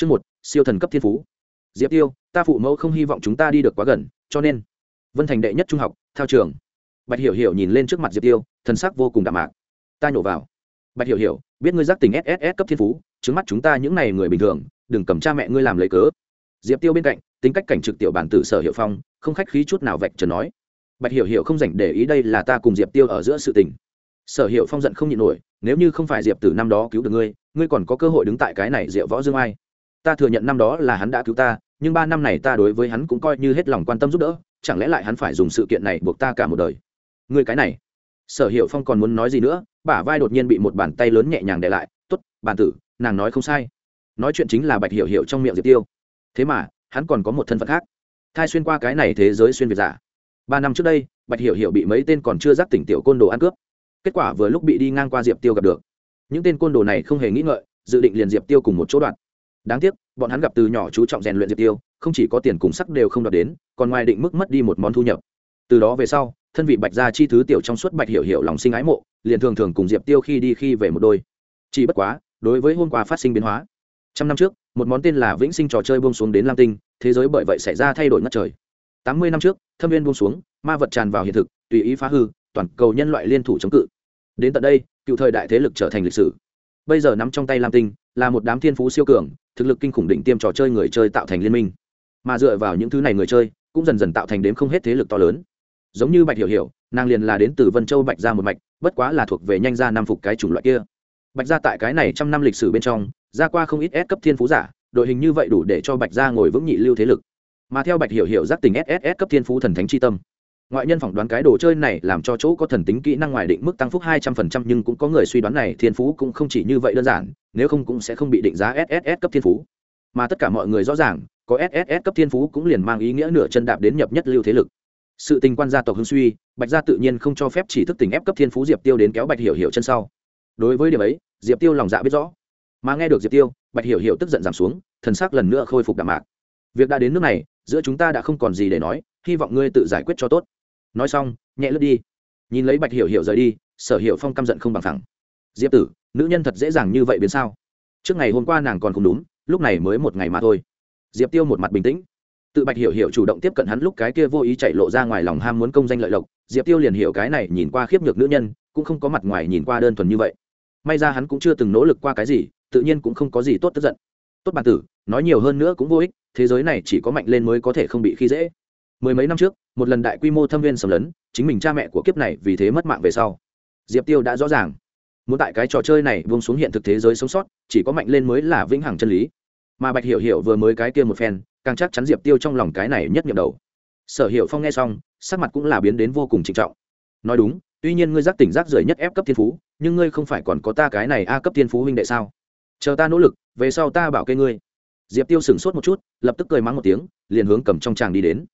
Chương một, siêu thần cấp thiên phú. Diệp Tiêu, ta phụ mẫu không hy vọng chúng ta đi được quá gần, cho nên Vân Thành đệ nhất trung học, thao trường. Bạch Hiểu Hiểu nhìn lên trước mặt Diệp Tiêu, thần sắc vô cùng đạm mạc. Ta nhổ vào. Bạch Hiểu Hiểu, biết ngươi giác tình SSS cấp thiên phú, trước mắt chúng ta những này người bình thường, đừng cầm cha mẹ ngươi làm lấy cớ. Diệp Tiêu bên cạnh, tính cách cảnh trực tiểu bản tử sở hiệu phong, không khách khí chút nào vạch trần nói. Bạch Hiểu Hiểu không rảnh để ý đây là ta cùng Diệp Tiêu ở giữa sự tình. Sở Hiệu Phong giận không nhịn nổi, nếu như không phải Diệp Tử năm đó cứu được ngươi, ngươi còn có cơ hội đứng tại cái này Diệu Võ Dương Ai. Ta thừa nhận năm đó là hắn đã cứu ta, nhưng ba năm này ta đối với hắn cũng coi như hết lòng quan tâm giúp đỡ, chẳng lẽ lại hắn phải dùng sự kiện này buộc ta cả một đời? người cái này. Sở Hiệu Phong còn muốn nói gì nữa, bả vai đột nhiên bị một bàn tay lớn nhẹ nhàng đè lại, "Tốt, bản tử, nàng nói không sai." Nói chuyện chính là Bạch Hiểu Hiểu trong miệng Diệp Tiêu. Thế mà, hắn còn có một thân phận khác. Thai xuyên qua cái này thế giới xuyên việt giả. Ba năm trước đây, Bạch Hiểu Hiểu bị mấy tên còn chưa giác tỉnh tiểu côn đồ ăn cướp kết quả vừa lúc bị đi ngang qua diệp tiêu gặp được những tên côn đồ này không hề nghĩ ngợi dự định liền diệp tiêu cùng một chỗ đoạn đáng tiếc, bọn hắn gặp từ nhỏ chú trọng rèn luyện diệp tiêu, không chỉ có tiền cùng sắc đều không đạt đến, còn ngoài định mức mất đi một món thu nhập. Từ đó về sau, thân vị bạch gia chi thứ tiểu trong suốt bạch hiểu hiểu lòng sinh ái mộ, liền thường thường cùng diệp tiêu khi đi khi về một đôi. Chỉ bất quá, đối với hôm qua phát sinh biến hóa, trăm năm trước, một món tên là vĩnh sinh trò chơi buông xuống đến lam tinh, thế giới bởi vậy xảy ra thay đổi ngất trời. Tám mươi năm trước, thâm viên buông xuống, ma vật tràn vào hiện thực, tùy ý phá hư, toàn cầu nhân loại liên thủ chống cự. Đến tận đây, cựu thời đại thế lực trở thành lịch sử bây giờ nắm trong tay lam tinh, là một đám thiên phú siêu cường, thực lực kinh khủng định tiêm trò chơi người chơi tạo thành liên minh. Mà dựa vào những thứ này người chơi, cũng dần dần tạo thành đếm không hết thế lực to lớn. Giống như bạch hiểu hiểu, nàng liền là đến từ vân châu bạch ra một mạch, bất quá là thuộc về nhanh ra nam phục cái chủng loại kia. Bạch ra tại cái này trăm năm lịch sử bên trong, ra qua không ít S cấp thiên phú giả, đội hình như vậy đủ để cho bạch ra ngồi vững nhị lưu thế lực. Mà theo bạch hiểu hiểu giác tình ss cấp thiên phú thần thánh c tâm ngoại nhân phỏng đoán cái đồ chơi này làm cho chỗ có thần tính kỹ năng ngoài định mức tăng phúc hai trăm phần trăm, nhưng cũng có người suy đoán này thiên phú cũng không chỉ như vậy đơn giản, nếu không cũng sẽ không bị định giá sss cấp thiên phú. Mà tất cả mọi người rõ ràng, có sss cấp thiên phú cũng liền mang ý nghĩa nửa chân đạp đến nhập nhất lưu thế lực. Sự tình quan gia tộc hưng suy, bạch gia tự nhiên không cho phép chỉ thức tình ép cấp thiên phú diệp tiêu đến kéo bạch hiểu hiểu chân sau. Đối với điểm ấy, diệp tiêu lòng dạ biết rõ. Mà nghe được diệp tiêu, bạch hiểu hiểu tức giận giảm xuống, thần sắc lần nữa khôi phục đạm mạc. Việc đã đến nước này, giữa chúng ta đã không còn gì để nói, hy vọng ngươi tự giải quyết cho tốt nói xong, nhẹ lướt đi. Nhìn lấy bạch hiểu hiểu rời đi, sở hiểu phong căm giận không bằng thẳng diệp tử, nữ nhân thật dễ dàng như vậy biến sao? Trước ngày hôm qua nàng còn không đúng, lúc này mới một ngày mà thôi. Diệp tiêu một mặt bình tĩnh. Tự bạch hiểu hiểu chủ động tiếp cận hắn lúc cái kia vô ý chạy lộ ra ngoài lòng ham muốn công danh lợi lộc, diệp tiêu liền hiểu cái này nhìn qua khiếp nhược nữ nhân, cũng không có mặt ngoài nhìn qua đơn thuần như vậy. May ra hắn cũng chưa từng nỗ lực qua cái gì, tự nhiên cũng không có gì tốt tức giận. Tốt bản tử, nói nhiều hơn nữa cũng vô ích, thế giới này chỉ có mạnh lên mới có thể không bị khi dễ mười mấy năm trước, một lần đại quy mô thâm viên xâm lấn, chính mình cha mẹ của kiếp này vì thế mất mạng về sau. Diệp tiêu đã rõ ràng, muốn tại cái trò chơi này buông xuống hiện thực thế giới sống sót, chỉ có mạnh lên mới là vĩnh hằng chân lý. Mà bạch hiểu hiểu vừa mới cái kia một phen, càng chắc chắn diệp tiêu trong lòng cái này nhất nhiệm đầu. Sở hiểu phong nghe xong, sắc mặt cũng là biến đến vô cùng trịnh trọng. Nói đúng, tuy nhiên ngươi giác tỉnh giác rời nhất ép cấp thiên phú, nhưng ngươi không phải còn có ta cái này a cấp thiên phú huynh đệ sao? Chờ ta nỗ lực, về sau ta bảo kê ngươi. Diệp tiêu sửng sốt một chút, lập tức cười mắng một tiếng, liền hướng cầm trong tràng đi đến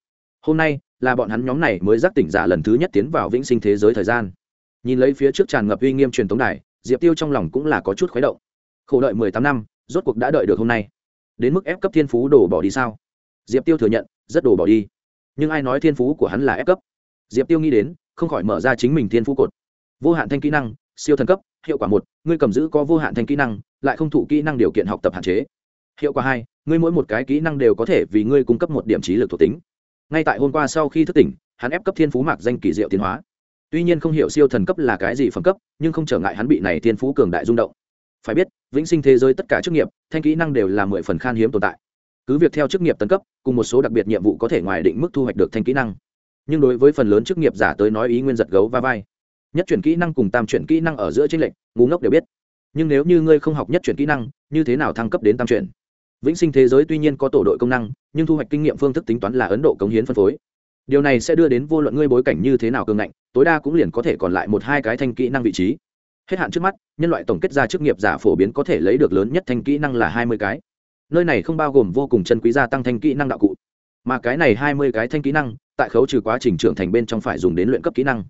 hôm nay, là bọn hắn nhóm này mới giác tỉnh giả lần thứ nhất tiến vào vĩnh sinh thế giới thời gian. Nhìn lấy phía trước tràn ngập uy nghiêm truyền thống đài, diệp tiêu trong lòng cũng là có chút khuấy động. Khổ đợi mười tám năm, rốt cuộc đã đợi được hôm nay. Đến mức ép cấp thiên phú đổ bỏ đi sao? Diệp tiêu thừa nhận, rất đổ bỏ đi. Nhưng ai nói thiên phú của hắn là ép cấp? Diệp tiêu nghĩ đến, không khỏi mở ra chính mình thiên phú cột. Vô hạn thanh kỹ năng, siêu thần cấp, hiệu quả một, ngươi cầm giữ có vô hạn thanh kỹ năng, lại không thụ kỹ năng điều kiện học tập hạn chế. Hiệu quả hai, ngươi mỗi một cái kỹ năng đều có thể vì ngươi cung cấp một điểm trí lực thuộc tính ngay tại hôm qua sau khi thức tỉnh, hắn ép cấp thiên phú mạc danh kỳ diệu tiến hóa. Tuy nhiên không hiểu siêu thần cấp là cái gì phẩm cấp, nhưng không trở ngại hắn bị này thiên phú cường đại rung động. Phải biết, vĩnh sinh thế giới tất cả chức nghiệp, thanh kỹ năng đều là mười phần khan hiếm tồn tại. Cứ việc theo chức nghiệp tấn cấp, cùng một số đặc biệt nhiệm vụ có thể ngoài định mức thu hoạch được thanh kỹ năng. Nhưng đối với phần lớn chức nghiệp giả tới nói ý nguyên giật gấu va vai. Nhất chuyển kỹ năng cùng tam chuyển kỹ năng ở giữa tranh lệch, ngu ngốc đều biết. Nhưng nếu như ngươi không học nhất chuyển kỹ năng, như thế nào thăng cấp đến tam chuyển? Vĩnh sinh thế giới tuy nhiên có tổ đội công năng, nhưng thu hoạch kinh nghiệm phương thức tính toán là ấn độ cống hiến phân phối. Điều này sẽ đưa đến vô luận ngươi bối cảnh như thế nào cường ngạnh, tối đa cũng liền có thể còn lại một hai cái thanh kỹ năng vị trí. Hết hạn trước mắt, nhân loại tổng kết ra chức nghiệp giả phổ biến có thể lấy được lớn nhất thanh kỹ năng là hai mươi cái. Nơi này không bao gồm vô cùng chân quý gia tăng thanh kỹ năng đạo cụ, mà cái này hai mươi cái thanh kỹ năng, tại khấu trừ quá trình trưởng thành bên trong phải dùng đến luyện cấp kỹ năng.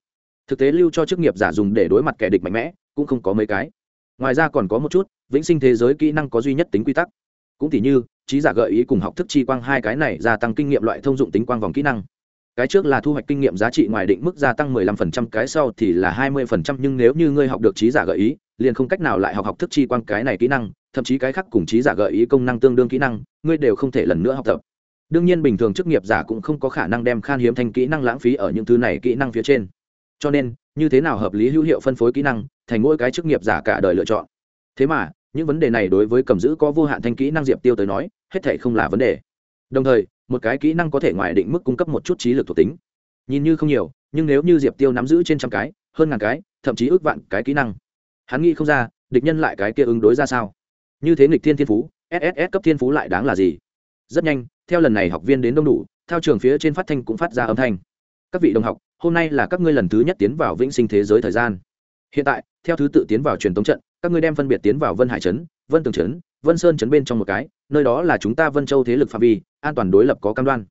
Thực tế lưu cho chức nghiệp giả dùng để đối mặt kẻ địch mạnh mẽ, cũng không có mấy cái. Ngoài ra còn có một chút, vĩnh sinh thế giới kỹ năng có duy nhất tính quy tắc cũng tỉ như trí giả gợi ý cùng học thức chi quang hai cái này gia tăng kinh nghiệm loại thông dụng tính quang vòng kỹ năng. Cái trước là thu hoạch kinh nghiệm giá trị ngoài định mức gia tăng 15%, cái sau thì là 20%, nhưng nếu như ngươi học được trí giả gợi ý liền không cách nào lại học học thức chi quang cái này kỹ năng thậm chí cái khác cùng trí giả gợi ý công năng tương đương kỹ năng ngươi đều không thể lần nữa học tập. Đương nhiên bình thường chức nghiệp giả cũng không có khả năng đem khan hiếm thành kỹ năng lãng phí ở những thứ này kỹ năng phía trên. Cho nên như thế nào hợp lý hữu hiệu phân phối kỹ năng thành mỗi cái chức nghiệp giả cả đời lựa chọn. Thế mà những vấn đề này đối với cầm giữ có vô hạn thanh kỹ năng diệp tiêu tới nói, hết thể không là vấn đề. Đồng thời, một cái kỹ năng có thể ngoài định mức cung cấp một chút trí lực thuộc tính. Nhìn như không nhiều, nhưng nếu như diệp tiêu nắm giữ trên trăm cái, hơn ngàn cái, thậm chí ước vạn cái kỹ năng, hắn nghĩ không ra, địch nhân lại cái kia ứng đối ra sao? Như thế nghịch thiên thiên phú sss cấp thiên phú lại đáng là gì? Rất nhanh, theo lần này học viên đến đông đủ theo trường phía trên phát thanh cũng phát ra âm thanh. Các vị đồng học, hôm nay là các ngươi lần thứ nhất tiến vào vĩnh sinh thế giới thời gian. Hiện tại, theo thứ tự tiến vào truyền tống trận các ngươi đem phân biệt tiến vào vân hải trấn, vân tường trấn, vân sơn trấn bên trong một cái, nơi đó là chúng ta vân châu thế lực phạm vi, an toàn đối lập có cam đoan.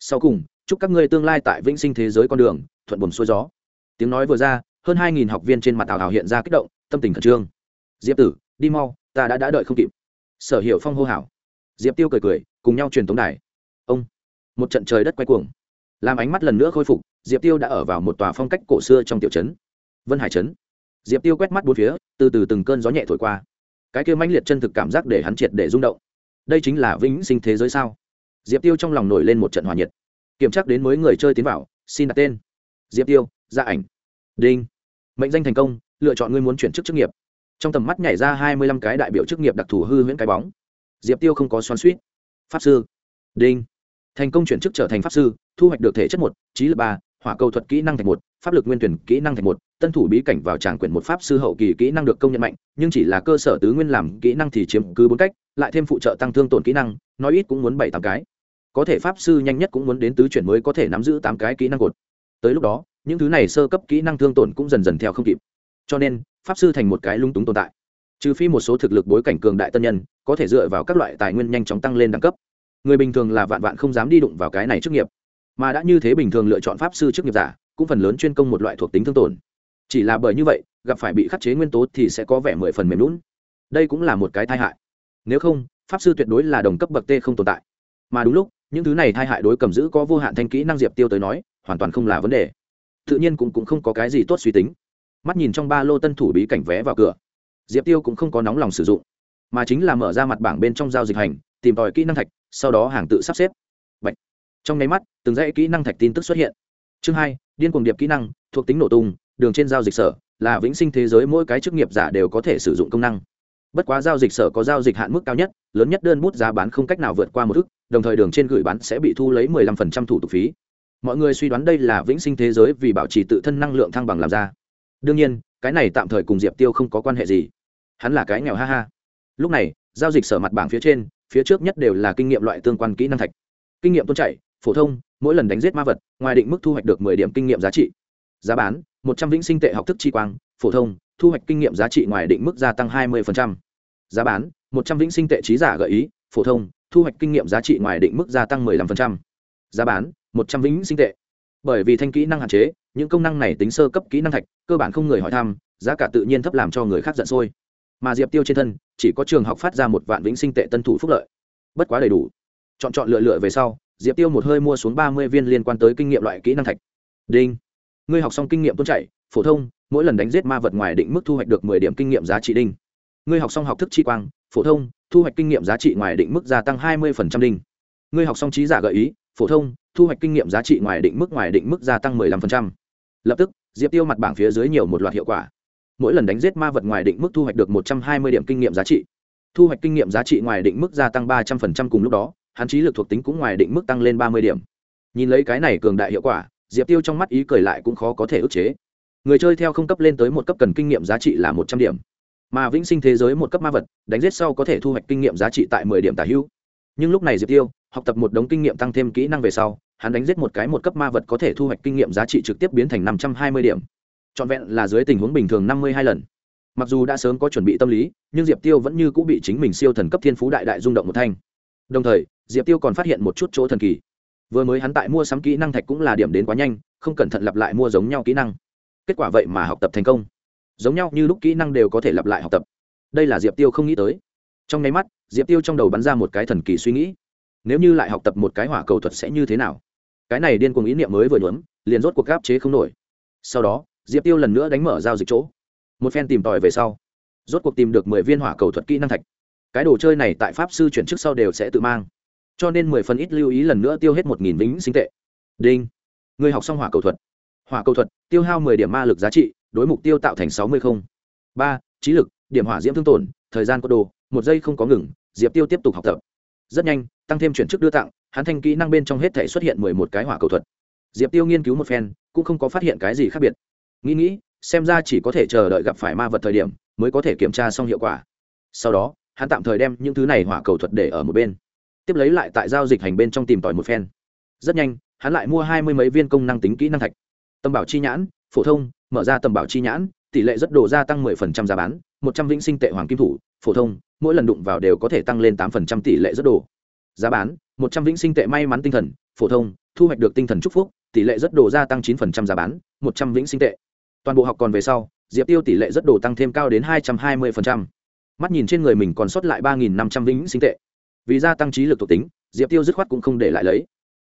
Sau cùng, chúc các ngươi tương lai tại vĩnh sinh thế giới con đường, thuận buồm xuôi gió. Tiếng nói vừa ra, hơn hai nghìn học viên trên mặt tào hào hiện ra kích động, tâm tình khẩn trương. Diệp tử, đi mau, ta đã đã đợi không kịp. Sở hiệu phong hô hào. Diệp tiêu cười cười, cùng nhau truyền tống đài. Ông, một trận trời đất quay cuồng. Làm ánh mắt lần nữa khôi phục, diệp tiêu đã ở vào một tòa phong cách cổ xưa trong tiểu trấn, vân hải trấn diệp tiêu quét mắt bốn phía, từ từ từng cơn gió nhẹ thổi qua. Cái kia mãnh liệt chân thực cảm giác để hắn triệt để rung động. Đây chính là vĩnh sinh thế giới sao? Diệp tiêu trong lòng nổi lên một trận hòa nhiệt. Kiểm tra đến mới người chơi tiến vào, xin đặt tên. Diệp tiêu gia ảnh. Đinh. Mệnh danh thành công, lựa chọn ngươi muốn chuyển chức chức nghiệp. Trong tầm mắt nhảy ra hai mươi lăm cái đại biểu chức nghiệp đặc thù hư huyễn cái bóng. Diệp tiêu không có xoắn suýt pháp sư. Đinh. Thành công chuyển chức trở thành pháp sư, thu hoạch được thể chất một, trí lực ba, hỏa cầu thuật kỹ năng thành một, pháp lực nguyên tuyển kỹ năng thành một tân thủ bí cảnh vào tràng quyển một pháp sư hậu kỳ kỹ năng được công nhận mạnh, nhưng chỉ là cơ sở tứ nguyên làm kỹ năng thì chiếm cứ bốn cách, lại thêm phụ trợ tăng thương tổn kỹ năng, nói ít cũng muốn bảy tám cái. Có thể pháp sư nhanh nhất cũng muốn đến tứ chuyển mới có thể nắm giữ tám cái kỹ năng cột. Tới lúc đó, những thứ này sơ cấp kỹ năng thương tổn cũng dần dần theo không kịp. Cho nên, pháp sư thành một cái lung túng tồn tại. Trừ phi một số thực lực bối cảnh cường đại tân nhân, có thể dựa vào các loại tài nguyên nhanh chóng tăng lên đẳng cấp. Người bình thường là vạn vạn không dám đi đụng vào cái này trước nghiệp. Mà đã như thế bình thường lựa chọn pháp sư trước nghiệp giả, cũng phần lớn chuyên công một loại thuộc tính thương tổn chỉ là bởi như vậy gặp phải bị khắc chế nguyên tố thì sẽ có vẻ mười phần mềm lún đây cũng là một cái tai hại. Nếu không pháp sư tuyệt đối là đồng cấp bậc t không tồn tại. Mà đúng lúc những thứ này tai hại đối cầm giữ có vô hạn thanh kỹ năng diệp tiêu tới nói hoàn toàn không là vấn đề. Tự nhiên cũng, cũng không có cái gì tốt suy tính. Mắt nhìn trong ba lô tân thủ bí cảnh vé vào cửa diệp tiêu cũng không có nóng lòng sử dụng mà chính là mở ra mặt bảng bên trong giao dịch hành tìm tòi kỹ năng thạch sau đó hàng tự sắp xếp. Bạch. trong nháy mắt từng dãy kỹ năng thạch tin tức xuất hiện. Chương hai điên cuồng điệp kỹ năng thuộc tính nổ tung đường trên giao dịch sở, là vĩnh sinh thế giới mỗi cái chức nghiệp giả đều có thể sử dụng công năng. Bất quá giao dịch sở có giao dịch hạn mức cao nhất, lớn nhất đơn bút giá bán không cách nào vượt qua một ức, đồng thời đường trên gửi bán sẽ bị thu lấy 15% thủ tục phí. Mọi người suy đoán đây là vĩnh sinh thế giới vì bảo trì tự thân năng lượng thăng bằng làm ra. Đương nhiên, cái này tạm thời cùng diệp tiêu không có quan hệ gì. Hắn là cái nghèo ha ha. Lúc này, giao dịch sở mặt bảng phía trên, phía trước nhất đều là kinh nghiệm loại tương quan kỹ năng thạch. Kinh nghiệm tôn chạy, phổ thông, mỗi lần đánh giết ma vật, ngoài định mức thu hoạch được mười điểm kinh nghiệm giá trị giá bán, một trăm vĩnh sinh tệ học thức chi quang, phổ thông, thu hoạch kinh nghiệm giá trị ngoài định mức gia tăng hai mươi giá bán, một trăm vĩnh sinh tệ trí giả gợi ý, phổ thông, thu hoạch kinh nghiệm giá trị ngoài định mức gia tăng 15%. giá bán, một trăm vĩnh sinh tệ. Bởi vì thanh kỹ năng hạn chế, những công năng này tính sơ cấp kỹ năng thạch, cơ bản không người hỏi thăm, giá cả tự nhiên thấp làm cho người khác giận sôi. Mà diệp tiêu trên thân, chỉ có trường học phát ra một vạn vĩnh sinh tệ tân thủ phúc lợi. Bất quá đầy đủ. Chọn chọn lựa lựa về sau, diệp tiêu một hơi mua xuống ba mươi viên liên quan tới kinh nghiệm loại kỹ năng thạch. Đinh ngươi học xong kinh nghiệm tuôn chảy, phổ thông, mỗi lần đánh giết ma vật ngoài định mức thu hoạch được mười điểm kinh nghiệm giá trị đinh. Ngươi học xong học thức chi quang, phổ thông, thu hoạch kinh nghiệm giá trị ngoài định mức gia tăng hai mươi phần trăm đinh. Ngươi học xong trí giả gợi ý, phổ thông, thu hoạch kinh nghiệm giá trị ngoài định mức ngoài định mức gia tăng 15%. lập tức, diệp tiêu mặt bảng phía dưới nhiều một loạt hiệu quả. Mỗi lần đánh giết ma vật ngoài định mức thu hoạch được 120 điểm kinh nghiệm giá trị. Thu hoạch kinh nghiệm giá trị ngoài định mức gia tăng 300% cùng lúc đó, hắn trí lực thuộc tính cũng ngoài định mức tăng lên 30 điểm. Nhìn lấy cái này cường đại hiệu quả diệp tiêu trong mắt ý cười lại cũng khó có thể ức chế. Người chơi theo không cấp lên tới một cấp cần kinh nghiệm giá trị là một trăm điểm. Mà vĩnh sinh thế giới một cấp ma vật, đánh giết sau có thể thu hoạch kinh nghiệm giá trị tại mười điểm tả hữu. Nhưng lúc này diệp tiêu, học tập một đống kinh nghiệm tăng thêm kỹ năng về sau, hắn đánh giết một cái một cấp ma vật có thể thu hoạch kinh nghiệm giá trị trực tiếp biến thành năm trăm hai mươi điểm. Trọn vẹn là dưới tình huống bình thường năm mươi hai lần. Mặc dù đã sớm có chuẩn bị tâm lý, nhưng diệp tiêu vẫn như cũng bị chính mình siêu thần cấp thiên phú đại đại rung động một thanh. Đồng thời, diệp tiêu còn phát hiện một chút chỗ thần kỳ vừa mới hắn tại mua sắm kỹ năng thạch cũng là điểm đến quá nhanh, không cẩn thận lặp lại mua giống nhau kỹ năng. Kết quả vậy mà học tập thành công. Giống nhau như lúc kỹ năng đều có thể lặp lại học tập. Đây là diệp tiêu không nghĩ tới. Trong nháy mắt, diệp tiêu trong đầu bắn ra một cái thần kỳ suy nghĩ. Nếu như lại học tập một cái hỏa cầu thuật sẽ như thế nào? Cái này điên cuồng ý niệm mới vừa nhuốm, liền rốt cuộc gáp chế không nổi. Sau đó, diệp tiêu lần nữa đánh mở giao dịch chỗ. Một phen tìm tòi về sau, rốt cuộc tìm được mười viên hỏa cầu thuật kỹ năng thạch. Cái đồ chơi này tại pháp sư chuyển trước sau đều sẽ tự mang cho nên mười phần ít lưu ý lần nữa tiêu hết một nghìn vĩnh sinh tệ. Đinh. Người học xong hỏa cầu thuật. Hỏa cầu thuật, tiêu hao mười điểm ma lực giá trị, đối mục tiêu tạo thành sáu mươi không. Ba, trí lực, điểm hỏa diễm thương tổn, thời gian có đồ, một giây không có ngừng, diệp tiêu tiếp tục học tập. Rất nhanh, tăng thêm chuyển chức đưa tặng, hắn thanh kỹ năng bên trong hết thể xuất hiện mười một cái hỏa cầu thuật. Diệp tiêu nghiên cứu một phen, cũng không có phát hiện cái gì khác biệt. Nghĩ nghĩ, xem ra chỉ có thể chờ đợi gặp phải ma vật thời điểm, mới có thể kiểm tra xong hiệu quả. Sau đó, hắn tạm thời đem những thứ này hỏa cầu thuật để ở một bên tiếp lấy lại tại giao dịch hành bên trong tìm tòi một phen. Rất nhanh, hắn lại mua hai mươi mấy viên công năng tính kỹ năng thạch. Tầm bảo chi nhãn, phổ thông, mở ra tầm bảo chi nhãn, tỷ lệ rất đồ gia tăng mười phần trăm giá bán, một trăm vĩnh sinh tệ hoàng kim thủ, phổ thông, mỗi lần đụng vào đều có thể tăng lên tám phần trăm tỷ lệ rất đồ. Giá bán, một trăm vĩnh sinh tệ may mắn tinh thần, phổ thông, thu hoạch được tinh thần chúc phúc, tỷ lệ rất đồ gia tăng chín phần trăm giá bán, một trăm vĩnh sinh tệ. Toàn bộ học còn về sau, diệp tiêu tỷ lệ rất đồ tăng thêm cao đến hai trăm hai mươi phần trăm. Mắt nhìn trên người mình còn sót lại ba nghìn năm trăm vĩnh sinh tệ vì gia tăng trí lực thuộc tính, diệp tiêu dứt khoát cũng không để lại lấy.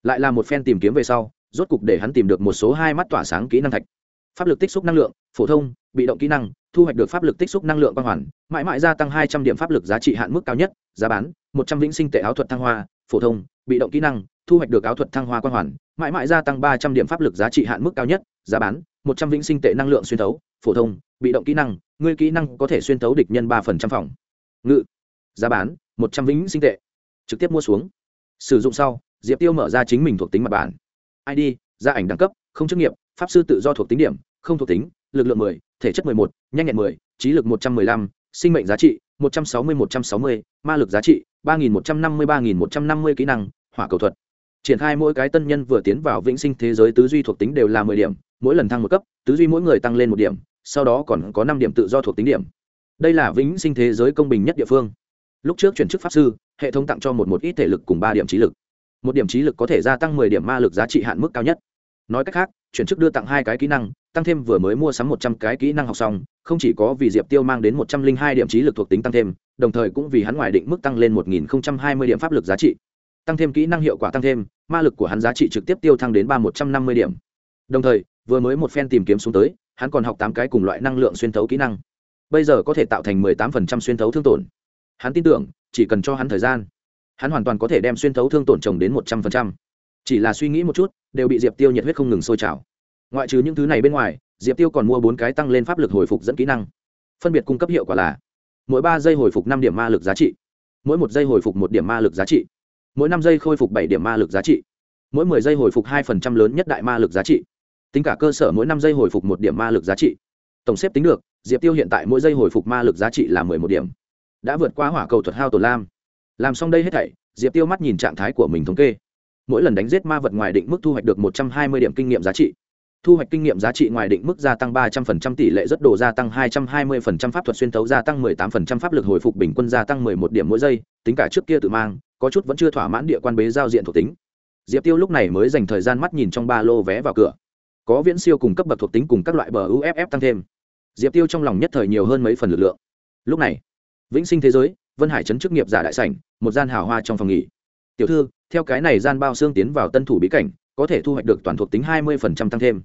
Lại là một phen tìm kiếm về sau, rốt cục để hắn tìm được một số hai mắt tỏa sáng kỹ năng thạch. Pháp lực tích xúc năng lượng, phổ thông, bị động kỹ năng, thu hoạch được pháp lực tích xúc năng lượng quang hoàn, mãi mãi gia tăng hai trăm điểm pháp lực giá trị hạn mức cao nhất, giá bán, một trăm vĩnh sinh tệ áo thuật thăng hoa, phổ thông, bị động kỹ năng, thu hoạch được áo thuật thăng hoa quang hoàn, mãi mãi gia tăng ba trăm điểm pháp lực giá trị hạn mức cao nhất, giá bán, một trăm vĩnh sinh tệ năng lượng xuyên thấu, phổ thông, bị động kỹ năng, ngươi kỹ năng có thể xuyên thấu địch nhân ba phần trăm phòng. Ngự, giá bán một trăm vĩnh sinh tệ. Trực tiếp mua xuống. Sử dụng sau, diệp tiêu mở ra chính mình thuộc tính mặt bản id gia ảnh đẳng cấp, không chức nghiệp, pháp sư tự do thuộc tính điểm, không thuộc tính, lực lượng mười, thể chất mười một, nhanh nhẹn mười, trí lực một trăm mười lăm, sinh mệnh giá trị, một trăm sáu mươi một trăm sáu mươi, ma lực giá trị, ba nghìn một trăm năm mươi ba nghìn một trăm năm mươi kỹ năng, hỏa cầu thuật. Triển khai mỗi cái tân nhân vừa tiến vào vĩnh sinh thế giới tứ duy thuộc tính đều là mười điểm, mỗi lần thăng một cấp, tứ duy mỗi người tăng lên một điểm, sau đó còn có năm điểm tự do thuộc tính điểm. Đây là vĩnh sinh thế giới công bình nhất địa phương lúc trước chuyển chức pháp sư, hệ thống tặng cho một một ít thể lực cùng ba điểm trí lực. Một điểm trí lực có thể gia tăng mười điểm ma lực giá trị hạn mức cao nhất. Nói cách khác, chuyển chức đưa tặng hai cái kỹ năng, tăng thêm vừa mới mua sắm một trăm cái kỹ năng học xong, không chỉ có vì diệp tiêu mang đến một trăm linh hai điểm trí lực thuộc tính tăng thêm, đồng thời cũng vì hắn ngoài định mức tăng lên một nghìn hai mươi điểm pháp lực giá trị. Tăng thêm kỹ năng hiệu quả tăng thêm, ma lực của hắn giá trị trực tiếp tiêu thăng đến ba một trăm năm mươi điểm. Đồng thời, vừa mới một phen tìm kiếm xuống tới, hắn còn học tám cái cùng loại năng lượng xuyên thấu kỹ năng. Bây giờ có thể tạo thành mười tám phần trăm xuyên thấu thương tổn hắn tin tưởng, chỉ cần cho hắn thời gian, hắn hoàn toàn có thể đem xuyên thấu thương tổn trồng đến một trăm phần trăm. Chỉ là suy nghĩ một chút, đều bị diệp tiêu nhiệt huyết không ngừng sôi trào. Ngoại trừ những thứ này bên ngoài, diệp tiêu còn mua bốn cái tăng lên pháp lực hồi phục dẫn kỹ năng. Phân biệt cung cấp hiệu quả là, mỗi ba giây hồi phục năm điểm ma lực giá trị, mỗi một giây hồi phục một điểm ma lực giá trị, mỗi năm giây khôi phục bảy điểm ma lực giá trị, mỗi mười giây hồi phục hai phần trăm lớn nhất đại ma lực giá trị. Tính cả cơ sở mỗi năm giây hồi phục một điểm ma lực giá trị. Tổng xếp tính được, diệp tiêu hiện tại mỗi giây hồi phục ma lực giá trị là mười một điểm đã vượt qua hỏa cầu thuật hao tổn lam. Làm xong đây hết thảy, diệp tiêu mắt nhìn trạng thái của mình thống kê. Mỗi lần đánh giết ma vật ngoài định mức thu hoạch được một trăm hai mươi điểm kinh nghiệm giá trị. Thu hoạch kinh nghiệm giá trị ngoài định mức gia tăng ba trăm phần trăm, tỷ lệ rất đồ gia tăng hai trăm hai mươi phần trăm, pháp thuật xuyên thấu gia tăng mười tám phần trăm, pháp lực hồi phục bình quân gia tăng mười một điểm mỗi giây, tính cả trước kia tự mang, có chút vẫn chưa thỏa mãn địa quan bế giao diện thuộc tính. Diệp tiêu lúc này mới dành thời gian mắt nhìn trong ba lô vé vào cửa. Có viễn siêu cùng cấp bậc thuộc tính cùng các loại bờ uff tăng thêm. Diệp tiêu trong lòng nhất thời nhiều hơn mấy phần lực lượng. Lúc này vĩnh sinh thế giới, vân hải chấn chức nghiệp giả đại sảnh, một gian hào hoa trong phòng nghỉ. Tiểu thư, theo cái này gian bao xương tiến vào tân thủ bí cảnh, có thể thu hoạch được toàn thuộc tính hai mươi tăng thêm.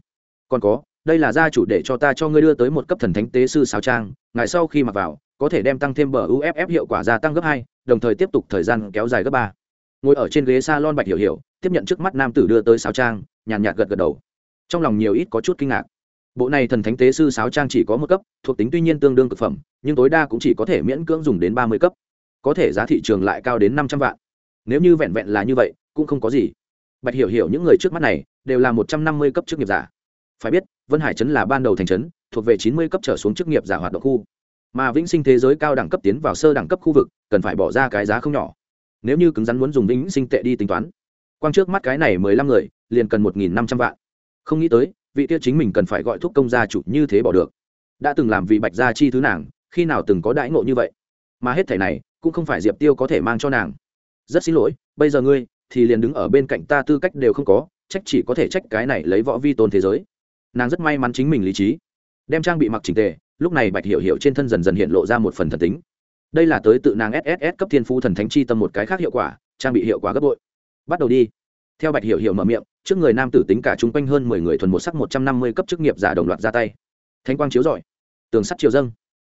Còn có, đây là gia chủ để cho ta cho ngươi đưa tới một cấp thần thánh tế sư sáo trang, ngài sau khi mặc vào, có thể đem tăng thêm bờ uff hiệu quả gia tăng gấp hai, đồng thời tiếp tục thời gian kéo dài gấp ba. Ngồi ở trên ghế s a lon bạch hiểu hiểu, tiếp nhận trước mắt nam tử đưa tới sáo trang, nhàn nhạt gật gật đầu. Trong lòng nhiều ít có chút kinh ngạc bộ này thần thánh tế sư sáo trang chỉ có một cấp, thuộc tính tuy nhiên tương đương cực phẩm, nhưng tối đa cũng chỉ có thể miễn cưỡng dùng đến ba mươi cấp. Có thể giá thị trường lại cao đến năm trăm vạn. Nếu như vẹn vẹn là như vậy, cũng không có gì. Bạch hiểu hiểu những người trước mắt này, đều là một trăm năm mươi cấp chức nghiệp giả. Phải biết, vân hải trấn là ban đầu thành trấn, thuộc về chín mươi cấp trở xuống chức nghiệp giả hoạt động khu. Mà vĩnh sinh thế giới cao đẳng cấp tiến vào sơ đẳng cấp khu vực, cần phải bỏ ra cái giá không nhỏ. Nếu như cứng rắn muốn dùng vĩnh sinh tệ đi tính toán, quang trước mắt cái này mười lăm người, liền cần một nghìn năm trăm vạn. Không nghĩ tới vị kia chính mình cần phải gọi thúc công gia chủ như thế bỏ được. Đã từng làm vì bạch gia chi thứ nàng, khi nào từng có đãi ngộ như vậy? Mà hết thẻ này, cũng không phải diệp tiêu có thể mang cho nàng. Rất xin lỗi, bây giờ ngươi thì liền đứng ở bên cạnh ta tư cách đều không có, trách chỉ có thể trách cái này lấy võ vi tôn thế giới. Nàng rất may mắn chính mình lý trí. Đem trang bị mặc trình tề, lúc này bạch hiểu hiểu trên thân dần dần hiện lộ ra một phần thần tính. Đây là tới tự nàng sss cấp thiên phu thần thánh chi tâm một cái khác hiệu quả, trang bị hiệu quả gấp bội. Bắt đầu đi. Theo bạch hiểu hiểu mở miệng trước người nam tử tính cả chung quanh hơn mười người thuần một sắc một trăm năm mươi cấp chức nghiệp giả đồng loạt ra tay. Thanh quang chiếu rọi, tường sắt chiều dâng,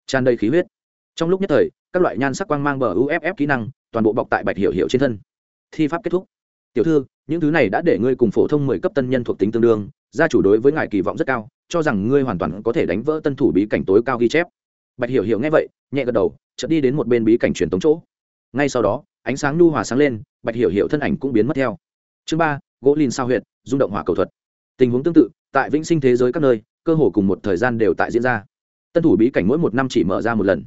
tràn đầy khí huyết. Trong lúc nhất thời, các loại nhan sắc quang mang bờ uff kỹ năng, toàn bộ bọc tại bạch hiệu hiệu trên thân. Thi pháp kết thúc. Tiểu thư, những thứ này đã để ngươi cùng phổ thông mười cấp tân nhân thuộc tính tương đương, gia chủ đối với ngài kỳ vọng rất cao, cho rằng ngươi hoàn toàn có thể đánh vỡ tân thủ bí cảnh tối cao ghi chép. Bạch hiểu hiểu nghe vậy, nhẹ gật đầu, chợt đi đến một bên bí cảnh truyền tống chỗ. Ngay sau đó, ánh sáng nhu hòa sáng lên, bạch hiểu hiểu thân ảnh cũng biến mất theo. Chương ba gỗ lìn sao huyện rung động hỏa cầu thuật. Tình huống tương tự, tại vĩnh sinh thế giới các nơi, cơ hồ cùng một thời gian đều tại diễn ra. Tân thủ bí cảnh mỗi một năm chỉ mở ra một lần.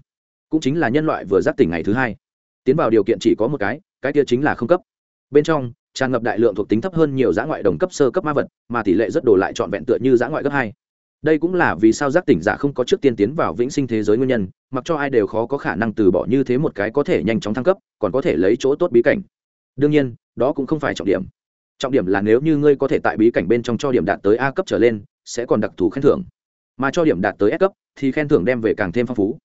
Cũng chính là nhân loại vừa giác tỉnh ngày thứ hai. Tiến vào điều kiện chỉ có một cái cái kia chính là không cấp. Bên trong, tràn ngập đại lượng thuộc tính thấp hơn nhiều giã ngoại đồng cấp sơ cấp ma vật, mà tỷ lệ rất đổ lại trọn vẹn tựa như giã ngoại cấp hai. Đây cũng là vì sao giác tỉnh giả không có trước tiên tiến vào vĩnh sinh thế giới nguyên nhân, mặc cho ai đều khó có khả năng từ bỏ như thế một cái có thể nhanh chóng thăng cấp, còn có thể lấy chỗ tốt bí cảnh. Đương nhiên, đó cũng không phải trọng điểm trọng điểm là nếu như ngươi có thể tại bí cảnh bên trong cho điểm đạt tới a cấp trở lên, sẽ còn đặc thù khen thưởng. Mà cho điểm đạt tới s cấp, thì khen thưởng đem về càng thêm phong phú.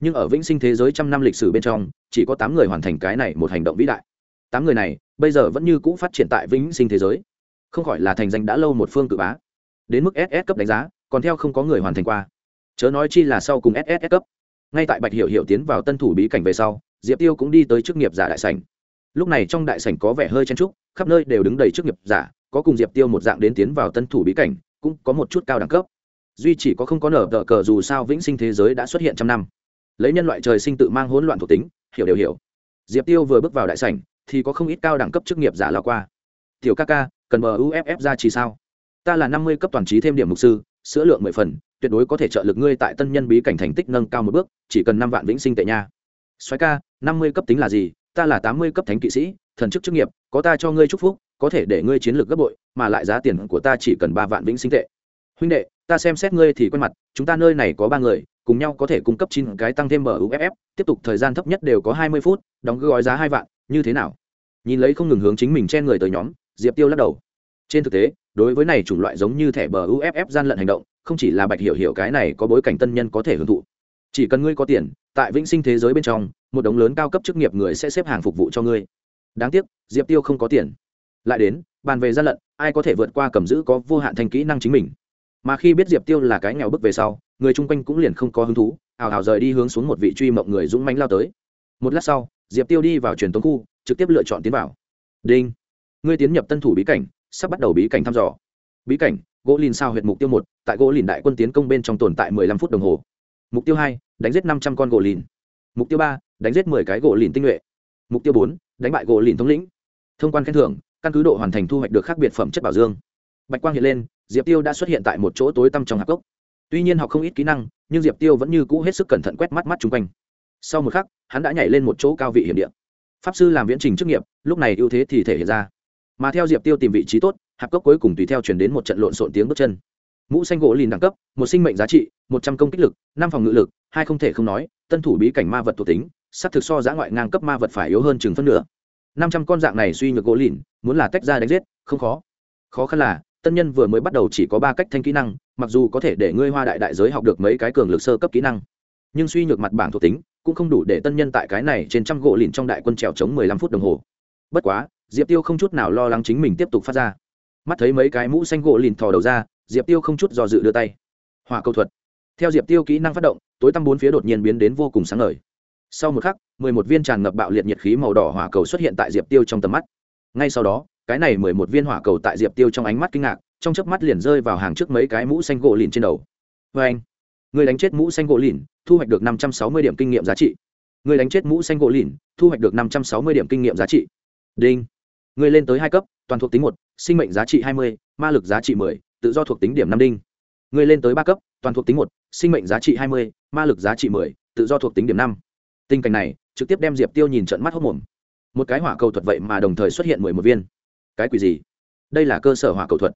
Nhưng ở vĩnh sinh thế giới trăm năm lịch sử bên trong, chỉ có tám người hoàn thành cái này một hành động vĩ đại. Tám người này, bây giờ vẫn như cũ phát triển tại vĩnh sinh thế giới. Không khỏi là thành danh đã lâu một phương cự bá. Đến mức ss cấp đánh giá, còn theo không có người hoàn thành qua. Chớ nói chi là sau cùng ss cấp. Ngay tại bạch hiệu hiệu tiến vào tân thủ bí cảnh về sau, diệp tiêu cũng đi tới chức nghiệp giả đại sảnh lúc này trong đại sảnh có vẻ hơi chen trúc khắp nơi đều đứng đầy chức nghiệp giả, có cùng diệp tiêu một dạng đến tiến vào tân thủ bí cảnh, cũng có một chút cao đẳng cấp. Duy chỉ có không có nở tờ cờ dù sao vĩnh sinh thế giới đã xuất hiện trăm năm. Lấy nhân loại trời sinh tự mang hỗn loạn thuộc tính, hiểu đều hiểu. Diệp tiêu vừa bước vào đại sảnh, thì có không ít cao đẳng cấp chức nghiệp giả lao qua. Tiểu ca ca, cần bờ uff ra chỉ sao? Ta là năm mươi cấp toàn trí thêm điểm mục sư, sữa lượng mười phần, tuyệt đối có thể trợ lực ngươi tại tân nhân bí cảnh thành tích nâng cao một bước, chỉ cần năm vạn vĩnh sinh tệ nha. Xoáy ca, năm mươi cấp tính là gì? Ta là tám mươi cấp thánh kỵ sĩ, thần chức chức nghiệp, có ta cho ngươi chúc phúc, có thể để ngươi chiến lược gấp bội, mà lại giá tiền của ta chỉ cần ba vạn vĩnh sinh tệ. Huynh đệ, ta xem xét ngươi thì quen mặt, chúng ta nơi này có ba người, cùng nhau có thể cung cấp chín cái tăng thêm muff tiếp tục thời gian thấp nhất đều có hai mươi phút, đóng gói giá hai vạn, như thế nào? Nhìn lấy không ngừng hướng chính mình chen người tới nhóm, diệp tiêu lắc đầu. Trên thực tế, đối với này chủng loại giống như thẻ bờ uff gian lận hành động, không chỉ là bạch hiểu hiểu cái này có bối cảnh tân nhân có thể hưởng thụ chỉ cần ngươi có tiền, tại vĩnh sinh thế giới bên trong, một đống lớn cao cấp chức nghiệp người sẽ xếp hàng phục vụ cho ngươi. Đáng tiếc, diệp tiêu không có tiền. Lại đến, bàn về gian lận, ai có thể vượt qua cầm giữ có vô hạn thành kỹ năng chính mình? Mà khi biết diệp tiêu là cái nghèo bức về sau, người chung quanh cũng liền không có hứng thú hào hào rời đi hướng xuống một vị truy mộng người dũng mánh lao tới. Một lát sau, diệp tiêu đi vào truyền tống khu, trực tiếp lựa chọn tiến vào. Đinh! Ngươi tiến nhập tân thủ bí cảnh, sắp bắt đầu bí cảnh thăm dò. Bí cảnh, gỗ lìn sao huyệt mục tiêu một, tại gỗ lìn đại quân tiến công bên trong tồn tại mười lăm phút đồng hồ mục tiêu hai, đánh giết năm trăm con gỗ lìn. Mục tiêu ba, đánh giết mười cái gỗ lìn tinh nhuệ. Mục tiêu bốn, đánh bại gỗ lìn thống lĩnh. Thông quan khen thưởng, căn cứ độ hoàn thành thu hoạch được khác biệt phẩm chất bảo dương. Bạch quang hiện lên, diệp tiêu đã xuất hiện tại một chỗ tối tăm trong hạp cốc. Tuy nhiên học không ít kỹ năng, nhưng diệp tiêu vẫn như cũ hết sức cẩn thận quét mắt mắt chung quanh. Sau một khắc, hắn đã nhảy lên một chỗ cao vị hiểm địa. Pháp sư làm viễn trình chức nghiệp, lúc này ưu thế thì thể hiện ra. Mà theo diệp tiêu tìm vị trí tốt, hạp cốc cuối cùng tùy theo chuyển đến một trận lộn xộn tiếng bước chân. Mũ xanh gỗ lìn đẳng cấp, một sinh mệnh giá trị một trăm công kích lực, năm phòng ngự lực, hai không thể không nói, tân thủ bí cảnh ma vật thuộc tính s á c thực so giã ngoại ngang cấp ma vật phải yếu hơn chừng phân nửa. Năm trăm con dạng này suy nhược gỗ lìn, muốn là tách ra đánh giết, không khó. Khó khăn là, tân nhân vừa mới bắt đầu chỉ có ba cách thanh kỹ năng, mặc dù có thể để ngươi hoa đại đại giới học được mấy cái cường lực sơ cấp kỹ năng. Nhưng suy nhược mặt bảng thuộc tính, cũng không đủ để tân nhân tại cái này trên trăm gỗ lìn trong đại quân trèo chống mười lăm phút đồng hồ. Bất quá, diệp tiêu không chút nào lo lắng chính mình tiếp tục phát ra. Mắt thấy mấy cái mũ xanh gỗ lìn thò đầu ra, diệp tiêu không chút do dự đưa tay. Hỏa cầu thuật theo diệp tiêu kỹ năng phát động, tối tăm bốn phía đột nhiên biến đến vô cùng sáng ngời. Sau một khắc, mười một viên tràn ngập bạo liệt nhiệt khí màu đỏ hỏa cầu xuất hiện tại diệp tiêu trong tầm mắt. Ngay sau đó, cái này mười một viên hỏa cầu tại diệp tiêu trong ánh mắt kinh ngạc, trong chớp mắt liền rơi vào hàng trước mấy cái mũ xanh gỗ lìn trên đầu. Vê anh, người đánh chết mũ xanh gỗ lìn, thu hoạch được năm trăm sáu mươi điểm kinh nghiệm giá trị. Người đánh chết mũ xanh gỗ lìn, thu hoạch được năm trăm sáu mươi điểm kinh nghiệm giá trị. Đinh. Người lên tới hai cấp, toàn thuộc tính một, sinh mệnh giá trị hai mươi, ma lực giá trị mười, tự do thuộc tính điểm năm đinh. Người lên tới ba cấp, toàn thuộc tính một sinh mệnh giá trị hai mươi, ma lực giá trị mười, tự do thuộc tính điểm năm. Tình cảnh này, trực tiếp đem diệp tiêu nhìn trận mắt hốc mồm. Một cái hỏa cầu thuật vậy mà đồng thời xuất hiện mười một viên. Cái quỷ gì? Đây là cơ sở hỏa cầu thuật.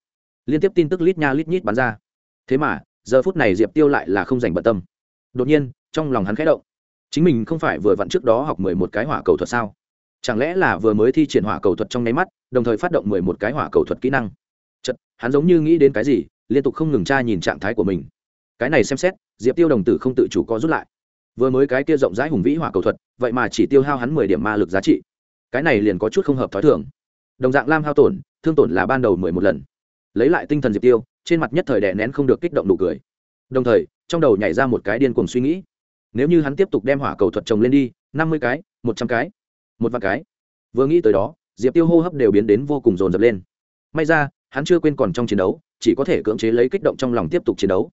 Liên tiếp tin tức lít nha lít nhít bắn ra. Thế mà, giờ phút này diệp tiêu lại là không dành bận tâm. Đột nhiên, trong lòng hắn khẽ động. Chính mình không phải vừa vặn trước đó học mười một cái hỏa cầu thuật sao? Chẳng lẽ là vừa mới thi triển hỏa cầu thuật trong nháy mắt, đồng thời phát động mười một cái hỏa cầu thuật kỹ năng? Chật hắn giống như nghĩ đến cái gì, liên tục không ngừng tra nhìn trạng thái của mình cái này xem xét, diệp tiêu đồng tử không tự chủ có rút lại. Vừa mới cái kia rộng rãi hùng vĩ hỏa cầu thuật, vậy mà chỉ tiêu hao hắn mười điểm ma lực giá trị. Cái này liền có chút không hợp t h ó i thường. Đồng dạng lam hao tổn, thương tổn là ban đầu mười một lần. Lấy lại tinh thần diệp tiêu, trên mặt nhất thời đè nén không được kích động nụ cười. Đồng thời, trong đầu nhảy ra một cái điên cuồng suy nghĩ. Nếu như hắn tiếp tục đem hỏa cầu thuật trồng lên đi, năm mươi cái, một trăm cái, một vạn cái. Vừa nghĩ tới đó, diệp tiêu hô hấp đều biến đến vô cùng dồn dập lên. May ra, hắn chưa quên còn trong chiến đấu, chỉ có thể cưỡng chế lấy kích động trong lòng tiếp tục chiến đấu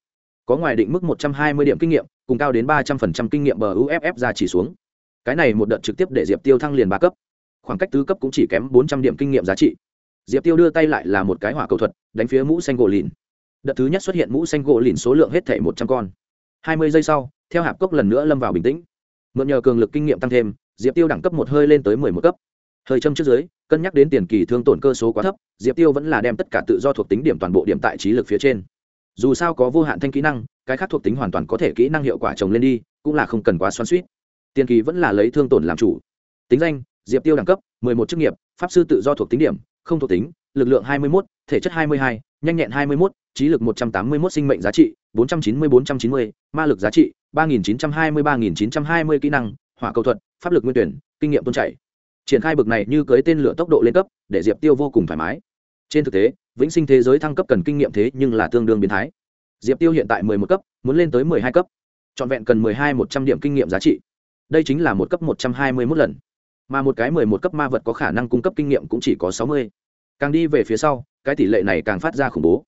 có ngoài định mức một trăm hai mươi điểm kinh nghiệm, cùng cao đến ba trăm phần trăm kinh nghiệm bờ uff ra chỉ xuống. Cái này một đợt trực tiếp để diệp tiêu thăng liền ba cấp. Khoảng cách tứ cấp cũng chỉ kém bốn trăm điểm kinh nghiệm giá trị. Diệp tiêu đưa tay lại là một cái hỏa cầu thuật, đánh phía mũ xanh gỗ lìn. Đợt thứ nhất xuất hiện mũ xanh gỗ lìn số lượng hết thảy một trăm con. Hai mươi giây sau, theo hạp cốc lần nữa lâm vào bình tĩnh. Mượn nhờ cường lực kinh nghiệm tăng thêm, diệp tiêu đẳng cấp một hơi lên tới mười một cấp. Hơi châm trước dưới, cân nhắc đến tiền kỳ thương tổn cơ số quá thấp, diệp tiêu vẫn là đem tất cả tự do thuộc tính điểm toàn bộ điểm tại trí lực phía trên dù sao có vô hạn thanh kỹ năng, cái khác thuộc tính hoàn toàn có thể kỹ năng hiệu quả trồng lên đi, cũng là không cần quá xoắn suýt tiền kỳ vẫn là lấy thương tổn làm chủ. Tính danh, diệp tiêu đẳng cấp, mười một chức nghiệp, pháp sư tự do thuộc tính điểm, không thuộc tính, lực lượng hai mươi một thể chất hai mươi hai, nhanh nhẹn hai mươi một trí lực một trăm tám mươi một sinh mệnh giá trị, bốn trăm chín mươi, bốn trăm chín mươi, ma lực giá trị, ba nghìn chín trăm hai mươi, ba nghìn chín trăm hai mươi kỹ năng, hỏa cầu thuật, pháp lực nguyên tuyển, kinh nghiệm tôn chảy. Triển khai bực này như cưới tên lửa tốc độ lên cấp, để diệp tiêu vô cùng thoải mái. Trên thực tế vĩnh sinh thế giới thăng cấp cần kinh nghiệm thế nhưng là tương đương biến thái. Diệp tiêu hiện tại mười một cấp, muốn lên tới mười hai cấp. Trọn vẹn cần mười hai một trăm điểm kinh nghiệm giá trị. Đây chính là một cấp một trăm hai mươi mốt lần. Mà một cái mười một cấp ma vật có khả năng cung cấp kinh nghiệm cũng chỉ có sáu mươi. Càng đi về phía sau, cái tỷ lệ này càng phát ra khủng bố.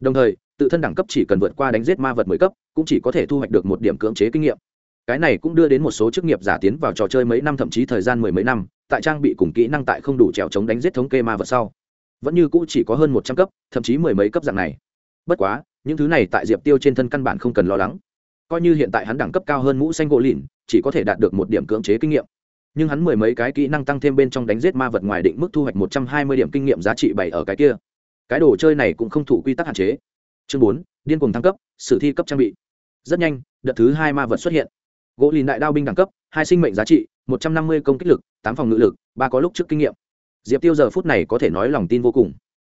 Đồng thời, tự thân đẳng cấp chỉ cần vượt qua đánh giết ma vật mười cấp, cũng chỉ có thể thu hoạch được một điểm cưỡng chế kinh nghiệm. Cái này cũng đưa đến một số chức nghiệp giả tiến vào trò chơi mấy năm, thậm chí thời gian mười mấy năm, tại trang bị cùng kỹ năng tại không đủ trèo chống đánh giết thống kê ma vật sau vẫn như cũ chỉ có hơn một trăm cấp, thậm chí mười mấy cấp dạng này. Bất quá, những thứ này tại diệp tiêu trên thân căn bản không cần lo lắng. Coi như hiện tại hắn đẳng cấp cao hơn mũ xanh gỗ lìn chỉ có thể đạt được một điểm cưỡng chế kinh nghiệm. Nhưng hắn mười mấy cái kỹ năng tăng thêm bên trong đánh giết ma vật ngoài định mức thu hoạch một trăm hai mươi điểm kinh nghiệm giá trị bảy ở cái kia. Cái đồ chơi này cũng không thủ quy tắc hạn chế. Chương bốn, điên cùng thăng cấp, sử thi cấp trang bị. Rất nhanh, đợt thứ hai ma vật xuất hiện. Gỗ lìn đại đao binh đẳng cấp, hai sinh mệnh giá trị, một trăm năm mươi công kích lực, tám phòng ngự lực, ba có lúc trước kinh nghiệm diệp tiêu giờ phút này có thể nói lòng tin vô cùng.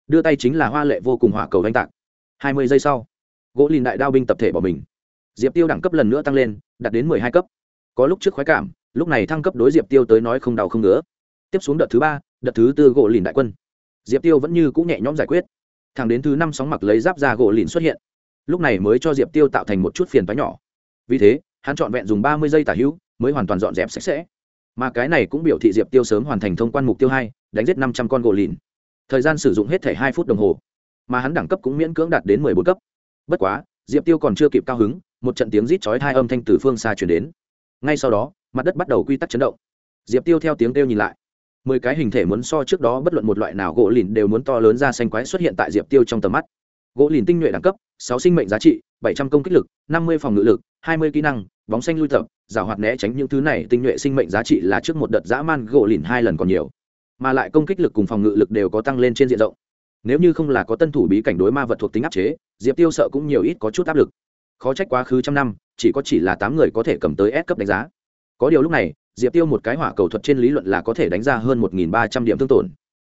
Đưa tay chính là hoa lệ vô cùng hỏa cầu đánh tạc. Hai mươi giây sau, gỗ lìn đại đao binh tập thể bỏ mình. Diệp tiêu đẳng cấp lần nữa tăng lên, đạt đến mười hai cấp. Có lúc trước khoái cảm, lúc này thăng cấp đối diệp tiêu tới nói không đau không ngứa. tiếp xuống đợt thứ ba, đợt thứ tư gỗ lìn đại quân. Diệp tiêu vẫn như c ũ nhẹ nhõm giải quyết. Thẳng đến thứ năm sóng mặc lấy giáp ra gỗ lìn xuất hiện. Lúc này mới cho diệp tiêu tạo thành một chút phiền phái nhỏ. Vì thế, hắn trọn vẹn dùng ba mươi giây tả hữu, mới hoàn toàn dọn dẹp sạch sẽ. Mà cái này cũng biểu thị diệp tiêu sớm hoàn thành thông quan mục tiêu hai đánh giết năm trăm con gỗ lìn. Thời gian sử dụng hết thể hai phút đồng hồ, mà hắn đẳng cấp cũng miễn cưỡng đạt đến mười bốn cấp. Bất quá, diệp tiêu còn chưa kịp cao hứng, một trận tiếng rít chói hai âm thanh từ phương xa chuyển đến. Ngay sau đó, mặt đất bắt đầu quy tắc chấn động. Diệp tiêu theo tiếng kêu nhìn lại. Mười cái hình thể muốn so trước đó bất luận một loại nào gỗ lìn đều muốn to lớn ra xanh quái xuất hiện tại diệp tiêu trong tầm mắt. Gỗ lìn tinh nhuệ đẳng cấp, sáu sinh mệnh giá trị, bảy trăm công kích lực, năm mươi phòng ngự lực, hai mươi kỹ năng, bóng xanh lui tập giả hoạt né tránh những thứ này tinh nhuệ sinh mệnh giá trị là trước một đợt dã man gỗ lìn hai lần còn nhiều mà lại công kích lực cùng phòng ngự lực đều có tăng lên trên diện rộng. Nếu như không là có tân thủ bí cảnh đối ma vật thuộc tính áp chế, diệp tiêu sợ cũng nhiều ít có chút áp lực. Khó trách quá khứ trăm năm, chỉ có chỉ là tám người có thể cầm tới S cấp đánh giá. Có điều lúc này, diệp tiêu một cái hỏa cầu thuật trên lý luận là có thể đánh ra hơn một ba trăm điểm thương tổn.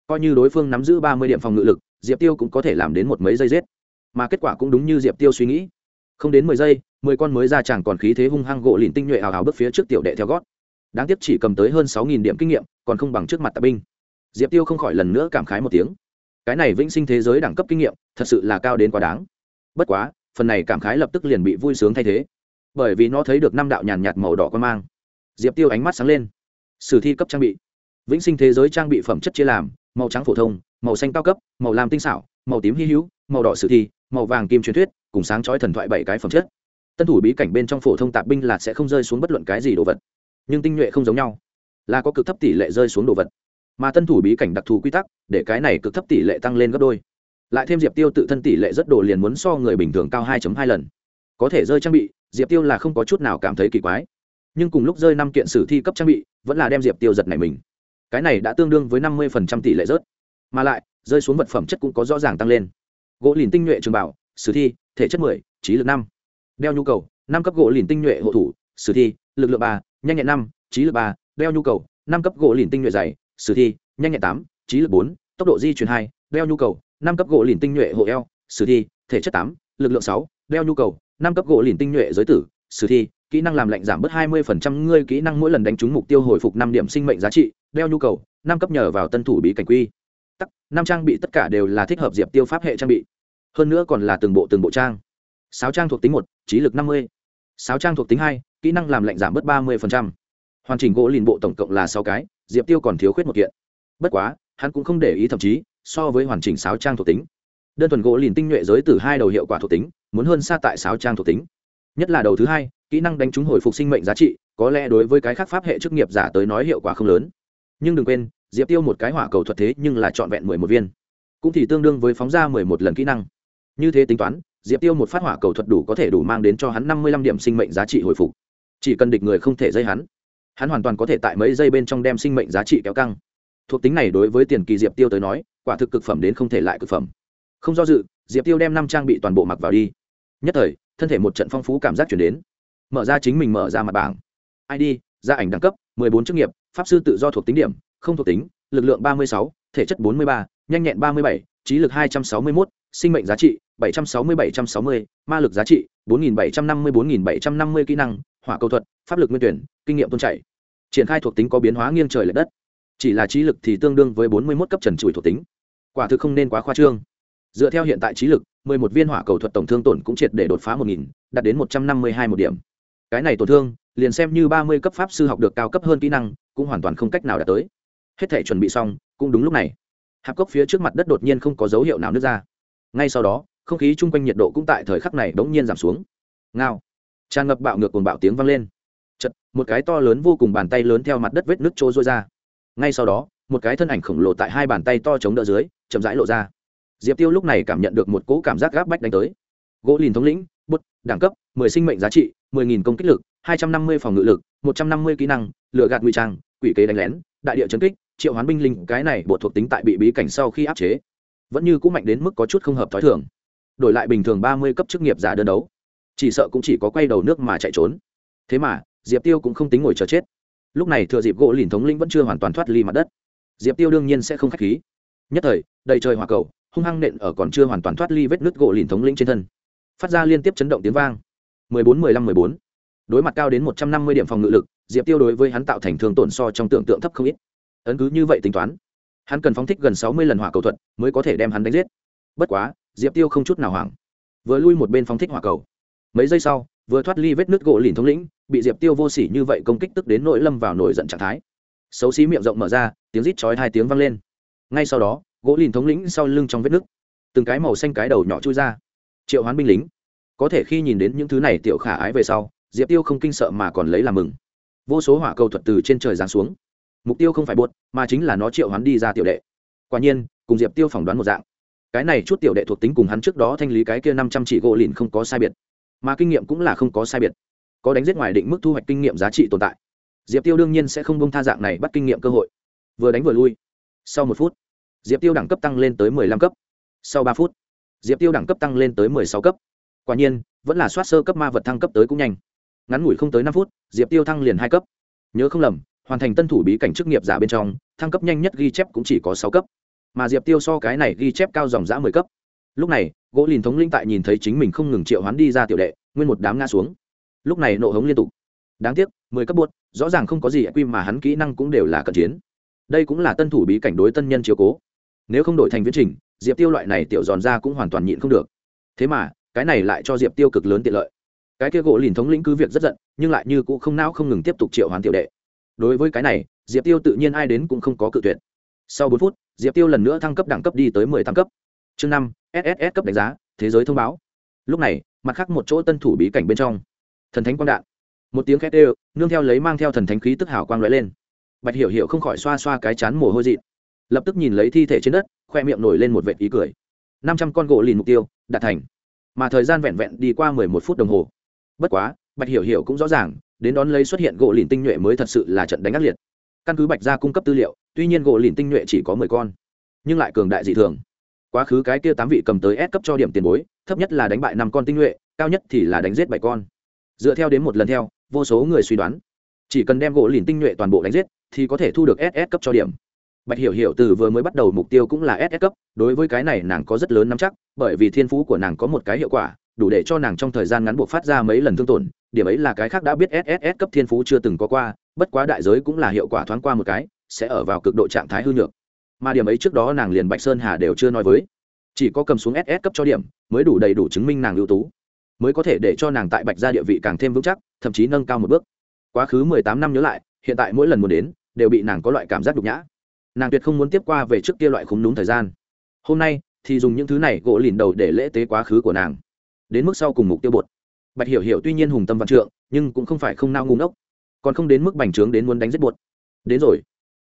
Coi như đối phương nắm giữ ba mươi điểm phòng ngự lực, diệp tiêu cũng có thể làm đến một mấy giây giết. Mà kết quả cũng đúng như diệp tiêu suy nghĩ. Không đến mười giây, mười con mới ra chẳng còn khí thế hung hăng gỗ lìn tinh nhuệ hào hào bước phía trước tiểu đệ theo gót. Đáng tiếc chỉ cầm tới hơn sáu nghìn điểm kinh nghiệm, còn không bằng trước mặt tạ binh diệp tiêu không khỏi lần nữa cảm khái một tiếng. Cái này vĩnh sinh thế giới đẳng cấp kinh nghiệm, thật sự là cao đến quá đáng. Bất quá, phần này cảm khái lập tức liền bị vui sướng thay thế. Bởi vì nó thấy được năm đạo nhàn nhạt màu đỏ quan mang. Diệp tiêu ánh mắt sáng lên. Sử thi cấp trang bị. Vĩnh sinh thế giới trang bị phẩm chất chia làm, màu trắng phổ thông, màu xanh cao cấp, màu lam tinh xảo, màu tím hy hữu, màu đỏ sử thi, màu vàng kim truyền thuyết, cùng sáng chói thần thoại bảy cái phẩm chất. Tân thủ bí cảnh bên trong phổ thông tạp binh là sẽ không rơi xuống bất luận cái gì đồ vật. Nhưng tinh nhuệ không giống nhau. Là có cực thấp tỷ lệ rơi xuống đồ vật mà tân thủ bí cảnh đặc thù quy tắc, để cái này cực thấp tỷ lệ tăng lên gấp đôi. Lại thêm diệp tiêu tự thân tỷ lệ rất đồ liền muốn so người bình thường cao 2 hai lần. Có thể rơi trang bị, diệp tiêu là không có chút nào cảm thấy kỳ quái. Nhưng cùng lúc rơi năm kiện sử thi cấp trang bị, vẫn là đem diệp tiêu giật này mình. Cái này đã tương đương với năm mươi tỷ lệ rớt. Mà lại, rơi xuống vật phẩm chất cũng có rõ ràng tăng lên. Gỗ lìn tinh nhuệ trường bảo, sử thi, thể chất mười, trí lực năm. Đeo nhu cầu, năm cấp gỗ lìn tinh nhuệ hộ thủ, sử thi, lực lượng ba, nhanh nhẹn năm, trí lực ba, đeo nhu cầu, năm cấp gỗ lìn tinh nhuệ dày sử thi, nhanh nhẹn tám, trí lực bốn, tốc độ di chuyển hai, đeo nhu cầu, năm cấp gỗ lìn tinh nhuệ hộ eo, sử thi, thể chất tám, lực lượng sáu, đeo nhu cầu, năm cấp gỗ lìn tinh nhuệ giới tử, sử thi, kỹ năng làm lạnh giảm bớt hai mươi phần trăm ngươi kỹ năng mỗi lần đánh trúng mục tiêu hồi phục năm điểm sinh mệnh giá trị, đeo nhu cầu, năm cấp nhờ vào tân thủ bí cảnh quy. Tắc, năm trang bị tất cả đều là thích hợp diệp tiêu pháp hệ trang bị. Hơn nữa còn là từng bộ từng bộ trang. Sáu trang thuộc tính một, trí lực năm mươi. Sáu trang thuộc tính hai, kỹ năng làm lạnh giảm bớt ba mươi hoàn chỉnh gỗ lìn bộ tổng cộng là sáu cái diệp tiêu còn thiếu khuyết một kiện. Bất quá, hắn cũng không để ý thậm chí, so với hoàn chỉnh sáo trang thuộc tính. Đơn thuần gỗ liền tinh nhuệ giới từ hai đầu hiệu quả thuộc tính, muốn hơn xa tại sáo trang thuộc tính. Nhất là đầu thứ hai, kỹ năng đánh trúng hồi phục sinh mệnh giá trị, có lẽ đối với cái khác pháp hệ chức nghiệp giả tới nói hiệu quả không lớn. Nhưng đừng quên, diệp tiêu một cái hỏa cầu thuật thế nhưng là trọn vẹn mười một viên. Cũng thì tương đương với phóng ra mười một lần kỹ năng. Như thế tính toán, diệp tiêu một phát hỏa cầu thuật đủ có thể đủ mang đến cho hắn năm mươi lăm điểm sinh mệnh giá trị hồi phục. Chỉ cần địch người không thể dây hắn hắn hoàn toàn có thể tại mấy giây bên trong đem sinh mệnh giá trị kéo căng. Thuộc tính này đối với tiền kỳ diệp tiêu tới nói quả thực cực phẩm đến không thể lại cực phẩm. Không do dự diệp tiêu đem năm trang bị toàn bộ mặc vào đi. Nhất thời thân thể một trận phong phú cảm giác chuyển đến. Mở ra chính mình mở ra mặt bảng. Id gia ảnh đẳng cấp 14 chức nghiệp pháp sư tự do thuộc tính điểm không thuộc tính lực lượng 36, thể chất 43, nhanh nhẹn 37, trí lực 261, sinh mệnh giá trị 760-760, ma lực giá trị 4.750-4.750 kỹ năng hỏa cầu thuật pháp lực nguyên tuyển kinh nghiệm tôn chảy triển khai thuộc tính có biến hóa nghiêng trời l ệ đất. Chỉ là trí lực thì tương đương với 41 cấp trần trụi thuộc tính. Quả thực không nên quá khoa trương. Dựa theo hiện tại trí lực 11 viên hỏa cầu thuật tổng thương tổn cũng triệt để đột phá 1000, đạt đến 152 một điểm. Cái này tổn thương liền xem như 30 cấp pháp sư học được cao cấp hơn kỹ năng cũng hoàn toàn không cách nào đạt tới. Hết thể chuẩn bị xong cũng đúng lúc này. Hạp cốc phía trước mặt đất đột nhiên không có dấu hiệu nào nứt ra. Ngay sau đó không khí chung quanh nhiệt độ cũng tại thời khắc này bỗng nhiên giảm xuống. Ngao. Tràn ngập bạo ngược cồn bạo tiếng vang lên chật, một cái to lớn vô cùng bàn tay lớn theo mặt đất vết nước trôi rôi ra. Ngay sau đó, một cái thân ảnh khổng lồ tại hai bàn tay to chống đỡ dưới, chậm rãi lộ ra. Diệp tiêu lúc này cảm nhận được một cỗ cảm giác gáp bách đánh tới. Gỗ lìn thống lĩnh, bút, đẳng cấp, mười sinh mệnh giá trị, mười nghìn công kích lực, hai trăm năm mươi phòng ngự lực, một trăm năm mươi kỹ năng lựa gạt nguy trang, quỷ kế đánh lén, đại địa chấn kích, triệu hoán binh linh, cái này bộ thuộc tính tại bị bí cảnh sau khi áp chế, vẫn như cũng mạnh đến mức có chút không hợp t h ó i thường. Đổi lại bình thường ba mươi cấp chức nghiệp giả đơn đấu, chỉ sợ cũng chỉ có quay đầu nước mà chạy trốn. Thế mà diệp tiêu cũng không tính ngồi chờ chết. Lúc này thừa dịp gỗ lìn thống lĩnh vẫn chưa hoàn toàn thoát ly mặt đất, diệp tiêu đương nhiên sẽ không k h á c h khí. Nhất thời, đầy trời hỏa cầu, hung hăng nện ở còn chưa hoàn toàn thoát ly vết nứt gỗ lìn thống lĩnh trên thân. Phát ra liên tiếp chấn động tiếng vang. Mười bốn, mười lăm, mười bốn. Đối mặt cao đến một trăm năm mươi điểm phòng ngự lực, diệp tiêu đối với hắn tạo thành thương tổn so trong tưởng tượng thấp không ít. Ấn cứ như vậy tính toán, hắn cần phóng thích gần sáu mươi lần hỏa cầu thuật mới có thể đem hắn đánh giết. Bất quá, diệp tiêu không chút nào hoảng. Vừa lui một bên phóng thích hỏa cầu. Mấy giây sau vừa thoát ly vết nước gỗ lìn thống lĩnh, bị diệp tiêu vô s ỉ như vậy công kích tức đến nỗi lâm vào nổi giận trạng thái. Xấu xí miệng rộng mở ra, tiếng rít chói hai tiếng vang lên. Ngay sau đó, gỗ lìn thống lĩnh sau lưng trong vết nước từng cái màu xanh cái đầu nhỏ chui ra. Triệu hoán binh lính, có thể khi nhìn đến những thứ này tiểu khả ái về sau, diệp tiêu không kinh sợ mà còn lấy làm mừng. Vô số hỏa cầu thuật từ trên trời giáng xuống. Mục tiêu không phải buốt mà chính là nó triệu hoán đi ra tiểu đệ. Quả nhiên, cùng diệp tiêu phỏng đoán một dạng. Cái này chút tiểu đệ thuộc tính cùng hắn trước đó thanh lý cái kia năm trăm chỉ gỗ lìn không có sai biệt mà kinh nghiệm cũng là không có sai biệt. Có đánh giết ngoài định mức thu hoạch kinh nghiệm giá trị tồn tại. Diệp tiêu đương nhiên sẽ không bông tha dạng này bắt kinh nghiệm cơ hội. Vừa đánh vừa lui. Sau một phút, diệp tiêu đẳng cấp tăng lên tới mười lăm cấp. Sau ba phút, diệp tiêu đẳng cấp tăng lên tới mười sáu cấp. Quả nhiên, vẫn là soát sơ cấp ma vật thăng cấp tới cũng nhanh. Ngắn ngủi không tới năm phút, diệp tiêu thăng liền hai cấp. Nhớ không lầm, hoàn thành tân thủ bí cảnh chức nghiệp giả bên trong, thăng cấp nhanh nhất ghi chép cũng chỉ có sáu cấp. Mà diệp tiêu so cái này ghi chép cao dòng giã mười cấp. Lúc này gỗ lìn thống linh tại nhìn thấy chính mình không ngừng triệu hoán đi ra tiểu đệ, nguyên một đám ngã xuống. Lúc này nộ hống liên tục. Đáng tiếc, mười cấp buốt, rõ ràng không có gì quy mà hắn kỹ năng cũng đều là cận chiến. Đây cũng là tân thủ bí cảnh đối tân nhân chiếu cố. Nếu không đổi thành viễn trình, diệp tiêu loại này tiểu giòn ra cũng hoàn toàn nhịn không được. Thế mà, cái này lại cho diệp tiêu cực lớn tiện lợi. Cái kia gỗ lìn thống lĩnh cứ việc rất giận, nhưng lại như cũng không não không ngừng tiếp tục triệu hoán tiểu đệ. Đối với cái này, diệp tiêu tự nhiên ai đến cũng không có cự tuyệt. Sau bốn phút, diệp tiêu lần nữa thăng cấp đẳng cấp đi tới mười tám cấp chương năm sss cấp đánh giá, thế giới thông báo. Lúc này, mặt khác một chỗ tân thủ bí cảnh bên trong. Thần thánh quang đạn. Một tiếng khét ê nương theo lấy mang theo thần thánh khí tức hào quang lóe lên. Bạch hiểu hiểu không khỏi xoa xoa cái chán mồ hôi dị lập tức nhìn lấy thi thể trên đất, khoe miệng nổi lên một vệ ý cười. Năm trăm con gỗ lìn mục tiêu, đạt thành. Mà thời gian vẹn vẹn đi qua mười một phút đồng hồ. Bất quá, bạch hiểu hiểu cũng rõ ràng, đến đón lấy xuất hiện gỗ lìn tinh nhuệ mới thật sự là trận đánh ác liệt. Căn cứ bạch gia cung cấp tư liệu, tuy nhiên gỗ lìn tinh nhuệ chỉ có mười con, nhưng lại cường đại dị thường quá khứ cái kia tám vị cầm tới S cấp cho điểm tiền bối, thấp nhất là đánh bại năm con tinh nhuệ, cao nhất thì là đánh giết bảy con. Dựa theo đến một lần theo, vô số người suy đoán. Chỉ cần đem gỗ lìn tinh nhuệ toàn bộ đánh giết, thì có thể thu được ss cấp cho điểm. Bạch hiểu hiểu từ vừa mới bắt đầu mục tiêu cũng là ss cấp, đối với cái này nàng có rất lớn nắm chắc, bởi vì thiên phú của nàng có một cái hiệu quả, đủ để cho nàng trong thời gian ngắn buộc phát ra mấy lần thương tổn, điểm ấy là cái khác đã biết sss cấp thiên phú chưa từng có qua, bất quá đại giới cũng là hiệu quả thoáng qua một cái, sẽ ở vào cực độ trạng thái hư nhược mà điểm ấy trước đó nàng liền bạch sơn hà đều chưa nói với. Chỉ có cầm xuống ss cấp cho điểm, mới đủ đầy đủ chứng minh nàng ưu tú. Mới có thể để cho nàng tại bạch gia địa vị càng thêm vững chắc, thậm chí nâng cao một bước. Quá khứ mười tám năm nhớ lại, hiện tại mỗi lần muốn đến, đều bị nàng có loại cảm giác nhục nhã. Nàng tuyệt không muốn tiếp qua về trước kia loại khúng đúng thời gian. Hôm nay, thì dùng những thứ này gỗ lìn đầu để lễ tế quá khứ của nàng. Đến mức sau cùng mục tiêu bột. Bạch hiểu hiểu tuy nhiên hùng tâm văn trượng, nhưng cũng không phải không nao ngu ngốc. Còn không đến mức bành trướng đến muốn đánh giết bột. Đến rồi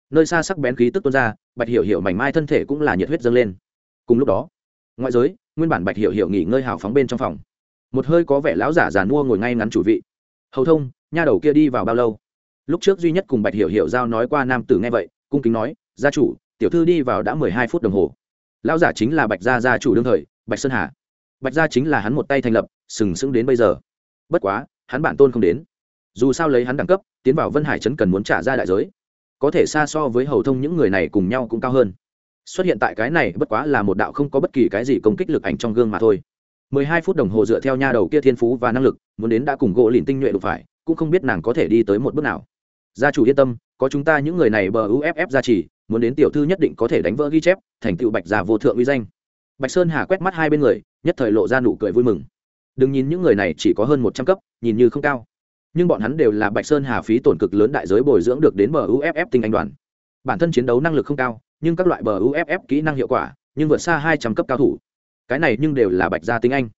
nơi xa sắc bén khí tức tuôn ra, bạch hiểu hiểu mảnh mai thân thể cũng là nhiệt huyết dâng lên. Cùng lúc đó, ngoại giới, nguyên bản bạch hiểu hiểu nghỉ ngơi hào phóng bên trong phòng. Một hơi có vẻ lão giả già mua ngồi ngay ngắn chủ vị. Hầu thông, nha đầu kia đi vào bao lâu? Lúc trước duy nhất cùng bạch hiểu hiểu giao nói qua nam tử nghe vậy, cung kính nói, gia chủ, tiểu thư đi vào đã mười hai phút đồng hồ. Lão giả chính là bạch gia gia chủ đương thời, bạch sơn hà. Bạch gia chính là hắn một tay thành lập, sừng sững đến bây giờ. Bất quá, hắn bản tôn không đến. Dù sao lấy hắn đẳng cấp, tiến vào vân hải trấn cần muốn trả ra đại giới có thể xa so với hầu thông những người này cùng nhau cũng cao hơn. Xuất hiện tại cái này bất quá là một đạo không có bất kỳ cái gì công kích lực ảnh trong gương mà thôi. Mười hai phút đồng hồ dựa theo nha đầu kia thiên phú và năng lực, muốn đến đã cùng gỗ lìn tinh nhuệ đụng phải, cũng không biết nàng có thể đi tới một bước nào. Gia chủ yên tâm, có chúng ta những người này bờ uff gia trì, muốn đến tiểu thư nhất định có thể đánh vỡ ghi chép, thành tựu bạch già vô thượng uy danh. Bạch sơn hà quét mắt hai bên người, nhất thời lộ ra nụ cười vui mừng. Đừng nhìn những người này chỉ có hơn một trăm cấp, nhìn như không cao nhưng bọn hắn đều là bạch sơn hà phí tổn cực lớn đại giới bồi dưỡng được đến bờ uff tinh anh đoàn. Bản thân chiến đấu năng lực không cao, nhưng các loại bờ uff kỹ năng hiệu quả, nhưng vượt xa hai trăm cấp cao thủ. Cái này nhưng đều là bạch gia tinh anh.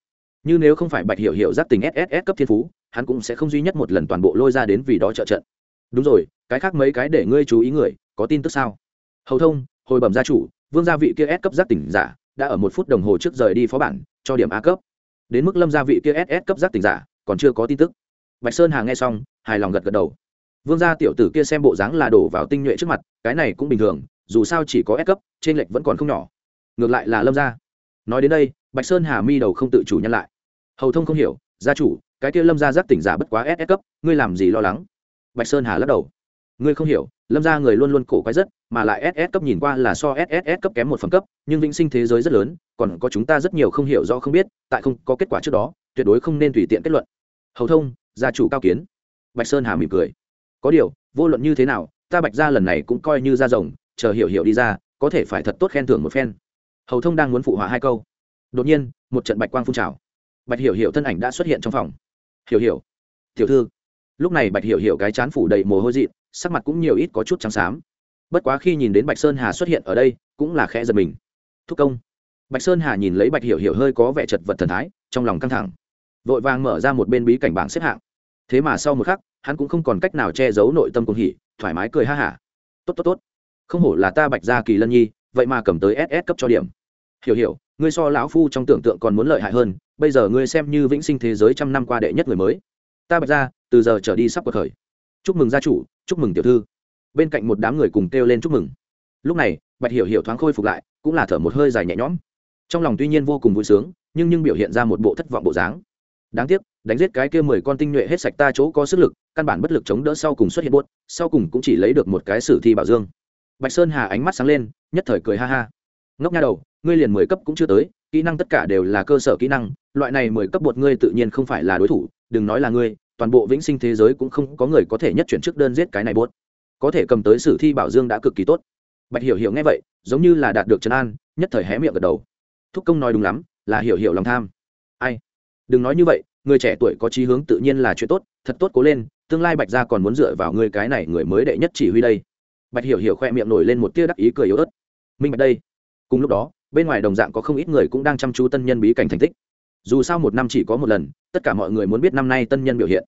Như nếu không phải bạch hiểu hiểu giác tình sss cấp thiên phú, hắn cũng sẽ không duy nhất một lần toàn bộ lôi ra đến vì đó trợ trận. Đúng rồi, cái khác mấy cái để ngươi chú ý người, có tin tức sao? Hầu thông, hồi bẩm gia chủ, vương gia vị kia s cấp giác tỉnh giả, đã ở một phút đồng hồ trước rời đi phó bản, cho điểm a cấp. Đến mức lâm gia vị kia ss cấp giác tỉnh giả, còn chưa có tin tức bạch sơn hà nghe xong, hài lòng gật gật đầu. Vương gia tiểu tử kia xem bộ dáng là đổ vào tinh nhuệ trước mặt, cái này cũng bình thường, dù sao chỉ có S cấp, trên lệch vẫn còn không nhỏ. Ngược lại là lâm gia. Nói đến đây, bạch sơn hà mi đầu không tự chủ nhân lại. Hầu thông không hiểu, gia chủ, cái kia lâm gia giác tỉnh giả bất quá ss cấp, ngươi làm gì lo lắng? Bạch sơn hà lắc đầu. Ngươi không hiểu, lâm gia người luôn luôn cổ quái rất, mà lại ss cấp nhìn qua là so sss cấp kém một phần cấp, nhưng vĩnh sinh thế giới rất lớn, còn có chúng ta rất nhiều không hiểu do không biết, tại không có kết quả trước đó, tuyệt đối không nên tùy tiện kết luận. Hầu thông gia chủ cao kiến. Bạch sơn hà mỉm cười. Có điều, vô luận như thế nào, ta bạch gia lần này cũng coi như ra rồng, chờ hiểu hiểu đi ra, có thể phải thật tốt khen thưởng một phen. Hầu thông đang muốn phụ họa hai câu. Đột nhiên, một trận bạch quang phun trào. Bạch hiểu hiểu thân ảnh đã xuất hiện trong phòng. Hiểu hiểu, tiểu thư. Lúc này bạch hiểu hiểu cái chán phủ đầy mồ hôi dị sắc mặt cũng nhiều ít có chút trắng xám. Bất quá khi nhìn đến bạch sơn hà xuất hiện ở đây, cũng là khẽ giật mình. Thúc công. Bạch sơn hà nhìn lấy bạch hiểu hiểu hơi có vẻ chật vật thần thái, trong lòng căng thẳng. Vội vàng mở ra một bên bí cảnh bảng xếp hạng thế mà sau một khắc, hắn cũng không còn cách nào che giấu nội tâm cùng hỉ, thoải mái cười ha hả. Tốt tốt tốt. Không hổ là ta bạch gia kỳ lân nhi, vậy mà cầm tới ss cấp cho điểm. Hiểu hiểu, ngươi so lão phu trong tưởng tượng còn muốn lợi hại hơn, bây giờ ngươi xem như vĩnh sinh thế giới trăm năm qua đệ nhất người mới. Ta bạch gia, từ giờ trở đi sắp cuộc khởi. Chúc mừng gia chủ, chúc mừng tiểu thư. Bên cạnh một đám người cùng kêu lên chúc mừng. Lúc này, bạch hiểu hiểu thoáng khôi phục lại, cũng là thở một hơi dài nhẹ nhõm. Trong lòng tuy nhiên vô cùng vui sướng, nhưng nhưng biểu hiện ra một bộ thất vọng bộ dáng. Đáng tiếc đánh giết cái kia mười con tinh nhuệ hết sạch ta chỗ có sức lực, căn bản bất lực chống đỡ sau cùng xuất hiện buốt, sau cùng cũng chỉ lấy được một cái sử thi bảo dương. Bạch sơn hà ánh mắt sáng lên, nhất thời cười ha ha. Ngốc nha đầu, ngươi liền mười cấp cũng chưa tới, kỹ năng tất cả đều là cơ sở kỹ năng, loại này mười cấp bột ngươi tự nhiên không phải là đối thủ, đừng nói là ngươi, toàn bộ vĩnh sinh thế giới cũng không có người có thể nhất chuyển trước đơn giết cái này bốt có thể cầm tới sử thi bảo dương đã cực kỳ tốt. Bạch hiểu hiểu nghe vậy, giống như là đạt được trấn an, nhất thời hé miệng gật đầu. Thúc công nói đúng lắm, là hiểu hiểu lòng tham. Ai? Đừng nói như vậy người trẻ tuổi có chí hướng tự nhiên là chuyện tốt thật tốt cố lên tương lai bạch gia còn muốn dựa vào ngươi cái này người mới đệ nhất chỉ huy đây. Bạch hiểu hiểu khoe miệng nổi lên một tia đắc ý cười yếu ớt. Minh bạch đây. Cùng lúc đó bên ngoài đồng dạng có không ít người cũng đang chăm chú tân nhân bí cảnh thành tích. Dù sao một năm chỉ có một lần tất cả mọi người muốn biết năm nay tân nhân biểu hiện.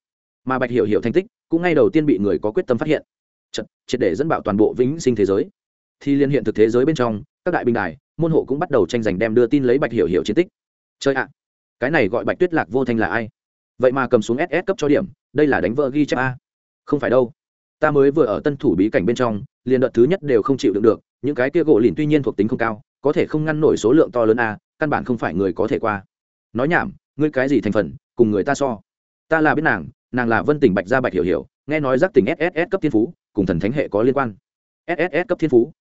Mà bạch hiểu hiểu thành tích cũng ngay đầu tiên bị người có quyết tâm phát hiện. Chật, triệt để dẫn bạo toàn bộ vĩnh sinh thế giới. Thì liên hiện thực thế giới bên trong các đại binh đài môn hộ cũng bắt đầu tranh giành đem đưa tin lấy bạch hiểu hiểu chiến tích. Chơi ạ cái này gọi bạch tuyết lạc vô thanh là ai? Vậy mà cầm xuống ss cấp cho điểm, đây là đánh vỡ ghi chép a. Không phải đâu. Ta mới vừa ở tân thủ bí cảnh bên trong, liền đợt thứ nhất đều không chịu đựng được, những cái kia gỗ lìn tuy nhiên thuộc tính không cao, có thể không ngăn nổi số lượng to lớn a, căn bản không phải người có thể qua. Nói nhảm, ngươi cái gì thành phần, cùng người ta so. Ta là biết nàng nàng là vân tỉnh bạch gia bạch hiểu hiểu, nghe nói giác tỉnh sss cấp thiên phú, cùng thần thánh hệ có liên quan. Sss cấp thiên phú.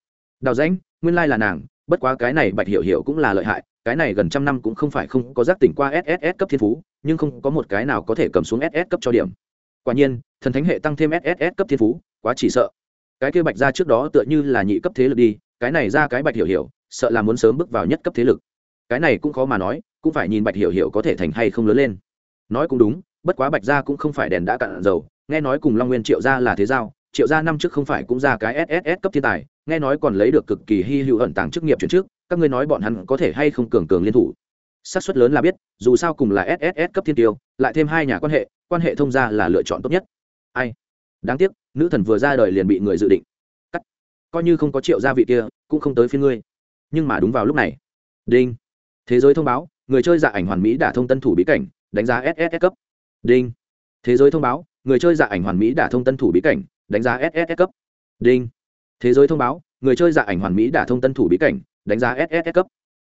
Đào danh nguyên lai là nàng, bất quá cái này bạch hiểu hiểu cũng là lợi hại cái này gần trăm năm cũng không phải không có giác tỉnh qua sss cấp thiên phú, nhưng không có một cái nào có thể cầm xuống ss cấp cho điểm. Quả nhiên, thần thánh hệ tăng thêm sss cấp thiên phú, quá chỉ sợ. Cái kia bạch ra trước đó tựa như là nhị cấp thế lực đi, cái này ra cái bạch hiểu hiểu, sợ là muốn sớm bước vào nhất cấp thế lực. Cái này cũng khó mà nói, cũng phải nhìn bạch hiểu hiểu có thể thành hay không lớn lên. Nói cũng đúng, bất quá bạch gia cũng không phải đèn đã cạn dầu, nghe nói cùng long nguyên triệu gia là thế giao, triệu gia năm trước không phải cũng ra cái sss cấp thiên tài, nghe nói còn lấy được cực kỳ hy hữu ẩn tàng chức nghiệp chuyển trước các ngươi nói bọn hắn có thể hay không cường cường liên thủ? Xác suất lớn là biết, dù sao cùng là sss cấp thiên tiêu, lại thêm hai nhà quan hệ quan hệ thông gia là lựa chọn tốt nhất. Ai? Đáng tiếc, nữ thần vừa ra đời liền bị người dự định. Cắt. Coi như không có triệu gia vị kia, cũng không tới phía ngươi. Nhưng mà đúng vào lúc này. Đinh. Thế giới thông báo, người chơi dạ ảnh hoàn mỹ đả thông tân thủ bí cảnh, đánh giá sss cấp. Đinh. Thế giới thông báo, người chơi dạ ảnh hoàn mỹ đả thông tân thủ bí cảnh, đánh giá sss cấp. Đinh. Thế giới thông báo, người chơi dạ ảnh hoàn mỹ đả thông tân thủ bí cảnh đánh giá sss cấp.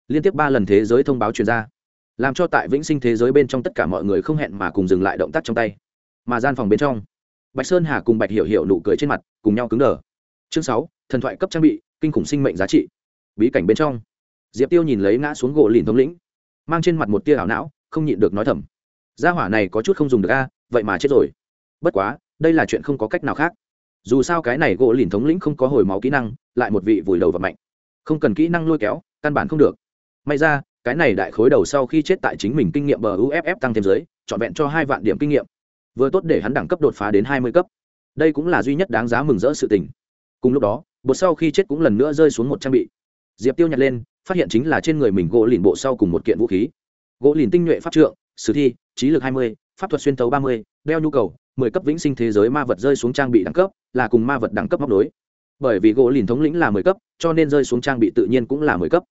Liên tiếp ba lần thế giới thông báo truyền ra, làm cho tại vĩnh sinh thế giới bên trong tất cả mọi người không hẹn mà cùng dừng lại động tác trong tay. Mà gian phòng bên trong, bạch sơn hà cùng bạch hiểu hiểu nụ cười trên mặt, cùng nhau cứng đờ. Chương sáu, thần thoại cấp trang bị, kinh khủng sinh mệnh giá trị. Bí cảnh bên trong, diệp tiêu nhìn lấy ngã xuống gỗ lìn thống lĩnh, mang trên mặt một tia ảo não, không nhịn được nói thầm. Gia hỏa này có chút không dùng được a, vậy mà chết rồi. Bất quá, đây là chuyện không có cách nào khác. Dù sao cái này gỗ lìn thống lĩnh không có hồi máu kỹ năng, lại một vị vùi đầu và mạnh không cần kỹ năng lôi kéo, căn bản không được. May ra, cái này đại khối đầu sau khi chết tại chính mình kinh nghiệm bờ uff tăng thêm giới, trọn vẹn cho hai vạn điểm kinh nghiệm. Vừa tốt để hắn đẳng cấp đột phá đến hai mươi cấp. Đây cũng là duy nhất đáng giá mừng rỡ sự tình. Cùng lúc đó, bột sau khi chết cũng lần nữa rơi xuống một trang bị. Diệp tiêu nhặt lên, phát hiện chính là trên người mình gỗ lìn bộ sau cùng một kiện vũ khí. Gỗ lìn tinh nhuệ pháp trượng, sử thi, trí lực hai mươi, pháp thuật xuyên tấu ba mươi, đeo nhu cầu, mười cấp vĩnh sinh thế giới ma vật rơi xuống trang bị đẳng cấp, là cùng ma vật đẳng cấp móc đối bởi vì gỗ lìn thống lĩnh là mười cấp, cho nên rơi xuống trang bị tự nhiên cũng là mười cấp.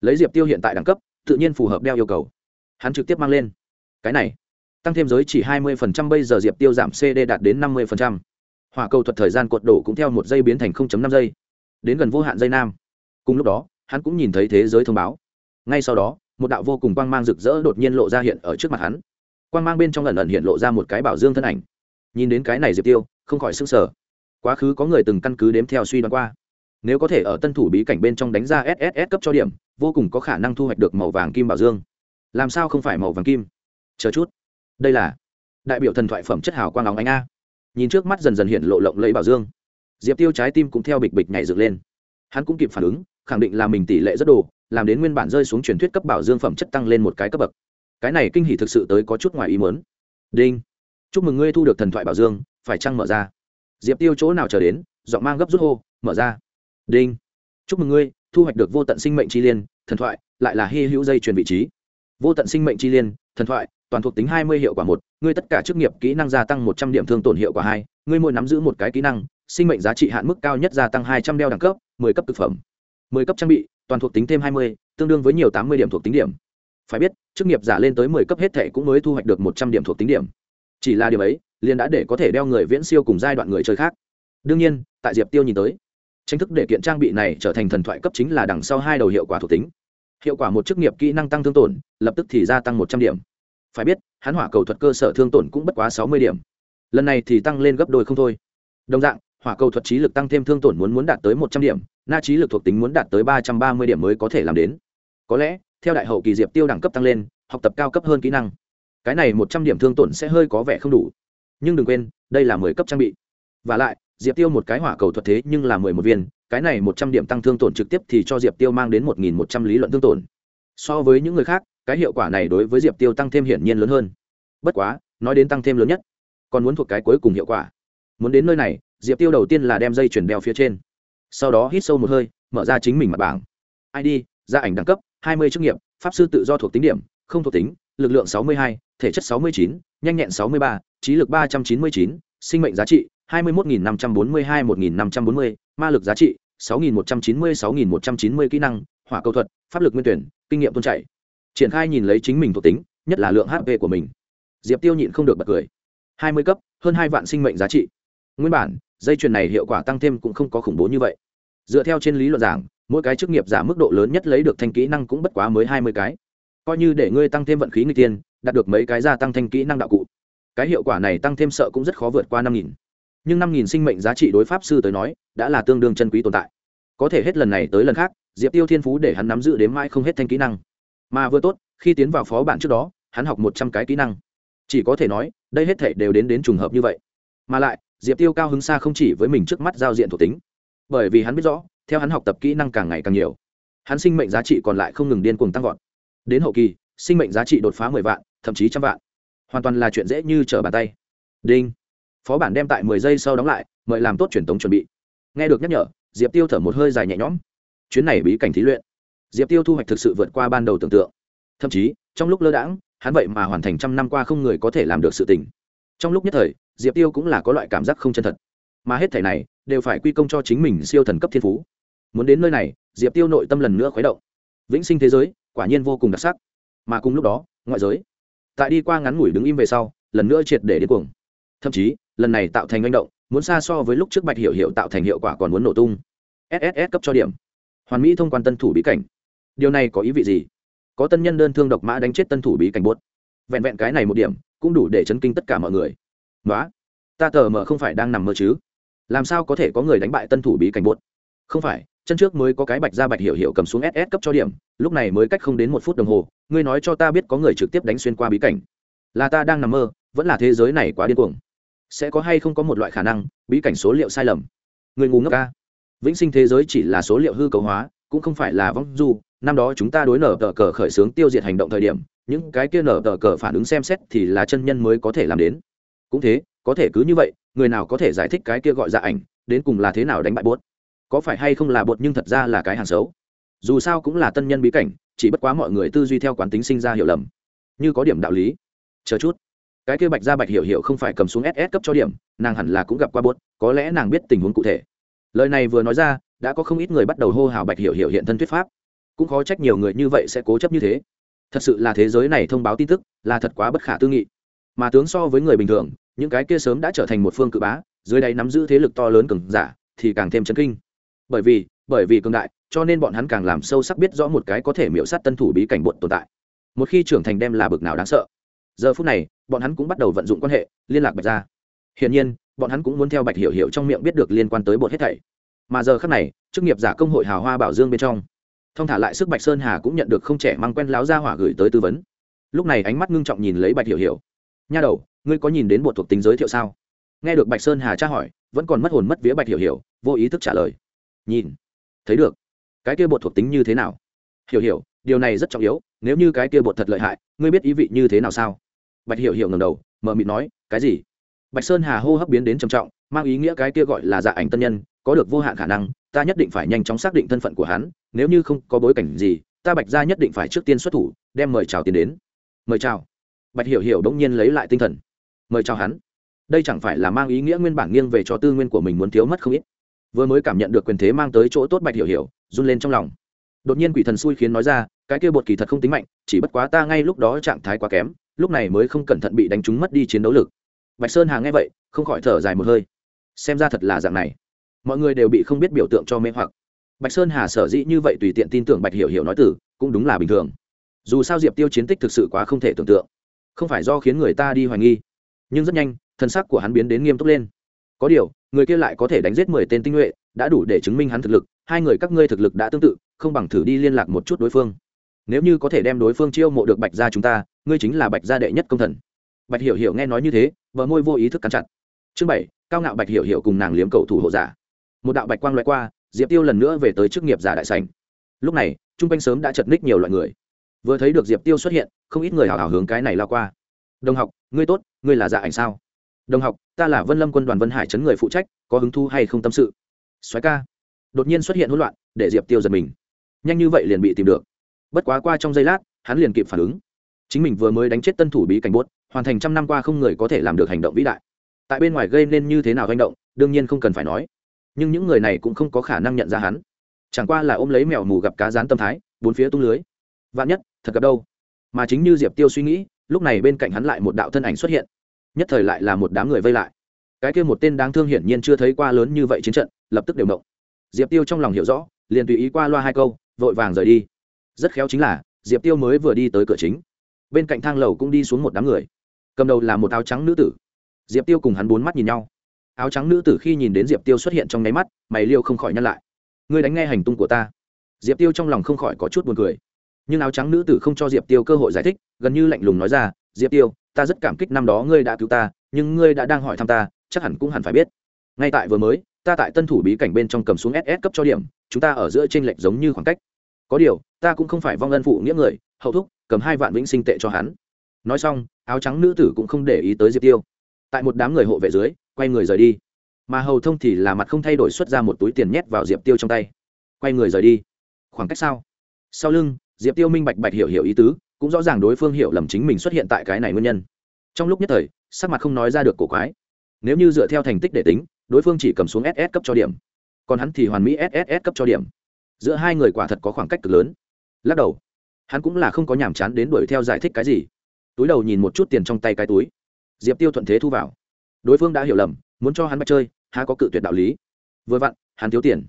Lấy diệp tiêu hiện tại đẳng cấp, tự nhiên phù hợp đeo yêu cầu. Hắn trực tiếp mang lên. Cái này, tăng thêm giới chỉ hai mươi phần trăm, bây giờ diệp tiêu giảm cd đạt đến năm mươi phần trăm. Hỏa cầu thuật thời gian cuột đổ cũng theo một giây biến thành năm giây. Đến gần vô hạn dây nam. Cùng lúc đó, hắn cũng nhìn thấy thế giới thông báo. Ngay sau đó, một đạo vô cùng quang mang rực rỡ đột nhiên lộ ra hiện ở trước mặt hắn. Quang mang bên trong lần lần hiện lộ ra một cái bảo dương thân ảnh. Nhìn đến cái này diệp tiêu, không khỏi s ư n g sở quá khứ có người từng căn cứ đếm theo suy đoán qua. Nếu có thể ở tân thủ bí cảnh bên trong đánh ra sss cấp cho điểm, vô cùng có khả năng thu hoạch được màu vàng kim bảo dương. Làm sao không phải màu vàng kim? Chờ chút. Đây là đại biểu thần thoại phẩm chất hào quang óng ánh a. Nhìn trước mắt dần dần hiện lộ lộng lấy bảo dương. Diệp tiêu trái tim cũng theo bịch bịch nhảy dựng lên. Hắn cũng kịp phản ứng, khẳng định là mình tỷ lệ rất đồ, làm đến nguyên bản rơi xuống truyền thuyết cấp bảo dương phẩm chất tăng lên một cái cấp bậc. Cái này kinh hỉ thực sự tới có chút ngoài ý muốn. Đinh. Chúc mừng ngươi thu được thần thoại bảo dương, phải chăng mở ra? Diệp tiêu chỗ nào chờ đến, giọng mang gấp rút hô, mở ra. Đinh. Chúc mừng ngươi, thu hoạch được vô tận sinh mệnh chi liên, thần thoại, lại là hy hữu dây truyền vị trí. Vô tận sinh mệnh chi liên, thần thoại, toàn thuộc tính hai mươi hiệu quả một, ngươi tất cả chức nghiệp kỹ năng gia tăng một trăm điểm thương tổn hiệu quả hai, ngươi mỗi nắm giữ một cái kỹ năng, sinh mệnh giá trị hạn mức cao nhất gia tăng hai trăm đeo đẳng cấp, mười cấp thực phẩm, mười cấp trang bị, toàn thuộc tính thêm hai mươi, tương đương với nhiều tám mươi điểm thuộc tính điểm. Phải biết, chức nghiệp giả lên tới mười cấp hết thệ cũng mới thu hoạch được một trăm điểm thuộc tính điểm chỉ là điều ấy, liền đã để có thể đeo người viễn siêu cùng giai đoạn người chơi khác. Đương nhiên, tại diệp tiêu nhìn tới, tranh thức để kiện trang bị này trở thành thần thoại cấp chính là đằng sau hai đầu hiệu quả thuộc tính. Hiệu quả một chức nghiệp kỹ năng tăng thương tổn, lập tức thì gia tăng một trăm điểm. Phải biết, hắn hỏa cầu thuật cơ sở thương tổn cũng bất quá sáu mươi điểm. Lần này thì tăng lên gấp đôi không thôi. Đồng dạng, hỏa cầu thuật trí lực tăng thêm thương tổn muốn muốn đạt tới một trăm điểm, na trí lực thuộc tính muốn đạt tới ba trăm ba mươi điểm mới có thể làm đến. Có lẽ, theo đại hậu kỳ diệp tiêu đẳng cấp tăng lên, học tập cao cấp hơn kỹ năng cái này một trăm điểm thương tổn sẽ hơi có vẻ không đủ. Nhưng đừng quên, đây là mười cấp trang bị. V à lại, diệp tiêu một cái hỏa cầu thuật thế nhưng là mười một viên, cái này một trăm điểm tăng thương tổn trực tiếp thì cho diệp tiêu mang đến một nghìn một trăm lý luận thương tổn. So với những người khác, cái hiệu quả này đối với diệp tiêu tăng thêm hiển nhiên lớn hơn. Bất quá, nói đến tăng thêm lớn nhất, còn muốn thuộc cái cuối cùng hiệu quả. Muốn đến nơi này, diệp tiêu đầu tiên là đem dây chuyển đeo phía trên. Sau đó hít sâu một hơi, mở ra chính mình mặt bảng. Id gia ảnh đẳng cấp, hai mươi chức nghiệp, pháp sư tự do thuộc tính điểm, không thuộc tính lực lượng sáu mươi hai thể chất sáu mươi chín nhanh nhẹn sáu mươi ba trí lực ba trăm chín mươi chín sinh mệnh giá trị hai mươi một năm trăm bốn mươi hai một năm trăm bốn mươi ma lực giá trị sáu nghìn một trăm chín mươi sáu nghìn một trăm chín mươi kỹ năng hỏa cầu thuật pháp lực nguyên tuyển kinh nghiệm tuôn chảy, triển khai nhìn lấy chính mình thuộc tính nhất là lượng hp của mình. Diệp tiêu nhịn không được bật cười. hai mươi cấp hơn hai vạn sinh mệnh giá trị. Nguyên bản dây chuyền này hiệu quả tăng thêm cũng không có khủng bố như vậy. Dựa theo trên lý luận giảng mỗi cái chức nghiệp giả mức độ lớn nhất lấy được thanh kỹ năng cũng bất quá mới hai mươi cái coi như để ngươi tăng thêm vận khí người tiên, đạt được mấy cái gia tăng thanh kỹ năng đạo cụ. Cái hiệu quả này tăng thêm sợ cũng rất khó vượt qua năm nghìn. Nhưng năm nghìn sinh mệnh giá trị đối pháp sư tới nói, đã là tương đương chân quý tồn tại. Có thể hết lần này tới lần khác, diệp tiêu thiên phú để hắn nắm giữ đến mãi không hết thanh kỹ năng. Mà vừa tốt, khi tiến vào phó bản trước đó, hắn học một trăm cái kỹ năng. Chỉ có thể nói, đây hết thể đều đến đến trùng hợp như vậy. Mà lại, diệp tiêu cao hứng xa không chỉ với mình trước mắt giao diện thuộc tính. Bởi vì hắn biết rõ, theo hắn học tập kỹ năng càng ngày càng nhiều, hắn sinh mệnh giá trị còn lại không ngừng điên cuồng tăng vọt đến hậu kỳ, sinh mệnh giá trị đột phá mười vạn, thậm chí trăm vạn. Hoàn toàn là chuyện dễ như trở bàn tay. Đinh. Phó bản đem tại mười giây sau đóng lại, mời làm tốt truyền tống chuẩn bị. Nghe được nhắc nhở, diệp tiêu thở một hơi dài nhẹ nhõm. Chuyến này bí cảnh thí luyện. Diệp tiêu thu hoạch thực sự vượt qua ban đầu tưởng tượng. Thậm chí, trong lúc lơ đãng, hắn vậy mà hoàn thành trăm năm qua không người có thể làm được sự tình. Trong lúc nhất thời, diệp tiêu cũng là có loại cảm giác không chân thật. Mà hết thẻ này, đều phải quy công cho chính mình siêu thần cấp thiên phú. Muốn đến nơi này, diệp tiêu nội tâm lần nữa khuấy động. Vĩnh sinh thế giới quả nhiên vô cùng đặc sắc. Mà cùng lúc đó, ngoại giới, tại đi qua ngắn ngủi đứng im về sau, lần nữa triệt để đến cuồng. Thậm chí, lần này tạo thành manh động, muốn xa so với lúc trước bạch hiệu hiệu tạo thành hiệu quả còn muốn nổ tung. Sss cấp cho điểm. Hoàn mỹ thông quan tân thủ bí cảnh. Điều này có ý vị gì? Có tân nhân đơn thương độc mã đánh chết tân thủ bí cảnh buốt. Vẹn vẹn cái này một điểm, cũng đủ để chấn kinh tất cả mọi người. Nói ta tờ mờ không phải đang nằm mơ chứ? Làm sao có thể có người đánh bại tân thủ bí cảnh buốt? Không phải chân trước mới có cái bạch ra bạch hiểu hiểu cầm xuống ss cấp cho điểm, lúc này mới cách không đến một phút đồng hồ, ngươi nói cho ta biết có người trực tiếp đánh xuyên qua bí cảnh. Là ta đang nằm mơ, vẫn là thế giới này quá điên cuồng. Sẽ có hay không có một loại khả năng, bí cảnh số liệu sai lầm. Người ngu ngốc ca vĩnh sinh thế giới chỉ là số liệu hư cấu hóa, cũng không phải là vong du. Năm đó chúng ta đối nở tờ cờ khởi xướng tiêu diệt hành động thời điểm, những cái kia nở tờ cờ phản ứng xem xét thì là chân nhân mới có thể làm đến. Cũng thế, có thể cứ như vậy, người nào có thể giải thích cái kia gọi ra ảnh, đến cùng là thế nào đánh bại bốt? Có phải hay không là bột nhưng thật ra là cái hàng xấu. Dù sao cũng là tân nhân bí cảnh, chỉ bất quá mọi người tư duy theo quán tính sinh ra hiểu lầm. Như có điểm đạo lý. Chờ chút. Cái kia bạch ra bạch hiểu hiểu không phải cầm xuống ss cấp cho điểm, nàng hẳn là cũng gặp qua bốt có lẽ nàng biết tình huống cụ thể. Lời này vừa nói ra, đã có không ít người bắt đầu hô hào bạch hiểu hiểu hiện thân thuyết pháp. Cũng khó trách nhiều người như vậy sẽ cố chấp như thế. Thật sự là thế giới này thông báo tin tức, là thật quá bất khả tư nghị. Mà tướng so với người bình thường, những cái kia sớm đã trở thành một phương cự bá, dưới đây nắm giữ thế lực to lớn cường giả, thì càng thêm chấn kinh bởi vì bởi vì cường đại, cho nên bọn hắn càng làm sâu sắc biết rõ một cái có thể miễu sát tân thủ bí cảnh bột tồn tại. Một khi trưởng thành đem là bực nào đáng sợ. Giờ phút này, bọn hắn cũng bắt đầu vận dụng quan hệ, liên lạc bạch ra hiển nhiên, bọn hắn cũng muốn theo bạch hiểu hiểu trong miệng biết được liên quan tới bột hết thảy. Mà giờ khác này, chức nghiệp giả công hội hào hoa bảo dương bên trong, thông thả lại sức bạch sơn hà cũng nhận được không trẻ mang quen láo ra hỏa gửi tới tư vấn. Lúc này ánh mắt ngưng trọng nhìn lấy bạch hiểu hiểu. Nha đầu, ngươi có nhìn đến bộ thuộc tính giới thiệu sao? Nghe được bạch sơn hà tra hỏi, vẫn còn mất hồn mất vía bạch hiểu hiểu, vô ý thức trả lời nhìn. Thấy được. Cái kia bột thuộc tính như thế nào? Hiểu hiểu, điều này rất trọng yếu, nếu như cái kia bột thật lợi hại, ngươi biết ý vị như thế nào sao? Bạch hiểu hiểu ngầm đầu mờ mịt nói, cái gì? Bạch sơn hà hô hấp biến đến trầm trọng, mang ý nghĩa cái kia gọi là dạ ảnh tân nhân, có được vô hạn khả năng, ta nhất định phải nhanh chóng xác định thân phận của hắn, nếu như không có bối cảnh gì, ta bạch ra nhất định phải trước tiên xuất thủ, đem mời chào tiền đến. Mời chào. Bạch hiểu hiểu đống nhiên lấy lại tinh thần. Mời chào hắn. Đây chẳng phải là mang ý nghĩa nguyên bản nghiêng về cho tư nguyên của mình muốn thiếu mất không ít vừa mới cảm nhận được quyền thế mang tới chỗ tốt bạch hiểu hiểu, run lên trong lòng. Đột nhiên quỷ thần xui khiến nói ra, cái kia bột kỳ thật không tính mạnh, chỉ bất quá ta ngay lúc đó trạng thái quá kém, lúc này mới không cẩn thận bị đánh trúng mất đi chiến đấu lực. Bạch sơn hà nghe vậy, không khỏi thở dài một hơi. Xem ra thật là dạng này. Mọi người đều bị không biết biểu tượng cho mê hoặc. Bạch sơn hà sở dĩ như vậy tùy tiện tin tưởng bạch hiểu hiểu nói từ, cũng đúng là bình thường. Dù sao diệp tiêu chiến tích thực sự quá không thể tưởng tượng. Không phải do khiến người ta đi hoài nghi, nhưng rất nhanh, thân sắc của hắn biến đến nghiêm túc lên. Có điều người kia lại có thể đánh giết mười tên tinh nhuệ, đã đủ để chứng minh hắn thực lực, hai người các ngươi thực lực đã tương tự, không bằng thử đi liên lạc một chút đối phương. Nếu như có thể đem đối phương chiêu mộ được bạch gia chúng ta, ngươi chính là bạch gia đệ nhất công thần. Bạch hiểu hiểu nghe nói như thế vợ môi vô ý thức cắn chặt. Chương bảy, cao ngạo bạch hiểu hiểu cùng nàng liếm cầu thủ hộ giả. Một đạo bạch quang loại qua, diệp tiêu lần nữa về tới chức nghiệp giả đại sành lúc này t r u n g quanh sớm đã chật ních nhiều loại người. Vừa thấy được diệp tiêu xuất hiện, không ít người hào hào hướng cái này lao qua. Đồng học, ngươi tốt, ngươi là dạ ảnh sao? Đồng học, ta là vân lâm quân đoàn vân hải chấn người phụ trách, có hứng thu hay không tâm sự? Soái ca. Đột nhiên xuất hiện hỗn loạn, để diệp tiêu giật mình. Nhanh như vậy liền bị tìm được. Bất quá qua trong giây lát, hắn liền kịp phản ứng. Chính mình vừa mới đánh chết tân thủ bí cảnh bốt hoàn thành trăm năm qua không người có thể làm được hành động vĩ đại. Tại bên ngoài gây nên như thế nào hành động, đương nhiên không cần phải nói. Nhưng những người này cũng không có khả năng nhận ra hắn. Chẳng qua là ôm lấy mèo mù gặp cá rán tâm thái, bốn phía tung lưới. Vạn nhất, thật gặp đâu? Mà chính như diệp tiêu suy nghĩ, lúc này bên cạnh hắn lại một đạo thân ảnh xuất hiện nhất thời lại là một đám người vây lại. Cái kia một tên đáng thương hiển nhiên chưa thấy qua lớn như vậy chiến trận, lập tức đều động. Diệp tiêu trong lòng hiểu rõ, liền tùy ý qua loa hai câu, vội vàng rời đi. Rất khéo chính là, diệp tiêu mới vừa đi tới cửa chính. Bên cạnh thang lầu cũng đi xuống một đám người. Cầm đầu là một áo trắng nữ tử. Diệp tiêu cùng hắn bốn mắt nhìn nhau. Áo trắng nữ tử khi nhìn đến diệp tiêu xuất hiện trong nháy mắt, mày liêu không khỏi nhăn lại. Ngươi đánh nghe hành tung của ta. Diệp tiêu trong lòng không khỏi có chút buồn cười. Nhưng áo trắng nữ tử không cho diệp tiêu cơ hội giải thích, gần như lạnh lùng nói ra diệp tiêu, ta rất cảm kích năm đó ngươi đã cứu ta, nhưng ngươi đã đang hỏi thăm ta, chắc hẳn cũng hẳn phải biết. Ngay tại vừa mới, ta tại tân thủ bí cảnh bên trong cầm xuống ss cấp cho điểm, chúng ta ở giữa t r ê n lệch giống như khoảng cách. Có điều, ta cũng không phải vong ân phụ nghĩa người, hậu thúc, cầm hai vạn vĩnh sinh tệ cho hắn. Nói xong, áo trắng nữ tử cũng không để ý tới diệp tiêu. Tại một đám người hộ vệ dưới, quay người rời đi. Mà hầu thông thì là mặt không thay đổi xuất ra một túi tiền nhét vào diệp tiêu trong tay. Quay người rời đi. Khoảng cách sao? Sau lưng, diệp tiêu minh bạch bạch hiểu hiểu ý tứ cũng rõ ràng đối phương hiểu lầm chính mình xuất hiện tại cái này nguyên nhân. Trong lúc nhất thời, sắc mặt không nói ra được cổ quái. Nếu như dựa theo thành tích để tính, đối phương chỉ cầm xuống ss cấp cho điểm. Còn hắn thì hoàn mỹ sss cấp cho điểm. Giữa hai người quả thật có khoảng cách cực lớn. Lắc đầu, hắn cũng là không có nhàm chán đến đuổi theo giải thích cái gì. Túi đầu nhìn một chút tiền trong tay cái túi. Diệp tiêu thuận thế thu vào. Đối phương đã hiểu lầm, muốn cho hắn bắt chơi, há có cự tuyệt đạo lý. Vừa vặn, hắn thiếu tiền.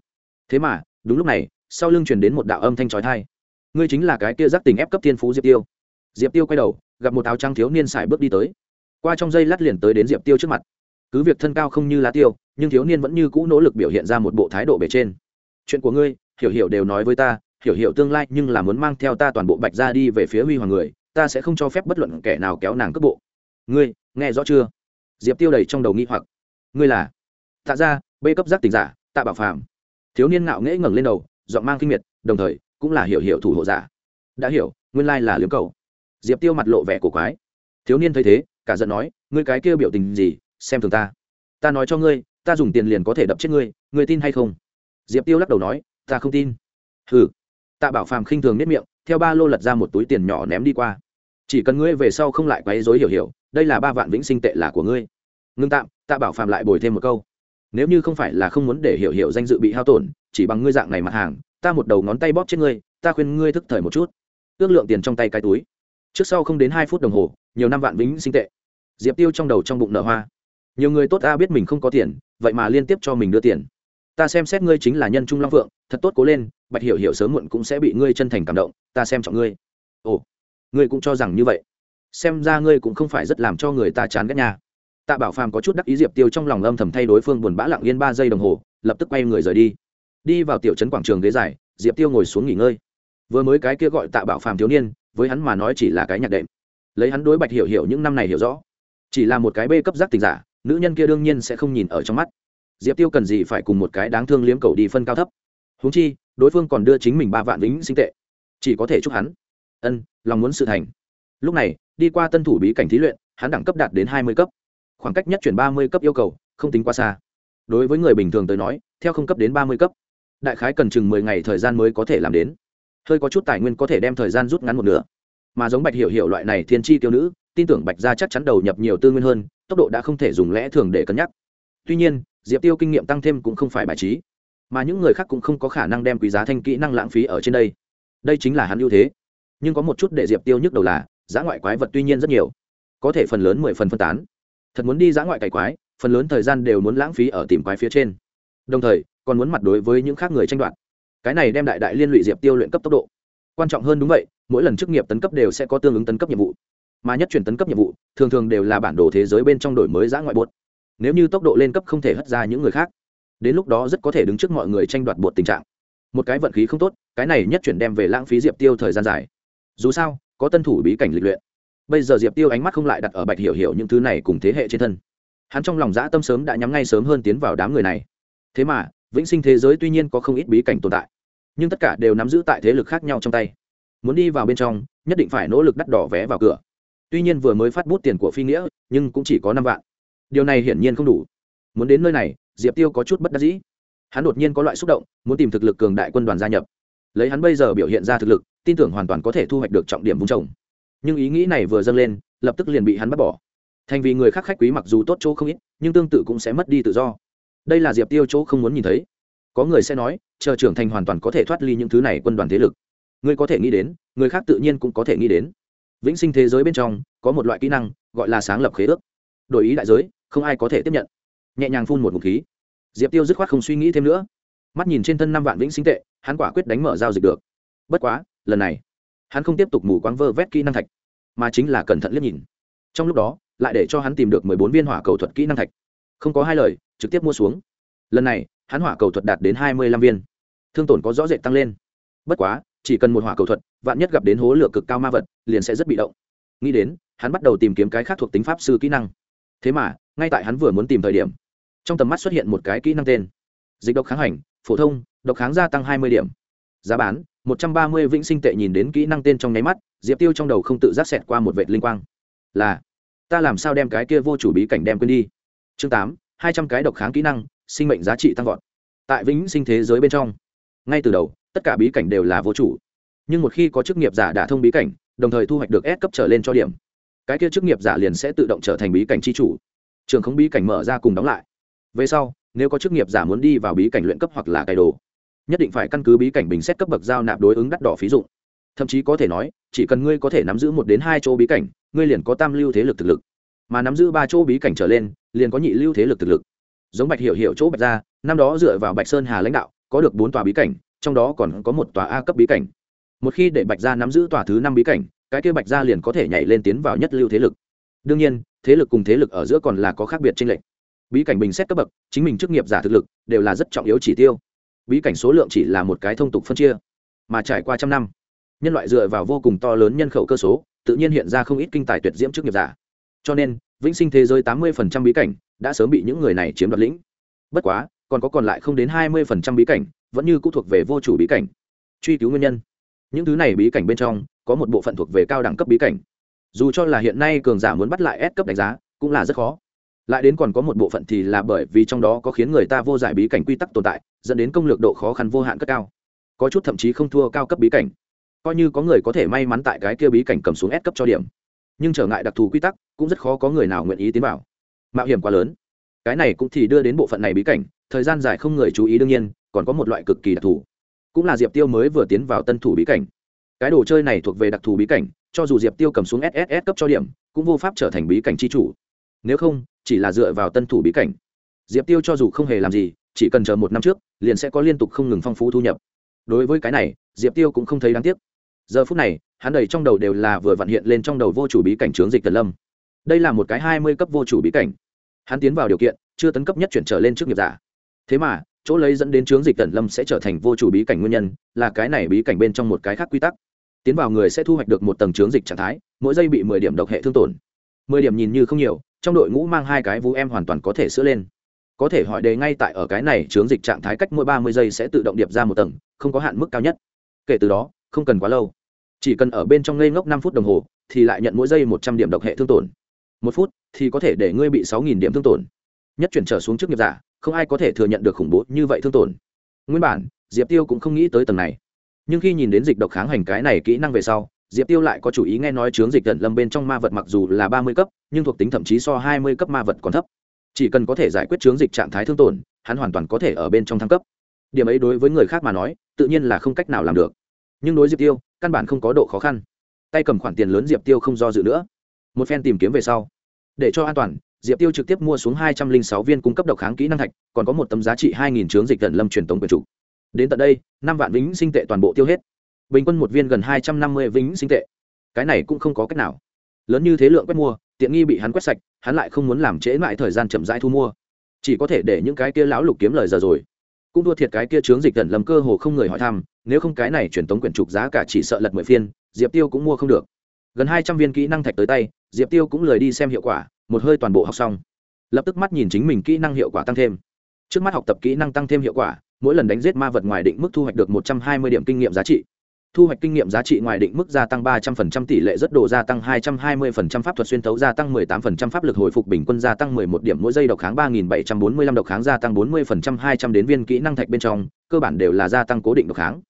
Thế mà, đúng lúc này, sau lưng truyền đến một đạo âm thanh trói thai ngươi chính là cái kia giác tình ép cấp thiên phú diệp tiêu. Diệp tiêu quay đầu, gặp một áo trắng thiếu niên xài bước đi tới. Qua trong dây lát liền tới đến diệp tiêu trước mặt. Cứ việc thân cao không như lá tiêu, nhưng thiếu niên vẫn như cũ nỗ lực biểu hiện ra một bộ thái độ bề trên. Chuyện của ngươi, hiểu hiểu đều nói với ta, hiểu hiểu tương lai nhưng là muốn mang theo ta toàn bộ bạch ra đi về phía huy hoàng người, ta sẽ không cho phép bất luận kẻ nào kéo nàng cước bộ. Ngươi, nghe rõ chưa? Diệp tiêu đầy trong đầu nghi hoặc. Ngươi là? Tạ ra bê cấp giác tình giả, tạ bảo phàm. Thiếu niên ngạo nghễ ngẩng lên đầu, giọng mang kinh miệt, đồng thời cũng là hiểu hiểu thủ hộ giả. Đã hiểu, nguyên lai là liếm cầu. Diệp tiêu mặt lộ vẻ cổ quái. Thiếu niên thấy thế, cả giận nói, ngươi cái kia biểu tình gì, xem thường ta. Ta nói cho ngươi, ta dùng tiền liền có thể đập chết ngươi ngươi tin hay không? Diệp tiêu lắc đầu nói, ta không tin. Hừ. Tạ bảo phàm khinh thường nếp miệng, theo ba lô lật ra một túi tiền nhỏ ném đi qua. Chỉ cần ngươi về sau không lại quấy dối hiểu hiểu, đây là ba vạn vĩnh sinh tệ là của ngươi. Ngưng tạm, tạ bảo phàm lại bồi thêm một câu. Nếu như không phải là không muốn để hiểu hiểu danh dự bị hao tổn, chỉ bằng ngươi dạng này mặt hàng ta một đầu ngón tay bóp chết ngươi, ta khuyên ngươi thức thời một chút. Ước lượng tiền trong tay cái túi. Trước sau không đến hai phút đồng hồ, nhiều năm vạn vĩnh sinh tệ. Diệp tiêu trong đầu trong bụng nở hoa. Nhiều người tốt ta biết mình không có tiền, vậy mà liên tiếp cho mình đưa tiền. Ta xem xét ngươi chính là nhân trung long phượng thật tốt cố lên, bạch hiểu hiểu sớm muộn cũng sẽ bị ngươi chân thành cảm động, ta xem trọng ngươi. Ồ, ngươi cũng cho rằng như vậy. Xem ra ngươi cũng không phải rất làm cho người ta chán ghét nhà tạ bảo phàm có chút đắc ý diệp tiêu trong lòng âm thầm thay đối phương buồn bã lặng yên ba giây đồng hồ, lập tức quay người rời đi đi vào tiểu trấn quảng trường ghế dài, diệp tiêu ngồi xuống nghỉ ngơi. Vừa mới cái kia gọi tạ bảo phàm thiếu niên, với hắn mà nói chỉ là cái nhạc đệm. Lấy hắn đối bạch hiểu hiểu những năm này hiểu rõ, chỉ là một cái bê cấp giác tình giả, nữ nhân kia đương nhiên sẽ không nhìn ở trong mắt. Diệp tiêu cần gì phải cùng một cái đáng thương liếm cầu đi phân cao thấp. Húng chi, đối phương còn đưa chính mình ba vạn lính sinh tệ. Chỉ có thể chúc hắn. Ân, lòng muốn sự thành. Lúc này, đi qua tân thủ bí cảnh thí luyện, hắn đẳng cấp đạt đến hai mươi cấp. Khoảng cách nhất chuyển ba mươi cấp yêu cầu, không tính quá xa. Đối với người bình thường tới nói, theo không cấp đến ba mươi cấp đại khái cần chừng mười ngày thời gian mới có thể làm đến. Hơi có chút tài nguyên có thể đem thời gian rút ngắn một nửa. Mà giống bạch hiểu hiểu loại này thiên tri tiêu nữ, tin tưởng bạch gia chắc chắn đầu nhập nhiều tư nguyên hơn, tốc độ đã không thể dùng lẽ thường để cân nhắc. Tuy nhiên, diệp tiêu kinh nghiệm tăng thêm cũng không phải bài trí. Mà những người khác cũng không có khả năng đem quý giá thanh kỹ năng lãng phí ở trên đây. Đây chính là hắn ưu thế. Nhưng có một chút để diệp tiêu nhức đầu là, giá ngoại quái vật tuy nhiên rất nhiều, có thể phần lớn mười phần phân tán. Thật muốn đi giá ngoại cày quái, phần lớn thời gian đều muốn lãng phí ở tìm quái phía trên. Đồng thời còn muốn mặt đối với những khác người tranh đoạt. Cái này đem đại đại liên lụy diệp tiêu luyện cấp tốc độ. Quan trọng hơn đúng vậy, mỗi lần chức nghiệp tấn cấp đều sẽ có tương ứng tấn cấp nhiệm vụ. Mà nhất chuyển tấn cấp nhiệm vụ, thường thường đều là bản đồ thế giới bên trong đổi mới giã ngoại bột. Nếu như tốc độ lên cấp không thể hất ra những người khác, đến lúc đó rất có thể đứng trước mọi người tranh đoạt bột tình trạng. Một cái vận khí không tốt, cái này nhất chuyển đem về lãng phí diệp tiêu thời gian dài. Dù sao, có tân thủ bí cảnh lịch luyện. Bây giờ diệp tiêu ánh mắt không lại đặt ở bạch hiểu hiểu những thứ này cùng thế hệ trên thân. Hắn trong lòng dã tâm sớm đã nhắm ngay sớm hơn tiến vào đám người này. Thế mà vĩnh sinh thế giới tuy nhiên có không ít bí cảnh tồn tại, nhưng tất cả đều nắm giữ tại thế lực khác nhau trong tay. Muốn đi vào bên trong, nhất định phải nỗ lực đắt đỏ vé vào cửa. Tuy nhiên vừa mới phát bút tiền của phi nghĩa, nhưng cũng chỉ có năm vạn. Điều này hiển nhiên không đủ. Muốn đến nơi này, diệp tiêu có chút bất đắc dĩ. Hắn đột nhiên có loại xúc động, muốn tìm thực lực cường đại quân đoàn gia nhập. Lấy hắn bây giờ biểu hiện ra thực lực, tin tưởng hoàn toàn có thể thu hoạch được trọng điểm vùng trồng. Nhưng ý nghĩ này vừa dâng lên, lập tức liền bị hắn bắt bỏ. Thành vì người khác khách quý mặc dù tốt chỗ không ít, nhưng tương tự cũng sẽ mất đi tự do đây là diệp tiêu chỗ không muốn nhìn thấy. Có người sẽ nói, chờ trưởng thành hoàn toàn có thể thoát ly những thứ này quân đoàn thế lực. Ngươi có thể nghĩ đến, người khác tự nhiên cũng có thể nghĩ đến. Vĩnh sinh thế giới bên trong, có một loại kỹ năng, gọi là sáng lập khế ước. Đổi ý đại giới, không ai có thể tiếp nhận. Nhẹ nhàng phun một ngụm khí. Diệp tiêu dứt khoát không suy nghĩ thêm nữa. Mắt nhìn trên thân năm vạn vĩnh sinh tệ, hắn quả quyết đánh mở giao dịch được. Bất quá, lần này, hắn không tiếp tục mù quáng vơ vét kỹ năng thạch, mà chính là cẩn thận liếc nhìn. Trong lúc đó, lại để cho hắn tìm được mười bốn viên hỏa cầu thuật kỹ năng thạch không có hai lời, trực tiếp mua xuống. Lần này, hắn hỏa cầu thuật đạt đến hai mươi lăm viên. Thương tổn có rõ rệt tăng lên. Bất quá, chỉ cần một hỏa cầu thuật, vạn nhất gặp đến hố lửa cực cao ma vật, liền sẽ rất bị động. Nghĩ đến, hắn bắt đầu tìm kiếm cái khác thuộc tính pháp sư kỹ năng. Thế mà, ngay tại hắn vừa muốn tìm thời điểm, trong tầm mắt xuất hiện một cái kỹ năng tên, dịch độc kháng hành, phổ thông, độc kháng gia tăng hai mươi điểm. Giá bán, một trăm ba mươi vĩnh sinh tệ nhìn đến kỹ năng tên trong nháy mắt, diệp tiêu trong đầu không tự giác xẹt qua một vệt linh quang. Là, ta làm sao đem cái kia vô chủ bí cảnh đem quên đi? Chương tám, hai trăm cái độc kháng kỹ năng, sinh mệnh giá trị tăng vọt. Tại vĩnh sinh thế giới bên trong, ngay từ đầu, tất cả bí cảnh đều là vô chủ. Nhưng một khi có chức nghiệp giả đã thông bí cảnh, đồng thời thu hoạch được S cấp trở lên cho điểm, cái kia chức nghiệp giả liền sẽ tự động trở thành bí cảnh c h i chủ. Trường không bí cảnh mở ra cùng đóng lại. Về sau, nếu có chức nghiệp giả muốn đi vào bí cảnh luyện cấp hoặc là cài đồ, nhất định phải căn cứ bí cảnh bình xét cấp bậc giao nạp đối ứng đắt đỏ phí dụng. Thậm chí có thể nói, chỉ cần ngươi có thể nắm giữ một đến hai chỗ bí cảnh, ngươi liền có tam lưu thế lực thực lực mà nắm giữ ba chỗ bí cảnh trở lên, liền có nhị lưu thế lực thực lực. Giống bạch hiểu hiểu chỗ bạch ra, năm đó dựa vào bạch sơn hà lãnh đạo, có được bốn tòa bí cảnh, trong đó còn có một tòa a cấp bí cảnh. Một khi để bạch gia nắm giữ tòa thứ năm bí cảnh, cái kia bạch gia liền có thể nhảy lên tiến vào nhất lưu thế lực. Đương nhiên, thế lực cùng thế lực ở giữa còn là có khác biệt trên lệnh bí cảnh bình xét cấp bậc, chính mình chức nghiệp giả thực lực, đều là rất trọng yếu chỉ tiêu. Bí cảnh số lượng chỉ là một cái thông tục phân chia, mà trải qua trăm năm, nhân loại dựa vào vô cùng to lớn nhân khẩu cơ số, tự nhiên hiện ra không ít kinh tài tuyệt diễm chức nghiệp giả cho nên, vĩnh sinh thế giới tám mươi bí cảnh đã sớm bị những người này chiếm đoạt lĩnh. Bất quá, còn có còn lại không đến hai mươi bí cảnh vẫn như cũng thuộc về vô chủ bí cảnh. Truy cứu nguyên nhân. Những thứ này bí cảnh bên trong có một bộ phận thuộc về cao đẳng cấp bí cảnh. Dù cho là hiện nay cường giả muốn bắt lại S cấp đánh giá, cũng là rất khó. Lại đến còn có một bộ phận thì là bởi vì trong đó có khiến người ta vô giải bí cảnh quy tắc tồn tại, dẫn đến công lược độ khó khăn vô hạn cất cao. Có chút thậm chí không thua cao cấp bí cảnh. Coi như có người có thể may mắn tại cái kia bí cảnh cầm xuống S cấp cho điểm nhưng trở ngại đặc thù quy tắc, cũng rất khó có người nào nguyện ý tiến vào. Mạo hiểm quá lớn. Cái này cũng thì đưa đến bộ phận này bí cảnh, thời gian dài không người chú ý đương nhiên, còn có một loại cực kỳ đặc thù. Cũng là diệp tiêu mới vừa tiến vào tân thủ bí cảnh. Cái đồ chơi này thuộc về đặc thù bí cảnh, cho dù diệp tiêu cầm xuống sss cấp cho điểm, cũng vô pháp trở thành bí cảnh c h i chủ. Nếu không, chỉ là dựa vào tân thủ bí cảnh. Diệp tiêu cho dù không hề làm gì, chỉ cần chờ một năm trước, liền sẽ có liên tục không ngừng phong phú thu nhập. Đối với cái này, diệp tiêu cũng không thấy đáng tiếc. Giờ phút này hắn đầy trong đầu đều là vừa vận hiện lên trong đầu vô chủ bí cảnh trướng dịch tần lâm. Đây là một cái hai mươi cấp vô chủ bí cảnh. Hắn tiến vào điều kiện, chưa tấn cấp nhất chuyển trở lên trước nghiệp giả. Thế mà, chỗ lấy dẫn đến trướng dịch tần lâm sẽ trở thành vô chủ bí cảnh nguyên nhân, là cái này bí cảnh bên trong một cái khác quy tắc. Tiến vào người sẽ thu hoạch được một tầng trướng dịch trạng thái, mỗi giây bị mười điểm độc hệ thương tổn. Mười điểm nhìn như không nhiều, trong đội ngũ mang hai cái vũ em hoàn toàn có thể sửa lên. Có thể hỏi đề ngay tại ở cái này chướng dịch trạng thái cách mỗi ba mươi giây sẽ tự động điệp ra một tầng, không có hạn mức cao nhất. Kể từ đó, không cần quá lâu chỉ cần ở bên trong ngây ngốc năm phút đồng hồ, thì lại nhận mỗi giây một trăm điểm độc hệ thương tổn. Một phút thì có thể để ngươi bị sáu nghìn điểm thương tổn. Nhất chuyển trở xuống trước nghiệp giả, không ai có thể thừa nhận được khủng bố như vậy thương tổn. Nguyên bản, diệp tiêu cũng không nghĩ tới tầng này. Nhưng khi nhìn đến dịch độc kháng hành cái này kỹ năng về sau, diệp tiêu lại có chủ ý nghe nói chướng dịch tận lâm bên trong ma vật mặc dù là ba mươi cấp, nhưng thuộc tính thậm chí so hai mươi cấp ma vật còn thấp. Chỉ cần có thể giải quyết chướng dịch trạng thái thương tổn, hắn hoàn toàn có thể ở bên trong thăng cấp. Điểm ấy đối với người khác mà nói, tự nhiên là không cách nào làm được. Nhưng đối diệp tiêu căn bản không có độ khó khăn. Tay cầm khoản tiền lớn diệp tiêu không do dự nữa. Một phen tìm kiếm về sau, để cho an toàn, diệp tiêu trực tiếp mua xuống hai trăm linh sáu viên cung cấp độc kháng kỹ năng thạch, còn có một tấm giá trị hai nghìn chướng dịch gần lâm truyền tống quyền chủ. Đến tận đây, năm vạn vĩnh sinh tệ toàn bộ tiêu hết. Bình quân một viên gần hai trăm năm mươi vĩnh sinh tệ. Cái này cũng không có cách nào. Lớn như thế lượng quét mua, tiện nghi bị hắn quét sạch, hắn lại không muốn làm trễ lại thời gian chậm rãi thu mua. Chỉ có thể để những cái kia lão lục kiếm lời giờ rồi. Cũng thua thiệt cái kia chướng dịch gần lâm cơ hồ không người hỏi thăm nếu không cái này truyền tống quyển trục giá cả chỉ sợ lật mười phiên, diệp tiêu cũng mua không được. Gần hai trăm viên kỹ năng thạch tới tay, diệp tiêu cũng lời đi xem hiệu quả, một hơi toàn bộ học xong. Lập tức mắt nhìn chính mình kỹ năng hiệu quả tăng thêm. Trước mắt học tập kỹ năng tăng thêm hiệu quả, mỗi lần đánh giết ma vật ngoài định mức thu hoạch được một trăm hai mươi điểm kinh nghiệm giá trị. Thu hoạch kinh nghiệm giá trị ngoài định mức gia tăng ba trăm phần trăm, tỷ lệ rất độ gia tăng hai trăm hai mươi phần trăm, pháp thuật xuyên thấu gia tăng mười tám phần trăm, pháp lực hồi phục bình quân gia tăng mười một điểm, mỗi giây độc kháng ba nghìn bảy trăm bốn mươi lăm độc kháng gia tăng bốn mươi phần trăm, hai trăm đến viên kỹ năng thạch bên trong, cơ bản đều là gia tăng cố định độc kháng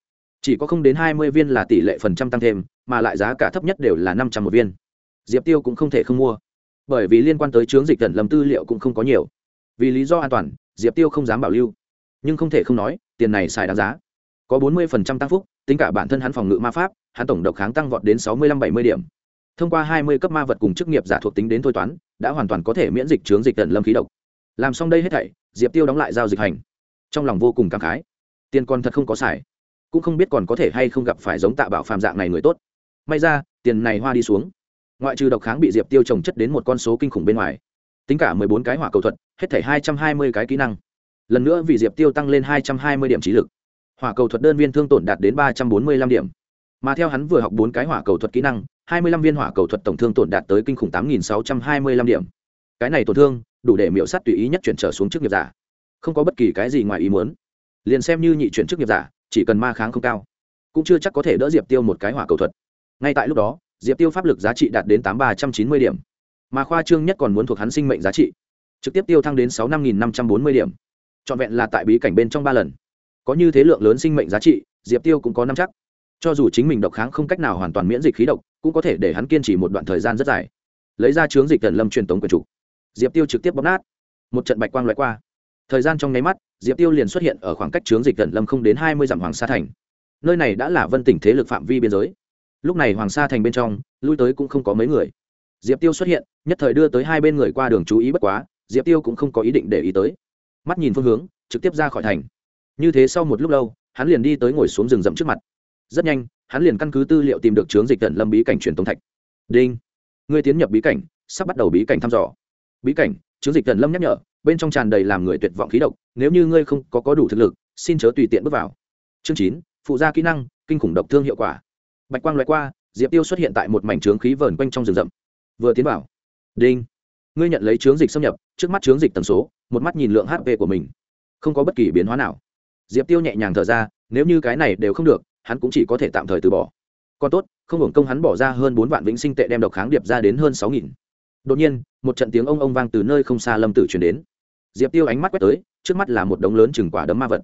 chỉ có không đến hai mươi viên là tỷ lệ phần trăm tăng thêm, mà lại giá cả thấp nhất đều là năm trăm một viên. Diệp tiêu cũng không thể không mua. Bởi vì liên quan tới chướng dịch tận lầm tư liệu cũng không có nhiều. Vì lý do an toàn, diệp tiêu không dám bảo lưu. Nhưng không thể không nói, tiền này xài đáng giá. Có bốn mươi phần trăm tăng phúc, tính cả bản thân hắn phòng ngự ma pháp, hắn tổng độc kháng tăng vọt đến sáu mươi lăm bảy mươi điểm. Thông qua hai mươi cấp ma vật cùng chức nghiệp giả thuộc tính đến thôi toán, đã hoàn toàn có thể miễn dịch chướng dịch tận lâm khí độc. Làm xong đây hết thảy, diệp tiêu đóng lại giao dịch hành. Trong lòng vô cùng cảm khái. Tiền còn thật không có xài cũng không biết còn có thể hay không gặp phải giống tạ bảo phàm dạng này người tốt. May ra, tiền này hoa đi xuống. Ngoại trừ độc kháng bị diệp tiêu trồng chất đến một con số kinh khủng bên ngoài, tính cả mười bốn cái hỏa cầu thuật, hết thảy hai trăm hai mươi cái kỹ năng. Lần nữa vì diệp tiêu tăng lên hai trăm hai mươi điểm trí lực. Hỏa cầu thuật đơn viên thương tổn đạt đến ba trăm bốn mươi lăm điểm. Mà theo hắn vừa học bốn cái hỏa cầu thuật kỹ năng, hai mươi lăm viên hỏa cầu thuật tổng thương tổn đạt tới kinh khủng tám nghìn sáu trăm hai mươi lăm điểm. Cái này tổn thương, đủ để miễu sát tùy ý nhất chuyển trở xuống chức nghiệp giả. Không có bất kỳ cái gì ngoài ý muốn. Liền xem như nhị chuyển chức nghiệp giả chỉ cần ma kháng không cao cũng chưa chắc có thể đỡ diệp tiêu một cái hỏa cầu thuật. Ngay tại lúc đó diệp tiêu pháp lực giá trị đạt đến tám ba trăm chín mươi điểm mà khoa trương nhất còn muốn thuộc hắn sinh mệnh giá trị trực tiếp tiêu thăng đến sáu năm nghìn năm trăm bốn mươi điểm. Trọn vẹn là tại bí cảnh bên trong ba lần. Có như thế lượng lớn sinh mệnh giá trị diệp tiêu cũng có năm chắc. Cho dù chính mình độc kháng không cách nào hoàn toàn miễn dịch khí độc cũng có thể để hắn kiên trì một đoạn thời gian rất dài. Lấy ra chướng dịch thần lâm truyền tống quyền chủ, diệp tiêu trực tiếp bóp nát. Một trận bạch quang loại qua thời gian trong nháy mắt, diệp tiêu liền xuất hiện ở khoảng cách chướng dịch tần lâm không đến hai mươi dặm hoàng sa thành. Nơi này đã là vân tỉnh thế lực phạm vi biên giới. Lúc này hoàng sa thành bên trong, lui tới cũng không có mấy người. Diệp tiêu xuất hiện, nhất thời đưa tới hai bên người qua đường chú ý bất quá, diệp tiêu cũng không có ý định để ý tới. Mắt nhìn phương hướng, trực tiếp ra khỏi thành. Như thế sau một lúc lâu, hắn liền đi tới ngồi xuống rừng rậm trước mặt. Rất nhanh, hắn liền căn cứ tư liệu tìm được chướng dịch tận lâm bí cảnh truyền tống thạch. Đinh! Ngươi tiến nhập bí cảnh, sắp bắt đầu bí cảnh thăm dò. Bí cảnh chướng dịch tận lâm nhắc nhở bên trong tràn đầy làm người tuyệt vọng khí độc, nếu như ngươi không có có đủ thực lực, xin chớ tùy tiện bước vào. Chương chín, phụ gia kỹ năng, kinh khủng độc thương hiệu quả. Bạch quang loại qua, diệp tiêu xuất hiện tại một mảnh trướng khí vờn quanh trong rừng rậm. Vừa tiến vào, đinh, ngươi nhận lấy chướng dịch xâm nhập, trước mắt chướng dịch tần số, một mắt nhìn lượng hp của mình, không có bất kỳ biến hóa nào. Diệp tiêu nhẹ nhàng thở ra, nếu như cái này đều không được, hắn cũng chỉ có thể tạm thời từ bỏ. Còn tốt, không hưởng công hắn bỏ ra hơn bốn vạn vĩnh sinh tệ đem độc kháng điệp ra đến hơn sáu nghìn. Đột nhiên, một trận tiếng ông ông vang từ nơi không xa lâm tử chuyển đến diệp tiêu ánh mắt quét tới, trước mắt là một đống lớn chừng quả đấm ma vật.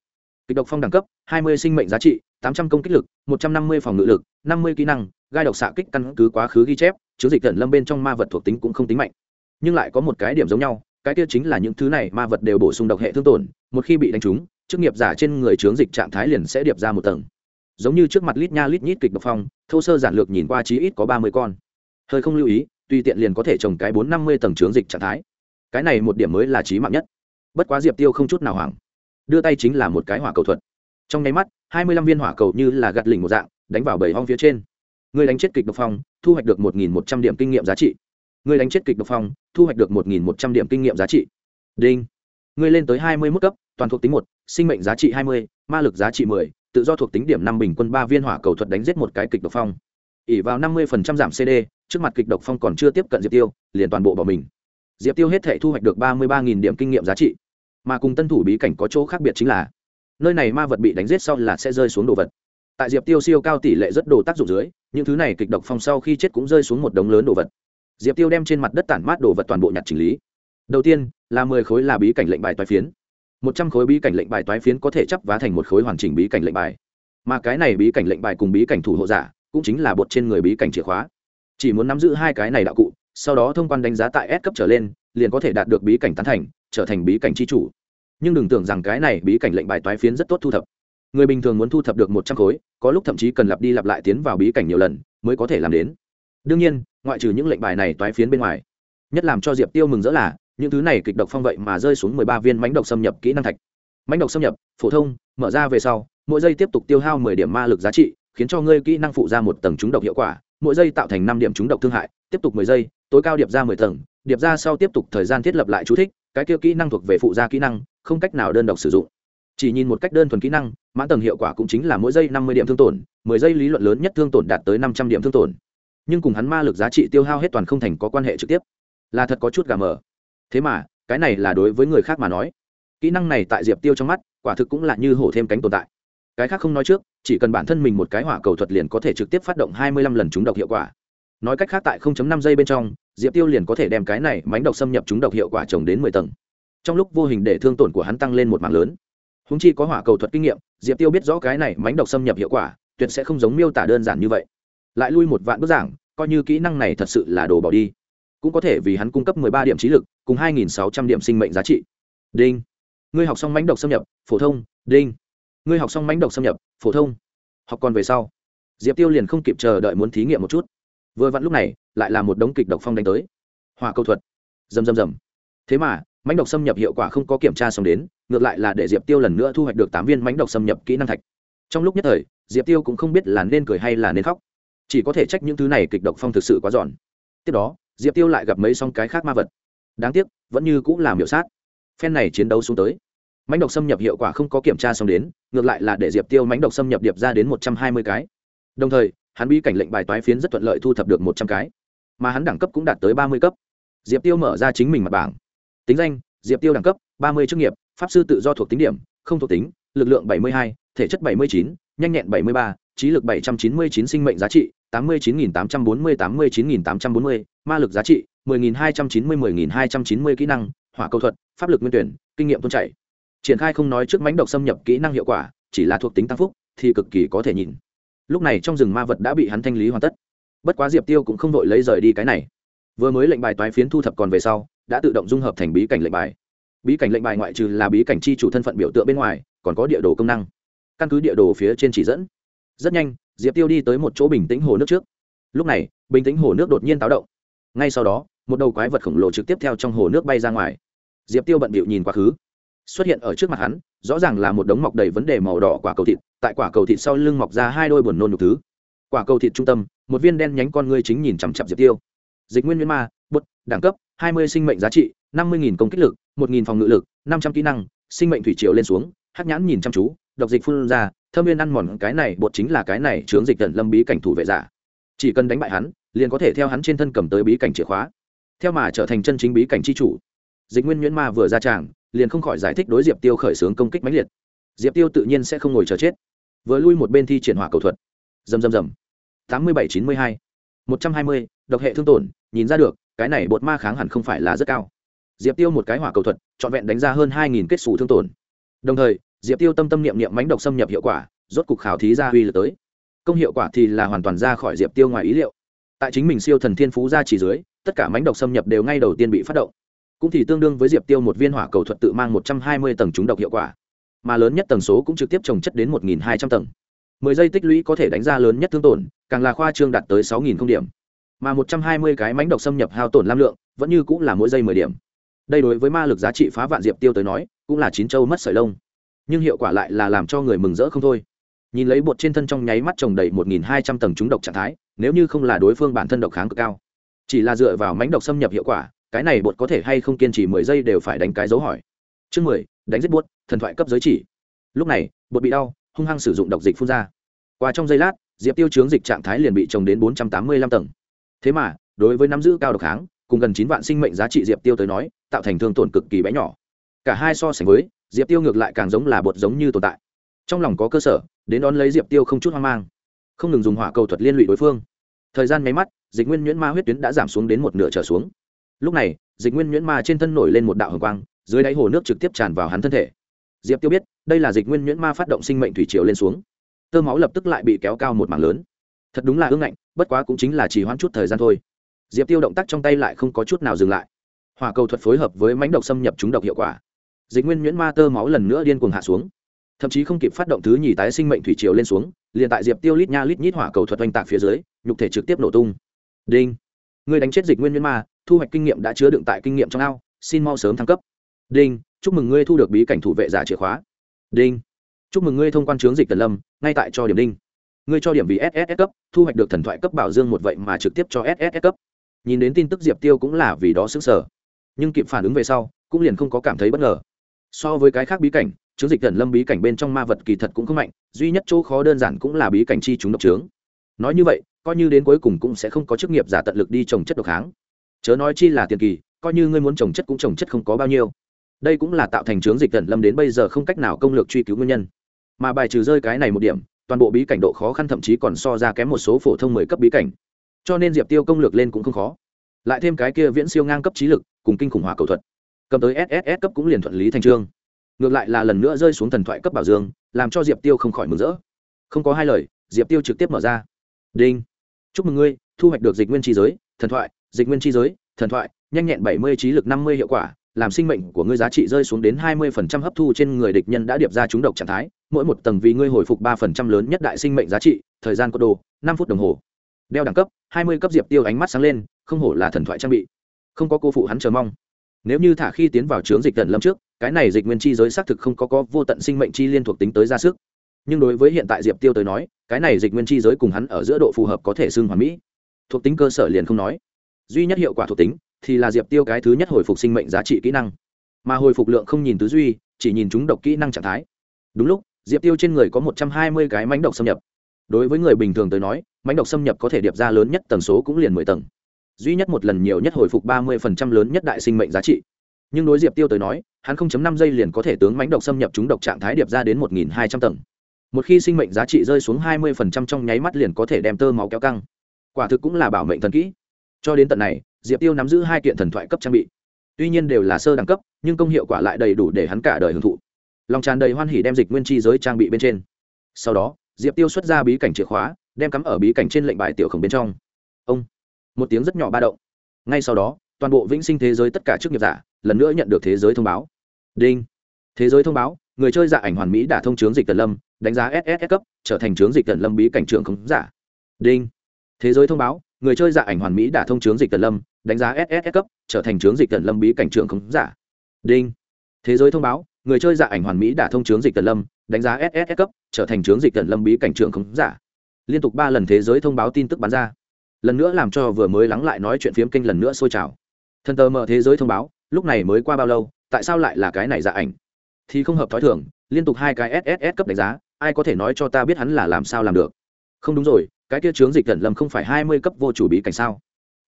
Kịch độc phong đẳng cấp, hai mươi sinh mệnh giá trị, tám trăm công kích lực, một trăm năm mươi phòng ngự lực, năm mươi kỹ năng, gai độc xạ kích căn cứ quá khứ ghi chép, chứa dịch tận lâm bên trong ma vật thuộc tính cũng không tính mạnh. Nhưng lại có một cái điểm giống nhau, cái kia chính là những thứ này ma vật đều bổ sung độc hệ thương tổn, một khi bị đánh trúng, chức nghiệp giả trên người chướng dịch trạng thái liền sẽ điệp ra một tầng. Giống như trước mặt lít nha lít nhít kịch độc phong, thô sơ giản lược nhìn qua chí ít có ba mươi con. Hơi không lưu ý, tùy tiện liền có thể trồng cái bốn năm mươi tầng chướng dịch trạng thái. Cái này một điểm mới là trí mạng nhất bất quá diệp tiêu không chút nào hoảng. Đưa tay chính là một cái hỏa cầu thuật. Trong nháy mắt, hai mươi lăm viên hỏa cầu như là gạt lỉnh một dạng, đánh vào bảy hong phía trên. Người đánh chết kịch độc phong, thu hoạch được một nghìn một trăm điểm kinh nghiệm giá trị. Người đánh chết kịch độc phong, thu hoạch được một nghìn một trăm điểm kinh nghiệm giá trị. Đinh. Người lên tới hai mươi mức cấp, toàn thuộc tính một, sinh mệnh giá trị hai mươi, ma lực giá trị mười, tự do thuộc tính điểm năm bình quân ba viên hỏa cầu thuật đánh giết một cái kịch độc phong. Ỉ vào năm mươi giảm cd trước mặt kịch độc phong còn chưa tiếp cận diệp tiêu, liền toàn bộ bỏ mình. Diệp tiêu hết thể thu hoạch được ba mươi ba điểm kinh nghiệm giá trị mà cùng tân thủ bí cảnh có chỗ khác biệt chính là, nơi này ma vật bị đánh giết sau là sẽ rơi xuống đồ vật. Tại diệp tiêu siêu cao tỷ lệ rất đồ tác dụng dưới, những thứ này kịch độc phong sau khi chết cũng rơi xuống một đống lớn đồ vật. Diệp tiêu đem trên mặt đất tản mát đồ vật toàn bộ nhặt chỉnh lý. Đầu tiên, là mười khối là bí cảnh lệnh bài toái phiến. Một trăm khối bí cảnh lệnh bài toái phiến có thể chấp vá thành một khối hoàn chỉnh bí cảnh lệnh bài. Mà cái này bí cảnh lệnh bài cùng bí cảnh thủ hộ giả, cũng chính là bột trên người bí cảnh chìa khóa. Chỉ muốn nắm giữ hai cái này đạo cụ, sau đó thông quan đánh giá tại S cấp trở lên, liền có thể đạt được bí cảnh tán thành, trở thành bí cảnh c h i chủ nhưng đừng tưởng rằng cái này bí cảnh lệnh bài toái phiến rất tốt thu thập. Người bình thường muốn thu thập được một trăm khối, có lúc thậm chí cần lặp đi lặp lại tiến vào bí cảnh nhiều lần, mới có thể làm đến. Đương nhiên, ngoại trừ những lệnh bài này toái phiến bên ngoài, nhất làm cho diệp tiêu mừng rỡ là, những thứ này kịch độc phong vậy mà rơi xuống mười ba viên mánh độc xâm nhập kỹ năng thạch. Mánh độc xâm nhập, phổ thông, mở ra về sau, mỗi giây tiếp tục tiêu hao mười điểm ma lực giá trị, khiến cho ngươi kỹ năng phụ ra một tầng trúng độc hiệu quả, mỗi giây tạo thành năm điểm trúng độc thương hại, tiếp tục mười giây, tối cao điệp ra mười tầng, điệp ra sau tiếp tục thời gian thiết lập lại chú thích cái kia kỹ năng thuộc về phụ gia kỹ năng, không cách nào đơn độc sử dụng. Chỉ nhìn một cách đơn thuần kỹ năng, mãn tầng hiệu quả cũng chính là mỗi giây năm mươi điểm thương tổn, mười giây lý luận lớn nhất thương tổn đạt tới năm trăm điểm thương tổn. Nhưng cùng hắn ma lực giá trị tiêu hao hết toàn không thành có quan hệ trực tiếp. Là thật có chút gà mờ. Thế mà, cái này là đối với người khác mà nói. Kỹ năng này tại diệp tiêu trong mắt, quả thực cũng là như hổ thêm cánh tồn tại. Cái khác không nói trước, chỉ cần bản thân mình một cái hỏa cầu thuật liền có thể trực tiếp phát động hai mươi lăm lần trúng độc hiệu quả nói cách khác tại 0.5 giây bên trong, diệp tiêu liền có thể đem cái này mánh độc xâm nhập chúng độc hiệu quả trồng đến mười tầng. Trong lúc vô hình để thương tổn của hắn tăng lên một mạng lớn. Húng chi có hỏa cầu thuật kinh nghiệm, diệp tiêu biết rõ cái này mánh độc xâm nhập hiệu quả, tuyệt sẽ không giống miêu tả đơn giản như vậy. Lại lui một vạn bức giảng, coi như kỹ năng này thật sự là đồ bỏ đi. Cũng có thể vì hắn cung cấp mười ba điểm trí lực, cùng hai nghìn sáu trăm điểm sinh mệnh giá trị. Đinh. Ngươi học xong mánh độc xâm nhập, phổ thông, đinh. Ngươi học xong mánh độc xâm nhập, phổ thông. Học còn về sau. Diệp tiêu liền không kịp chờ đợi muốn thí nghiệm một chút vừa vặn lúc này lại là một đống kịch độc phong đánh tới. Hòa câu thuật. Rầm rầm rầm. Thế mà mánh độc xâm nhập hiệu quả không có kiểm tra xong đến, ngược lại là để diệp tiêu lần nữa thu hoạch được tám viên mánh độc xâm nhập kỹ năng thạch. Trong lúc nhất thời, diệp tiêu cũng không biết là nên cười hay là nên khóc. Chỉ có thể trách những thứ này kịch độc phong thực sự quá giòn. Tiếp đó, diệp tiêu lại gặp mấy song cái khác ma vật. Đáng tiếc, vẫn như cũng làm hiệu sát. Phen này chiến đấu xuống tới. Mánh độc xâm nhập hiệu quả không có kiểm tra xong đến, ngược lại là để diệp tiêu mánh độc xâm nhập điệp ra đến một trăm hai mươi cái. Đồng thời hắn bí cảnh lệnh bài toái phiến rất thuận lợi thu thập được một trăm cái, mà hắn đẳng cấp cũng đạt tới ba mươi cấp. Diệp tiêu mở ra chính mình mặt bảng. Tính danh, diệp tiêu đẳng cấp, ba mươi chức nghiệp, pháp sư tự do thuộc tính điểm, không thuộc tính, lực lượng bảy mươi hai, thể chất bảy mươi chín, nhanh nhẹn bảy mươi ba, trí lực bảy trăm chín mươi chín, sinh mệnh giá trị tám mươi chín nghìn tám trăm bốn mươi, tám mươi chín nghìn tám trăm bốn mươi, ma lực giá trị 10.290 10.290 kỹ năng, hỏa cầu thuật, pháp lực nguyên tuyển, kinh nghiệm tuôn chảy. Triển khai không nói trước mánh độc xâm nhập kỹ năng hiệu quả, chỉ là thuộc tính tăng phúc thì cực kỳ có thể nhìn lúc này trong rừng ma vật đã bị hắn thanh lý hoàn tất. Bất quá diệp tiêu cũng không vội lấy rời đi cái này. Vừa mới lệnh bài toái phiến thu thập còn về sau, đã tự động dung hợp thành bí cảnh lệnh bài. Bí cảnh lệnh bài ngoại trừ là bí cảnh chi chủ thân phận biểu tượng bên ngoài, còn có địa đồ công năng. Căn cứ địa đồ phía trên chỉ dẫn. Rất nhanh, diệp tiêu đi tới một chỗ bình tĩnh hồ nước trước. Lúc này, bình tĩnh hồ nước đột nhiên táo động. Ngay sau đó, một đầu quái vật khổng lồ trực tiếp theo trong hồ nước bay ra ngoài. Diệp tiêu bận bịu nhìn quá khứ xuất hiện ở trước mặt hắn, rõ ràng là một đống mọc đầy vấn đề màu đỏ quả cầu thịt, tại quả cầu thịt sau lưng mọc ra hai đôi buồn nôn nhục thứ. Quả cầu thịt trung tâm, một viên đen nhánh con ngươi chính nhìn chằm chặp diệp tiêu. Dịch nguyên nguyên ma, bút, đẳng cấp, hai mươi sinh mệnh giá trị, năm mươi công kích lực, một phòng ngự lực, năm trăm kỹ năng, sinh mệnh thủy triều lên xuống, hắc nhãn nhìn chăm chú, độc dịch phun ra, thâm viên ăn mòn cái này, bột chính là cái này chướng dịch tận lâm bí cảnh thủ vệ giả. Chỉ cần đánh bại hắn, liền có thể theo hắn trên thân cầm tới bí cảnh chìa khóa. Theo mà trở thành chân chính bí cảnh c h i chủ. Dịch nguyên nhuyễn ma vừa ra tràng liền không khỏi giải thích đối diệp tiêu khởi xướng công kích mãnh liệt. Diệp tiêu tự nhiên sẽ không ngồi chờ chết. Vừa lui một bên thi triển hỏa cầu thuật. Dầm dầm dầm tám mươi bảy chín mươi hai. Một trăm hai mươi, độc hệ thương tổn, nhìn ra được, cái này bột ma kháng hẳn không phải là rất cao. Diệp tiêu một cái hỏa cầu thuật, trọn vẹn đánh ra hơn hai nghìn kết xù thương tổn. Đồng thời, diệp tiêu tâm tâm niệm niệm mánh độc xâm nhập hiệu quả, rốt cục khảo thí ra uy lực tới. Công hiệu quả thì là hoàn toàn ra khỏi diệp tiêu ngoài ý liệu. Tại chính mình siêu thần thiên phú ra chỉ dưới, tất cả mánh độc xâm nhập đều ngay đầu tiên bị phát động cũng thì tương đương với diệp tiêu một viên hỏa cầu thuật tự mang một trăm hai mươi tầng trúng độc hiệu quả. Mà lớn nhất tầng số cũng trực tiếp trồng chất đến một nghìn hai trăm tầng. Mười giây tích lũy có thể đánh ra lớn nhất thương tổn, càng là khoa trương đạt tới sáu nghìn không điểm. Mà một trăm hai mươi cái mánh độc xâm nhập hao tổn lam lượng, vẫn như cũng là mỗi giây mười điểm. Đây đối với ma lực giá trị phá vạn diệp tiêu tới nói, cũng là chín châu mất sợi lông. Nhưng hiệu quả lại là làm cho người mừng rỡ không thôi. Nhìn lấy bột trên thân trong nháy mắt trồng đầy một nghìn hai trăm tầng trúng độc trạng thái, nếu như không là đối phương bản thân độc kháng cực cao, chỉ là dựa vào mánh độc xâm nhập hiệu quả cái này bột có thể hay không kiên trì mười giây đều phải đánh cái dấu hỏi. Chương mười, đánh giết bột thần thoại cấp giới chỉ. Lúc này, bột bị đau, hung hăng sử dụng độc dịch phun ra. Qua trong giây lát, diệp tiêu chướng dịch trạng thái liền bị trồng đến bốn trăm tám mươi lăm tầng. Thế mà, đối với nắm giữ cao độc kháng, cùng gần chín vạn sinh mệnh giá trị diệp tiêu tới nói, tạo thành thương tổn cực kỳ bé nhỏ. Cả hai so sánh với, diệp tiêu ngược lại càng giống là bột giống như tồn tại. Trong lòng có cơ sở, đến đón lấy diệp tiêu không chút hoang mang. Không ngừng dùng hỏa cầu thuật liên lụy đối phương. Thời gian máy mắt, dịch nguyên nhuyễn ma huyết tuyến đã giảm xuống đến một nửa trở xuống lúc này, dịch nguyên nhuyễn ma trên thân nổi lên một đạo hồng quang, dưới đáy hồ nước trực tiếp tràn vào hắn thân thể. Diệp tiêu biết, đây là dịch nguyên nhuyễn ma phát động sinh mệnh thủy triều lên xuống. Tơ máu lập tức lại bị kéo cao một mảng lớn. Thật đúng là ưng ngạnh, bất quá cũng chính là chỉ hoãn chút thời gian thôi. Diệp tiêu động tác trong tay lại không có chút nào dừng lại. Hỏa cầu thuật phối hợp với mánh độc xâm nhập chúng độc hiệu quả. Dịch nguyên nhuyễn ma tơ máu lần nữa điên cuồng hạ xuống. Thậm chí không kịp phát động thứ nhì tái sinh mệnh thủy triều lên xuống, liền tại diệp tiêu lít nha lít nhít hỏa cầu thuật oanh tạc phía dưới, nhục thể trực tiếp nổ tung. Đinh! Người đánh chết dịch nguyên nhuyễn ma thu hoạch kinh nghiệm đã chứa đựng tại kinh nghiệm trong ao, xin mau sớm thăng cấp. Đinh, chúc mừng ngươi thu được bí cảnh thủ vệ giả chìa khóa. Đinh, chúc mừng ngươi thông quan chướng dịch tần lâm, ngay tại cho điểm đinh. Ngươi cho điểm vì ss cấp, thu hoạch được thần thoại cấp bảo dương một vậy mà trực tiếp cho ss cấp. Nhìn đến tin tức diệp tiêu cũng là vì đó xứng sở nhưng kịp phản ứng về sau, cũng liền không có cảm thấy bất ngờ. So với cái khác bí cảnh, chướng dịch thần lâm bí cảnh bên trong ma vật kỳ thật cũng không mạnh, duy nhất chỗ khó đơn giản cũng là bí cảnh chi chúng độc trướng nói như vậy, coi như đến cuối cùng cũng sẽ không có chức nghiệp giả tận lực đi trồng chất độc kháng chớ nói chi là tiền kỳ, coi như ngươi muốn trồng chất cũng trồng chất không có bao nhiêu. Đây cũng là tạo thành trướng dịch thần lâm đến bây giờ không cách nào công lược truy cứu nguyên nhân. Mà bài trừ rơi cái này một điểm, toàn bộ bí cảnh độ khó khăn thậm chí còn so ra kém một số phổ thông mười cấp bí cảnh. Cho nên diệp tiêu công lược lên cũng không khó. Lại thêm cái kia viễn siêu ngang cấp trí lực, cùng kinh khủng hỏa cầu thuật. Cầm tới sss cấp cũng liền thuận lý thành trương. Ngược lại là lần nữa rơi xuống thần thoại cấp bảo dương, làm cho diệp tiêu không khỏi mừng rỡ. Không có hai lời, diệp tiêu trực tiếp mở ra. Đinh. Chúc mừng ngươi, thu hoạch được dịch nguyên trí giới, thần thoại dịch nguyên Chi giới, thần thoại, nhanh nhẹn bảy mươi, trí lực năm mươi hiệu quả, làm sinh mệnh của ngươi giá trị rơi xuống đến hai mươi phần trăm hấp thu trên người địch nhân đã điệp ra trúng độc trạng thái, mỗi một tầng vì ngươi hồi phục ba phần trăm lớn nhất đại sinh mệnh giá trị, thời gian có đồ, năm phút đồng hồ. Đeo đẳng cấp, hai mươi cấp diệp tiêu ánh mắt sáng lên, không hổ là thần thoại trang bị. Không có cô phụ hắn chờ mong. Nếu như thả khi tiến vào trướng dịch tận lâm trước, cái này dịch nguyên chi giới xác thực không có có vô tận sinh mệnh chi liên thuộc tính tới ra sức. Nhưng đối với hiện tại diệp tiêu tới nói, cái này dịch nguyên chi giới cùng hắn ở giữa độ phù hợp có thể xưng hoàn mỹ. Thuộc tính cơ sở liền không nói duy nhất hiệu quả thuộc tính thì là diệp tiêu cái thứ nhất hồi phục sinh mệnh giá trị kỹ năng mà hồi phục lượng không nhìn tứ duy chỉ nhìn chúng độc kỹ năng trạng thái đúng lúc diệp tiêu trên người có một trăm hai mươi cái mánh độc xâm nhập đối với người bình thường tới nói mánh độc xâm nhập có thể điệp ra lớn nhất tần số cũng liền mười tầng duy nhất một lần nhiều nhất hồi phục ba mươi phần trăm lớn nhất đại sinh mệnh giá trị nhưng đối diệp tiêu tới nói hắn không chấm năm giây liền có thể tướng mánh độc xâm nhập chúng độc trạng thái điệp ra đến một nghìn hai trăm tầng một khi sinh mệnh giá trị rơi xuống hai mươi phần trăm trong nháy mắt liền có thể đem tơ máu kéo căng quả thực cũng là bảo mệnh thần kỹ cho đến tận này, diệp tiêu nắm giữ hai kiện thần thoại cấp trang bị. Tuy nhiên đều là sơ đẳng cấp, nhưng công hiệu quả lại đầy đủ để hắn cả đời hưởng thụ. Lòng tràn đầy hoan hỉ đem dịch nguyên chi giới trang bị bên trên. Sau đó, diệp tiêu xuất ra bí cảnh chìa khóa, đem cắm ở bí cảnh trên lệnh bài tiểu khổng bên trong. Ông! Một tiếng rất nhỏ ba động. Ngay sau đó, toàn bộ vĩnh sinh thế giới tất cả chức nghiệp giả, lần nữa nhận được thế giới thông báo. Đinh! Thế giới thông báo, người chơi giả ảnh hoàn mỹ đã thông chướng dịch tần lâm, đánh giá ss cấp, trở thành chướng dịch tần lâm bí cảnh trưởng khống giả. Đinh! Thế giới thông báo người chơi dạ ảnh hoàn mỹ đã thông chướng dịch tần lâm, đánh giá ss cấp, trở thành chướng dịch tần lâm bí cảnh trưởng khống giả. Đinh. Thế giới thông báo, người chơi dạ ảnh hoàn mỹ đã thông chướng dịch tần lâm, đánh giá ss cấp, trở thành chướng dịch tần lâm bí cảnh trưởng khống giả. Liên tục ba lần thế giới thông báo tin tức bắn ra. Lần nữa làm cho vừa mới lắng lại nói chuyện phiếm kênh lần nữa sôi trào. Thần tờ mở thế giới thông báo, lúc này mới qua bao lâu, tại sao lại là cái này dạ ảnh? Thì không hợp thói thường, liên tục hai cái sss cấp đánh giá, ai có thể nói cho ta biết hắn là làm sao làm được? Không đúng rồi cái kia chướng dịch thần lâm không phải hai mươi cấp vô chủ bí cảnh sao?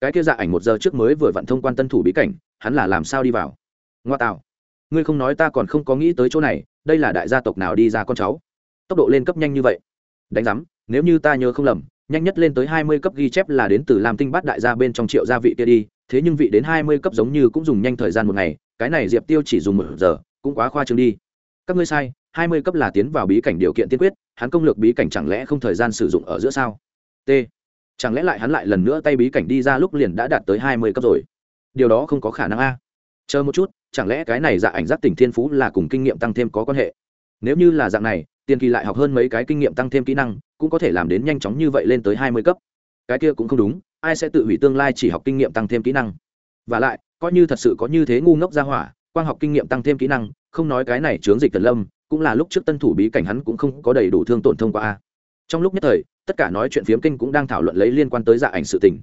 Cái kia dạ ảnh một giờ trước mới vừa vận thông quan tân thủ bí cảnh, hắn là làm sao đi vào? Ngoa tạo, ngươi không nói ta còn không có nghĩ tới chỗ này, đây là đại gia tộc nào đi ra con cháu? Tốc độ lên cấp nhanh như vậy. Đánh giám, nếu như ta nhớ không lầm, nhanh nhất lên tới hai mươi cấp ghi chép là đến từ làm tinh bát đại gia bên trong triệu gia vị kia đi, thế nhưng vị đến hai mươi cấp giống như cũng dùng nhanh thời gian một ngày, cái này diệp tiêu chỉ dùng một giờ, cũng quá khoa trương đi. Các ngươi sai, hai mươi cấp là tiến vào bí cảnh điều kiện tiên quyết, hắn công lược bí cảnh chẳng lẽ không thời gian sử dụng ở giữa sao? T. Chẳng lẽ lại hắn lại lần nữa tay bí cảnh đi ra lúc liền đã đạt tới hai mươi cấp rồi? Điều đó không có khả năng a. Chờ một chút, chẳng lẽ cái này dạ ảnh giác tỉnh thiên phú là cùng kinh nghiệm tăng thêm có quan hệ? Nếu như là dạng này, tiền kỳ lại học hơn mấy cái kinh nghiệm tăng thêm kỹ năng, cũng có thể làm đến nhanh chóng như vậy lên tới hai mươi cấp. Cái kia cũng không đúng, ai sẽ tự hủy tương lai chỉ học kinh nghiệm tăng thêm kỹ năng? Và lại, coi như thật sự có như thế ngu ngốc ra hỏa, quang học kinh nghiệm tăng thêm kỹ năng, không nói cái này chướng dịch tần lâm, cũng là lúc trước tân thủ bí cảnh hắn cũng không có đầy đủ thương tổn thông qua a. Trong lúc nhất thời tất cả nói chuyện phiếm kinh cũng đang thảo luận lấy liên quan tới dạ ảnh sự tình.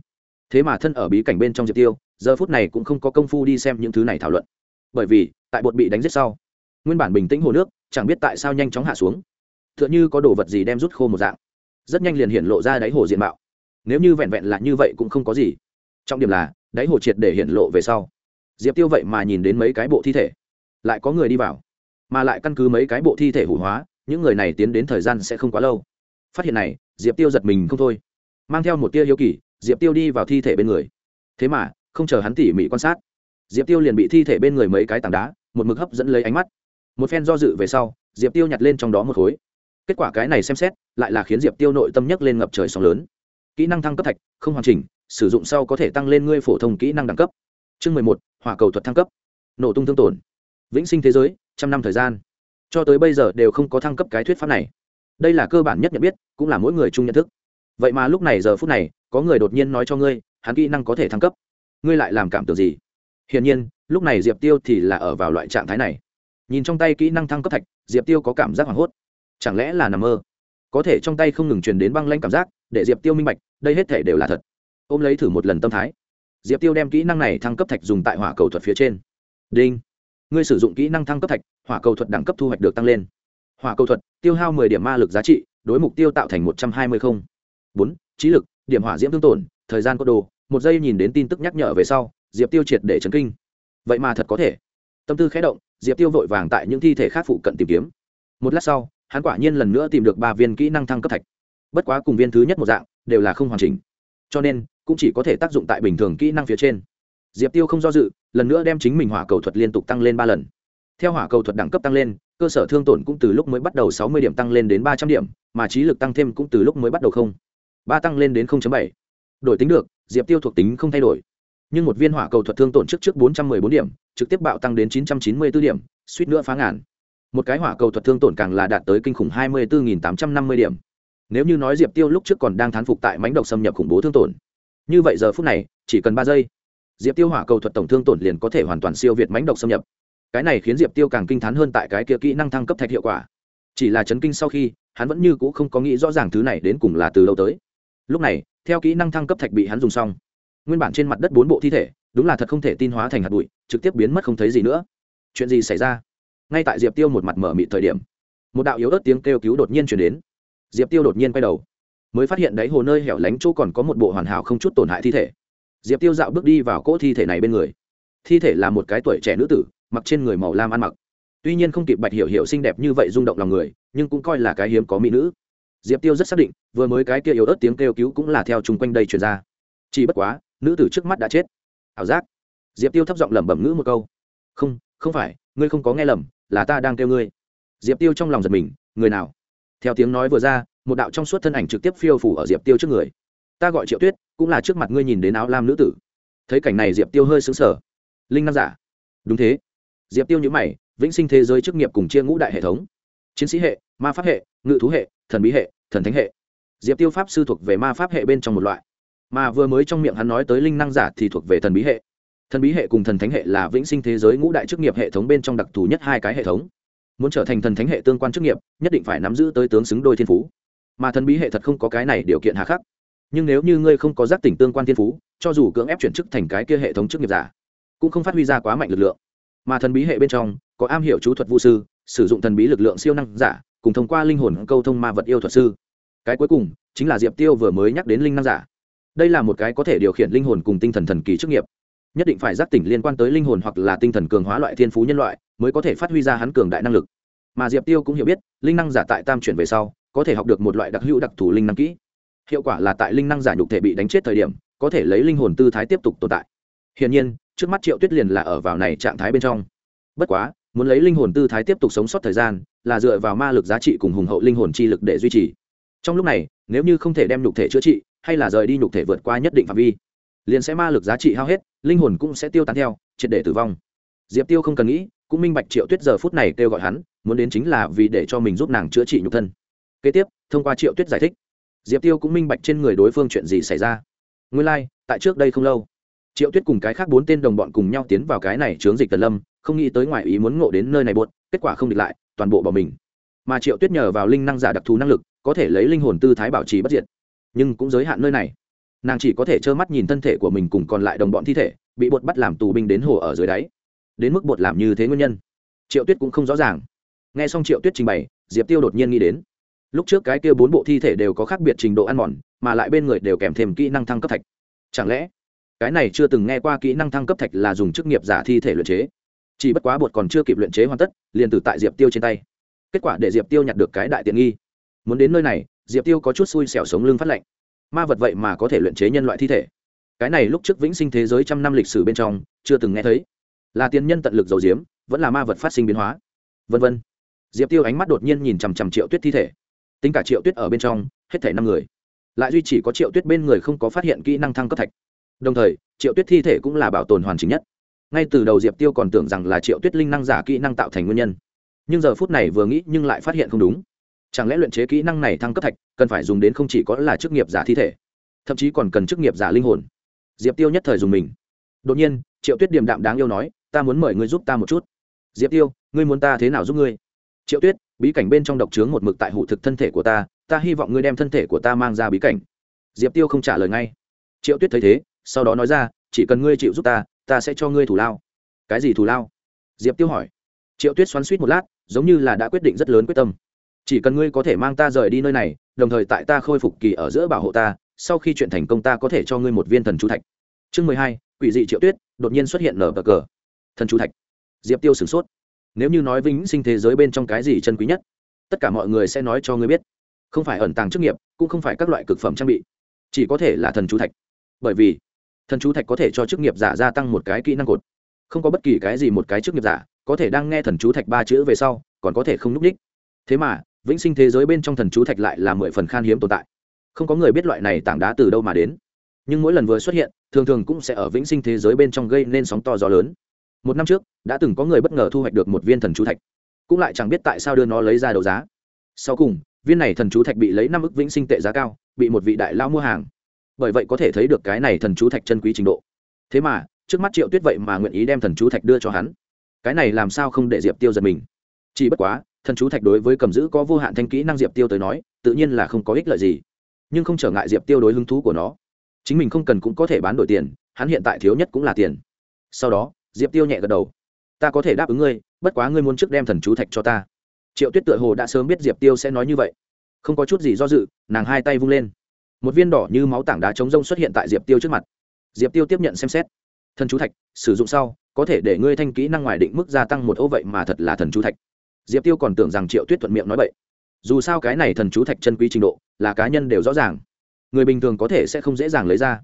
Thế mà thân ở bí cảnh bên trong diệp tiêu, giờ phút này cũng không có công phu đi xem những thứ này thảo luận. Bởi vì, tại bột bị đánh giết sau, nguyên bản bình tĩnh hồ nước, chẳng biết tại sao nhanh chóng hạ xuống. T h ư ợ n h ư có đồ vật gì đem rút khô một dạng. Rất nhanh liền hiện lộ ra đáy hồ diện mạo. Nếu như vẹn vẹn là như vậy cũng không có gì. Trọng điểm là, đáy hồ triệt để hiện lộ về sau. Diệp tiêu vậy mà nhìn đến mấy cái bộ thi thể. Lại có người đi vào. Mà lại căn cứ mấy cái bộ thi thể hủ hóa, những người này tiến đến thời gian sẽ không quá lâu phát hiện này, diệp tiêu giật mình không thôi. Mang theo một tia hiếu kỳ, diệp tiêu đi vào thi thể bên người. Thế mà, không chờ hắn tỉ mỉ quan sát, diệp tiêu liền bị thi thể bên người mấy cái tảng đá, một mực hấp dẫn lấy ánh mắt. Một phen do dự về sau, diệp tiêu nhặt lên trong đó một khối. Kết quả cái này xem xét, lại là khiến diệp tiêu nội tâm nhấc lên ngập trời sóng lớn. Kỹ năng thăng cấp thạch, không hoàn chỉnh, sử dụng sau có thể tăng lên ngươi phổ thông kỹ năng đẳng cấp. Chương mười một, hỏa cầu thuật thăng cấp. Nổ tung thương tổn. Vĩnh sinh thế giới, trăm năm thời gian. Cho tới bây giờ đều không có thăng cấp cái thuyết pháp này đây là cơ bản nhất nhận biết, cũng là mỗi người chung nhận thức. Vậy mà lúc này giờ phút này, có người đột nhiên nói cho ngươi, hắn kỹ năng có thể thăng cấp. Ngươi lại làm cảm tưởng gì? Hiển nhiên, lúc này diệp tiêu thì là ở vào loại trạng thái này. Nhìn trong tay kỹ năng thăng cấp thạch, diệp tiêu có cảm giác hoảng hốt. Chẳng lẽ là nằm mơ? Có thể trong tay không ngừng truyền đến băng lanh cảm giác, để diệp tiêu minh bạch, đây hết thể đều là thật. Ôm lấy thử một lần tâm thái. Diệp tiêu đem kỹ năng này thăng cấp thạch dùng tại hỏa cầu thuật phía trên. Đinh! Ngươi sử dụng kỹ năng thăng cấp thạch, hỏa cầu thuật đẳng cấp thu hoạch được tăng lên hỏa cầu thuật, tiêu hao mười điểm ma lực giá trị, đối mục tiêu tạo thành một trăm hai mươi không. Bốn, trí lực, điểm hỏa diễm tương tổn, thời gian có đồ, một giây nhìn đến tin tức nhắc nhở về sau, diệp tiêu triệt để chấn kinh. Vậy mà thật có thể. Tâm tư khé động, diệp tiêu vội vàng tại những thi thể khác phụ cận tìm kiếm. Một lát sau, hắn quả nhiên lần nữa tìm được ba viên kỹ năng thăng cấp thạch. Bất quá cùng viên thứ nhất một dạng, đều là không hoàn chỉnh. Cho nên, cũng chỉ có thể tác dụng tại bình thường kỹ năng phía trên. Diệp tiêu không do dự, lần nữa đem chính mình hỏa cầu thuật liên tục tăng lên ba lần theo hỏa cầu thuật đẳng cấp tăng lên, cơ sở thương tổn cũng từ lúc mới bắt đầu sáu mươi điểm tăng lên đến ba trăm điểm, mà trí lực tăng thêm cũng từ lúc mới bắt đầu không. Ba tăng lên đến bảy. Đổi tính được, diệp tiêu thuộc tính không thay đổi. Nhưng một viên hỏa cầu thuật thương tổn trước trước bốn trăm bốn điểm, trực tiếp bạo tăng đến chín trăm chín mươi 994 điểm, suýt nữa phá ngàn. Một cái hỏa cầu thuật thương tổn càng là đạt tới kinh khủng hai mươi bốn tám trăm năm mươi điểm. Nếu như nói diệp tiêu lúc trước còn đang thán phục tại mánh độc xâm nhập khủng bố thương tổn, như vậy giờ phút này, chỉ cần ba giây, diệp tiêu hỏa cầu thuật tổng thương tổn liền có thể hoàn toàn siêu việt mánh độc xâm nhập cái này khiến diệp tiêu càng kinh t h á n hơn tại cái kia kỹ năng thăng cấp thạch hiệu quả. Chỉ là chấn kinh sau khi, hắn vẫn như c ũ không có nghĩ rõ ràng thứ này đến cùng là từ lâu tới. Lúc này, theo kỹ năng thăng cấp thạch bị hắn dùng xong. Nguyên bản trên mặt đất bốn bộ thi thể, đúng là thật không thể tin hóa thành hạt bụi, trực tiếp biến mất không thấy gì nữa. Chuyện gì xảy ra? Ngay tại diệp tiêu một mặt mở mịt thời điểm, một đạo yếu ớt tiếng kêu cứu đột nhiên chuyển đến. Diệp tiêu đột nhiên quay đầu, mới phát hiện đáy hồ nơi hẻo lánh chỗ còn có một bộ hoàn hảo không chút tổn hại thi thể. Diệp tiêu dạo bước đi vào cỗ thi thể này bên người. Thi thể là một cái tuổi trẻ nữ tử mặc trên người màu lam ăn mặc. Tuy nhiên không kịp bạch hiểu hiểu xinh đẹp như vậy rung động lòng người, nhưng cũng coi là cái hiếm có mỹ nữ. Diệp tiêu rất xác định, vừa mới cái kia yếu ớt tiếng kêu cứu cũng là theo chung quanh đây truyền ra. Chỉ bất quá, nữ tử trước mắt đã chết. Ảo giác. Diệp tiêu thấp giọng lẩm bẩm ngữ một câu. Không không phải, ngươi không có nghe lầm, là ta đang kêu ngươi. Diệp tiêu trong lòng giật mình, người nào? Theo tiếng nói vừa ra, một đạo trong suốt thân ảnh trực tiếp phiêu phủ ở diệp tiêu trước người. Ta gọi triệu tuyết, cũng là trước mặt ngươi nhìn đến áo lam nữ tử. Thấy cảnh này diệp tiêu hơi xứng sở linh năng giả. Đúng thế diệp tiêu nhữ mày, vĩnh sinh thế giới chức nghiệp cùng chia ngũ đại hệ thống. Chiến sĩ hệ, ma pháp hệ, ngự thú hệ, thần bí hệ, thần thánh hệ. Diệp tiêu pháp sư thuộc về ma pháp hệ bên trong một loại. Mà vừa mới trong miệng hắn nói tới linh năng giả thì thuộc về thần bí hệ. Thần bí hệ cùng thần thánh hệ là vĩnh sinh thế giới ngũ đại chức nghiệp hệ thống bên trong đặc thù nhất hai cái hệ thống. Muốn trở thành thần thánh hệ tương quan chức nghiệp, nhất định phải nắm giữ tới tướng xứng đôi thiên phú. Mà thần bí hệ thật không có cái này điều kiện hà khắc. Nhưng nếu như ngươi không có giác tỉnh tương quan thiên phú, cho dù cưỡng ép chuyển chức thành cái kia hệ thống chức nghiệp giả, cũng không phát huy ra quá mạnh lực lượng mà thần bí hệ bên trong, có am hiểu chú thuật vũ sư, sử dụng thần bí lực lượng siêu năng giả, cùng thông qua linh hồn câu thông ma vật yêu thuật sư. Cái cuối cùng, chính là diệp tiêu vừa mới nhắc đến linh năng giả. Đây là một cái có thể điều khiển linh hồn cùng tinh thần thần kỳ chức nghiệp. Nhất định phải giác tỉnh liên quan tới linh hồn hoặc là tinh thần cường hóa loại thiên phú nhân loại, mới có thể phát huy ra hắn cường đại năng lực. Mà diệp tiêu cũng hiểu biết, linh năng giả tại tam chuyển về sau, có thể học được một loại đặc hữu đặc thù linh năng kỹ. Hiệu quả là tại linh năng giả nhục thể bị đánh chết thời điểm, có thể lấy linh hồn tư thái tiếp tục tồn tại. Hiển nhiên trước mắt triệu tuyết liền là ở vào này trạng thái bên trong. Bất quá muốn lấy linh hồn tư thái tiếp tục sống sót thời gian là dựa vào ma lực giá trị cùng hùng hậu linh hồn chi lực để duy trì. Trong lúc này nếu như không thể đem nhục thể chữa trị hay là rời đi nhục thể vượt qua nhất định phạm vi liền sẽ ma lực giá trị hao hết linh hồn cũng sẽ tiêu tán theo triệt để tử vong. Diệp tiêu không cần nghĩ cũng minh bạch triệu tuyết giờ phút này kêu gọi hắn muốn đến chính là vì để cho mình giúp nàng chữa trị nhục thân. Kế tiếp thông qua triệu tuyết giải thích diệp tiêu cũng minh bạch trên người đối phương chuyện gì xảy ra. Nguyên lai、like, tại trước đây không lâu triệu tuyết cùng cái khác bốn tên đồng bọn cùng nhau tiến vào cái này chướng dịch tần lâm, không nghĩ tới ngoài ý muốn ngộ đến nơi này buốt kết quả không địch lại, toàn bộ bỏ mình. Mà triệu tuyết nhờ vào linh năng giả đặc thù năng lực, có thể lấy linh hồn tư thái bảo trì bất diệt. Nhưng cũng giới hạn nơi này. Nàng chỉ có thể trơ mắt nhìn thân thể của mình cùng còn lại đồng bọn thi thể, bị bột bắt làm tù binh đến hồ ở dưới đáy. Đến mức bột làm như thế nguyên nhân. Triệu tuyết cũng không rõ ràng. N g h e xong triệu tuyết trình bày, diệp tiêu đột nhiên nghĩ đến. Lúc trước cái kia bốn bộ thi thể đều có khác biệt trình độ ăn mòn, mà lại bên người đều kèm thêm kỹ năng thăng cấp thạch. Chẳng lẽ cái này chưa từng nghe qua kỹ năng thăng cấp thạch là dùng chức nghiệp giả thi thể luyện chế. Chỉ bất quá bột còn chưa kịp luyện chế hoàn tất, liền từ tại diệp tiêu trên tay. Kết quả để diệp tiêu nhặt được cái đại tiện nghi. Muốn đến nơi này, diệp tiêu có chút xui xẻo sống lưng phát lạnh. Ma vật vậy mà có thể luyện chế nhân loại thi thể. Cái này lúc trước vĩnh sinh thế giới trăm năm lịch sử bên trong, chưa từng nghe thấy. Là tiền nhân tận lực dầu diếm vẫn là ma vật phát sinh biến hóa. Vân vân. Diệp tiêu ánh mắt đột nhiên nhìn chằm chằm triệu tuyết thi thể. Tính cả triệu tuyết ở bên trong, hết thể năm người. Lại duy chỉ có triệu tuyết bên người không có phát hiện kỹ năng thăng cấp thạch đồng thời, triệu tuyết thi thể cũng là bảo tồn hoàn chỉnh nhất. Ngay từ đầu diệp tiêu còn tưởng rằng là triệu tuyết linh năng giả kỹ năng tạo thành nguyên nhân. Nhưng giờ phút này vừa nghĩ nhưng lại phát hiện không đúng. Chẳng lẽ luyện chế kỹ năng này thăng cấp thạch cần phải dùng đến không chỉ có là chức nghiệp giả thi thể, thậm chí còn cần chức nghiệp giả linh hồn? Diệp tiêu nhất thời dùng mình. Đột nhiên, triệu tuyết điềm đạm đáng yêu nói, ta muốn mời ngươi giúp ta một chút. Diệp tiêu, ngươi muốn ta thế nào giúp ngươi? Triệu tuyết, bí cảnh bên trong độc trướng một mực tại hụ thực thân thể của ta ta hy vọng ngươi đem thân thể của ta mang ra bí cảnh. Diệp tiêu không trả lời ngay. Triệu tuyết thấy thế sau đó nói ra, chỉ cần ngươi chịu giúp ta ta sẽ cho ngươi thủ lao. Cái gì thủ lao? Diệp tiêu hỏi. Triệu tuyết xoắn suýt một lát, giống như là đã quyết định rất lớn quyết tâm. Chỉ cần ngươi có thể mang ta rời đi nơi này, đồng thời tại ta khôi phục kỳ ở giữa bảo hộ ta, sau khi chuyện thành công ta có thể cho ngươi một viên thần chú thạch. Chương mười hai, quỷ dị triệu tuyết, đột nhiên xuất hiện nở bờ cờ. Thần chú thạch. Diệp tiêu sửng sốt. Nếu như nói vĩnh sinh thế giới bên trong cái gì chân quý nhất, tất cả mọi người sẽ nói cho ngươi biết. Không phải ẩn tàng chức nghiệp, cũng không phải các loại cực phẩm trang bị, chỉ có thể là thần chú thạch. Bởi vì thần chú thạch có thể cho chức nghiệp giả gia tăng một cái kỹ năng cột. Không có bất kỳ cái gì một cái chức nghiệp giả có thể đang nghe thần chú thạch ba chữ về sau, còn có thể không n ú c ních thế mà, vĩnh sinh thế giới bên trong thần chú thạch lại là mười phần khan hiếm tồn tại. Không có người biết loại này tảng đá từ đâu mà đến. Nhưng mỗi lần vừa xuất hiện, thường thường cũng sẽ ở vĩnh sinh thế giới bên trong gây nên sóng to gió lớn. Một năm trước, đã từng có người bất ngờ thu hoạch được một viên thần chú thạch. Cũng lại chẳng biết tại sao đưa nó lấy ra đấu giá. Sau cùng, viên này thần chú thạch bị lấy năm ức vĩnh sinh tệ giá cao, bị một vị đại lao mua hàng bởi vậy có thể thấy được cái này thần chú thạch chân quý trình độ. Thế mà, trước mắt triệu tuyết vậy mà nguyện ý đem thần chú thạch đưa cho hắn. Cái này làm sao không để diệp tiêu giật mình? Chỉ bất quá, thần chú thạch đối với cầm giữ có vô hạn thanh kỹ năng diệp tiêu tới nói, tự nhiên là không có ích lợi gì. Nhưng không trở ngại diệp tiêu đối hứng thú của nó. Chính mình không cần cũng có thể bán đổi tiền, hắn hiện tại thiếu nhất cũng là tiền. Sau đó, diệp tiêu nhẹ gật đầu. Ta có thể đáp ứng ngươi, bất quá ngươi muốn trước đem thần chú thạch cho ta. Triệu tuyết tựa hồ đã sớm biết diệp tiêu sẽ nói như vậy. Không có chút gì do dự, nàng hai tay vung lên một viên đỏ như máu tảng đá chống rông xuất hiện tại diệp tiêu trước mặt diệp tiêu tiếp nhận xem xét thần chú thạch sử dụng sau có thể để ngươi thanh kỹ năng ngoài định mức gia tăng một ô vậy mà thật là thần chú thạch diệp tiêu còn tưởng rằng triệu tuyết thuận miệng nói vậy dù sao cái này thần chú thạch chân quý trình độ là cá nhân đều rõ ràng người bình thường có thể sẽ không dễ dàng lấy ra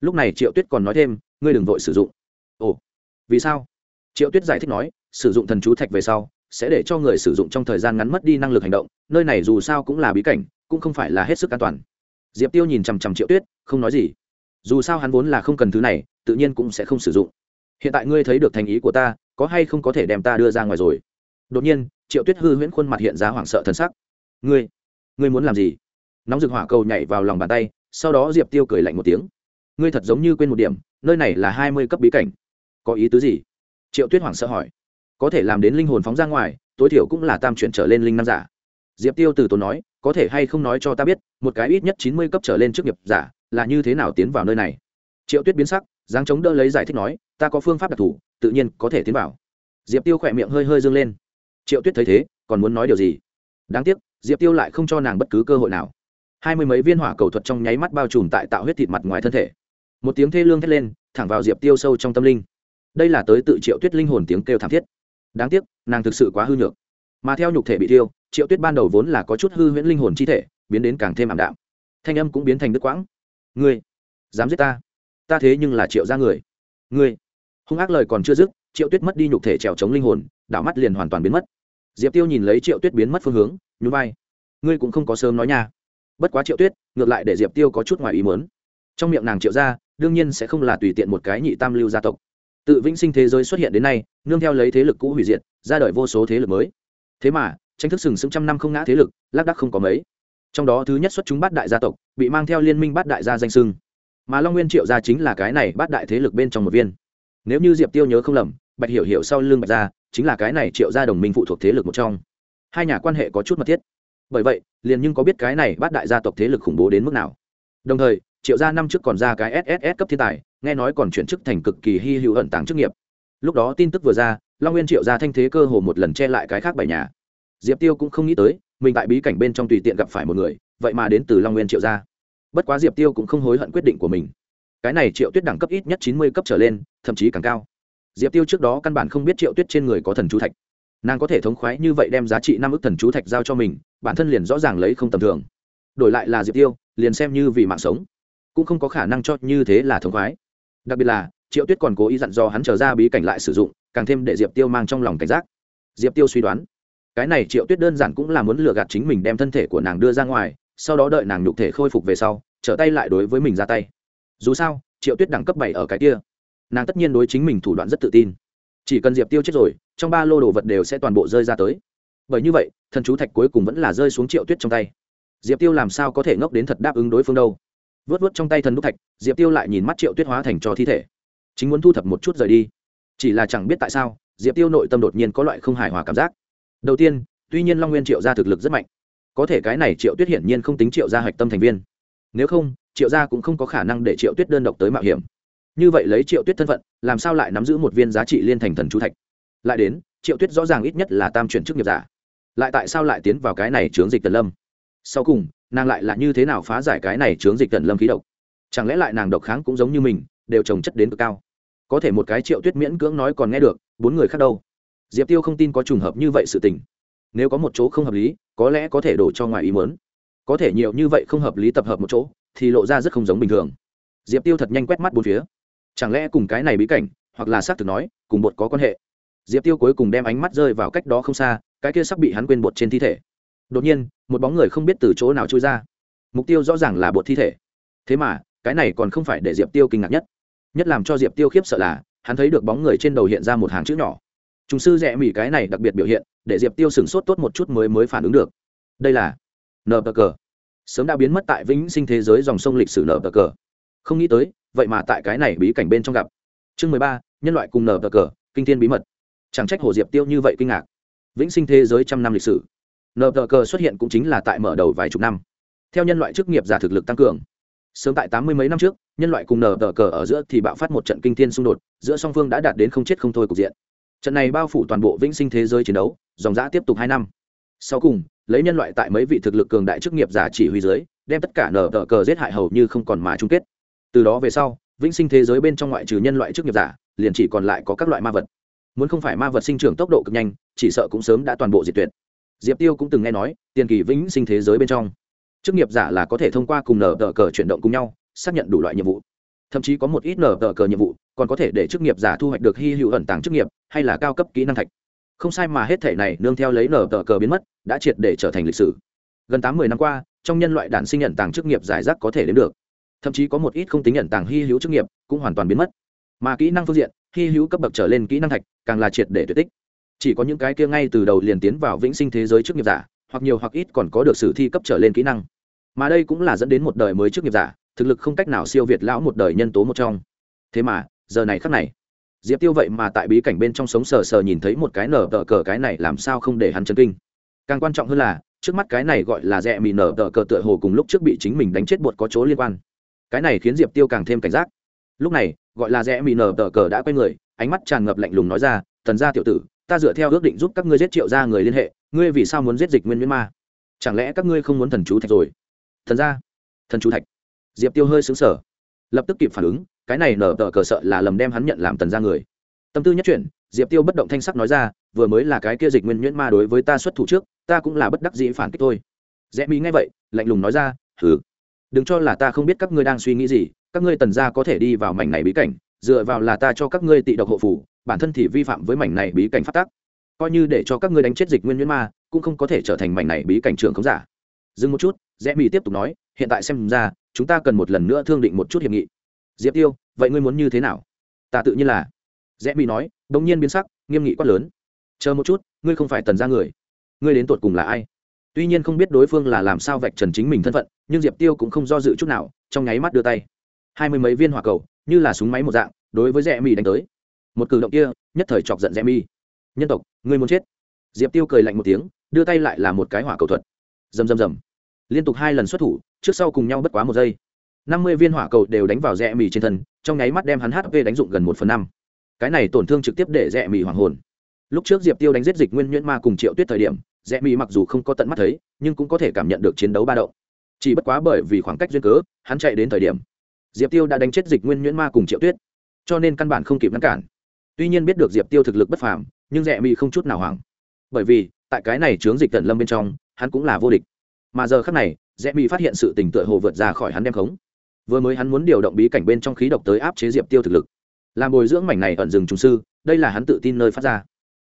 lúc này triệu tuyết còn nói thêm ngươi đừng vội sử dụng ồ vì sao triệu tuyết giải thích nói sử dụng thần chú thạch về sau sẽ để cho người sử dụng trong thời gian ngắn mất đi năng lực hành động nơi này dù sao cũng là bí cảnh cũng không phải là hết sức an toàn diệp tiêu nhìn chằm chằm triệu tuyết, không nói gì. Dù sao hắn vốn là không cần thứ này, tự nhiên cũng sẽ không sử dụng. Hiện tại ngươi thấy được thành ý của ta, có hay không có thể đem ta đưa ra ngoài rồi? Đột nhiên, triệu tuyết hư huyễn khuôn mặt hiện ra hoảng sợ thân sắc. Ngươi ngươi muốn làm gì? Nóng rực hỏa cầu nhảy vào lòng bàn tay, sau đó diệp tiêu cười lạnh một tiếng. Ngươi thật giống như quên một điểm, nơi này là hai mươi cấp bí cảnh. Có ý tứ gì? Triệu tuyết hoảng sợ hỏi. Có thể làm đến linh hồn phóng ra ngoài, tối thiểu cũng là tam chuyển trở lên linh năng giả. Diệp tiêu từ tốn nói có thể hay không nói cho ta biết, một cái ít nhất chín mươi cấp trở lên chức nghiệp giả là như thế nào tiến vào nơi này? Triệu tuyết biến sắc, dáng chống đỡ lấy giải thích nói, ta có phương pháp đặc thù, tự nhiên có thể tiến vào. Diệp tiêu khỏe miệng hơi hơi dâng lên. Triệu tuyết thấy thế, còn muốn nói điều gì? Đáng tiếc, diệp tiêu lại không cho nàng bất cứ cơ hội nào. Hai mươi mấy viên hỏa cầu thuật trong nháy mắt bao trùm tại tạo huyết thịt mặt ngoài thân thể. Một tiếng thê lương thét lên, thẳng vào diệp tiêu sâu trong tâm linh. Đây là tới tự triệu tuyết linh hồn tiếng kêu thảm thiết. Đáng tiếc, nàng thực sự quá hư nhược. Mà theo nhục thể bị tiêu triệu tuyết ban đầu vốn là có chút hư huyễn linh hồn chi thể, biến đến càng thêm ảm đạm. Thanh âm cũng biến thành đứt quãng. Ngươi, dám giết ta? Ta thế nhưng là triệu ra người. Ngươi. Hung ác lời còn chưa dứt, triệu tuyết mất đi nhục thể trèo chống linh hồn, đảo mắt liền hoàn toàn biến mất. Diệp tiêu nhìn lấy triệu tuyết biến mất phương hướng, nhún vai. Ngươi cũng không có sớm nói nha. Bất quá triệu tuyết, ngược lại để diệp tiêu có chút ngoài ý mớn trong miệng nàng triệu ra đương nhiên sẽ không là tùy tiện một cái nhị tam lưu gia tộc. Tự vĩnh sinh thế giới xuất hiện đến nay, nương theo lấy thế lực cũ hủy diệt, ra đời vô số thế lực mới. Thế mà tranh thức sừng sững trăm năm không ngã thế lực, lác đắc không có mấy. Trong đó thứ nhất xuất chúng bát đại gia tộc, bị mang theo liên minh bát đại gia danh sưng. Mà long nguyên triệu gia chính là cái này bát đại thế lực bên trong một viên. Nếu như diệp tiêu nhớ không lầm, bạch hiểu hiểu sau lưng bạch gia, chính là cái này triệu gia đồng minh phụ thuộc thế lực một trong. Hai nhà quan hệ có chút mật thiết. Bởi vậy, liền nhưng có biết cái này bát đại gia tộc thế lực khủng bố đến mức nào. Đồng thời, triệu gia năm trước còn ra cái sss cấp thiên tài, nghe nói còn chuyển chức thành cực kỳ hy hữu ẩn tàng chức nghiệp. Lúc đó tin tức vừa ra, long nguyên triệu gia thanh thế cơ hồ một lần che lại cái khác bảy nhà diệp tiêu cũng không nghĩ tới, mình tại bí cảnh bên trong tùy tiện gặp phải một người, vậy mà đến từ long nguyên triệu gia. Bất quá diệp tiêu cũng không hối hận quyết định của mình. Cái này triệu tuyết đẳng cấp ít nhất chín mươi cấp trở lên, thậm chí càng cao. Diệp tiêu trước đó căn bản không biết triệu tuyết trên người có thần chú thạch. Nàng có thể thống khoái như vậy đem giá trị năm ức thần chú thạch giao cho mình, bản thân liền rõ ràng lấy không tầm thường. Đổi lại là diệp tiêu, liền xem như vì mạng sống, cũng không có khả năng cho như thế là thống khoái. Đặc biệt là, triệu tuyết còn cố ý dặn do hắn trở ra bí cảnh lại sử dụng, càng thêm để diệp tiêu mang trong lòng cảnh giác. Diệp tiêu suy đoán cái này triệu tuyết đơn giản cũng là muốn lừa gạt chính mình đem thân thể của nàng đưa ra ngoài, sau đó đợi nàng nhục thể khôi phục về sau, trở tay lại đối với mình ra tay. Dù sao, triệu tuyết đẳng cấp bảy ở cái kia. Nàng tất nhiên đối chính mình thủ đoạn rất tự tin. Chỉ cần diệp tiêu chết rồi, trong ba lô đồ vật đều sẽ toàn bộ rơi ra tới. Bởi như vậy, thần chú thạch cuối cùng vẫn là rơi xuống triệu tuyết trong tay. Diệp tiêu làm sao có thể ngốc đến thật đáp ứng đối phương đâu? Vớt vớt trong tay thần đúc thạch, diệp tiêu lại nhìn mắt triệu tuyết hóa thành cho thi thể. Chính muốn thu thập một chút rời đi. Chỉ là chẳng biết tại sao, diệp tiêu nội tâm đột nhiên có loại không hài hòa cảm giác đầu tiên, tuy nhiên long nguyên triệu gia thực lực rất mạnh, có thể cái này triệu tuyết hiển nhiên không tính triệu gia hạch tâm thành viên. Nếu không, triệu gia cũng không có khả năng để triệu tuyết đơn độc tới mạo hiểm. Như vậy lấy triệu tuyết thân phận, làm sao lại nắm giữ một viên giá trị liên thành thần chú thạch? Lại đến, triệu tuyết rõ ràng ít nhất là tam chuyển chức nghiệp giả. Lại tại sao lại tiến vào cái này chướng dịch tần lâm? Sau cùng, nàng lại là như thế nào phá giải cái này chướng dịch tần lâm khí độc? Chẳng lẽ lại nàng độc kháng cũng giống như mình, đều trồng chất đến cực cao? Có thể một cái triệu tuyết miễn cưỡng nói còn nghe được, bốn người khác đâu? Diệp tiêu không tin có trùng hợp như vậy sự tình. Nếu có một chỗ không hợp lý, có lẽ có thể đổ cho ngoài ý mớn có thể nhiều như vậy không hợp lý tập hợp một chỗ, thì lộ ra rất không giống bình thường. Diệp tiêu thật nhanh quét mắt bốn phía. Chẳng lẽ cùng cái này bí cảnh, hoặc là xác thực nói, cùng bột có quan hệ? Diệp tiêu cuối cùng đem ánh mắt rơi vào cách đó không xa, cái kia sắp bị hắn quên bột trên thi thể. Đột nhiên, một bóng người không biết từ chỗ nào trôi ra. Mục tiêu rõ ràng là bột thi thể. Thế mà, cái này còn không phải để diệp tiêu kinh ngạc nhất. Nhất làm cho diệp tiêu khiếp sợ là, hắn thấy được bóng người trên đầu hiện ra một hàng chữ nhỏ. Trùng sư rẽ mỉ cái này đặc biệt biểu hiện, để diệp tiêu sửng sốt tốt một chút mới mới phản ứng được. Đây là nờ cờ sớm đã biến mất tại vĩnh sinh thế giới dòng sông lịch sử nờ cờ không nghĩ tới, vậy mà tại cái này bí cảnh bên trong gặp. Chương mười ba, nhân loại cùng nờ cờ kinh thiên bí mật. Chẳng trách hồ diệp tiêu như vậy kinh ngạc. Vĩnh sinh thế giới trăm năm lịch sử. Nờ cờ xuất hiện cũng chính là tại mở đầu vài chục năm. Theo nhân loại chức nghiệp giả thực lực tăng cường. Sớm tại tám mươi mấy năm trước, nhân loại cùng nờ tờ cờ ở giữa thì bạo phát một trận kinh thiên xung đột, giữa song phương đã đạt đến không chết không thôi cục diện trận này bao phủ toàn bộ vĩnh sinh thế giới chiến đấu, dòng giã tiếp tục hai năm. Sau cùng, lấy nhân loại tại mấy vị thực lực cường đại chức nghiệp giả chỉ huy dưới, đem tất cả nở tờ cờ giết hại hầu như không còn mà chung kết. Từ đó về sau, vĩnh sinh thế giới bên trong ngoại trừ nhân loại chức nghiệp giả, liền chỉ còn lại có các loại ma vật. Muốn không phải ma vật sinh trưởng tốc độ cực nhanh, chỉ sợ cũng sớm đã toàn bộ diệt tuyệt. Diệp tiêu cũng từng nghe nói, tiền kỳ vĩnh sinh thế giới bên trong, chức nghiệp giả là có thể thông qua cùng nở tờ cờ chuyển động cùng nhau, xác nhận đủ loại nhiệm vụ thậm chí có một ít nở tờ cờ nhiệm vụ, còn có thể để chức nghiệp giả thu hoạch được hy hữu ẩn tàng chức nghiệp, hay là cao cấp kỹ năng thạch. Không sai mà hết thể này nương theo lấy nở tờ cờ biến mất, đã triệt để trở thành lịch sử. Gần tám mươi năm qua, trong nhân loại đản sinh nhận tàng chức nghiệp giải rác có thể đến được. Thậm chí có một ít không tính nhận tàng hy hữu chức nghiệp cũng hoàn toàn biến mất. Mà kỹ năng phương diện, hy hữu cấp bậc trở lên kỹ năng thạch càng là triệt để tuyệt tích. Chỉ có những cái kia ngay từ đầu liền tiến vào vĩnh sinh thế giới chức nghiệp giả, hoặc nhiều hoặc ít còn có được sử thi cấp trở lên kỹ năng. Mà đây cũng là dẫn đến một đời mới chức nghiệp giả thực lực không cách nào siêu việt lão một đời nhân tố một trong. Thế mà, giờ này khắc này, diệp tiêu vậy mà tại bí cảnh bên trong sống sờ sờ nhìn thấy một cái nở tờ cờ cái này làm sao không để hắn chấn kinh. Càng quan trọng hơn là, trước mắt cái này gọi là rẽ mì nở tờ cờ tựa hồ cùng lúc trước bị chính mình đánh chết bột có chỗ liên quan. Cái này khiến diệp tiêu càng thêm cảnh giác. Lúc này, gọi là rẽ mì nở tờ cờ đã quay người, ánh mắt tràn ngập lạnh lùng nói ra, thần gia tiểu tử, ta dựa theo ước định giúp các ngươi giết triệu ra người liên hệ, ngươi vì sao muốn giết dịch nguyên nguyên ma? Chẳng lẽ các ngươi không muốn thần chú thạch rồi? Thần gia, thần chú thạch diệp tiêu hơi xứng sở lập tức kịp phản ứng, cái này nở tờ cờ sợ là lầm đem hắn nhận làm tần gia người. Tâm tư nhất chuyển, diệp tiêu bất động thanh sắc nói ra, vừa mới là cái kia dịch nguyên nhuyễn ma đối với ta xuất thủ trước, ta cũng là bất đắc dĩ phản kích thôi. Rẽ mỹ nghe vậy, lạnh lùng nói ra thử đừng cho là ta không biết các ngươi đang suy nghĩ gì, các ngươi tần gia có thể đi vào mảnh này bí cảnh, dựa vào là ta cho các ngươi tị độc hộ phủ, bản thân thì vi phạm với mảnh này bí cảnh phát tác coi như để cho các ngươi đánh chết dịch nguyên nhuyễn ma, cũng không có thể trở thành mảnh này bí cảnh trường không giả dừng một chút, rẽ mỹ tiếp tục nói, hiện tại xem ra, chúng ta cần một lần nữa thương định một chút hiệp nghị. Diệp tiêu, vậy ngươi muốn như thế nào? Ta tự nhiên là. Rẽ mỹ nói đ ỗ n g nhiên biến sắc, nghiêm nghị quát lớn. Chờ một chút, ngươi không phải tần ra người. Ngươi đến tột cùng là ai? Tuy nhiên không biết đối phương là làm sao vạch trần chính mình thân phận, nhưng diệp tiêu cũng không do dự chút nào, trong nháy mắt đưa tay. Hai mươi mấy viên hỏa cầu, như là súng máy một dạng, đối với rẽ mỹ đánh tới. Một cử động kia, nhất thời chọc giận rẽ mi nhân tộc, ngươi muốn chết. Diệp tiêu cười lạnh một tiếng, đưa tay lại là một cái hỏa cầu thuật. Rầm rầm rầm liên tục hai lần xuất thủ, trước sau cùng nhau bất quá một giây. Năm mươi viên hỏa cầu đều đánh vào rẽ mì trên thân, trong nháy mắt đem hắn hp đánh dụng gần một phần năm. Cái này tổn thương trực tiếp để rẽ mì hoàng hồn. Lúc trước diệp tiêu đánh giết dịch nguyên nhuyễn ma cùng triệu tuyết thời điểm, rẽ mì mặc dù không có tận mắt thấy, nhưng cũng có thể cảm nhận được chiến đấu ba động. Chỉ bất quá bởi vì khoảng cách duyên cớ, hắn chạy đến thời điểm, diệp tiêu đã đánh chết dịch nguyên nhuyễn ma cùng triệu tuyết, cho nên căn bản không kịp ngăn cản. Tuy nhiên biết được diệp tiêu thực lực bất phàm, nhưng rẽ mì không chút nào hoảng. Bởi vì, tại cái này chướng dịch tận lâm bên trong, hắn cũng là vô địch mà giờ khác này rẽ mì phát hiện sự tình tựa hồ vượt ra khỏi hắn đem khống. Vừa mới hắn muốn điều động bí cảnh bên trong khí độc tới áp chế diệp tiêu thực lực. Làm bồi dưỡng mảnh này ẩn rừng trùng sư, đây là hắn tự tin nơi phát ra.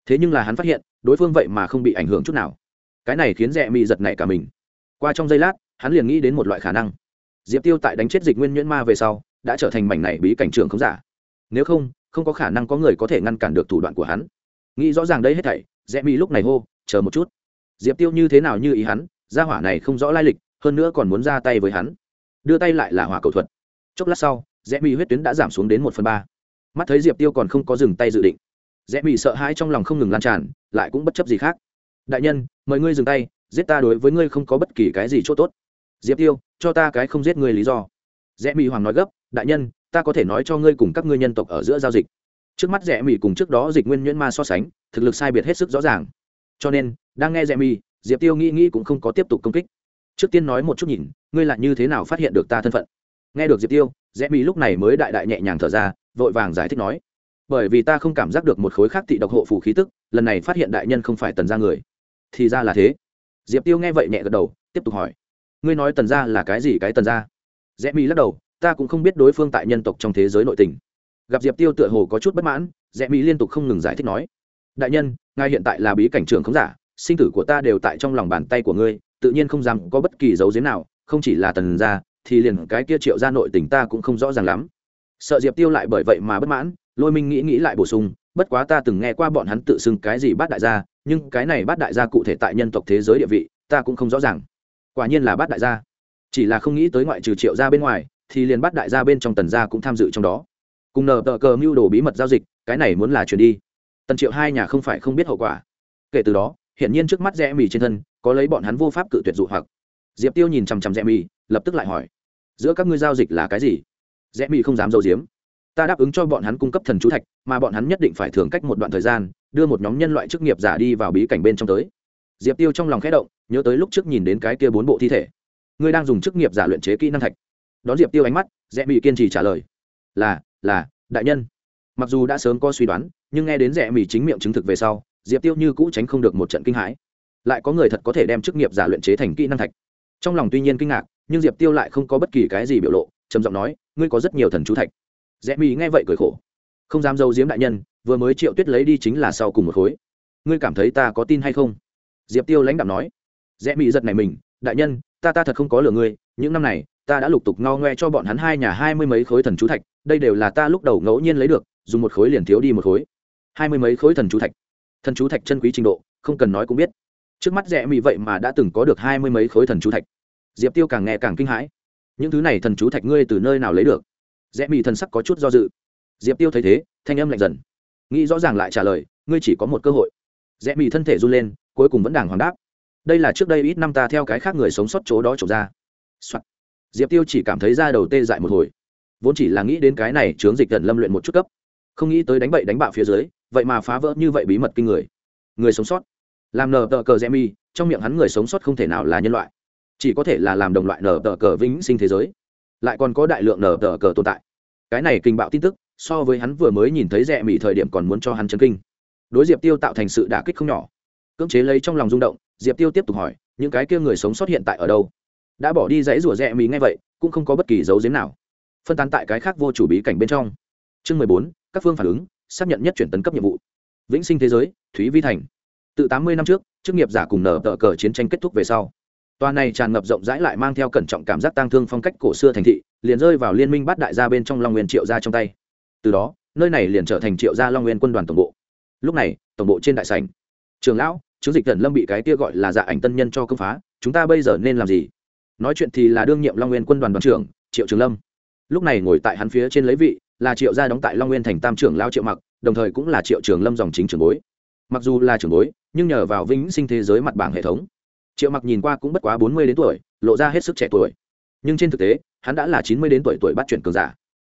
Thế nhưng là hắn phát hiện, đối phương vậy mà không bị ảnh hưởng chút nào. Cái này khiến rẽ mị giật nảy cả mình. Qua trong giây lát, hắn liền nghĩ đến một loại khả năng. Diệp tiêu tại đánh chết dịch nguyên nhuyễn ma về sau, đã trở thành mảnh này bí cảnh trường không giả. Nếu không không có khả năng có người có thể ngăn cản được thủ đoạn của hắn. Nghĩ rõ ràng đây hết thảy rẽ mị lúc này hô, chờ một chút. Diệp tiêu như thế nào như ý hắn gia hỏa này không rõ lai lịch, hơn nữa còn muốn ra tay với hắn. Đưa tay lại là hỏa cầu thuật. Chốc lát sau rẽ mi huyết tuyến đã giảm xuống đến một phần ba. Mắt thấy diệp tiêu còn không có dừng tay dự định rẽ mi sợ hãi trong lòng không ngừng lan tràn, lại cũng bất chấp gì khác. Đại nhân, mời ngươi dừng tay, giết ta đối với ngươi không có bất kỳ cái gì c h ỗ t ố t diệp tiêu, cho ta cái không giết ngươi lý do. Rẽ mi hoàng nói gấp, đại nhân, ta có thể nói cho ngươi cùng các ngươi nhân tộc ở giữa giao dịch. Trước mắt rẽ mi cùng trước đó dịch nguyên nhuyễn ma so sánh, thực lực sai biệt hết sức rõ ràng. Cho nên, đang nghe rẽ mi diệp tiêu nghĩ nghĩ cũng không có tiếp tục công kích. Trước tiên nói một chút nhìn, ngươi là như thế nào phát hiện được ta thân phận? Nghe được diệp tiêu, rẽ mỹ lúc này mới đại đại nhẹ nhàng thở ra, vội vàng giải thích nói. Bởi vì ta không cảm giác được một khối khác thị độc hộ phủ khí tức, lần này phát hiện đại nhân không phải tần gia người. Thì ra là thế. Diệp tiêu nghe vậy nhẹ gật đầu, tiếp tục hỏi. Ngươi nói tần gia là cái gì cái tần gia? Rẽ mỹ lắc đầu, ta cũng không biết đối phương tại nhân tộc trong thế giới nội tình. Gặp diệp tiêu tựa hồ có chút bất mãn, rẽ mỹ liên tục không ngừng giải thích nói. Đại nhân, ngài hiện tại là bí cảnh trưởng không giả sinh tử của ta đều tại trong lòng bàn tay của ngươi, tự nhiên không dám có bất kỳ dấu giếm nào, không chỉ là tần gia, thì liền cái kia triệu gia nội tình ta cũng không rõ ràng lắm. Sợ diệp tiêu lại bởi vậy mà bất mãn, lôi minh nghĩ nghĩ lại bổ sung, bất quá ta từng nghe qua bọn hắn tự xưng cái gì bát đại gia, nhưng cái này bát đại gia cụ thể tại nhân tộc thế giới địa vị, ta cũng không rõ ràng. Quả nhiên là bát đại gia. Chỉ là không nghĩ tới ngoại trừ triệu gia bên ngoài, thì liền bát đại gia bên trong tần gia cũng tham dự trong đó. Cùng nờ tờ cờ mưu đồ bí mật giao dịch, cái này muốn là chuyển đi. Tần triệu hai nhà không phải không biết hậu quả. Kể từ đó hiện nhiên trước mắt rẽ mì trên thân, có lấy bọn hắn vô pháp cự tuyệt dụ hoặc. Diệp tiêu nhìn chằm chằm rẽ mì, lập tức lại hỏi, giữa các ngươi giao dịch là cái gì? Rẽ mì không dám dâu diếm ta đáp ứng cho bọn hắn cung cấp thần chú thạch, mà bọn hắn nhất định phải thường cách một đoạn thời gian, đưa một nhóm nhân loại chức nghiệp giả đi vào bí cảnh bên trong tới. Diệp tiêu trong lòng khẽ động, nhớ tới lúc trước nhìn đến cái kia bốn bộ thi thể. Ngươi đang dùng chức nghiệp giả luyện chế kỹ năng thạch. Đón diệp tiêu ánh mắt, rẽ mì kiên trì trả lời, là là, đại nhân. Mặc dù đã sớm có suy đoán, nhưng nghe đến rẽ mì chính miệng chứng thực về sau diệp tiêu như cũ tránh không được một trận kinh hãi lại có người thật có thể đem chức nghiệp giả luyện chế thành kỹ năng thạch trong lòng tuy nhiên kinh ngạc nhưng diệp tiêu lại không có bất kỳ cái gì biểu lộ trầm giọng nói ngươi có rất nhiều thần chú thạch rẽ mỹ nghe vậy cười khổ không dám dâu diếm đại nhân vừa mới triệu tuyết lấy đi chính là sau cùng một khối ngươi cảm thấy ta có tin hay không diệp tiêu lãnh đạo nói rẽ mỹ giật này mình đại nhân ta ta thật không có lừa ngươi những năm này ta đã lục tục ngao ngoe cho bọn hắn hai nhà hai mươi mấy khối thần chú thạch đây đều là ta lúc đầu ngẫu nhiên lấy được dùng một khối liền thiếu đi một khối hai mươi mấy khối thần chú thạch thần chú thạch chân quý trình độ, không cần nói cũng biết. Trước mắt rẽ mỹ vậy mà đã từng có được hai mươi mấy khối thần chú thạch. Diệp tiêu càng nghe càng kinh hãi. Những thứ này thần chú thạch ngươi từ nơi nào lấy được? Rẽ mỹ thần sắc có chút do dự. Diệp tiêu thấy thế, thanh âm lạnh dần. Nghĩ rõ ràng lại trả lời, ngươi chỉ có một cơ hội. Rẽ mỹ thân thể run lên, cuối cùng vẫn đàng hoàng đáp. Đây là trước đây ít năm ta theo cái khác người sống sót chỗ đó trộm ra、Soạn. diệp tiêu chỉ cảm thấy da đầu tê dại một hồi. Vốn chỉ là nghĩ đến cái này, chướng dịch gần lâm luyện một chút cấp. Không nghĩ tới đánh bậy đánh bạo phía dưới vậy mà phá vỡ như vậy bí mật kinh người. Người sống sót. Làm nờ tờ cờ rẽ mi, trong miệng hắn người sống sót không thể nào là nhân loại. Chỉ có thể là làm đồng loại nờ tờ cờ vĩnh sinh thế giới. Lại còn có đại lượng nờ tờ cờ tồn tại. Cái này kinh bạo tin tức, so với hắn vừa mới nhìn thấy rẽ mỹ thời điểm còn muốn cho hắn chấn kinh. Đối diệp tiêu tạo thành sự đả kích không nhỏ. Cưỡng chế lấy trong lòng rung động, diệp tiêu tiếp tục hỏi, những cái kia người sống sót hiện tại ở đâu? Đã bỏ đi dãy rủa rẽ mỹ ngay vậy, cũng không có bất kỳ dấu giếm nào. Phân tán tại cái khác vô chủ bí cảnh bên trong. Chương mười bốn, các phương phản ứng xác nhận nhất chuyển tấn cấp nhiệm vụ. Vĩnh sinh thế giới, thúy vi thành. Từ tám mươi năm trước, chức nghiệp giả cùng nở tờ cờ chiến tranh kết thúc về sau. Tòa này tràn ngập rộng rãi lại mang theo cẩn trọng cảm giác tang thương phong cách cổ xưa thành thị, liền rơi vào liên minh bát đại gia bên trong long nguyên triệu gia trong tay. Từ đó, nơi này liền trở thành triệu gia long nguyên quân đoàn tổng bộ. Lúc này, tổng bộ trên đại sảnh. Trường lão chứng dịch thần lâm bị cái kia gọi là dạ ảnh tân nhân cho công phá, chúng ta bây giờ nên làm gì? Nói chuyện thì là đương nhiệm long nguyên quân đoàn đoàn trưởng, triệu trường lâm. Lúc này ngồi tại hắn phía trên lấy vị là triệu gia đóng tại long nguyên thành tam trưởng lao triệu mặc, đồng thời cũng là triệu trường lâm dòng chính trưởng bối. Mặc dù là trưởng bối, nhưng nhờ vào vĩnh sinh thế giới mặt bảng hệ thống, triệu mặc nhìn qua cũng bất quá bốn mươi đến tuổi, lộ ra hết sức trẻ tuổi. Nhưng trên thực tế, hắn đã là chín mươi đến tuổi tuổi bắt chuyển cường giả.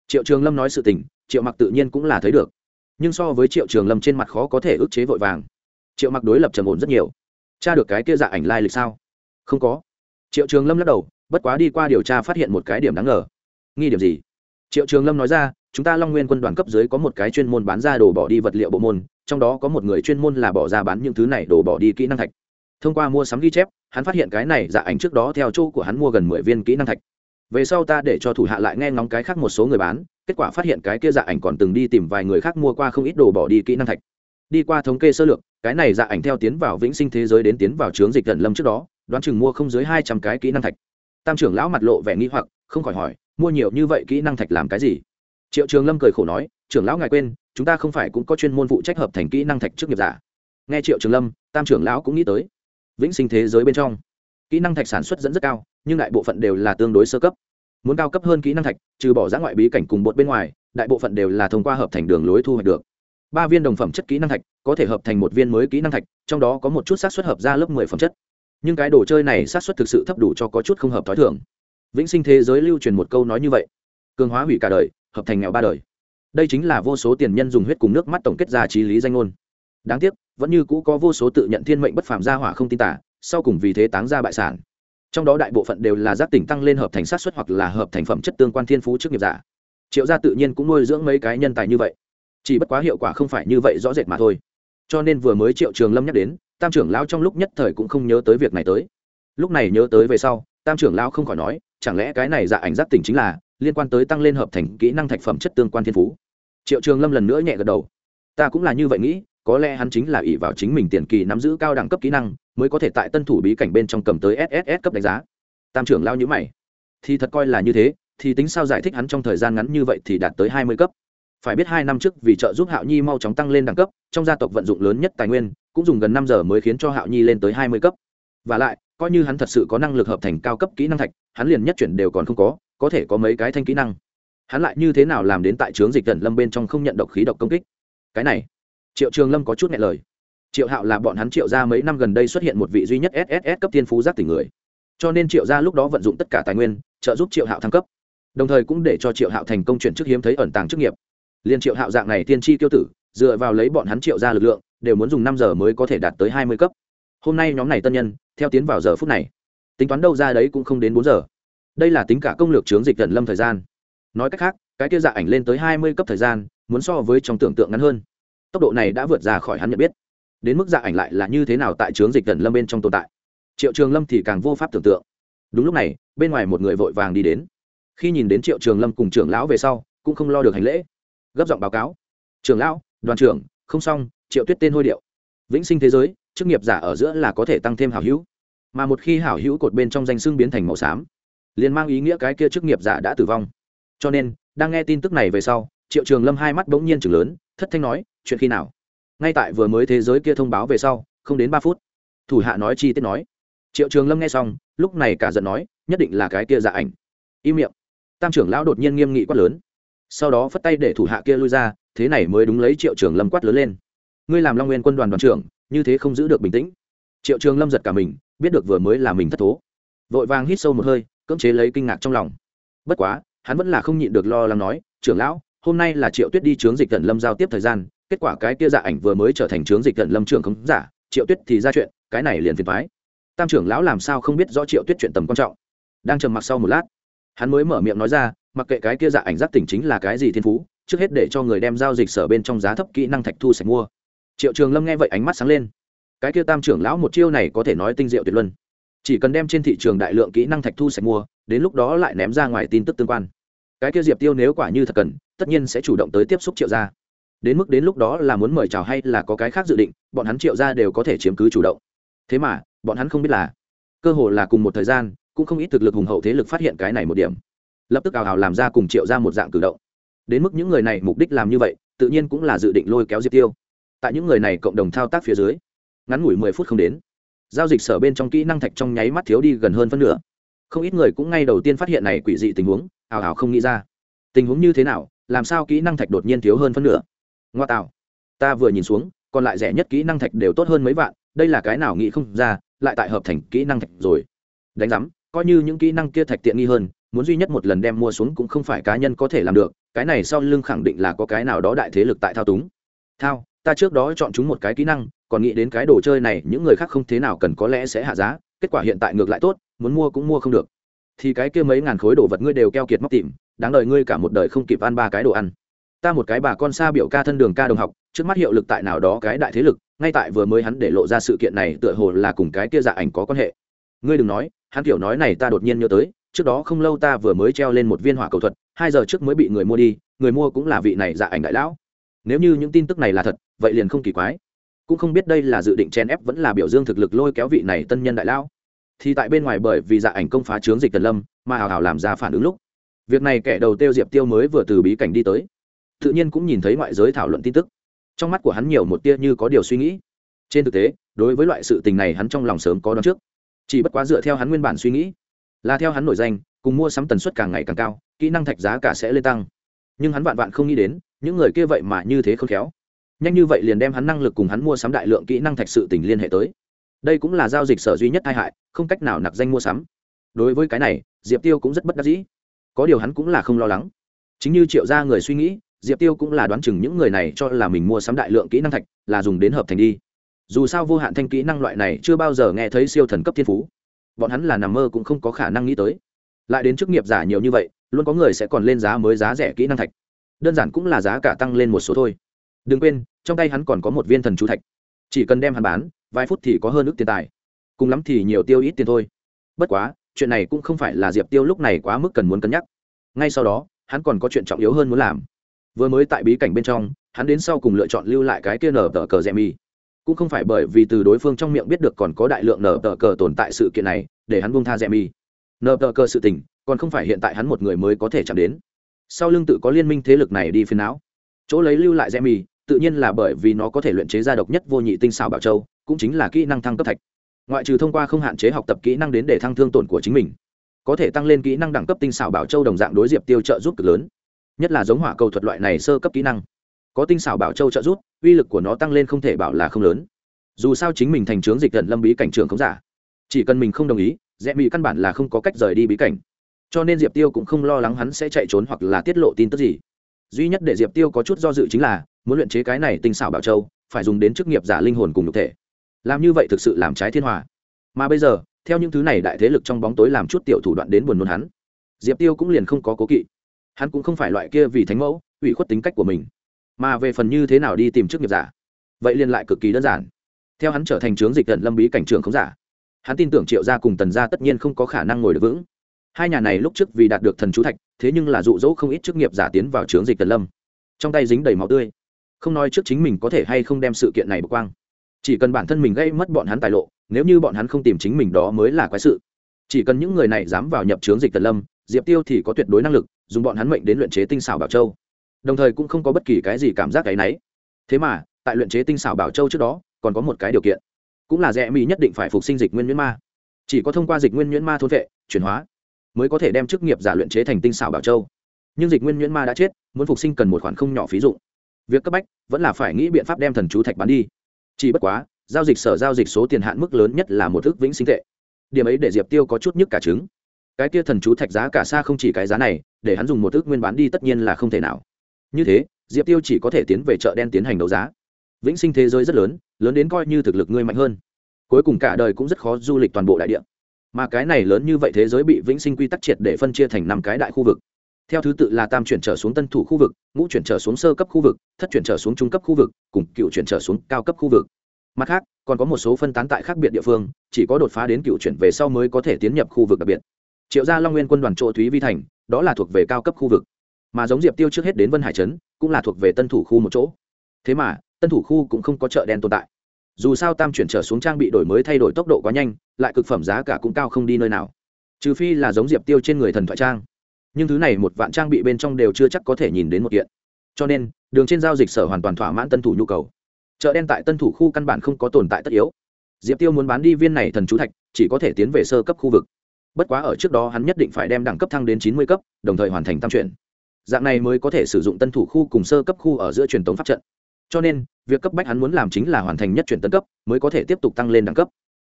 Triệu trường lâm nói sự tình, triệu mặc tự nhiên cũng là thấy được. Nhưng so với triệu trường lâm trên mặt khó có thể ức chế vội vàng. Triệu mặc đối lập trầm ổn rất nhiều. Cha được cái kia dạ ảnh lai lịch sao? Không có. Triệu trường lâm lắc đầu, bất quá đi qua điều tra phát hiện một cái điểm đáng ngờ. Nghi điểm gì? Triệu trường lâm nói ra chúng ta long nguyên quân đoàn cấp dưới có một cái chuyên môn bán ra đồ bỏ đi vật liệu bộ môn, trong đó có một người chuyên môn là bỏ ra bán những thứ này đồ bỏ đi kỹ năng thạch. Thông qua mua sắm ghi chép, hắn phát hiện cái này dạ ảnh trước đó theo chỗ của hắn mua gần mười viên kỹ năng thạch. Về sau ta để cho thủ hạ lại nghe ngóng cái khác một số người bán, kết quả phát hiện cái kia dạ ảnh còn từng đi tìm vài người khác mua qua không ít đồ bỏ đi kỹ năng thạch. Đi qua thống kê sơ lược, cái này dạ ảnh theo tiến vào vĩnh sinh thế giới đến tiến vào trướng dịch tận lâm trước đó, đoán chừng mua không dưới hai trăm cái kỹ năng thạch. Tam trưởng lão mặt lộ vẻ nghi hoặc, không khỏi hỏi, mua nhiều như vậy kỹ năng thạch làm cái gì? Triệu trường lâm cười khổ nói, trưởng lão ngài quên, chúng ta không phải cũng có chuyên môn phụ trách hợp thành kỹ năng thạch trước nghiệp giả. Nghe triệu trường lâm, tam trưởng lão cũng nghĩ tới. Vĩnh sinh thế giới bên trong, kỹ năng thạch sản xuất dẫn rất cao, nhưng đại bộ phận đều là tương đối sơ cấp. Muốn cao cấp hơn kỹ năng thạch, trừ bỏ ra ngoại bí cảnh cùng bột bên ngoài, đại bộ phận đều là thông qua hợp thành đường lối thu hoạch được. Ba viên đồng phẩm chất kỹ năng thạch, có thể hợp thành một viên mới kỹ năng thạch, trong đó có một chút xác suất hợp ra lớp mười phẩm chất. Nhưng cái đồ chơi này xác suất thực sự thấp đủ cho có chút không hợp t h ó i thưởng vĩnh sinh thế giới lưu truyền một câu nói như vậy. Cường hóa hủy cả đời hợp thành nghèo ba đời. Đây chính là vô số tiền nhân dùng huyết cùng nước mắt tổng kết ra trí lý danh ngôn. Đáng tiếc, vẫn như cũ có vô số tự nhận thiên mệnh bất phạm gia hỏa không tin tả, sau cùng vì thế táng ra bại sản. Trong đó đại bộ phận đều là giác tỉnh tăng lên hợp thành sát xuất hoặc là hợp thành phẩm chất tương quan thiên phú trước nghiệp giả. Triệu gia tự nhiên cũng nuôi dưỡng mấy cái nhân tài như vậy. Chỉ bất quá hiệu quả không phải như vậy rõ rệt mà thôi. Cho nên vừa mới triệu trường lâm nhắc đến, tam trưởng lão trong lúc nhất thời cũng không nhớ tới việc này tới. Lúc này nhớ tới về sau, tam trưởng lão không khỏi nói, chẳng lẽ cái này dạ ảnh giác tỉnh chính là liên quan tới tăng lên hợp thành kỹ năng thạch phẩm chất tương quan thiên phú. Triệu trường lâm lần nữa nhẹ gật đầu. Ta cũng là như vậy nghĩ, có lẽ hắn chính là ỷ vào chính mình tiền kỳ nắm giữ cao đẳng cấp kỹ năng, mới có thể tại tân thủ bí cảnh bên trong cầm tới sss cấp đánh giá. Tam trưởng lao nhữ mày. Thì thật coi là như thế, thì tính sao giải thích hắn trong thời gian ngắn như vậy thì đạt tới hai mươi cấp. Phải biết hai năm trước vì trợ giúp hạo nhi mau chóng tăng lên đẳng cấp, trong gia tộc vận dụng lớn nhất tài nguyên, cũng dùng gần năm giờ mới khiến cho hạo nhi lên tới hai mươi cấp. Và lại, coi như hắn thật sự có năng lực hợp thành cao cấp kỹ năng thạch, hắn liền nhất chuyển đều còn không có có thể có mấy cái thanh kỹ năng. Hắn lại như thế nào làm đến tại trướng dịch tần lâm bên trong không nhận độc khí độc công kích? Cái này, triệu trường lâm có chút nghe lời. Triệu hạo là bọn hắn triệu ra mấy năm gần đây xuất hiện một vị duy nhất sss cấp thiên phú giác tỉnh người. Cho nên triệu ra lúc đó vận dụng tất cả tài nguyên, trợ giúp triệu hạo thăng cấp. Đồng thời cũng để cho triệu hạo thành công chuyển chức hiếm thấy ẩn tàng chức nghiệp. Liên triệu hạo dạng này tiên tri tiêu tử, dựa vào lấy bọn hắn triệu ra lực lượng, đều muốn dùng năm giờ mới có thể đạt tới hai mươi cấp. Hôm nay nhóm này tân nhân, theo tiến vào giờ phút này, tính toán đâu ra đấy cũng không đến bốn giờ đây là tính cả công lược chướng dịch tận lâm thời gian. Nói cách khác, cái kia dạ ảnh lên tới hai mươi cấp thời gian, muốn so với trong tưởng tượng ngắn hơn. Tốc độ này đã vượt ra khỏi hắn nhận biết. Đến mức dạ ảnh lại là như thế nào tại chướng dịch tận lâm bên trong tồn tại? Triệu trường lâm thì càng vô pháp tưởng tượng. Đúng lúc này, bên ngoài một người vội vàng đi đến. Khi nhìn đến triệu trường lâm cùng trưởng lão về sau, cũng không lo được hành lễ. Gấp giọng báo cáo. Trưởng lão, đoàn trưởng, không xong, triệu tuyết tên hôi điệu. Vĩnh sinh thế giới, chức nghiệp giả ở giữa là có thể tăng thêm hảo hữu. Mà một khi hảo hữu cột bên trong danh xương biến thành màu xám liền mang ý nghĩa cái kia chức nghiệp giả đã tử vong. Cho nên, đang nghe tin tức này về sau, triệu trường lâm hai mắt bỗng nhiên chừng lớn, thất thanh nói, chuyện khi nào? Ngay tại vừa mới thế giới kia thông báo về sau, không đến ba phút, thủ hạ nói chi tiết nói. Triệu trường lâm nghe xong, lúc này cả giận nói, nhất định là cái kia giả ảnh. Im miệng. Tam trưởng lão đột nhiên nghiêm nghị quát lớn. Sau đó phất tay để thủ hạ kia lui ra, thế này mới đúng lấy triệu trường lâm quát lớn lên. Ngươi làm long nguyên quân đoàn đoàn trưởng, như thế không giữ được bình tĩnh. Triệu trường lâm giật cả mình, biết được vừa mới là mình thất thố. Vội vàng hít sâu một hơi cưỡng chế lấy kinh ngạc trong lòng. Bất quá, hắn vẫn là không nhịn được lo lắng nói, trưởng lão, hôm nay là triệu tuyết đi chướng dịch tận lâm giao tiếp thời gian, kết quả cái kia dạ ảnh vừa mới trở thành chướng dịch tận lâm trưởng không giả, triệu tuyết thì ra chuyện, cái này liền phiền thoái tam trưởng lão làm sao không biết rõ triệu tuyết chuyện tầm quan trọng. Đang trầm mặc sau một lát, hắn mới mở miệng nói ra, mặc kệ cái kia dạ ảnh giác tỉnh chính là cái gì thiên phú, trước hết để cho người đem giao dịch sở bên trong giá thấp kỹ năng thạch thu sạch mua. Triệu trường lâm nghe vậy ánh mắt sáng lên. Cái kia tam trưởng lão một chiêu này có thể nói tinh diệu tuyệt luân chỉ cần đem trên thị trường đại lượng kỹ năng thạch thu sạch mua, đến lúc đó lại ném ra ngoài tin tức tương quan. Cái kia diệp tiêu nếu quả như thật cần, tất nhiên sẽ chủ động tới tiếp xúc triệu gia. Đến mức đến lúc đó là muốn mời chào hay là có cái khác dự định, bọn hắn triệu gia đều có thể chiếm cứ chủ động. Thế mà, bọn hắn không biết là, cơ hồ là cùng một thời gian, cũng không ít thực lực hùng hậu thế lực phát hiện cái này một điểm. Lập tức ào ào làm ra cùng triệu ra một dạng cử động. Đến mức những người này mục đích làm như vậy, tự nhiên cũng là dự định lôi kéo diệp tiêu. Tại những người này cộng đồng thao tác phía dưới, ngắn ngủi mười phút không đến giao dịch sở bên trong kỹ năng thạch trong nháy mắt thiếu đi gần hơn phân nửa. Không ít người cũng ngay đầu tiên phát hiện này quỷ dị tình huống ảo ảo không nghĩ ra. Tình huống như thế nào, làm sao kỹ năng thạch đột nhiên thiếu hơn phân nửa? Ngoa tạo. Ta vừa nhìn xuống, còn lại rẻ nhất kỹ năng thạch đều tốt hơn mấy vạn, đây là cái nào nghĩ không ra, lại tại hợp thành kỹ năng thạch rồi. Đánh giám, coi như những kỹ năng kia thạch tiện nghi hơn, muốn duy nhất một lần đem mua xuống cũng không phải cá nhân có thể làm được, cái này sau lưng khẳng định là có cái nào đó đại thế lực tại thao túng. Thao, ta trước đó chọn chúng một cái kỹ năng còn nghĩ đến cái đồ chơi này, những người khác không thế nào cần có lẽ sẽ hạ giá, kết quả hiện tại ngược lại tốt, muốn mua cũng mua không được. Thì cái kia mấy ngàn khối đồ vật ngươi đều keo kiệt móc tìm, đáng đời ngươi cả một đời không kịp ăn ba cái đồ ăn. Ta một cái bà con xa biểu ca thân đường ca đồng học, trước mắt hiệu lực tại nào đó cái đại thế lực, ngay tại vừa mới hắn để lộ ra sự kiện này tựa hồ là cùng cái kia dạ ảnh có quan hệ. Ngươi đừng nói, hắn kiểu nói này ta đột nhiên nhớ tới, trước đó không lâu ta vừa mới treo lên một viên hỏa cầu thuật, hai giờ trước mới bị người mua đi, người mua cũng là vị này dạ ảnh đại lão. Nếu như những tin tức này là thật, vậy liền không kỳ quái cũng không biết đây là dự định chen ép vẫn là biểu dương thực lực lôi kéo vị này tân nhân đại lão. Thì tại bên ngoài bởi vì dạ ảnh công phá chướng dịch tần lâm mà hào hào làm ra phản ứng lúc, việc này kẻ đầu tiêu diệp tiêu mới vừa từ bí cảnh đi tới. Tự nhiên cũng nhìn thấy ngoại giới thảo luận tin tức. Trong mắt của hắn nhiều một tia như có điều suy nghĩ. Trên thực tế, đối với loại sự tình này hắn trong lòng sớm có đón trước. Chỉ bất quá dựa theo hắn nguyên bản suy nghĩ, là theo hắn nổi danh, cùng mua sắm tần suất càng ngày càng cao, kỹ năng thạch giá cả sẽ lên tăng. Nhưng hắn vạn vạn không nghĩ đến, những người kia vậy mà như thế không khéo nhanh như vậy liền đem hắn năng lực cùng hắn mua sắm đại lượng kỹ năng thạch sự tình liên hệ tới. Đây cũng là giao dịch sở duy nhất tai hại, không cách nào nặc danh mua sắm. Đối với cái này, diệp tiêu cũng rất bất đắc dĩ. Có điều hắn cũng là không lo lắng. Chính như triệu gia người suy nghĩ, diệp tiêu cũng là đoán chừng những người này cho là mình mua sắm đại lượng kỹ năng thạch là dùng đến hợp thành đi. Dù sao vô hạn thanh kỹ năng loại này chưa bao giờ nghe thấy siêu thần cấp thiên phú. Bọn hắn là nằm mơ cũng không có khả năng nghĩ tới. Lại đến chức nghiệp giả nhiều như vậy, luôn có người sẽ còn lên giá mới giá rẻ kỹ năng thạch. Đơn giản cũng là giá cả tăng lên một số thôi đừng quên, trong tay hắn còn có một viên thần chú thạch. Chỉ cần đem hắn bán, vài phút thì có hơn ước tiền tài. Cùng lắm thì nhiều tiêu ít tiền thôi. Bất quá, chuyện này cũng không phải là diệp tiêu lúc này quá mức cần muốn cân nhắc. Ngay sau đó, hắn còn có chuyện trọng yếu hơn muốn làm. Vừa mới tại bí cảnh bên trong, hắn đến sau cùng lựa chọn lưu lại cái kia nở tờ cờ rèm mi cũng không phải bởi vì từ đối phương trong miệng biết được còn có đại lượng nở tờ cờ tồn tại sự kiện này, để hắn buông tha rèm mi nở tờ cờ sự tình, còn không phải hiện tại hắn một người mới có thể chạm đến. Sau lưng tự có liên minh thế lực này đi phiền não. Chỗ lấy lưu lại rèm mi tự nhiên là bởi vì nó có thể luyện chế ra độc nhất vô nhị tinh xảo bảo châu, cũng chính là kỹ năng thăng cấp thạch. Ngoại trừ thông qua không hạn chế học tập kỹ năng đến để thăng thương tổn của chính mình, có thể tăng lên kỹ năng đẳng cấp tinh xảo bảo châu đồng dạng đối diệp tiêu trợ giúp cực lớn. Nhất là giống hỏa cầu thuật loại này sơ cấp kỹ năng, có tinh xảo bảo châu trợ giúp, uy lực của nó tăng lên không thể bảo là không lớn. Dù sao chính mình thành trướng dịch tận lâm bí cảnh trường không giả, chỉ cần mình không đồng ý, rẽ bị căn bản là không có cách rời đi bí cảnh. Cho nên diệp tiêu cũng không lo lắng hắn sẽ chạy trốn hoặc là tiết lộ tin tức gì. Duy nhất để diệp tiêu có chút do dự chính là muốn luyện chế cái này tinh xảo bảo châu, phải dùng đến chức nghiệp giả linh hồn cùng nhục thể. Làm như vậy thực sự làm trái thiên hòa. Mà bây giờ, theo những thứ này đại thế lực trong bóng tối làm chút tiểu thủ đoạn đến buồn nôn hắn. Diệp tiêu cũng liền không có cố kỵ. Hắn cũng không phải loại kia vì thánh mẫu, ủy khuất tính cách của mình, mà về phần như thế nào đi tìm chức nghiệp giả, vậy liền lại cực kỳ đơn giản. Theo hắn trở thành trướng dịch tận lâm bí cảnh trường không giả, hắn tin tưởng triệu gia cùng tần gia tất nhiên không có khả năng ngồi được vững. Hai nhà này lúc trước vì đạt được thần chú thạch, thế nhưng là dụ dỗ không ít chức nghiệp giả tiến vào trướng dịch tần lâm. Trong tay dính đầy máu tươi không nói trước chính mình có thể hay không đem sự kiện này bực quang. Chỉ cần bản thân mình gây mất bọn hắn tài lộ, nếu như bọn hắn không tìm chính mình đó mới là quái sự. Chỉ cần những người này dám vào nhập trướng dịch tần lâm, diệp tiêu thì có tuyệt đối năng lực, dùng bọn hắn mệnh đến luyện chế tinh xảo bảo châu. Đồng thời cũng không có bất kỳ cái gì cảm giác cái náy thế mà, tại luyện chế tinh xảo bảo châu trước đó, còn có một cái điều kiện. Cũng là rẽ mỹ nhất định phải phục sinh dịch nguyên nhuyễn ma. Chỉ có thông qua dịch nguyên nhuyễn ma thôn vệ, chuyển hóa, mới có thể đem chức nghiệp giả luyện chế thành tinh xảo bảo châu. Nhưng dịch nguyên nhuyễn ma đã chết, muốn phục sinh cần một khoản không nhỏ phí dụng việc cấp bách vẫn là phải nghĩ biện pháp đem thần chú thạch bán đi. Chỉ bất quá, giao dịch sở giao dịch số tiền hạn mức lớn nhất là một ước vĩnh sinh tệ. Điểm ấy để diệp tiêu có chút nhức cả trứng. Cái kia thần chú thạch giá cả xa không chỉ cái giá này, để hắn dùng một ước nguyên bán đi tất nhiên là không thể nào. Như thế, diệp tiêu chỉ có thể tiến về chợ đen tiến hành đấu giá. Vĩnh sinh thế giới rất lớn lớn đến coi như thực lực ngươi mạnh hơn. Cuối cùng cả đời cũng rất khó du lịch toàn bộ đại địa. Mà cái này lớn như vậy thế giới bị vĩnh sinh quy tắc triệt để phân chia thành năm cái đại khu vực theo thứ tự là tam chuyển trở xuống tân thủ khu vực, ngũ chuyển trở xuống sơ cấp khu vực, thất chuyển trở xuống trung cấp khu vực, cùng cựu chuyển trở xuống cao cấp khu vực. Mặt khác, còn có một số phân tán tại khác biệt địa phương, chỉ có đột phá đến cựu chuyển về sau mới có thể tiến nhập khu vực đặc biệt. Triệu gia long nguyên quân đoàn chỗ thúy vi thành, đó là thuộc về cao cấp khu vực. Mà giống diệp tiêu trước hết đến vân hải trấn, cũng là thuộc về tân thủ khu một chỗ. Thế mà, tân thủ khu cũng không có chợ đen tồn tại. Dù sao tam chuyển trở xuống trang bị đổi mới thay đổi tốc độ quá nhanh, lại cực phẩm giá cả cũng cao không đi nơi nào. Trừ phi là giống diệp tiêu trên người thần thoại trang nhưng thứ này một vạn trang bị bên trong đều chưa chắc có thể nhìn đến một kiện. Cho nên, đường trên giao dịch sở hoàn toàn thỏa mãn tân thủ nhu cầu. Chợ đen tại tân thủ khu căn bản không có tồn tại tất yếu. Diệp tiêu muốn bán đi viên này thần chú thạch, chỉ có thể tiến về sơ cấp khu vực. Bất quá ở trước đó hắn nhất định phải đem đẳng cấp thăng đến chín mươi cấp, đồng thời hoàn thành tam chuyển. Dạng này mới có thể sử dụng tân thủ khu cùng sơ cấp khu ở giữa truyền tống pháp trận. Cho nên, việc cấp bách hắn muốn làm chính là hoàn thành nhất chuyển tân cấp, mới có thể tiếp tục tăng lên đẳng cấp.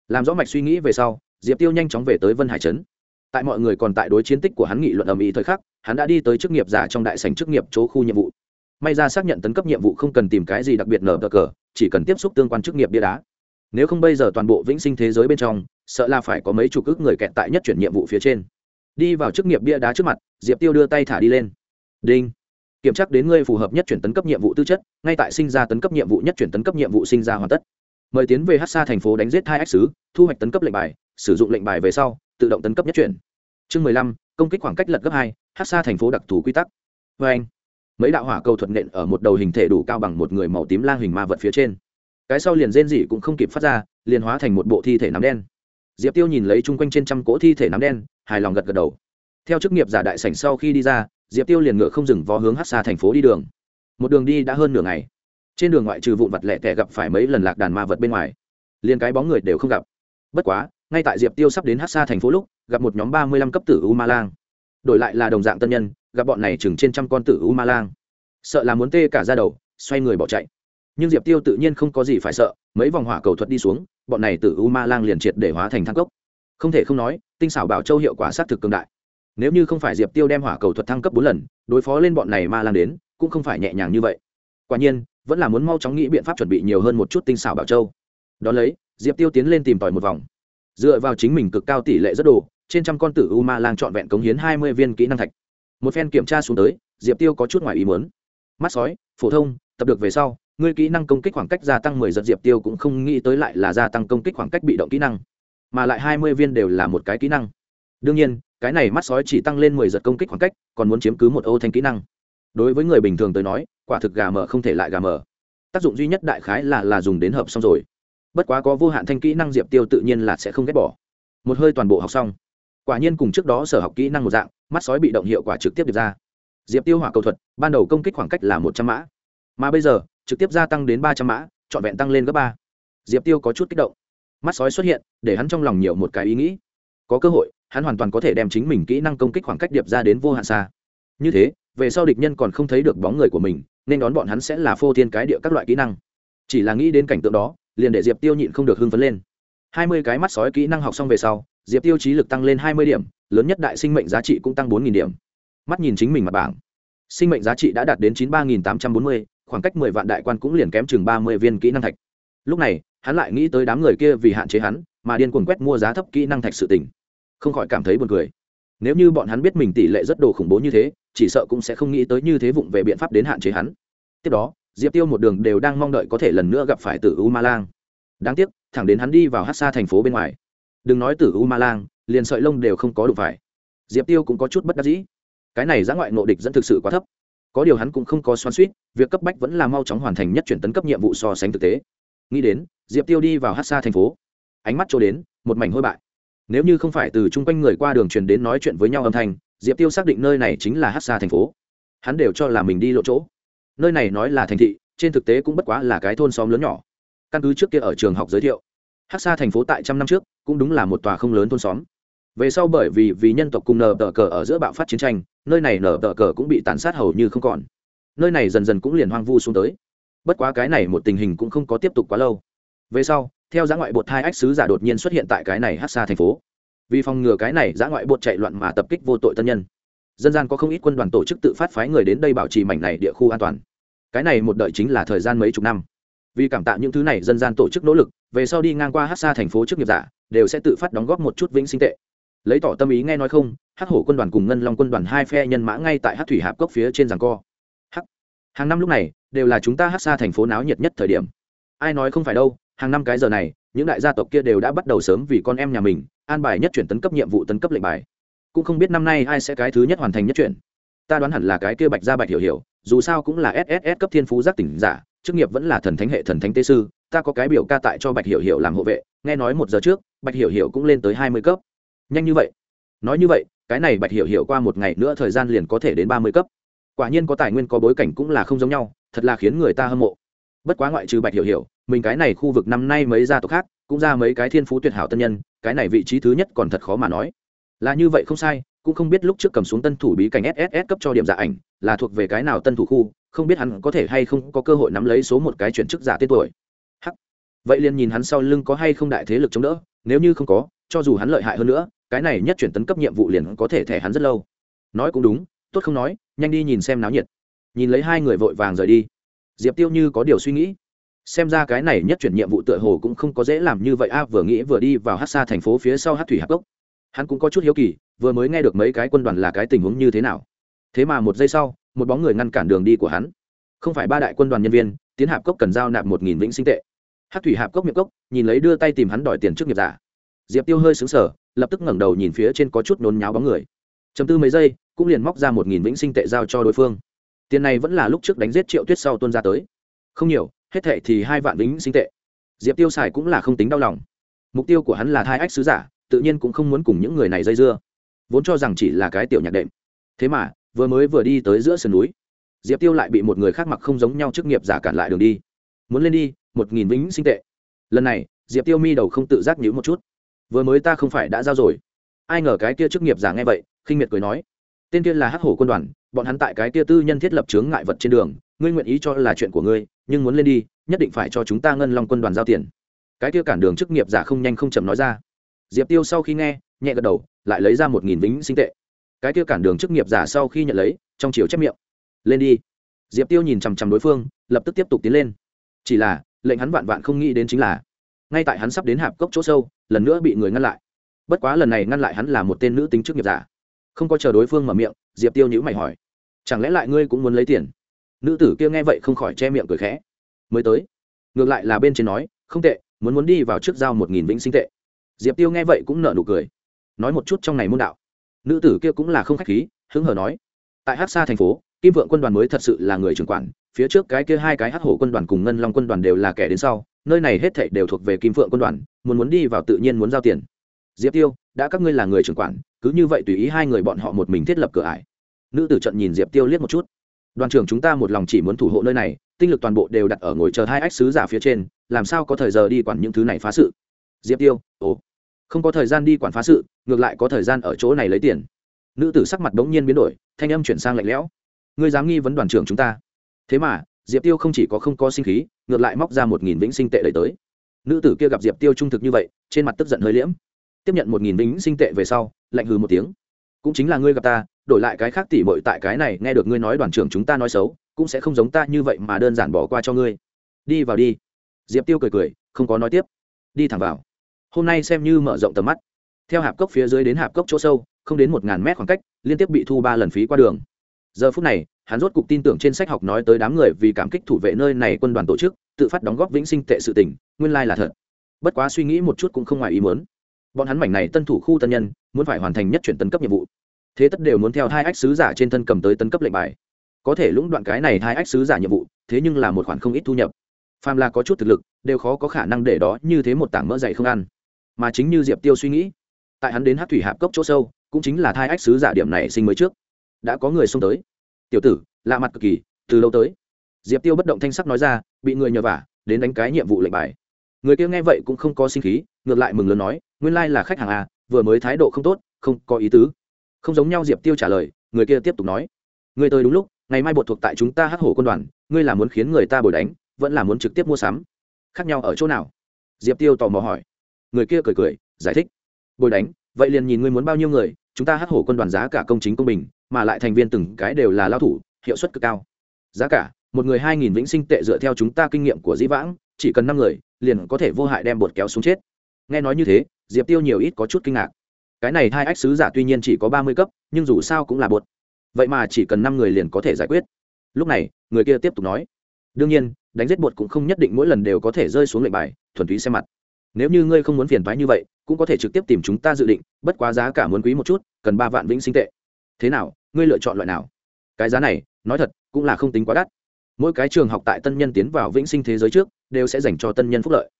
Làm rõ mạch suy nghĩ về sau, diệp tiêu nhanh chóng về tới vân hải trấn tại mọi người còn tại đối chiến tích của hắn nghị luận ầm ĩ thời khắc, hắn đã đi tới chức nghiệp giả trong đại sành chức nghiệp chỗ khu nhiệm vụ. May ra xác nhận tấn cấp nhiệm vụ không cần tìm cái gì đặc biệt nở cờ cờ, chỉ cần tiếp xúc tương quan chức nghiệp bia đá. Nếu không bây giờ toàn bộ vĩnh sinh thế giới bên trong, sợ là phải có mấy chục ước người kẹt tại nhất chuyển nhiệm vụ phía trên. Đi vào chức nghiệp bia đá trước mặt, diệp tiêu đưa tay thả đi lên. Đinh. Kiểm tra đến ngươi phù hợp nhất chuyển tấn cấp nhiệm vụ tư chất, ngay tại sinh ra tấn cấp nhiệm vụ nhất chuyển tấn cấp nhiệm vụ sinh ra hoàn tất mời tiến về hát xa thành phố đánh giết hai ách sứ thu hoạch tấn cấp lệnh bài, sử dụng lệnh bài về sau, tự động tấn cấp nhất chuyển. Chương mười lăm, công kích khoảng cách lật gấp hai, hát xa thành phố đặc thù quy tắc. Vê anh, mấy đạo hỏa cầu thuật nện ở một đầu hình thể đủ cao bằng một người màu tím lang hình ma vật phía trên. Cái sau liền rên rỉ cũng không kịp phát ra, liền hóa thành một bộ thi thể nắm đen. Diệp tiêu nhìn lấy chung quanh trên trăm cỗ thi thể nắm đen, hài lòng gật gật đầu. Theo chức nghiệp giả đại sảnh sau khi đi ra, diệp tiêu liền ngựa không dừng vó hướng hát xa thành phố đi đường. Một đường đi đã hơn nửa ngày trên đường ngoại trừ vụn vặt lẻ tẻ gặp phải mấy lần lạc đàn ma vật bên ngoài, liền cái bóng người đều không gặp. Bất quá, ngay tại diệp tiêu sắp đến hát xa thành phố lúc, gặp một nhóm ba mươi lăm cấp tử u ma lang. Đổi lại là đồng dạng tân nhân, gặp bọn này chừng trên trăm con tử u ma lang. Sợ là muốn tê cả ra đầu, xoay người bỏ chạy. Nhưng diệp tiêu tự nhiên không có gì phải sợ, mấy vòng hỏa cầu thuật đi xuống, bọn này tử u ma lang liền triệt để hóa thành thang cốc. Không thể không nói, tinh xảo bảo châu hiệu quả s á t thực cường đại. Nếu như không phải diệp tiêu đem hỏa cầu thuật thăng cấp bốn lần, đối phó lên bọn này ma lang đến, cũng không phải nhẹ nhàng như vậy. Quả nhiên vẫn là muốn mau chóng nghĩ biện pháp chuẩn bị nhiều hơn một chút tinh xảo bảo châu. Đ ó lấy, diệp tiêu tiến lên tìm tòi một vòng. Dựa vào chính mình cực cao tỷ lệ rất đồ, trên trăm con tử u ma lang trọn vẹn cống hiến hai mươi viên kỹ năng thạch. Một phen kiểm tra xuống tới, diệp tiêu có chút ngoài ý muốn. Mắt sói, phổ thông, tập được về sau, ngươi kỹ năng công kích khoảng cách gia tăng mười giật diệp tiêu cũng không nghĩ tới lại là gia tăng công kích khoảng cách bị động kỹ năng. Mà lại hai mươi viên đều là một cái kỹ năng. Đương nhiên, cái này mắt sói chỉ tăng lên mười giật công kích khoảng cách, còn muốn chiếm cứ một ô thanh kỹ năng đối với người bình thường tới nói, quả thực gà mờ không thể lại gà mờ. Tác dụng duy nhất đại khái là là dùng đến hợp xong rồi. Bất quá có vô hạn thanh kỹ năng diệp tiêu tự nhiên là sẽ không ghét bỏ. Một hơi toàn bộ học xong, quả nhiên cùng trước đó sở học kỹ năng một dạng, mắt sói bị động hiệu quả trực tiếp được ra. Diệp tiêu hỏa cầu thuật, ban đầu công kích khoảng cách là một trăm mã, mà bây giờ, trực tiếp gia tăng đến ba trăm mã, trọn vẹn tăng lên gấp ba. Diệp tiêu có chút kích động. Mắt sói xuất hiện, để hắn trong lòng nhiều một cái ý nghĩ. Có cơ hội, hắn hoàn toàn có thể đem chính mình kỹ năng công kích khoảng cách điệp ra đến vô hạn xa. Như thế về sau địch nhân còn không thấy được bóng người của mình, nên đón bọn hắn sẽ là phô thiên cái địa các loại kỹ năng. Chỉ là nghĩ đến cảnh tượng đó, liền để diệp tiêu nhịn không được hưng phấn lên. Hai mươi cái mắt sói kỹ năng học xong về sau, diệp tiêu trí lực tăng lên hai mươi điểm, lớn nhất đại sinh mệnh giá trị cũng tăng bốn điểm. Mắt nhìn chính mình mặt bảng. Sinh mệnh giá trị đã đạt đến chín ba tám trăm bốn mươi, khoảng cách mười vạn đại quan cũng liền kém chừng ba mươi viên kỹ năng thạch. Lúc này, hắn lại nghĩ tới đám người kia vì hạn chế hắn, mà điên cuồng quét mua giá thấp kỹ năng thạch sự tỉnh không khỏi cảm thấy buồn cười nếu như bọn hắn biết mình tỷ lệ rất đồ khủng bố như thế, chỉ sợ cũng sẽ không nghĩ tới như thế vụng về biện pháp đến hạn chế hắn. Tiếp đó, diệp tiêu một đường đều đang mong đợi có thể lần nữa gặp phải tử u ma lang. Đáng tiếc, thẳng đến hắn đi vào hát xa thành phố bên ngoài. Đừng nói tử u ma lang, liền sợi lông đều không có đủ phải. Diệp tiêu cũng có chút bất đắc dĩ. Cái này giã ngoại nộ địch dẫn thực sự quá thấp. Có điều hắn cũng không có xoắn suýt việc cấp bách vẫn là mau chóng hoàn thành nhất chuyển tấn cấp nhiệm vụ so sánh thực tế. Nghĩ đến, diệp tiêu đi vào hát xa thành phố. Ánh mắt trôi đến, một mảnh hôi bại nếu như không phải từ chung quanh người qua đường truyền đến nói chuyện với nhau âm thanh, diệp tiêu xác định nơi này chính là hát xa thành phố. Hắn đều cho là mình đi lộ chỗ. Nơi này nói là thành thị, trên thực tế cũng bất quá là cái thôn xóm lớn nhỏ. Căn cứ trước kia ở trường học giới thiệu, hát xa thành phố tại trăm năm trước, cũng đúng là một tòa không lớn thôn xóm. Về sau bởi vì vì nhân tộc cùng nở tờ cờ ở giữa bạo phát chiến tranh, nơi này nở tờ cờ cũng bị tàn sát hầu như không còn. Nơi này dần dần cũng liền hoang vu xuống tới. Bất quá cái này một tình hình cũng không có tiếp tục quá lâu. Về sau theo giã ngoại bột hai ách sứ giả đột nhiên xuất hiện tại cái này hát xa thành phố. Vì phòng ngừa cái này, giã ngoại bột chạy loạn mà tập kích vô tội tân nhân. Dân gian có không ít quân đoàn tổ chức tự phát phái người đến đây bảo trì mảnh này địa khu an toàn. Cái này một đợi chính là thời gian mấy chục năm. Vì cảm tạ những thứ này, dân gian tổ chức nỗ lực, về sau đi ngang qua hát xa thành phố trước nghiệp giả, đều sẽ tự phát đóng góp một chút vĩnh sinh tệ. Lấy tỏ tâm ý nghe nói không, hắc hổ quân đoàn cùng ngân long quân đoàn hai phe nhân mã ngay tại hát thủy hạp cốc phía trên giảng co. Hắc. Hàng năm lúc này, đều là chúng ta hát xa thành phố náo nhiệt nhất thời điểm. Ai nói không phải đâu hàng năm cái giờ này, những đại gia tộc kia đều đã bắt đầu sớm vì con em nhà mình, an bài nhất chuyển tấn cấp nhiệm vụ tấn cấp lệnh bài. Cũng không biết năm nay ai sẽ cái thứ nhất hoàn thành nhất chuyển. Ta đoán hẳn là cái kia bạch gia bạch hiểu hiểu, dù sao cũng là sss cấp thiên phú giác tỉnh giả, chức nghiệp vẫn là thần thánh hệ thần thánh tế sư, ta có cái biểu ca tại cho bạch hiểu hiểu làm hộ vệ, nghe nói một giờ trước, bạch hiểu hiểu cũng lên tới hai mươi cấp. Nhanh như vậy. Nói như vậy, cái này bạch hiểu hiểu qua một ngày nữa thời gian liền có thể đến ba mươi cấp. Quả nhiên có tài nguyên có bối cảnh cũng là không giống nhau, thật là khiến người ta hâm mộ. Bất quá ngoại trừ bạch hiểu hiểu mình cái này khu vực năm nay mấy gia tộc khác, cũng ra mấy cái thiên phú tuyệt hảo tân nhân, cái này vị trí thứ nhất còn thật khó mà nói. Là như vậy không sai, cũng không biết lúc trước cầm xuống tân thủ bí cảnh sss cấp cho điểm giả ảnh, là thuộc về cái nào tân thủ khu, không biết hắn có thể hay không có cơ hội nắm lấy số một cái chuyển chức giả tên tuổi. H vậy liền nhìn hắn sau lưng có hay không đại thế lực chống đỡ, nếu như không có, cho dù hắn lợi hại hơn nữa, cái này nhất chuyển tấn cấp nhiệm vụ liền có thể thẻ hắn rất lâu. Nói cũng đúng, tốt không nói, nhanh đi nhìn xem náo nhiệt. Nhìn lấy hai người vội vàng rời đi. Diệp tiêu như có điều suy nghĩ xem ra cái này nhất chuyển nhiệm vụ tựa hồ cũng không có dễ làm như vậy. A, vừa nghĩ vừa đi vào hát xa thành phố phía sau hát thủy hạc cốc. Hắn cũng có chút hiếu kỳ, vừa mới nghe được mấy cái quân đoàn là cái tình huống như thế nào. Thế mà một giây sau, một bóng người ngăn cản đường đi của hắn. Không phải ba đại quân đoàn nhân viên, tiến hạp cốc cần giao nạp một nghìn vĩnh sinh tệ. Hát thủy hạp cốc miệng cốc, nhìn lấy đưa tay tìm hắn đòi tiền trước nghiệp giả. Diệp tiêu hơi xứng sở lập tức ngẩng đầu nhìn phía trên có chút nôn nháo bóng người. Chấm tư mấy giây, cũng liền móc ra một nghìn vĩnh sinh tệ giao cho đối phương. Tiền này vẫn là lúc trước đánh giết triệu tuyết sau tuân ra tới. Không nhiều hết thệ thì hai vạn vĩnh sinh tệ. Diệp tiêu xài cũng là không tính đau lòng. Mục tiêu của hắn là thai ách sứ giả, tự nhiên cũng không muốn cùng những người này dây dưa. Vốn cho rằng chỉ là cái tiểu nhạc đệm. Thế mà, vừa mới vừa đi tới giữa sườn núi, diệp tiêu lại bị một người khác mặc không giống nhau chức nghiệp giả cản lại đường đi. Muốn lên đi, một nghìn vĩnh sinh tệ. Lần này, diệp tiêu mi đầu không tự giác nhữ một chút. Vừa mới ta không phải đã giao rồi. Ai ngờ cái kia chức nghiệp giả nghe vậy, khinh miệt cười nói. Tên kia là hắc hổ quân đoàn, bọn hắn tại cái kia tư nhân thiết lập chướng ngại vật trên đường, ngươi nguyện ý cho là chuyện của ngươi nhưng muốn lên đi, nhất định phải cho chúng ta ngân long quân đoàn giao tiền. Cái kia cản đường chức nghiệp giả không nhanh không chậm nói ra. Diệp tiêu sau khi nghe, nhẹ gật đầu, lại lấy ra một nghìn vĩnh sinh tệ. Cái kia cản đường chức nghiệp giả sau khi nhận lấy, trong chiều chép miệng. Lên đi. Diệp tiêu nhìn chằm chằm đối phương, lập tức tiếp tục tiến lên. Chỉ là, lệnh hắn vạn vạn không nghĩ đến chính là, ngay tại hắn sắp đến hạp cốc chỗ sâu, lần nữa bị người ngăn lại. Bất quá lần này ngăn lại hắn là một tên nữ tính chức nghiệp giả. Không có chờ đối phương mở miệng, diệp tiêu nhữ mày hỏi, chẳng lẽ lại ngươi cũng muốn lấy tiền? Nữ tử kia nghe vậy không khỏi che miệng cười khẽ. Mới tới. Ngược lại là bên trên nói, không tệ, muốn muốn đi vào trước giao một nghìn vĩnh sinh tệ. Diệp tiêu nghe vậy cũng nở nụ cười. Nói một chút trong này môn đạo. Nữ tử kia cũng là không khách khí, hứng hờ nói, tại hát xa thành phố, kim vượng quân đoàn mới thật sự là người trưởng quản, phía trước cái kia hai cái hát hổ quân đoàn cùng ngân long quân đoàn đều là kẻ đến sau, nơi này hết thảy đều thuộc về kim vượng quân đoàn, muốn muốn đi vào tự nhiên muốn giao tiền. Diệp tiêu, đã các ngươi là người trưởng quản, cứ như vậy tùy ý hai người bọn họ một mình thiết lập cửa ải. Nữ tử trận nhìn diệp tiêu liếc một chút đoàn trưởng chúng ta một lòng chỉ muốn thủ hộ nơi này, tinh lực toàn bộ đều đặt ở ngồi chờ hai ách sứ giả phía trên, làm sao có thời giờ đi quản những thứ này phá sự? Diệp tiêu, ồ, không có thời gian đi quản phá sự, ngược lại có thời gian ở chỗ này lấy tiền. Nữ tử sắc mặt bỗng nhiên biến đổi, thanh âm chuyển sang lạnh lẽo. Ngươi dám nghi vấn đoàn trưởng chúng ta? Thế mà, diệp tiêu không chỉ có không có sinh khí, ngược lại móc ra một nghìn vĩnh sinh tệ đẩy tới. Nữ tử kia gặp diệp tiêu trung thực như vậy, trên mặt tức giận hơi liễm. Tiếp nhận một nghìn vĩnh sinh tệ về sau, lạnh hừ một tiếng cũng chính là ngươi gặp ta, đổi lại cái khác tỉ mội tại cái này, nghe được ngươi nói đoàn trưởng chúng ta nói xấu, cũng sẽ không giống ta như vậy mà đơn giản bỏ qua cho ngươi. Đi vào đi. Diệp tiêu cười cười, không có nói tiếp. Đi thẳng vào. Hôm nay xem như mở rộng tầm mắt. Theo hạp cốc phía dưới đến hạp cốc chỗ sâu, không đến một ngàn mét khoảng cách, liên tiếp bị thu ba lần phí qua đường. Giờ phút này, hắn rốt cục tin tưởng trên sách học nói tới đám người vì cảm kích thủ vệ nơi này quân đoàn tổ chức, tự phát đóng góp vĩnh sinh tệ sự tình, nguyên lai là thật. Bất quá suy nghĩ một chút cũng không ngoài ý muốn bọn hắn mảnh này tân thủ khu tân nhân, muốn phải hoàn thành nhất chuyển tấn cấp nhiệm vụ. Thế tất đều muốn theo hai ách sứ giả trên thân cầm tới tấn cấp lệnh bài. Có thể lũng đoạn cái này hai ách sứ giả nhiệm vụ, thế nhưng là một khoản không ít thu nhập. Phàm là có chút thực lực, đều khó có khả năng để đó như thế một tảng mỡ dày không ăn. Mà chính như diệp tiêu suy nghĩ, tại hắn đến hát thủy hạp cốc chỗ sâu, cũng chính là thai ách sứ giả điểm này sinh mới trước. Đã có người xông tới. Tiểu tử, lạ mặt cực kỳ, từ lâu tới? Diệp tiêu bất động thanh sắc nói ra, bị người nhờ vả, đến đánh cái nhiệm vụ lệnh bài người kia nghe vậy cũng không có sinh khí, ngược lại mừng lớn nói, nguyên lai là khách hàng à vừa mới thái độ không tốt, không có ý tứ. Không giống nhau diệp tiêu trả lời, người kia tiếp tục nói, người tới đúng lúc, ngày mai bột thuộc tại chúng ta hắc hổ quân đoàn, ngươi là muốn khiến người ta bồi đánh, vẫn là muốn trực tiếp mua sắm. Khác nhau ở chỗ nào? Diệp tiêu tò mò hỏi. Người kia cười cười, giải thích, bồi đánh, vậy liền nhìn ngươi muốn bao nhiêu người, chúng ta hắc hổ quân đoàn giá cả công chính công bình, mà lại thành viên từng cái đều là lao thủ, hiệu suất cực cao. Giá cả, một người hai nghìn vĩnh sinh tệ dựa theo chúng ta kinh nghiệm của dĩ vãng, chỉ cần năm người liền có thể vô hại đem bột kéo xuống chết. Nghe nói như thế, diệp tiêu nhiều ít có chút kinh ngạc. Cái này hai ách sứ giả tuy nhiên chỉ có ba mươi cấp, nhưng dù sao cũng là bột. Vậy mà chỉ cần năm người liền có thể giải quyết. Lúc này, người kia tiếp tục nói. Đương nhiên, đánh giết bột cũng không nhất định mỗi lần đều có thể rơi xuống lệnh bài, thuần túy xem mặt. Nếu như ngươi không muốn phiền thoái như vậy, cũng có thể trực tiếp tìm chúng ta dự định, bất quá giá cả muốn quý một chút, cần ba vạn vĩnh sinh tệ. Thế nào, ngươi lựa chọn loại nào? Cái giá này, nói thật, cũng là không tính quá đắt. Mỗi cái trường học tại tân nhân tiến vào vĩnh sinh thế giới trước đều sẽ dành cho tân nhân phúc lợi.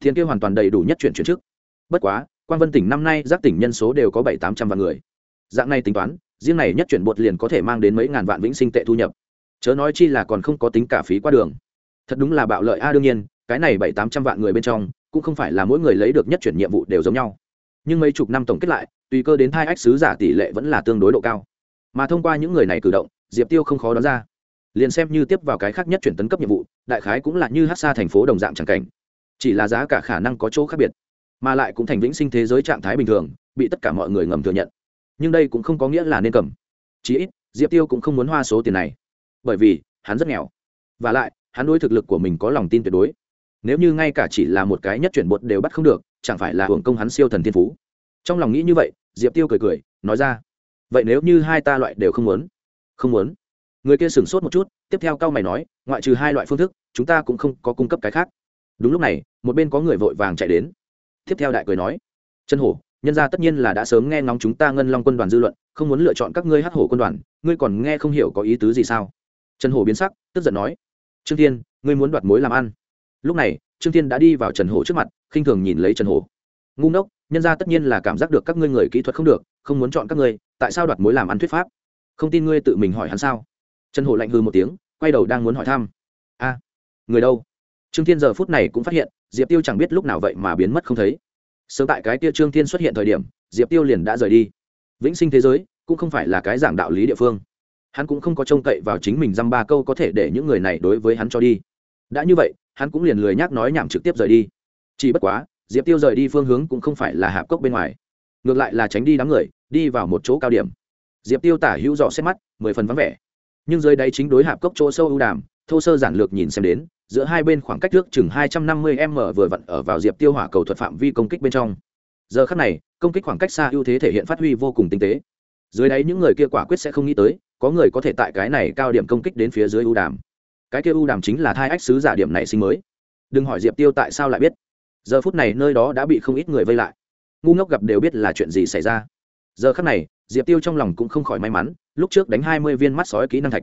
Thiên kia hoàn toàn đầy đủ nhất chuyển chuyển trước. Bất quá quan vân tỉnh năm nay giác tỉnh nhân số đều có bảy, tám trăm vạn người. Dạng này tính toán, riêng này nhất chuyển bột liền có thể mang đến mấy ngàn vạn vĩnh sinh tệ thu nhập. Chớ nói chi là còn không có tính cả phí qua đường. Thật đúng là bạo lợi a, đương nhiên, cái này bảy, tám trăm vạn người bên trong, cũng không phải là mỗi người lấy được nhất chuyển nhiệm vụ đều giống nhau. Nhưng mấy chục năm tổng kết lại, tùy cơ đến thai ách sứ giả tỷ lệ vẫn là tương đối độ cao. Mà thông qua những người này cử động, diệp tiêu không khó đoán ra liền xem như tiếp vào cái khác nhất chuyển tấn cấp nhiệm vụ, đại khái cũng là như hát xa thành phố đồng dạng c cảnh. Chỉ là giá cả khả năng có chỗ khác biệt, mà lại cũng thành vĩnh sinh thế giới trạng thái bình thường, bị tất cả mọi người ngầm thừa nhận. Nhưng đây cũng không có nghĩa là nên cầm. Chí ít, diệp tiêu cũng không muốn hoa số tiền này. Bởi vì, hắn rất nghèo. Và lại, hắn đối thực lực của mình có lòng tin tuyệt đối. Nếu như ngay cả chỉ là một cái nhất chuyển bột đều bắt không được, chẳng phải là hưởng công hắn siêu thần thiên phú. Trong lòng nghĩ như vậy, diệp tiêu cười cười, nói ra, vậy nếu như hai ta loại đều không muốn? Không muốn người kia sửng sốt một chút, tiếp theo cao mày nói, ngoại trừ hai loại phương thức, chúng ta cũng không có cung cấp cái khác. Đúng lúc này, một bên có người vội vàng chạy đến. Tiếp theo đại cười nói chân hổ, nhân ra tất nhiên là đã sớm nghe ngóng chúng ta ngân long quân đoàn dư luận, không muốn lựa chọn các ngươi hát hổ quân đoàn, ngươi còn nghe không hiểu có ý tứ gì sao? Trần hổ biến sắc, tức giận nói, trương thiên, ngươi muốn đoạt mối làm ăn. Lúc này, trương thiên đã đi vào trần hổ trước mặt, khinh thường nhìn lấy trần hổ. Ngu ngốc, nhân ra tất nhiên là cảm giác được các ngươi người kỹ thuật không được, không muốn chọn các ngươi, tại sao đoạt mối làm ăn thuyết pháp? Không tin ngươi tự mình hỏi hắn sao? Trần hổ lạnh hư một tiếng, quay đầu đang muốn hỏi thăm. A, người đâu? Trương thiên giờ phút này cũng phát hiện, diệp tiêu chẳng biết lúc nào vậy mà biến mất không thấy. Sớm tại cái kia trương thiên xuất hiện thời điểm, diệp tiêu liền đã rời đi. Vĩnh sinh thế giới, cũng không phải là cái giảng đạo lý địa phương. Hắn cũng không có trông cậy vào chính mình dăm ba câu có thể để những người này đối với hắn cho đi. Đã như vậy, hắn cũng liền lười nhác nói nhảm trực tiếp rời đi. Chỉ bất quá, diệp tiêu rời đi phương hướng cũng không phải là hạp cốc bên ngoài. Ngược lại là tránh đi đám người, đi vào một chỗ cao điểm. Diệp tiêu tả hữu dò xét mắt, mười phần vắng vẻ nhưng dưới đáy chính đối hạp cốc chỗ sâu ưu đàm, thô sơ giản lược nhìn xem đến, giữa hai bên khoảng cách trước chừng hai trăm năm mươi m vừa vặn ở vào diệp tiêu hỏa cầu thuật phạm vi công kích bên trong. Giờ khắc này, công kích khoảng cách xa ưu thế thể hiện phát huy vô cùng tinh tế. Dưới đáy những người kia quả quyết sẽ không nghĩ tới, có người có thể tại cái này cao điểm công kích đến phía dưới ưu đàm. Cái kia ưu đàm chính là thai ách sứ giả điểm này sinh mới. Đừng hỏi diệp tiêu tại sao lại biết. Giờ phút này nơi đó đã bị không ít người vây lại. Ngu ngốc gặp đều biết là chuyện gì xảy ra. Giờ khắc này, diệp tiêu trong lòng cũng không khỏi may mắn lúc trước đánh hai mươi viên mắt sói kỹ năng thạch.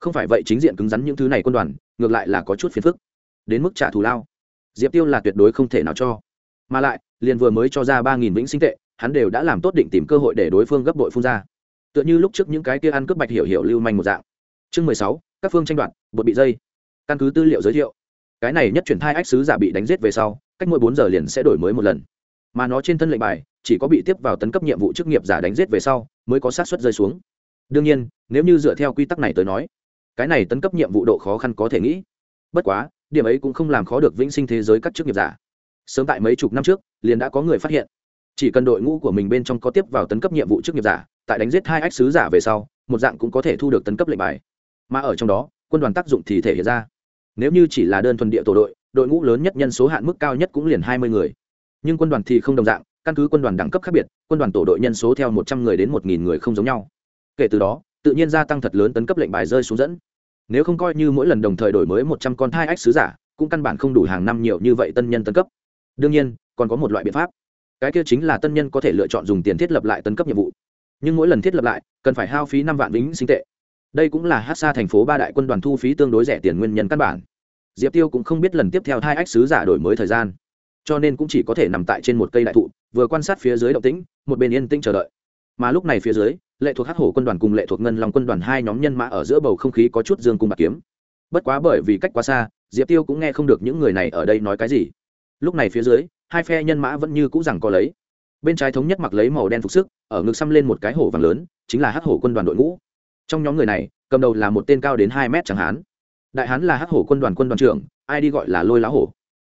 Không phải vậy chính diện cứng rắn những thứ này quân đoàn, ngược lại là có chút phiền phức. Đến mức trả thù lao. Diệp tiêu là tuyệt đối không thể nào cho. Mà lại, liền vừa mới cho ra ba nghìn vĩnh sinh tệ, hắn đều đã làm tốt định tìm cơ hội để đối phương gấp đội phun ra. Tựa như lúc trước những cái kia ăn cướp bạch hiểu hiểu lưu manh một dạng. Chương mười sáu, các phương tranh đoạt, bột bị dây. Căn cứ tư liệu giới thiệu, cái này nhất chuyển thai ách sứ giả bị đánh giết về sau, cách mỗi bốn giờ liền sẽ đổi mới một lần. Mà nó trên thân lệnh bài, chỉ có bị tiếp vào tấn cấp nhiệm vụ chức nghiệp giả đánh giết về sau, mới có sát xuất rơi xuống đương nhiên, nếu như dựa theo quy tắc này tới nói, cái này tấn cấp nhiệm vụ độ khó khăn có thể nghĩ. Bất quá, điểm ấy cũng không làm khó được vĩnh sinh thế giới các chức nghiệp giả. Sớm tại mấy chục năm trước, liền đã có người phát hiện. Chỉ cần đội ngũ của mình bên trong có tiếp vào tấn cấp nhiệm vụ chức nghiệp giả, tại đánh giết hai ách sứ giả về sau, một dạng cũng có thể thu được tấn cấp lệnh bài. Mà ở trong đó, quân đoàn tác dụng thì thể hiện ra. Nếu như chỉ là đơn thuần địa tổ đội đội ngũ lớn nhất nhân số hạn mức cao nhất cũng liền hai mươi người. Nhưng quân đoàn thì không đồng dạng, căn cứ quân đoàn đẳng cấp khác biệt, quân đoàn tổ đội nhân số theo một trăm người đến một nghìn người không giống nhau kể từ đó, tự nhiên gia tăng thật lớn tấn cấp lệnh bài rơi xuống dẫn. Nếu không coi như mỗi lần đồng thời đổi mới một trăm con thai ách sứ giả, cũng căn bản không đủ hàng năm nhiều như vậy tân nhân tấn cấp. Đương nhiên, còn có một loại biện pháp. Cái kia chính là tân nhân có thể lựa chọn dùng tiền thiết lập lại tấn cấp nhiệm vụ. Nhưng mỗi lần thiết lập lại, cần phải hao phí năm vạn lính sinh tệ. Đây cũng là hát xa thành phố ba đại quân đoàn thu phí tương đối rẻ tiền nguyên nhân căn bản. Diệp tiêu cũng không biết lần tiếp theo hai ách sứ giả đổi mới thời gian. Cho nên cũng chỉ có thể nằm tại trên một cây đại thụ, vừa quan sát phía dưới động tĩnh, một bên yên tĩnh chờ đợi. Mà lúc này phía dưới lệ thuộc hắc hổ quân đoàn cùng lệ thuộc ngân lòng quân đoàn hai nhóm nhân mã ở giữa bầu không khí có chút dương cung bạc kiếm. Bất quá bởi vì cách quá xa, diệp tiêu cũng nghe không được những người này ở đây nói cái gì. Lúc này phía dưới, hai phe nhân mã vẫn như cũ rằng có lấy. Bên trái thống nhất mặc lấy màu đen phục sức, ở ngực xăm lên một cái hổ vàng lớn, chính là hắc hổ quân đoàn đội ngũ. Trong nhóm người này, cầm đầu là một tên cao đến hai mét chẳng hán. Đại hán là hắc hổ quân đoàn quân đoàn trưởng, ai đi gọi là lôi lão hổ.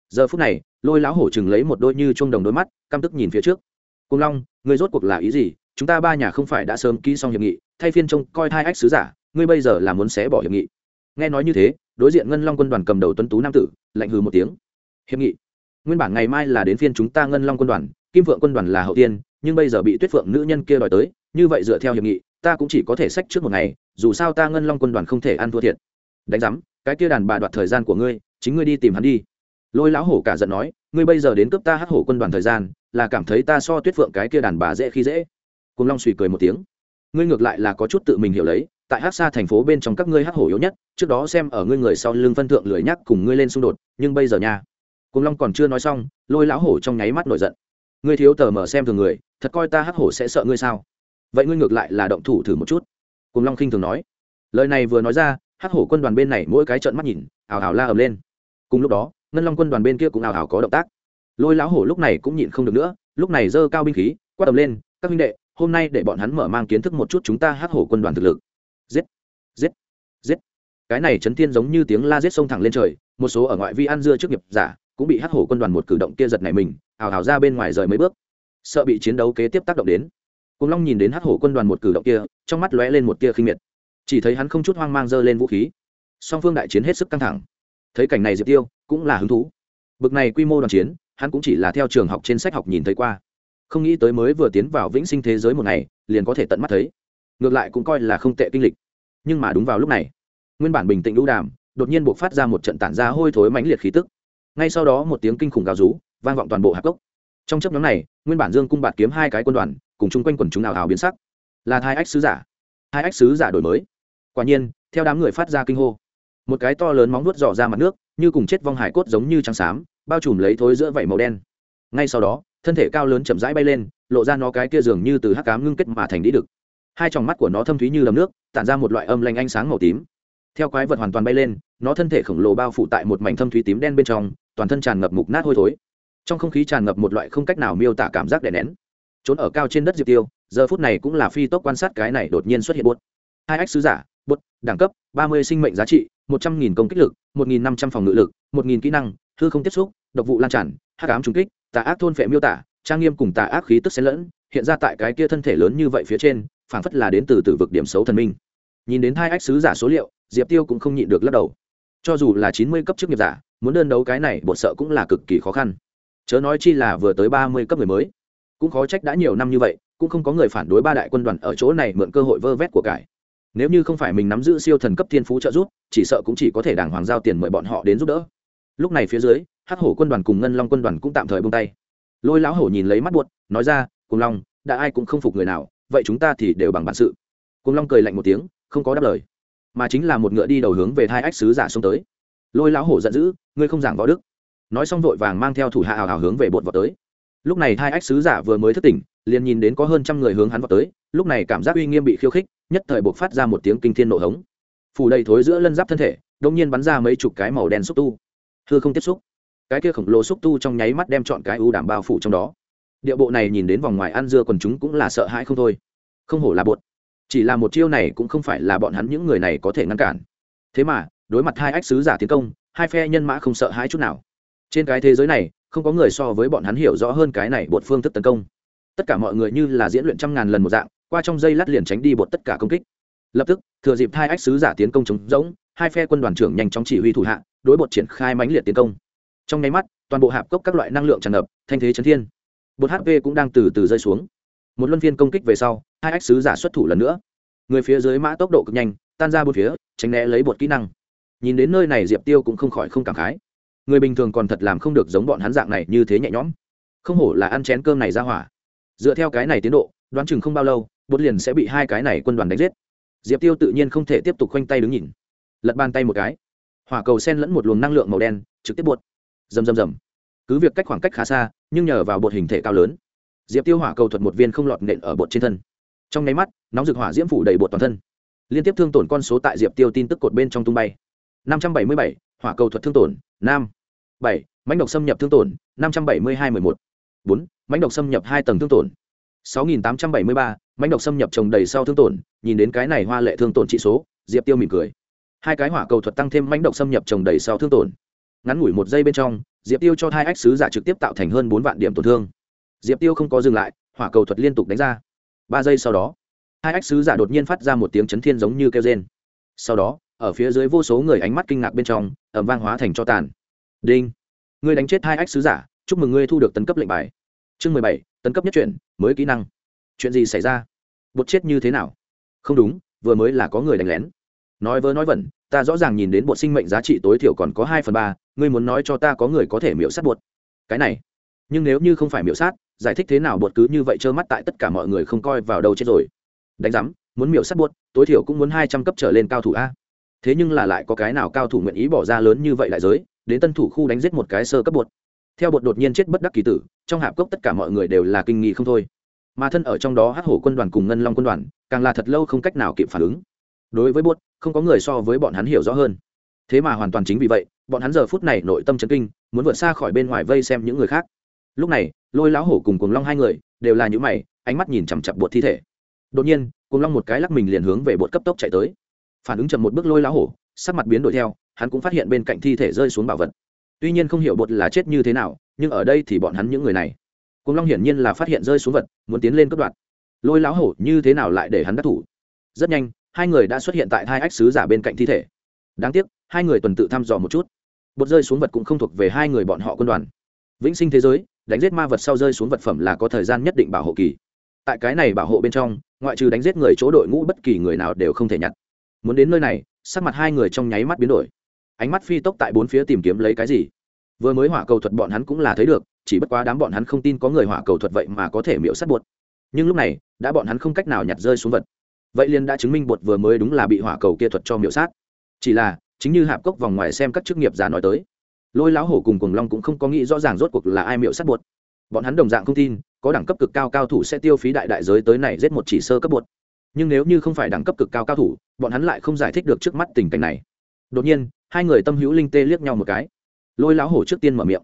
Giờ phút này, lôi lão hổ chừng lấy một đôi như chuông đồng đôi mắt, căm tức nhìn phía trước. Cung long người rốt cuộc là ý gì? Chúng ta ba nhà không phải đã sớm ký xong hiệp nghị, thay phiên trông coi hai ách sứ giả, ngươi bây giờ là muốn xé bỏ hiệp nghị. Nghe nói như thế, đối diện ngân long quân đoàn cầm đầu tuấn tú nam tử, lạnh hừ một tiếng. Hiệp nghị. Nguyên bản ngày mai là đến phiên chúng ta ngân long quân đoàn, kim vượng quân đoàn là hậu tiên, nhưng bây giờ bị tuyết phượng nữ nhân kia đòi tới, như vậy dựa theo hiệp nghị, ta cũng chỉ có thể sách trước một ngày, dù sao ta ngân long quân đoàn không thể ăn thua thiệt. Đánh giám, cái kia đàn bà đoạt thời gian của ngươi, chính ngươi đi tìm hắn đi. Lôi lão hổ cả giận nói, ngươi bây giờ đến cướp ta hát hổ quân đoàn thời gian, là cảm thấy ta so tuyết phượng cái kia đàn bà dễ khi dễ cùng long suy cười một tiếng. Ngươi ngược lại là có chút tự mình hiểu lấy, tại hát xa thành phố bên trong các ngươi hát hổ yếu nhất, trước đó xem ở ngươi người sau lưng phân thượng lười nhắc cùng ngươi lên xung đột, nhưng bây giờ nha. Cùng long còn chưa nói xong, lôi lão hổ trong nháy mắt nổi giận. Ngươi thiếu tờ mở xem thường người, thật coi ta hát hổ sẽ sợ ngươi sao? Vậy ngươi ngược lại là động thủ thử một chút. Cùng long khinh thường nói. Lời này vừa nói ra hát hổ quân đoàn bên này mỗi cái trợn mắt nhìn ảo ảo la ầm lên. Cùng lúc đó, ngân long quân đoàn bên kia cũng ảo ảo có động tác. Lôi lão hổ lúc này cũng nhịn không được nữa, lúc này giơ cao binh khí, quát tầm lên, các huynh đệ hôm nay để bọn hắn mở mang kiến thức một chút chúng ta hát hổ quân đoàn thực lực. Giết giết giết. Cái này chấn thiên giống như tiếng la giết sông thẳng lên trời, một số ở ngoại vi ăn dưa trước nghiệp giả cũng bị hát hổ quân đoàn một cử động kia giật này mình ảo ảo ra bên ngoài rời mấy bước. Sợ bị chiến đấu kế tiếp tác động đến. Cùng long nhìn đến hát hổ quân đoàn một cử động kia, trong mắt lóe lên một tia khinh miệt. Chỉ thấy hắn không chút hoang mang giơ lên vũ khí. Song phương đại chiến hết sức căng thẳng. Thấy cảnh này diệp tiêu cũng là hứng thú. Bực này quy mô đoàn chiến, hắn cũng chỉ là theo trường học trên sách học nhìn thấy qua không nghĩ tới mới vừa tiến vào vĩnh sinh thế giới một ngày, liền có thể tận mắt thấy. Ngược lại cũng coi là không tệ kinh lịch. Nhưng mà đúng vào lúc này, nguyên bản bình tĩnh lũ đàm, đột nhiên buộc phát ra một trận tản ra hôi thối mãnh liệt khí tức. Ngay sau đó một tiếng kinh khủng gào rú, vang vọng toàn bộ hạp cốc. Trong chấp nhóm này, nguyên bản dương cung bạt kiếm hai cái quân đoàn, cùng chung quanh quần chúng nào hào biến sắc. Là hai ách sứ giả. Hai ách sứ giả đổi mới. Quả nhiên, theo đám người phát ra kinh hô, một cái to lớn móng nuốt dò ra mặt nước, như cùng chết vong hải cốt giống như trắng xám, bao trùm lấy thối giữa vảy màu đen. Ngay sau đó thân thể cao lớn chậm rãi bay lên, lộ ra nó cái kia dường như từ hắc cám ngưng kết mà thành đĩ đực. Hai tròng mắt của nó thâm thúy như lầm nước, tản ra một loại âm lanh ánh sáng màu tím. Theo quái vật hoàn toàn bay lên, nó thân thể khổng lồ bao phủ tại một mảnh thâm thúy tím đen bên trong, toàn thân tràn ngập mục nát hôi thối. Trong không khí tràn ngập một loại không cách nào miêu tả cảm giác đè nén. Trốn ở cao trên đất diệp tiêu, giờ phút này cũng là phi tốc quan sát cái này đột nhiên xuất hiện buốt. Hai ách sứ giả bút đẳng cấp, ba mươi sinh mệnh giá trị, một trăm nghìn công kích lực, một nghìn năm trăm phòng ngự lực, một nghìn kỹ năng, hư không tiếp xúc, độc vụ lan tràn, hắc ám trùng kích tà ác thôn phệ miêu tả, trang nghiêm cùng tà ác khí tức xen lẫn, hiện ra tại cái kia thân thể lớn như vậy phía trên, phảng phất là đến từ từ vực điểm xấu thần minh. Nhìn đến hai ách sứ giả số liệu, diệp tiêu cũng không nhịn được lắc đầu. Cho dù là chín mươi cấp chức nghiệp giả, muốn đơn đấu cái này bột sợ cũng là cực kỳ khó khăn. Chớ nói chi là vừa tới ba mươi cấp người mới. Cũng khó trách đã nhiều năm như vậy, cũng không có người phản đối ba đại quân đoàn ở chỗ này mượn cơ hội vơ vét của cải. Nếu như không phải mình nắm giữ siêu thần cấp thiên phú trợ giúp, chỉ sợ cũng chỉ có thể đàng hoàng giao tiền mời bọn họ đến giúp đỡ lúc này phía dưới, hắc hổ quân đoàn cùng ngân long quân đoàn cũng tạm thời bông tay. Lôi lão hổ nhìn lấy mắt buột nói ra cùng long, đã ai cũng không phục người nào, vậy chúng ta thì đều bằng bản sự. Cùng long cười lạnh một tiếng, không có đáp lời, mà chính là một ngựa đi đầu hướng về hai ách sứ giả xông tới. Lôi lão hổ giận dữ, ngươi không giảng võ đức. Nói xong vội vàng mang theo thủ hạ hào hào hướng về bột vào tới. Lúc này hai ách sứ giả vừa mới thức tỉnh, liền nhìn đến có hơn trăm người hướng hắn vào tới, lúc này cảm giác uy nghiêm bị khiêu khích, nhất thời buộc phát ra một tiếng kinh thiên nổ hống. Phủ đầy thối giữa lân giáp thân thể đông nhiên bắn ra mấy chục cái màu đen xúc tu hư không tiếp xúc. Cái kia khổng lồ xúc tu trong nháy mắt đem chọn cái ưu đảm bao phủ trong đó. Địa bộ này nhìn đến vòng ngoài ăn dưa còn chúng cũng là sợ hãi không thôi. Không hổ là bột. Chỉ là một chiêu này cũng không phải là bọn hắn những người này có thể ngăn cản. Thế mà, đối mặt hai ách sứ giả tiến công, hai phe nhân mã không sợ hãi chút nào. Trên cái thế giới này, không có người so với bọn hắn hiểu rõ hơn cái này bột phương thức tấn công. Tất cả mọi người như là diễn luyện trăm ngàn lần một dạng, qua trong dây lát liền tránh đi bột tất cả công kích. Lập tức, thừa dịp hai ách sứ giả tiến công chống giống hai phe quân đoàn trưởng nhanh chóng chỉ huy thủ hạ đối bột triển khai mãnh liệt tiến công. Trong nháy mắt, toàn bộ hạp cốc các loại năng lượng tràn ngập, thanh thế chấn thiên. Bột hp cũng đang từ từ rơi xuống. Một luân phiên công kích về sau, hai ách sứ giả xuất thủ lần nữa. Người phía dưới mã tốc độ cực nhanh, tan ra bốn phía, tránh né lấy bột kỹ năng. Nhìn đến nơi này, diệp tiêu cũng không khỏi không cảm khái. Người bình thường còn thật làm không được giống bọn hắn dạng này như thế nhẹ nhõm. Không hổ là ăn chén cơm này ra hỏa. Dựa theo cái này tiến độ, đoán chừng không bao lâu, bột liền sẽ bị hai cái này quân đoàn đánh giết. Diệp tiêu tự nhiên không thể tiếp tục khoanh tay đứng nhìn. Lật bàn tay một cái hỏa cầu sen lẫn một luồng năng lượng màu đen, trực tiếp bột. Rầm rầm rầm. Cứ việc cách khoảng cách khá xa, nhưng nhờ vào bột hình thể cao lớn. Diệp tiêu hỏa cầu thuật một viên không lọt nện ở bột trên thân. Trong nháy mắt, nóng rực hỏa diễm phủ đầy bột toàn thân. Liên tiếp thương tổn con số tại diệp tiêu tin tức cột bên trong tung bay. năm trăm bảy mươi bảy, hỏa cầu thuật thương tổn, nam. bảy, mãnh độc xâm nhập thương tổn, năm trăm bảy mươi hai mười một. bốn, mãnh độc xâm nhập hai tầng thương tổn. sáu nghìn tám trăm bảy mươi ba, mãnh độc xâm nhập trồng đầy sau thương tổn. Nhìn đến cái này hoa lệ thương tổn trị số, diệp tiêu mỉm cười hai cái hỏa cầu thuật tăng thêm mánh động xâm nhập trồng đầy sau thương tổn. Ngắn ngủi một giây bên trong, diệp tiêu cho hai ách sứ giả trực tiếp tạo thành hơn bốn vạn điểm tổn thương. Diệp tiêu không có dừng lại, hỏa cầu thuật liên tục đánh ra. Ba giây sau đó, hai ách sứ giả đột nhiên phát ra một tiếng chấn thiên giống như kêu rên. Sau đó, ở phía dưới vô số người ánh mắt kinh ngạc bên trong ẩm vang hóa thành cho tàn. Đinh! Ngươi đánh chết hai ách sứ giả, chúc mừng ngươi thu được tấn cấp lệnh bài. Chương mười bảy, tấn cấp nhất chuyển mới kỹ năng. Chuyện gì xảy ra? Bột chết như thế nào? Không đúng, vừa mới là có người đánh lén nói vớ nói vẩn, ta rõ ràng nhìn đến bộ sinh mệnh giá trị tối thiểu còn có hai phần ba, ngươi muốn nói cho ta có người có thể miễu sát bột cái này, nhưng nếu như không phải miễu sát, giải thích thế nào bột cứ như vậy trơ mắt tại tất cả mọi người không coi vào đâu chết rồi. Đánh giám, muốn miễu sát bột tối thiểu cũng muốn hai trăm cấp trở lên cao thủ a. Thế nhưng là lại có cái nào cao thủ nguyện ý bỏ ra lớn như vậy lại giới, đến tân thủ khu đánh giết một cái sơ cấp bột theo bột đột nhiên chết bất đắc kỳ tử, trong hạp cốc tất cả mọi người đều là kinh nghi không thôi. Mà thân ở trong đó hắc hổ quân đoàn cùng ngân long quân đoàn, càng là thật lâu không cách nào kịp phản ứng đối với bột không có người so với bọn hắn hiểu rõ hơn. Thế mà hoàn toàn chính vì vậy, bọn hắn giờ phút này nội tâm chấn kinh, muốn vượt xa khỏi bên ngoài vây xem những người khác. Lúc này, lôi lão hổ cùng cùng long hai người đều là những mày, ánh mắt nhìn chằm chặp bột thi thể. Đột nhiên cùng long một cái lắc mình liền hướng về bột cấp tốc chạy tới. Phản ứng chậm một bước lôi lão hổ, sắc mặt biến đổi theo, hắn cũng phát hiện bên cạnh thi thể rơi xuống bảo vật. Tuy nhiên không hiểu bột là chết như thế nào, nhưng ở đây thì bọn hắn những người này. Cùng long hiển nhiên là phát hiện rơi xuống vật, muốn tiến lên cấp đoạn lôi lão hổ như thế nào lại để hắn đắc thủ? Rất nhanh hai người đã xuất hiện tại hai ách sứ giả bên cạnh thi thể. Đáng tiếc, hai người tuần tự thăm dò một chút. Bột rơi xuống vật cũng không thuộc về hai người bọn họ quân đoàn. Vĩnh sinh thế giới, đánh giết ma vật sau rơi xuống vật phẩm là có thời gian nhất định bảo hộ kỳ. Tại cái này bảo hộ bên trong, ngoại trừ đánh giết người chỗ đội ngũ bất kỳ người nào đều không thể nhặt. Muốn đến nơi này, sắc mặt hai người trong nháy mắt biến đổi. Ánh mắt phi tốc tại bốn phía tìm kiếm lấy cái gì? Vừa mới hỏa cầu thuật bọn hắn cũng là thấy được, chỉ bất quá đám bọn hắn không tin có người hỏa cầu thuật vậy mà có thể miễu sát bột. Nhưng lúc này, đã bọn hắn không cách nào nhặt rơi xuống vật vậy liền đã chứng minh bột vừa mới đúng là bị hỏa cầu kia thuật cho miểu sát. Chỉ là, chính như hạp cốc vòng ngoài xem các chức nghiệp giả nói tới, lôi lão hổ cùng cùng long cũng không có nghĩ rõ ràng rốt cuộc là ai miểu sát bột. Bọn hắn đồng dạng không tin, có đẳng cấp cực cao cao thủ sẽ tiêu phí đại đại giới tới này giết một chỉ sơ cấp bột. Nhưng nếu như không phải đẳng cấp cực cao cao thủ, bọn hắn lại không giải thích được trước mắt tình cảnh này. Đột nhiên, hai người tâm hữu linh tê liếc nhau một cái. Lôi lão hổ trước tiên mở miệng.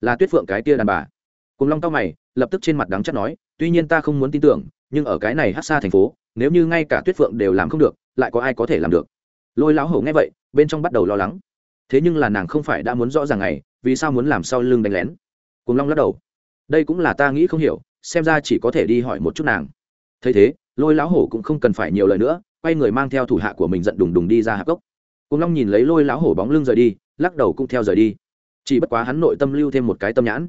Là tuyết phượng cái tia đàn bà. Cùng long cao mày, lập tức trên mặt đắng chắc nói, tuy nhiên ta không muốn tin tưởng nhưng ở cái này hát xa thành phố, nếu như ngay cả tuyết phượng đều làm không được, lại có ai có thể làm được? Lôi lão hổ nghe vậy, bên trong bắt đầu lo lắng. Thế nhưng là nàng không phải đã muốn rõ ràng ngày, vì sao muốn làm sau lưng đánh lén? Cùng long lắc đầu. Đây cũng là ta nghĩ không hiểu, xem ra chỉ có thể đi hỏi một chút nàng. Thấy thế, lôi lão hổ cũng không cần phải nhiều lời nữa, quay người mang theo thủ hạ của mình giận đùng đùng đi ra hạp cốc cùng long nhìn lấy lôi lão hổ bóng lưng rời đi, lắc đầu cũng theo rời đi. Chỉ bất quá hắn nội tâm lưu thêm một cái tâm nhãn.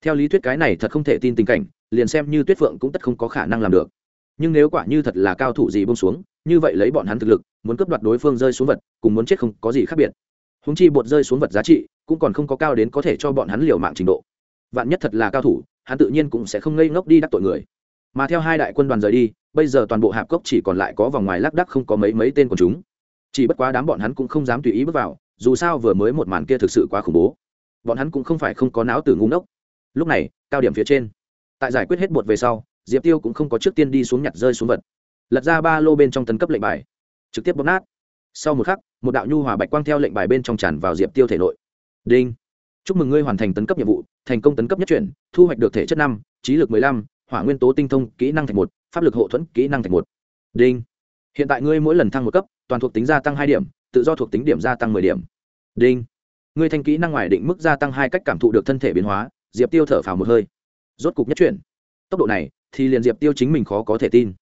Theo lý thuyết cái này thật không thể tin tình cảnh liền xem như tuyết phượng cũng tất không có khả năng làm được. Nhưng nếu quả như thật là cao thủ gì bông xuống, như vậy lấy bọn hắn thực lực, muốn cướp đoạt đối phương rơi xuống vật, cùng muốn chết không có gì khác biệt. Húng chi bột rơi xuống vật giá trị, cũng còn không có cao đến có thể cho bọn hắn liều mạng trình độ. Vạn nhất thật là cao thủ, hắn tự nhiên cũng sẽ không ngây ngốc đi đắc tội người. Mà theo hai đại quân đoàn rời đi, bây giờ toàn bộ hạp cốc chỉ còn lại có vòng ngoài lác đắc không có mấy mấy tên của chúng. Chỉ bất quá đám bọn hắn cũng không dám tùy ý bước vào, dù sao vừa mới một màn kia thực sự quá khủng bố. Bọn hắn cũng không phải không có não từ ngu ngốc. Lúc này, cao điểm phía trên tại giải quyết hết bột về sau, diệp tiêu cũng không có trước tiên đi xuống nhặt rơi xuống vật. Lật ra ba lô bên trong tấn cấp lệnh bài. Trực tiếp bóp nát. Sau một khắc, một đạo nhu hòa bạch quang theo lệnh bài bên trong tràn vào diệp tiêu thể nội. Đinh. Chúc mừng ngươi hoàn thành tấn cấp nhiệm vụ, thành công tấn cấp nhất chuyển, thu hoạch được thể chất năm, trí lực mười lăm, hỏa nguyên tố tinh thông, kỹ năng thành một, pháp lực hộ thuẫn, kỹ năng thành một. Đinh. Hiện tại ngươi mỗi lần thăng một cấp, toàn thuộc tính gia tăng hai điểm, tự do thuộc tính điểm gia tăng mười điểm. Đinh. Ngươi thành kỹ năng ngoài định mức gia tăng hai cách cảm thụ được thân thể biến hóa, diệp tiêu thở phào một hơi rốt cục nhất chuyển. Tốc độ này, thì liền diệp tiêu chính mình khó có thể tin.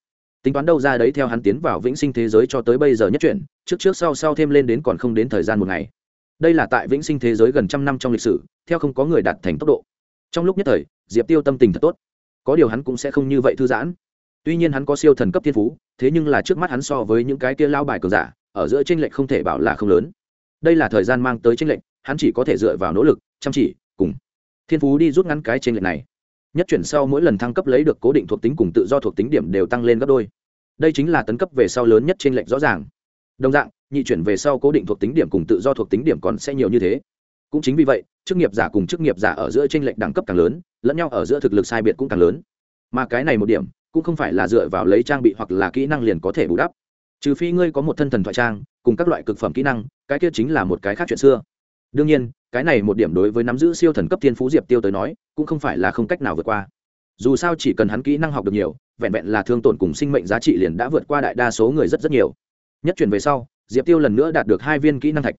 Tính toán đâu ra đấy theo hắn tiến vào vĩnh sinh thế giới cho tới bây giờ nhất chuyển, trước trước sau sau thêm lên đến còn không đến thời gian một ngày. Đây là tại vĩnh sinh thế giới gần trăm năm trong lịch sử, theo không có người đạt thành tốc độ. Trong lúc nhất thời, diệp tiêu tâm tình thật tốt. Có điều hắn cũng sẽ không như vậy thư giãn. Tuy nhiên hắn có siêu thần cấp thiên phú, thế nhưng là trước mắt hắn so với những cái kia lao bài cường giả, ở giữa tranh lệch không thể bảo là không lớn. Đây là thời gian mang tới tranh lệch, hắn chỉ có thể dựa vào nỗ lực, chăm chỉ, cùng thiên phú đi rút ngắn cái tranh lệch này nhất chuyển sau mỗi lần thăng cấp lấy được cố định thuộc tính cùng tự do thuộc tính điểm đều tăng lên gấp đôi. Đây chính là tấn cấp về sau lớn nhất trên lệnh rõ ràng. Đồng dạng, nhị chuyển về sau cố định thuộc tính điểm cùng tự do thuộc tính điểm còn sẽ nhiều như thế. Cũng chính vì vậy, chức nghiệp giả cùng chức nghiệp giả ở giữa tranh lệch đẳng cấp càng lớn, lẫn nhau ở giữa thực lực sai biệt cũng càng lớn. Mà cái này một điểm, cũng không phải là dựa vào lấy trang bị hoặc là kỹ năng liền có thể bù đắp. Trừ phi ngươi có một thân thần thoại trang, cùng các loại cực phẩm kỹ năng, cái kia chính là một cái khác chuyện xưa đương nhiên, cái này một điểm đối với nắm giữ siêu thần cấp thiên phú diệp tiêu tới nói, cũng không phải là không cách nào vượt qua. Dù sao chỉ cần hắn kỹ năng học được nhiều, vẹn vẹn là thương tổn cùng sinh mệnh giá trị liền đã vượt qua đại đa số người rất rất nhiều. Nhất chuyển về sau, diệp tiêu lần nữa đạt được hai viên kỹ năng thạch.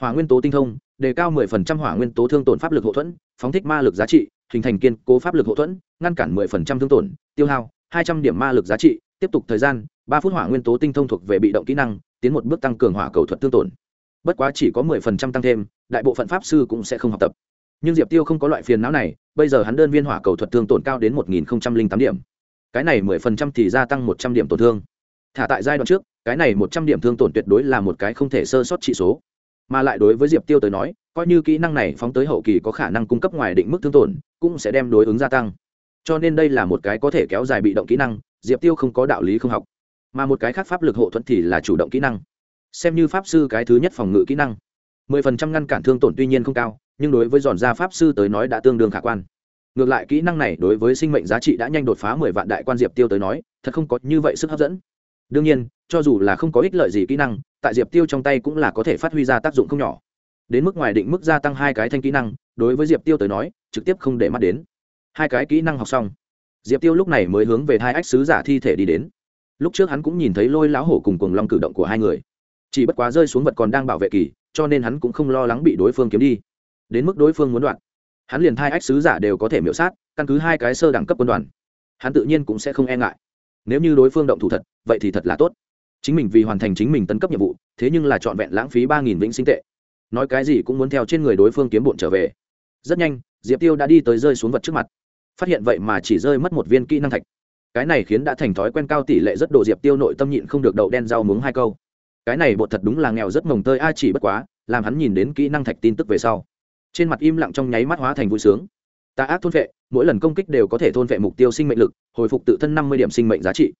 Hỏa nguyên tố tinh thông, đề cao 10% hỏa nguyên tố thương tổn pháp lực hậu thuẫn, phóng thích ma lực giá trị, hình thành kiên cố pháp lực hậu thuẫn, ngăn cản 10% thương tổn, tiêu hao 200 điểm ma lực giá trị, tiếp tục thời gian, ba phút hỏa nguyên tố tinh thông thuộc về bị động kỹ năng, tiến một bước tăng cường hỏa cầu thuật thương tổn. Bất quá chỉ có 10% tăng thêm đại bộ phận pháp sư cũng sẽ không học tập. Nhưng diệp tiêu không có loại phiền não này, bây giờ hắn đơn viên hỏa cầu thuật thương tổn cao đến 1008 điểm. Cái này 10% thì gia tăng 100 điểm tổn thương. Thả tại giai đoạn trước, cái này 100 điểm thương tổn tuyệt đối là một cái không thể sơ sót trị số. Mà lại đối với diệp tiêu tới nói, coi như kỹ năng này phóng tới hậu kỳ có khả năng cung cấp ngoài định mức thương tổn, cũng sẽ đem đối ứng gia tăng. Cho nên đây là một cái có thể kéo dài bị động kỹ năng, diệp tiêu không có đạo lý không học. Mà một cái khác pháp lực hộ thuẫn thì là chủ động kỹ năng. Xem như pháp sư cái thứ nhất phòng ngự kỹ năng mười phần trăm ngăn cản thương tổn tuy nhiên không cao, nhưng đối với giòn gia pháp sư tới nói đã tương đương khả quan. Ngược lại, kỹ năng này đối với sinh mệnh giá trị đã nhanh đột phá mười vạn đại quan diệp tiêu tới nói, thật không có như vậy sức hấp dẫn. Đương nhiên, cho dù là không có ích lợi gì kỹ năng, tại diệp tiêu trong tay cũng là có thể phát huy ra tác dụng không nhỏ. Đến mức ngoài định mức gia tăng hai cái thanh kỹ năng, đối với diệp tiêu tới nói, trực tiếp không để mắt đến. Hai cái kỹ năng học xong, diệp tiêu lúc này mới hướng về hai ách sứ giả thi thể đi đến. Lúc trước hắn cũng nhìn thấy lôi lão hổ cùng cùng long cử động của hai người. Chỉ bất quá rơi xuống vật còn đang bảo vệ kỳ cho nên hắn cũng không lo lắng bị đối phương kiếm đi. Đến mức đối phương muốn đoạn hắn liền thai ách sứ giả đều có thể miễu sát, căn cứ hai cái sơ đẳng cấp quân đoàn. Hắn tự nhiên cũng sẽ không e ngại. Nếu như đối phương động thủ thật, vậy thì thật là tốt. Chính mình vì hoàn thành chính mình tấn cấp nhiệm vụ, thế nhưng là trọn vẹn lãng phí ba nghìn vĩnh sinh tệ. Nói cái gì cũng muốn theo trên người đối phương kiếm bộn trở về. Rất nhanh, diệp tiêu đã đi tới rơi xuống vật trước mặt. Phát hiện vậy mà chỉ rơi mất một viên kỹ năng thạch. Cái này khiến đã thành thói quen cao tỷ lệ rất độ diệp tiêu nội tâm nhịn không được đậu đen rau muống hai câu cái này bột thật đúng là nghèo rất mồng tơi a chỉ bất quá, làm hắn nhìn đến kỹ năng thạch tin tức về sau. Trên mặt im lặng trong nháy mắt hóa thành vui sướng. Ta ác thôn vệ, mỗi lần công kích đều có thể thôn vệ mục tiêu sinh mệnh lực, hồi phục tự thân năm mươi điểm sinh mệnh giá trị.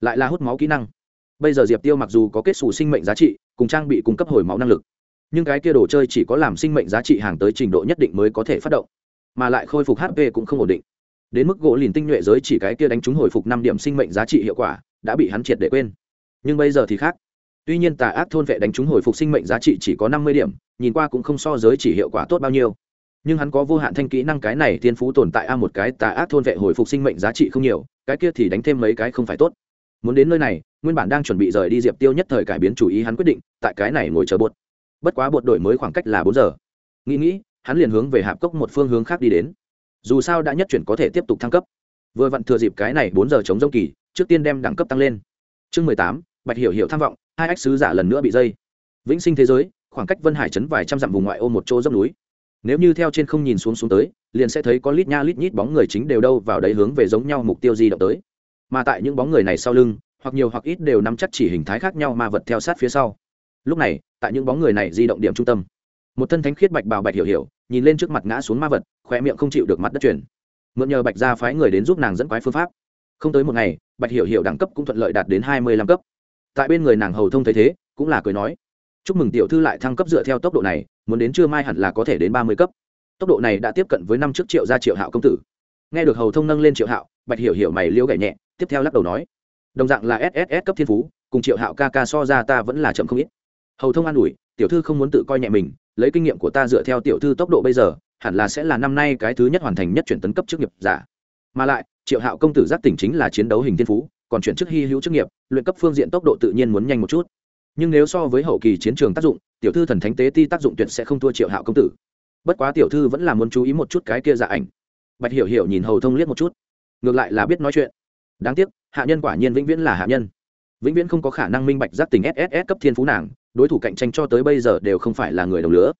Lại là hút máu kỹ năng. Bây giờ diệp tiêu mặc dù có kết xù sinh mệnh giá trị, cùng trang bị cung cấp hồi máu năng lực, nhưng cái kia đồ chơi chỉ có làm sinh mệnh giá trị hàng tới trình độ nhất định mới có thể phát động, mà lại khôi phục hp cũng không ổn định. Đến mức gỗ lìn tinh nhuệ giới chỉ cái kia đánh trúng hồi phục năm điểm sinh mệnh giá trị hiệu quả, đã bị hắn triệt để quên. Nhưng bây giờ thì khác tuy nhiên tà ác thôn vệ đánh trúng hồi phục sinh mệnh giá trị chỉ có năm mươi điểm, nhìn qua cũng không so giới chỉ hiệu quả tốt bao nhiêu. Nhưng hắn có vô hạn thanh kỹ năng cái này thiên phú tồn tại a, một cái tà ác thôn vệ hồi phục sinh mệnh giá trị không nhiều, cái kia thì đánh thêm mấy cái không phải tốt. Muốn đến nơi này, nguyên bản đang chuẩn bị rời đi diệp tiêu nhất thời cải biến chủ ý hắn quyết định, tại cái này ngồi chờ bột. Bất quá bột đổi mới khoảng cách là bốn giờ. Nghĩ nghĩ, hắn liền hướng về hạp cốc một phương hướng khác đi đến. Dù sao đã nhất chuyển có thể tiếp tục thăng cấp. Vừa vặn thừa dịp cái này bốn giờ chống dông kỳ, trước tiên đem đẳng cấp tăng lên. Chương mười tám, bạch hiểu hiểu tham vọng hai ách sứ giả lần nữa bị dây. Vĩnh sinh thế giới, khoảng cách vân hải chấn vài trăm dặm vùng ngoại ô một chỗ dốc núi. Nếu như theo trên không nhìn xuống xuống tới, liền sẽ thấy có lít nha lít nhít bóng người chính đều đâu vào đấy hướng về giống nhau mục tiêu di động tới. Mà tại những bóng người này sau lưng, hoặc nhiều hoặc ít đều nắm chắc chỉ hình thái khác nhau mà vật theo sát phía sau. Lúc này, tại những bóng người này di động điểm trung tâm, một thân thánh khiết bạch bào bạch hiểu hiểu, nhìn lên trước mặt ngã xuống ma vật khoe miệng không chịu được mặt đất chuyển. Mượn nhờ bạch ra phái người đến giúp nàng dẫn quái phương pháp. Không tới một ngày, bạch hiểu hiểu đẳng cấp cũng thuận lợi đạt đến hai mươi lăm cấp tại bên người nàng hầu thông thấy thế, cũng là cười nói, chúc mừng tiểu thư lại thăng cấp dựa theo tốc độ này, muốn đến trưa mai hẳn là có thể đến ba mươi cấp. Tốc độ này đã tiếp cận với năm trước triệu gia triệu hạo công tử. Nghe được hầu thông nâng lên triệu hạo, bạch hiểu hiểu mày liêu gảy nhẹ, tiếp theo lắc đầu nói, đồng dạng là sss cấp thiên phú, cùng triệu hạo ca ca so ra ta vẫn là chậm không ít. Hầu thông an ủi, tiểu thư không muốn tự coi nhẹ mình, lấy kinh nghiệm của ta dựa theo tiểu thư tốc độ bây giờ, hẳn là sẽ là năm nay cái thứ nhất hoàn thành nhất chuyển tấn cấp chức nghiệp giả. Mà lại, triệu hạo công tử giác tỉnh chính là chiến đấu hình thiên phú còn chuyển chức hy hữu chức nghiệp, luyện cấp phương diện tốc độ tự nhiên muốn nhanh một chút. Nhưng nếu so với hậu kỳ chiến trường tác dụng, tiểu thư thần thánh tế ti tác dụng tuyệt sẽ không thua triệu hạo công tử. Bất quá tiểu thư vẫn là muốn chú ý một chút cái kia dạ ảnh. Bạch hiểu hiểu nhìn hầu thông liếc một chút. Ngược lại là biết nói chuyện. Đáng tiếc, hạ nhân quả nhiên vĩnh viễn là hạ nhân. Vĩnh viễn không có khả năng minh bạch giác tình sss cấp thiên phú nàng, đối thủ cạnh tranh cho tới bây giờ đều không phải là người đồng lứa.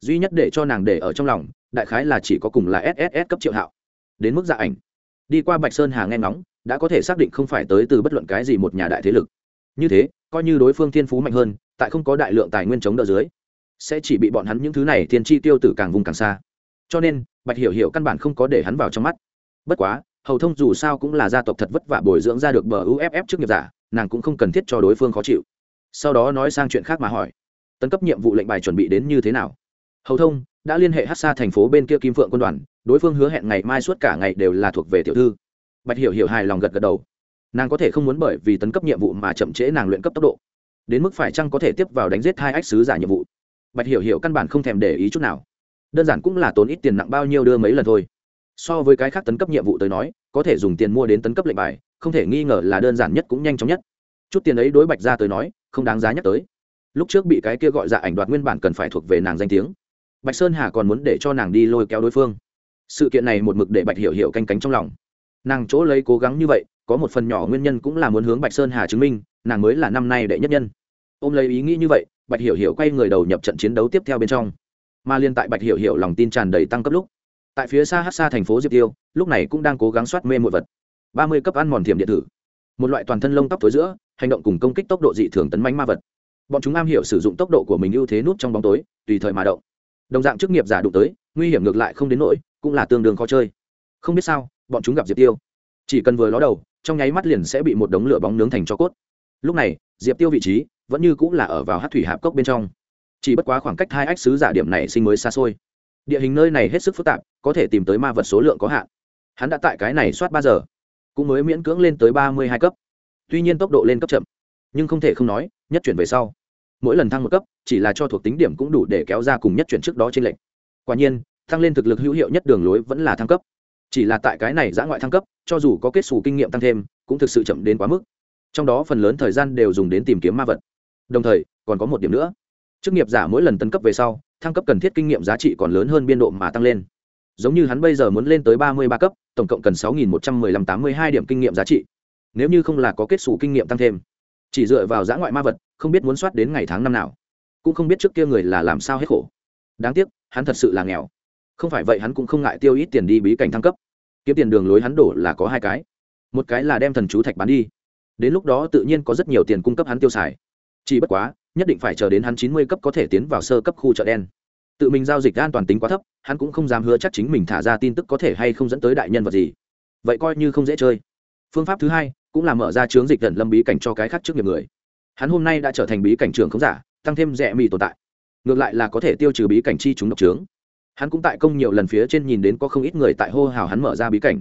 Duy nhất để cho nàng để ở trong lòng, đại khái là chỉ có cùng là sss cấp triệu hạo. Đến mức dạ ảnh. Đi qua bạch sơn hà nghe ngóng đã có thể xác định không phải tới từ bất luận cái gì một nhà đại thế lực. Như thế, coi như đối phương thiên phú mạnh hơn, tại không có đại lượng tài nguyên chống đỡ dưới, sẽ chỉ bị bọn hắn những thứ này thiên chi tiêu tử càng vùng càng xa. Cho nên, bạch hiểu hiểu căn bản không có để hắn vào trong mắt. Bất quá, hầu thông dù sao cũng là gia tộc thật vất vả bồi dưỡng ra được bờ uff trước nghiệp giả, nàng cũng không cần thiết cho đối phương khó chịu. Sau đó nói sang chuyện khác mà hỏi, tấn cấp nhiệm vụ lệnh bài chuẩn bị đến như thế nào? Hầu thông đã liên hệ hát xa thành phố bên kia kim phượng quân đoàn, đối phương hứa hẹn ngày mai suốt cả ngày đều là thuộc về tiểu thư bạch hiểu hiểu hài lòng gật gật đầu. Nàng có thể không muốn bởi vì tấn cấp nhiệm vụ mà chậm trễ nàng luyện cấp tốc độ. Đến mức phải chăng có thể tiếp vào đánh giết hai ách sứ giả nhiệm vụ? Bạch hiểu hiểu căn bản không thèm để ý chút nào. Đơn giản cũng là tốn ít tiền nặng bao nhiêu đưa mấy lần thôi. So với cái khác tấn cấp nhiệm vụ tới nói, có thể dùng tiền mua đến tấn cấp lệnh bài, không thể nghi ngờ là đơn giản nhất cũng nhanh chóng nhất. Chút tiền ấy đối bạch ra tới nói, không đáng giá nhắc tới. Lúc trước bị cái kia gọi dạ ảnh đoạt nguyên bản cần phải thuộc về nàng danh tiếng. Bạch sơn hà còn muốn để cho nàng đi lôi kéo đối phương. Sự kiện này một mực để bạch hiểu hiểu canh cánh trong lòng nàng chỗ lấy cố gắng như vậy, có một phần nhỏ nguyên nhân cũng là muốn hướng bạch sơn hà chứng minh, nàng mới là năm nay đệ nhất nhân. Ôm lấy ý nghĩ như vậy, bạch hiểu hiểu quay người đầu nhập trận chiến đấu tiếp theo bên trong. Mà liên tại bạch hiểu hiểu lòng tin tràn đầy tăng cấp lúc, tại phía xa hát xa thành phố diệp tiêu, lúc này cũng đang cố gắng soát mê mọi vật. Ba mươi cấp ăn mòn thiểm điện tử, một loại toàn thân lông tóc thối giữa, hành động cùng công kích tốc độ dị thường tấn mánh ma vật. Bọn chúng am hiểu sử dụng tốc độ của mình ưu thế nút trong bóng tối, tùy thời mà động. Đồng dạng chức nghiệp giả đụng tới, nguy hiểm ngược lại không đến nỗi, cũng là tương đương khó chơi. Không biết sao bọn chúng gặp diệp tiêu. Chỉ cần vừa ló đầu, trong nháy mắt liền sẽ bị một đống lửa bóng nướng thành cho cốt. Lúc này, diệp tiêu vị trí vẫn như cũng là ở vào hát thủy hạp cốc bên trong. Chỉ bất quá khoảng cách hai ách sứ giả điểm này sinh mới xa xôi. Địa hình nơi này hết sức phức tạp, có thể tìm tới ma vật số lượng có hạn. Hắn đã tại cái này soát ba giờ, cũng mới miễn cưỡng lên tới ba mươi hai cấp. Tuy nhiên tốc độ lên cấp chậm, nhưng không thể không nói, nhất chuyển về sau, mỗi lần thăng một cấp, chỉ là cho thuộc tính điểm cũng đủ để kéo ra cùng nhất chuyển trước đó trên lệnh quả nhiên, thăng lên thực lực hữu hiệu nhất đường lối vẫn là thăng cấp chỉ là tại cái này giã ngoại thăng cấp, cho dù có kết xù kinh nghiệm tăng thêm, cũng thực sự chậm đến quá mức. Trong đó phần lớn thời gian đều dùng đến tìm kiếm ma vật. Đồng thời, còn có một điểm nữa. Chức nghiệp giả mỗi lần tấn cấp về sau, thăng cấp cần thiết kinh nghiệm giá trị còn lớn hơn biên độ mà tăng lên. Giống như hắn bây giờ muốn lên tới ba mươi ba cấp, tổng cộng cần sáu nghìn một trăm mười lăm tám mươi hai điểm kinh nghiệm giá trị. Nếu như không là có kết xù kinh nghiệm tăng thêm, chỉ dựa vào giã ngoại ma vật, không biết muốn soát đến ngày tháng năm nào. Cũng không biết trước kia người là làm sao hết khổ. Đáng tiếc, hắn thật sự là nghèo. Không phải vậy hắn cũng không ngại tiêu ít tiền đi bí cảnh thăng cấp kiếm tiền đường lối hắn đổ là có hai cái. Một cái là đem thần chú thạch bán đi. Đến lúc đó tự nhiên có rất nhiều tiền cung cấp hắn tiêu xài. Chỉ bất quá, nhất định phải chờ đến hắn chín mươi cấp có thể tiến vào sơ cấp khu chợ đen. Tự mình giao dịch an toàn tính quá thấp, hắn cũng không dám hứa chắc chính mình thả ra tin tức có thể hay không dẫn tới đại nhân vật gì. Vậy coi như không dễ chơi. Phương pháp thứ hai, cũng là mở ra chướng dịch tận lâm bí cảnh cho cái khác trước nghiệp người. Hắn hôm nay đã trở thành bí cảnh trường không giả, tăng thêm rẻ mì tồn tại. Ngược lại là có thể tiêu trừ bí cảnh chi chúng độc trướng hắn cũng tại công nhiều lần phía trên nhìn đến có không ít người tại hô hào hắn mở ra bí cảnh.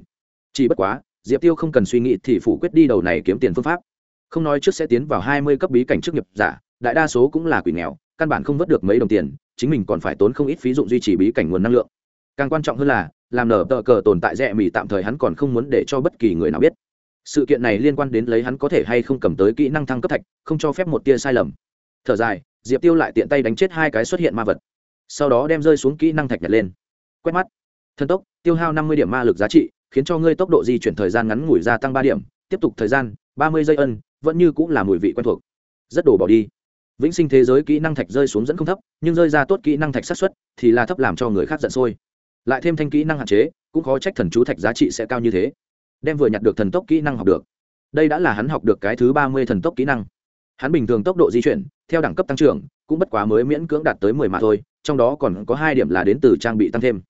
Chỉ bất quá, diệp tiêu không cần suy nghĩ thì phủ quyết đi đầu này kiếm tiền phương pháp. Không nói trước sẽ tiến vào hai mươi cấp bí cảnh trước nghiệp giả, đại đa số cũng là quỷ nghèo, căn bản không vớt được mấy đồng tiền, chính mình còn phải tốn không ít phí dụng duy trì bí cảnh nguồn năng lượng. Càng quan trọng hơn là, làm nở tờ cờ tồn tại rẻ mì tạm thời hắn còn không muốn để cho bất kỳ người nào biết. Sự kiện này liên quan đến lấy hắn có thể hay không cầm tới kỹ năng thăng cấp thạch, không cho phép một tia sai lầm. Thở dài, diệp tiêu lại tiện tay đánh chết hai cái xuất hiện ma vật sau đó đem rơi xuống kỹ năng thạch nhặt lên. Quét mắt. Thân tốc, tiêu hao năm mươi điểm ma lực giá trị, khiến cho ngươi tốc độ di chuyển thời gian ngắn ngủi gia tăng ba điểm, tiếp tục thời gian, ba mươi giây ân, vẫn như cũng là mùi vị quen thuộc. Rất đổ bỏ đi. Vĩnh sinh thế giới kỹ năng thạch rơi xuống dẫn không thấp, nhưng rơi ra tốt kỹ năng thạch sát xuất thì là thấp làm cho người khác giận sôi. Lại thêm thanh kỹ năng hạn chế, cũng khó trách thần chú thạch giá trị sẽ cao như thế. Đem vừa nhặt được thần tốc kỹ năng học được. Đây đã là hắn học được cái thứ ba mươi thần tốc kỹ năng. Hắn bình thường tốc độ di chuyển, theo đẳng cấp tăng trưởng, cũng bất quá mới miễn cưỡng đạt tới mười mà thôi trong đó còn có hai điểm là đến từ trang bị tăng thêm.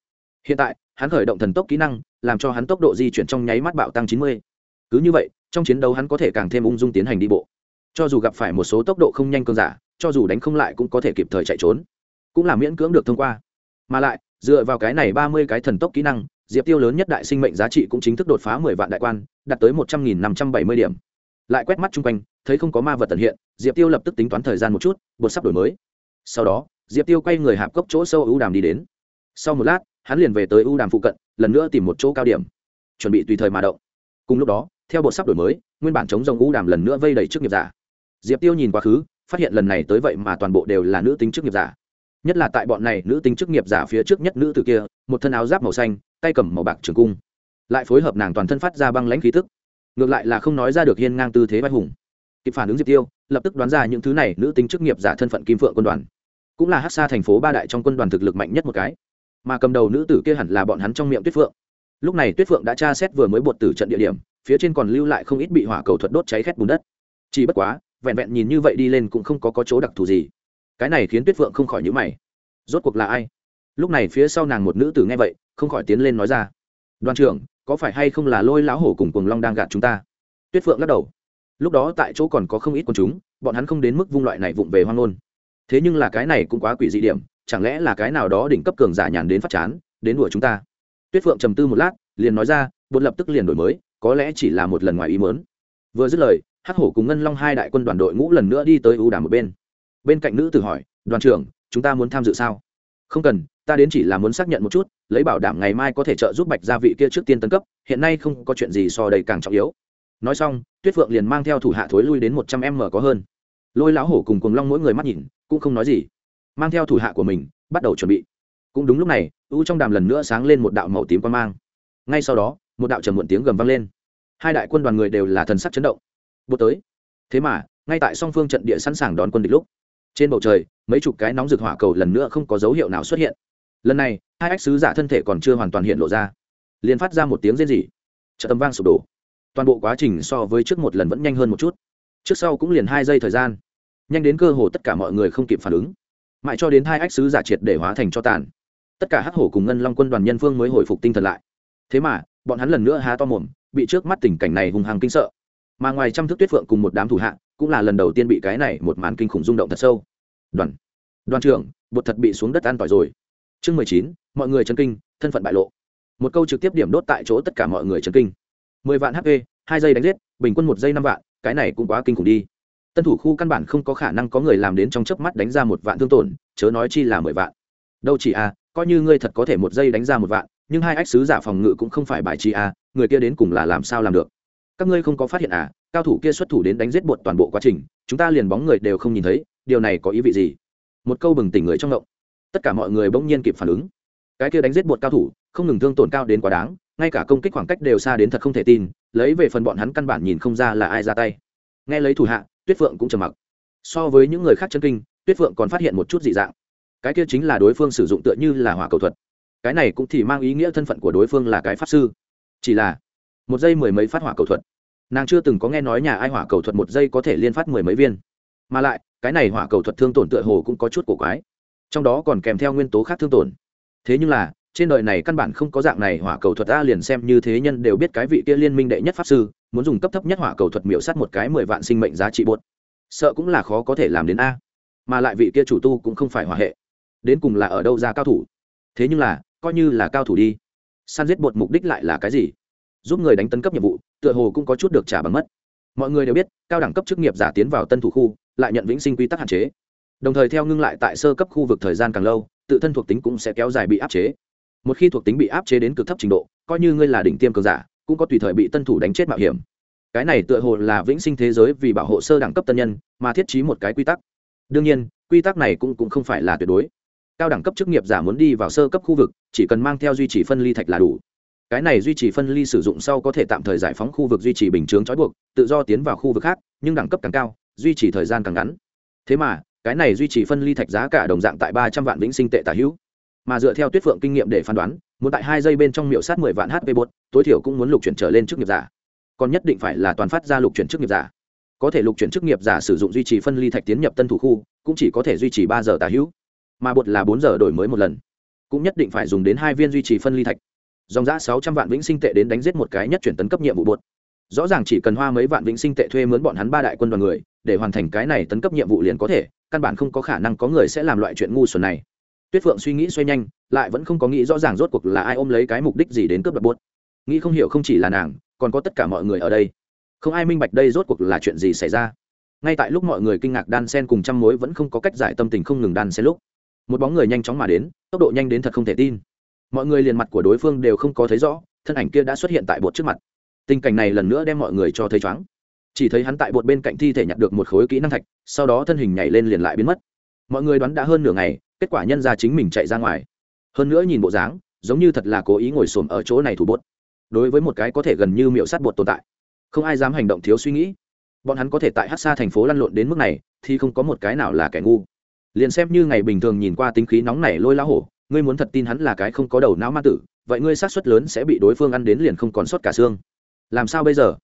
Hiện tại, hắn khởi động thần tốc kỹ năng, làm cho hắn tốc độ di chuyển trong nháy mắt bạo tăng chín mươi. Cứ như vậy, trong chiến đấu hắn có thể càng thêm ung dung tiến hành đi bộ. Cho dù gặp phải một số tốc độ không nhanh cơn giả, cho dù đánh không lại cũng có thể kịp thời chạy trốn. Cũng là miễn cưỡng được thông qua. Mà lại, dựa vào cái này ba mươi cái thần tốc kỹ năng, diệp tiêu lớn nhất đại sinh mệnh giá trị cũng chính thức đột phá mười vạn đại quan, đạt tới một trăm nghìn năm trăm bảy mươi điểm. Lại quét mắt chung quanh, thấy không có ma vật tận hiện, diệp tiêu lập tức tính toán thời gian một chút, bột sắp đổi mới. Sau đó diệp tiêu quay người hạp cốc chỗ sâu ưu đàm đi đến. Sau một lát, hắn liền về tới ưu đàm phụ cận, lần nữa tìm một chỗ cao điểm. Chuẩn bị tùy thời mà động. Cùng lúc đó, theo bộ sắp đổi mới, nguyên bản chống rồng ưu đàm lần nữa vây đầy trước nghiệp giả. Diệp tiêu nhìn quá khứ, phát hiện lần này tới vậy mà toàn bộ đều là nữ tính chức nghiệp giả. Nhất là tại bọn này nữ tính chức nghiệp giả phía trước nhất nữ từ kia, một thân áo giáp màu xanh, tay cầm màu bạc trường cung. Lại phối hợp nàng toàn thân phát ra băng lãnh khí tức. Ngược lại là không nói ra được hiên ngang tư thế vai hùng. Kịp phản ứng diệp tiêu, lập tức đoán ra những thứ này nữ tính chức nghiệp giả thân phận kim phượng quân đoàn cũng là hát xa thành phố ba đại trong quân đoàn thực lực mạnh nhất một cái. Mà cầm đầu nữ tử kia hẳn là bọn hắn trong miệng tuyết phượng. Lúc này tuyết phượng đã tra xét vừa mới bột tử trận địa điểm phía trên còn lưu lại không ít bị hỏa cầu thuật đốt cháy khét bùn đất. Chỉ bất quá vẹn vẹn nhìn như vậy đi lên cũng không có, có chỗ đặc thù gì. Cái này khiến tuyết phượng không khỏi nhữ mày. Rốt cuộc là ai? Lúc này phía sau nàng một nữ tử nghe vậy không khỏi tiến lên nói ra. Đoàn trưởng có phải hay không là lôi lão hổ cùng cuồng long đang gạt chúng ta? Tuyết phượng lắc đầu. Lúc đó tại chỗ còn có không ít quần chúng bọn hắn không đến mức vung loại này vụng về hoang ngôn thế nhưng là cái này cũng quá quỷ dị điểm, chẳng lẽ là cái nào đó đỉnh cấp cường giả nhàn đến phát chán, đến đuổi chúng ta? Tuyết phượng trầm tư một lát, liền nói ra, bột lập tức liền đổi mới, có lẽ chỉ là một lần ngoài ý mớn vừa dứt lời, hắc hổ cùng ngân long hai đại quân đoàn đội ngũ lần nữa đi tới ưu đàm một bên. Bên cạnh nữ tử hỏi, đoàn trưởng, chúng ta muốn tham dự sao? Không cần, ta đến chỉ là muốn xác nhận một chút, lấy bảo đảm ngày mai có thể trợ giúp bạch gia vị kia trước tiên tấn cấp, hiện nay không có chuyện gì so đầy càng trọng yếu. Nói xong, tuyết phượng liền mang theo thủ hạ thối lui đến một trăm m có hơn. Lôi lão hổ cùng cùng long mỗi người mắt nhìn cũng không nói gì. Mang theo thủ hạ của mình, bắt đầu chuẩn bị. Cũng đúng lúc này, u trong đàm lần nữa sáng lên một đạo màu tím quan mang. Ngay sau đó, một đạo trầm muộn tiếng gầm vang lên. Hai đại quân đoàn người đều là thần sắc chấn động. Bột tới. Thế mà, ngay tại song phương trận địa sẵn sàng đón quân địch lúc, trên bầu trời, mấy chục cái nóng rực hỏa cầu lần nữa không có dấu hiệu nào xuất hiện. Lần này, hai ách sứ giả thân thể còn chưa hoàn toàn hiện lộ ra. Liền phát ra một tiếng rên rỉ. Trợ tâm vang sụp đổ. Toàn bộ quá trình so với trước một lần vẫn nhanh hơn một chút. Trước sau cũng liền hai giây thời gian nhanh đến cơ hồ tất cả mọi người không kịp phản ứng. Mãi cho đến hai ách sứ giả triệt để hóa thành cho tàn. Tất cả hắc hổ cùng ngân long quân đoàn nhân phương mới hồi phục tinh thần lại. Thế mà, bọn hắn lần nữa há to mồm, bị trước mắt tình cảnh này hùng hăng kinh sợ. Mà ngoài trăm thước tuyết phượng cùng một đám thủ hạ, cũng là lần đầu tiên bị cái này một màn kinh khủng rung động thật sâu. Đoàn đoàn trưởng, bột thật bị xuống đất an tỏi rồi. Chương mười chín, mọi người chân kinh, thân phận bại lộ. Một câu trực tiếp điểm đốt tại chỗ tất cả mọi người chân kinh. Mười vạn hp hai giây đánh giết, bình quân một giây năm vạn, cái này cũng quá kinh khủng đi tân thủ khu căn bản không có khả năng có người làm đến trong chớp mắt đánh ra một vạn thương tổn chớ nói chi là mười vạn. Đâu chỉ a à, coi như ngươi thật có thể một giây đánh ra một vạn nhưng hai ách sứ giả phòng ngự cũng không phải bài chi a à, người kia đến cùng là làm sao làm được? Các ngươi không có phát hiện à cao thủ kia xuất thủ đến đánh giết bột toàn bộ quá trình chúng ta liền bóng người đều không nhìn thấy điều này có ý vị gì? Một câu bừng tỉnh người trong động tất cả mọi người bỗng nhiên kịp phản ứng. Cái kia đánh giết bột cao thủ không ngừng thương tổn cao đến quá đáng ngay cả công kích khoảng cách đều xa đến thật không thể tin lấy về phần bọn hắn căn bản nhìn không ra là ai ra tay. Nghe lấy thủ hạ tuyết phượng cũng trầm mặc. So với những người khác chân kinh, tuyết phượng còn phát hiện một chút dị dạng. Cái kia chính là đối phương sử dụng tựa như là hỏa cầu thuật. Cái này cũng thì mang ý nghĩa thân phận của đối phương là cái pháp sư. Chỉ là, một giây mười mấy phát hỏa cầu thuật. Nàng chưa từng có nghe nói nhà ai hỏa cầu thuật một giây có thể liên phát mười mấy viên. Mà lại, cái này hỏa cầu thuật thương tổn tựa hồ cũng có chút cổ quái. Trong đó còn kèm theo nguyên tố khác thương tổn. Thế nhưng là, trên đời này căn bản không có dạng này hỏa cầu thuật ta liền xem như thế nhân đều biết cái vị kia liên minh đệ nhất pháp sư muốn dùng cấp thấp nhất hỏa cầu thuật miểu sát một cái mười vạn sinh mệnh giá trị buốt sợ cũng là khó có thể làm đến a. Mà lại vị kia chủ tu cũng không phải hỏa hệ. Đến cùng là ở đâu ra cao thủ? Thế nhưng là, coi như là cao thủ đi. Săn giết bột mục đích lại là cái gì? Giúp người đánh tấn cấp nhiệm vụ, tựa hồ cũng có chút được trả bằng mất. Mọi người đều biết, cao đẳng cấp chức nghiệp giả tiến vào tân thủ khu, lại nhận vĩnh sinh quy tắc hạn chế. Đồng thời theo ngưng lại tại sơ cấp khu vực thời gian càng lâu, tự thân thuộc tính cũng sẽ kéo dài bị áp chế. Một khi thuộc tính bị áp chế đến cực thấp trình độ, coi như ngươi là đỉnh tiêm cường giả cũng có tùy thời bị tân thủ đánh chết mạo hiểm. Cái này tựa hồ là vĩnh sinh thế giới vì bảo hộ sơ đẳng cấp tân nhân mà thiết trí một cái quy tắc. Đương nhiên quy tắc này cũng, cũng không phải là tuyệt đối. Cao đẳng cấp chức nghiệp giả muốn đi vào sơ cấp khu vực chỉ cần mang theo duy trì phân ly thạch là đủ. Cái này duy trì phân ly sử dụng sau có thể tạm thời giải phóng khu vực duy trì bình chướng trói buộc tự do tiến vào khu vực khác nhưng đẳng cấp càng cao duy trì thời gian càng ngắn. Thế mà cái này duy trì phân ly thạch giá cả đồng dạng tại ba trăm vạn vĩnh sinh tệ tả hữu. Mà dựa theo tuyết phượng kinh nghiệm để phán đoán muốn tại hai giây bên trong miệu sát mười vạn hp bột tối thiểu cũng muốn lục chuyển trở lên chức nghiệp giả. Còn nhất định phải là toàn phát ra lục chuyển chức nghiệp giả. Có thể lục chuyển chức nghiệp giả sử dụng duy trì phân ly thạch tiến nhập tân thủ khu, cũng chỉ có thể duy trì ba giờ tà hữu. Mà bột là bốn giờ đổi mới một lần. Cũng nhất định phải dùng đến hai viên duy trì phân ly thạch. Dòng giã sáu trăm vạn vĩnh sinh tệ đến đánh giết một cái nhất chuyển tấn cấp nhiệm vụ bột. Rõ ràng chỉ cần hoa mấy vạn vĩnh sinh tệ thuê mướn bọn hắn ba đại quân đoàn người, để hoàn thành cái này tấn cấp nhiệm vụ liền có thể, căn bản không có khả năng có người sẽ làm loại chuyện ngu xuẩn này tuyết phượng suy nghĩ xoay nhanh, lại vẫn không có nghĩ rõ ràng rốt cuộc là ai ôm lấy cái mục đích gì đến cướp đoạt bốt nghĩ không hiểu không chỉ là nàng, còn có tất cả mọi người ở đây. Không ai minh bạch đây rốt cuộc là chuyện gì xảy ra. Ngay tại lúc mọi người kinh ngạc đan sen cùng trăm mối vẫn không có cách giải tâm tình không ngừng đan sen lúc, một bóng người nhanh chóng mà đến, tốc độ nhanh đến thật không thể tin. Mọi người liền mặt của đối phương đều không có thấy rõ, thân ảnh kia đã xuất hiện tại bột trước mặt. Tình cảnh này lần nữa đem mọi người cho thấy chóng chỉ thấy hắn tại bột bên cạnh thi thể nhặt được một khối kỹ năng thạch, sau đó thân hình nhảy lên liền lại biến mất. Mọi người đoán đã hơn nửa ngày kết quả nhân ra chính mình chạy ra ngoài. Hơn nữa nhìn bộ dáng, giống như thật là cố ý ngồi xổm ở chỗ này thủ bột. Đối với một cái có thể gần như miệu sát bột tồn tại, không ai dám hành động thiếu suy nghĩ. Bọn hắn có thể tại hát xa thành phố lăn lộn đến mức này, thì không có một cái nào là kẻ ngu. Liền xem như ngày bình thường nhìn qua tính khí nóng này lôi lá hổ, ngươi muốn thật tin hắn là cái không có đầu não ma tử, vậy ngươi sát suất lớn sẽ bị đối phương ăn đến liền không còn sót cả xương. Làm sao bây giờ?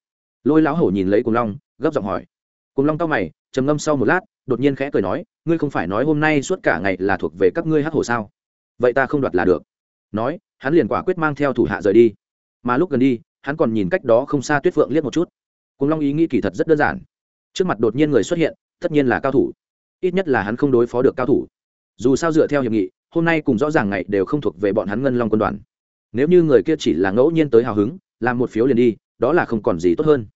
Lôi lão hổ nhìn lấy cùng long, gấp giọng hỏi cùng long cao mày, trầm ngâm sau một lát, đột nhiên khẽ cười nói, ngươi không phải nói hôm nay suốt cả ngày là thuộc về các ngươi hát hồ sao? Vậy ta không đoạt là được. Nói, hắn liền quả quyết mang theo thủ hạ rời đi. Mà lúc gần đi, hắn còn nhìn cách đó không xa tuyết phượng liếc một chút. Cùng long ý nghĩ kỳ thật rất đơn giản. Trước mặt đột nhiên người xuất hiện, tất nhiên là cao thủ. Ít nhất là hắn không đối phó được cao thủ. Dù sao dựa theo hiệp nghị, hôm nay cùng rõ ràng ngày đều không thuộc về bọn hắn ngân long quân đoàn. Nếu như người kia chỉ là ngẫu nhiên tới hào hứng, làm một phiếu liền đi, đó là không còn gì tốt hơn.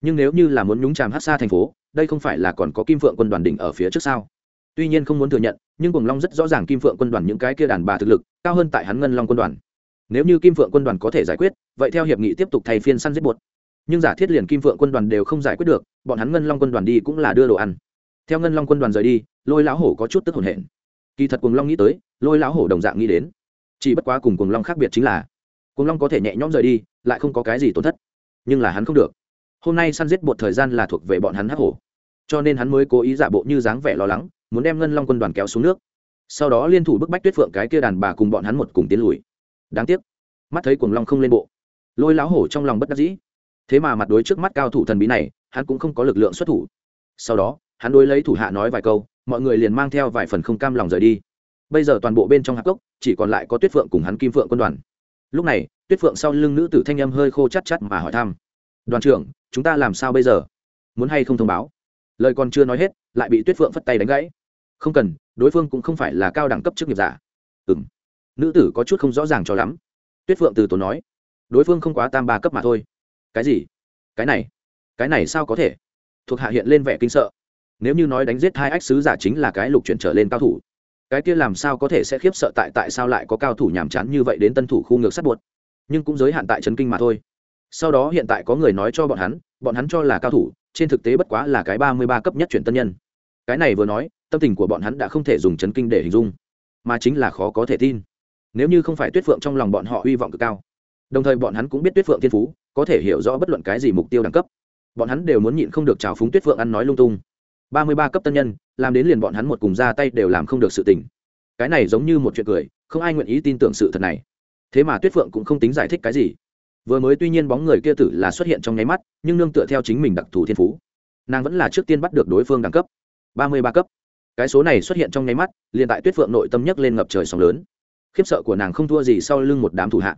Nhưng nếu như là muốn nhúng chàm hát xa thành phố đây không phải là còn có kim phượng quân đoàn đỉnh ở phía trước sao? tuy nhiên không muốn thừa nhận, nhưng cùng long rất rõ ràng kim phượng quân đoàn những cái kia đàn bà thực lực, cao hơn tại hắn ngân long quân đoàn. Nếu như kim phượng quân đoàn có thể giải quyết, vậy theo hiệp nghị tiếp tục thay phiên săn giết buột nhưng giả thiết liền kim phượng quân đoàn đều không giải quyết được, bọn hắn ngân long quân đoàn đi cũng là đưa đồ ăn. Theo ngân long quân đoàn rời đi, lôi lão hổ có chút tức hồn hển. Kỳ thật cùng long nghĩ tới, lôi lão hổ đồng dạng nghĩ đến. Chỉ bất quá cùng cùng long khác biệt chính là cùng long có thể nhẹ nhõm rời đi, lại không có cái gì tổn thất. Nhưng là hắn không được hôm nay săn giết bột thời gian là thuộc về bọn hắn hắc hổ. Cho nên hắn mới cố ý giả bộ như dáng vẻ lo lắng, muốn đem ngân long quân đoàn kéo xuống nước. Sau đó liên thủ bức bách tuyết phượng cái kia đàn bà cùng bọn hắn một cùng tiến lùi. Đáng tiếc, mắt thấy cuồng long không lên bộ. Lôi lão hổ trong lòng bất đắc dĩ. Thế mà mặt đối trước mắt cao thủ thần bí này, hắn cũng không có lực lượng xuất thủ. Sau đó, hắn đối lấy thủ hạ nói vài câu, mọi người liền mang theo vài phần không cam lòng rời đi. Bây giờ toàn bộ bên trong hạp cốc, chỉ còn lại có tuyết phượng cùng hắn kim phượng quân đoàn. Lúc này, tuyết phượng sau lưng nữ tử thanh âm hơi khô chắt chắt mà hỏi thăm. Đoàn trưởng chúng ta làm sao bây giờ? Muốn hay không thông báo? Lời còn chưa nói hết, lại bị tuyết phượng phất tay đánh gãy. Không cần, đối phương cũng không phải là cao đẳng cấp chức nghiệp giả. Ừ m nữ tử có chút không rõ ràng cho lắm. Tuyết phượng từ tốn nói. Đối phương không quá tam ba cấp mà thôi. Cái gì? Cái này? Cái này sao có thể? Thuộc hạ hiện lên vẻ kinh sợ. Nếu như nói đánh giết hai ách sứ giả chính là cái lục chuyển trở lên cao thủ, cái kia làm sao có thể sẽ khiếp sợ tại tại sao lại có cao thủ nhàm chán như vậy đến tân thủ khu ngược sát buột nhưng cũng giới hạn tại trấn kinh mà thôi sau đó hiện tại có người nói cho bọn hắn bọn hắn cho là cao thủ, trên thực tế bất quá là cái ba mươi ba cấp nhất chuyển tân nhân. Cái này vừa nói, tâm tình của bọn hắn đã không thể dùng chấn kinh để hình dung, mà chính là khó có thể tin. Nếu như không phải tuyết phượng trong lòng bọn họ hy vọng cực cao, đồng thời bọn hắn cũng biết tuyết phượng thiên phú, có thể hiểu rõ bất luận cái gì mục tiêu đẳng cấp. Bọn hắn đều muốn nhịn không được trào phúng tuyết phượng ăn nói lung tung. ba mươi ba cấp tân nhân, làm đến liền bọn hắn một cùng ra tay đều làm không được sự tình. Cái này giống như một chuyện cười, không ai nguyện ý tin tưởng sự thật này. Thế mà tuyết phượng cũng không tính giải thích cái gì vừa mới tuy nhiên bóng người kia tử là xuất hiện trong nháy mắt, nhưng nương tựa theo chính mình đặc thù thiên phú. Nàng vẫn là trước tiên bắt được đối phương đẳng cấp. Ba mươi ba cấp. Cái số này xuất hiện trong nháy mắt, liền tại tuyết phượng nội tâm nhấc lên ngập trời sóng lớn. Khiếp sợ của nàng không thua gì sau lưng một đám thủ hạ.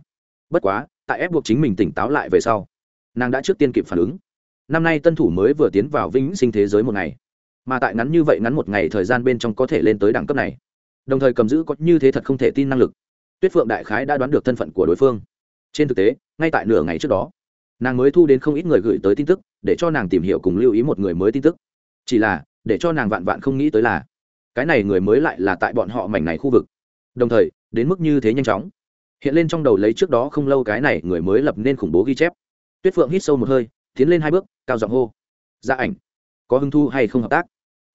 Bất quá, tại ép buộc chính mình tỉnh táo lại về sau, nàng đã trước tiên kịp phản ứng. Năm nay tân thủ mới vừa tiến vào vĩnh sinh thế giới một ngày, mà tại ngắn như vậy ngắn một ngày thời gian bên trong có thể lên tới đẳng cấp này. Đồng thời cầm giữ có như thế thật không thể tin năng lực. Tuyết phượng đại khái đã đoán được thân phận của đối phương trên thực tế, ngay tại nửa ngày trước đó, nàng mới thu đến không ít người gửi tới tin tức để cho nàng tìm hiểu cùng lưu ý một người mới tin tức. Chỉ là, để cho nàng vạn vạn không nghĩ tới là, cái này người mới lại là tại bọn họ mảnh này khu vực. Đồng thời, đến mức như thế nhanh chóng. Hiện lên trong đầu lấy trước đó không lâu cái này người mới lập nên khủng bố ghi chép. Tuyết phượng hít sâu một hơi, tiến lên hai bước, cao giọng hô. Gia ảnh, có hứng thu hay không hợp tác?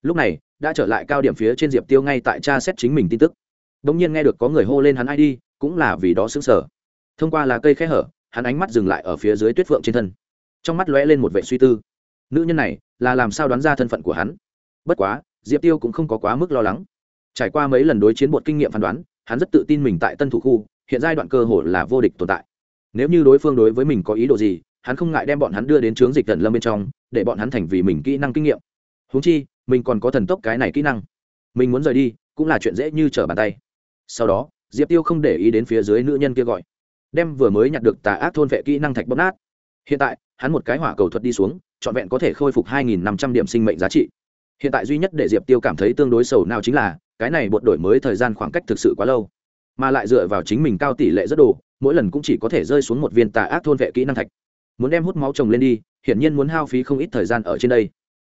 Lúc này, đã trở lại cao điểm phía trên diệp tiêu ngay tại tra xét chính mình tin tức. Đ ỗ n g nhiên nghe được có người hô lên hắn ai đi cũng là vì đó xứng sở thông qua là cây khe hở, hắn ánh mắt dừng lại ở phía dưới tuyết phượng trên thân. Trong mắt lóe lên một vệ suy tư. Nữ nhân này là làm sao đoán ra thân phận của hắn? Bất quá, diệp tiêu cũng không có quá mức lo lắng. Trải qua mấy lần đối chiến bột kinh nghiệm phán đoán, hắn rất tự tin mình tại tân thủ khu, hiện giai đoạn cơ hội là vô địch tồn tại. Nếu như đối phương đối với mình có ý đồ gì, hắn không ngại đem bọn hắn đưa đến chướng dịch thần lâm bên trong, để bọn hắn thành vì mình kỹ năng kinh nghiệm. Húng chi, mình còn có thần tốc cái này kỹ năng. Mình muốn rời đi, cũng là chuyện dễ như trở bàn tay. Sau đó, diệp tiêu không để ý đến phía dưới nữ nhân kia gọi đem vừa mới nhặt được tà ác thôn vệ kỹ năng thạch bóp nát. Hiện tại, hắn một cái hỏa cầu thuật đi xuống, trọn vẹn có thể khôi phục 2.500 điểm sinh mệnh giá trị. Hiện tại duy nhất để diệp tiêu cảm thấy tương đối sầu nào chính là, cái này bột đổi mới thời gian khoảng cách thực sự quá lâu. Mà lại dựa vào chính mình cao tỷ lệ rất đồ, mỗi lần cũng chỉ có thể rơi xuống một viên tà ác thôn vệ kỹ năng thạch. Muốn đem hút máu chồng lên đi, hiển nhiên muốn hao phí không ít thời gian ở trên đây.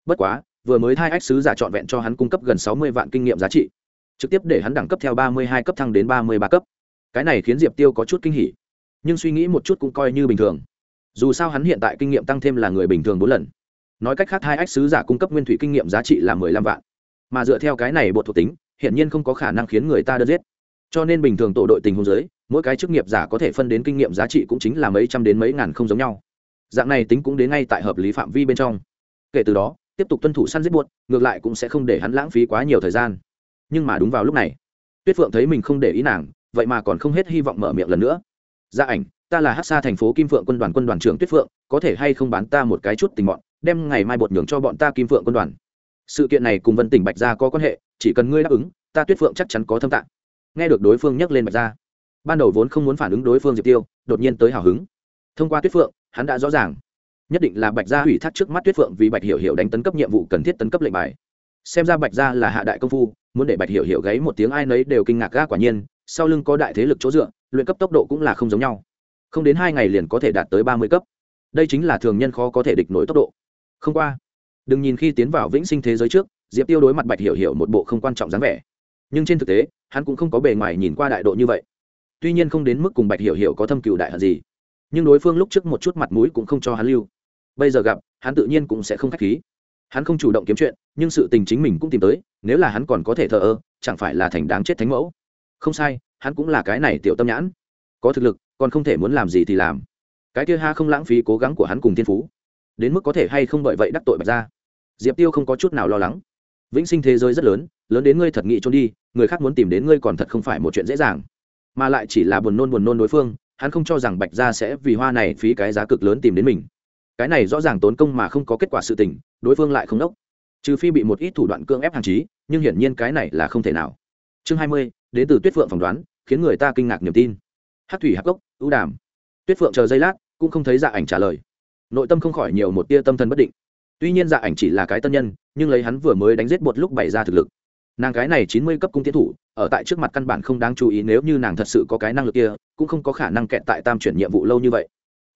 Bất quá, vừa mới thai ách sứ giả trọn vẹn cho hắn cung cấp gần sáu mươi vạn kinh nghiệm giá trị. Trực tiếp để hắn đẳng cấp theo ba mươi hai cấp thăng đến ba mươi ba cấp. Cái này khiến diệp tiêu có chút kinh hỉ nhưng suy nghĩ một chút cũng coi như bình thường. Dù sao hắn hiện tại kinh nghiệm tăng thêm là người bình thường bốn lần. Nói cách khác, hai ách sứ giả cung cấp nguyên thủy kinh nghiệm giá trị là mười lăm vạn. Mà dựa theo cái này bộ thuộc tính hiện nhiên không có khả năng khiến người ta đơn giết. Cho nên bình thường tổ đội tình huống giới mỗi cái chức nghiệp giả có thể phân đến kinh nghiệm giá trị cũng chính là mấy trăm đến mấy ngàn không giống nhau. Dạng này tính cũng đến ngay tại hợp lý phạm vi bên trong. Kể từ đó, tiếp tục tuân thủ săn giết buốt ngược lại cũng sẽ không để hắn lãng phí quá nhiều thời gian. Nhưng mà đúng vào lúc này, tuyết phượng thấy mình không để ý nàng, vậy mà còn không hết hy vọng mở miệng lần nữa gia dạ ảnh, ta là hát xa thành phố kim phượng quân đoàn quân đoàn trưởng tuyết phượng, có thể hay không bán ta một cái chút tình bọn đem ngày mai bột nhường cho bọn ta kim phượng quân đoàn. Sự kiện này cùng vân tỉnh bạch gia có quan hệ, chỉ cần ngươi đáp ứng, ta tuyết phượng chắc chắn có thâm tạng. Nghe được đối phương nhắc lên bạch gia, ban đầu vốn không muốn phản ứng đối phương diệp tiêu, đột nhiên tới hào hứng. Thông qua tuyết phượng, hắn đã rõ ràng, nhất định là bạch gia ủy thác trước mắt tuyết phượng vì bạch hiểu hiểu đánh tấn cấp nhiệm vụ cần thiết tấn cấp lệnh bài. Xem ra bạch gia là hạ đại công phu, muốn để bạch hiểu hiểu gáy một tiếng ai nấy đều kinh ngạc ga quả nhiên, sau lưng có đại thế lực chỗ dựa luyện cấp tốc độ cũng là không giống nhau. Không đến hai ngày liền có thể đạt tới ba mươi cấp. Đây chính là thường nhân khó có thể địch nổi tốc độ. Không qua, đừng nhìn khi tiến vào vĩnh sinh thế giới trước, diệp tiêu đối mặt bạch hiểu hiểu một bộ không quan trọng dáng vẻ. Nhưng trên thực tế, hắn cũng không có bề ngoài nhìn qua đại độ như vậy. Tuy nhiên không đến mức cùng bạch hiểu hiểu có thâm cựu đại hận gì. Nhưng đối phương lúc trước một chút mặt mũi cũng không cho hắn lưu. Bây giờ gặp, hắn tự nhiên cũng sẽ không k h á c h khí. Hắn không chủ động kiếm chuyện, nhưng sự tình chính mình cũng tìm tới, nếu là hắn còn có thể thờ ơ, chẳng phải là thành đáng chết thánh mẫu. Không sai hắn cũng là cái này tiểu tâm nhãn. Có thực lực, còn không thể muốn làm gì thì làm. Cái kia ha không lãng phí cố gắng của hắn cùng thiên phú. Đến mức có thể hay không bởi vậy đắc tội bạch ra diệp tiêu không có chút nào lo lắng. Vĩnh sinh thế giới rất lớn lớn đến ngươi thật nghị trốn đi, người khác muốn tìm đến ngươi còn thật không phải một chuyện dễ dàng. Mà lại chỉ là buồn nôn buồn nôn đối phương, hắn không cho rằng bạch gia sẽ vì hoa này phí cái giá cực lớn tìm đến mình. Cái này rõ ràng tốn công mà không có kết quả sự tình, đối phương lại không đốc. Trừ phi bị một ít thủ đoạn cưỡng ép hàng trí, nhưng hiển nhiên cái này là không thể nào chương hai mươi, đến từ tuyết phượng phỏng đoán, khiến người ta kinh ngạc niềm tin. Hát thủy hạc cốc, ưu đàm. Tuyết phượng chờ giây lát, cũng không thấy dạ ảnh trả lời. Nội tâm không khỏi nhiều một tia tâm thần bất định. Tuy nhiên dạ ảnh chỉ là cái tân nhân, nhưng lấy hắn vừa mới đánh giết một lúc bày ra thực lực. Nàng cái này chín mươi cấp cung tiến thủ, ở tại trước mặt căn bản không đáng chú ý nếu như nàng thật sự có cái năng lực kia, cũng không có khả năng kẹt tại tam chuyển nhiệm vụ lâu như vậy.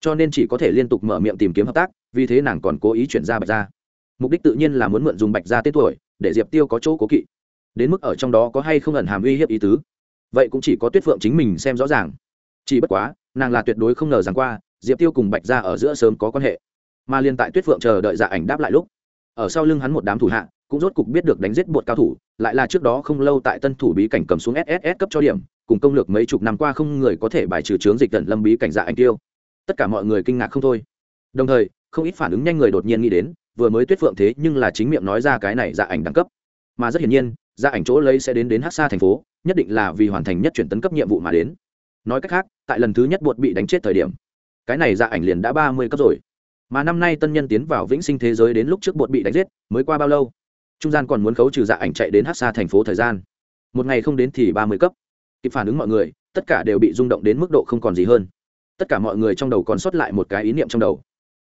Cho nên chỉ có thể liên tục mở miệng tìm kiếm hợp tác, vì thế nàng còn cố ý chuyển ra bạch ra mục đích tự nhiên là muốn mượn dùng bạch ra tên tuổi, để diệp tiêu có chỗ cố kỵ đến mức ở trong đó có hay không ẩn hàm uy hiếp ý tứ. Vậy cũng chỉ có tuyết phượng chính mình xem rõ ràng. Chỉ bất quá, nàng là tuyệt đối không ngờ rằng qua, diệp tiêu cùng bạch ra ở giữa sớm có quan hệ. Mà liên tại tuyết phượng chờ đợi dạ ảnh đáp lại lúc, ở sau lưng hắn một đám thủ hạ, cũng rốt cục biết được đánh giết bột cao thủ, lại là trước đó không lâu tại tân thủ bí cảnh cầm xuống sss cấp cho điểm, cùng công lược mấy chục năm qua không người có thể bài trừ chướng dịch tận lâm bí cảnh dạ anh tiêu. Tất cả mọi người kinh ngạc không thôi. Đồng thời, không ít phản ứng nhanh người đột nhiên nghĩ đến, vừa mới tuyết phượng thế nhưng là chính miệng nói ra cái này dạ ảnh đẳng cấp. Mà rất hiển nhiên dạ ảnh chỗ lấy sẽ đến đến hát xa thành phố, nhất định là vì hoàn thành nhất chuyển tấn cấp nhiệm vụ mà đến. Nói cách khác, tại lần thứ nhất buộc bị đánh chết thời điểm, cái này dạ ảnh liền đã ba mươi cấp rồi. Mà năm nay tân nhân tiến vào vĩnh sinh thế giới đến lúc trước buộc bị đánh giết, mới qua bao lâu? Trung gian còn muốn khấu trừ dạ ảnh chạy đến hát xa thành phố thời gian. Một ngày không đến thì ba mươi cấp. Kịp phản ứng mọi người, tất cả đều bị rung động đến mức độ không còn gì hơn. Tất cả mọi người trong đầu còn sót lại một cái ý niệm trong đầu.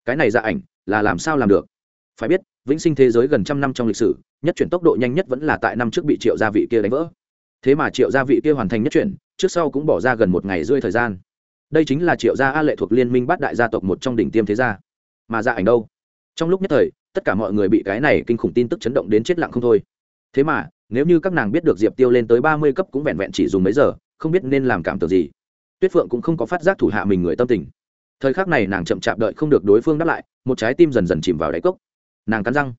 Cái này dạ ảnh là làm sao làm được? Phải biết vĩnh sinh thế giới gần trăm năm trong lịch sử, nhất chuyển tốc độ nhanh nhất vẫn là tại năm trước bị triệu gia vị kia đánh vỡ. Thế mà triệu gia vị kia hoàn thành nhất chuyển, trước sau cũng bỏ ra gần một ngày rơi thời gian. Đây chính là triệu gia a lệ thuộc liên minh bát đại gia tộc một trong đỉnh tiêm thế gia. Mà ra ảnh đâu? Trong lúc nhất thời, tất cả mọi người bị cái này kinh khủng tin tức chấn động đến chết lặng không thôi. Thế mà, nếu như các nàng biết được diệp tiêu lên tới ba mươi cấp cũng vẹn vẹn chỉ dùng mấy giờ, không biết nên làm cảm tưởng gì. Tuyết phượng cũng không có phát giác thủ hạ mình người tâm tình. Thời khắc này nàng chậm chạp đợi không được đối phương đáp lại, một trái tim dần dần chìm vào đáy cốc nàng cắn răng.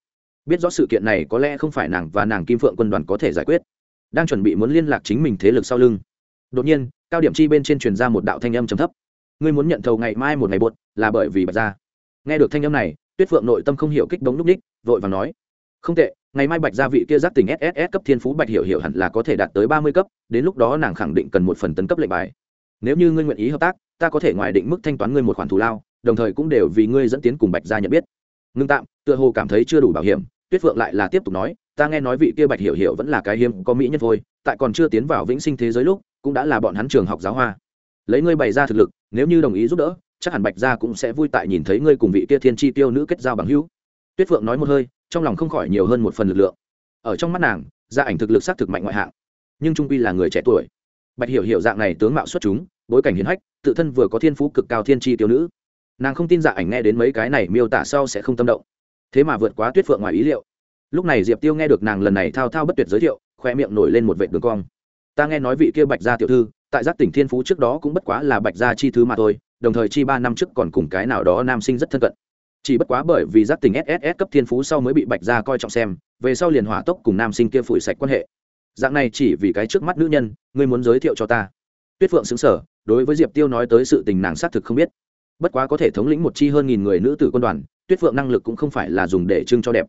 Biết rõ sự kiện này có lẽ không phải nàng và nàng kim phượng quân đoàn có thể giải quyết. Đang chuẩn bị muốn liên lạc chính mình thế lực sau lưng. Đột nhiên, cao điểm chi bên trên truyền ra một đạo thanh âm trầm thấp. Ngươi muốn nhận thầu ngày mai một ngày buồn là bởi vì bạch gia. Nghe được thanh âm này, tuyết phượng nội tâm không hiểu kích đống lúc ních vội và nói. Không tệ, ngày mai bạch gia vị kia giác tỉnh sss cấp thiên phú bạch hiểu hiểu hẳn là có thể đạt tới ba mươi cấp, đến lúc đó nàng khẳng định cần một phần tấn cấp lệnh bài. Nếu như ngươi nguyện ý hợp tác, ta có thể ngoài định mức thanh toán ngươi một khoản thù lao, đồng thời cũng đều vì ngươi dẫn tiến cùng bạch gia nhận biết ngưng tạm, tựa hồ cảm thấy chưa đủ bảo hiểm. Tuyết phượng lại là tiếp tục nói, ta nghe nói vị kia bạch hiểu hiểu vẫn là cái hiếm có mỹ nhân thôi, tại còn chưa tiến vào vĩnh sinh thế giới lúc, cũng đã là bọn hắn trường học giáo hoa. Lấy ngươi bày ra thực lực, nếu như đồng ý giúp đỡ, chắc hẳn bạch gia cũng sẽ vui tại nhìn thấy ngươi cùng vị kia thiên chi tiêu nữ kết giao bằng hữu. Tuyết phượng nói một hơi, trong lòng không khỏi nhiều hơn một phần lực lượng. Ở trong mắt nàng, gia ảnh thực lực xác thực mạnh ngoại hạng, nhưng trung quy là người trẻ tuổi. Bạch hiểu hiểu dạng này tướng mạo xuất chúng, bối cảnh hiến hách, tự thân vừa có thiên phú cực cao thiên chi tiêu nữ nàng không tin dạ ảnh nghe đến mấy cái này miêu tả sau sẽ không tâm động. Thế mà vượt quá tuyết phượng ngoài ý liệu. Lúc này diệp tiêu nghe được nàng lần này thao thao bất tuyệt giới thiệu khoe miệng nổi lên một vệ đường cong. Ta nghe nói vị kia bạch gia tiểu thư, tại giác tỉnh thiên phú trước đó cũng bất quá là bạch gia chi thứ mà thôi, đồng thời chi ba năm trước còn cùng cái nào đó nam sinh rất thân cận. Chỉ bất quá bởi vì giác tỉnh sss cấp thiên phú sau mới bị bạch gia coi trọng xem, về sau liền hỏa tốc cùng nam sinh kia phủi sạch quan hệ. Dạng này chỉ vì cái trước mắt nữ nhân, ngươi muốn giới thiệu cho ta. Tuyết phượng xứng sở đối với diệp tiêu nói tới sự tình nàng xác thực không biết bất quá có thể thống lĩnh một chi hơn nghìn người nữ tử quân đoàn, tuyết phượng năng lực cũng không phải là dùng để trưng cho đẹp.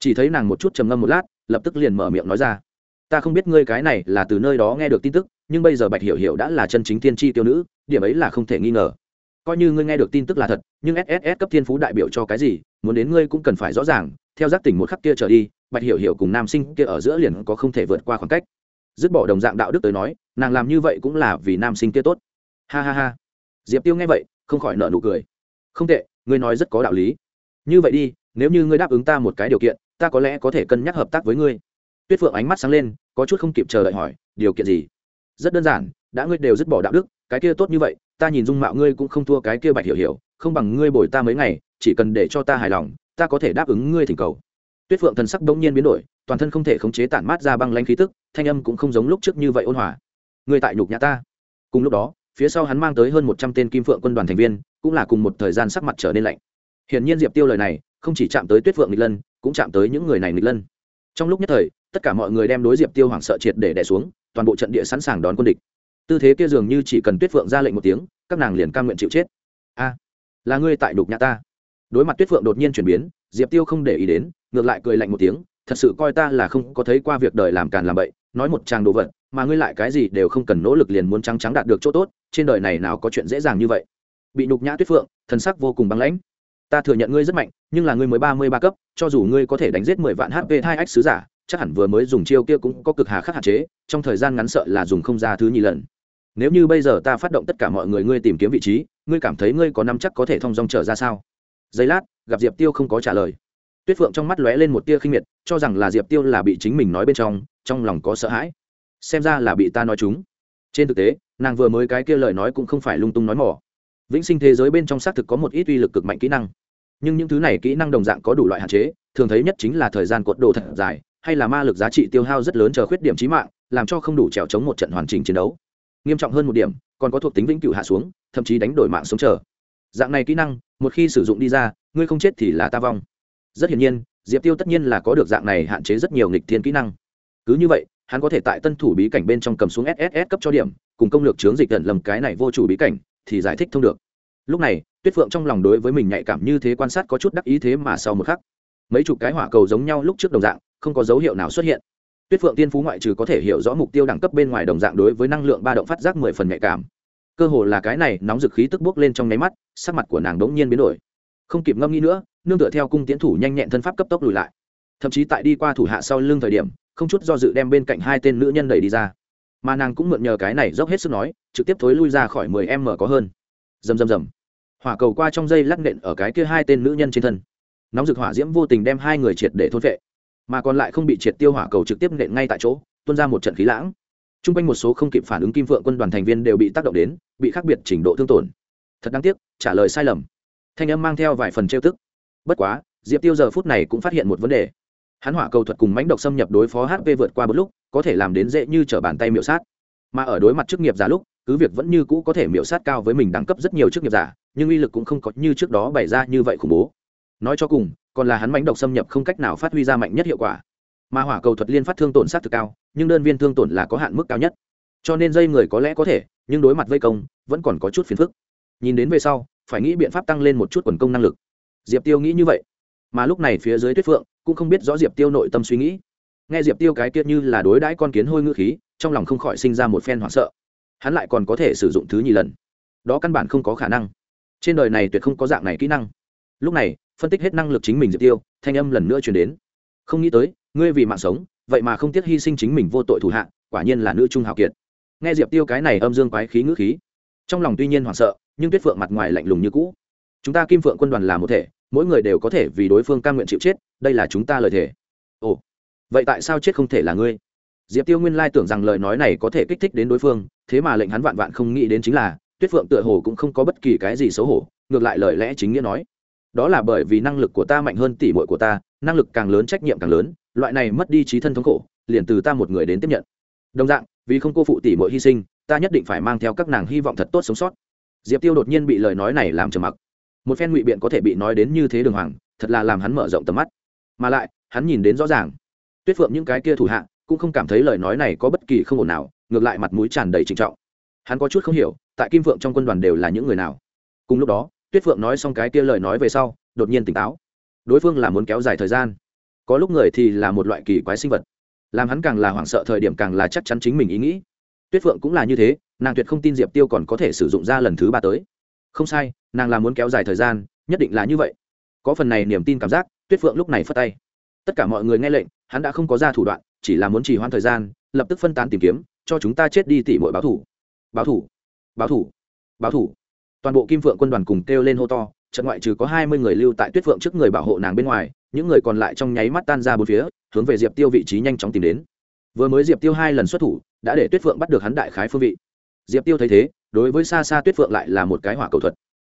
Chỉ thấy nàng một chút trầm ngâm một lát, lập tức liền mở miệng nói ra. Ta không biết ngươi cái này là từ nơi đó nghe được tin tức, nhưng bây giờ bạch hiểu hiểu đã là chân chính thiên tri tiêu nữ, điểm ấy là không thể nghi ngờ. Coi như ngươi nghe được tin tức là thật, nhưng sss cấp thiên phú đại biểu cho cái gì, muốn đến ngươi cũng cần phải rõ ràng. Theo giác tỉnh một khắc kia trở đi, bạch hiểu hiểu cùng nam sinh kia ở giữa liền có không thể vượt qua khoảng cách. Dứt bỏ đồng dạng đạo đức tới nói, nàng làm như vậy cũng là vì nam sinh kia tốt. Ha ha ha. Diệp tiêu nghe vậy không khỏi nợ nụ cười. Không tệ, ngươi nói rất có đạo lý. Như vậy đi, nếu như ngươi đáp ứng ta một cái điều kiện, ta có lẽ có thể cân nhắc hợp tác với ngươi. Tuyết phượng ánh mắt sáng lên, có chút không kịp chờ đợi hỏi, điều kiện gì? Rất đơn giản, đã ngươi đều dứt bỏ đạo đức, cái kia tốt như vậy, ta nhìn dung mạo ngươi cũng không thua cái kia bạch hiểu hiểu, không bằng ngươi bồi ta mấy ngày, chỉ cần để cho ta hài lòng, ta có thể đáp ứng ngươi thỉnh cầu. Tuyết phượng thần sắc bỗng nhiên biến đổi, toàn thân không thể khống chế tản mát ra băng lanh khí tức, thanh âm cũng không giống lúc trước như vậy ôn hòa. Ngươi tại nhục nhã ta. Cùng lúc đó phía sau hắn mang tới hơn một trăm tên kim phượng quân đoàn thành viên, cũng là cùng một thời gian sắc mặt trở nên lạnh. Hiển nhiên diệp tiêu lời này, không chỉ chạm tới tuyết phượng nghịch lân, cũng chạm tới những người này nghịch lân. Trong lúc nhất thời, tất cả mọi người đem đối diệp tiêu hoảng sợ triệt để đẻ xuống, toàn bộ trận địa sẵn sàng đón quân địch. Tư thế kia dường như chỉ cần tuyết phượng ra lệnh một tiếng, các nàng liền cam nguyện chịu chết. A, là ngươi tại đục nhã ta. Đối mặt tuyết phượng đột nhiên chuyển biến, diệp tiêu không để ý đến, ngược lại cười lạnh một tiếng, thật sự coi ta là không có thấy qua việc đời làm càn làm bậy nói một tràng đồ vật, mà ngươi lại cái gì đều không cần nỗ lực liền muốn trắng trắng đạt được chỗ tốt, trên đời này nào có chuyện dễ dàng như vậy. Bị nhục nhã tuyết phượng, thần sắc vô cùng băng lãnh. Ta thừa nhận ngươi rất mạnh, nhưng là ngươi mới ba mươi ba cấp, cho dù ngươi có thể đánh giết mười vạn hp hai ách sứ giả, chắc hẳn vừa mới dùng chiêu kia cũng có cực hà khắc hạn chế, trong thời gian ngắn sợ là dùng không ra thứ nhì lần. Nếu như bây giờ ta phát động tất cả mọi người ngươi tìm kiếm vị trí, ngươi cảm thấy ngươi có năm chắc có thể thông dong trở ra sao? Giây lát, gặp diệp tiêu không có trả lời. Tuyết phượng trong mắt lóe lên một tia khinh miệt, cho rằng là diệp tiêu là bị chính mình nói bên trong trong lòng có sợ hãi. Xem ra là bị ta nói chúng. Trên thực tế, nàng vừa mới cái kia lời nói cũng không phải lung tung nói mỏ. Vĩnh sinh thế giới bên trong xác thực có một ít uy lực cực mạnh kỹ năng. Nhưng những thứ này kỹ năng đồng dạng có đủ loại hạn chế, thường thấy nhất chính là thời gian cột đồ thật dài, hay là ma lực giá trị tiêu hao rất lớn chờ khuyết điểm trí mạng, làm cho không đủ trèo chống một trận hoàn chỉnh chiến đấu. Nghiêm trọng hơn một điểm, còn có thuộc tính vĩnh cửu hạ xuống, thậm chí đánh đổi mạng sống chờ. Dạng này kỹ năng, một khi sử dụng đi ra, ngươi không chết thì là ta vong. Rất hiển nhiên, diệp tiêu tất nhiên là có được dạng này hạn chế rất nhiều nghịch thiên kỹ năng cứ như vậy, hắn có thể tại tân thủ bí cảnh bên trong cầm xuống sss cấp cho điểm, cùng công lược chướng dịch tận lầm cái này vô chủ bí cảnh, thì giải thích thông được. Lúc này, tuyết phượng trong lòng đối với mình nhạy cảm như thế quan sát có chút đắc ý thế mà sau một khắc, mấy chục cái hỏa cầu giống nhau lúc trước đồng dạng, không có dấu hiệu nào xuất hiện. Tuyết phượng tiên phú ngoại trừ có thể hiểu rõ mục tiêu đẳng cấp bên ngoài đồng dạng đối với năng lượng ba động phát giác mười phần nhạy cảm. Cơ hồ là cái này nóng dực khí tức bốc lên trong nháy mắt, sắc mặt của nàng đống nhiên biến đổi. Không kịp ngâm nghĩ nữa, nương tựa theo cung tiến thủ nhanh nhẹn thân pháp cấp tốc lùi lại. Thậm chí tại đi qua thủ hạ sau lưng thời điểm không chút do dự đem bên cạnh hai tên nữ nhân đẩy đi ra. Mà nàng cũng mượn nhờ cái này dốc hết sức nói, trực tiếp thối lui ra khỏi mười em mở có hơn. Rầm rầm rầm. Hỏa cầu qua trong dây lắc nện ở cái kia hai tên nữ nhân trên thân. Nóng rực hỏa diễm vô tình đem hai người triệt để thôn vệ. Mà còn lại không bị triệt tiêu hỏa cầu trực tiếp nện ngay tại chỗ, tuôn ra một trận khí lãng. T r u n g quanh một số không kịp phản ứng kim phượng quân đoàn thành viên đều bị tác động đến, bị khác biệt trình độ thương tổn. Thật đáng tiếc, trả lời sai lầm. Thanh âm mang theo vài phần trêu tức. Bất quá, diệp tiêu giờ phút này cũng phát hiện một vấn đề hắn hỏa cầu thuật cùng mánh độc xâm nhập đối phó hp vượt qua một lúc, có thể làm đến dễ như t r ở bàn tay miệu sát. Mà ở đối mặt chức nghiệp giả lúc, cứ việc vẫn như cũ có thể miệu sát cao với mình đẳng cấp rất nhiều chức nghiệp giả, nhưng uy lực cũng không có như trước đó bày ra như vậy khủng bố. Nói cho cùng, còn là hắn mánh độc xâm nhập không cách nào phát huy ra mạnh nhất hiệu quả. Mà hỏa cầu thuật liên phát thương tổn sát thực cao, nhưng đơn viên thương tổn là có hạn mức cao nhất. Cho nên dây người có lẽ có thể, nhưng đối mặt vây công, vẫn còn có chút phiền phức. Nhìn đến về sau, phải nghĩ biện pháp tăng lên một chút quần công năng lực. Diệp tiêu nghĩ như vậy mà lúc này phía dưới tuyết phượng cũng không biết rõ diệp tiêu nội tâm suy nghĩ nghe diệp tiêu cái kia như là đối đãi con kiến hôi ngữ khí trong lòng không khỏi sinh ra một phen hoảng sợ hắn lại còn có thể sử dụng thứ nhì lần đó căn bản không có khả năng trên đời này tuyệt không có dạng này kỹ năng lúc này phân tích hết năng lực chính mình diệp tiêu thanh âm lần nữa chuyển đến không nghĩ tới ngươi vì mạng sống vậy mà không tiếc hy sinh chính mình vô tội thủ hạ quả nhiên là nữ trung hào kiệt nghe diệp tiêu cái này âm dương quái khí ngữ khí trong lòng tuy nhiên hoảng sợ nhưng tuyết phượng mặt ngoài lạnh lùng như cũ chúng ta kim phượng quân đoàn là một thể mỗi người đều có thể vì đối phương cam nguyện chịu chết, đây là chúng ta lời thề. Ồ, vậy tại sao chết không thể là ngươi? Diệp tiêu nguyên lai tưởng rằng lời nói này có thể kích thích đến đối phương, thế mà lệnh hắn vạn vạn không nghĩ đến chính là, tuyết phượng tựa hồ cũng không có bất kỳ cái gì xấu hổ, ngược lại lời lẽ chính nghĩa nói. Đó là bởi vì năng lực của ta mạnh hơn tỷ muội của ta, năng lực càng lớn trách nhiệm càng lớn, loại này mất đi trí thân thống khổ, liền từ ta một người đến tiếp nhận. Đồng dạng, vì không cô phụ tỷ muội hy sinh, ta nhất định phải mang theo các nàng hy vọng thật tốt sống sót. Diệp tiêu đột nhiên bị lời nói này làm trầm mặc một phen ngụy biện có thể bị nói đến như thế đường hoàng, thật là làm hắn mở rộng tầm mắt. Mà lại, hắn nhìn đến rõ ràng, tuyết phượng những cái kia thủ hạ cũng không cảm thấy lời nói này có bất kỳ không ổn nào, ngược lại mặt mũi tràn đầy trịnh trọng. Hắn có chút không hiểu, tại kim phượng trong quân đoàn đều là những người nào. Cùng lúc đó, tuyết phượng nói xong cái kia lời nói về sau, đột nhiên tỉnh táo. Đối phương là muốn kéo dài thời gian. Có lúc người thì là một loại kỳ quái sinh vật. Làm hắn càng là hoảng sợ thời điểm càng là chắc chắn chính mình ý nghĩ. Tuyết phượng cũng là như thế, nàng tuyệt không tin diệp tiêu còn có thể sử dụng ra lần thứ ba tới không sai, nàng là muốn kéo dài thời gian, nhất định là như vậy. Có phần này niềm tin cảm giác, tuyết phượng lúc này phất tay. Tất cả mọi người nghe lệnh, hắn đã không có ra thủ đoạn, chỉ là muốn trì hoãn thời gian, lập tức phân tán tìm kiếm, cho chúng ta chết đi tỉ mọi báo thủ. Báo thủ. Báo thủ. Báo thủ. Toàn bộ kim phượng quân đoàn cùng kêu lên hô to, trận ngoại trừ có hai mươi người lưu tại tuyết phượng trước người bảo hộ nàng bên ngoài, những người còn lại trong nháy mắt tan ra bốn phía, hướng về diệp tiêu vị trí nhanh chóng tìm đến. Vừa mới diệp tiêu hai lần xuất thủ, đã để tuyết phượng bắt được hắn đại khái phương vị. Diệp tiêu thấy thế đối với xa xa tuyết phượng lại là một cái hỏa cầu thuật.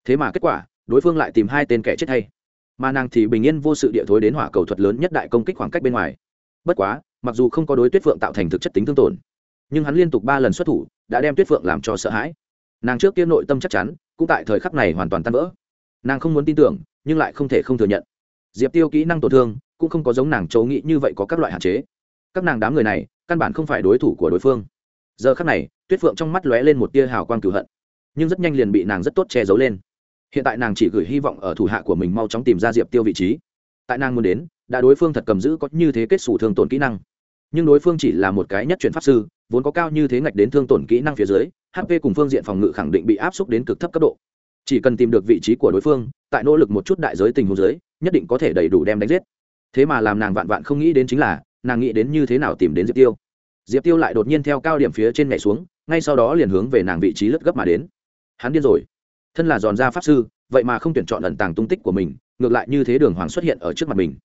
Thế mà kết quả, đối phương lại tìm hai tên kẻ chết hay. Mà nàng thì bình yên vô sự địa thối đến hỏa cầu thuật lớn nhất đại công kích khoảng cách bên ngoài. Bất quá, mặc dù không có đối tuyết phượng tạo thành thực chất tính thương tổn, nhưng hắn liên tục ba lần xuất thủ, đã đem tuyết phượng làm cho sợ hãi. Nàng trước kia nội tâm chắc chắn, cũng tại thời khắc này hoàn toàn tan vỡ. Nàng không muốn tin tưởng, nhưng lại không thể không thừa nhận. Diệp tiêu kỹ năng tổn thương, cũng không có giống nàng chấu nghĩ như vậy có các loại hạn chế. Các nàng đám người này, căn bản không phải đối thủ của đối phương. Giờ khắc này tuyết phượng trong mắt lóe lên một tia hào quang cửu hận, nhưng rất nhanh liền bị nàng rất tốt che giấu lên. Hiện tại nàng chỉ gửi hy vọng ở thủ hạ của mình mau chóng tìm ra diệp tiêu vị trí. Tại nàng muốn đến, đã đối phương thật cầm giữ có như thế kết xù thương tổn kỹ năng. Nhưng đối phương chỉ là một cái nhất chuyển pháp sư, vốn có cao như thế ngạch đến thương tổn kỹ năng phía dưới hp cùng phương diện phòng ngự khẳng định bị áp xúc đến cực thấp cấp độ. Chỉ cần tìm được vị trí của đối phương, tại nỗ lực một chút đại giới tình huống giới nhất định có thể đầy đủ đem đánh giết. Thế mà làm nàng vạn vạn không nghĩ đến chính là, nàng nghĩ đến như thế nào tìm đến diệp tiêu. Diệp tiêu lại đột nhiên theo cao điểm phía trên nhảy xuống ngay sau đó liền hướng về nàng vị trí lướt gấp mà đến. Hắn điên rồi. Thân là giòn gia pháp sư, vậy mà không tuyển chọn ẩn tàng tung tích của mình, ngược lại như thế đường hoàng xuất hiện ở trước mặt mình.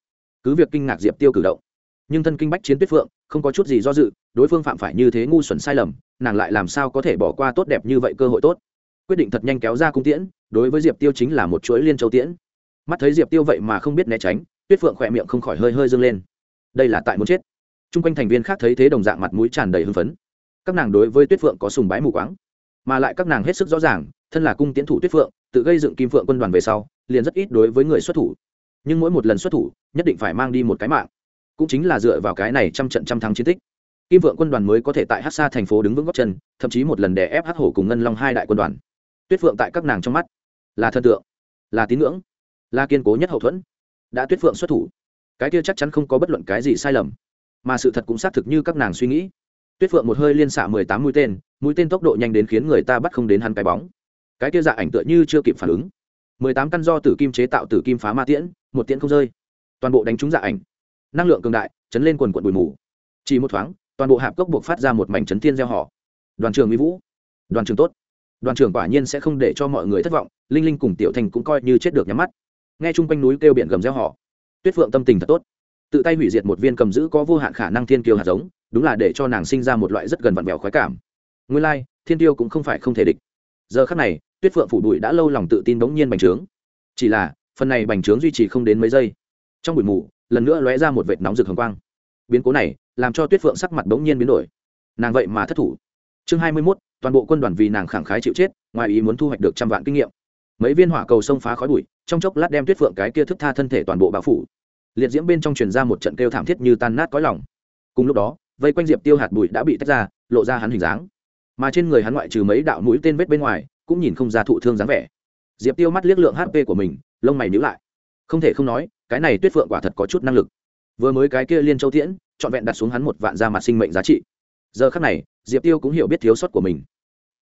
Cứ việc kinh ngạc diệp tiêu cử động, nhưng thân kinh bách chiến tuyết phượng, không có chút gì do dự, đối phương phạm phải như thế ngu xuẩn sai lầm, nàng lại làm sao có thể bỏ qua tốt đẹp như vậy cơ hội tốt? Quyết định thật nhanh kéo ra cung tiễn, đối với diệp tiêu chính là một chuỗi liên châu tiễn. Mắt thấy diệp tiêu vậy mà không biết né tránh, tuyết phượng khỏe miệng không khỏi hơi hơi dâng lên. Đây là tại muốn chết. T r u n g quanh thành viên khác thấy thế đồng dạng mặt mũi tràn đầy hưng phấn các nàng đối với tuyết phượng có sùng bái mù quáng mà lại các nàng hết sức rõ ràng thân là cung tiến thủ tuyết phượng tự gây dựng kim phượng quân đoàn về sau liền rất ít đối với người xuất thủ nhưng mỗi một lần xuất thủ nhất định phải mang đi một cái mạng cũng chính là dựa vào cái này trăm trận trăm thắng chiến tích kim vượng quân đoàn mới có thể tại hát xa thành phố đứng vững góc chân thậm chí một lần đè ép hát hổ cùng ngân long hai đại quân đoàn tuyết phượng tại các nàng trong mắt là thần tượng là tín ngưỡng là kiên cố nhất hậu thuẫn đã tuyết phượng xuất thủ cái kia chắc chắn không có bất luận cái gì sai lầm mà sự thật cũng xác thực như các nàng suy nghĩ tuyết phượng một hơi liên xạ mười tám mũi tên mũi tên tốc độ nhanh đến khiến người ta bắt không đến hắn cái bóng. Cái kia dạ ảnh tựa như chưa kịp phản ứng. Mười tám căn do tử kim chế tạo tử kim phá ma tiễn, một tiễn không rơi. Toàn bộ đánh trúng dạ ảnh. Năng lượng cường đại, chấn lên quần quận bụi mù. Chỉ một thoáng, toàn bộ hạp cốc buộc phát ra một mảnh chấn thiên gieo họ. Đoàn trường mỹ vũ. Đoàn trường tốt. Đoàn trưởng quả nhiên sẽ không để cho mọi người thất vọng, linh linh cùng tiểu thành cũng coi như chết được nhắm mắt. Nghe chung quanh núi kêu biển gầm reo họ. Tuyết phượng tâm tình thật tốt tự tay hủy diệt một viên cầm giữ có vô hạn khả năng thiên kiêu hạt giống đúng là để cho nàng sinh ra một loại rất gần vặn vẹo khoái cảm. Nguyên lai、like, thiên tiêu cũng không phải không thể địch. Giờ khắc này tuyết phượng phủ bụi đã lâu lòng tự tin bỗng nhiên bành trướng. Chỉ là phần này bành trướng duy trì không đến mấy giây. Trong bụi mù lần nữa lóe ra một vệt nóng rực hồng quang. Biến cố này làm cho tuyết phượng sắc mặt bỗng nhiên biến đổi. Nàng vậy mà thất thủ. Chương hai mươi mốt toàn bộ quân đoàn vì nàng khẳng khái chịu chết ngoài ý muốn thu hoạch được trăm vạn kinh nghiệm. Mấy viên hỏa cầu sông phá khói bụi trong chốc lát đem tuyết phượng cái kia thức tha thân thể toàn bộ bao phủ liệt diễm bên trong truyền ra một trận kêu thảm thiết như tan nát cõi lòng. Cùng lúc đó, vây quanh diệp tiêu hạt bụi đã bị tách ra, lộ ra hắn hình dáng. Mà trên người hắn ngoại trừ mấy đạo mũi tên vết bên ngoài, cũng nhìn không ra thụ thương dáng vẻ. Diệp tiêu mắt liếc lượng hp của mình, lông mày nhíu lại. Không thể không nói, cái này tuyết phượng quả thật có chút năng lực. Vừa mới cái kia liên châu tiễn, trọn vẹn đặt xuống hắn một vạn ra mặt sinh mệnh giá trị. Giờ khắc này, diệp tiêu cũng hiểu biết thiếu sót của mình.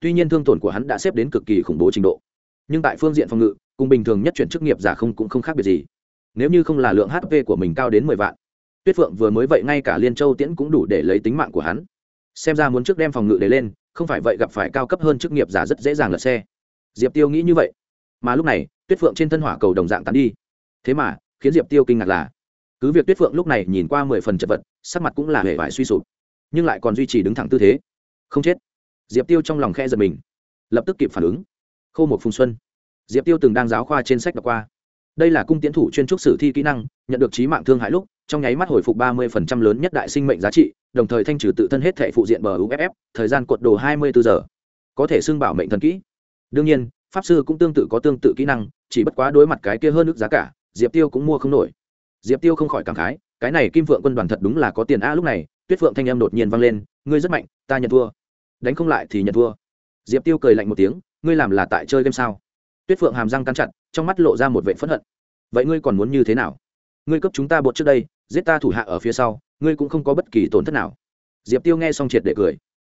Tuy nhiên thương tổn của hắn đã xếp đến cực kỳ khủng bố trình độ. Nhưng tại phương diện phòng ngự, cùng bình thường nhất chuyển chức nghiệp giả không cũng không khác biệt gì nếu như không là lượng hp của mình cao đến mười vạn. Tuyết phượng vừa mới vậy ngay cả liên châu tiễn cũng đủ để lấy tính mạng của hắn. Xem ra muốn trước đem phòng ngự để lên, không phải vậy gặp phải cao cấp hơn chức nghiệp giả rất dễ dàng lật xe. Diệp tiêu nghĩ như vậy. Mà lúc này, tuyết phượng trên thân hỏa cầu đồng dạng tán đi. Thế mà, khiến diệp tiêu kinh ngạc là, cứ việc tuyết phượng lúc này nhìn qua mười phần chật vật, sắc mặt cũng là hề vải suy sụp, nhưng lại còn duy trì đứng thẳng tư thế. Không chết. Diệp tiêu trong lòng khe giật mình, lập tức kịp phản ứng. Khô một phùng xuân. Diệp tiêu từng đang giáo khoa trên sách đọc qua đây là cung tiến thủ chuyên trúc sử thi kỹ năng, nhận được trí mạng thương hại lúc, trong nháy mắt hồi phục ba mươi lớn nhất đại sinh mệnh giá trị, đồng thời thanh trừ tự thân hết thể phụ diện bờ uff thời gian cuộn đồ hai mươi bốn giờ. Có thể xưng bảo mệnh thần kỹ. Đương nhiên, pháp sư cũng tương tự có tương tự kỹ năng, chỉ bất quá đối mặt cái kia hơn nước giá cả, diệp tiêu cũng mua không nổi. Diệp tiêu không khỏi cảm khái, cái này kim vượng quân đoàn thật đúng là có tiền a lúc này, tuyết phượng thanh âm đột nhiên vang lên, ngươi rất mạnh, ta nhận thua. Đánh không lại thì nhận thua. Diệp tiêu cười lạnh một tiếng, ngươi làm là tại chơi game sao? Tuyết phượng hàm răng cắn chặt trong mắt lộ ra một vệ phẫn hận. Vậy ngươi còn muốn như thế nào? Ngươi cấp chúng ta bột trước đây, giết ta thủ hạ ở phía sau, ngươi cũng không có bất kỳ tổn thất nào. Diệp tiêu nghe xong triệt để cười.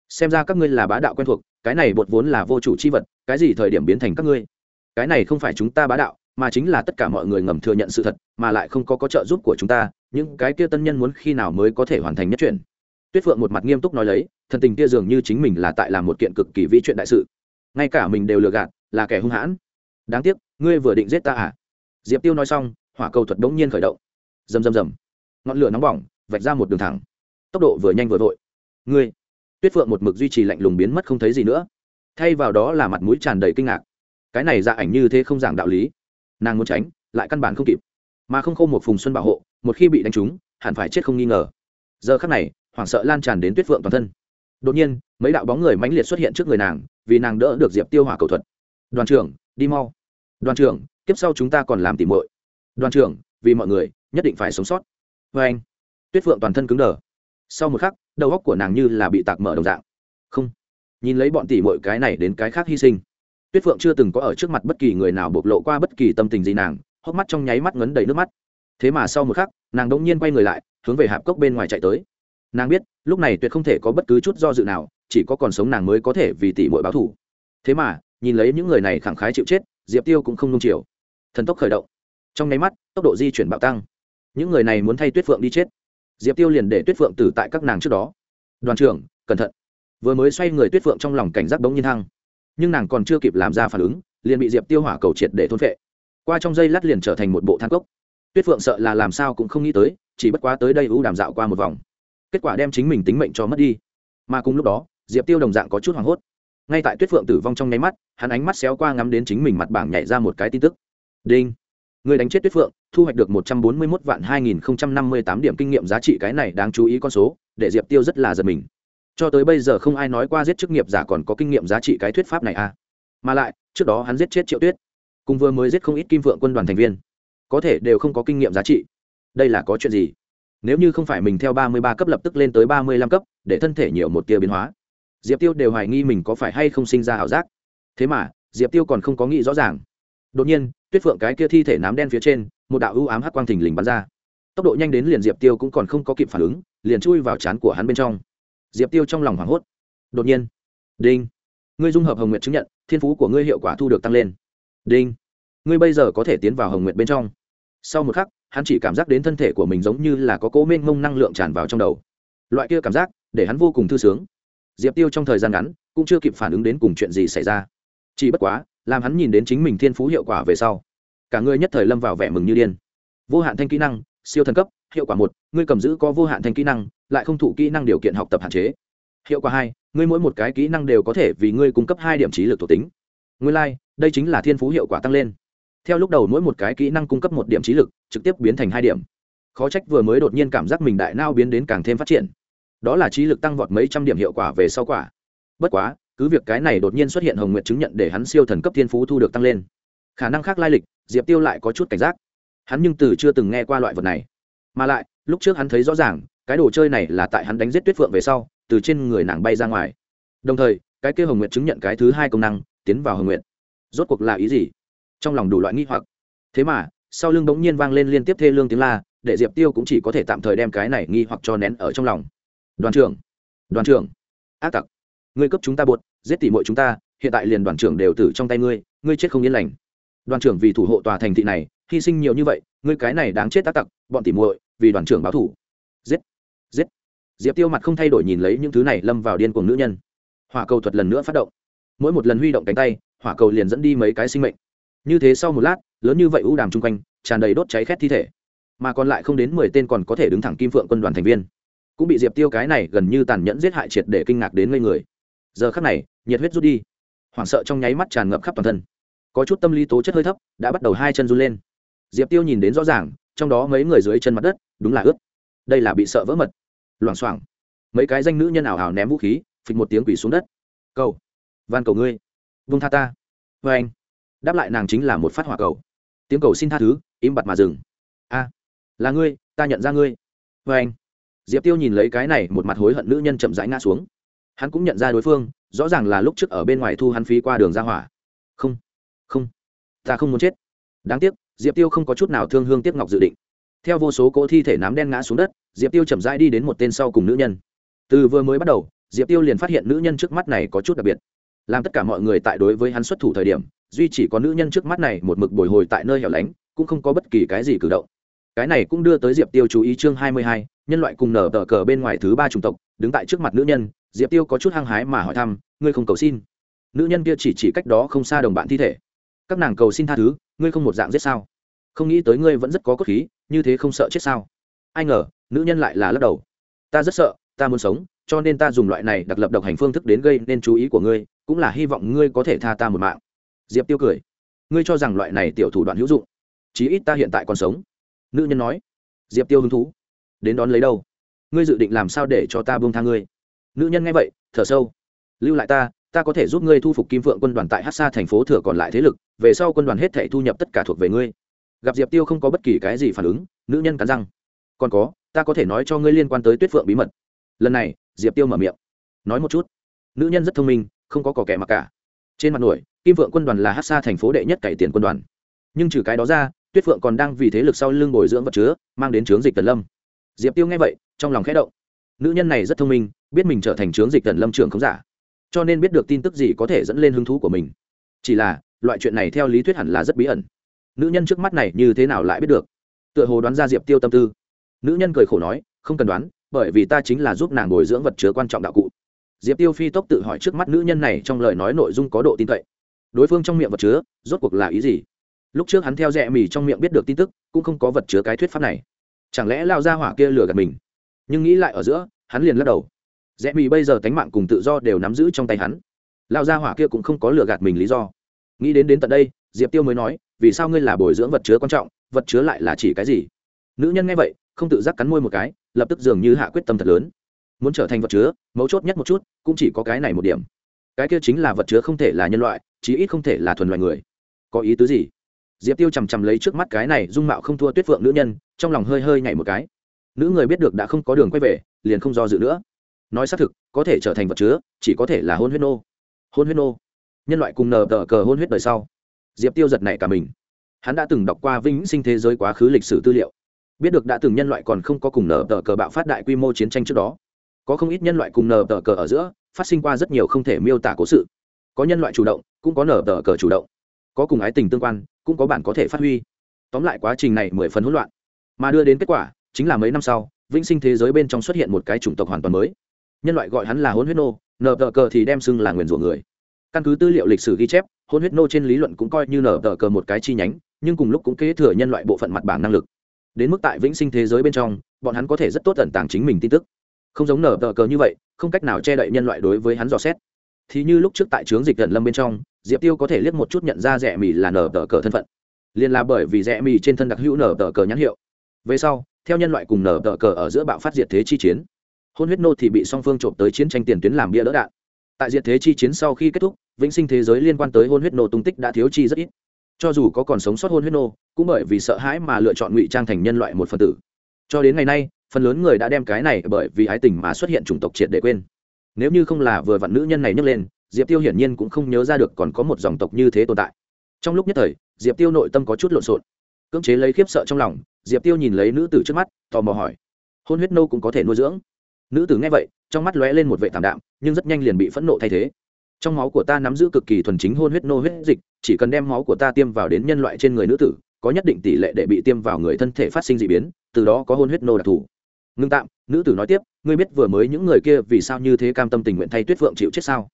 Xem ra các ngươi là bá đạo quen thuộc, cái này bột vốn là vô chủ c h i vật, cái gì thời điểm biến thành các ngươi? Cái này không phải chúng ta bá đạo, mà chính là tất cả mọi người ngầm thừa nhận sự thật, mà lại không có có trợ giúp của chúng ta, những cái kia tân nhân muốn khi nào mới có thể hoàn thành nhất chuyện. Tuyết phượng một mặt nghiêm túc nói lấy, thần tình kia dường như chính mình là tại làm một kiện cực kỳ vĩ chuyện đại sự. Ngay cả mình đều lừa gạt, là kẻ hung hãn. Đáng tiếc ngươi vừa định giết ta à? Diệp tiêu nói xong, hỏa cầu thuật đ ố n g nhiên khởi động. Rầm rầm rầm. Ngọn lửa nóng bỏng, vạch ra một đường thẳng. Tốc độ vừa nhanh vừa vội. Ngươi. Tuyết phượng một mực duy trì lạnh lùng biến mất không thấy gì nữa. Thay vào đó là mặt mũi tràn đầy kinh ngạc. Cái này dạ ảnh như thế không giảng đạo lý. Nàng muốn tránh, lại căn bản không kịp. Mà không khô một phùng xuân bảo hộ, một khi bị đánh trúng, hẳn phải chết không nghi ngờ. Giờ khắc này, hoảng sợ lan tràn đến tuyết phượng toàn thân. Đột nhiên, mấy đạo bóng người mãnh liệt xuất hiện trước người nàng, vì nàng đỡ được diệp tiêu hỏa cầu thuật. Đoàn trưởng, đi mau đoàn trưởng, kiếp sau chúng ta còn làm tìm muội. Đoàn trưởng, vì mọi người, nhất định phải sống sót. Vê anh, tuyết phượng toàn thân cứng đờ. Sau một khắc, đầu óc của nàng như là bị tạc mở đồng dạng. Không. Nhìn lấy bọn tỉ mọi cái này đến cái khác hy sinh. Tuyết phượng chưa từng có ở trước mặt bất kỳ người nào bộc lộ qua bất kỳ tâm tình gì nàng, hốc mắt trong nháy mắt ngấn đầy nước mắt. Thế mà sau một khắc, nàng đ nhiên quay người lại, hướng về hạp cốc bên ngoài chạy tới. Nàng biết, lúc này tuyệt không thể có bất cứ chút do dự nào, chỉ có còn sống nàng mới có thể vì tỷ mọi báo thủ thế mà, nhìn lấy những người này khẳng khái chịu chết diệp tiêu cũng không nung chiều. Thần tốc khởi động. Trong nháy mắt, tốc độ di chuyển bạo tăng. Những người này muốn thay tuyết phượng đi chết. Diệp tiêu liền để tuyết phượng tử tại các nàng trước đó. Đoàn trưởng, cẩn thận. Vừa mới xoay người tuyết phượng trong lòng cảnh giác bỗng nhiên thăng nhưng nàng còn chưa kịp làm ra phản ứng, liền bị diệp tiêu hỏa cầu triệt để thôn phệ. Qua trong dây lát liền trở thành một bộ than cốc. Tuyết phượng sợ là làm sao cũng không nghĩ tới, chỉ bất quá tới đây ưu đàm dạo qua một vòng. Kết quả đem chính mình tính mệnh cho mất đi. Mà cùng lúc đó, diệp tiêu đồng dạng có chút hoảng hốt ngay tại tuyết phượng tử vong trong nháy mắt, hắn ánh mắt xéo qua ngắm đến chính mình mặt bảng nhảy ra một cái tin tức. Đinh! Người đánh chết tuyết phượng, thu hoạch được một trăm bốn mươi mốt vạn hai nghìn không trăm năm mươi tám điểm kinh nghiệm giá trị cái này đáng chú ý con số, để diệp tiêu rất là giật mình. Cho tới bây giờ không ai nói qua giết chức nghiệp giả còn có kinh nghiệm giá trị cái thuyết pháp này à. Mà lại, trước đó hắn giết chết triệu tuyết, cùng vừa mới giết không ít kim phượng quân đoàn thành viên, có thể đều không có kinh nghiệm giá trị. Đây là có chuyện gì? Nếu như không phải mình theo ba mươi ba cấp lập tức lên tới ba mươi lăm cấp, để thân thể nhiều một tia biến hóa diệp tiêu đều hoài nghi mình có phải hay không sinh ra ảo giác. Thế mà, diệp tiêu còn không có nghĩ rõ ràng. Đột nhiên, tuyết phượng cái kia thi thể nám đen phía trên, một đạo ưu ám hắc quang thình lình bắn ra. Tốc độ nhanh đến liền diệp tiêu cũng còn không có kịp phản ứng, liền chui vào trán của hắn bên trong. Diệp tiêu trong lòng hoảng hốt. Đột nhiên, đinh, ngươi dung hợp hồng Nguyệt chứng nhận, thiên phú của ngươi hiệu quả thu được tăng lên. Đinh, ngươi bây giờ có thể tiến vào hồng Nguyệt bên trong. Sau một khắc, hắn chỉ cảm giác đến thân thể của mình giống như là có cố mênh mông năng lượng tràn vào trong đầu. Loại kia cảm giác, để hắn vô cùng thư sướng diệp tiêu trong thời gian ngắn cũng chưa kịp phản ứng đến cùng chuyện gì xảy ra. Chỉ bất quá làm hắn nhìn đến chính mình thiên phú hiệu quả về sau cả người nhất thời lâm vào vẻ mừng như điên. Vô hạn thanh kỹ năng siêu thần cấp hiệu quả một ngươi cầm giữ có vô hạn thanh kỹ năng lại không thụ kỹ năng điều kiện học tập hạn chế. Hiệu quả hai ngươi mỗi một cái kỹ năng đều có thể vì ngươi cung cấp hai điểm trí lực thuộc tính. Ngươi lai、like, đây chính là thiên phú hiệu quả tăng lên. Theo lúc đầu mỗi một cái kỹ năng cung cấp một điểm trí lực trực tiếp biến thành hai điểm. Khó trách vừa mới đột nhiên cảm giác mình đại nao biến đến càng thêm phát triển đó là trí lực tăng vọt mấy trăm điểm hiệu quả về sau quả. Bất quá, cứ việc cái này đột nhiên xuất hiện hồng nguyện chứng nhận để hắn siêu thần cấp thiên phú thu được tăng lên. Khả năng khác lai lịch, diệp tiêu lại có chút cảnh giác. Hắn nhưng từ chưa từng nghe qua loại vật này. Mà lại, lúc trước hắn thấy rõ ràng, cái đồ chơi này là tại hắn đánh giết tuyết phượng về sau, từ trên người nàng bay ra ngoài. Đồng thời, cái kia hồng nguyện chứng nhận cái thứ hai công năng, tiến vào hồng nguyện rốt cuộc là ý gì? Trong lòng đủ loại nghi hoặc. Thế mà, sau lưng bỗng nhiên vang lên liên tiếp thê lương tiếng la, để diệp tiêu cũng chỉ có thể tạm thời đem cái này nghi hoặc cho nén ở trong lòng đoàn trưởng đoàn trưởng. Ác tặc, ngươi cấp chúng ta buột giết tỉ mội chúng ta, hiện tại liền đoàn trưởng đều tử trong tay ngươi ngươi chết không yên lành. Đoàn trưởng vì thủ hộ tòa thành thị này, hy sinh nhiều như vậy, ngươi cái này đáng chết tác tặc, bọn tỉ muội, vì đoàn trưởng báo thủ. Giết giết. Diệp tiêu mặt không thay đổi nhìn lấy những thứ này lâm vào điên cuồng nữ nhân. Hỏa cầu thuật lần nữa phát động. Mỗi một lần huy động cánh tay, hỏa cầu liền dẫn đi mấy cái sinh mệnh. Như thế sau một lát, lớn như vậy ưu đàm chung quanh, tràn đầy đốt cháy khét thi thể. Mà còn lại không đến mười tên còn có thể đứng thẳng kim phượng quân đoàn thành viên cũng bị diệp tiêu cái này gần như tàn nhẫn giết hại triệt để kinh ngạc đến ngây người. Giờ khắc này, nhiệt huyết rút đi. Hoảng sợ trong nháy mắt tràn ngập khắp toàn thân. Có chút tâm lý tố chất hơi thấp, đã bắt đầu hai chân run lên. Diệp tiêu nhìn đến rõ ràng, trong đó mấy người dưới chân mặt đất, đúng là ướt. Đây là bị sợ vỡ mật. Loảng xoảng. Mấy cái danh nữ nhân ảo ảo ném vũ khí, phịch một tiếng quỷ xuống đất. Cầu. Van cầu ngươi. Vung tha ta. Vê anh. Đáp lại nàng chính là một phát hỏa cầu. Tiếng cầu xin tha thứ, im bặt mà dừng. A. Là ngươi, ta nhận ra ngươi. Vê anh diệp tiêu nhìn lấy cái này, một mặt hối hận nữ nhân chậm rãi ngã xuống. Hắn cũng nhận ra đối phương, rõ ràng là lúc trước ở bên ngoài thu hắn phí qua đường ra hỏa. Không không, ta không muốn chết. Đáng tiếc, diệp tiêu không có chút nào thương hương tiếc ngọc dự định. Theo vô số cỗ thi thể nám đen ngã xuống đất, diệp tiêu chậm rãi đi đến một tên sau cùng nữ nhân. Từ vừa mới bắt đầu, diệp tiêu liền phát hiện nữ nhân trước mắt này có chút đặc biệt. Làm tất cả mọi người tại đối với hắn xuất thủ thời điểm, duy chỉ có nữ nhân trước mắt này một mực bồi hồi tại nơi hẻo lánh, cũng không có bất kỳ cái gì cử động. Cái này cũng đưa tới diệp tiêu chú ý chương hai mươi hai nhân loại cùng nở tờ cờ bên ngoài thứ ba chủng tộc, đứng tại trước mặt nữ nhân, diệp tiêu có chút hăng hái mà hỏi thăm, ngươi không cầu xin? Nữ nhân kia chỉ chỉ cách đó không xa đồng bạn thi thể. Các nàng cầu xin tha thứ, ngươi không một dạng giết sao? Không nghĩ tới ngươi vẫn rất có cốt khí, như thế không sợ chết sao? Ai ngờ, nữ nhân lại là lắc đầu. Ta rất sợ, ta muốn sống, cho nên ta dùng loại này đặc lập độc hành phương thức đến gây nên chú ý của ngươi, cũng là hy vọng ngươi có thể tha ta một mạng. Diệp tiêu cười. Ngươi cho rằng loại này tiểu thủ đoạn hữu dụng, chí ít ta hiện tại còn sống. Nữ nhân nói. Diệp tiêu hứng thú đến đón lấy đâu? Ngươi dự định làm sao để cho ta buông tha ngươi? Nữ nhân nghe vậy, thở sâu. Lưu lại ta ta có thể giúp ngươi thu phục kim phượng quân đoàn tại hát xa thành phố thừa còn lại thế lực, về sau quân đoàn hết thể thu nhập tất cả thuộc về ngươi. Gặp diệp tiêu không có bất kỳ cái gì phản ứng, nữ nhân cắn răng. Còn có, ta có thể nói cho ngươi liên quan tới tuyết phượng bí mật. Lần này, diệp tiêu mở miệng. Nói một chút. Nữ nhân rất thông minh, không có cỏ kẻ mặc cả. Trên mặt nổi, kim phượng quân đoàn là hát xa thành phố đệ nhất cải tiền quân đoàn. Nhưng trừ cái đó ra, tuyết phượng còn đang vì thế lực sau lưng bồi dưỡng vật chứa, mang đến chướng dịch tần lâm diệp tiêu nghe vậy, trong lòng khẽ động. Nữ nhân này rất thông minh, biết mình trở thành trướng dịch tần lâm trưởng không giả, cho nên biết được tin tức gì có thể dẫn lên hứng thú của mình. Chỉ là, loại chuyện này theo lý thuyết hẳn là rất bí ẩn. Nữ nhân trước mắt này như thế nào lại biết được? Tựa hồ đoán ra diệp tiêu tâm tư. Nữ nhân cười khổ nói, không cần đoán, bởi vì ta chính là giúp nàng bồi dưỡng vật chứa quan trọng đạo cụ. Diệp tiêu phi tốc tự hỏi trước mắt nữ nhân này trong lời nói nội dung có độ tin cậy. Đối phương trong miệng vật chứa, rốt cuộc là ý gì? Lúc trước hắn theo rẽ mì trong miệng biết được tin tức, cũng không có vật chứa cái thuyết pháp này chẳng lẽ lao ra hỏa kia lừa gạt mình? Nhưng nghĩ lại ở giữa, hắn liền lắc đầu. Rẽ mì bây giờ tánh mạng cùng tự do đều nắm giữ trong tay hắn. Lao ra hỏa kia cũng không có lừa gạt mình lý do. Nghĩ đến đến tận đây, diệp tiêu mới nói, vì sao ngươi là bồi dưỡng vật chứa quan trọng, vật chứa lại là chỉ cái gì? Nữ nhân nghe vậy, không tự giác cắn môi một cái, lập tức dường như hạ quyết tâm thật lớn. Muốn trở thành vật chứa, mấu chốt nhất một chút, cũng chỉ có cái này một điểm. Cái kia chính là vật chứa không thể là nhân loại, chí ít không thể là thuần loài người. Có ý tứ gì? Diệp tiêu chằm chằm lấy trước mắt cái này dung mạo không thua tuyết phượng nữ nhân, trong lòng hơi hơi nhảy một cái. Nữ người biết được đã không có đường quay về, liền không do dự nữa. Nói xác thực, có thể trở thành vật chứa, chỉ có thể là hôn huyết nô. Hôn huyết nô. Nhân loại cùng nờ tờ cờ hôn huyết đời sau. Diệp tiêu giật này cả mình. Hắn đã từng đọc qua vĩnh sinh thế giới quá khứ lịch sử tư liệu. Biết được đã từng nhân loại còn không có cùng nở tờ cờ bạo phát đại quy mô chiến tranh trước đó. Có không ít nhân loại cùng nở tờ cờ ở giữa, phát sinh qua rất nhiều không thể miêu tả cố sự. Có nhân loại chủ động, cũng có nở tờ cờ chủ động có cùng ái tình tương quan, cũng có bạn có thể phát huy. Tóm lại quá trình này mười phần hỗn loạn. Mà đưa đến kết quả, chính là mấy năm sau, vĩnh sinh thế giới bên trong xuất hiện một cái chủng tộc hoàn toàn mới. Nhân loại gọi hắn là hôn huyết nô nở tờ cờ thì đem xưng là nguyền rủa người. Căn cứ tư liệu lịch sử ghi chép, hôn huyết nô trên lý luận cũng coi như nở tờ cờ một cái chi nhánh, nhưng cùng lúc cũng kế thừa nhân loại bộ phận mặt bảng năng lực. Đến mức tại vĩnh sinh thế giới bên trong, bọn hắn có thể rất tốt tận tàng chính mình tin tức. Không giống nở tờ cờ như vậy, không cách nào che đậy nhân loại đối với hắn dò xét. Thì như lúc trước tại trướng dịch gần lâm bên trong diệp tiêu có thể liếc một chút nhận ra rẻ mì là nở tờ cờ thân phận. Liền là bởi vì rẻ mì trên thân đặc hữu nở tờ cờ nhãn hiệu. Về sau, theo nhân loại cùng nở tờ cờ ở giữa bạo phát diệt thế chi chiến, hôn huyết nô thì bị song phương trộm tới chiến tranh tiền tuyến làm bia đỡ đạn. Tại diệt thế chi chiến sau khi kết thúc, vĩnh sinh thế giới liên quan tới hôn huyết nô tung tích đã thiếu chi rất ít. Cho dù có còn sống sót hôn huyết nô, cũng bởi vì sợ hãi mà lựa chọn ngụy trang thành nhân loại một phần tử. Cho đến ngày nay, phần lớn người đã đem cái này bởi vì ái tình mà xuất hiện chủng tộc triệt để quên. Nếu như không là vừa vặn nữ nhân này nhấc lên diệp tiêu hiển nhiên cũng không nhớ ra được còn có một dòng tộc như thế tồn tại. Trong lúc nhất thời, diệp tiêu nội tâm có chút lộn xộn. Cưỡng chế lấy khiếp sợ trong lòng, diệp tiêu nhìn lấy nữ tử trước mắt, tò mò hỏi, hôn huyết nô cũng có thể nuôi dưỡng? Nữ tử nghe vậy, trong mắt lóe lên một vệ tảm đạm, nhưng rất nhanh liền bị phẫn nộ thay thế. Trong máu của ta nắm giữ cực kỳ thuần chính hôn huyết nô huyết dịch, chỉ cần đem máu của ta tiêm vào đến nhân loại trên người nữ tử, có nhất định tỷ lệ để bị tiêm vào người thân thể phát sinh d ị biến, từ đó có hôn huyết nô đặc thù. Ngưng tạm, nữ tử nói tiếp, ngươi biết vừa mới những người kia vì sao như thế cam tâm tình nguyện thay tuyết phượng chịu chết sao?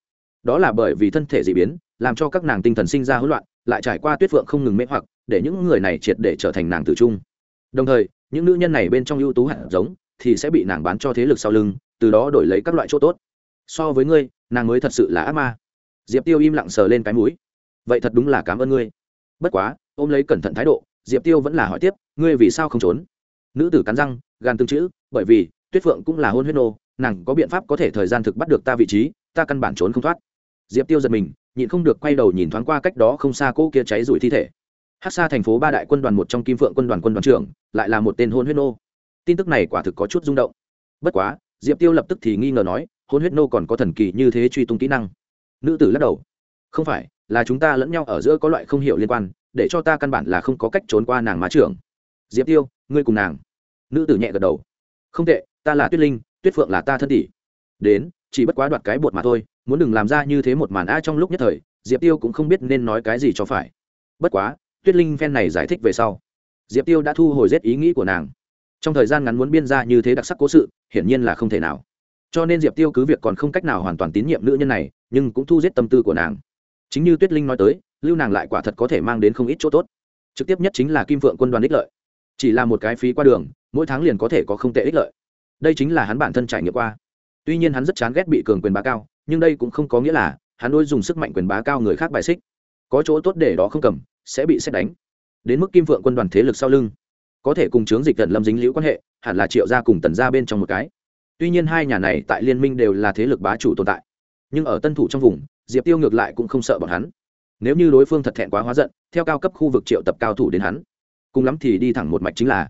Đó là bởi vì thân thể dị biến, làm cho các nàng tinh thần sinh ra hỗn loạn, lại trải qua tuyết phượng không ngừng mê hoặc, để những người này triệt để trở thành nàng tử trung. Đồng thời, những nữ nhân này bên trong ưu tú hạt giống thì sẽ bị nàng bán cho thế lực sau lưng, từ đó đổi lấy các loại chỗ tốt. So với ngươi, nàng mới thật sự là ác ma. Diệp tiêu im lặng sờ lên cái mũi. Vậy thật đúng là cảm ơn ngươi. Bất quá, ôm lấy cẩn thận thái độ, diệp tiêu vẫn là hỏi tiếp, ngươi vì sao không trốn? Nữ tử cắn răng gan tương chữ, bởi vì tuyết phượng cũng là hôn huyết nô, nàng có biện pháp có thể thời gian thực bắt được ta vị trí, ta căn bản trốn không thoát diệp tiêu giật mình, nhịn không được quay đầu nhìn thoáng qua cách đó không xa cỗ kia cháy rủi thi thể. Hát xa thành phố ba đại quân đoàn một trong kim phượng quân đoàn quân đoàn trưởng, lại là một tên hôn huyết nô. Tin tức này quả thực có chút rung động. Bất quá, diệp tiêu lập tức thì nghi ngờ nói, hôn huyết nô còn có thần kỳ như thế truy tung kỹ năng. Nữ tử lắc đầu. Không phải, là chúng ta lẫn nhau ở giữa có loại không hiểu liên quan, để cho ta căn bản là không có cách trốn qua nàng má trưởng. Diệp tiêu, ngươi cùng nàng. Nữ tử nhẹ gật đầu. Không tệ, ta là tuyết linh, tuyết phượng là ta thân tỷ. Đến chỉ bất quá đoạt cái bột mà thôi, muốn đừng làm ra như thế một màn a trong lúc nhất thời, diệp tiêu cũng không biết nên nói cái gì cho phải. Bất quá, tuyết linh phen này giải thích về sau. Diệp tiêu đã thu hồi rét ý nghĩ của nàng. Trong thời gian ngắn muốn biên ra như thế đặc sắc cố sự, hiển nhiên là không thể nào. Cho nên diệp tiêu cứ việc còn không cách nào hoàn toàn tín nhiệm nữ nhân này, nhưng cũng thu giết tâm tư của nàng. Chính như tuyết linh nói tới, lưu nàng lại quả thật có thể mang đến không ít chỗ tốt. Trực tiếp nhất chính là kim phượng quân đoàn ích lợi. Chỉ là một cái phí qua đường, mỗi tháng liền có thể có không tệ ích lợi. Đây chính là hắn bản thân trải nghiệm qua tuy nhiên hắn rất chán ghét bị cường quyền bá cao, nhưng đây cũng không có nghĩa là hắn đôi dùng sức mạnh quyền bá cao người khác bài xích. Có chỗ tốt để đó không cầm, sẽ bị xét đánh. Đến mức kim vượng quân đoàn thế lực sau lưng, có thể cùng chướng dịch tần lâm dính liễu quan hệ, hẳn là triệu gia cùng tần gia bên trong một cái. Tuy nhiên hai nhà này tại liên minh đều là thế lực bá chủ tồn tại, nhưng ở tân thủ trong vùng, diệp tiêu ngược lại cũng không sợ bọn hắn. Nếu như đối phương thật thẹn quá hóa giận, theo cao cấp khu vực triệu tập cao thủ đến hắn, cùng lắm thì đi thẳng một mạch chính là.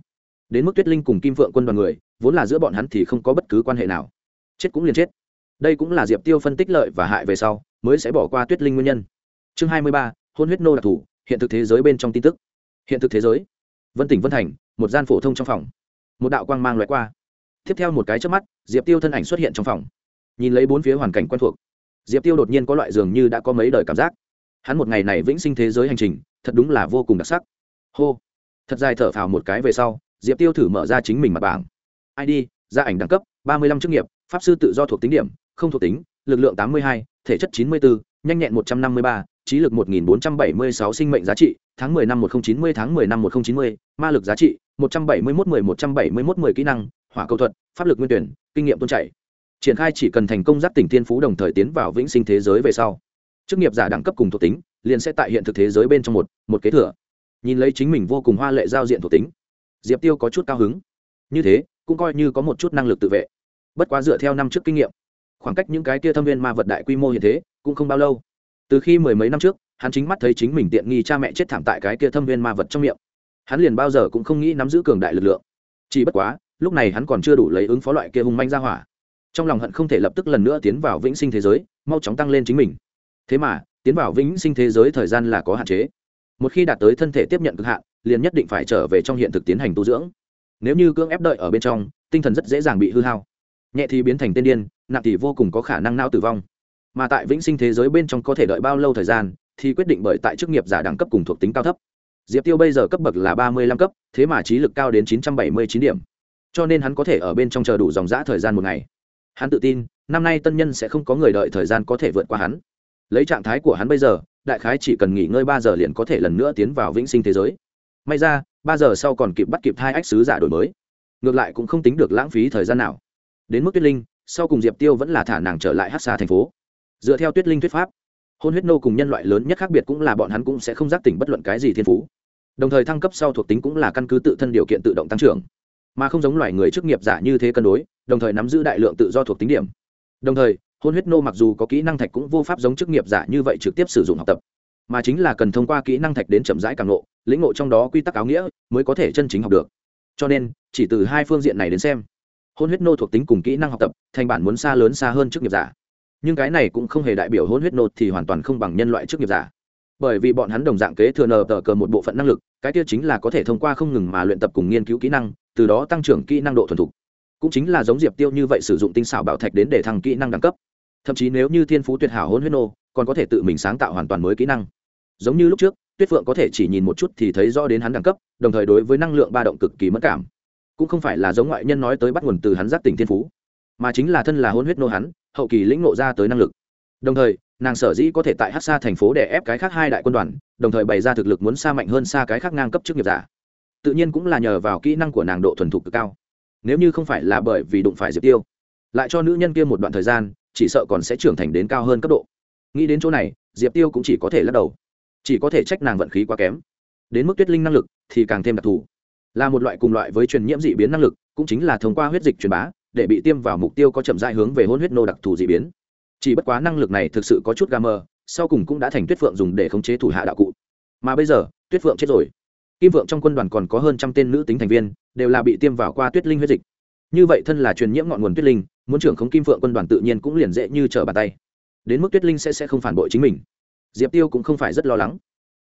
Đến mức tuyết linh cùng kim vượng quân đoàn người, vốn là giữa bọn hắn thì không có bất cứ quan hệ nào chết cũng liền chết. Đây cũng là diệp tiêu phân tích lợi và hại về sau, mới sẽ bỏ qua tuyết linh nguyên nhân. Chương hai mươi ba, hôn huyết nô đặc thù, hiện thực thế giới bên trong tin tức. Hiện thực thế giới. Vân tỉnh vân thành, một gian phổ thông trong phòng. Một đạo quang mang loại qua. Tiếp theo một cái trước mắt, diệp tiêu thân ảnh xuất hiện trong phòng. Nhìn lấy bốn phía hoàn cảnh quen thuộc, diệp tiêu đột nhiên có loại dường như đã có mấy đời cảm giác. Hắn một ngày này vĩnh sinh thế giới hành trình, thật đúng là vô cùng đặc sắc. Hô. Thật dài thở phào một cái về sau, diệp tiêu thử mở ra chính mình mặt bảng. Id gia ảnh đẳng cấp, ba mươi lăm chức nghiệp pháp sư tự do thuộc tính điểm, không thuộc tính, lực lượng tám mươi hai, thể chất chín mươi bốn, nhanh nhẹn một trăm năm mươi ba, trí lực một nghìn bốn trăm bảy mươi sáu, sinh mệnh giá trị, tháng mười năm một nghìn chín mươi, tháng mười năm một nghìn chín mươi, ma lực giá trị, một trăm bảy mươi mốt mười một trăm bảy mươi mốt, mười kỹ năng, hỏa cầu thuật, pháp lực nguyên tuyển, kinh nghiệm tôn chảy. Triển khai chỉ cần thành công giác tỉnh thiên phú đồng thời tiến vào vĩnh sinh thế giới về sau. Chức nghiệp giả đẳng cấp cùng thuộc tính, liền sẽ tại hiện thực thế giới bên trong một một kế thừa. Nhìn lấy chính mình vô cùng hoa lệ giao diện thuộc tính, diệp tiêu có chút cao hứng. Như thế, cũng coi như có một chút năng lực tự vệ bất quá dựa theo năm trước kinh nghiệm, khoảng cách những cái kia thâm viên ma vật đại quy mô hiện thế cũng không bao lâu. Từ khi mười mấy năm trước, hắn chính mắt thấy chính mình tiện nghi cha mẹ chết thảm tại cái kia thâm viên ma vật trong miệng. Hắn liền bao giờ cũng không nghĩ nắm giữ cường đại lực lượng. Chỉ bất quá, lúc này hắn còn chưa đủ lấy ứng phó loại kia hung manh ra hỏa. Trong lòng hận không thể lập tức lần nữa tiến vào vĩnh sinh thế giới, mau chóng tăng lên chính mình. Thế mà, tiến vào vĩnh sinh thế giới thời gian là có hạn chế. Một khi đạt tới thân thể tiếp nhận cực hạn, liền nhất định phải trở về trong hiện thực tiến hành tu dưỡng. Nếu như cưỡng ép đợi ở bên trong, tinh thần rất dễ dàng bị hư hao nhẹ thì biến thành tên điên, nặng thì vô cùng có khả năng não tử vong. Mà tại vĩnh sinh thế giới bên trong có thể đợi bao lâu thời gian, thì quyết định bởi tại chức nghiệp giả đẳng cấp cùng thuộc tính cao thấp. Diệp tiêu bây giờ cấp bậc là ba mươi lăm cấp, thế mà trí lực cao đến chín trăm bảy mươi chín điểm. Cho nên hắn có thể ở bên trong chờ đủ dòng g thời gian một ngày. Hắn tự tin, năm nay tân nhân sẽ không có người đợi thời gian có thể vượt qua hắn. Lấy trạng thái của hắn bây giờ, đại khái chỉ cần nghỉ ngơi ba giờ liền có thể lần nữa tiến vào vĩnh sinh thế giới. May ra, ba giờ sau còn kịp bắt kịp hai ách sứ giả đổi mới. Ngược lại cũng không tính được lãng phí thời gian nào đến mức tuyết linh, sau cùng diệp tiêu vẫn là thả nàng trở lại hát xa thành phố. Dựa theo tuyết linh thuyết pháp, hôn huyết nô cùng nhân loại lớn nhất khác biệt cũng là bọn hắn cũng sẽ không giác tỉnh bất luận cái gì thiên phú. Đồng thời thăng cấp sau thuộc tính cũng là căn cứ tự thân điều kiện tự động tăng trưởng, mà không giống loài người chức nghiệp giả như thế cân đối, đồng thời nắm giữ đại lượng tự do thuộc tính điểm. Đồng thời, hôn huyết nô mặc dù có kỹ năng thạch cũng vô pháp giống chức nghiệp giả như vậy trực tiếp sử dụng học tập, mà chính là cần thông qua kỹ năng thạch đến chậm rãi càng lộ, lĩnh ngộ trong đó quy tắc áo nghĩa mới có thể chân chính học được. Cho nên, chỉ từ hai phương diện này đến xem hôn huyết nô thuộc tính cùng kỹ năng học tập, thành bản muốn xa lớn xa hơn chức nghiệp giả. Nhưng cái này cũng không hề đại biểu hôn huyết nô thì hoàn toàn không bằng nhân loại chức nghiệp giả. Bởi vì bọn hắn đồng dạng kế thừa nờ tờ cờ một bộ phận năng lực, cái tiêu chính là có thể thông qua không ngừng mà luyện tập cùng nghiên cứu kỹ năng, từ đó tăng trưởng kỹ năng độ thuần thục. Cũng chính là giống diệp tiêu như vậy sử dụng tinh xảo bảo thạch đến để thăng kỹ năng đẳng cấp. Thậm chí nếu như thiên phú tuyệt hảo hôn huyết nô, còn có thể tự mình sáng tạo hoàn toàn mới kỹ năng. Giống như lúc trước, tuyết phượng có thể chỉ nhìn một chút thì thấy rõ đến hắn đẳng cấp, đồng thời đối với năng lượng ba động cực kỳ mất cảm cũng không phải là giống ngoại nhân nói tới bắt nguồn từ hắn giác tỉnh thiên phú, mà chính là thân là hôn huyết nô hắn, hậu kỳ lĩnh nộ ra tới năng lực. Đồng thời, nàng sở dĩ có thể tại hát xa thành phố để ép cái khác hai đại quân đoàn, đồng thời bày ra thực lực muốn xa mạnh hơn xa cái khác ngang cấp chức nghiệp giả. Tự nhiên cũng là nhờ vào kỹ năng của nàng độ thuần thục cực cao. Nếu như không phải là bởi vì đụng phải diệp tiêu, lại cho nữ nhân kia một đoạn thời gian, chỉ sợ còn sẽ trưởng thành đến cao hơn cấp độ. Nghĩ đến chỗ này, diệp tiêu cũng chỉ có thể lắc đầu. Chỉ có thể trách nàng vận khí quá kém. Đến mức tuyết linh năng lực thì càng thêm đặc thù là một loại cùng loại với truyền nhiễm dị biến năng lực, cũng chính là thông qua huyết dịch truyền bá, để bị tiêm vào mục tiêu có chậm dại hướng về hôn huyết nô đặc thù dị biến. Chỉ bất quá năng lực này thực sự có chút gà mờ, sau cùng cũng đã thành tuyết phượng dùng để khống chế thủ hạ đạo cụ. Mà bây giờ, tuyết phượng chết rồi. Kim vượng trong quân đoàn còn có hơn trăm tên nữ tính thành viên, đều là bị tiêm vào qua tuyết linh huyết dịch. Như vậy thân là truyền nhiễm ngọn nguồn tuyết linh, muốn trưởng khống kim vượng quân đoàn tự nhiên cũng liền dễ như trở bàn tay. Đến mức tuyết linh sẽ sẽ không phản bội chính mình. Diệp tiêu cũng không phải rất lo lắng.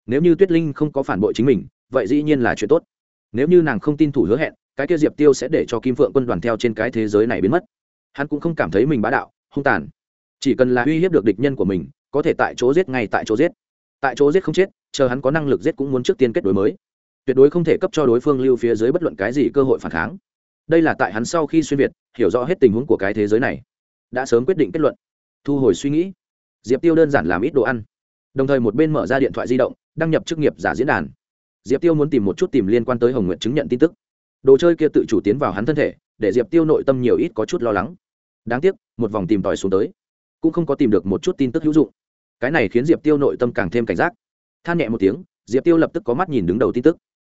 Nếu như tuyết linh không có phản bội chính mình, vậy dĩ nhiên là chuyện tốt nếu như nàng không tin thủ hứa hẹn, cái kia diệp tiêu sẽ để cho kim phượng quân đoàn theo trên cái thế giới này biến mất. Hắn cũng không cảm thấy mình bá đạo, hung tàn. Chỉ cần là uy hiếp được địch nhân của mình, có thể tại chỗ giết ngay tại chỗ giết. Tại chỗ giết không chết, chờ hắn có năng lực giết cũng muốn trước tiên kết đối mới. Tuyệt đối không thể cấp cho đối phương lưu phía dưới bất luận cái gì cơ hội phản kháng. Đây là tại hắn sau khi xuyên việt, hiểu rõ hết tình huống của cái thế giới này. Đã sớm quyết định kết luận. Thu hồi suy nghĩ. Diệp tiêu đơn giản làm ít đồ ăn. Đồng thời một bên mở ra điện thoại di động, đăng nhập chức nghiệp giả diễn đàn diệp tiêu muốn tìm một chút tìm liên quan tới hồng nguyện chứng nhận tin tức. Đồ chơi kia tự chủ tiến vào hắn thân thể, để diệp tiêu nội tâm nhiều ít có chút lo lắng. Đáng tiếc, một vòng tìm tòi xuống tới, cũng không có tìm được một chút tin tức hữu dụng. Cái này khiến diệp tiêu nội tâm càng thêm cảnh giác. Than nhẹ một tiếng, diệp tiêu lập tức có mắt nhìn đứng đầu tin tức.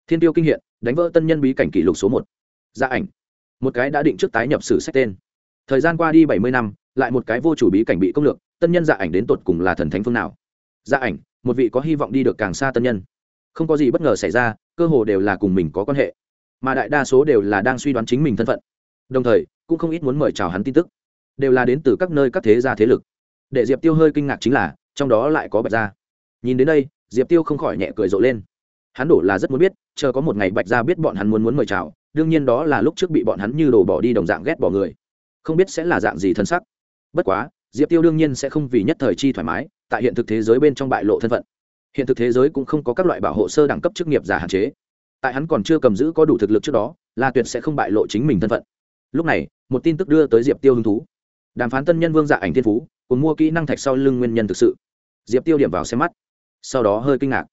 Thiên tiêu kinh hiện, đánh vỡ tân nhân bí cảnh kỷ lục số một. Gia ảnh. Một cái đã định trước tái nhập sử sách tên. Thời gian qua đi bảy mươi năm, lại một cái vô chủ bí cảnh bị công lược, tân nhân dạ ảnh đến tột cùng là thần thánh phương nào? Dạ ảnh, một vị có hy vọng đi được càng xa tân nhân không có gì bất ngờ xảy ra, cơ hồ đều là cùng mình có quan hệ. Mà đại đa số đều là đang suy đoán chính mình thân phận. Đồng thời, cũng không ít muốn mời chào hắn tin tức. Đều là đến từ các nơi các thế gia thế lực. Để diệp tiêu hơi kinh ngạc chính là, trong đó lại có bạch gia. Nhìn đến đây, diệp tiêu không khỏi nhẹ cười rộ lên. Hắn đổ là rất muốn biết, chờ có một ngày bạch gia biết bọn hắn muốn muốn mời chào, đương nhiên đó là lúc trước bị bọn hắn như đổ bỏ đi đồng dạng ghét bỏ người. Không biết sẽ là dạng gì thân sắc. Bất quá, diệp tiêu đương nhiên sẽ không vì nhất thời chi thoải mái, tại hiện thực thế giới bên trong bại lộ thân phận hiện thực thế giới cũng không có các loại bảo hộ sơ đẳng cấp chức nghiệp giả hạn chế. Tại hắn còn chưa cầm giữ có đủ thực lực trước đó, La tuyệt sẽ không bại lộ chính mình thân phận. Lúc này, một tin tức đưa tới diệp tiêu hứng thú. Đàm phán tân nhân vương dạ ảnh thiên phú, cùng mua kỹ năng thạch sau lưng nguyên nhân thực sự. Diệp tiêu điểm vào xem mắt. Sau đó hơi kinh ngạc.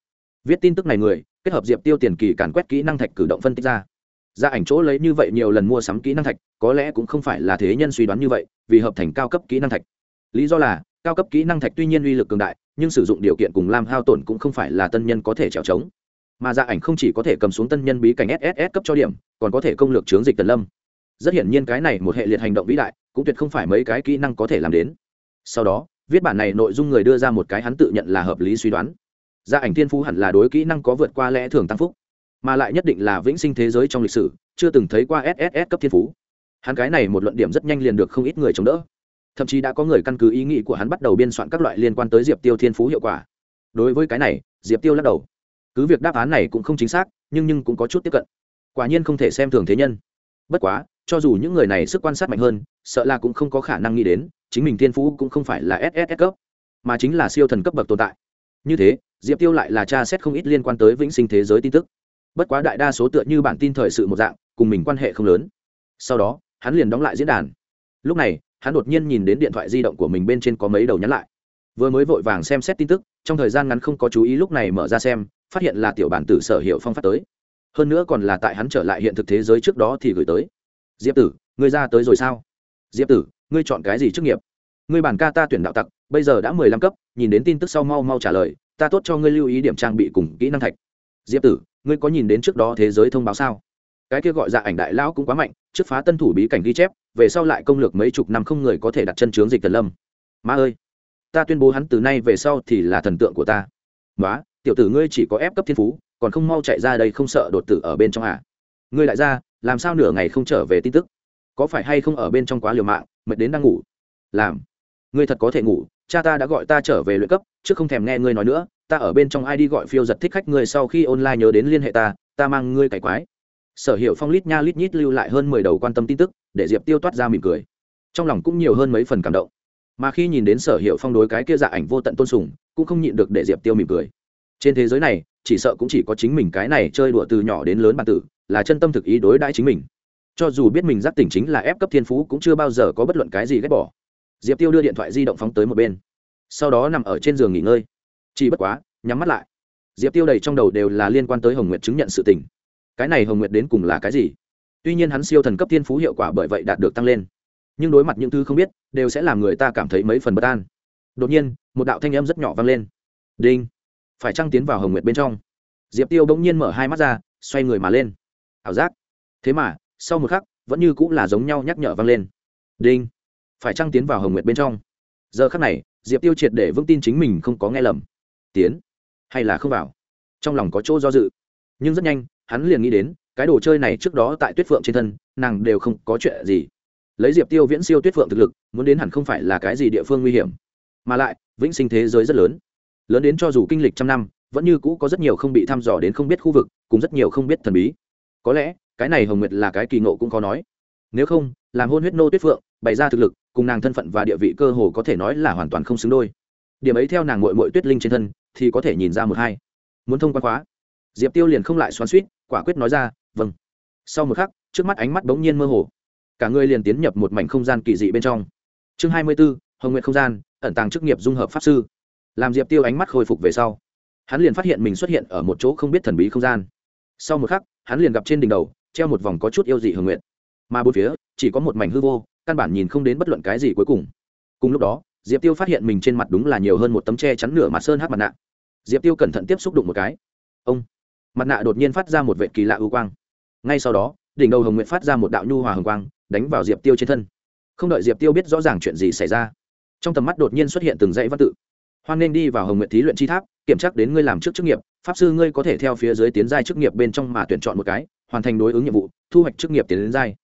Viết tin tức này người, kết hợp diệp tiêu tiền kỳ càn quét kỹ năng thạch cử động phân tích ra. Ra ảnh chỗ lấy như vậy nhiều lần mua sắm kỹ năng thạch, có lẽ cũng không phải là thế nhân suy đoán như vậy, vì hợp thành cao cấp kỹ năng thạch. Lý do là cao cấp kỹ năng thạch tuy nhiên uy lực cường đại, nhưng sử dụng điều kiện cùng làm hao tổn cũng không phải là tân nhân có thể trèo trống. Mà dạ ảnh không chỉ có thể cầm xuống tân nhân bí cảnh sss cấp cho điểm, còn có thể công lược chướng dịch tần lâm. Rất hiển nhiên cái này một hệ liệt hành động vĩ đại, cũng tuyệt không phải mấy cái kỹ năng có thể làm đến. Sau đó, viết bản này nội dung người đưa ra một cái hắn tự nhận là hợp lý suy đoán. Gia ảnh thiên phú hẳn là đối kỹ năng có vượt qua lẽ thường tăng phúc, mà lại nhất định là vĩnh sinh thế giới trong lịch sử, chưa từng thấy qua sss cấp thiên phú. Hắn cái này một luận điểm rất nhanh liền được không ít người chống đỡ thậm chí đã có người căn cứ ý nghĩ của hắn bắt đầu biên soạn các loại liên quan tới diệp tiêu thiên phú hiệu quả. Đối với cái này, diệp tiêu lắc đầu. Cứ việc đáp án này cũng không chính xác, nhưng nhưng cũng có chút tiếp cận. Quả nhiên không thể xem thường thế nhân. Bất quá, cho dù những người này sức quan sát mạnh hơn, sợ là cũng không có khả năng nghĩ đến, chính mình thiên phú cũng không phải là sss cấp, mà chính là siêu thần cấp bậc tồn tại. Như thế, diệp tiêu lại là tra xét không ít liên quan tới vĩnh sinh thế giới tin tức. Bất quá đại đa số tựa như bản tin thời sự một dạng, cùng mình quan hệ không lớn. Sau đó, hắn liền đóng lại diễn đàn. Lúc này hắn đột nhiên nhìn đến điện thoại di động của mình bên trên có mấy đầu nhắn lại. Vừa mới vội vàng xem xét tin tức, trong thời gian ngắn không có chú ý lúc này mở ra xem, phát hiện là tiểu bản tử sở hiệu phong phát tới. Hơn nữa còn là tại hắn trở lại hiện thực thế giới trước đó thì gửi tới. Diệp tử, ngươi ra tới rồi sao? Diệp tử, ngươi chọn cái gì chức nghiệp? Ngươi bản ca ta tuyển đạo tặc, bây giờ đã mười lăm cấp, nhìn đến tin tức sau mau mau trả lời, ta tốt cho ngươi lưu ý điểm trang bị cùng kỹ năng thạch. Diệp tử, ngươi có nhìn đến trước đó thế giới thông báo sao? Cái kia gọi ra ảnh đại lão cũng quá mạnh trước phá tân thủ bí cảnh ghi chép, về sau lại công lược mấy chục năm không người có thể đặt chân trướng dịch Thần lâm. Ma ơi, ta tuyên bố hắn từ nay về sau thì là thần tượng của ta. Nói tiểu tử ngươi chỉ có ép cấp thiên phú, còn không mau chạy ra đây không sợ đột tử ở bên trong à? Ngươi lại ra làm sao nửa ngày không trở về tin tức? Có phải hay không ở bên trong quá liều mạng, mệt đến đang ngủ? Làm, ngươi thật có thể ngủ, cha ta đã gọi ta trở về luyện cấp, chứ không thèm nghe ngươi nói nữa, ta ở bên trong ai đi gọi phiêu giật thích khách ngươi sau khi online nhớ đến liên hệ ta ta mang ngươi cải quái sở hiệu phong lít nha lít nhít lưu lại hơn mười đầu quan tâm tin tức, để diệp tiêu toát ra mỉm cười. Trong lòng cũng nhiều hơn mấy phần cảm động. Mà khi nhìn đến sở hiệu phong đối cái kia dạ ảnh vô tận tôn sùng, cũng không nhịn được để diệp tiêu mỉm cười. Trên thế giới này, chỉ sợ cũng chỉ có chính mình cái này chơi đùa từ nhỏ đến lớn bản tử, là chân tâm thực ý đối đãi chính mình. Cho dù biết mình giác tỉnh chính là ép cấp thiên phú cũng chưa bao giờ có bất luận cái gì ghét bỏ. Diệp tiêu đưa điện thoại di động phóng tới một bên. Sau đó nằm ở trên giường nghỉ ngơi. Chỉ bất quá, nhắm mắt lại. Diệp tiêu đầy trong đầu đều là liên quan tới hồng nguyện chứng nhận sự tình cái này hồng nguyệt đến cùng là cái gì? Tuy nhiên hắn siêu thần cấp thiên phú hiệu quả bởi vậy đạt được tăng lên. Nhưng đối mặt những thứ không biết, đều sẽ làm người ta cảm thấy mấy phần bất an. Đột nhiên, một đạo thanh âm rất nhỏ vang lên. Đinh! Phải trăng tiến vào hồng nguyệt bên trong? Diệp tiêu bỗng nhiên mở hai mắt ra, xoay người mà lên. Ảo giác! Thế mà, sau một khắc, vẫn như cũng là giống nhau nhắc nhở vang lên. Đinh! Phải trăng tiến vào hồng nguyệt bên trong? Giờ khắc này, diệp tiêu triệt để vững tin chính mình không có nghe lầm. Tiến! Hay là không vào? Trong lòng có chỗ do dự. Nhưng rất nhanh hắn liền nghĩ đến, cái đồ chơi này trước đó tại tuyết phượng trên thân, nàng đều không có chuyện gì. Lấy diệp tiêu viễn siêu tuyết phượng thực lực, muốn đến hẳn không phải là cái gì địa phương nguy hiểm. Mà lại, vĩnh sinh thế giới rất lớn. Lớn đến cho dù kinh lịch trăm năm, vẫn như cũ có rất nhiều không bị thăm dò đến không biết khu vực, cùng rất nhiều không biết thần bí. Có lẽ, cái này hồng nguyệt là cái kỳ ngộ cũng khó nói. Nếu không, làm hôn huyết nô tuyết phượng, bày ra thực lực, cùng nàng thân phận và địa vị cơ hồ có thể nói là hoàn toàn không xứng đôi. Điểm ấy theo nàng mội mội tuyết linh trên thân, thì có thể nhìn ra một hai. Muốn thông quan khóa, diệp tiêu liền không lại xoắn suýt quả quyết nói ra vâng. Sau một khắc, trước mắt ánh mắt bỗng nhiên mơ hồ. Cả người liền tiến nhập một mảnh không gian kỳ dị bên trong. Chương hai mươi b ố hồng nguyện không gian, ẩn tàng chức nghiệp dung hợp pháp sư. Làm diệp tiêu ánh mắt khôi phục về sau, hắn liền phát hiện mình xuất hiện ở một chỗ không biết thần bí không gian. Sau một khắc, hắn liền gặp trên đỉnh đầu, treo một vòng có chút yêu dị hưởng nguyện mà bốn phía, chỉ có một mảnh hư vô, căn bản nhìn không đến bất luận cái gì cuối cùng. Cùng lúc đó, diệp tiêu phát hiện mình trên mặt đúng là nhiều hơn một tấm tre chắn nửa mặt sơn hát mặt nạ. Diệp tiêu cẩn thận tiếp xúc đụng một cái. Ông mặt nạ đột nhiên phát ra một vệ kỳ lạ ưu quang. Ngay sau đó, đỉnh đầu hồng nguyện phát ra một đạo nhu hòa hồng quang, đánh vào diệp tiêu trên thân. Không đợi diệp tiêu biết rõ ràng chuyện gì xảy ra, trong tầm mắt đột nhiên xuất hiện từng dãy văn tự. Hoan nên đi vào hồng nguyện thí luyện chi tháp, kiểm tra đến ngươi làm trước chức nghiệp, pháp sư ngươi có thể theo phía dưới tiến giai chức nghiệp bên trong mà tuyển chọn một cái, hoàn thành đối ứng nhiệm vụ, thu hoạch chức nghiệp tiến đến giai.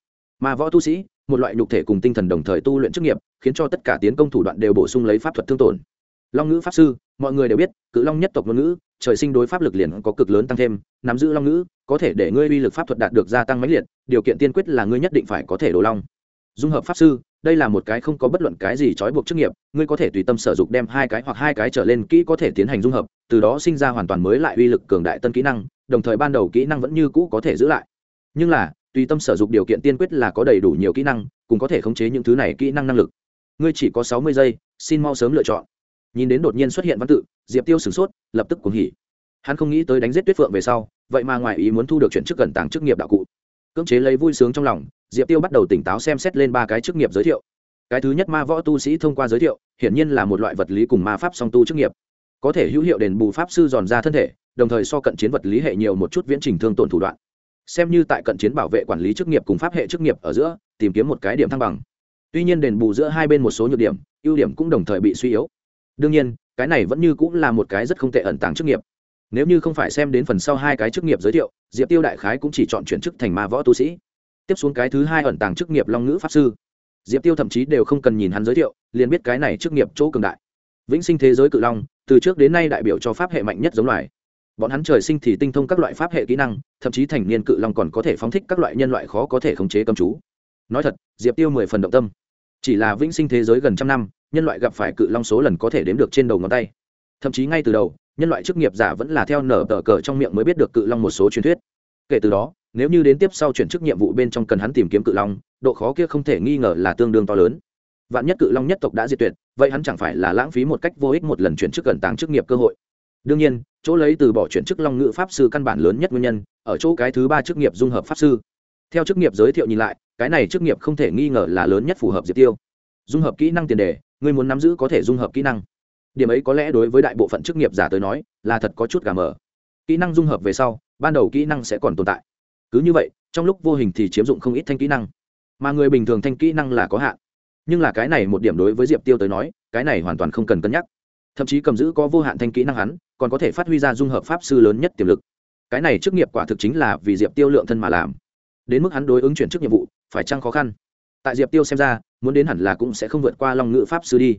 Mà võ tu sĩ, một loại nhục thể cùng tinh thần đồng thời tu luyện chức nghiệp, khiến cho tất cả tiến công thủ đoạn đều bổ sung lấy pháp thuật thương tổn. Long ngữ pháp sư, mọi người đều biết, cự long nhất tộc ngôn ngữ trời sinh đối pháp lực liền có cực lớn tăng thêm, nắm giữ long ngữ, có thể để ngươi uy lực pháp thuật đạt được gia tăng mãnh liệt, điều kiện tiên quyết là ngươi nhất định phải có thể đồ long. Dung hợp pháp sư, đây là một cái không có bất luận cái gì trói buộc chức nghiệp, ngươi có thể tùy tâm sử dụng đem hai cái hoặc hai cái trở lên kỹ có thể tiến hành dung hợp, từ đó sinh ra hoàn toàn mới lại uy lực cường đại tân kỹ năng, đồng thời ban đầu kỹ năng vẫn như cũ có thể giữ lại. Nhưng là, tùy tâm sử dụng điều kiện tiên quyết là có đầy đủ nhiều kỹ năng cùng có thể khống chế những thứ này kỹ năng năng lực. Ngươi chỉ có sáu mươi giây, xin mau sớm lựa chọn nhìn đến đột nhiên xuất hiện văn tự, diệp tiêu sửng sốt, lập tức cuồng hỉ. Hắn không nghĩ tới đánh giết tuyết phượng về sau, vậy mà ngoài ý muốn thu được chuyển chức gần tàng chức nghiệp đạo cụ. Cưỡng chế lấy vui sướng trong lòng, diệp tiêu bắt đầu tỉnh táo xem xét lên ba cái chức nghiệp giới thiệu. Cái thứ nhất ma võ tu sĩ thông qua giới thiệu, hiển nhiên là một loại vật lý cùng ma pháp song tu chức nghiệp. Có thể hữu hiệu đền bù pháp sư giòn ra thân thể, đồng thời so cận chiến vật lý hệ nhiều một chút viễn trình thương tổn thủ đoạn. Xem như tại cận chiến bảo vệ quản lý chức nghiệp cùng pháp hệ chức nghiệp ở giữa, tìm kiếm một cái điểm thăng bằng. Tuy nhiên đền bù giữa hai bên một số nhược điểm, ưu điểm cũng đồng thời bị suy yếu đương nhiên, cái này vẫn như cũng là một cái rất không tệ ẩn tàng chức nghiệp. Nếu như không phải xem đến phần sau hai cái chức nghiệp giới thiệu, diệp tiêu đại khái cũng chỉ chọn chuyển chức thành ma võ tu sĩ. Tiếp xuống cái thứ hai ẩn tàng chức nghiệp long ngữ pháp sư. Diệp tiêu thậm chí đều không cần nhìn hắn giới thiệu, liền biết cái này chức nghiệp chỗ cường đại. Vĩnh sinh thế giới cự long, từ trước đến nay đại biểu cho pháp hệ mạnh nhất giống loài. Bọn hắn trời sinh thì tinh thông các loại pháp hệ kỹ năng, thậm chí thành niên cự long còn có thể phóng thích các loại nhân loại khó có thể khống chế cầm chú. Nói thật, diệp tiêu mười phần động tâm. Chỉ là vĩnh sinh thế giới gần trăm năm nhân loại gặp phải cự long số lần có thể đếm được trên đầu ngón tay. Thậm chí ngay từ đầu, nhân loại chức nghiệp giả vẫn là theo nở tờ cờ trong miệng mới biết được cự long một số truyền thuyết. Kể từ đó, nếu như đến tiếp sau chuyển chức nhiệm vụ bên trong cần hắn tìm kiếm cự long, độ khó kia không thể nghi ngờ là tương đương to lớn. Vạn nhất cự long nhất tộc đã diệt tuyệt, vậy hắn chẳng phải là lãng phí một cách vô ích một lần chuyển chức gần tàng chức nghiệp cơ hội. Đương nhiên, chỗ lấy từ bỏ chuyển chức long ngữ pháp sư căn bản lớn nhất nguyên nhân, ở chỗ cái thứ ba chức nghiệp dung hợp pháp sư. Theo chức nghiệp giới thiệu nhìn lại, cái này chức nghiệp không thể nghi ngờ là lớn nhất phù hợp diệt tiêu. Dung hợp kỹ năng tiền đề người muốn nắm giữ có thể dung hợp kỹ năng. Điểm ấy có lẽ đối với đại bộ phận chức nghiệp giả tới nói, là thật có chút gà mờ. Kỹ năng dung hợp về sau, ban đầu kỹ năng sẽ còn tồn tại. Cứ như vậy, trong lúc vô hình thì chiếm dụng không ít thanh kỹ năng. Mà người bình thường thanh kỹ năng là có hạn. Nhưng là cái này một điểm đối với diệp tiêu tới nói, cái này hoàn toàn không cần cân nhắc. Thậm chí cầm giữ có vô hạn thanh kỹ năng hắn, còn có thể phát huy ra dung hợp pháp sư lớn nhất tiềm lực. Cái này chức nghiệp quả thực chính là vì diệp tiêu lượng thân mà làm. Đến mức hắn đối ứng chuyển chức nhiệm vụ, phải chăng khó khăn? Tại diệp tiêu xem ra, muốn đến hẳn là cũng sẽ không vượt qua Long ngữ pháp sư đi.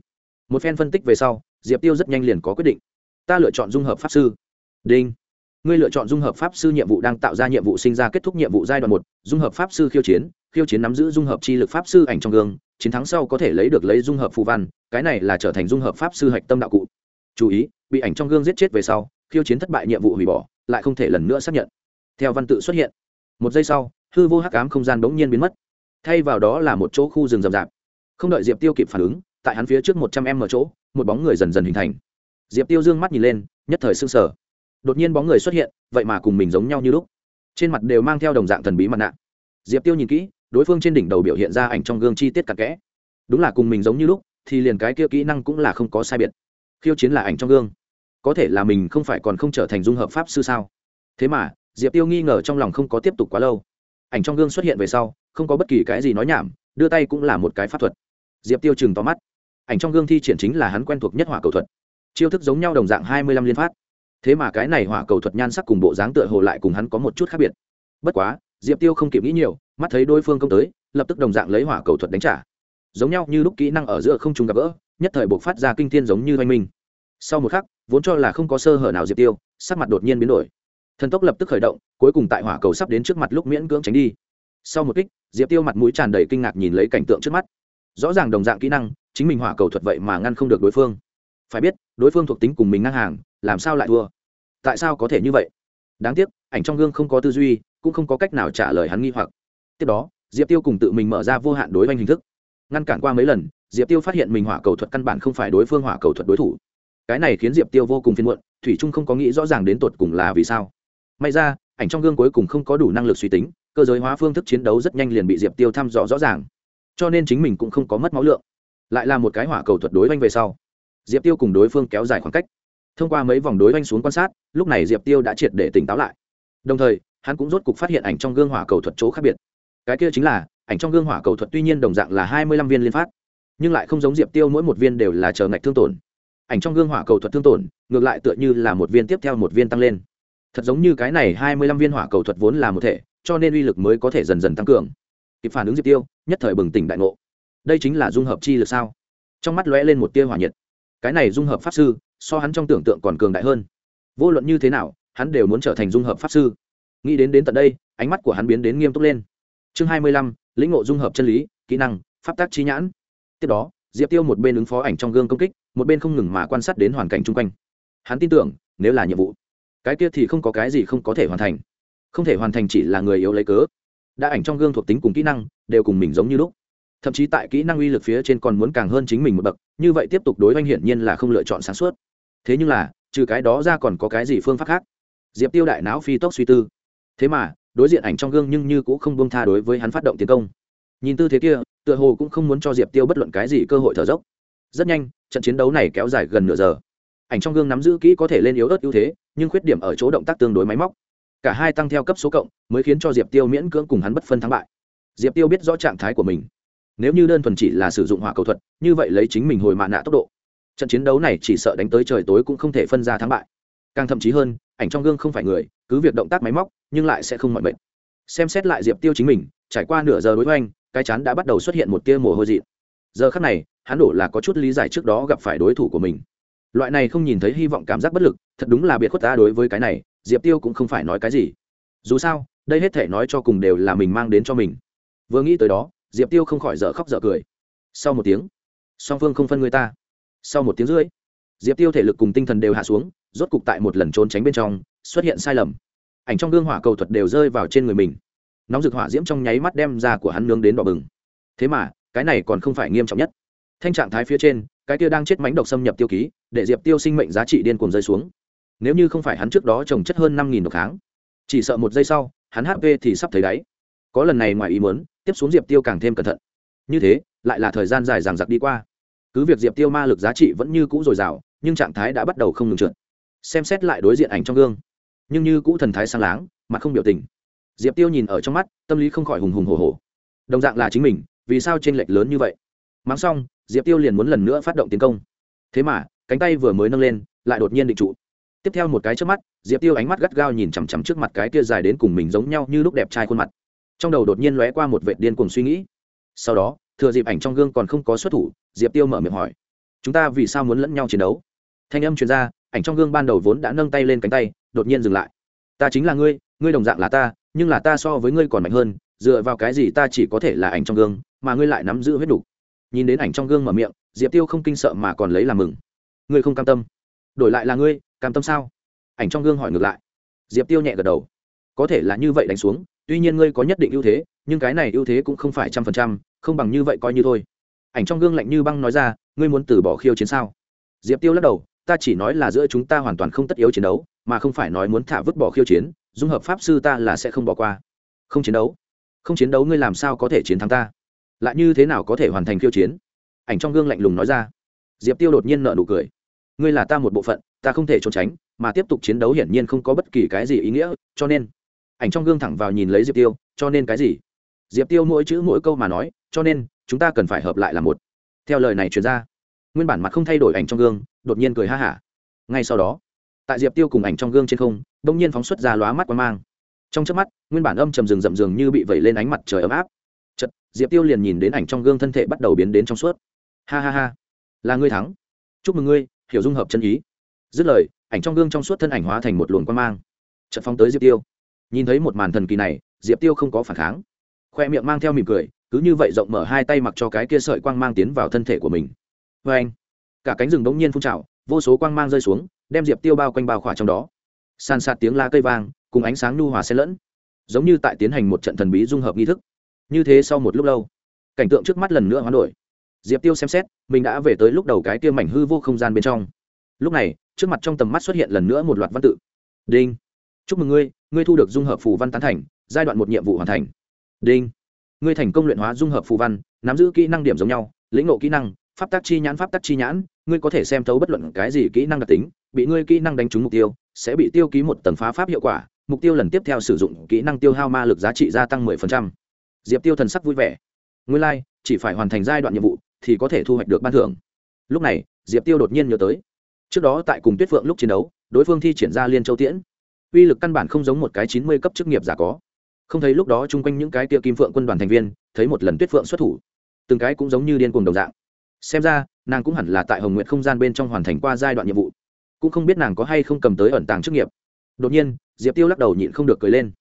Một phen phân tích về sau, diệp tiêu rất nhanh liền có quyết định. Ta lựa chọn dung hợp pháp sư. Đinh. Ngươi lựa chọn dung hợp pháp sư nhiệm vụ đang tạo ra nhiệm vụ sinh ra kết thúc nhiệm vụ giai đoạn một, dung hợp pháp sư khiêu chiến khiêu chiến nắm giữ dung hợp chi lực pháp sư ảnh trong gương, chiến thắng sau có thể lấy được lấy dung hợp phù văn, cái này là trở thành dung hợp pháp sư hạch tâm đạo cụ. Chú ý, bị ảnh trong gương giết chết về sau, khiêu chiến thất bại nhiệm vụ hủy bỏ, lại không thể lần nữa xác nhận. Theo văn tự xuất hiện, một giây sau, hư vô hắc ám không gian bỗng nhiên biến mất thay vào đó là một chỗ khu rừng rậm rạp. Không đợi diệp tiêu kịp phản ứng, tại hắn phía trước một trăm em ở chỗ, một bóng người dần dần hình thành. Diệp tiêu dương mắt nhìn lên, nhất thời s ư n g sở đột nhiên bóng người xuất hiện, vậy mà cùng mình giống nhau như lúc. Trên mặt đều mang theo đồng dạng thần bí mặt nạ. Diệp tiêu nhìn kỹ, đối phương trên đỉnh đầu biểu hiện ra ảnh trong gương chi tiết cặp kẽ. Đúng là cùng mình giống như lúc, thì liền cái kia kỹ năng cũng là không có sai biệt. Khiêu chiến là ảnh trong gương. Có thể là mình không phải còn không trở thành dung hợp pháp sư sao? Thế mà, diệp tiêu nghi ngờ trong lòng không có tiếp tục quá lâu. Ảnh trong gương xuất hiện về sau không có bất kỳ cái gì nói nhảm, đưa tay cũng là một cái pháp thuật. Diệp tiêu chừng tóm mắt. Ảnh trong gương thi triển chính là hắn quen thuộc nhất hỏa cầu thuật. Chiêu thức giống nhau đồng dạng hai mươi lăm liên phát. Thế mà cái này hỏa cầu thuật nhan sắc cùng bộ dáng tựa hồ lại cùng hắn có một chút khác biệt. Bất quá, diệp tiêu không kịp nghĩ nhiều, mắt thấy đối phương công tới, lập tức đồng dạng lấy hỏa cầu thuật đánh trả. Giống nhau như lúc kỹ năng ở giữa không trùng gặp gỡ, nhất thời buộc phát ra kinh thiên giống như oanh minh. Sau một khắc, vốn cho là không có sơ hở nào diệp tiêu, sắc mặt đột nhiên biến đổi. Thần tốc lập tức khởi động, cuối cùng tại hỏa cầu sắp đến trước mặt lúc miễn cưỡng tránh đi. Sau một kích diệp tiêu mặt mũi tràn đầy kinh ngạc nhìn lấy cảnh tượng trước mắt. Rõ ràng đồng dạng kỹ năng, chính mình hỏa cầu thuật vậy mà ngăn không được đối phương. Phải biết, đối phương thuộc tính cùng mình ngang hàng, làm sao lại thua? Tại sao có thể như vậy? Đáng tiếc, ảnh trong gương không có tư duy, cũng không có cách nào trả lời hắn nghi hoặc. Tiếp đó, diệp tiêu cùng tự mình mở ra vô hạn đối oanh hình thức. Ngăn cản qua mấy lần, diệp tiêu phát hiện mình hỏa cầu thuật căn bản không phải đối phương hỏa cầu thuật đối thủ. Cái này khiến diệp tiêu vô cùng phiên muộn, thủy trung không có nghĩ rõ ràng đến tột cùng là vì sao. May ra, ảnh trong gương cuối cùng không có đủ năng lực suy tính cơ giới hóa phương thức chiến đấu rất nhanh liền bị diệp tiêu thăm dò rõ ràng. Cho nên chính mình cũng không có mất máu lượng. Lại là một cái hỏa cầu thuật đối oanh về sau. Diệp tiêu cùng đối phương kéo dài khoảng cách. Thông qua mấy vòng đối oanh xuống quan sát, lúc này diệp tiêu đã triệt để tỉnh táo lại. Đồng thời, hắn cũng rốt cục phát hiện ảnh trong gương hỏa cầu thuật chỗ khác biệt. Cái kia chính là, ảnh trong gương hỏa cầu thuật tuy nhiên đồng dạng là hai mươi lăm viên liên phát, nhưng lại không giống diệp tiêu mỗi một viên đều là chờ ngạch thương tổn. Ảnh trong gương hỏa cầu thuật thương tổn, ngược lại tựa như là một viên tiếp theo một viên tăng lên. Thật giống như cái này hai mươi lăm viên hỏa cầu thuật vốn là một thể cho nên uy lực mới có thể dần dần tăng cường. Kịp phản ứng diệp tiêu, nhất thời bừng tỉnh đại ngộ. Đây chính là dung hợp chi lực sao? Trong mắt lóe lên một tia hỏa nhiệt. Cái này dung hợp pháp sư, so hắn trong tưởng tượng còn cường đại hơn. Vô luận như thế nào, hắn đều muốn trở thành dung hợp pháp sư. Nghĩ đến đến tận đây, ánh mắt của hắn biến đến nghiêm túc lên. Chương hai mươi lăm, lĩnh ngộ dung hợp chân lý, kỹ năng, pháp tác chi nhãn. Tiếp đó, diệp tiêu một bên ứng phó ảnh trong gương công kích, một bên không ngừng mà quan sát đến hoàn cảnh chung quanh. Hắn tin tưởng, nếu là nhiệm vụ, cái kia thì không có cái gì không có thể hoàn thành không thể hoàn thành chỉ là người yếu lấy cớ. Đã ảnh trong gương thuộc tính cùng kỹ năng, đều cùng mình giống như lúc. Thậm chí tại kỹ năng uy lực phía trên còn muốn càng hơn chính mình một bậc, như vậy tiếp tục đối oanh hiển nhiên là không lựa chọn sáng suốt. Thế nhưng là, trừ cái đó ra còn có cái gì phương pháp khác? Diệp tiêu đại não phi tốc suy tư. Thế mà, đối diện ảnh trong gương nhưng như cũng không buông tha đối với hắn phát động tiến công. Nhìn tư thế kia, tựa hồ cũng không muốn cho diệp tiêu bất luận cái gì cơ hội thở dốc. Rất nhanh, trận chiến đấu này kéo dài gần nửa giờ. Ảnh trong gương nắm giữ kỹ có thể lên yếu ớt ưu thế, nhưng khuyết điểm ở chỗ động tác tương đối máy móc cả hai tăng theo cấp số cộng, mới khiến cho diệp tiêu miễn cưỡng cùng hắn bất phân thắng bại. Diệp tiêu biết rõ trạng thái của mình. Nếu như đơn thuần chỉ là sử dụng hỏa cầu thuật, như vậy lấy chính mình hồi mạ nạ tốc độ, trận chiến đấu này chỉ sợ đánh tới trời tối cũng không thể phân ra thắng bại. Càng thậm chí hơn, ảnh trong gương không phải người, cứ việc động tác máy móc, nhưng lại sẽ không mọi mệt. Xem xét lại diệp tiêu chính mình, trải qua nửa giờ đối với anh cái chán đã bắt đầu xuất hiện một tia mồ hôi dị giờ khắc này, hắn đổ là có chút lý giải trước đó gặp phải đối thủ của mình. Loại này không nhìn thấy hy vọng cảm giác bất lực, thật đúng là biệt khuất ta đối với cái này diệp tiêu cũng không phải nói cái gì. Dù sao, đây hết thể nói cho cùng đều là mình mang đến cho mình. Vừa nghĩ tới đó, diệp tiêu không khỏi dở khóc dở cười. Sau một tiếng, song phương không phân người ta. Sau một tiếng rưỡi, diệp tiêu thể lực cùng tinh thần đều hạ xuống, rốt cục tại một lần trốn tránh bên trong, xuất hiện sai lầm. Ảnh trong gương hỏa cầu thuật đều rơi vào trên người mình. Nóng rực hỏa diễm trong nháy mắt đem ra của hắn nướng đến đỏ bừng. Thế mà, cái này còn không phải nghiêm trọng nhất. Thanh trạng thái phía trên, cái kia đang chết mánh độc xâm nhập tiêu ký, để diệp tiêu sinh mệnh giá trị điên cuồng rơi xuống nếu như không phải hắn trước đó trồng chất hơn năm nghìn độc kháng, chỉ sợ một giây sau, hắn hp thì sắp thấy đáy. Có lần này ngoài ý muốn, tiếp xuống diệp tiêu càng thêm cẩn thận. Như thế, lại là thời gian dài dằng dặc đi qua. Cứ việc diệp tiêu ma lực giá trị vẫn như cũ dồi dào, nhưng trạng thái đã bắt đầu không ngừng trượt. Xem xét lại đối diện ảnh trong gương, nhưng như cũ thần thái sang láng, mặt không biểu tình. Diệp tiêu nhìn ở trong mắt, tâm lý không khỏi hùng hùng hồ hồ đồng dạng là chính mình, vì sao t r ê n lệch lớn như vậy? Mắng xong, diệp tiêu liền muốn lần nữa phát động tiến công. Thế mà, cánh tay vừa mới nâng lên, lại đột nhiên định trụ tiếp theo một cái trước mắt, diệp tiêu ánh mắt gắt gao nhìn chằm chằm trước mặt cái kia dài đến cùng mình giống nhau như lúc đẹp trai khuôn mặt. Trong đầu đột nhiên lóe qua một vệ điên cùng suy nghĩ. Sau đó, thừa dịp ảnh trong gương còn không có xuất thủ, diệp tiêu mở miệng hỏi, chúng ta vì sao muốn lẫn nhau chiến đấu? Thanh âm chuyên gia ảnh trong gương ban đầu vốn đã nâng tay lên cánh tay, đột nhiên dừng lại. Ta chính là ngươi ngươi đồng dạng là ta, nhưng là ta so với ngươi còn mạnh hơn, dựa vào cái gì ta chỉ có thể là ảnh trong gương, mà ngươi lại nắm giữ huyết đủ. nhìn đến ảnh trong gương mở miệng, diệp tiêu không kinh sợ mà còn lấy làm mừng. Ngươi không cam tâm. Đổi lại là ngươi cam tâm sao? Ảnh trong gương hỏi ngược lại. Diệp tiêu nhẹ gật đầu. Có thể là như vậy đánh xuống, tuy nhiên ngươi có nhất định ưu thế, nhưng cái này ưu thế cũng không phải trăm phần trăm, không bằng như vậy coi như thôi. Ảnh trong gương lạnh như băng nói ra, ngươi muốn từ bỏ khiêu chiến sao? Diệp tiêu lắc đầu, ta chỉ nói là giữa chúng ta hoàn toàn không tất yếu chiến đấu, mà không phải nói muốn thả vứt bỏ khiêu chiến, dung hợp pháp sư ta là sẽ không bỏ qua. Không chiến đấu? Không chiến đấu ngươi làm sao có thể chiến thắng ta? Lại như thế nào có thể hoàn thành khiêu chiến? Ảnh trong gương lạnh lùng nói ra. Diệp tiêu đột nhiên nợ nụ cười. Ngươi là ta một bộ phận ta không thể trốn tránh, mà tiếp tục chiến đấu hiển nhiên không có bất kỳ cái gì ý nghĩa, cho nên, ảnh trong gương thẳng vào nhìn lấy diệp tiêu, cho nên cái gì? Diệp tiêu mỗi chữ mỗi câu mà nói, cho nên, chúng ta cần phải hợp lại là một. Theo lời này truyền ra, nguyên bản mặt không thay đổi ảnh trong gương, đột nhiên cười ha hả. Ngay sau đó, tại diệp tiêu cùng ảnh trong gương trên không đ ỗ n g nhiên phóng xuất ra lóa mắt quang mang. Trong trước mắt, nguyên bản âm trầm rừng rậm rừng như bị vẩy lên ánh mặt trời ấm áp. Chật diệp tiêu liền nhìn đến ảnh trong gương thân thể bắt đầu biến đến trong suốt. Ha ha ha, là ngươi thắng. Chúc mừng ngươi, hiểu dung hợp chân ý dứt lời, ảnh trong gương trong suốt thân ảnh hóa thành một luồng quan mang. Trận phóng tới diệp tiêu. Nhìn thấy một màn thần kỳ này, diệp tiêu không có phản kháng. Khoe miệng mang theo mỉm cười, cứ như vậy rộng mở hai tay mặc cho cái kia sợi quang mang tiến vào thân thể của mình. Vê anh, cả cánh rừng đống nhiên phun trào, vô số quang mang rơi xuống, đem diệp tiêu bao quanh bao khỏa trong đó. San sạt tiếng la cây vang, cùng ánh sáng nhu hòa xen lẫn, giống như tại tiến hành một trận thần bí dung hợp nghi thức. Như thế sau một lúc lâu, cảnh tượng trước mắt lần nữa hoán đổi. Diệp tiêu xem xét, mình đã về tới lúc đầu cái kia mảnh hư vô không gian bên trong. Lúc này trước mặt trong tầm mắt xuất hiện lần nữa một loạt văn tự. Đinh. Chúc mừng ngươi ngươi thu được dung hợp phù văn tán thành giai đoạn một nhiệm vụ hoàn thành. Đinh. Ngươi thành công luyện hóa dung hợp phù văn nắm giữ kỹ năng điểm giống nhau lĩnh ngộ kỹ năng pháp tác chi nhãn pháp tác chi nhãn ngươi có thể xem thấu bất luận cái gì kỹ năng đặc tính bị ngươi kỹ năng đánh trúng mục tiêu sẽ bị tiêu ký một tầng phá pháp hiệu quả mục tiêu lần tiếp theo sử dụng kỹ năng tiêu hao ma lực giá trị gia tăng 10%. diệp tiêu thần sắc vui vẻ. Ngươi lai、like, chỉ phải hoàn thành giai đoạn nhiệm vụ thì có thể thu hoạch được ban thưởng. Lúc này diệp tiêu đột nhiên nhớ tới trước đó tại cùng tuyết phượng lúc chiến đấu, đối phương thi triển ra liên châu tiễn. Uy lực căn bản không giống một cái chín mươi cấp chức nghiệp giả có. Không thấy lúc đó chung quanh những cái tia kim phượng quân đoàn thành viên, thấy một lần tuyết phượng xuất thủ. Từng cái cũng giống như điên cuồng đồng dạng. Xem ra, nàng cũng hẳn là tại hồng nguyện không gian bên trong hoàn thành qua giai đoạn nhiệm vụ. Cũng không biết nàng có hay không cầm tới ẩn tàng chức nghiệp. Đột nhiên, diệp tiêu lắc đầu nhịn không được cười lên.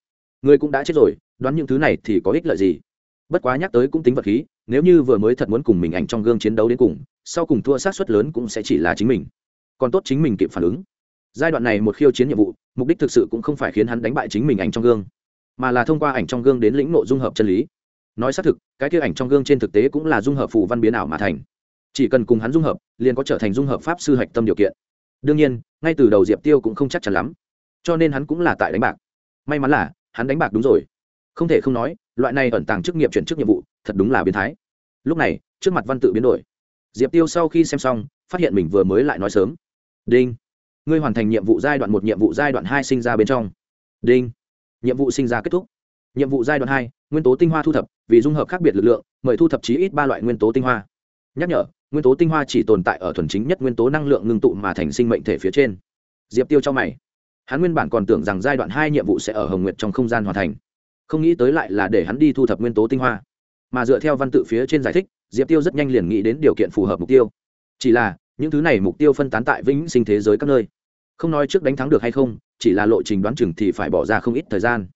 Người cũng đã chết rồi, đoán những thứ này thì có ích lợi gì? Bất quá nhắc tới cũng tính vật khí, nếu như vừa mới thật muốn cùng mình ảnh trong gương chiến đấu đến cùng, sau cùng thua sát suất lớn cũng sẽ chỉ là chính mình còn tốt chính mình kịp phản ứng. Giai đoạn này một khiêu chiến nhiệm vụ, mục đích thực sự cũng không phải khiến hắn đánh bại chính mình ảnh trong gương, mà là thông qua ảnh trong gương đến lĩnh nội dung hợp chân lý. Nói xác thực, cái kia ảnh trong gương trên thực tế cũng là dung hợp phù văn biến ảo mà thành. Chỉ cần cùng hắn dung hợp, liền có trở thành dung hợp pháp sư hạch tâm điều kiện. Đương nhiên, ngay từ đầu diệp tiêu cũng không chắc chắn lắm, cho nên hắn cũng là tại đánh bạc. May mắn là, hắn đánh bạc đúng rồi. Không thể không nói, loại này ẩn tàng chức nghiệp chuyển chức nhiệm vụ, thật đúng là biến thái. Lúc này, trước mặt văn tự biến đổi. Diệp tiêu sau khi xem xong, phát hiện mình vừa mới lại nói sớm đinh. Ngươi hoàn thành nhiệm vụ giai đoạn một, nhiệm vụ giai đoạn hai sinh ra bên trong. Đinh. Nhiệm vụ sinh ra kết thúc. Nhiệm vụ giai đoạn hai, nguyên tố tinh hoa thu thập, vì dung hợp khác biệt lực lượng, mời thu thập chí ít ba loại nguyên tố tinh hoa. Nhắc nhở, nguyên tố tinh hoa chỉ tồn tại ở thuần chính nhất nguyên tố năng lượng ngưng tụ mà thành sinh mệnh thể phía trên. Diệp tiêu cho mày. Hắn nguyên bản còn tưởng rằng giai đoạn hai nhiệm vụ sẽ ở hồng nguyệt trong không gian hoàn thành. Không nghĩ tới lại là để hắn đi thu thập nguyên tố tinh hoa. Mà dựa theo văn tự phía trên giải thích, diệp tiêu rất nhanh liền nghĩ đến điều kiện phù hợp mục tiêu. Chỉ là những thứ này mục tiêu phân tán tại vĩnh sinh thế giới các nơi. Không nói trước đánh thắng được hay không, chỉ là lộ trình đoán chừng thì phải bỏ ra không ít thời gian.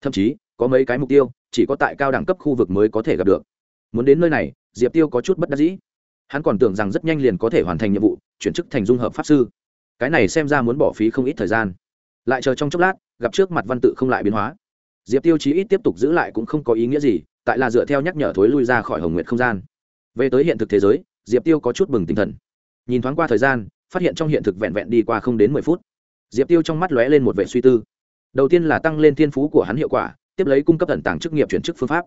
Thậm chí, có mấy cái mục tiêu, chỉ có tại cao đẳng cấp khu vực mới có thể gặp được. Muốn đến nơi này, diệp tiêu có chút bất đắc dĩ. Hắn còn tưởng rằng rất nhanh liền có thể hoàn thành nhiệm vụ, chuyển chức thành dung hợp pháp sư. Cái này xem ra muốn bỏ phí không ít thời gian. Lại chờ trong chốc lát, gặp trước mặt văn tự không lại biến hóa. Diệp tiêu chí ít tiếp tục giữ lại cũng không có ý nghĩa gì, tại là dựa theo nhắc nhở thối lui ra khỏi hồng nguyện không gian. Về tới hiện thực thế giới, diệp tiêu có chút bừng tinh thần nhìn thoáng qua thời gian, phát hiện trong hiện thực vẹn vẹn đi qua không đến mười phút. Diệp tiêu trong mắt lóe lên một vệ suy tư. Đầu tiên là tăng lên thiên phú của hắn hiệu quả, tiếp lấy cung cấp thần tàng chức nghiệp chuyển chức phương pháp.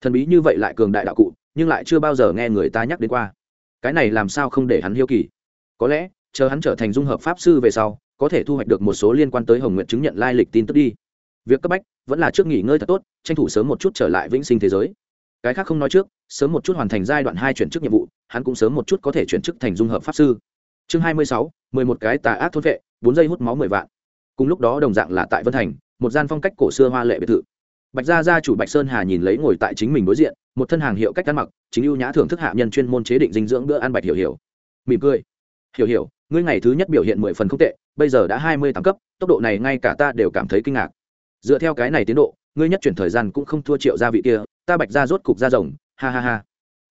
Thần bí như vậy lại cường đại đạo cụ, nhưng lại chưa bao giờ nghe người ta nhắc đến qua. Cái này làm sao không để hắn hiêu kỳ? Có lẽ, chờ hắn trở thành dung hợp pháp sư về sau, có thể thu hoạch được một số liên quan tới hồng nguyện chứng nhận lai lịch tin tức đi. Việc cấp bách vẫn là trước nghỉ ngơi thật tốt, tranh thủ sớm một chút trở lại vĩnh sinh thế giới cái khác không nói trước, sớm một chút hoàn thành giai đoạn hai chuyển chức nhiệm vụ, hắn cũng sớm một chút có thể chuyển chức thành dung hợp pháp sư. Chương hai mươi sáu, mười một cái tà ác thôn vệ, bốn giây hút máu mười vạn. Cùng lúc đó đồng dạng là tại vân thành, một gian phong cách cổ xưa hoa lệ biệt thự. Bạch gia gia chủ bạch sơn hà nhìn lấy ngồi tại chính mình đối diện, một thân hàng hiệu cách ăn mặc, chính ưu nhã thưởng thức hạ nhân chuyên môn chế định dinh dưỡng bữa ăn bạch hiểu hiểu. Mỉm cười. Hiểu hiểu, ngươi ngày thứ nhất biểu hiện mười phần không tệ, bây giờ đã hai mươi tám cấp, tốc độ này ngay cả ta đều cảm thấy kinh ngạc. Dựa theo cái này tiến độ, ngươi nhất chuyển thời gian cũng không thua triệu gia vị kia ta bạch ra rốt cục ra rồng, ha ha ha.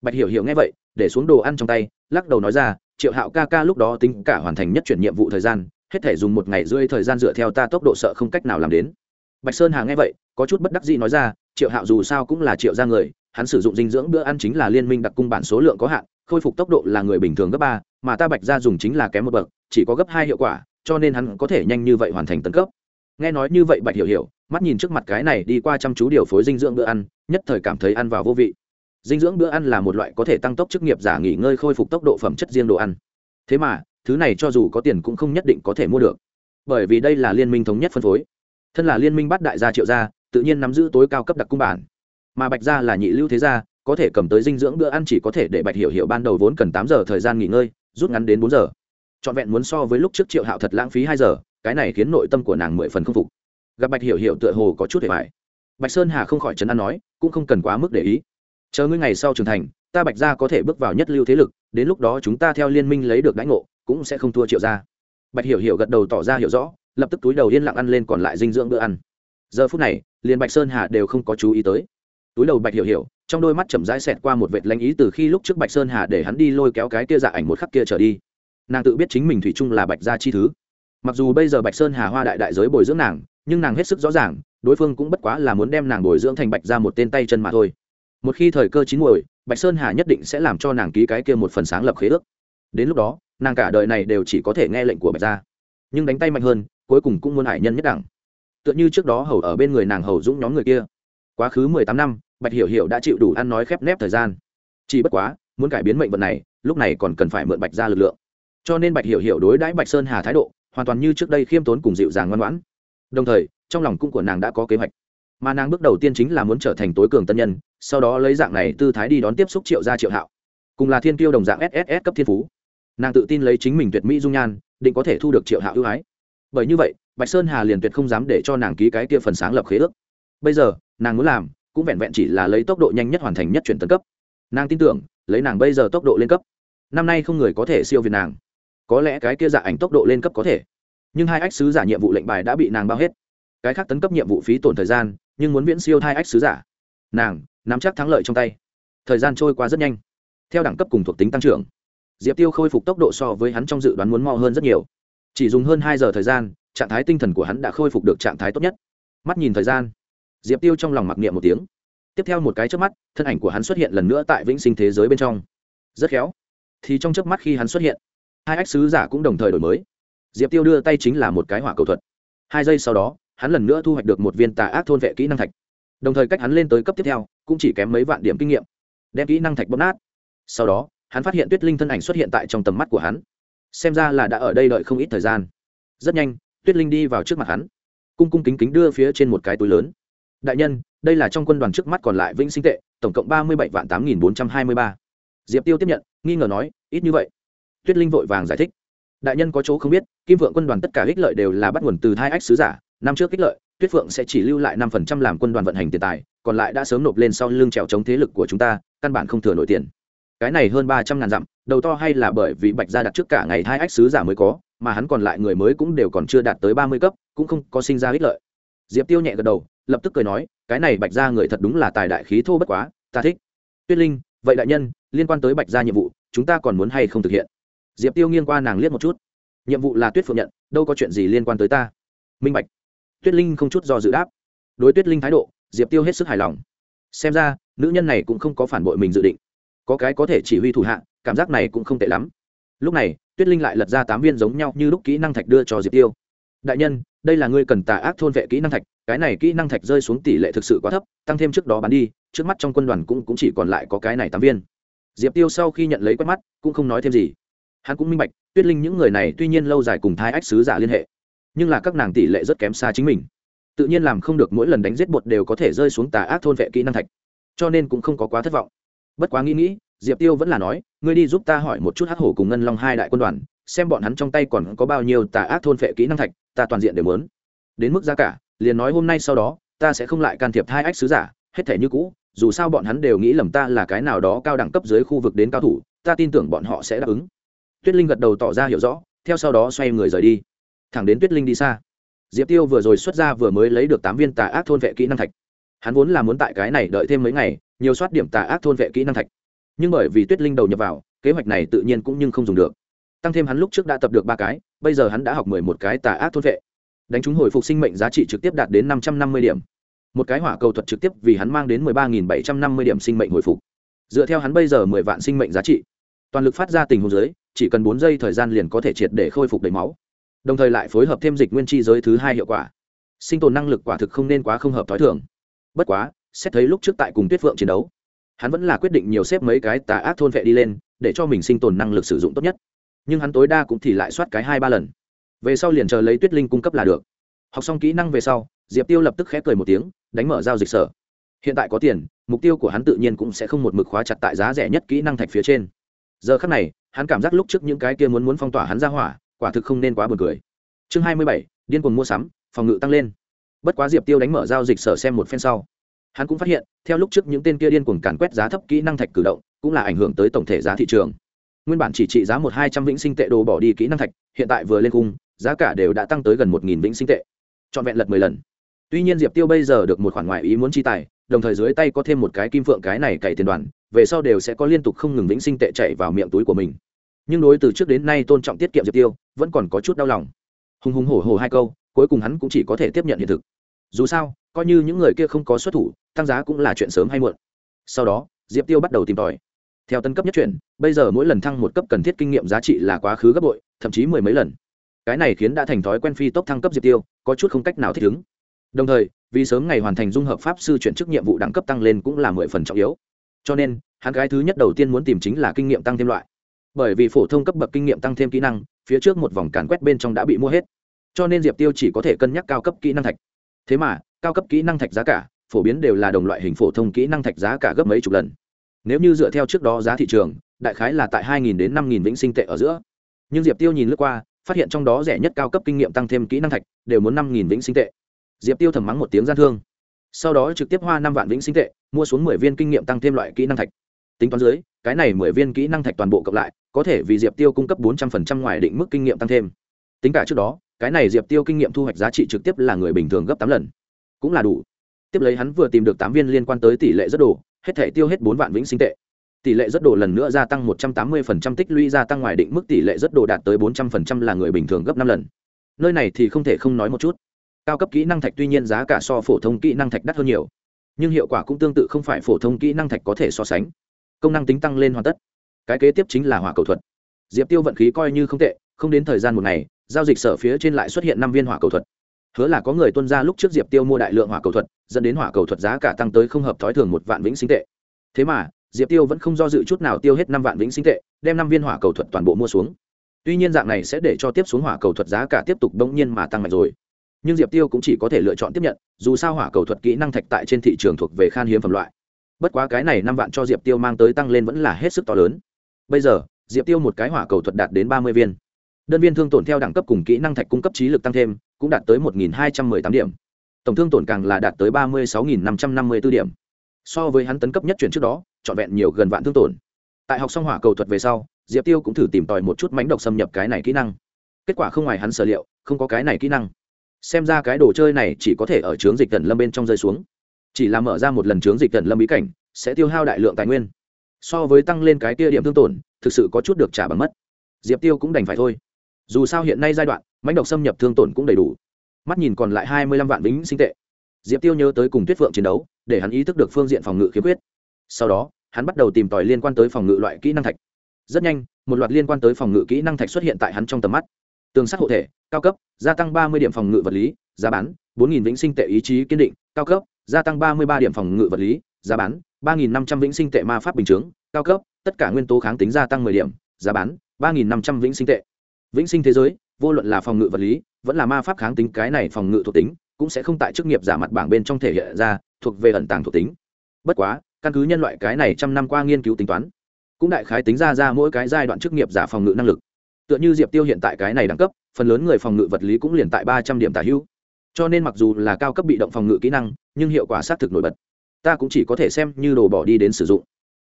Bạch hiểu hiểu nghe vậy, để xuống đồ ăn trong tay, lắc đầu nói ra, triệu hạo ca ca lúc đó tính cả hoàn thành nhất chuyển nhiệm vụ thời gian, hết thể dùng một ngày rưỡi thời gian dựa theo ta tốc độ sợ không cách nào làm đến. Bạch sơn hà nghe vậy, có chút bất đắc dĩ nói ra, triệu hạo dù sao cũng là triệu ra người, hắn sử dụng dinh dưỡng bữa ăn chính là liên minh đặc cung bản số lượng có hạn, khôi phục tốc độ là người bình thường gấp ba, mà ta bạch ra dùng chính là kém một bậc, chỉ có gấp hai hiệu quả, cho nên hắn có thể nhanh như vậy hoàn thành tấn cấp. Nghe nói như vậy bạch hiểu hiểu, mắt nhìn trước mặt cái này đi qua chăm chú điều phối dinh dưỡng bữa ăn nhất thời cảm thấy ăn vào vô vị. Dinh dưỡng bữa ăn là một loại có thể tăng tốc chức nghiệp giả nghỉ ngơi khôi phục tốc độ phẩm chất riêng đồ ăn. Thế mà, thứ này cho dù có tiền cũng không nhất định có thể mua được. Bởi vì đây là liên minh thống nhất phân phối. Thân là liên minh bắt đại gia triệu gia, tự nhiên nắm giữ tối cao cấp đặc cung bản. Mà bạch gia là nhị lưu thế gia, có thể cầm tới dinh dưỡng bữa ăn chỉ có thể để bạch hiểu hiểu ban đầu vốn cần tám giờ thời gian nghỉ ngơi, rút ngắn đến bốn giờ. Trọn vẹn muốn so với lúc trước triệu hạo thật lãng phí hai giờ, cái này khiến nội tâm của nàng mười phần không phục. Gặp bạch hiểu hiểu tựa hồ có chút để bài bạch sơn hà không khỏi chấn an nói, cũng không cần quá mức để ý. Chờ ngươi ngày sau trưởng thành, ta bạch gia có thể bước vào nhất lưu thế lực, đến lúc đó chúng ta theo liên minh lấy được đãi ngộ, cũng sẽ không thua triệu gia. Bạch hiểu hiểu gật đầu tỏ ra hiểu rõ, lập tức túi đầu yên lặng ăn lên còn lại dinh dưỡng bữa ăn. Giờ phút này, liền bạch sơn hà đều không có chú ý tới. Túi đầu bạch hiểu hiểu, trong đôi mắt chậm rãi xẹt qua một vệt lanh ý từ khi lúc trước bạch sơn hà để hắn đi lôi kéo cái kia dạ ảnh một khắc kia trở đi. Nàng tự biết chính mình thủy chung là bạch gia chi thứ. Mặc dù bây giờ bạch sơn hà hoa đại đại giới bồi dưỡng nàng, nhưng nàng hết sức rõ ràng đối phương cũng bất quá là muốn đem nàng bồi dưỡng thành bạch ra một tên tay chân mà thôi. Một khi thời cơ chín muồi, bạch sơn hà nhất định sẽ làm cho nàng ký cái kia một phần sáng lập khế ước. Đến lúc đó, nàng cả đời này đều chỉ có thể nghe lệnh của bạch gia nhưng đánh tay mạnh hơn, cuối cùng cũng muốn hải nhân nhất đẳng. Tựa như trước đó hầu ở bên người nàng hầu dũng nhóm người kia. Quá khứ mười tám năm, bạch hiểu hiểu đã chịu đủ ăn nói khép nép thời gian. Chỉ bất quá, muốn cải biến mệnh vận này, lúc này còn cần phải mượn bạch ra lực lượng. Cho nên bạch hiểu hiểu đối đãi bạch sơn hà thái độ, hoàn toàn như trước đây khiêm tốn cùng dịu dàng ngoan ngoãn đồng thời, trong lòng cung của nàng đã có kế hoạch. Mà nàng bước đầu tiên chính là muốn trở thành tối cường tân nhân, sau đó lấy dạng này tư thái đi đón tiếp xúc triệu gia triệu hạo. Cùng là thiên tiêu đồng dạng sss cấp thiên phú. Nàng tự tin lấy chính mình tuyệt mỹ dung nhan, định có thể thu được triệu hạo ưu ái. Bởi như vậy, bạch sơn hà liền tuyệt không dám để cho nàng ký cái kia phần sáng lập khế ước. Bây giờ, nàng muốn làm, cũng vẹn vẹn chỉ là lấy tốc độ nhanh nhất hoàn thành nhất chuyển tấn cấp. Nàng tin tưởng, lấy nàng bây giờ tốc độ lên cấp. Năm nay không người có thể siêu việt nàng. Có lẽ cái kia dạ ảnh tốc độ lên cấp có thể nhưng hai ách sứ giả nhiệm vụ lệnh bài đã bị nàng bao hết. Cái khác tấn cấp nhiệm vụ phí tổn thời gian, nhưng muốn viễn siêu hai ách sứ giả. Nàng, nắm chắc thắng lợi trong tay. Thời gian trôi qua rất nhanh. Theo đẳng cấp cùng thuộc tính tăng trưởng, diệp tiêu khôi phục tốc độ so với hắn trong dự đoán muốn mo hơn rất nhiều. Chỉ dùng hơn hai giờ thời gian, trạng thái tinh thần của hắn đã khôi phục được trạng thái tốt nhất. Mắt nhìn thời gian, diệp tiêu trong lòng mặc niệm một tiếng. Tiếp theo một cái trước mắt, thân ảnh của hắn xuất hiện lần nữa tại vĩnh sinh thế giới bên trong. Rất khéo, thì trong trước mắt khi hắn xuất hiện, hai ách sứ giả cũng đồng thời đổi mới diệp tiêu đưa tay chính là một cái hỏa cầu thuật. Hai giây sau đó, hắn lần nữa thu hoạch được một viên tà ác thôn vệ kỹ năng thạch. Đồng thời cách hắn lên tới cấp tiếp theo, cũng chỉ kém mấy vạn điểm kinh nghiệm. Đem kỹ năng thạch bóp nát. Sau đó, hắn phát hiện tuyết linh thân ảnh xuất hiện tại trong tầm mắt của hắn. Xem ra là đã ở đây đợi không ít thời gian. Rất nhanh, tuyết linh đi vào trước mặt hắn. Cung cung kính kính đưa phía trên một cái túi lớn. Đại nhân, đây là trong quân đoàn trước mắt còn lại vĩnh sinh tệ, tổng cộng ba mươi bảy vạn tám nghìn bốn trăm hai mươi ba. Diệp tiêu tiếp nhận, nghi ngờ nói, ít như vậy. Tuyết linh vội vàng giải thích đại nhân có chỗ không biết, kim vượng quân đoàn tất cả ích lợi đều là bắt nguồn từ hai ách sứ giả. Năm trước ích lợi, tuyết phượng sẽ chỉ lưu lại năm phần trăm làm quân đoàn vận hành tiền tài, còn lại đã sớm nộp lên sau lưng trèo chống thế lực của chúng ta, căn bản không thừa nổi tiền. Cái này hơn ba trăm ngàn dặm, đầu to hay là bởi vì bạch gia đặt trước cả ngày hai ách sứ giả mới có, mà hắn còn lại người mới cũng đều còn chưa đạt tới ba mươi cấp, cũng không có sinh ra ích lợi. Diệp tiêu nhẹ gật đầu, lập tức cười nói, cái này bạch gia người thật đúng là tài đại khí thô bất quá, ta thích. Tuyết linh, vậy đại nhân, liên quan tới bạch gia nhiệm vụ, chúng ta còn muốn hay không thực hiện? Diệp tiêu nghiêng qua nàng liếc một chút. Nhiệm vụ là tuyết phượng nhận đâu có chuyện gì liên quan tới ta. Minh bạch. Tuyết linh không chút do dự đáp. Đối tuyết linh thái độ diệp tiêu hết sức hài lòng. Xem ra nữ nhân này cũng không có phản bội mình dự định. Có cái có thể chỉ huy thủ hạ cảm giác này cũng không tệ lắm. Lúc này tuyết linh lại lật ra tám viên giống nhau như lúc kỹ năng thạch đưa cho diệp tiêu. Đại nhân đây là ngươi cần tà ác thôn vệ kỹ năng thạch cái này kỹ năng thạch rơi xuống tỷ lệ thực sự quá thấp tăng thêm trước đó bán đi trước mắt trong quân đoàn cũng, cũng chỉ còn lại có cái này tám viên. Diệp tiêu sau khi nhận lấy quét mắt cũng không nói thêm gì hắn cũng minh bạch, tuyết linh những người này tuy nhiên lâu dài cùng thai ách sứ giả liên hệ, nhưng là các nàng tỷ lệ rất kém xa chính mình. Tự nhiên làm không được mỗi lần đánh giết bột đều có thể rơi xuống tà ác thôn vệ kỹ năng thạch, cho nên cũng không có quá thất vọng. Bất quá nghĩ nghĩ, diệp tiêu vẫn là nói, ngươi đi giúp ta hỏi một chút hắc hổ cùng ngân long hai đại quân đoàn, xem bọn hắn trong tay còn có bao nhiêu tà ác thôn vệ kỹ năng thạch, ta toàn diện đều muốn. Đến mức giá cả, liền nói hôm nay sau đó, ta sẽ không lại can thiệp hai ách sứ giả, hết thể như cũ, dù sao bọn hắn đều nghĩ lầm ta là cái nào đó cao đẳng cấp dưới khu vực đến cao thủ, ta tin tưởng bọn họ sẽ đáp ứng tuyết linh gật đầu tỏ ra hiểu rõ, theo sau đó xoay người rời đi. Thẳng đến tuyết linh đi xa, diệp tiêu vừa rồi xuất ra vừa mới lấy được tám viên tà ác thôn vệ kỹ năng thạch. Hắn vốn là muốn tại cái này đợi thêm mấy ngày, nhiều soát điểm tà ác thôn vệ kỹ năng thạch. Nhưng bởi vì tuyết linh đầu nhập vào, kế hoạch này tự nhiên cũng nhưng không dùng được. Tăng thêm hắn lúc trước đã tập được ba cái, bây giờ hắn đã học mười một cái tà ác thôn vệ. Đánh chúng hồi phục sinh mệnh giá trị trực tiếp đạt đến năm trăm năm mươi điểm. Một cái hỏa cầu thuật trực tiếp vì hắn mang đến mười ba nghìn bảy trăm năm mươi điểm sinh mệnh hồi phục. Dựa theo hắn bây giờ mười vạn sinh mệnh giá trị, toàn lực phát ra tình huống dưới chỉ cần bốn giây thời gian liền có thể triệt để khôi phục đầy máu, đồng thời lại phối hợp thêm dịch nguyên chi giới thứ hai hiệu quả. Sinh tồn năng lực quả thực không nên quá không hợp t h ó i thường. Bất quá, xét thấy lúc trước tại cùng tuyết phượng chiến đấu, hắn vẫn là quyết định nhiều xếp mấy cái tà ác thôn vệ đi lên, để cho mình sinh tồn năng lực sử dụng tốt nhất. Nhưng hắn tối đa cũng thì lại soát cái hai ba lần. Về sau liền chờ lấy tuyết linh cung cấp là được. Học xong kỹ năng về sau, diệp tiêu lập tức khẽ cười một tiếng, đánh mở giao dịch sở. Hiện tại có tiền, mục tiêu của hắn tự nhiên cũng sẽ không một mực khóa chặt tại giá rẻ nhất kỹ năng thạch phía trên. Giờ khắc này hắn cảm giác lúc trước những cái kia muốn muốn phong tỏa hắn ra hỏa, quả thực không nên quá buồn cười. Chương hai mươi bảy, điên cuồng mua sắm, phòng ngự tăng lên. Bất quá diệp tiêu đánh mở giao dịch sở xem một phen sau, hắn cũng phát hiện, theo lúc trước những tên kia điên cuồng càn quét giá thấp kỹ năng thạch cử động, cũng là ảnh hưởng tới tổng thể giá thị trường. Nguyên bản chỉ trị giá một hai trăm vĩnh sinh tệ đồ bỏ đi kỹ năng thạch, hiện tại vừa lên cung giá cả đều đã tăng tới gần một nghìn vĩnh sinh tệ. Trọn vẹn lật mười lần. Tuy nhiên diệp tiêu bây giờ được một khoản ngoại ý muốn chi tài, đồng thời dưới tay có thêm một cái kim phượng cái này cày tiền đoàn về sau đều sẽ có liên tục không ngừng vĩnh sinh tệ chạy vào miệng túi của mình. Nhưng đối từ trước đến nay tôn trọng tiết kiệm diệp tiêu, vẫn còn có chút đau lòng. Hùng hùng hổ hổ hai câu, cuối cùng hắn cũng chỉ có thể tiếp nhận hiện thực. Dù sao, coi như những người kia không có xuất thủ, tăng giá cũng là chuyện sớm hay muộn. Sau đó, diệp tiêu bắt đầu tìm tòi. Theo tân cấp nhất chuyển, bây giờ mỗi lần thăng một cấp cần thiết kinh nghiệm giá trị là quá khứ gấp bội, thậm chí mười mấy lần. Cái này khiến đã thành thói quen phi tốc thăng cấp diệp tiêu, có chút không cách nào thích ứng. Đồng thời, vì sớm ngày hoàn thành dung hợp pháp sư chuyển chức nhiệm vụ đẳng cấp tăng lên cũng là mười phần trọng yếu cho nên, hắn cái thứ nhất đầu tiên muốn tìm chính là kinh nghiệm tăng thêm loại. Bởi vì phổ thông cấp bậc kinh nghiệm tăng thêm kỹ năng, phía trước một vòng càn quét bên trong đã bị mua hết. Cho nên diệp tiêu chỉ có thể cân nhắc cao cấp kỹ năng thạch. Thế mà, cao cấp kỹ năng thạch giá cả, phổ biến đều là đồng loại hình phổ thông kỹ năng thạch giá cả gấp mấy chục lần. Nếu như dựa theo trước đó giá thị trường, đại khái là tại hai đến năm vĩnh sinh tệ ở giữa. Nhưng diệp tiêu nhìn lướt qua, phát hiện trong đó rẻ nhất cao cấp kinh nghiệm tăng thêm kỹ năng thạch đều muốn năm vĩnh sinh tệ. Diệp tiêu thầm mắng một tiếng gian thương. Sau đó trực tiếp hoa năm vạn vĩnh sinh tệ mua xuống mười viên kinh nghiệm tăng thêm loại kỹ năng thạch. Tính toán dưới cái này mười viên kỹ năng thạch toàn bộ cộng lại có thể vì diệp tiêu cung cấp bốn trăm phần trăm ngoài định mức kinh nghiệm tăng thêm. Tính cả trước đó cái này diệp tiêu kinh nghiệm thu hoạch giá trị trực tiếp là người bình thường gấp tám lần. Cũng là đủ. Tiếp lấy hắn vừa tìm được tám viên liên quan tới tỷ lệ rất đồ, hết thể tiêu hết bốn vạn vĩnh sinh tệ. Tỷ lệ rất đồ lần nữa gia tăng một trăm tám mươi phần trăm tích lũy gia tăng ngoài định mức tỷ lệ rất đồ đạt tới bốn trăm phần trăm là người bình thường gấp năm lần. Nơi này thì không thể không nói một chút. Cao cấp kỹ năng thạch tuy nhiên giá cả so phổ thông kỹ năng thạch đắt hơn nhiều nhưng hiệu quả cũng tương tự không phải phổ thông kỹ năng thạch có thể so sánh. Công năng tính tăng lên hoàn tất. Cái kế tiếp chính là hỏa cầu thuật. Diệp tiêu vận khí coi như không tệ, không đến thời gian một ngày, giao dịch sở phía trên lại xuất hiện năm viên hỏa cầu thuật. Hứa là có người tuân ra lúc trước diệp tiêu mua đại lượng hỏa cầu thuật, dẫn đến hỏa cầu thuật giá cả tăng tới không hợp thói thường một vạn vĩnh sinh tệ. Thế mà, diệp tiêu vẫn không do dự chút nào tiêu hết năm vạn vĩnh sinh tệ, đem năm viên hỏa cầu thuật toàn bộ mua xuống. Tuy nhiên dạng này sẽ để cho tiếp xuống hỏa cầu thuật giá cả tiếp tục đ nhiên mà tăng mạnh rồi nhưng diệp tiêu cũng chỉ có thể lựa chọn tiếp nhận, dù sao hỏa cầu thuật kỹ năng thạch tại trên thị trường thuộc về khan hiếm phẩm loại. Bất quá cái này năm vạn cho diệp tiêu mang tới tăng lên vẫn là hết sức to lớn. Bây giờ, diệp tiêu một cái hỏa cầu thuật đạt đến ba mươi viên. Đơn viên thương tổn theo đẳng cấp cùng kỹ năng thạch cung cấp trí lực tăng thêm, cũng đạt tới một hai trăm m ư ơ i tám điểm. Tổng thương tổn càng là đạt tới ba mươi sáu năm trăm năm mươi b ố điểm. So với hắn tấn cấp nhất chuyển trước đó, trọn vẹn nhiều gần vạn thương tổn. Tại học xong hỏa cầu thuật về sau, diệp tiêu cũng thử tìm tòi một chút mánh độc xâm nhập cái này kỹ năng. Kết quả không ngoài hắn sở liệu, không có cái này kỹ năng xem ra cái đồ chơi này chỉ có thể ở trướng dịch tần lâm bên trong rơi xuống. Chỉ là mở ra một lần trướng dịch tần lâm bí cảnh, sẽ tiêu hao đại lượng tài nguyên. So với tăng lên cái kia điểm thương tổn, thực sự có chút được trả bằng mất. Diệp tiêu cũng đành phải thôi. Dù sao hiện nay giai đoạn mánh độc xâm nhập thương tổn cũng đầy đủ. Mắt nhìn còn lại hai mươi lăm vạn vĩnh sinh tệ. Diệp tiêu nhớ tới cùng tuyết phượng chiến đấu, để hắn ý thức được phương diện phòng ngự khiếm khuyết. Sau đó, hắn bắt đầu tìm tòi liên quan tới phòng ngự loại kỹ năng thạch. Rất nhanh, một loạt liên quan tới phòng ngự kỹ năng thạch xuất hiện tại hắn trong tầm mắt tường sắt hộ thể, cao cấp, gia tăng ba mươi điểm phòng ngự vật lý, giá bán, bốn nghìn vĩnh sinh tệ ý chí kiên định, cao cấp, gia tăng ba mươi ba điểm phòng ngự vật lý, giá bán, ba nghìn năm trăm vĩnh sinh tệ ma pháp bình chướng, cao cấp, tất cả nguyên tố kháng tính gia tăng mười điểm, giá bán, ba nghìn năm trăm vĩnh sinh tệ. Vĩnh sinh thế giới, vô luận là phòng ngự vật lý, vẫn là ma pháp kháng tính, cái này phòng ngự thuộc tính, cũng sẽ không tại chức nghiệp giả mặt bảng bên trong thể hiện ra, thuộc về ẩn tàng thuộc tính. Bất quá, căn cứ nhân loại cái này trăm năm qua nghiên cứu tính toán, cũng đại khái tính ra ra mỗi cái giai đoạn chức nghiệp giả phòng ngự năng lực tựa như diệp tiêu hiện tại cái này đẳng cấp, phần lớn người phòng ngự vật lý cũng liền tại ba trăm điểm tả hữu. Cho nên mặc dù là cao cấp bị động phòng ngự kỹ năng, nhưng hiệu quả xác thực nổi bật. Ta cũng chỉ có thể xem như đồ bỏ đi đến sử dụng.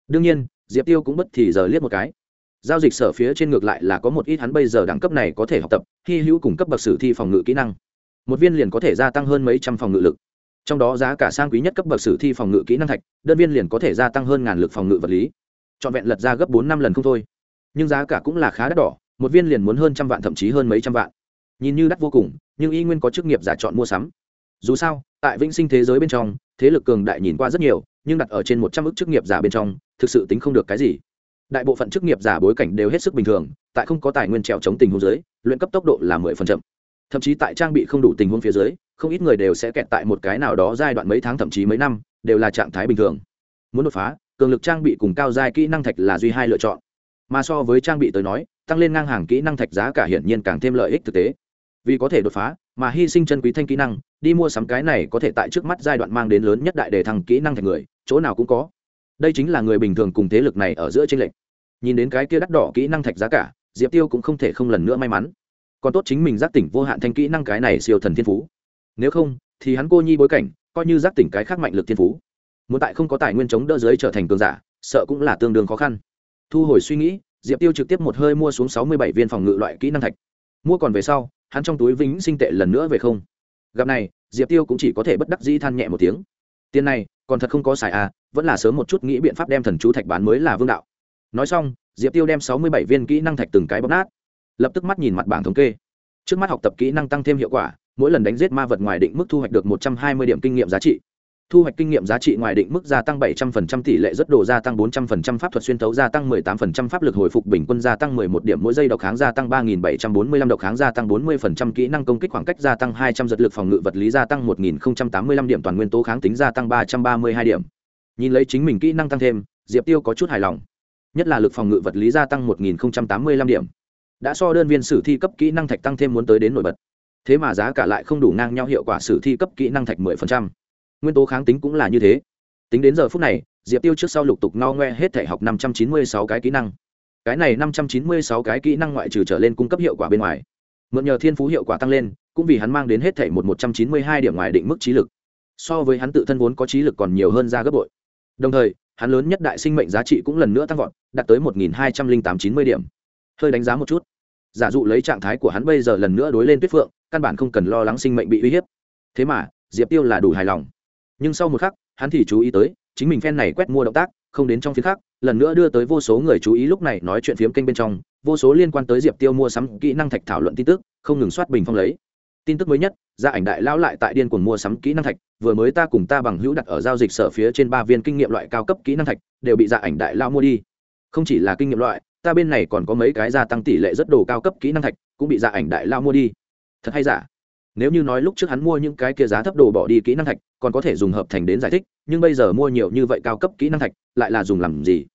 Đương nhiên, diệp tiêu cũng bất thì giờ liếc một cái. Giao dịch sở phía trên ngược lại là có một ít hắn bây giờ đẳng cấp này có thể học tập, hy hữu cùng cấp bậc sử thi phòng ngự kỹ năng. Một viên liền có thể gia tăng hơn mấy trăm phòng ngự lực. Trong đó giá cả sang quý nhất cấp bậc sử thi phòng ngự kỹ năng thạch, đơn viên liền có thể gia tăng hơn ngàn lực phòng ngự vật lý. Trọn vẹn lật ra gấp bốn năm lần không thôi. Nhưng giá cả cũng là khá đắt đỏ một viên liền muốn hơn trăm vạn, thậm chí hơn mấy trăm vạn. Nhìn như đắt vô cùng, nhưng y nguyên có chức nghiệp giả chọn mua sắm. Dù sao, tại vĩnh sinh thế giới bên trong, thế lực cường đại nhìn qua rất nhiều, nhưng đặt ở trên một trăm ước chức nghiệp giả bên trong, thực sự tính không được cái gì. Đại bộ phận chức nghiệp giả bối cảnh đều hết sức bình thường, tại không có tài nguyên trèo chống tình huống giới luyện cấp tốc độ là mười phần chậm. Thậm chí tại trang bị không đủ tình huống phía dưới, không ít người đều sẽ kẹt tại một cái nào đó giai đoạn mấy tháng, thậm chí mấy năm, đều là trạng thái bình thường. Muốn đột phá, cường lực trang bị cùng cao giai kỹ năng thạch là duy hai lựa chọn mà so với trang bị tới nói, tăng lên ngang hàng kỹ năng thạch giá cả hiển nhiên càng thêm lợi ích thực tế. Vì có thể đột phá, mà hy sinh chân quý thanh kỹ năng, đi mua sắm cái này có thể tại trước mắt giai đoạn mang đến lớn nhất đại đề thăng kỹ năng thạch người, chỗ nào cũng có. Đây chính là người bình thường cùng thế lực này ở giữa tranh lệch. Nhìn đến cái kia đắt đỏ kỹ năng thạch giá cả, diệp tiêu cũng không thể không lần nữa may mắn. Còn tốt chính mình giác tỉnh vô hạn thanh kỹ năng cái này siêu thần thiên phú. Nếu không, thì hắn cô nhi bối cảnh, coi như giác tỉnh cái khác mạnh lực thiên phú. Muốn tại không có tài nguyên chống đỡ giới trở thành cường giả, sợ cũng là tương đương khó khăn thu hồi suy nghĩ, diệp tiêu trực tiếp một hơi mua xuống sáu mươi bảy viên phòng ngự loại kỹ năng thạch. Mua còn về sau, hắn trong túi vĩnh sinh tệ lần nữa về không. Gặp này, diệp tiêu cũng chỉ có thể bất đắc dĩ than nhẹ một tiếng. Tiền này, còn thật không có xài à vẫn là sớm một chút nghĩ biện pháp đem thần chú thạch bán mới là vương đạo. Nói xong, diệp tiêu đem sáu mươi bảy viên kỹ năng thạch từng cái bóp nát. Lập tức mắt nhìn mặt bảng thống kê. Trước mắt học tập kỹ năng tăng thêm hiệu quả, mỗi lần đánh giết ma vật ngoài định mức thu hoạch được một trăm hai mươi điểm kinh nghiệm giá trị thu hoạch kinh nghiệm giá trị ngoài định mức gia tăng 700% tỷ lệ rất đồ gia tăng 400% pháp thuật xuyên thấu gia tăng 18% pháp lực hồi phục bình quân gia tăng 11 điểm mỗi giây độc kháng gia tăng 3745 độc kháng gia tăng 40% kỹ năng công kích khoảng cách gia tăng 200 giật lực phòng ngự vật lý gia tăng 1085 điểm toàn nguyên tố kháng tính gia tăng 332 điểm nhìn lấy chính mình kỹ năng tăng thêm diệp tiêu có chút hài lòng nhất là lực phòng ngự vật lý gia tăng 1085 điểm đã so đơn viên sử thi cấp kỹ năng thạch tăng thêm muốn tới đến nổi bật thế mà giá cả lại không đủ ngang nhau hiệu quả sử thi cấp kỹ năng thạch 10% nguyên tố kháng tính cũng là như thế. Tính đến giờ phút này, diệp tiêu trước sau lục tục no ngoe hết thể học năm trăm chín mươi sáu cái kỹ năng. Cái này năm trăm chín mươi sáu cái kỹ năng ngoại trừ trở lên cung cấp hiệu quả bên ngoài. Mượn nhờ thiên phú hiệu quả tăng lên, cũng vì hắn mang đến hết thể một một trăm chín mươi hai điểm ngoài định mức trí lực. So với hắn tự thân vốn có trí lực còn nhiều hơn ra gấp bội. Đồng thời, hắn lớn nhất đại sinh mệnh giá trị cũng lần nữa tăng vọt, đạt tới một nghìn hai trăm linh tám chín mươi điểm. Hơi đánh giá một chút. Giả dụ lấy trạng thái của hắn bây giờ lần nữa đối lên tuyết phượng, căn bản không cần lo lắng sinh mệnh bị uy hiếp. Thế mà, diệp tiêu là đủ hài lòng nhưng sau một khắc, hắn thì chú ý tới, chính mình phen này quét mua động tác, không đến trong phía khác, lần nữa đưa tới vô số người chú ý lúc này nói chuyện phiếm kênh bên trong, vô số liên quan tới diệp tiêu mua sắm kỹ năng thạch thảo luận tin tức, không ngừng soát bình phong lấy. Tin tức mới nhất gia ảnh đại lao lại tại điên cuồng mua sắm kỹ năng thạch, vừa mới ta cùng ta bằng hữu đặt ở giao dịch sở phía trên ba viên kinh nghiệm loại cao cấp kỹ năng thạch, đều bị gia ảnh đại lao mua đi. Không chỉ là kinh nghiệm loại, ta bên này còn có mấy cái gia tăng tỷ lệ rất đồ cao cấp kỹ năng thạch, cũng bị gia ảnh đại lao mua đi. Thật hay giả? Nếu như nói lúc trước hắn mua những cái kia giá thấp đồ bỏ đi kỹ năng thạch, còn có thể dùng hợp thành đến giải thích, nhưng bây giờ mua nhiều như vậy cao cấp kỹ năng thạch, lại là dùng làm gì?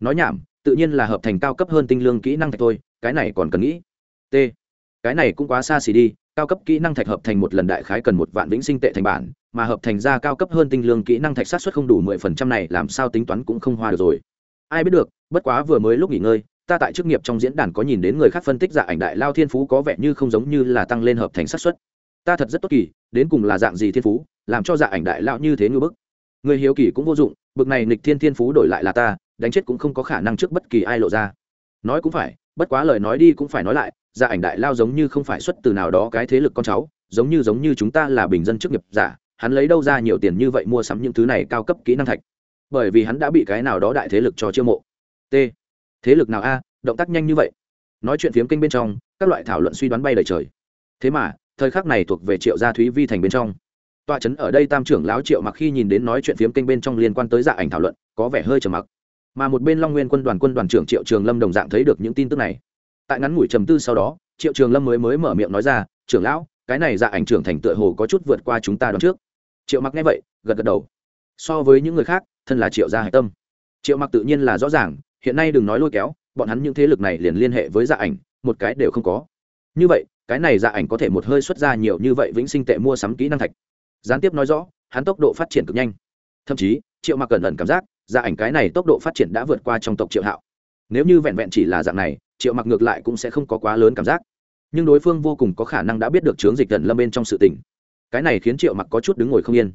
Nói nhảm, tự nhiên là hợp thành cao cấp hơn tinh lương kỹ năng thạch thôi, cái này còn cần nghĩ. T. Cái này cũng quá xa xỉ đi, cao cấp kỹ năng thạch hợp thành một lần đại khái cần một vạn vĩnh sinh tệ thành bản, mà hợp thành ra cao cấp hơn tinh lương kỹ năng thạch sát xuất không đủ mười phần trăm này làm sao tính toán cũng không hoa được rồi. Ai biết được, bất quá vừa mới lúc nghỉ ngơi, ta tại chức nghiệp trong diễn đàn có nhìn đến người khác phân tích giả ảnh đại lao thiên phú có vẻ như không giống như là tăng lên hợp thành sát xuất ta thật rất tốt kỳ, đến cùng là dạng gì thiên phú, làm cho dạ ảnh đại lão như thế ngư bức. Người hiếu kỳ cũng vô dụng, bực này nịch thiên thiên phú đổi lại là ta, đánh chết cũng không có khả năng trước bất kỳ ai lộ ra. Nói cũng phải, bất quá lời nói đi cũng phải nói lại dạ ảnh đại lao giống như không phải xuất từ nào đó cái thế lực con cháu, giống như giống như chúng ta là bình dân chức nghiệp giả, hắn lấy đâu ra nhiều tiền như vậy mua sắm những thứ này cao cấp kỹ năng thạch. Bởi vì hắn đã bị cái nào đó đại thế lực cho chiêu mộ. T. Thế lực nào a, động tác nhanh như vậy? Nói chuyện phiếm kênh bên trong, các loại thảo luận suy đoán bay đời trời. Thế mà thời khắc này thuộc về triệu gia thúy vi thành bên trong. Tọa trấn ở đây tam trưởng lão triệu mặc khi nhìn đến nói chuyện phiếm kênh bên trong liên quan tới dạ ảnh thảo luận, có vẻ hơi trầm mặc. Mà một bên long nguyên quân đoàn quân đoàn trưởng triệu trường lâm đồng dạng thấy được những tin tức này. Tại ngắn ngủi trầm tư sau đó, triệu trường lâm mới mới mở miệng nói ra, trưởng lão, cái này dạ ảnh trưởng thành tựa hồ có chút vượt qua chúng ta đón trước. Triệu mặc nghe vậy, gật gật đầu. So với những người khác, thân là triệu gia hạch tâm. Triệu mặc tự nhiên là rõ ràng, hiện nay đừng nói lôi kéo, bọn hắn những thế lực này liền liên hệ với dạ ảnh, một cái đều không có. Như vậy cái này dạ ảnh có thể một hơi xuất ra nhiều như vậy vĩnh sinh tệ mua sắm kỹ năng thạch. Gián tiếp nói rõ, hắn tốc độ phát triển cực nhanh. Thậm chí, triệu mặc cẩn ẩn cảm giác dạ ảnh cái này tốc độ phát triển đã vượt qua trong tộc triệu hạo. Nếu như vẹn vẹn chỉ là dạng này, triệu mặc ngược lại cũng sẽ không có quá lớn cảm giác. Nhưng đối phương vô cùng có khả năng đã biết được chướng dịch gần lâm bên trong sự tình. Cái này khiến triệu mặc có chút đứng ngồi không yên.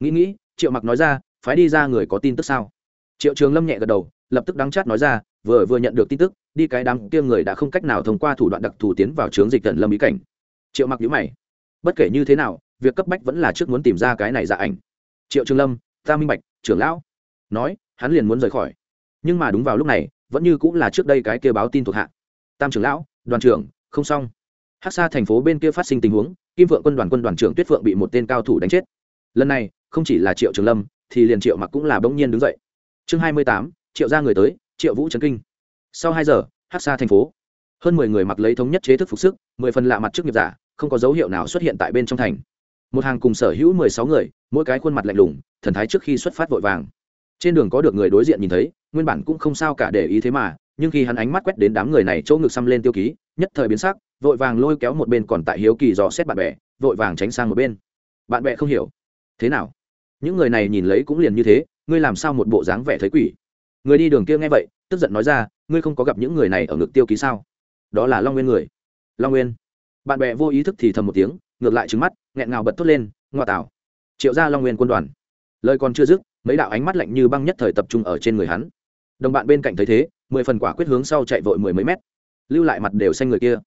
Nghĩ nghĩ, triệu mặc nói ra, phái đi ra người có tin tức sao? Triệu trường lâm nhẹ gật đầu, lập tức đắng chát nói ra, vừa vừa nhận được tin tức đi cái đám kia người đã không cách nào thông qua thủ đoạn đặc thù tiến vào chướng dịch tận lâm ý cảnh. Triệu mặc nhữ mày. Bất kể như thế nào, việc cấp bách vẫn là trước muốn tìm ra cái này dạ ảnh. Triệu trường lâm, ta minh bạch, trưởng lão. Nói, hắn liền muốn rời khỏi. Nhưng mà đúng vào lúc này, vẫn như cũng là trước đây cái kia báo tin thuộc hạ. Tam trưởng lão, đoàn trưởng, không xong. Hát xa thành phố bên kia phát sinh tình huống, kim vượng quân đoàn quân đoàn trưởng tuyết phượng bị một tên cao thủ đánh chết. Lần này, không chỉ là triệu trường lâm, thì liền triệu mặc cũng là bỗng nhiên đứng dậy. Chương hai mươi tám, triệu ra người tới, triệu vũ trấn kinh sau hai giờ hát xa thành phố. Hơn mười người mặc lấy thống nhất chế thức phục sức, mười phần lạ mặt trước nghiệp giả, không có dấu hiệu nào xuất hiện tại bên trong thành. Một hàng cùng sở hữu mười sáu người, mỗi cái khuôn mặt lạnh lùng, thần thái trước khi xuất phát vội vàng. Trên đường có được người đối diện nhìn thấy, nguyên bản cũng không sao cả để ý thế mà, nhưng khi hắn ánh mắt quét đến đám người này chỗ ngực xăm lên tiêu ký, nhất thời biến sắc, vội vàng lôi kéo một bên còn tại hiếu kỳ dò xét bạn bè, vội vàng tránh sang một bên. Bạn bè không hiểu. Thế nào? Những người này nhìn lấy cũng liền như thế, ngươi làm sao một bộ dáng vẻ thấy quỷ? Người đi đường kia nghe vậy, tức giận nói ra ngươi không có gặp những người này ở ngực tiêu ký sao? Đó là long nguyên người. Long nguyên. Bạn bè vô ý thức thì thầm một tiếng, ngược lại trứng mắt, nghẹn ngào bật thốt lên, ngoa tạo. Triệu ra long nguyên quân đoàn. Lời còn chưa dứt, mấy đạo ánh mắt lạnh như băng nhất thời tập trung ở trên người hắn. Đồng bạn bên cạnh thấy thế, mười phần quả quyết hướng sau chạy vội mười mấy mét. Lưu lại mặt đều xanh người kia.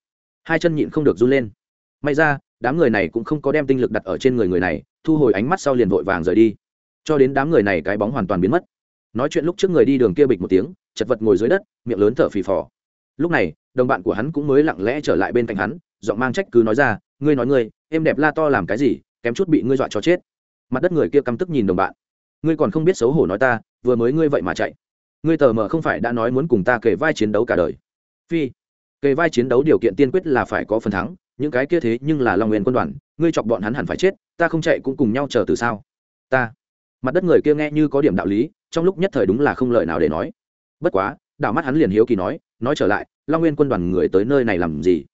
Hai chân nhịn không được run lên. May ra, đám người này cũng không có đem tinh lực đặt ở trên người người này, thu hồi ánh mắt sau liền vội vàng rời đi. Cho đến đám người này cái bóng hoàn toàn biến mất nói chuyện lúc trước người đi đường kia bịch một tiếng, chật vật ngồi dưới đất, miệng lớn thở phì phò. Lúc này, đồng bạn của hắn cũng mới lặng lẽ trở lại bên cạnh hắn, giọng mang trách cứ nói ra, ngươi nói ngươi, em đẹp la to làm cái gì, kém chút bị ngươi dọa cho chết. Mặt đất người kia căm tức nhìn đồng bạn. Ngươi còn không biết xấu hổ nói ta, vừa mới ngươi vậy mà chạy. Ngươi tờ mờ không phải đã nói muốn cùng ta kể vai chiến đấu cả đời. Phi, kề vai chiến đấu điều kiện tiên quyết là phải có phần thắng, những cái kia thế nhưng là long nguyên quân đoàn, ngươi chọc bọn hắn hẳn phải chết, ta không chạy cũng cùng nhau chờ từ sao ta. Mặt đất người kia nghe như có điểm đạo lý trong lúc nhất thời đúng là không lời nào để nói. Bất quá, đảo mắt hắn liền hiếu kỳ nói nói trở lại, long nguyên quân đoàn người tới nơi này làm gì?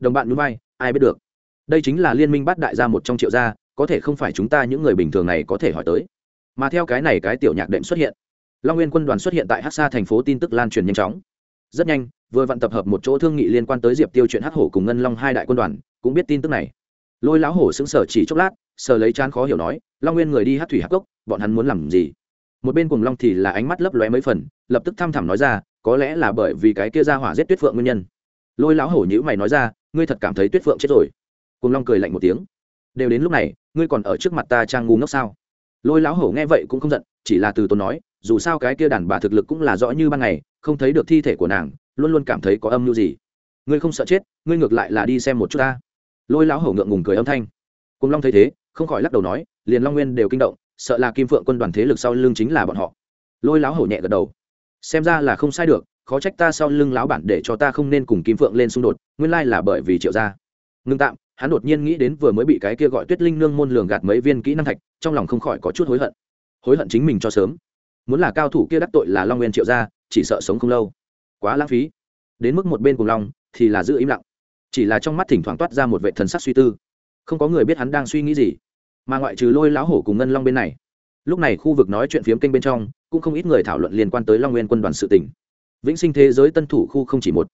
Đồng bạn núi bay ai biết được. Đây chính là liên minh bắt đại gia một trong triệu gia, có thể không phải chúng ta những người bình thường này có thể hỏi tới. Mà theo cái này cái tiểu nhạc đệm xuất hiện, long nguyên quân đoàn xuất hiện tại hát xa thành phố tin tức lan truyền nhanh chóng. Rất nhanh, vừa vận tập hợp một chỗ thương nghị liên quan tới diệp tiêu chuyện hắc hổ cùng ngân long hai đại quân đoàn, cũng biết tin tức này. Lôi lão hổ xứng sở chỉ chốc lát, sờ lấy chán khó hiểu nói, long nguyên người đi hát thủy hắc cốc, bọn hắn muốn làm gì? Một bên cùng long thì là ánh mắt lấp lóe mấy phần, lập tức thăm thẳm nói ra, có lẽ là bởi vì cái kia ra hỏa giết tuyết phượng nguyên nhân. Lôi lão hổ nhữ mày nói ra, ngươi thật cảm thấy tuyết phượng chết rồi. Cùng long cười lạnh một tiếng. Đều đến lúc này, ngươi còn ở trước mặt ta trang ngu ngốc sao? Lôi lão hổ nghe vậy cũng không giận, chỉ là từ tốn nói, dù sao cái kia đàn bà thực lực cũng là rõ như ban ngày, không thấy được thi thể của nàng, luôn luôn cảm thấy có âm mưu gì. Ngươi không sợ chết, ngươi ngược lại là đi xem một chút ta. Lôi lão hổ ngượng ngùng cười âm thanh. Cùng long thấy thế, không khỏi lắc đầu nói, liền long nguyên đều kinh động sợ là kim phượng quân đoàn thế lực sau lưng chính là bọn họ. Lôi lão hổ nhẹ gật đầu. Xem ra là không sai được, khó trách ta sau lưng lão bản để cho ta không nên cùng kim phượng lên xung đột, nguyên lai là bởi vì triệu gia. Ngưng tạm, hắn đột nhiên nghĩ đến vừa mới bị cái kia gọi tuyết linh nương môn lường gạt mấy viên kỹ năng thạch, trong lòng không khỏi có chút hối hận. Hối hận chính mình cho sớm. Muốn là cao thủ kia đắc tội là long nguyên triệu gia, chỉ sợ sống không lâu. Quá lãng phí. Đến mức một bên cùng long, thì là giữ im lặng. Chỉ là trong mắt thỉnh thoảng toát ra một vệ thần sắc suy tư. Không có người biết hắn đang suy nghĩ gì mà ngoại trừ lôi lão hổ cùng ngân long bên này. Lúc này khu vực nói chuyện phiếm kênh bên trong, cũng không ít người thảo luận liên quan tới long nguyên quân đoàn sự tỉnh vĩnh sinh thế giới tân thủ khu không chỉ một.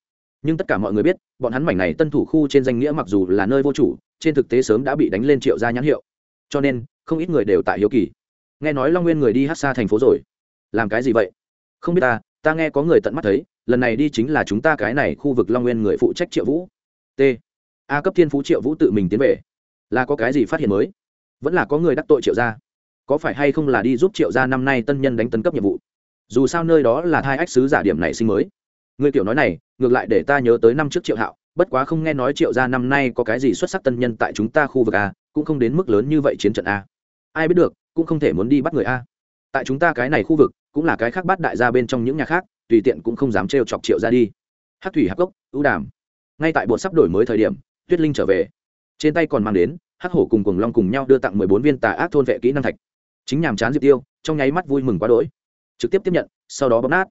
Nhưng tất cả mọi người biết, bọn hắn mảnh này tân thủ khu trên danh nghĩa mặc dù là nơi vô chủ, trên thực tế sớm đã bị đánh lên triệu ra nhãn hiệu. Cho nên, không ít người đều tại hiếu kỳ. Nghe nói long nguyên người đi hát xa thành phố rồi. Làm cái gì vậy? Không biết ta ta nghe có người tận mắt thấy, lần này đi chính là chúng ta cái này khu vực long nguyên người phụ trách triệu vũ. T. A cấp thiên phú triệu vũ tự mình tiến về. Là có cái gì phát hiện mới? Vẫn là có người đắc tội triệu gia. Có phải hay không là đi giúp triệu gia năm nay tân nhân đánh tấn cấp nhiệm vụ? Dù sao nơi đó là thai ách sứ giả điểm nảy sinh mới. Người kiểu nói này, ngược lại để ta nhớ tới năm trước triệu hạo, bất quá không nghe nói triệu gia năm nay có cái gì xuất sắc tân nhân tại chúng ta khu vực a, cũng không đến mức lớn như vậy chiến trận a. Ai biết được, cũng không thể muốn đi bắt người a. Tại chúng ta cái này khu vực, cũng là cái khác bắt đại gia bên trong những nhà khác, tùy tiện cũng không dám trêu chọc triệu ra đi. Hát thủy hắc gốc ưu đàm. Ngay tại bột sắp đổi mới thời điểm, tuyết linh trở về. Trên tay còn mang đến hắc hổ cùng cùng long cùng nhau đưa tặng mười bốn viên tà ác thôn vệ kỹ năng thạch. Chính nhàm chán diệp tiêu, trong nháy mắt vui mừng quá đỗi. Trực tiếp tiếp nhận, sau đó bóp nát.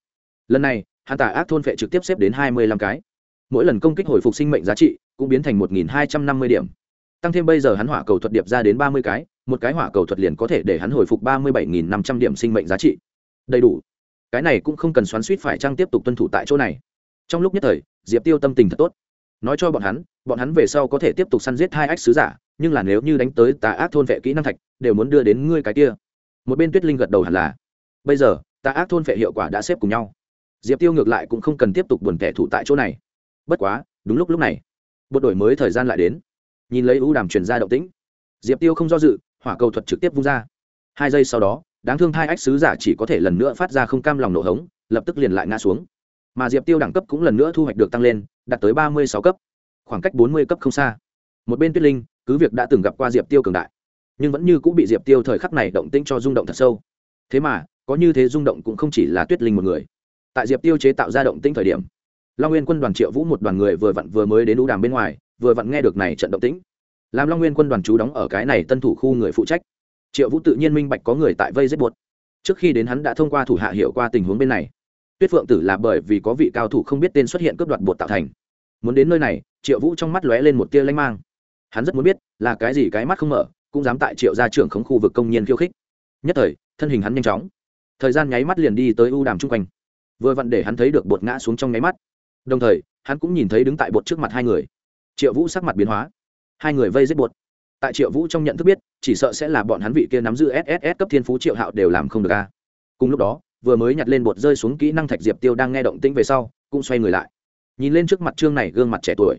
Lần này, hắn tà ác thôn vệ trực tiếp xếp đến hai mươi lăm cái. Mỗi lần công kích hồi phục sinh mệnh giá trị cũng biến thành một nghìn hai trăm năm mươi điểm. Tăng thêm bây giờ hắn hỏa cầu thuật điệp ra đến ba mươi cái, một cái hỏa cầu thuật liền có thể để hắn hồi phục ba mươi bảy nghìn năm trăm điểm sinh mệnh giá trị. Đầy đủ. Cái này cũng không cần xoắn suýt phải trang tiếp tục tuân thủ tại chỗ này. Trong lúc nhất thời, diệp tiêu tâm tình thật tốt. Nói cho bọn hắn bọn hắn về sau có thể tiếp tục săn giết hai ách sứ giả nhưng là nếu như đánh tới tà ác thôn vệ kỹ năng thạch, đều muốn đưa đến ngươi cái kia. Một bên tuyết linh gật đầu hẳn là. Bây giờ, tà ác thôn vệ hiệu quả đã xếp cùng nhau. Diệp tiêu ngược lại cũng không cần tiếp tục buồn kẻ thủ tại chỗ này. Bất quá, đúng lúc lúc này bộ đổi mới thời gian lại đến. Nhìn lấy ưu đàm truyền ra động tĩnh, diệp tiêu không do dự, hỏa cầu thuật trực tiếp vung ra. Hai giây sau đó, đáng thương thai ách sứ giả chỉ có thể lần nữa phát ra không cam lòng nổ hống, lập tức liền lại ngã xuống. Mà diệp tiêu đẳng cấp cũng lần nữa thu hoạch được tăng lên, đạt tới ba mươi sáu cấp, khoảng cách bốn mươi cấp không xa. Một bên tuyết linh cứ việc đã từng gặp qua diệp tiêu cường đại, nhưng vẫn như cũng bị diệp tiêu thời khắc này động tĩnh cho rung động thật sâu. Thế mà, có như thế rung động cũng không chỉ là tuyết linh một người. Tại diệp tiêu chế tạo ra động tĩnh thời điểm, long nguyên quân đoàn triệu vũ một đoàn người vừa vặn vừa mới đến đũ đàm bên ngoài, vừa vặn nghe được này trận động tĩnh. Làm long nguyên quân đoàn chú đóng ở cái này tân thủ khu người phụ trách. Triệu vũ tự nhiên minh bạch có người tại vây giết buột trước khi đến hắn đã thông qua thủ hạ hiểu qua tình huống bên này. Tuyết phượng tử là bởi vì có vị cao thủ không biết tên xuất hiện cướp đoạt bột tạo thành. Muốn đến nơi này, triệu vũ trong mắt lóe lên một tia lanh mang hắn rất muốn biết là cái gì cái mắt không mở, cũng dám tại triệu gia trưởng khống khu vực công nhân khiêu khích. Nhất thời, thân hình hắn nhanh chóng. Thời gian nháy mắt liền đi tới ưu đàm chung quanh. Vừa vặn để hắn thấy được bột ngã xuống trong nháy mắt. Đồng thời, hắn cũng nhìn thấy đứng tại bột trước mặt hai người. Triệu vũ sắc mặt biến hóa. Hai người vây giết bột. Tại triệu vũ trong nhận thức biết, chỉ sợ sẽ là bọn hắn vị kia nắm giữ sss cấp thiên phú triệu hạo đều làm không được a. Cùng lúc đó, vừa mới nhặt lên bột rơi xuống kỹ năng thạch diệp tiêu đang nghe động tĩnh về sau, cũng xoay người lại. Nhìn lên trước mặt trương này, gương mặt trẻ tuổi.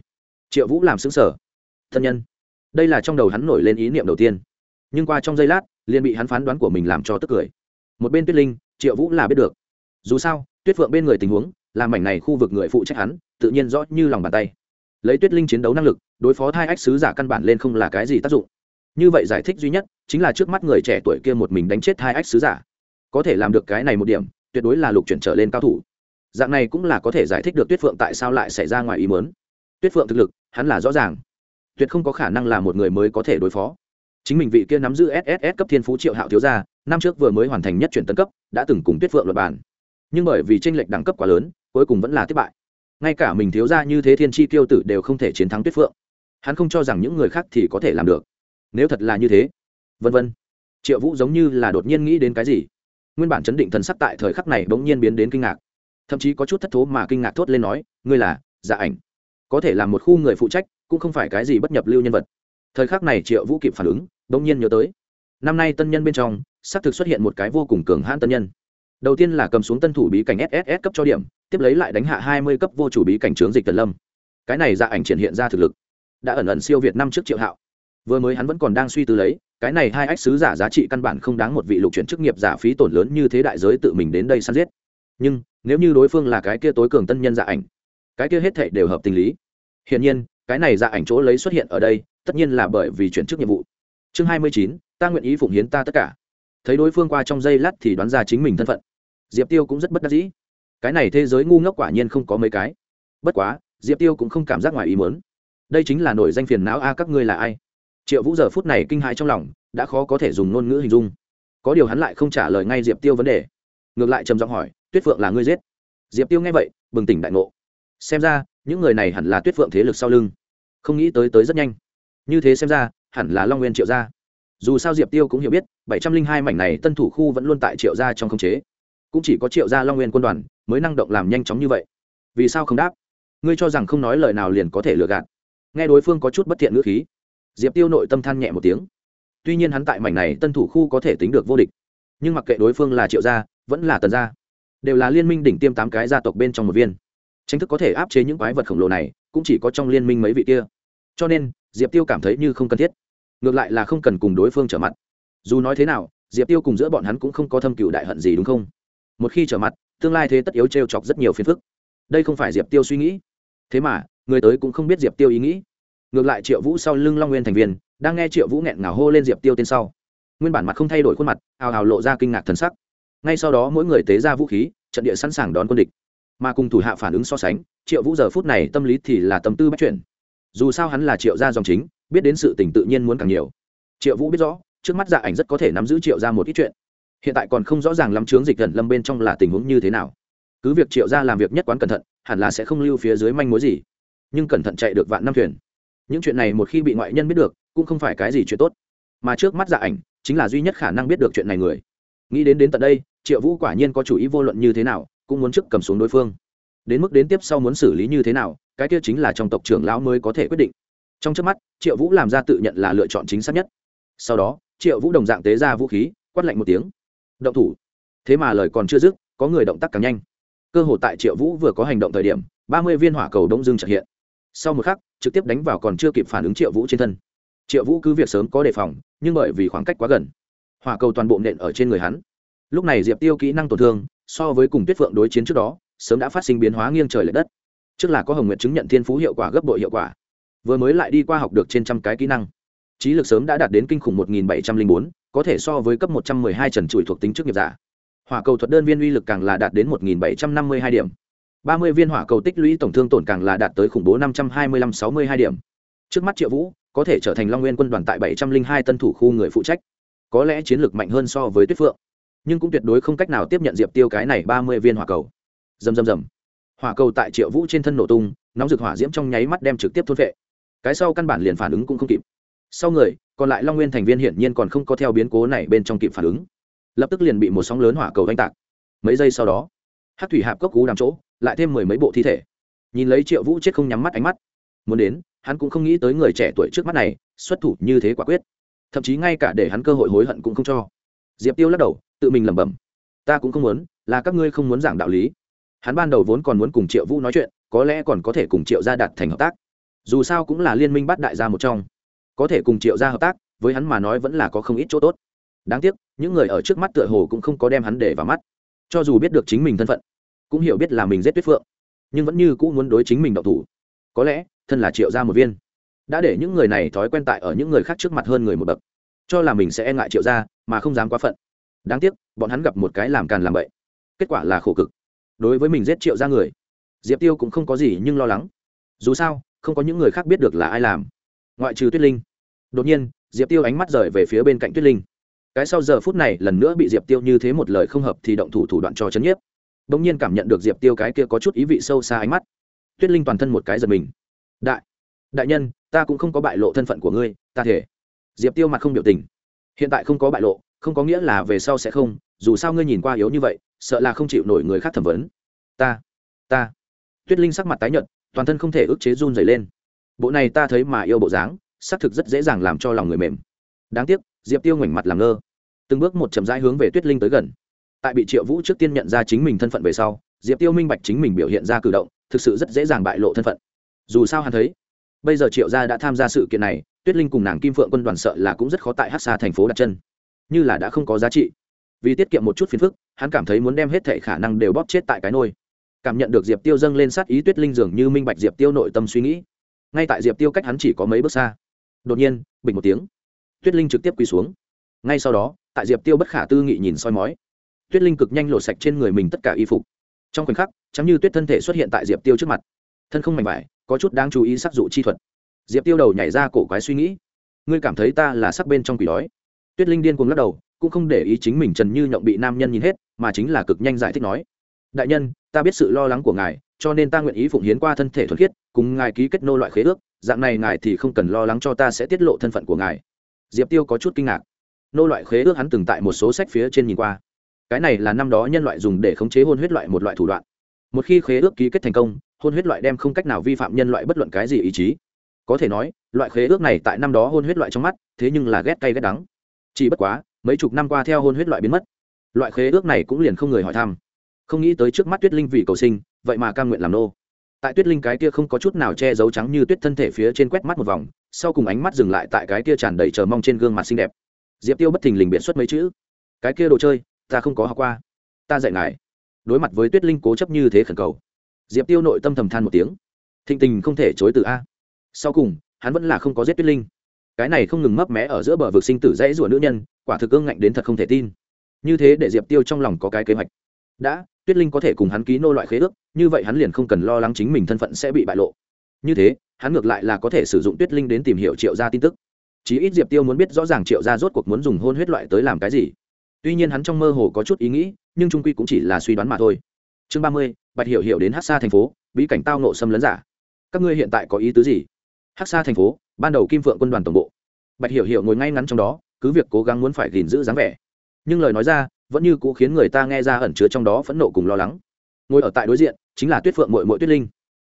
Triệu vũ làm xứng sở thân nhân. Đây là trong đầu hắn nổi lên ý niệm đầu tiên. Nhưng qua trong giây lát, liền bị hắn phán đoán của mình làm cho tức cười. Một bên tuyết linh, triệu vũ là biết được. Dù sao, tuyết phượng bên người tình huống làm mảnh này khu vực người phụ trách hắn, tự nhiên rõ như lòng bàn tay. Lấy tuyết linh chiến đấu năng lực, đối phó thai ách sứ giả căn bản lên không là cái gì tác dụng. Như vậy giải thích duy nhất, chính là trước mắt người trẻ tuổi kia một mình đánh chết thai ách sứ giả. Có thể làm được cái này một điểm, tuyệt đối là lục chuyển trở lên cao thủ. Dạng này cũng là có thể giải thích được tuyết phượng tại sao lại xảy ra ngoài ý mớn tuyết phượng thực lực, hắn là rõ ràng tuyệt không có khả năng là một người mới có thể đối phó. Chính mình vị kia nắm giữ sss cấp thiên phú triệu hạo thiếu gia, năm trước vừa mới hoàn thành nhất chuyển tân cấp, đã từng cùng tuyết phượng luật bản nhưng bởi vì tranh lệch đẳng cấp quá lớn, cuối cùng vẫn là thất bại. Ngay cả mình thiếu gia như thế thiên chi tiêu tử đều không thể chiến thắng tuyết phượng. Hắn không cho rằng những người khác thì có thể làm được. Nếu thật là như thế, vân vân. Triệu vũ giống như là đột nhiên nghĩ đến cái gì. Nguyên bản chấn định thần sắc tại thời khắc này bỗng nhiên biến đến kinh ngạc. Thậm chí có chút thất thố mà kinh ngạc thốt lên nói, ngươi là dạ ảnh. Có thể là một khu người phụ trách cũng không phải cái gì bất nhập lưu nhân vật. Thời khắc này triệu vũ kịp phản ứng, bỗng nhiên nhớ tới. Năm nay tân nhân bên trong, xác thực xuất hiện một cái vô cùng cường hãn tân nhân. Đầu tiên là cầm xuống tân thủ bí cảnh sss cấp cho điểm, tiếp lấy lại đánh hạ hai mươi cấp vô chủ bí cảnh trướng dịch tần lâm. Cái này ra ảnh triển hiện ra thực lực, đã ẩn ẩn siêu việt năm trước triệu hạo. Vừa mới hắn vẫn còn đang suy tư lấy, cái này hai ách sứ giả giá trị căn bản không đáng một vị lục chuyển chức nghiệp giả phí tổn lớn như thế đại giới tự mình đến đây săn giết. Nhưng, nếu như đối phương là cái kia tối cường tân nhân giả ảnh, cái kia hết thảy đều hợp tình lý. Hiển nhiên cái này dạ ảnh chỗ lấy xuất hiện ở đây, tất nhiên là bởi vì chuyển chức nhiệm vụ. Chương hai mươi chín, ta nguyện ý phụng hiến ta tất cả. Thấy đối phương qua trong giây lát thì đoán ra chính mình thân phận. Diệp tiêu cũng rất bất đắc dĩ. Cái này thế giới ngu ngốc quả nhiên không có mấy cái. Bất quá, diệp tiêu cũng không cảm giác ngoài ý muốn. Đây chính là nổi danh phiền não a, các ngươi là ai? Triệu vũ giờ phút này kinh hãi trong lòng, đã khó có thể dùng ngôn ngữ hình dung. Có điều hắn lại không trả lời ngay diệp tiêu vấn đề. Ngược lại trầm giọng hỏi, tuyết phượng là ngươi giết? Diệp tiêu nghe vậy, bừng tỉnh đại ngộ. Xem ra những người này hẳn là tuyết phượng thế lực sau lưng. Không nghĩ tới tới rất nhanh. Như thế xem ra, hẳn là long nguyên triệu gia. Dù sao diệp tiêu cũng hiểu biết, bảy trăm linh hai mảnh này tân thủ khu vẫn luôn tại triệu gia trong khống chế. Cũng chỉ có triệu gia long nguyên quân đoàn mới năng động làm nhanh chóng như vậy. Vì sao không đáp? Ngươi cho rằng không nói lời nào liền có thể lừa gạt. Nghe đối phương có chút bất thiện ngữ khí, diệp tiêu nội tâm than nhẹ một tiếng. Tuy nhiên hắn tại mảnh này tân thủ khu có thể tính được vô địch, nhưng mặc kệ đối phương là triệu gia, vẫn là tần gia, đều là liên minh đỉnh tiêm tám cái gia tộc bên trong một viên tranh thức có thể áp chế những quái vật khổng lồ này, cũng chỉ có trong liên minh mấy vị kia. Cho nên, diệp tiêu cảm thấy như không cần thiết. Ngược lại là không cần cùng đối phương trở mặt. Dù nói thế nào, diệp tiêu cùng giữa bọn hắn cũng không có thâm cựu đại hận gì, đúng không? Một khi trở mặt, tương lai thế tất yếu t r e o chọc rất nhiều phiền phức. Đây không phải diệp tiêu suy nghĩ. Thế mà, người tới cũng không biết diệp tiêu ý nghĩ. Ngược lại triệu vũ sau lưng long nguyên thành viên, đang nghe triệu vũ nghẹn ngào hô lên diệp tiêu tên sau. Nguyên bản mặt không thay đổi khuôn mặt, ào ào lộ ra kinh ngạc thần sắc. Ngay sau đó mỗi người tế ra vũ khí, trận địa sẵn sàng đón quân địch mà cùng thủ hạ phản ứng so sánh, triệu vũ giờ phút này tâm lý thì là tâm tư bắt chuyển. Dù sao hắn là triệu gia dòng chính, biết đến sự tình tự nhiên muốn càng nhiều. Triệu vũ biết rõ, trước mắt dạ ảnh rất có thể nắm giữ triệu gia một ít chuyện. Hiện tại còn không rõ ràng lắm chướng dịch gần lâm bên trong là tình huống như thế nào. Cứ việc triệu gia làm việc nhất quán cẩn thận, hẳn là sẽ không lưu phía dưới manh mối gì. Nhưng cẩn thận chạy được vạn năm thuyền. Những chuyện này một khi bị ngoại nhân biết được, cũng không phải cái gì chuyện tốt. Mà trước mắt dạ ảnh, chính là duy nhất khả năng biết được chuyện này người. Nghĩ đến đến tận đây, triệu vũ quả nhiên có chủ ý vô luận như thế nào cũng muốn trước cầm xuống đối phương. Đến mức đến tiếp sau muốn xử lý như thế nào, cái kia chính là trong tộc trưởng lão mới có thể quyết định. Trong trước mắt, triệu vũ làm ra tự nhận là lựa chọn chính xác nhất. Sau đó, triệu vũ đồng dạng tế ra vũ khí, quát lạnh một tiếng. Động thủ. Thế mà lời còn chưa dứt, có người động tác càng nhanh. Cơ hội tại triệu vũ vừa có hành động thời điểm, ba mươi viên hỏa cầu đông dương trợ hiện. Sau một khắc, trực tiếp đánh vào còn chưa kịp phản ứng triệu vũ trên thân. Triệu vũ cứ việc sớm có đề phòng, nhưng bởi vì khoảng cách quá gần, hỏa cầu toàn bộ nện ở trên người hắn. Lúc này diệp tiêu kỹ năng tổn thương so với cùng tuyết phượng đối chiến trước đó, sớm đã phát sinh biến hóa nghiêng trời l ệ đất. Trước là có hồng nguyện chứng nhận thiên phú hiệu quả gấp bội hiệu quả, vừa mới lại đi qua học được trên trăm cái kỹ năng. Trí lực sớm đã đạt đến kinh khủng một nghìn bảy trăm linh bốn, có thể so với cấp một trăm mười hai trần trụi thuộc tính chức nghiệp giả. Hỏa cầu thuật đơn viên uy lực càng là đạt đến một nghìn bảy trăm năm mươi hai điểm. ba mươi viên hỏa cầu tích lũy tổng thương tổn càng là đạt tới khủng bố năm trăm hai mươi lăm sáu mươi hai điểm. Trước mắt triệu vũ, có thể trở thành long nguyên quân đoàn tại bảy trăm linh hai tân thủ khu người phụ trách. Có lẽ chiến lược mạnh hơn so với tuyết phượng nhưng cũng tuyệt đối không cách nào tiếp nhận diệp tiêu cái này ba mươi viên hỏa cầu. Dầm dầm dầm hỏa cầu tại triệu vũ trên thân nổ tung, nóng rực hỏa diễm trong nháy mắt đem trực tiếp thôn vệ cái sau căn bản liền phản ứng cũng không kịp. Sau người, còn lại long nguyên thành viên hiển nhiên còn không có theo biến cố này bên trong kịp phản ứng. Lập tức liền bị một sóng lớn hỏa cầu oanh tạc. Mấy giây sau đó hát thủy hạp cốc cú đàm chỗ, lại thêm mười mấy bộ thi thể. Nhìn lấy triệu vũ chết không nhắm mắt ánh mắt, muốn đến, hắn cũng không nghĩ tới người trẻ tuổi trước mắt này xuất thủ như thế quả quyết. Thậm chí ngay cả để hắn cơ hội hối hận cũng không cho. Diệp tiêu lắc đầu tự mình lẩm bẩm. Ta cũng không muốn, là các ngươi không muốn giảng đạo lý. Hắn ban đầu vốn còn muốn cùng triệu vũ nói chuyện, có lẽ còn có thể cùng triệu gia đạt thành hợp tác. Dù sao cũng là liên minh bắt đại gia một trong. Có thể cùng triệu gia hợp tác, với hắn mà nói vẫn là có không ít chỗ tốt. Đáng tiếc, những người ở trước mắt tựa hồ cũng không có đem hắn để vào mắt. Cho dù biết được chính mình thân phận, cũng hiểu biết là mình giết tuyết phượng, nhưng vẫn như cũng muốn đối chính mình đậu thủ. Có lẽ, thân là triệu gia một viên, đã để những người này thói quen tại ở những người khác trước mặt hơn người một bậc. Cho là mình sẽ e ngại triệu gia, mà không dám quá phận đáng tiếc, bọn hắn gặp một cái làm càn làm bậy. Kết quả là khổ cực. Đối với mình giết triệu gia người, diệp tiêu cũng không có gì nhưng lo lắng. Dù sao, không có những người khác biết được là ai làm. Ngoại trừ tuyết linh. Đột nhiên, diệp tiêu ánh mắt rời về phía bên cạnh tuyết linh. Cái sau giờ phút này lần nữa bị diệp tiêu như thế một lời không hợp thì động thủ thủ đoạn cho chấn nhiếp. Đ ỗ n g nhiên cảm nhận được diệp tiêu cái kia có chút ý vị sâu xa ánh mắt. Tuyết linh toàn thân một cái giật mình. Đại đại nhân, ta cũng không có bại lộ thân phận của ngươi, ta thể. Diệp tiêu mặt không biểu tình. Hiện tại không có bại lộ không có nghĩa là về sau sẽ không, dù sao ngươi nhìn qua yếu như vậy, sợ là không chịu nổi người khác thẩm vấn. Ta ta. Tuyết linh sắc mặt tái nhợt, toàn thân không thể ức chế run dày lên. Bộ này ta thấy mà yêu bộ dáng, xác thực rất dễ dàng làm cho lòng người mềm. Đáng tiếc, diệp tiêu ngoảnh mặt làm ngơ. Từng bước một chậm rãi hướng về tuyết linh tới gần. Tại bị triệu vũ trước tiên nhận ra chính mình thân phận về sau, diệp tiêu minh bạch chính mình biểu hiện ra cử động, thực sự rất dễ dàng bại lộ thân phận. Dù sao hắn thấy, bây giờ triệu gia đã tham gia sự kiện này, tuyết linh cùng nàng kim phượng quân đoàn sợ là cũng rất khó tại hát xa thành phố đặt chân như là đã không có giá trị. Vì tiết kiệm một chút phiền phức, hắn cảm thấy muốn đem hết thệ khả năng đều bóp chết tại cái nôi. Cảm nhận được diệp tiêu dâng lên sát ý tuyết linh dường như minh bạch diệp tiêu nội tâm suy nghĩ. Ngay tại diệp tiêu cách hắn chỉ có mấy bước xa, đột nhiên, bình một tiếng, tuyết linh trực tiếp quỳ xuống. Ngay sau đó, tại diệp tiêu bất khả tư nghị nhìn soi mói, tuyết linh cực nhanh lột sạch trên người mình tất cả y phục. Trong khoảnh khắc chắm như tuyết thân thể xuất hiện tại diệp tiêu trước mặt. Thân không mảnh vải, có chút đáng chú ý sắc dụ chi thuật. Diệp tiêu đầu nhảy ra cổ quái suy nghĩ. Ngươi cảm thấy ta là sắc bên trong quỷ đói tuyết linh điên cuồng lắc đầu, cũng không để ý chính mình trần như nhộng bị nam nhân nhìn hết, mà chính là cực nhanh giải thích nói, đại nhân, ta biết sự lo lắng của ngài, cho nên ta nguyện ý phụng hiến qua thân thể thuần khiết, cùng ngài ký kết nô loại khế ước, dạng này ngài thì không cần lo lắng cho ta sẽ tiết lộ thân phận của ngài. Diệp tiêu có chút kinh ngạc. Nô loại khế ước hắn từng tại một số sách phía trên nhìn qua. Cái này là năm đó nhân loại dùng để khống chế hôn huyết loại một loại thủ đoạn. Một khi khế ước ký kết thành công, hôn huyết loại đem không cách nào vi phạm nhân loại bất luận cái gì ý chí. Có thể nói, loại khế ước này tại năm đó hôn huyết loại trong mắt, thế nhưng là ghét cay ghét đắng chỉ bất quá, mấy chục năm qua theo hôn huyết loại biến mất, loại khế ước này cũng liền không người hỏi thăm. Không nghĩ tới trước mắt tuyết linh vì cầu sinh, vậy mà cam nguyện làm nô. Tại tuyết linh cái kia không có chút nào che giấu trắng như tuyết thân thể phía trên quét mắt một vòng, sau cùng ánh mắt dừng lại tại cái kia tràn đầy chờ mong trên gương mặt xinh đẹp. Diệp tiêu bất thình lình biện xuất mấy chữ. Cái kia đồ chơi, ta không có học qua. Ta dạy ngài. Đối mặt với tuyết linh cố chấp như thế khẩn cầu, diệp tiêu nội tâm thầm than một tiếng. Thịnh tình không thể chối từ a. Sau cùng, hắn vẫn là không có giết tuyết linh cái này không ngừng mấp mé ở giữa bờ vực sinh tử dãy rủa nữ nhân, quả thực ương ngạnh đến thật không thể tin. Như thế để diệp tiêu trong lòng có cái kế hoạch. Đã, tuyết linh có thể cùng hắn ký nô loại khế ước, như vậy hắn liền không cần lo lắng chính mình thân phận sẽ bị bại lộ. Như thế, hắn ngược lại là có thể sử dụng tuyết linh đến tìm hiểu triệu gia tin tức. Chí ít diệp tiêu muốn biết rõ ràng triệu gia rốt cuộc muốn dùng hôn huyết loại tới làm cái gì. Tuy nhiên hắn trong mơ hồ có chút ý nghĩ, nhưng trung quy cũng chỉ là suy đoán mà thôi. Chương ba mươi, bạch hiểu hiểu đến hát xa thành phố, bí cảnh tao nộ xâm lấn giả. Các ngươi hiện tại có ý tứ gì? Hát xa thành phố ban đầu kim phượng quân đoàn tổng bộ bạch hiểu hiểu ngồi ngay ngắn trong đó cứ việc cố gắng muốn phải gìn giữ dáng vẻ nhưng lời nói ra vẫn như cũ khiến người ta nghe ra ẩn chứa trong đó phẫn nộ cùng lo lắng ngồi ở tại đối diện chính là tuyết phượng mội mội tuyết linh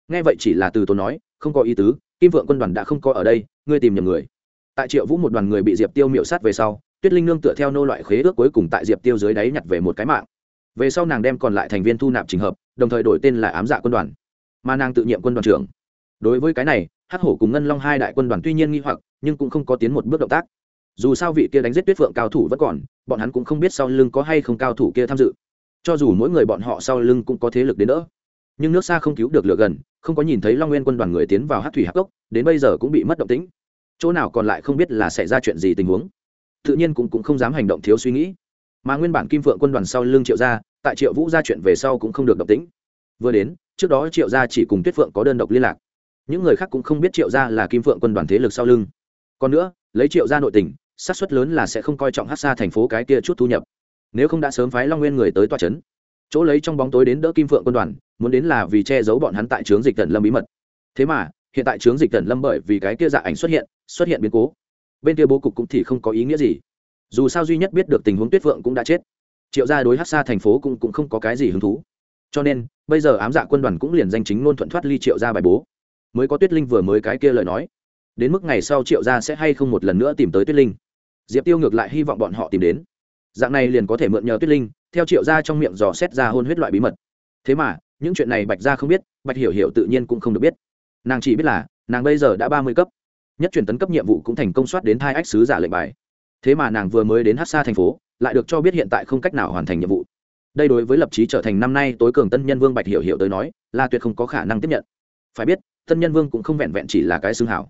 nghe vậy chỉ là từ tốn nói không có ý tứ kim vượng quân đoàn đã không có ở đây ngươi tìm nhầm người tại triệu vũ một đoàn người bị diệp tiêu miệu sát về sau tuyết linh nương tựa theo nô loại khế ước cuối cùng tại diệp tiêu dưới đáy nhặt về một cái mạng về sau nàng đem còn lại thành viên thu nạp trình hợp đồng thời đổi tên là ám dạ quân đoàn mà nàng tự nhiệm quân đoàn trưởng đối với cái này hắc hổ cùng ngân long hai đại quân đoàn tuy nhiên nghi hoặc nhưng cũng không có tiến một bước động tác. Dù sao vị kia đánh giết tuyết phượng cao thủ vẫn còn bọn hắn cũng không biết sau lưng có hay không cao thủ kia tham dự. Cho dù mỗi người bọn họ sau lưng cũng có thế lực đến đỡ. Nhưng nước xa không cứu được lửa gần không có nhìn thấy long nguyên quân đoàn người tiến vào hát thủy hắc cốc đến bây giờ cũng bị mất động tĩnh. Chỗ nào còn lại không biết là xảy ra chuyện gì tình huống. Tự nhiên cũng, cũng không dám hành động thiếu suy nghĩ. Mà nguyên bản kim phượng quân đoàn sau lưng triệu gia tại triệu vũ ra chuyện về sau cũng không được động tĩnh. Vừa đến trước đó triệu gia chỉ cùng tuyết phượng có đơn độc liên lạc những người khác cũng không biết triệu gia là kim phượng quân đoàn thế lực sau lưng. Còn nữa lấy triệu gia nội tình xác suất lớn là sẽ không coi trọng hát xa thành phố cái kia chút thu nhập. Nếu không đã sớm phái long nguyên người tới tòa c h ấ n chỗ lấy trong bóng tối đến đỡ kim phượng quân đoàn muốn đến là vì che giấu bọn hắn tại trướng dịch tần lâm bí mật. Thế mà hiện tại trướng dịch tần lâm bởi vì cái kia dạ ảnh xuất hiện xuất hiện biến cố. Bên kia bố cục cũng thì không có ý nghĩa gì. Dù sao duy nhất biết được tình huống tuyết phượng cũng đã chết. Triệu gia đối hát xa thành phố cũng, cũng không có cái gì hứng thú. Cho nên bây giờ ám dạ quân đoàn cũng liền danh chính ngôn thuận thoát ly triệu gia bài bố mới có tuyết linh vừa mới cái kia lời nói. Đến mức ngày sau triệu gia sẽ hay không một lần nữa tìm tới tuyết linh? Diệp tiêu ngược lại hy vọng bọn họ tìm đến. Dạng này liền có thể mượn nhờ tuyết linh, theo triệu gia trong miệng dò xét ra hôn huyết loại bí mật. Thế mà, những chuyện này bạch gia không biết, bạch hiểu hiểu tự nhiên cũng không được biết. Nàng chỉ biết là, nàng bây giờ đã ba mươi cấp. Nhất truyền tấn cấp nhiệm vụ cũng thành công soát đến hai ách sứ giả lệnh bài. Thế mà nàng vừa mới đến hát xa thành phố, lại được cho biết hiện tại không cách nào hoàn thành nhiệm vụ. Đây đối với lập trí trở thành năm nay tối cường tân nhân vương bạch hiểu hiểu tới nói, là tuyệt không có khả năng tiếp nhận. Phải biết tân nhân vương cũng không vẹn vẹn chỉ là cái xương hảo.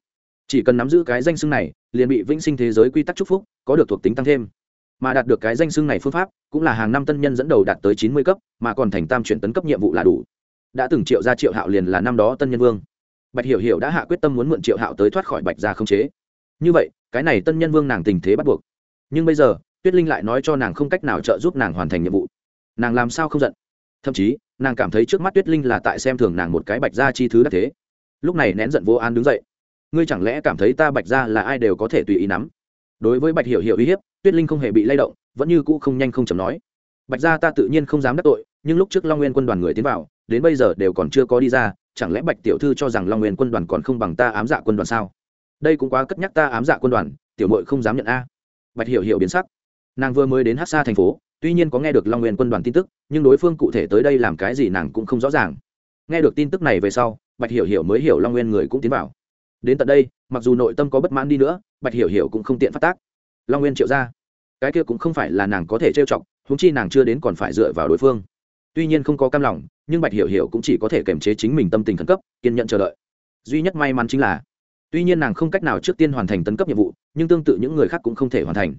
Chỉ cần nắm giữ cái danh xưng này, liền bị vĩnh sinh thế giới quy tắc chúc phúc, có được thuộc tính tăng thêm. Mà đạt được cái danh xưng này phương pháp, cũng là hàng năm tân nhân dẫn đầu đạt tới chín mươi cấp, mà còn thành tam chuyển tấn cấp nhiệm vụ là đủ. Đã từng triệu ra triệu hạo liền là năm đó tân nhân vương. Bạch hiểu hiểu đã hạ quyết tâm muốn mượn triệu hạo tới thoát khỏi bạch gia không chế. Như vậy, cái này tân nhân vương nàng tình thế bắt buộc. Nhưng bây giờ, tuyết linh lại nói cho nàng không cách nào trợ giúp nàng hoàn thành nhiệm vụ. Nàng làm sao không giận? Thậm chí, nàng cảm thấy trước mắt tuyết linh là tại xem thường nàng một cái bạch gia chi thứ đắc thế lúc này nén giận vô an đứng dậy. Ngươi chẳng lẽ cảm thấy ta bạch gia là ai đều có thể tùy ý nắm? Đối với bạch hiểu hiểu uy hiếp, tuyết linh không hề bị lay động, vẫn như cũ không nhanh không chầm nói. Bạch gia ta tự nhiên không dám đắc tội, nhưng lúc trước long nguyên quân đoàn người tiến vào, đến bây giờ đều còn chưa có đi ra, chẳng lẽ bạch tiểu thư cho rằng long nguyên quân đoàn còn không bằng ta ám dạ quân đoàn sao? Đây cũng quá cất nhắc ta ám dạ quân đoàn, tiểu mội không dám nhận a. Bạch hiểu hiểu biến sắc. Nàng vừa mới đến hát xa thành phố, tuy nhiên có nghe được long nguyên quân đoàn tin tức, nhưng đối phương cụ thể tới đây làm cái gì nàng cũng không rõ ràng nghe được tin tức này về sau, bạch hiểu hiểu mới hiểu long nguyên người cũng tiến vào. Đến tận đây, mặc dù nội tâm có bất mãn đi nữa, bạch hiểu hiểu cũng không tiện phát tác. Long nguyên triệu ra. Cái kia cũng không phải là nàng có thể trêu chọc húng chi nàng chưa đến còn phải dựa vào đối phương. Tuy nhiên không có cam lòng, nhưng bạch hiểu hiểu cũng chỉ có thể kiềm chế chính mình tâm tình khẩn cấp, kiên nhận chờ đợi. Duy nhất may mắn chính là, tuy nhiên nàng không cách nào trước tiên hoàn thành tấn cấp nhiệm vụ, nhưng tương tự những người khác cũng không thể hoàn thành.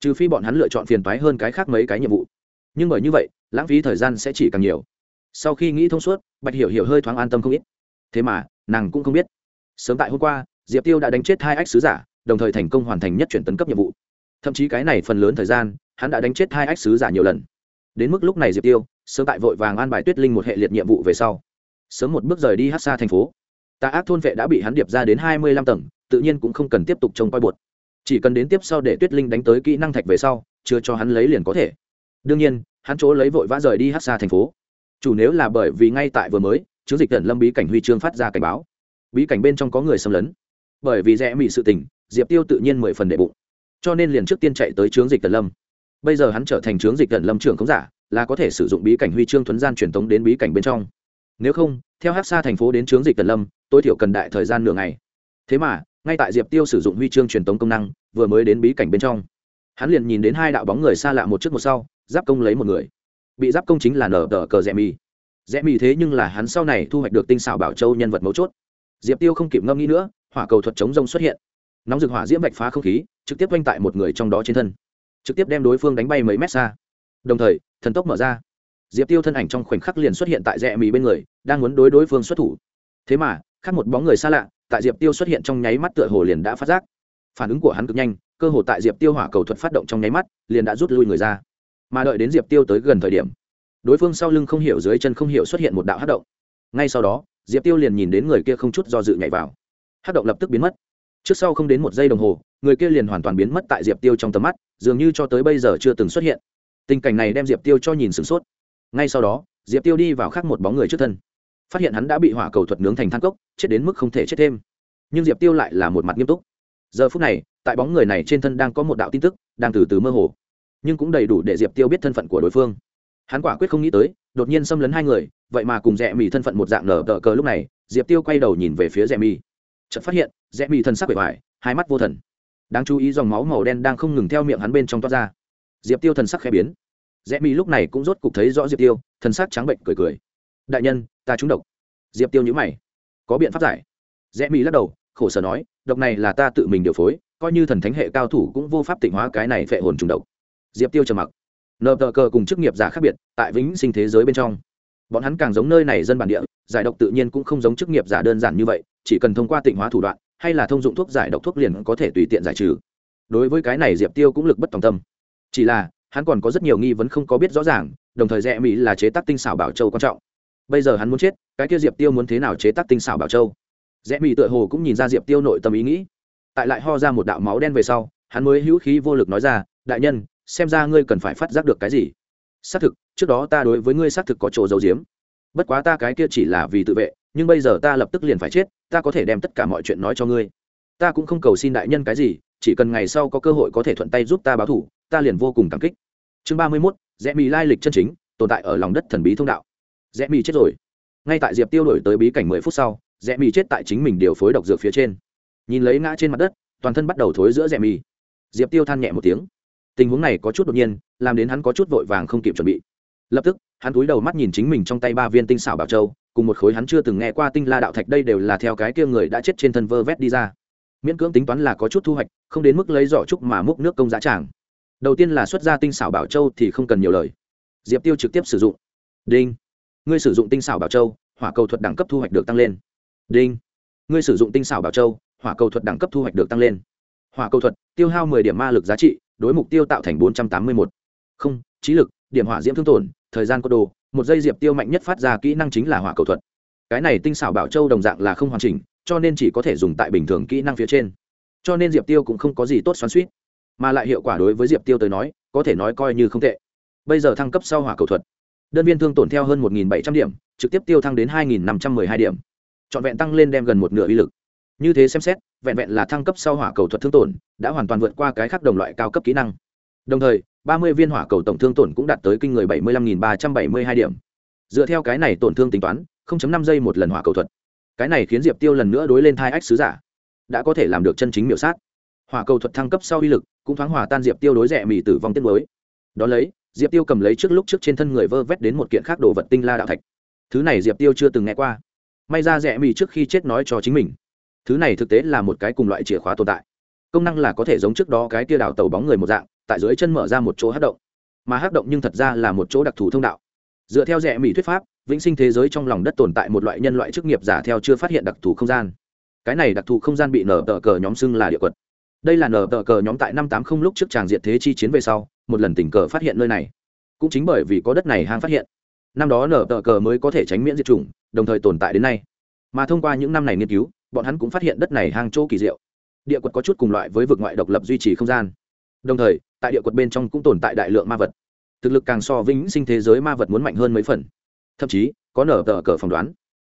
Trừ phi bọn hắn lựa chọn phiền toái hơn cái khác mấy cái nhiệm vụ. Nhưng bởi như vậy, lãng phí thời gian sẽ chỉ càng nhiều sau khi nghĩ thông suốt, bạch hiểu hiểu hơi thoáng an tâm không ít. Thế mà, nàng cũng không biết. Sớm tại hôm qua, diệp tiêu đã đánh chết hai ách sứ giả, đồng thời thành công hoàn thành nhất chuyển tấn cấp nhiệm vụ. Thậm chí cái này phần lớn thời gian, hắn đã đánh chết hai ách sứ giả nhiều lần. Đến mức lúc này diệp tiêu, sớm tại vội vàng an bài tuyết linh một hệ liệt nhiệm vụ về sau. Sớm một bước rời đi hát xa thành phố. Tà ác thôn vệ đã bị hắn điệp ra đến hai mươi lăm tầng, tự nhiên cũng không cần tiếp tục trông coi bột. Chỉ cần đến tiếp sau để tuyết linh đánh tới kỹ năng thạch về sau, chưa cho hắn lấy liền có thể. Đương nhiên, hắn chỗ lấy vội vã rời đi hát xa thành phố chủ nếu là bởi vì ngay tại vừa mới chứng dịch tần lâm bí cảnh huy chương phát ra cảnh báo. Bí cảnh bên trong có người xâm lấn. Bởi vì rẽ mị sự tình, diệp tiêu tự nhiên mười phần đệ bụng. Cho nên liền trước tiên chạy tới chướng dịch tần lâm. Bây giờ hắn trở thành chướng dịch tần lâm trưởng khống giả, là có thể sử dụng bí cảnh huy chương thuấn gian truyền tống đến bí cảnh bên trong. Nếu không, theo hát xa thành phố đến chướng dịch tần lâm, tối thiểu cần đại thời gian nửa ngày. Thế mà, ngay tại diệp tiêu sử dụng huy chương truyền tống công năng, vừa mới đến bí cảnh bên trong. Hắn liền nhìn đến hai đạo bóng người xa lạ một trước một sau, giáp công lấy một người bị giáp công chính là nở tờ cờ rẽ mì. Rẽ mì thế nhưng là hắn sau này thu hoạch được tinh xảo bảo châu nhân vật mấu chốt. Diệp tiêu không kịp ngâm nghĩ nữa, hỏa cầu thuật chống rông xuất hiện. Nóng rực hỏa diễm vạch phá không khí, trực tiếp oanh tại một người trong đó trên thân. Trực tiếp đem đối phương đánh bay mấy mét xa. Đồng thời, thần tốc mở ra. Diệp tiêu thân ảnh trong khoảnh khắc liền xuất hiện tại rẽ mì bên người, đang muốn đối đối phương xuất thủ. Thế mà, khác một bóng người xa lạ, tại diệp tiêu xuất hiện trong nháy mắt tựa hồ liền đã phát giác. Phản ứng của hắn cực nhanh, cơ hồ tại diệp tiêu hỏa cầu thuật phát động trong nháy mắt, liền đã rút lui người ra mà đợi đến diệp tiêu tới gần thời điểm, đối phương sau lưng không hiểu dưới chân không hiểu xuất hiện một đạo hát động. Ngay sau đó, diệp tiêu liền nhìn đến người kia không chút do dự nhảy vào. Hát động lập tức biến mất. Trước sau không đến một giây đồng hồ, người kia liền hoàn toàn biến mất tại diệp tiêu trong tầm mắt, dường như cho tới bây giờ chưa từng xuất hiện. Tình cảnh này đem diệp tiêu cho nhìn sửng sốt. Ngay sau đó, diệp tiêu đi vào khác một bóng người trước thân. Phát hiện hắn đã bị hỏa cầu thuật nướng thành than cốc, chết đến mức không thể chết thêm. Nhưng diệp tiêu lại là một mặt nghiêm túc. Giờ phút này, tại bóng người này trên thân đang có một đạo tin tức đang từ từ mơ hồ nhưng cũng đầy đủ để diệp tiêu biết thân phận của đối phương. Hắn quả quyết không nghĩ tới, đột nhiên xâm lấn hai người, vậy mà cùng rẽ mì thân phận một dạng nở tờ cờ lúc này, diệp tiêu quay đầu nhìn về phía rẽ mì. Chợt phát hiện, rẽ mì thân sắc bề ngoài, hai mắt vô thần. Đáng chú ý dòng máu màu đen đang không ngừng theo miệng hắn bên trong toát ra. Diệp tiêu thần sắc khẽ biến. Rẽ mì lúc này cũng rốt cục thấy rõ diệp tiêu, thần sắc trắng bệnh cười cười. Đại nhân, ta trúng độc. Diệp tiêu nhữ mày. Có biện pháp giải. Rẽ mì lắc đầu, khổ sở nói, độc này là ta tự mình điều phối, coi như thần thánh hệ cao thủ cũng vô pháp tịnh hóa cái này phệ hồn trùng độc diệp tiêu trầm mặc. Nợ tờ cờ cùng chức nghiệp giả khác biệt, tại vĩnh sinh thế giới bên trong. Bọn hắn càng giống nơi này dân bản địa, giải độc tự nhiên cũng không giống chức nghiệp giả đơn giản như vậy, chỉ cần thông qua tịnh hóa thủ đoạn, hay là thông dụng thuốc giải độc thuốc liền có thể tùy tiện giải trừ. Đối với cái này diệp tiêu cũng lực bất tòng tâm. Chỉ là, hắn còn có rất nhiều nghi vấn không có biết rõ ràng, đồng thời rẽ mỹ là chế tác tinh xảo bảo châu quan trọng. Bây giờ hắn muốn chết, cái kia diệp tiêu muốn thế nào chế tác tinh xảo bảo châu? Rẽ mỹ tựa hồ cũng nhìn ra diệp tiêu nội tâm ý nghĩ. Tại lại ho ra một đạo máu đen về sau, hắn mới hữu khí vô lực nói ra, đại nhân xem ra ngươi cần phải phát giác được cái gì. Xác thực, trước đó ta đối với ngươi xác thực có chỗ giấu giếm. Bất quá ta cái kia chỉ là vì tự vệ, nhưng bây giờ ta lập tức liền phải chết, ta có thể đem tất cả mọi chuyện nói cho ngươi. Ta cũng không cầu xin đại nhân cái gì, chỉ cần ngày sau có cơ hội có thể thuận tay giúp ta báo thủ, ta liền vô cùng cảm kích. Chương ba mươi mốt, rẽ mì lai lịch chân chính, tồn tại ở lòng đất thần bí thông đạo. Rẽ mì chết rồi. Ngay tại diệp tiêu đổi tới bí cảnh mười phút sau, rẽ mì chết tại chính mình điều phối độc dược phía trên. Nhìn lấy ngã trên mặt đất, toàn thân bắt đầu thối giữa rẽ mì. Diệp tiêu than nhẹ một tiếng tình huống này có chút đột nhiên, làm đến hắn có chút vội vàng không kịp chuẩn bị. Lập tức, hắn cúi đầu mắt nhìn chính mình trong tay ba viên tinh xảo bảo châu, cùng một khối hắn chưa từng nghe qua tinh la đạo thạch đây đều là theo cái kia người đã chết trên thân vơ vét đi ra. Miễn cưỡng tính toán là có chút thu hoạch, không đến mức lấy giỏ trúc mà múc nước công giá tràng. Đầu tiên là xuất ra tinh xảo bảo châu thì không cần nhiều lời. Diệp tiêu trực tiếp sử dụng. Đinh. Ngươi sử dụng tinh xảo bảo châu, hỏa cầu thuật đẳng cấp thu hoạch được tăng lên. Đinh. Ngươi sử dụng tinh xảo bảo châu, hỏa cầu thuật đẳng cấp thu hoạch được tăng lên. Hỏa cầu thuật, tiêu hao mười điểm ma lực giá trị đối mục tiêu tạo thành bốn trăm tám mươi một không, trí lực, điểm hỏa diễm thương tổn, thời gian có đồ, một giây diệp tiêu mạnh nhất phát ra kỹ năng chính là hỏa cầu thuật. Cái này tinh xảo bảo châu đồng dạng là không hoàn chỉnh, cho nên chỉ có thể dùng tại bình thường kỹ năng phía trên. Cho nên diệp tiêu cũng không có gì tốt xoắn suýt mà lại hiệu quả đối với diệp tiêu tới nói, có thể nói coi như không tệ. Bây giờ thăng cấp sau hỏa cầu thuật, đơn viên thương tổn theo hơn một bảy trăm điểm, trực tiếp tiêu thăng đến hai năm trăm m ư ơ i hai điểm. Trọn vẹn tăng lên đem gần một nửa uy lực như thế xem xét, vẹn vẹn là thăng cấp sau hỏa cầu thuật thương tổn, đã hoàn toàn vượt qua cái khác đồng loại cao cấp kỹ năng. Đồng thời, ba mươi viên hỏa cầu tổng thương tổn cũng đạt tới kinh người bảy mươi lăm ba trăm bảy mươi hai điểm. Dựa theo cái này tổn thương tính toán năm giây một lần hỏa cầu thuật. Cái này khiến diệp tiêu lần nữa đối lên thai ách sứ giả. Đã có thể làm được chân chính miểu sát. Hỏa cầu thuật thăng cấp sau uy lực cũng thoáng hòa tan diệp tiêu đối rẻ mì tử vong tiết mới. Đón lấy, diệp tiêu cầm lấy trước lúc trước trên thân người vơ vét đến một kiện khác đồ vật tinh la đạo thạch. Thứ này diệp tiêu chưa từng nghe qua. May ra rẻ mì trước khi chết nói cho chính mình thứ này thực tế là một cái cùng loại chìa khóa tồn tại. Công năng là có thể giống trước đó cái kia đào tàu bóng người một dạng, tại dưới chân mở ra một chỗ hát động. Mà hát động nhưng thật ra là một chỗ đặc thù thông đạo. Dựa theo rẻ mỹ thuyết pháp, vĩnh sinh thế giới trong lòng đất tồn tại một loại nhân loại chức nghiệp giả theo chưa phát hiện đặc thù không gian. Cái này đặc thù không gian bị nở tờ cờ nhóm xưng là địa quật. Đây là nở tờ cờ nhóm tại năm tám không lúc trước tràng diện thế chi chiến về sau, một lần tình cờ phát hiện nơi này. Cũng chính bởi vì có đất này hang phát hiện. Năm đó nở tờ cờ mới có thể tránh miễn diệt chủng, đồng thời tồn tại đến nay. Mà thông qua những năm này nghiên cứu bọn hắn cũng phát hiện đất này hang chỗ kỳ diệu. Địa quật có chút cùng loại với vực ngoại độc lập duy trì không gian. Đồng thời, tại địa quật bên trong cũng tồn tại đại lượng ma vật. Thực lực càng so vĩnh sinh thế giới ma vật muốn mạnh hơn mấy phần. Thậm chí, có nở tờ cờ phỏng đoán,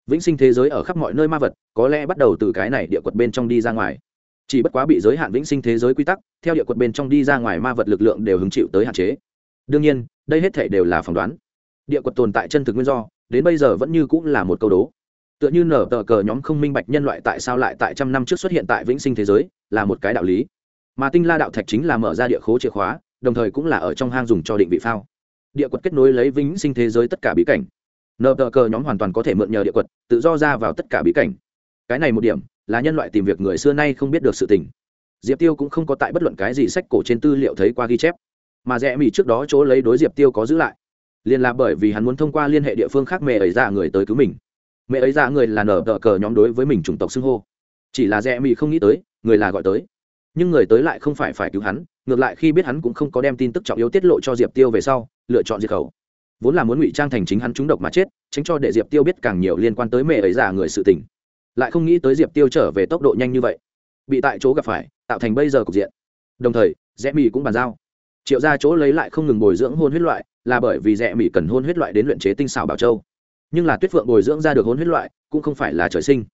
vĩnh sinh thế giới ở khắp mọi nơi ma vật, có lẽ bắt đầu từ cái này địa quật bên trong đi ra ngoài. Chỉ bất quá bị giới hạn vĩnh sinh thế giới quy tắc, theo địa quật bên trong đi ra ngoài ma vật lực lượng đều hứng chịu tới hạn chế. Đương nhiên, đây hết thể đều là phỏng đoán. Địa quật tồn tại chân thực nguyên do, đến bây giờ vẫn như cũng là một câu đố tựa như nở tờ cờ nhóm không minh bạch nhân loại tại sao lại tại trăm năm trước xuất hiện tại vĩnh sinh thế giới, là một cái đạo lý. Mà tinh la đạo thạch chính là mở ra địa khố chìa khóa, đồng thời cũng là ở trong hang dùng cho định vị phao. Địa quật kết nối lấy vĩnh sinh thế giới tất cả bí cảnh. Nở tờ cờ nhóm hoàn toàn có thể mượn nhờ địa quật, tự do ra vào tất cả bí cảnh. Cái này một điểm, là nhân loại tìm việc người xưa nay không biết được sự tình. Diệp tiêu cũng không có tại bất luận cái gì sách cổ trên tư liệu thấy qua ghi chép. Mà rẽ mỹ trước đó chỗ lấy đối diệp tiêu có giữ lại. Liền là bởi vì hắn muốn thông qua liên hệ địa phương khác mẹ ấy ra người tới cứu mình mẹ ấy ra người là nở tờ cờ nhóm đối với mình chủng tộc xưng hô. Chỉ là rẽ mỹ không nghĩ tới, người là gọi tới. Nhưng người tới lại không phải phải cứu hắn, ngược lại khi biết hắn cũng không có đem tin tức trọng yếu tiết lộ cho diệp tiêu về sau, lựa chọn diệt khẩu. Vốn là muốn ngụy trang thành chính hắn trúng độc mà chết, tránh cho để diệp tiêu biết càng nhiều liên quan tới mẹ ấy già người sự tình. Lại không nghĩ tới diệp tiêu trở về tốc độ nhanh như vậy. Bị tại chỗ gặp phải, tạo thành bây giờ cục diện. Đồng thời rẽ mỹ cũng bàn giao. Triệu ra chỗ lấy lại không ngừng bồi dưỡng hôn huyết loại, là bởi vì rẽ mỹ cần hôn huyết loại đến luyện chế tinh xảo bảo châu nhưng là tuyết phượng bồi dưỡng ra được hôn huyết loại cũng không phải là trời sinh.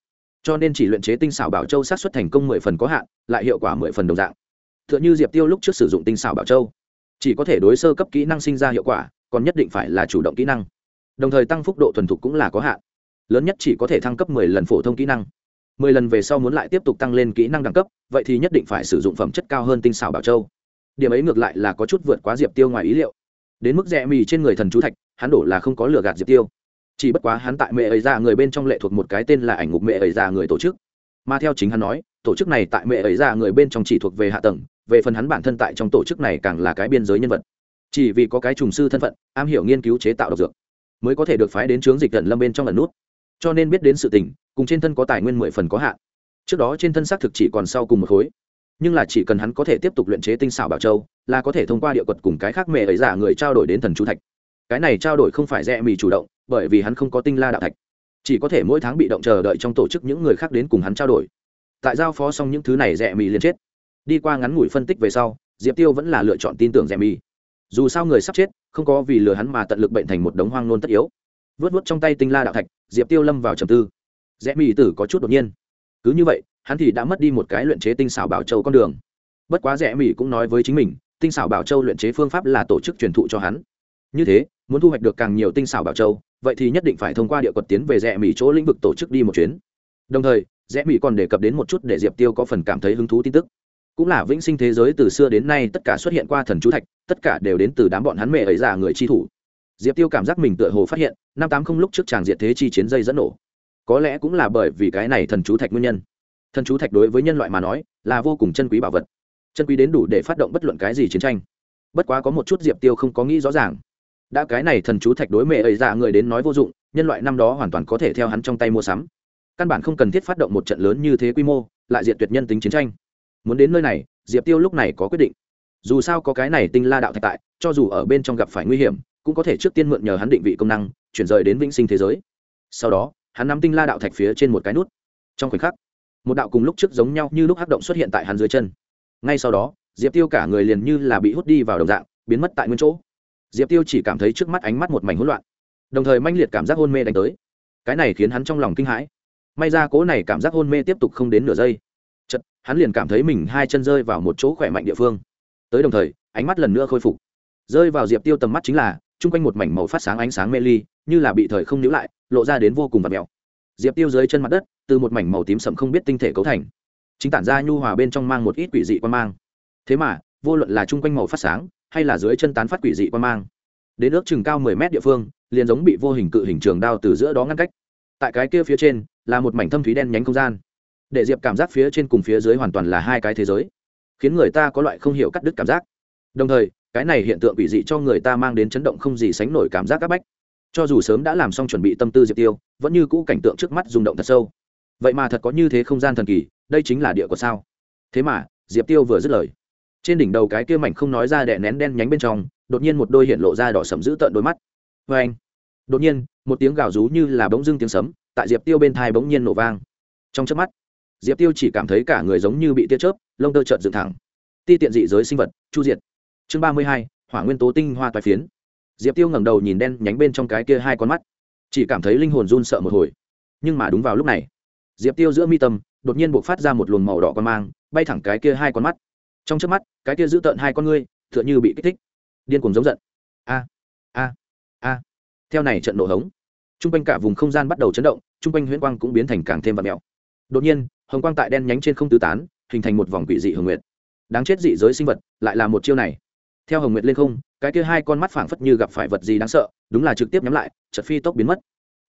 Cho nên chỉ luyện chế tinh xảo bảo châu sát xuất thành công mười phần có hạn, lại hiệu quả mười phần đồng dạng. T h ư ợ n h ư diệp tiêu lúc trước sử dụng tinh xảo bảo châu, chỉ có thể đối sơ cấp kỹ năng sinh ra hiệu quả, còn nhất định phải là chủ động kỹ năng. Đồng thời tăng phúc độ thuần thục cũng là có hạn. Lớn nhất chỉ có thể thăng cấp mười lần phổ thông kỹ năng. Mười lần về sau muốn lại tiếp tục tăng lên kỹ năng đẳng cấp, vậy thì nhất định phải sử dụng phẩm chất cao hơn tinh xảo bảo châu. Điểm ấy ngược lại là có chút vượt quá diệp tiêu ngoài ý liệu. Đến mức rẽ mì trên người thần chú thạch, hắn đổ là không có lừa gạt diệp tiêu chỉ bất quá hắn tại mẹ ấy già người bên trong lệ thuộc một cái tên là ảnh ngục mẹ ấy già người tổ chức. Mà theo chính hắn nói, tổ chức này tại mẹ ấy già người bên trong chỉ thuộc về hạ tầng, về phần hắn bản thân tại trong tổ chức này càng là cái biên giới nhân vật. Chỉ vì có cái trùng sư thân phận, am hiểu nghiên cứu chế tạo độc dược, mới có thể được phái đến chướng dịch tận lâm bên trong lần nút. Cho nên biết đến sự tình, cùng trên thân có tài nguyên mười phần có hạn. Trước đó trên thân xác thực chỉ còn sau cùng một khối. Nhưng là chỉ cần hắn có thể tiếp tục luyện chế tinh xảo bảo châu, là có thể thông qua địa quật cùng cái khác mẹ ấy giả người trao đổi đến thần chú thạch cái này trao đổi không phải rẽ mì chủ động, bởi vì hắn không có tinh la đạo thạch. Chỉ có thể mỗi tháng bị động chờ đợi trong tổ chức những người khác đến cùng hắn trao đổi. Tại giao phó xong những thứ này rẽ mì liền chết. Đi qua ngắn ngủi phân tích về sau, diệp tiêu vẫn là lựa chọn tin tưởng rẽ mì. Dù sao người sắp chết, không có vì lừa hắn mà tận lực bệnh thành một đống hoang nôn tất yếu. Vớt vớt trong tay tinh la đạo thạch, diệp tiêu lâm vào trầm tư. Rẽ mì tử có chút đột nhiên. Cứ như vậy, hắn thì đã mất đi một cái luyện chế tinh xảo bảo châu con đường. Bất quá rẽ mì cũng nói với chính mình, tinh xảo bảo châu luyện chế phương pháp là tổ chức truyền thụ cho hắn như thế, muốn thu hoạch được càng nhiều tinh xảo bảo châu, vậy thì nhất định phải thông qua địa quật tiến về rẽ mỹ chỗ lĩnh vực tổ chức đi một chuyến. Đồng thời, rẽ mỹ còn đề cập đến một chút để diệp tiêu có phần cảm thấy hứng thú tin tức. Cũng là vĩnh sinh thế giới từ xưa đến nay tất cả xuất hiện qua thần chú thạch, tất cả đều đến từ đám bọn hắn mẹ ấy già người chi thủ. Diệp tiêu cảm giác mình tựa hồ phát hiện, năm tám không lúc trước chàng diệt thế chi chiến dây dẫn nổ. Có lẽ cũng là bởi vì cái này thần chú thạch nguyên nhân. Thần chú thạch đối với nhân loại mà nói, là vô cùng chân quý bảo vật. Chân quý đến đủ để phát động bất luận cái gì chiến tranh. Bất quá có một chút diệp tiêu không có nghĩ rõ ràng đã cái này thần chú thạch đối mẹ ấy ra người đến nói vô dụng, nhân loại năm đó hoàn toàn có thể theo hắn trong tay mua sắm. Căn bản không cần thiết phát động một trận lớn như thế quy mô, lại diệt tuyệt nhân tính chiến tranh. Muốn đến nơi này, diệp tiêu lúc này có quyết định. Dù sao có cái này tinh la đạo thạch tại, cho dù ở bên trong gặp phải nguy hiểm, cũng có thể trước tiên mượn nhờ hắn định vị công năng, chuyển rời đến vĩnh sinh thế giới. Sau đó, hắn nắm tinh la đạo thạch phía trên một cái nút. Trong khoảnh khắc, một đạo cùng lúc trước giống nhau như lúc hắc động xuất hiện tại hắn dưới chân. Ngay sau đó, diệp tiêu cả người liền như là bị hút đi vào đồng dạng, biến mất tại nguyên chỗ diệp tiêu chỉ cảm thấy trước mắt ánh mắt một mảnh hỗn loạn, đồng thời manh liệt cảm giác hôn mê đánh tới. Cái này khiến hắn trong lòng kinh hãi. May ra cố này cảm giác hôn mê tiếp tục không đến nửa giây chật hắn liền cảm thấy mình hai chân rơi vào một chỗ khỏe mạnh địa phương. Tới đồng thời, ánh mắt lần nữa khôi phục. Rơi vào diệp tiêu tầm mắt chính là, chung quanh một mảnh màu phát sáng ánh sáng mê ly, như là bị thời không níu lại, lộ ra đến vô cùng và mèo. Diệp tiêu dưới chân mặt đất, từ một mảnh màu tím sậm không biết tinh thể cấu thành, chính tản ra nhu hòa bên trong mang một ít quỷ dị quan mang. Thế mà, vô luận là chung quanh màu phát sáng hay là dưới chân tán phát quỷ dị quan mang. Đến ước chừng cao mười mét địa phương, liền giống bị vô hình cự hình trường đao từ giữa đó ngăn cách. Tại cái kia phía trên, là một mảnh thâm thúy đen nhánh không gian. Để diệp cảm giác phía trên cùng phía dưới hoàn toàn là hai cái thế giới, khiến người ta có loại không hiểu cắt đứt cảm giác. Đồng thời, cái này hiện tượng quỷ dị cho người ta mang đến chấn động không gì sánh nổi cảm giác áp bách. Cho dù sớm đã làm xong chuẩn bị tâm tư diệp tiêu, vẫn như cũ cảnh tượng trước mắt rung động thật sâu. Vậy mà thật có như thế không gian thần kỳ, đây chính là địa của sao? Thế mà, diệp tiêu vừa dứt lời trên đỉnh đầu cái kia mảnh không nói ra đè nén đen nhánh bên trong, đột nhiên một đôi hiện lộ ra đỏ sầm dữ tợn đôi mắt. Vê anh, đột nhiên, một tiếng gào rú như là bỗng dưng tiếng sấm, tại diệp tiêu bên thai bỗng nhiên nổ vang. Trong chớp mắt, diệp tiêu chỉ cảm thấy cả người giống như bị tia chớp, lông tơ trợn dựng thẳng. Ti tiện dị giới sinh vật, chu diệt. Chương ba mươi hai, hỏa nguyên tố tinh hoa toái phiến. Diệp tiêu ngẩng đầu nhìn đen nhánh bên trong cái kia hai con mắt. Chỉ cảm thấy linh hồn run sợ một hồi. Nhưng mà đúng vào lúc này, diệp tiêu giữa mi tâm, đột nhiên buộc phát ra một luồng màu đỏ con mang, bay thẳng cái kia hai con mắt trong trước mắt, cái kia giữ tợn hai con ngươi t h ư ợ n h ư bị kích thích. Điên cuồng giống giận. A a a. Theo này trận nổ hống t r u n g quanh cả vùng không gian bắt đầu chấn động t r u n g quanh huyễn quang cũng biến thành càng thêm vật mẹo đột nhiên, hồng quang tại đen nhánh trên không tứ tán, hình thành một vòng quỷ dị hồng nguyệt. Đáng chết dị giới sinh vật, lại là một chiêu này. Theo hồng nguyệt lên không, cái kia hai con mắt phảng phất như gặp phải vật gì đáng sợ, đúng là trực tiếp nhắm lại chật phi tốc biến mất.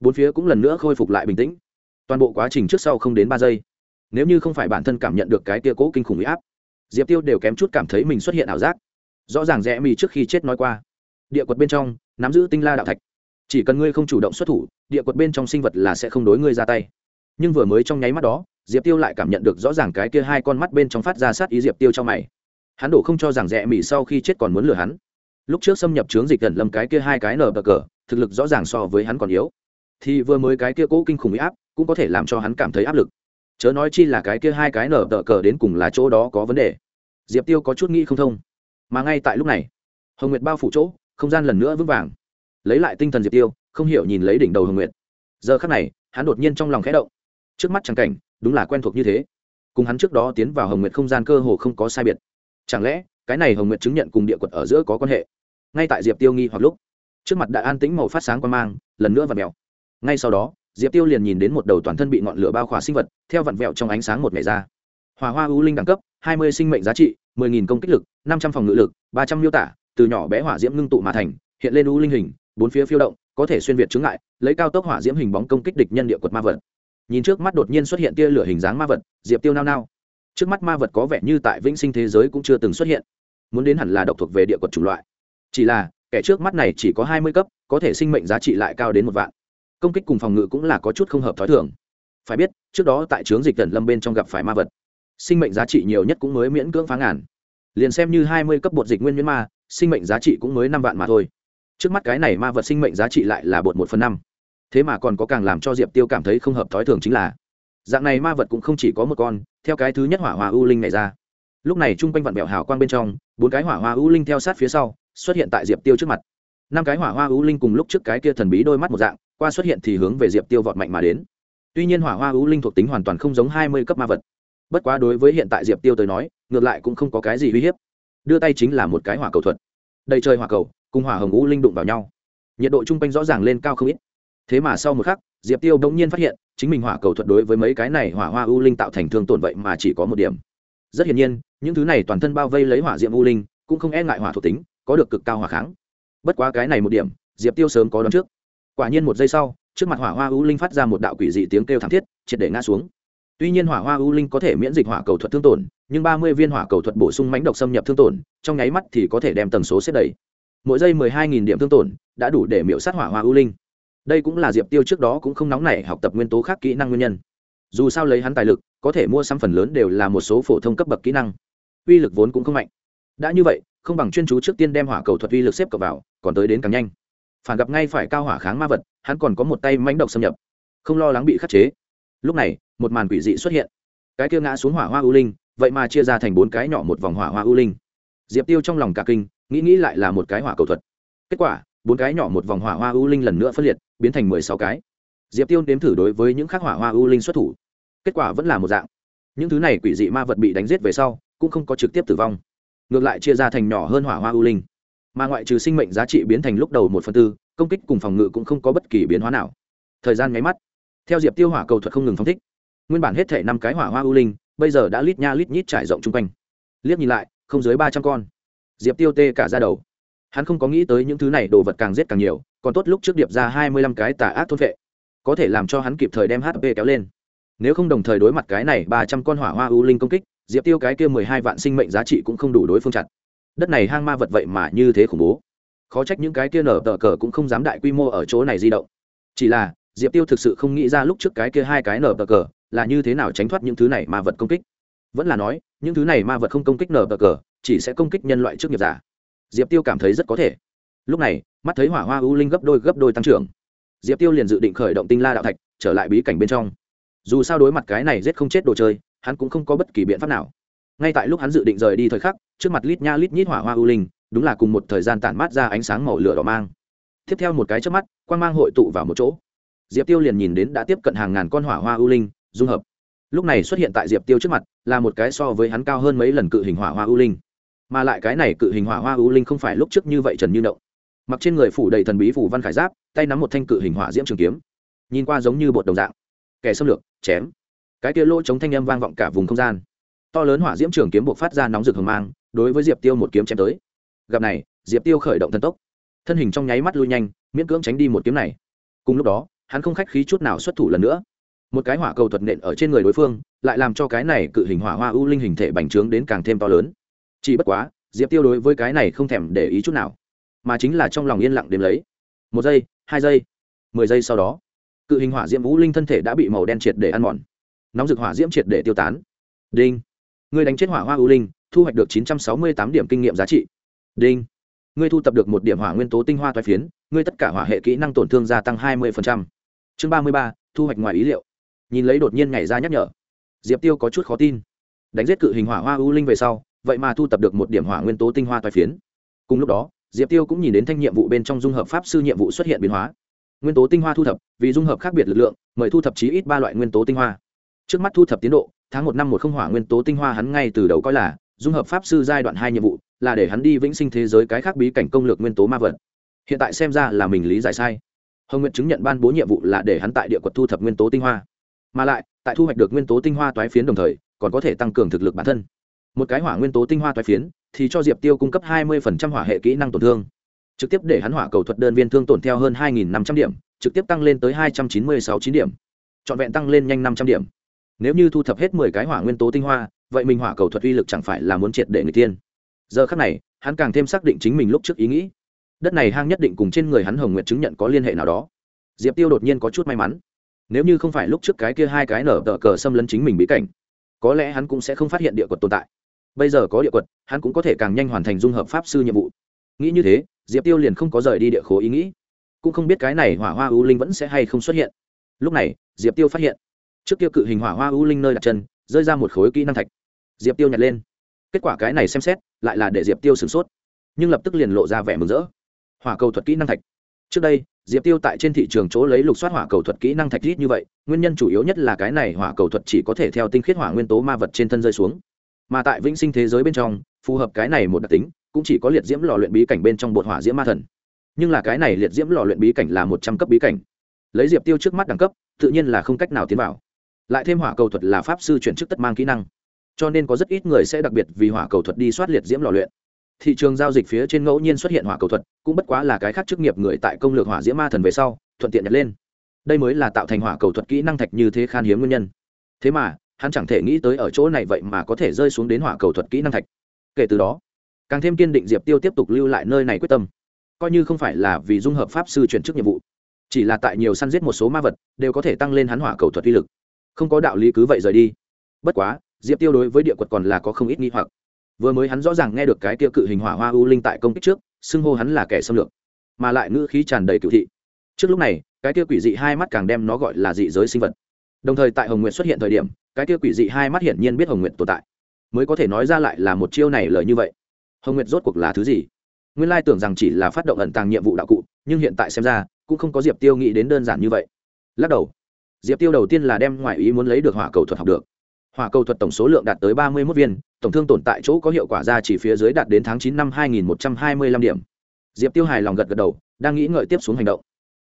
Bốn phía cũng lần nữa khôi phục lại bình tĩnh. Toàn bộ quá trình trước sau không đến ba giây. Nếu như không phải bản thân cảm nhận được cái kia cố kinh khủng huy áp diệp tiêu đều kém chút cảm thấy mình xuất hiện ảo giác. Rõ ràng rẽ mì trước khi chết nói qua. Địa quật bên trong, nắm giữ tinh la đạo thạch. Chỉ cần ngươi không chủ động xuất thủ, địa quật bên trong sinh vật là sẽ không đối ngươi ra tay. Nhưng vừa mới trong nháy mắt đó, diệp tiêu lại cảm nhận được rõ ràng cái kia hai con mắt bên trong phát ra sát ý diệp tiêu trong mày. Hắn đổ không cho rằng rẽ mì sau khi chết còn muốn lừa hắn. Lúc trước xâm nhập trướng dịch gần lâm cái kia hai cái nở bờ cờ, thực lực rõ ràng so với hắn còn yếu. Thì vừa mới cái kia cố kinh khủng bị áp, cũng có thể làm cho hắn cảm thấy áp lực chớ nói chi là cái kia hai cái nở tờ cờ đến cùng là chỗ đó có vấn đề. Diệp tiêu có chút nghĩ không thông. Mà ngay tại lúc này, hồng nguyệt bao phủ chỗ, không gian lần nữa vững vàng. Lấy lại tinh thần diệp tiêu, không hiểu nhìn lấy đỉnh đầu hồng nguyệt. Giờ khắc này, hắn đột nhiên trong lòng khẽ động. Trước mắt trắng cảnh, đúng là quen thuộc như thế. Cùng hắn trước đó tiến vào hồng nguyệt không gian cơ hồ không có sai biệt. Chẳng lẽ, cái này hồng nguyệt chứng nhận cùng địa quật ở giữa có quan hệ? Ngay tại diệp tiêu nghi hoặc lúc, trước mặt đã an tĩnh màu phát sáng quan mang, lần nữa và mèo ngay sau đó diệp tiêu liền nhìn đến một đầu toàn thân bị ngọn lửa bao khỏa sinh vật, theo vặn vẹo trong ánh sáng một ngày ra. Hòa hoa ưu linh đẳng cấp, hai mươi sinh mệnh giá trị, mười nghìn công kích lực, năm trăm phòng ngự lực, ba trăm miêu tả, từ nhỏ bé hỏa diễm ngưng tụ mà thành, hiện lên ưu linh hình, bốn phía phiêu động, có thể xuyên việt chướng ngại, lấy cao tốc hỏa diễm hình bóng công kích địch nhân địa quật ma vật. Nhìn trước mắt đột nhiên xuất hiện tia lửa hình dáng ma vật, diệp tiêu nao nao. Trước mắt ma vật có vẻ như tại vĩnh sinh thế giới cũng chưa từng xuất hiện. Muốn đến hẳn là độc thuộc về địa quật chủng loại. Chỉ là, kẻ trước mắt này chỉ có hai mươi cấp, có thể sinh mệnh giá trị lại cao đến một vạn công kích cùng phòng ngự cũng là có chút không hợp thói thường. Phải biết, trước đó tại trướng dịch tần lâm bên trong gặp phải ma vật, sinh mệnh giá trị nhiều nhất cũng mới miễn cưỡng phá ngàn. Liền xem như hai mươi cấp bột dịch nguyên miễn ma, sinh mệnh giá trị cũng mới năm vạn mà thôi. Trước mắt cái này ma vật sinh mệnh giá trị lại là bột một phần năm. Thế mà còn có càng làm cho diệp tiêu cảm thấy không hợp thói thường chính là, dạng này ma vật cũng không chỉ có một con, theo cái thứ nhất hỏa hoa u linh này ra. Lúc này chung quanh vạn bẹo hào quang bên trong, bốn cái hỏa hoa u linh theo sát phía sau, xuất hiện tại diệp tiêu trước mặt. Năm cái hỏa hoa u linh cùng lúc trước cái kia thần bí đôi mắt một dạng qua xuất hiện thì hướng về diệp tiêu vọt mạnh mà đến. Tuy nhiên hỏa hoa ưu linh thuộc tính hoàn toàn không giống hai mươi cấp ma vật. Bất quá đối với hiện tại diệp tiêu tới nói, ngược lại cũng không có cái gì uy hiếp. Đưa tay chính là một cái hỏa cầu thuật. Đầy trời hỏa cầu, cùng hỏa hồng ưu linh đụng vào nhau. Nhiệt độ chung quanh rõ ràng lên cao không ít. Thế mà sau một khắc, diệp tiêu đ ỗ n g nhiên phát hiện, chính mình hỏa cầu thuật đối với mấy cái này hỏa hoa ưu linh tạo thành thương tổn vậy mà chỉ có một điểm. Rất hiển nhiên, những thứ này toàn thân bao vây lấy hỏa diệm ưu linh, cũng không e ngại hỏa thuộc tính, có được cực cao hỏa kháng. Bất quá cái này một điểm, diệp tiêu sớm có đón trước quả nhiên một giây sau, trước mặt hỏa hoa u linh phát ra một đạo quỷ dị tiếng kêu thảm thiết, triệt để ngã xuống. Tuy nhiên hỏa hoa u linh có thể miễn dịch hỏa cầu thuật thương tổn, nhưng ba mươi viên hỏa cầu thuật bổ sung mánh độc xâm nhập thương tổn, trong nháy mắt thì có thể đem tần số xếp đầy. Mỗi giây mười hai nghìn điểm thương tổn đã đủ để miễu sát hỏa hoa u linh. Đây cũng là diệp tiêu trước đó cũng không nóng nảy học tập nguyên tố khác kỹ năng nguyên nhân. Dù sao lấy hắn tài lực, có thể mua sắm phần lớn đều là một số phổ thông cấp bậc kỹ năng. Uy lực vốn cũng không mạnh. Đã như vậy, không bằng chuyên chú trước tiên đem hỏa cầu thuật uy lực xếp cập vào, còn tới đến càng nhanh phản gặp ngay phải cao hỏa kháng ma vật, hắn còn có một tay mánh độc xâm nhập, không lo lắng bị khắc chế. Lúc này, một màn quỷ dị xuất hiện. Cái kia ngã xuống hỏa hoa u linh, vậy mà chia ra thành bốn cái nhỏ một vòng hỏa hoa u linh. Diệp tiêu trong lòng cả kinh, nghĩ nghĩ lại là một cái hỏa cầu thuật. Kết quả, bốn cái nhỏ một vòng hỏa hoa u linh lần nữa phân liệt, biến thành mười sáu cái. Diệp tiêu nếm thử đối với những khác hỏa hoa u linh xuất thủ. Kết quả vẫn là một dạng. Những thứ này quỷ dị ma vật bị đánh giết về sau, cũng không có trực tiếp tử vong. Ngược lại chia ra thành nhỏ hơn hỏa hoa u linh mà ngoại trừ sinh mệnh giá trị biến thành lúc đầu một phần tư, công kích cùng phòng ngự cũng không có bất kỳ biến hóa nào. Thời gian nháy mắt, theo diệp tiêu hỏa cầu thuật không ngừng phóng thích. Nguyên bản hết thể năm cái hỏa hoa u linh, bây giờ đã lít nha lít nhít trải rộng chung quanh. Liếc nhìn lại, không dưới ba trăm con. Diệp tiêu tê cả ra đầu. Hắn không có nghĩ tới những thứ này đồ vật càng giết càng nhiều, còn tốt lúc trước điệp ra hai mươi lăm cái tà ác thôn vệ. Có thể làm cho hắn kịp thời đem hp kéo lên. Nếu không đồng thời đối mặt cái này ba trăm con hỏa hoa u linh công kích, diệp tiêu cái kia mười hai vạn sinh mệnh giá trị cũng không đủ đối phương chặt đất này hang ma vật vậy mà như thế khủng bố. Khó trách những cái kia nở tờ cờ cũng không dám đại quy mô ở chỗ này di động. Chỉ là, diệp tiêu thực sự không nghĩ ra lúc trước cái kia hai cái nở tờ cờ là như thế nào tránh thoát những thứ này ma vật công kích. Vẫn là nói, những thứ này ma vật không công kích nở tờ cờ, chỉ sẽ công kích nhân loại trước nghiệp giả. Diệp tiêu cảm thấy rất có thể. Lúc này, mắt thấy hỏa hoa u linh gấp đôi gấp đôi tăng trưởng. Diệp tiêu liền dự định khởi động tinh la đạo thạch, trở lại bí cảnh bên trong. Dù sao đối mặt cái này giết không chết đồ chơi, hắn cũng không có bất kỳ biện pháp nào ngay tại lúc hắn dự định rời đi thời khắc, trước mặt lít nha lít nhít hỏa hoa u linh, đúng là cùng một thời gian tản mát ra ánh sáng màu lửa đỏ mang. Tiếp theo một cái trước mắt quan mang hội tụ vào một chỗ. Diệp tiêu liền nhìn đến đã tiếp cận hàng ngàn con hỏa hoa u linh, dung hợp. Lúc này xuất hiện tại diệp tiêu trước mặt, là một cái so với hắn cao hơn mấy lần cự hình hỏa hoa u linh. Mà lại cái này cự hình hỏa hoa u linh không phải lúc trước như vậy trần như đậu. Mặc trên người phủ đầy thần bí phủ văn khải giáp, tay nắm một thanh cự hình hỏa diễm trường kiếm. Nhìn qua giống như bột đồng dạng. Kẻ xâm lược, chém. Cái kia lỗ chống thanh âm vang vọng cả vùng không gian to lớn hỏa diễm trường kiếm buộc phát ra nóng rực hừng mang, đối với diệp tiêu một kiếm chém tới. Gặp này, diệp tiêu khởi động thần tốc. Thân hình trong nháy mắt lui nhanh, miễn cưỡng tránh đi một kiếm này. Cùng lúc đó, hắn không khách khí chút nào xuất thủ lần nữa. Một cái hỏa cầu thuật nện ở trên người đối phương, lại làm cho cái này cự hình hỏa hoa ưu linh hình thể bành trướng đến càng thêm to lớn. Chỉ bất quá, diệp tiêu đối với cái này không thèm để ý chút nào, mà chính là trong lòng yên lặng đếm lấy. Một giây, hai giây, mười giây sau đó, cự hình hỏa diễm vũ linh thân thể đã bị màu đen triệt để ăn mòn. Nóng rực hỏa diễm triệt để tiêu tán. Đinh. Ngươi đánh chết hỏa hoa ưu linh, thu hoạch được chín trăm sáu mươi tám điểm kinh nghiệm giá trị. Đinh. Ngươi thu tập được một điểm hỏa nguyên tố tinh hoa toái phiến, ngươi tất cả hỏa hệ kỹ năng tổn thương gia tăng hai mươi chương ba mươi ba, thu hoạch ngoài ý liệu. Nhìn lấy đột nhiên nhảy ra nhắc nhở. Diệp tiêu có chút khó tin. Đánh giết cự hình hỏa hoa ưu linh về sau, vậy mà thu tập được một điểm hỏa nguyên tố tinh hoa toái phiến. Cùng lúc đó, diệp tiêu cũng nhìn đến thanh nhiệm vụ bên trong dung hợp pháp sư nhiệm vụ xuất hiện biến hóa. Nguyên tố tinh hoa thu thập, vì dung hợp khác biệt lực lượng, mời thu thập chí ít ba loại nguyên tố tinh hoa. Trước mắt thu thập tiến độ tháng một năm một không hỏa nguyên tố tinh hoa hắn ngay từ đầu coi là, dung hợp pháp sư giai đoạn hai nhiệm vụ, là để hắn đi vĩnh sinh thế giới cái khác bí cảnh công lược nguyên tố ma vật. Hiện tại xem ra là mình lý giải sai. Hồng nguyện chứng nhận ban bố nhiệm vụ là để hắn tại địa quật thu thập nguyên tố tinh hoa. Mà lại, tại thu hoạch được nguyên tố tinh hoa toái phiến đồng thời, còn có thể tăng cường thực lực bản thân. Một cái hỏa nguyên tố tinh hoa toái phiến, thì cho diệp tiêu cung cấp hai mươi hỏa hệ kỹ năng tổn thương. Trực tiếp để hắn hỏa cầu thuật đơn viên thương tổn theo hơn hai năm trăm điểm, trực tiếp tăng lên tới hai trăm chín mươi sáu chín điểm. Trọn vẹn tăng lên nhanh năm trăm điểm nếu như thu thập hết mười cái hỏa nguyên tố tinh hoa, vậy mình hỏa cầu thuật uy lực chẳng phải là muốn triệt để người tiên. Giờ khắc này, hắn càng thêm xác định chính mình lúc trước ý nghĩ. Đất này hang nhất định cùng trên người hắn hồng nguyện chứng nhận có liên hệ nào đó. Diệp tiêu đột nhiên có chút may mắn. Nếu như không phải lúc trước cái kia hai cái nở tờ cờ xâm lấn chính mình bí cảnh, có lẽ hắn cũng sẽ không phát hiện địa quật tồn tại. Bây giờ có địa quật, hắn cũng có thể càng nhanh hoàn thành dung hợp pháp sư nhiệm vụ. Nghĩ như thế, diệp tiêu liền không có rời đi địa khố ý nghĩ. Cũng không biết cái này hỏa hoa ưu linh vẫn sẽ hay không xuất hiện. Lúc này, diệp tiêu phát hiện trước kia cự hình hỏa hoa ưu linh nơi đặt chân, rơi ra một khối kỹ năng thạch. Diệp tiêu nhặt lên. Kết quả cái này xem xét, lại là để diệp tiêu sửng sốt. Nhưng lập tức liền lộ ra vẻ mừng rỡ. Hỏa cầu thuật kỹ năng thạch. Trước đây, diệp tiêu tại trên thị trường chỗ lấy lục soát hỏa cầu thuật kỹ năng thạch rít như vậy, nguyên nhân chủ yếu nhất là cái này hỏa cầu thuật chỉ có thể theo tinh khiết hỏa nguyên tố ma vật trên thân rơi xuống. Mà tại vĩnh sinh thế giới bên trong, phù hợp cái này một đặc tính, cũng chỉ có liệt diễm lò luyện bí cảnh bên trong bột hỏa diễm ma thần. Nhưng là cái này liệt diễm lò luyện bí cảnh là một trăm cấp bí cảnh. Lấy diệp tiêu trước mắt đẳng cấp, tự nhiên là không cách nào tiến vào lại thêm hỏa cầu thuật là pháp sư chuyển chức tất mang kỹ năng. Cho nên có rất ít người sẽ đặc biệt vì hỏa cầu thuật đi soát liệt diễm lò luyện. Thị trường giao dịch phía trên ngẫu nhiên xuất hiện hỏa cầu thuật, cũng bất quá là cái khác chức nghiệp người tại công lược hỏa diễm ma thần về sau, thuận tiện nhặt lên. Đây mới là tạo thành hỏa cầu thuật kỹ năng thạch như thế khan hiếm nguyên nhân. Thế mà, hắn chẳng thể nghĩ tới ở chỗ này vậy mà có thể rơi xuống đến hỏa cầu thuật kỹ năng thạch. Kể từ đó, càng thêm kiên định diệp tiêu tiếp tục lưu lại nơi này quyết tâm. Coi như không phải là vì dung hợp pháp sư chuyển chức nhiệm vụ, chỉ là tại nhiều săn giết một số ma vật, đều có thể tăng lên hắn hỏa cầu thuật uy lực không có đạo lý cứ vậy rời đi. Bất quá, diệp tiêu đối với địa quật còn là có không ít nghi hoặc. Vừa mới hắn rõ ràng nghe được cái tiêu cự hình hỏa hoa u linh tại công kích trước, xưng hô hắn là kẻ xâm lược, mà lại ngữ khí tràn đầy cựu thị. Trước lúc này, cái tiêu quỷ dị hai mắt càng đem nó gọi là dị giới sinh vật. Đồng thời tại hồng nguyện xuất hiện thời điểm, cái tiêu quỷ dị hai mắt hiển nhiên biết hồng nguyện tồn tại. Mới có thể nói ra lại là một chiêu này lời như vậy. Hồng nguyệt rốt cuộc là thứ gì? Nguyên lai tưởng rằng chỉ là phát động ẩn tàng nhiệm vụ đạo cụ, nhưng hiện tại xem ra, cũng không có diệp tiêu nghĩ đến đơn giản như vậy. Lắc đầu diệp tiêu đầu tiên là đem ngoại ý muốn lấy được hỏa cầu thuật học được. Hỏa cầu thuật tổng số lượng đạt tới ba mươi một viên, tổng thương tồn tại chỗ có hiệu quả ra chỉ phía dưới đạt đến tháng chín năm hai nghìn một trăm hai mươi lăm điểm. Diệp tiêu hài lòng gật gật đầu, đang nghĩ ngợi tiếp xuống hành động.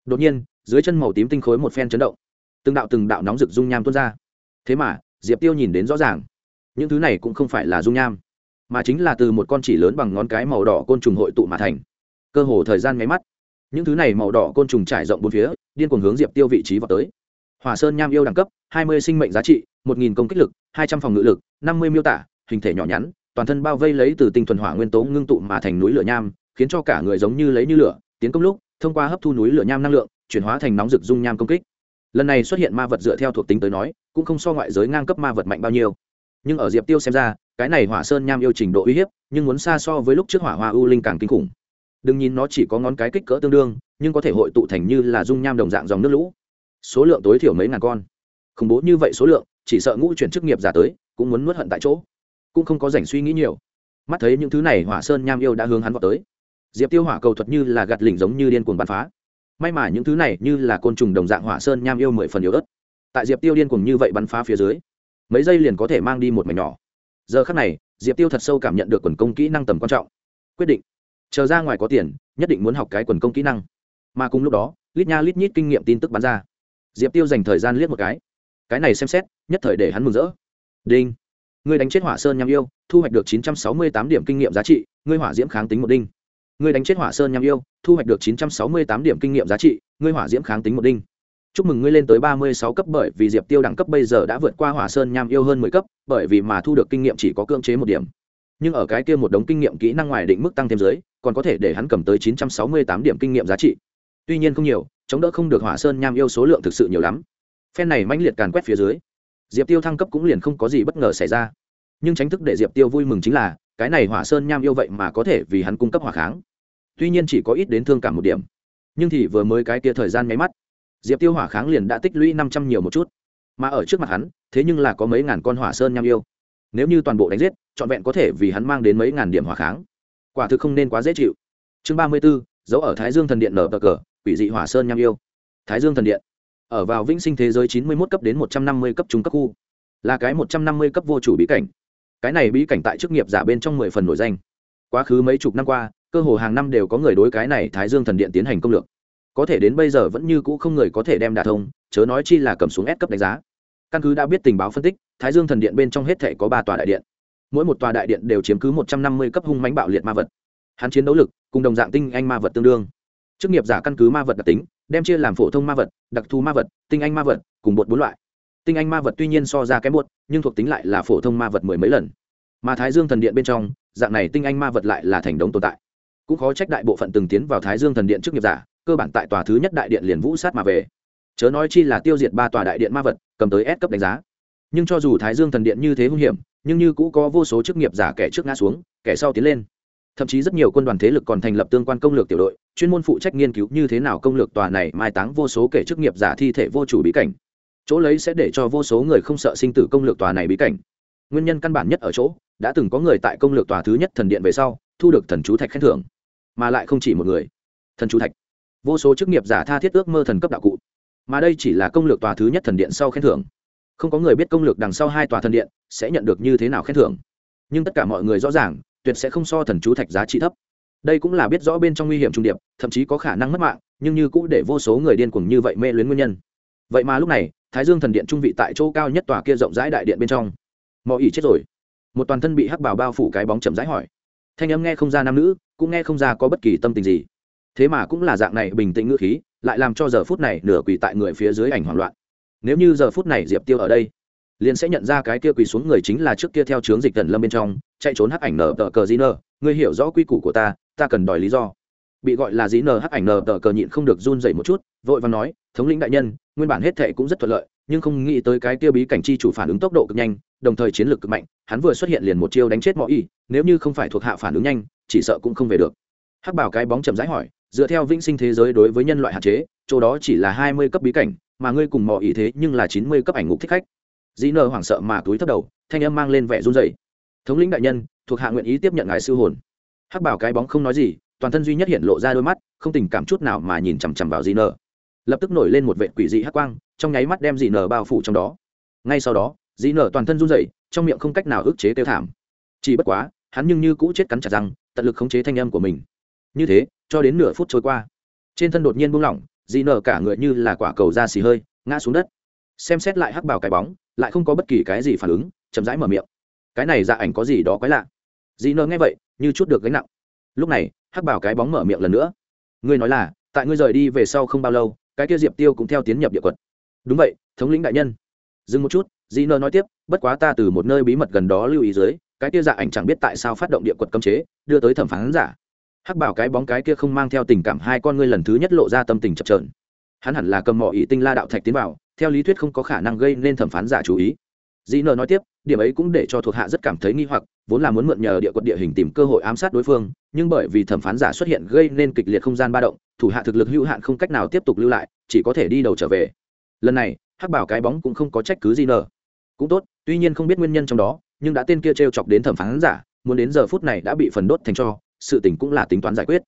Đột nhiên, dưới chân màu tím tinh khối một phen chấn động. Từng đạo từng đạo nóng rực dung nham tuôn ra. Thế mà, diệp tiêu nhìn đến rõ ràng, những thứ này cũng không phải là dung nham, mà chính là từ một con chỉ lớn bằng ngón cái màu đỏ côn trùng hội tụ mà thành. Cơ hồ thời gian máy mắt, những thứ này màu đỏ côn trùng trải rộng bốn phía, điên cuồng hướng diệp tiêu vị trí vào tới hỏa sơn nham yêu đẳng cấp, hai mươi sinh mệnh giá trị, một nghìn công kích lực, hai trăm phòng ngự lực, năm mươi miêu tả, hình thể nhỏ nhắn, toàn thân bao vây lấy từ tinh thuần hỏa nguyên tố ngưng tụ mà thành núi lửa nham, khiến cho cả người giống như lấy như lửa, tiến công lúc, thông qua hấp thu núi lửa nham năng lượng, chuyển hóa thành nóng rực dung nham công kích. Lần này xuất hiện ma vật dựa theo thuộc tính tới nói, cũng không so ngoại giới ngang cấp ma vật mạnh bao nhiêu. Nhưng ở diệp tiêu xem ra, cái này hỏa sơn nham yêu trình độ uy hiếp, nhưng muốn xa so với lúc trước hỏa hoa u linh càng kinh khủng. Đừng nhìn nó chỉ có ngón cái kích cỡ tương đương, nhưng có thể hội tụ thành như là dung nham đồng dạng dòng nước lũ số lượng tối thiểu mấy ngàn con. Khủng bố như vậy số lượng, chỉ sợ ngũ chuyển chức nghiệp giả tới, cũng muốn nuốt hận tại chỗ. Cũng không có dành suy nghĩ nhiều. Mắt thấy những thứ này hỏa sơn nham yêu đã hướng hắn vào tới. Diệp tiêu hỏa cầu thuật như là gạt lỉnh giống như điên cuồng bắn phá. May mà những thứ này như là côn trùng đồng dạng hỏa sơn nham yêu mười phần yếu ớt. Tại diệp tiêu điên cuồng như vậy bắn phá phía dưới, mấy giây liền có thể mang đi một mảnh nhỏ. Giờ khắc này, diệp tiêu thật sâu cảm nhận được quần công kỹ năng tầm quan trọng. Quyết định. Chờ ra ngoài có tiền, nhất định muốn học cái quần công kỹ năng. Mà cùng lúc đó, lít nha lít nhít kinh nghiệm tin tức bắn ra diệp tiêu dành thời gian liếc một cái. Cái này xem xét, nhất thời để hắn mừng rỡ. Đinh. Người đánh chết hỏa sơn nham yêu, thu hoạch được chín trăm sáu mươi tám điểm kinh nghiệm giá trị, ngươi hỏa diễm kháng tính một đinh. Người đánh chết hỏa sơn nham yêu, thu hoạch được chín trăm sáu mươi tám điểm kinh nghiệm giá trị, ngươi hỏa diễm kháng tính một đinh. Chúc mừng ngươi lên tới ba mươi sáu cấp bởi vì diệp tiêu đẳng cấp bây giờ đã vượt qua hỏa sơn nham yêu hơn mười cấp, bởi vì mà thu được kinh nghiệm chỉ có cưỡng chế một điểm. Nhưng ở cái kia một đống kinh nghiệm kỹ năng ngoài định mức tăng thêm dưới, còn có thể để hắn cầm tới chín trăm sáu mươi tám điểm kinh nghiệm giá trị. Tuy nhiên không nhiều chống đỡ không được hỏa sơn nham yêu số lượng thực sự nhiều lắm. Phen này mãnh liệt càn quét phía dưới, diệp tiêu thăng cấp cũng liền không có gì bất ngờ xảy ra. Nhưng tránh thức để diệp tiêu vui mừng chính là, cái này hỏa sơn nham yêu vậy mà có thể vì hắn cung cấp hỏa kháng. Tuy nhiên chỉ có ít đến thương cảm một điểm, nhưng thì vừa mới cái kia thời gian nháy mắt, diệp tiêu hỏa kháng liền đã tích lũy năm trăm nhiều một chút. Mà ở trước mặt hắn, thế nhưng là có mấy ngàn con hỏa sơn nham yêu. Nếu như toàn bộ đánh giết, trọn vẹn có thể vì hắn mang đến mấy ngàn điểm hỏa kháng. Quả thực không nên quá dễ chịu. Chương ba mươi b ố dấu ở thái dương thần điện nở bờ cờ quỷ dị hỏa sơn nham yêu. Thái dương thần điện. Ở vào vĩnh sinh thế giới chín mươi một cấp đến một trăm năm mươi cấp trung cấp khu. Là cái một trăm năm mươi cấp vô chủ bí cảnh. Cái này bí cảnh tại chức nghiệp giả bên trong mười phần nổi danh. Quá khứ mấy chục năm qua, cơ hồ hàng năm đều có người đối cái này thái dương thần điện tiến hành công lược. Có thể đến bây giờ vẫn như cũ không người có thể đem đả thông, chớ nói chi là cầm xuống S cấp đánh giá. Căn cứ đã biết tình báo phân tích, thái dương thần điện bên trong hết thể có ba tòa đại điện. Mỗi một tòa đại điện đều chiếm cứ một trăm năm mươi cấp hung mánh bạo liệt ma vật. Hắn chiến đấu lực cùng đồng dạng tinh anh ma vật tương đương chức nghiệp giả căn cứ ma vật đặc tính, đem chia làm phổ thông ma vật, đặc thù ma vật, tinh anh ma vật, cùng bột bốn loại. Tinh anh ma vật tuy nhiên so ra kém bột, nhưng thuộc tính lại là phổ thông ma vật mười mấy lần. Mà thái dương thần điện bên trong, dạng này tinh anh ma vật lại là thành đống tồn tại. Cũng khó trách đại bộ phận từng tiến vào thái dương thần điện trước nghiệp giả, cơ bản tại tòa thứ nhất đại điện liền vũ sát mà về. Chớ nói chi là tiêu diệt ba tòa đại điện ma vật, cầm tới S cấp đánh giá. Nhưng cho dù thái dương thần điện như thế hung hiểm, nhưng như cũ có vô số chức nghiệp giả kẻ trước ngã xuống, kẻ sau tiến lên thậm chí rất nhiều quân đoàn thế lực còn thành lập tương quan công lược tiểu đội, chuyên môn phụ trách nghiên cứu như thế nào công lược tòa này mai táng vô số kẻ chức nghiệp giả thi thể vô chủ bí cảnh. Chỗ lấy sẽ để cho vô số người không sợ sinh tử công lược tòa này bí cảnh. Nguyên nhân căn bản nhất ở chỗ, đã từng có người tại công lược tòa thứ nhất thần điện về sau, thu được thần chú thạch khen thưởng, mà lại không chỉ một người. Thần chú thạch. Vô số chức nghiệp giả tha thiết ước mơ thần cấp đạo cụ, mà đây chỉ là công lược tòa thứ nhất thần điện sau khen thưởng. Không có người biết công lược đằng sau hai tòa thần điện sẽ nhận được như thế nào khen thưởng. Nhưng tất cả mọi người rõ ràng tuyệt sẽ không so thần chú thạch giá trị thấp. Đây cũng là biết rõ bên trong nguy hiểm trung điệp, thậm chí có khả năng mất mạng, nhưng như cũng để vô số người điên cuồng như vậy mê luyến nguyên nhân. Vậy mà lúc này, thái dương thần điện trung vị tại chỗ cao nhất tòa kia rộng rãi đại điện bên trong. Mọi ỉ chết rồi. Một toàn thân bị hắc bào bao phủ cái bóng chậm rãi hỏi. Thanh âm nghe không ra nam nữ, cũng nghe không ra có bất kỳ tâm tình gì. Thế mà cũng là dạng này bình tĩnh ngữ khí, lại làm cho giờ phút này nửa quỳ tại người phía dưới ảnh hoảng loạn. Nếu như giờ phút này diệp tiêu ở đây, liền sẽ nhận ra cái kia quỳ xuống người chính là trước kia theo chướng dịch tần lâm bên trong chạy trốn hắc ảnh nở tờ cờ dĩ nờ ngươi hiểu rõ quy củ của ta ta cần đòi lý do. Bị gọi là dĩ nờ hắc ảnh nở tờ cờ nhịn không được run dậy một chút, vội và nói, thống lĩnh đại nhân, nguyên bản hết thệ cũng rất thuận lợi, nhưng không nghĩ tới cái tiêu bí cảnh chi chủ phản ứng tốc độ cực nhanh, đồng thời chiến lược cực mạnh, hắn vừa xuất hiện liền một chiêu đánh chết mọi y, nếu như không phải thuộc hạ phản ứng nhanh, chỉ sợ cũng không về được. Hắc bảo cái bóng chậm rãi hỏi, dựa theo vĩnh sinh thế giới đối với nhân loại hạn chế, chỗ đó chỉ là hai mươi cấp bí cảnh, mà ngươi cùng mọi ý thế nhưng là chín mươi cấp ảnh ngục thích khách. Dĩ nờ hoảng sợ mà túi thấp đầu, thanh âm mang lên vẻ run dày thống lĩnh đại nhân, thuộc hạ nguyện ý tiếp nhận ngài sư hồn. Hắc bảo cái bóng không nói gì, toàn thân duy nhất hiện lộ ra đôi mắt, không tình cảm chút nào mà nhìn chằm chằm vào dị nờ lập tức nổi lên một vệ quỷ dị hắc quang, trong nháy mắt đem dị nờ bao phủ trong đó. Ngay sau đó dị nờ toàn thân run rẩy, trong miệng không cách nào ức chế tiêu thảm. Chỉ bất quá, hắn nhưng như cũ chết cắn chặt răng, tận lực khống chế thanh âm của mình. Như thế, cho đến nửa phút trôi qua, trên thân đột nhiên buông lỏng dị nờ cả người như là quả cầu da xì hơi, ngã xuống đất. Xem xét lại hắc bảo cái bóng, lại không có bất kỳ cái gì phản ứng, chậm rãi mở miệng cái này dạ ảnh có gì đó quái lạ. Dĩ nơ nghe vậy, như chút được gánh nặng. Lúc này, hắc bảo cái bóng mở miệng lần nữa. Ngươi nói là, tại ngươi rời đi về sau không bao lâu, cái kia diệp tiêu cũng theo tiến nhập địa quật. Đúng vậy, thống lĩnh đại nhân. Dừng một chút, dĩ nơ nói tiếp, bất quá ta từ một nơi bí mật gần đó lưu ý dưới, cái kia dạ ảnh chẳng biết tại sao phát động địa quật cấm chế, đưa tới thẩm phán giả. Hắc bảo cái bóng cái kia không mang theo tình cảm hai con ngươi lần thứ nhất lộ ra tâm tình chập trờn hắn hẳn là cầm mỏ ý tinh la đạo thạch tiến vào, theo lý thuyết không có khả năng gây nên thẩm phán giả chú ý. Dĩ nờ nói tiếp điểm ấy cũng để cho thuộc hạ rất cảm thấy nghi hoặc, vốn là muốn mượn nhờ địa quật địa hình tìm cơ hội ám sát đối phương, nhưng bởi vì thẩm phán giả xuất hiện gây nên kịch liệt không gian ba động, thủ hạ thực lực hữu hạn không cách nào tiếp tục lưu lại, chỉ có thể đi đầu trở về. Lần này, hắc bảo cái bóng cũng không có trách cứ gì nờ cũng tốt, tuy nhiên không biết nguyên nhân trong đó, nhưng đã tên kia t r e o chọc đến thẩm phán giả, muốn đến giờ phút này đã bị phần đốt thành cho, sự tình cũng là tính toán giải quyết.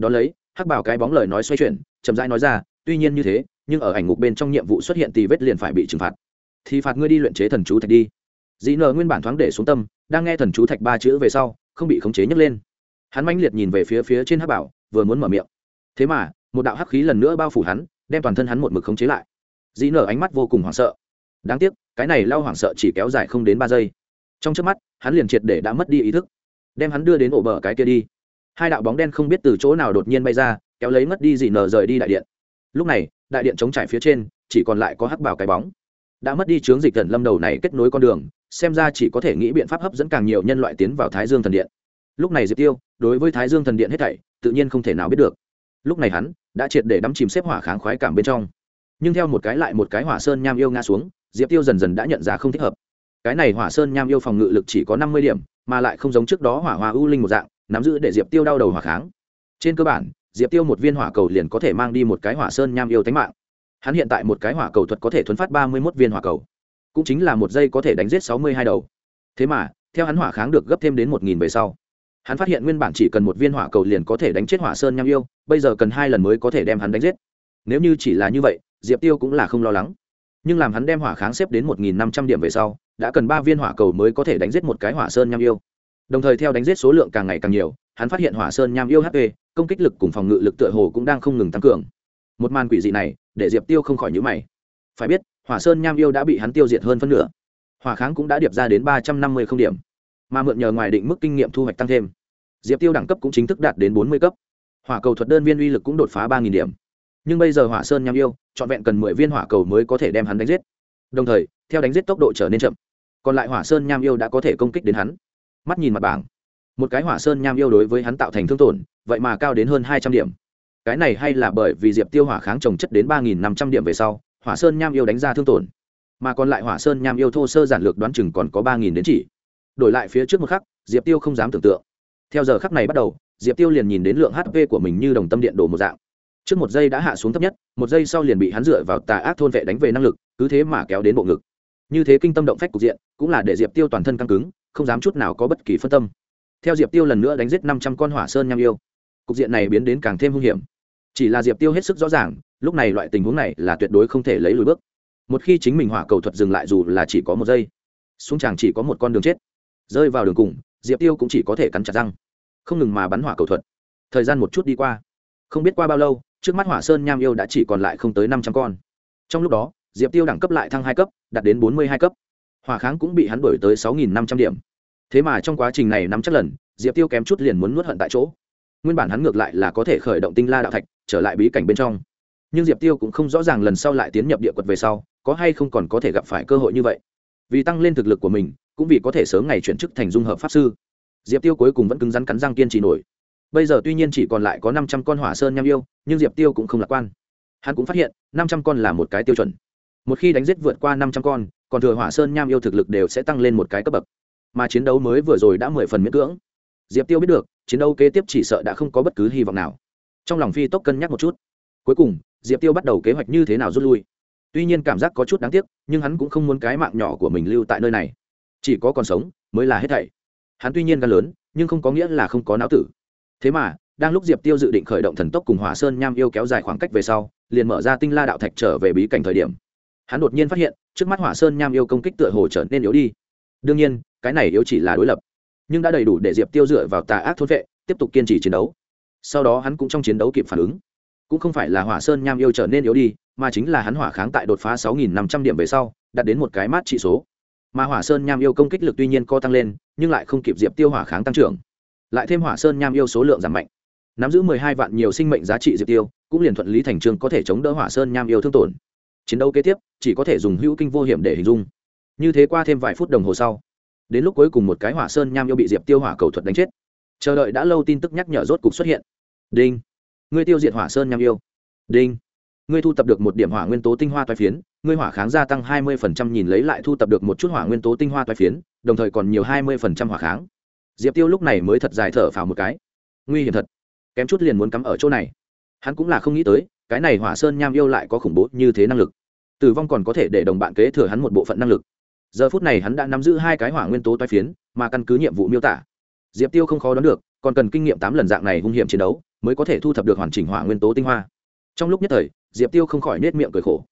Đ ó lấy, hắc bảo cái bóng lời nói xoay chuyển, chậm rãi nói ra, tuy nhiên như thế, nhưng ở ảnh ngục bên trong nhiệm vụ xuất hiện tì vết liền phải bị trừng phạt. Thì phạt ngươi đi luyện chế thần chú thạch đi dĩ nờ nguyên bản thoáng để xuống tâm, đang nghe thần chú thạch ba chữ về sau, không bị khống chế nhấc lên. Hắn manh liệt nhìn về phía phía trên hắc bảo, vừa muốn mở miệng. Thế mà, một đạo hắc khí lần nữa bao phủ hắn, đem toàn thân hắn một mực khống chế lại. Dĩ nở ánh mắt vô cùng hoảng sợ. Đáng tiếc, cái này lao hoảng sợ chỉ kéo dài không đến ba giây. Trong trước mắt, hắn liền triệt để đã mất đi ý thức. Đem hắn đưa đến ổ bờ cái kia đi. Hai đạo bóng đen không biết từ chỗ nào đột nhiên bay ra, kéo lấy mất đi Dĩ nở rời đi đại điện. Lúc này, đại điện chống trải phía trên, chỉ còn lại có hắc bảo cái bóng. Đã mất đi chướng dịch thần lâm đầu này kết nối con đường xem ra chỉ có thể nghĩ biện pháp hấp dẫn càng nhiều nhân loại tiến vào thái dương thần điện. Lúc này diệp tiêu, đối với thái dương thần điện hết thảy, tự nhiên không thể nào biết được. Lúc này hắn đã triệt để đắm chìm xếp hỏa kháng khoái cảm bên trong. Nhưng theo một cái lại một cái hỏa sơn nham yêu ngã xuống, diệp tiêu dần dần đã nhận ra không thích hợp. Cái này hỏa sơn nham yêu phòng ngự lực chỉ có năm mươi điểm, mà lại không giống trước đó hỏa hoa ưu linh một dạng, nắm giữ để diệp tiêu đau đầu hỏa kháng. Trên cơ bản, diệp tiêu một viên hỏa cầu liền có thể mang đi một cái hỏa sơn nham yêu tánh mạng. Hắn hiện tại một cái hỏa cầu thuật có thể thuấn phát ba mươi một viên hỏa cầu cũng chính là một giây có thể đánh giết sáu mươi hai đầu. Thế mà, theo hắn hỏa kháng được gấp thêm đến một nghìn về sau, hắn phát hiện nguyên bản chỉ cần một viên hỏa cầu liền có thể đánh chết hỏa sơn nham yêu, bây giờ cần hai lần mới có thể đem hắn đánh giết. Nếu như chỉ là như vậy, diệp tiêu cũng là không lo lắng. Nhưng làm hắn đem hỏa kháng xếp đến một nghìn năm trăm điểm về sau, đã cần ba viên hỏa cầu mới có thể đánh giết một cái hỏa sơn nham yêu. Đồng thời theo đánh giết số lượng càng ngày càng nhiều, hắn phát hiện hỏa sơn nham yêu hp công kích lực cùng phòng ngự lực tựa hồ cũng đang không ngừng tăng cường. Một màn quỷ dị này, để diệp tiêu không khỏi nhữ mày. Phải biết hỏa sơn nham yêu đã bị hắn tiêu diệt hơn phân nửa. Hỏa kháng cũng đã điệp ra đến ba trăm năm mươi không điểm, mà mượn nhờ ngoài định mức kinh nghiệm thu hoạch tăng thêm. Diệp tiêu đẳng cấp cũng chính thức đạt đến bốn mươi cấp. Hỏa cầu thuật đơn viên uy lực cũng đột phá ba nghìn điểm. Nhưng bây giờ hỏa sơn nham yêu, trọn vẹn cần mười viên hỏa cầu mới có thể đem hắn đánh giết. Đồng thời, theo đánh giết tốc độ trở nên chậm. Còn lại hỏa sơn nham yêu đã có thể công kích đến hắn. Mắt nhìn mặt bảng, một cái hỏa sơn nham yêu đối với hắn tạo thành thương tổn, vậy mà cao đến hơn hai trăm điểm. Cái này hay là bởi vì diệp tiêu hỏa kháng trồng chất đến ba nghìn năm trăm điểm về sau hỏa sơn nham yêu đánh ra thương tổn. Mà còn lại hỏa sơn nham yêu thô sơ giản lược đoán chừng còn có ba nghìn đến chỉ. Đổi lại phía trước một khắc, diệp tiêu không dám tưởng tượng. Theo giờ khắc này bắt đầu, diệp tiêu liền nhìn đến lượng hp của mình như đồng tâm điện đổ một dạng. Trước một giây đã hạ xuống thấp nhất, một giây sau liền bị hắn dựa vào tà ác thôn vệ đánh về năng lực, cứ thế mà kéo đến bộ ngực. Như thế kinh tâm động phách cục diện, cũng là để diệp tiêu toàn thân căng cứng, không dám chút nào có bất kỳ phân tâm. Theo diệp tiêu lần nữa đánh giết năm trăm con hỏa sơn nham yêu, cục diện này biến đến càng thêm hung hiểm chỉ là diệp tiêu hết sức rõ ràng, lúc này loại tình huống này là tuyệt đối không thể lấy lùi bước. Một khi chính mình hỏa cầu thuật dừng lại dù là chỉ có một giây, xuống chàng chỉ có một con đường chết. Rơi vào đường cùng, diệp tiêu cũng chỉ có thể cắn chặt răng, không ngừng mà bắn hỏa cầu thuật. Thời gian một chút đi qua, không biết qua bao lâu, trước mắt hỏa sơn nham yêu đã chỉ còn lại không tới năm trăm con. Trong lúc đó, diệp tiêu đẳng cấp lại thăng hai cấp, đạt đến bốn mươi hai cấp. Hỏa kháng cũng bị hắn đổi tới sáu nghìn năm trăm điểm. Thế mà trong quá trình này nắm chắc lần, diệp tiêu kém chút liền muốn nuốt hận tại chỗ. Nguyên bản hắn ngược lại là có thể khởi động tinh la đạo thạch trở lại bí cảnh bên trong. Nhưng diệp tiêu cũng không rõ ràng lần sau lại tiến nhập địa quật về sau, có hay không còn có thể gặp phải cơ hội như vậy. Vì tăng lên thực lực của mình, cũng vì có thể sớm ngày chuyển chức thành dung hợp pháp sư. Diệp tiêu cuối cùng vẫn cứng rắn cắn răng kiên trì nổi. Bây giờ tuy nhiên chỉ còn lại có năm trăm con hỏa sơn nham yêu, nhưng diệp tiêu cũng không lạc quan. Hắn cũng phát hiện, năm trăm con là một cái tiêu chuẩn. Một khi đánh giết vượt qua năm trăm con, còn thừa hỏa sơn nham yêu thực lực đều sẽ tăng lên một cái cấp bậc. Mà chiến đấu mới vừa rồi đã mười phần miễn cưỡng. Diệp tiêu biết được, chiến đấu kế tiếp chỉ sợ đã không có bất cứ hy vọng nào trong lòng phi tốc cân nhắc một chút. Cuối cùng, diệp tiêu bắt đầu kế hoạch như thế nào rút lui. Tuy nhiên cảm giác có chút đáng tiếc, nhưng hắn cũng không muốn cái mạng nhỏ của mình lưu tại nơi này. Chỉ có còn sống, mới là hết thảy. Hắn tuy nhiên gan lớn, nhưng không có nghĩa là không có não tử. Thế mà, đang lúc diệp tiêu dự định khởi động thần tốc cùng hỏa sơn nham yêu kéo dài khoảng cách về sau, liền mở ra tinh la đạo thạch trở về bí cảnh thời điểm. Hắn đột nhiên phát hiện, trước mắt hỏa sơn nham yêu công kích tựa hồ trở nên yếu đi. Đương nhiên, cái này yếu chỉ là đối lập. Nhưng đã đầy đủ để diệp tiêu dựa vào tà ác thốt vệ, tiếp tục kiên trì chiến đấu sau đó hắn cũng trong chiến đấu kịp phản ứng. Cũng không phải là hỏa sơn nham yêu trở nên yếu đi, mà chính là hắn hỏa kháng tại đột phá 6.500 điểm về sau, đạt đến một cái mát trị số. Mà hỏa sơn nham yêu công kích lực tuy nhiên co tăng lên, nhưng lại không kịp diệp tiêu hỏa kháng tăng trưởng. Lại thêm hỏa sơn nham yêu số lượng giảm mạnh. Nắm giữ mười hai vạn nhiều sinh mệnh giá trị diệp tiêu, cũng liền thuận lý thành trường có thể chống đỡ hỏa sơn nham yêu thương tổn. Chiến đấu kế tiếp, chỉ có thể dùng hữu kinh vô hiểm để hình dung. Như thế qua thêm vài phút đồng hồ sau, đến lúc cuối cùng một cái hỏa sơn nham yêu bị diệp tiêu hỏa cầu thuật đánh chết chờ đợi đã lâu tin tức nhắc nhở rốt cục xuất hiện. Đinh. Ngươi tiêu diệt hỏa sơn nham yêu. Đinh. Ngươi thu tập được một điểm hỏa nguyên tố tinh hoa toái phiến, ngươi hỏa kháng gia tăng hai mươi phần trăm nhìn lấy lại thu tập được một chút hỏa nguyên tố tinh hoa toái phiến, đồng thời còn nhiều hai mươi phần trăm hỏa kháng. Diệp tiêu lúc này mới thật dài thở phào một cái. Nguy hiểm thật. Kém chút liền muốn cắm ở chỗ này. Hắn cũng là không nghĩ tới, cái này hỏa sơn nham yêu lại có khủng bố như thế năng lực. Tử vong còn có thể để đồng bạn kế thừa hắn một bộ phận năng lực. Giờ phút này hắn đã nắm giữ hai cái hỏa nguyên tố toái phiến, mà căn cứ nhiệm vụ miêu tả diệp tiêu không khó đoán được, còn cần kinh nghiệm tám lần dạng này hung hiểm chiến đấu, mới có thể thu thập được hoàn chỉnh hỏa nguyên tố tinh hoa. Trong lúc nhất thời, diệp tiêu không khỏi nết miệng cười khổ.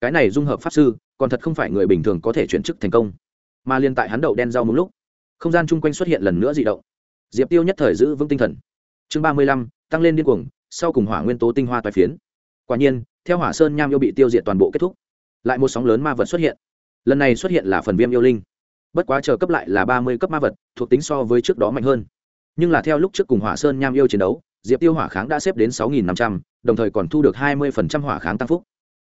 Cái này dung hợp pháp sư, còn thật không phải người bình thường có thể chuyển chức thành công. Mà liên tại hắn đậu đen rau một lúc, không gian chung quanh xuất hiện lần nữa dị động. Diệp tiêu nhất thời giữ vững tinh thần. Chương ba mươi lăm, tăng lên điên cuồng, sau cùng hỏa nguyên tố tinh hoa toái phiến. Quả nhiên, theo hỏa sơn nham yêu bị tiêu diệt toàn bộ kết thúc, lại một sóng lớn ma vật xuất hiện. Lần này xuất hiện là phần viêm yêu linh bất quá chờ cấp lại là ba mươi cấp ma vật, thuộc tính so với trước đó mạnh hơn. Nhưng là theo lúc trước cùng hỏa sơn nham yêu chiến đấu, diệp tiêu hỏa kháng đã xếp đến sáu nghìn năm trăm, đồng thời còn thu được hai mươi hỏa kháng tăng phúc.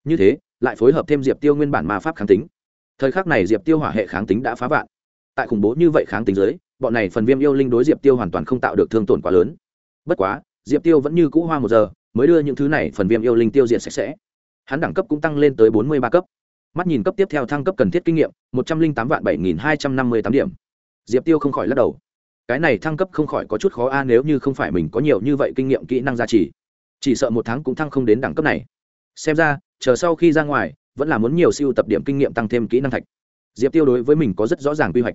Như thế, lại phối hợp thêm diệp tiêu nguyên bản ma pháp kháng tính. Thời khắc này diệp tiêu hỏa hệ kháng tính đã phá vạn. Tại khủng bố như vậy kháng tính giới bọn này phần viêm yêu linh đối diệp tiêu hoàn toàn không tạo được thương tổn quá lớn. Bất quá, diệp tiêu vẫn như cũ hoa một giờ, mới đưa những thứ này phần viêm yêu linh tiêu diệt sạch sẽ. Hắn đẳng cấp cũng tăng lên tới bốn mươi ba cấp mắt nhìn cấp tiếp theo thăng cấp cần thiết kinh nghiệm, một trăm linh tám vạn bảy nghìn hai trăm năm mươi tám điểm. Diệp tiêu không khỏi lắc đầu. Cái này thăng cấp không khỏi có chút khó a, nếu như không phải mình có nhiều như vậy kinh nghiệm kỹ năng gia trì, chỉ sợ một tháng cũng thăng không đến đẳng cấp này. Xem ra, chờ sau khi ra ngoài, vẫn là muốn nhiều siêu tập điểm kinh nghiệm tăng thêm kỹ năng thạch. Diệp tiêu đối với mình có rất rõ ràng quy hoạch.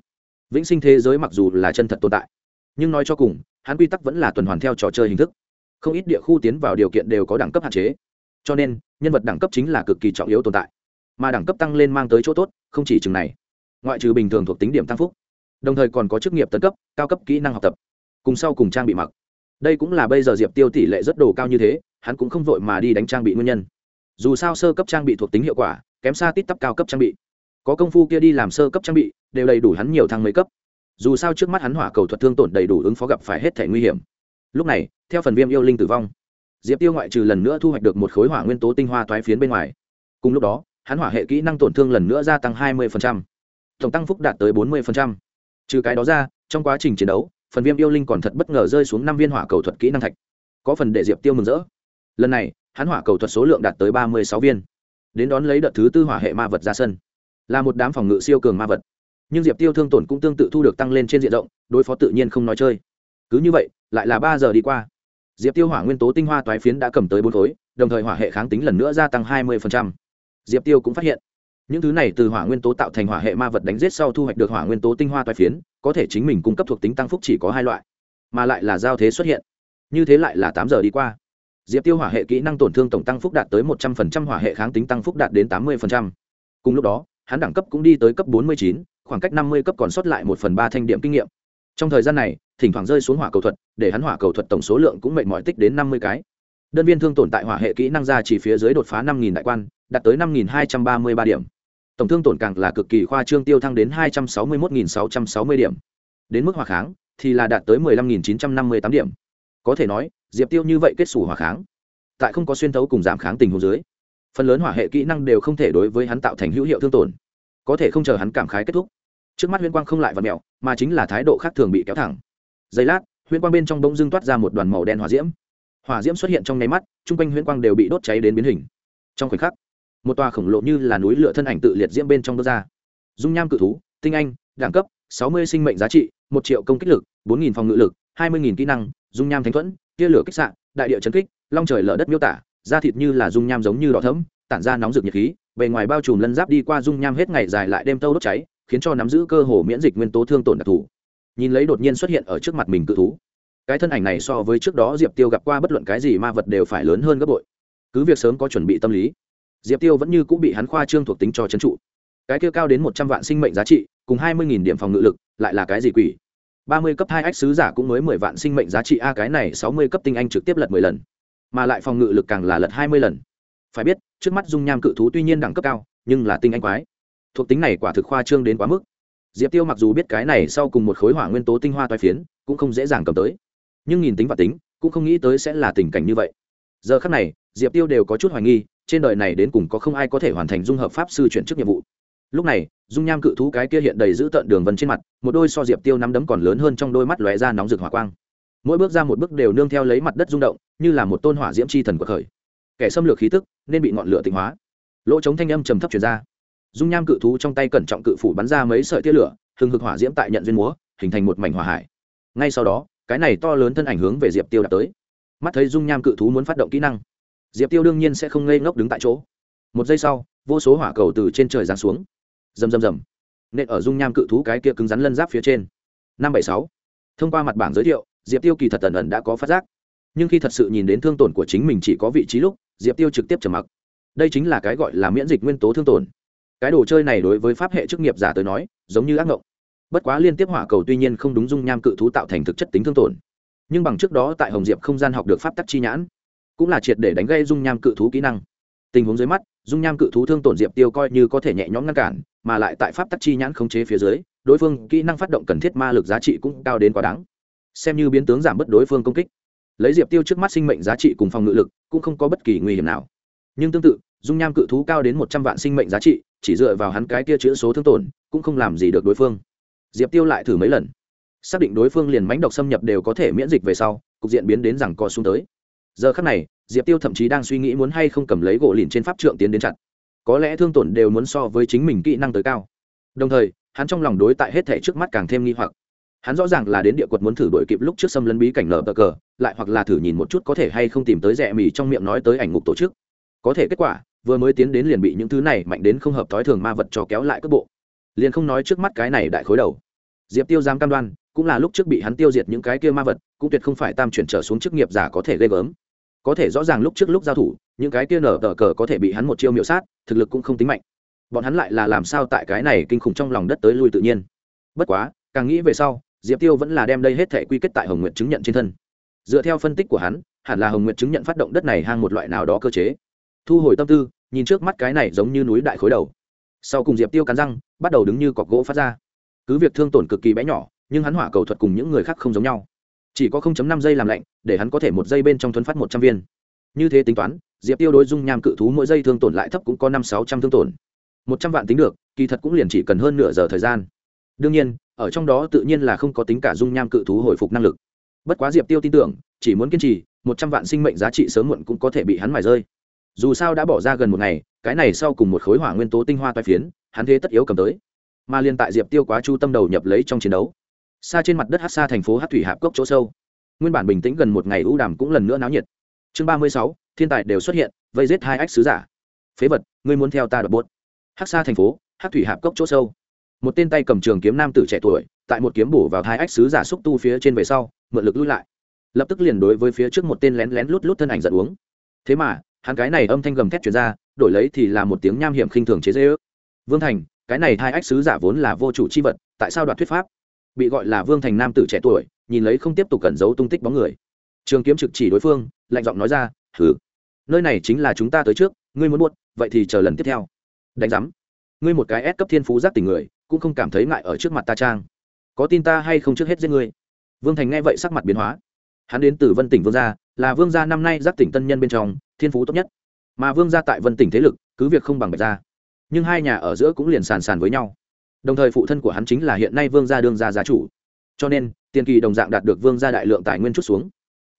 Vĩnh sinh thế giới mặc dù là chân thật tồn tại, nhưng nói cho cùng, hắn quy tắc vẫn là tuần hoàn theo trò chơi hình thức. Không ít địa khu tiến vào điều kiện đều có đẳng cấp hạn chế. Cho nên, nhân vật đẳng cấp chính là cực kỳ trọng yếu tồn tại mà đẳng cấp tăng lên mang tới chỗ tốt, không chỉ chừng này. Ngoại trừ bình thường thuộc tính điểm tăng phúc, đồng thời còn có chức nghiệp tấn cấp, cao cấp kỹ năng học tập. Cùng sau cùng trang bị mặc. Đây cũng là bây giờ diệp tiêu tỷ lệ rất đồ cao như thế, hắn cũng không vội mà đi đánh trang bị nguyên nhân. Dù sao sơ cấp trang bị thuộc tính hiệu quả, kém xa tít tắp cao cấp trang bị. Có công phu kia đi làm sơ cấp trang bị, đều đầy đủ hắn nhiều thang mấy cấp. Dù sao trước mắt hắn hỏa cầu thuật thương tổn đầy đủ ứng phó gặp phải hết thể nguy hiểm. Lúc này, theo phần viêm yêu linh tử vong, diệp tiêu ngoại trừ lần nữa thu hoạch được một khối hỏa nguyên tố tinh hoa toái phiến bên ngoài. Cùng lúc đó hắn hỏa hệ kỹ năng tổn thương lần nữa gia tăng 20%. tổng tăng phúc đạt tới 40%. trừ cái đó ra, trong quá trình chiến đấu, phần viêm yêu linh còn thật bất ngờ rơi xuống năm viên hỏa cầu thuật kỹ năng thạch. Có phần để diệp tiêu mừng rỡ. Lần này, hắn hỏa cầu thuật số lượng đạt tới 36 viên. Đến đón lấy đợt thứ tư hỏa hệ ma vật ra sân. Là một đám phòng ngự siêu cường ma vật. Nhưng diệp tiêu thương tổn cũng tương tự thu được tăng lên trên diện rộng, đối phó tự nhiên không nói chơi. Cứ như vậy, lại là ba giờ đi qua. Diệp tiêu hỏa nguyên tố tinh hoa toái phiến đã cầm tới bốn khối, đồng thời hỏa hệ kháng tính lần nữa gia tăng hai mươi diệp tiêu cũng phát hiện, những thứ này từ hỏa nguyên tố tạo thành hỏa hệ ma vật đánh giết sau thu hoạch được hỏa nguyên tố tinh hoa toái phiến, có thể chính mình cung cấp thuộc tính tăng phúc chỉ có hai loại, mà lại là giao thế xuất hiện. Như thế lại là tám giờ đi qua. Diệp tiêu hỏa hệ kỹ năng tổn thương tổng tăng phúc đạt tới một trăm linh hỏa hệ kháng tính tăng phúc đạt đến tám mươi cùng lúc đó, hắn đẳng cấp cũng đi tới cấp bốn mươi chín, khoảng cách năm mươi cấp còn sót lại một phần ba thanh điểm kinh nghiệm. Trong thời gian này, thỉnh thoảng rơi xuống hỏa cầu thuật, để hắn hỏa cầu thuật tổng số lượng cũng mệnh mọi tích đến năm mươi cái. Đơn viên thương tổn tại hỏa hệ kỹ năng ra chỉ phía dưới đột phá năm đại quan đạt tới năm hai trăm ba mươi ba điểm. Tổng thương tổn càng là cực kỳ khoa trương, tiêu thăng đến hai trăm sáu mươi một sáu trăm sáu mươi điểm. Đến mức hỏa kháng thì là đạt tới mười lăm chín trăm năm mươi tám điểm. Có thể nói, diệp tiêu như vậy kết sủ hỏa kháng, tại không có xuyên thấu cùng giảm kháng tình huống dưới, phần lớn hỏa hệ kỹ năng đều không thể đối với hắn tạo thành hữu hiệu thương tổn. Có thể không chờ hắn cảm khái kết thúc. Trước mắt huyễn quang không lại vật mẹo mà chính là thái độ khác thường bị kéo thẳng. Giây lát, huyễn quang bên trong bỗng dưng toát ra một đoàn màu đen hỏa diễm. Hỏa diễm xuất hiện trong nháy mắt trung quanh huyễn quang đều bị đốt cháy đến biến hình. Trong khoảnh khắc một tòa khổng lồ như là núi lửa thân ảnh tự liệt diễm bên trong đốt ra. Dung nham cự thú, tinh anh, đẳng cấp, sáu mươi sinh mệnh giá trị, một triệu công kích lực, bốn nghìn phòng ngự lực, hai mươi nghìn kỹ năng, dung nham thánh thuẫn, tia lửa kích sạn đại địa chấn kích, long trời lở đất miêu tả, da thịt như là dung nham giống như đỏ thấm tản ra nóng rực nhiệt khí, bề ngoài bao trùm lân giáp đi qua dung nham hết ngày dài lại đêm tâu đốt cháy, khiến cho nắm giữ cơ hồ miễn dịch nguyên tố thương tổn đặc thù. Nhìn lấy đột nhiên xuất hiện ở trước mặt mình cự thú, cái thân ảnh này so với trước đó diệp tiêu gặp qua bất luận cái gì ma vật đều phải lớn hơn gấp bội. Cứ việc sớm có chuẩn bị tâm lý diệp tiêu vẫn như cũng bị hắn khoa trương thuộc tính cho trấn trụ. Cái kia cao đến một trăm vạn sinh mệnh giá trị, cùng hai mươi điểm phòng ngự lực, lại là cái gì quỷ? Ba mươi cấp hai ách sứ giả cũng mới mười vạn sinh mệnh giá trị, a, cái này sáu mươi cấp tinh anh trực tiếp lật mười lần, mà lại phòng ngự lực càng là lật hai mươi lần. Phải biết, trước mắt dung nham cự thú tuy nhiên đẳng cấp cao, nhưng là tinh anh quái. Thuộc tính này quả thực khoa trương đến quá mức. Diệp tiêu mặc dù biết cái này sau cùng một khối hỏa nguyên tố tinh hoa toai phiến, cũng không dễ dàng cầm tới. Nhưng nhìn tính và tính, cũng không nghĩ tới sẽ là tình cảnh như vậy. Giờ khắc này, diệp tiêu đều có chút hoài nghi trên đời này đến cùng có không ai có thể hoàn thành dung hợp pháp sư chuyển chức nhiệm vụ. Lúc này, dung nham cự thú cái kia hiện đầy giữ tận đường vân trên mặt, một đôi so diệp tiêu nắm đấm còn lớn hơn trong đôi mắt lóe ra nóng rực hỏa quang. Mỗi bước ra một bước đều nương theo lấy mặt đất rung động, như là một tôn hỏa diễm chi thần của khởi. Kẻ xâm lược khí tức, nên bị ngọn lửa tịnh hóa. Lỗ chống thanh âm trầm thấp chuyển ra. Dung nham cự thú trong tay cẩn trọng cự phủ bắn ra mấy sợi tia lửa, hừng hực hỏa diễm tại nhận duyên múa, hình thành một mảnh hỏa hải. Ngay sau đó, cái này to lớn thân ảnh hướng về diệp tiêu đã tới. Mắt thấy dung nham cự thú muốn phát động kỹ năng diệp tiêu đương nhiên sẽ không ngây ngốc đứng tại chỗ. Một giây sau, vô số hỏa cầu từ trên trời giáng xuống. Rầm rầm rầm. Nện ở dung nham cự thú cái kia cứng rắn lân giáp phía trên. Năm bảy sáu. Thông qua mặt bảng giới thiệu, diệp tiêu kỳ thật tần ẩn đã có phát giác. Nhưng khi thật sự nhìn đến thương tổn của chính mình chỉ có vị trí lúc, diệp tiêu trực tiếp trầm mặc. Đây chính là cái gọi là miễn dịch nguyên tố thương tổn. Cái đồ chơi này đối với pháp hệ chức nghiệp giả tới nói, giống như ác ngộng. bất quá liên tiếp hỏa cầu tuy nhiên không đúng dung nham cự thú tạo thành thực chất tính thương tổn. Nhưng bằng trước đó tại hồng diệp không gian học được pháp tắc chi nhãn cũng là triệt để đánh gây dung nham cự thú kỹ năng. Tình huống dưới mắt, dung nham cự thú thương tổn diệp tiêu coi như có thể nhẹ nhõm ngăn cản, mà lại tại pháp tắc chi nhãn khống chế phía dưới, đối phương kỹ năng phát động cần thiết ma lực giá trị cũng cao đến quá đáng. Xem như biến tướng giảm bớt đối phương công kích, lấy diệp tiêu trước mắt sinh mệnh giá trị cùng phòng ngự lực, cũng không có bất kỳ nguy hiểm nào. Nhưng tương tự, dung nham cự thú cao đến một trăm vạn sinh mệnh giá trị, chỉ dựa vào hắn cái kia chữ số thương tổn, cũng không làm gì được đối phương. Diệp tiêu lại thử mấy lần, xác định đối phương liền mánh độc xâm nhập đều có thể miễn dịch về sau, cục diện biến đến rằng co xuống tới giờ khắc này, diệp tiêu thậm chí đang suy nghĩ muốn hay không cầm lấy gỗ lìn trên pháp trượng tiến đến chặt. Có lẽ thương tổn đều muốn so với chính mình kỹ năng tới cao. Đồng thời, hắn trong lòng đối tại hết thể trước mắt càng thêm nghi hoặc. Hắn rõ ràng là đến địa quật muốn thử đổi kịp lúc trước xâm lấn bí cảnh nở bờ cờ, lại hoặc là thử nhìn một chút có thể hay không tìm tới rẻ mì trong miệng nói tới ảnh ngục tổ chức. Có thể kết quả, vừa mới tiến đến liền bị những thứ này mạnh đến không hợp thói thường ma vật cho kéo lại cước bộ. Liền không nói trước mắt cái này đại khối đầu. Diệp tiêu giam cam đoan, cũng là lúc trước bị hắn tiêu diệt những cái kia ma vật, cũng tuyệt không phải tam chuyển trở xuống chức nghiệp giả có thể ghê gớm có thể rõ ràng lúc trước lúc giao thủ, những cái kia nở tờ cờ có thể bị hắn một chiêu miệu sát, thực lực cũng không tính mạnh. Bọn hắn lại là làm sao tại cái này kinh khủng trong lòng đất tới lui tự nhiên. Bất quá, càng nghĩ về sau, diệp tiêu vẫn là đem đây hết thể quy kết tại hồng nguyện chứng nhận trên thân. Dựa theo phân tích của hắn, hẳn là hồng nguyện chứng nhận phát động đất này hang một loại nào đó cơ chế. Thu hồi tâm tư, nhìn trước mắt cái này giống như núi đại khối đầu. Sau cùng diệp tiêu cắn răng, bắt đầu đứng như cọc gỗ phát ra. Cứ việc thương tổn cực kỳ bé nhỏ, nhưng hắn hỏa cầu thuật cùng những người khác không giống nhau chỉ có 0.5 giây làm lạnh, để hắn có thể một giây bên trong thuấn phát một trăm viên. Như thế tính toán, diệp tiêu đối dung nham cự thú mỗi giây thương tổn lại thấp cũng có năm sáu trăm thương tổn. Một trăm vạn tính được, kỳ thật cũng liền chỉ cần hơn nửa giờ thời gian. Đương nhiên, ở trong đó tự nhiên là không có tính cả dung nham cự thú hồi phục năng lực. Bất quá diệp tiêu tin tưởng, chỉ muốn kiên trì, một trăm vạn sinh mệnh giá trị sớm muộn cũng có thể bị hắn mài rơi. Dù sao đã bỏ ra gần một ngày, cái này sau cùng một khối hỏa nguyên tố tinh hoa toai phiến, hắn thế tất yếu cầm tới. Mà liên tại diệp tiêu quá chu tâm đầu nhập lấy trong chiến đấu xa trên mặt đất hát xa thành phố hát thủy hạp cốc chỗ sâu. Nguyên bản bình tĩnh gần một ngày ưu đàm cũng lần nữa náo nhiệt. Chương ba mươi sáu, thiên tài đều xuất hiện, vây giết hai ách sứ giả. Phế vật, ngươi muốn theo ta đập bốt. Hát xa thành phố, hát thủy hạp cốc chỗ sâu. Một tên tay cầm trường kiếm nam tử trẻ tuổi, tại một kiếm bổ vào hai ách sứ giả xúc tu phía trên về sau, mượn lực lui lại. Lập tức liền đối với phía trước một tên lén lén lút lút thân ảnh giận uống. Thế mà, hắn cái này âm thanh gầm thét chuyển ra, đổi lấy thì là một tiếng nham hiểm khinh thường chế dễ ước vương thành, cái này hai ách sứ giả vốn là vô chủ c h i vật, tại sao đoạt thuyết pháp? Bị gọi là vương thành nam tử trẻ tuổi, nhìn lấy không tiếp tục cẩn giấu tung tích bóng người. Trường kiếm trực chỉ đối phương, lạnh giọng nói ra thử nơi này chính là chúng ta tới trước, ngươi muốn buốt vậy thì chờ lần tiếp theo. Đánh giám, ngươi một cái ép cấp thiên phú giác tình người, cũng không cảm thấy ngại ở trước mặt ta trang. Có tin ta hay không trước hết giết ngươi? Vương thành nghe vậy sắc mặt biến hóa. Hắn đến từ vân tỉnh vương gia, là vương gia năm nay giác tỉnh tân nhân bên trong, thiên phú tốt nhất. Mà vương gia tại vân tỉnh thế lực, cứ việc không bằng bạch gia, nhưng hai nhà ở giữa cũng liền sàn sàn với nhau đồng thời phụ thân của hắn chính là hiện nay vương gia đương gia gia chủ. Cho nên, tiền kỳ đồng dạng đạt được vương gia đại lượng tài nguyên chút xuống.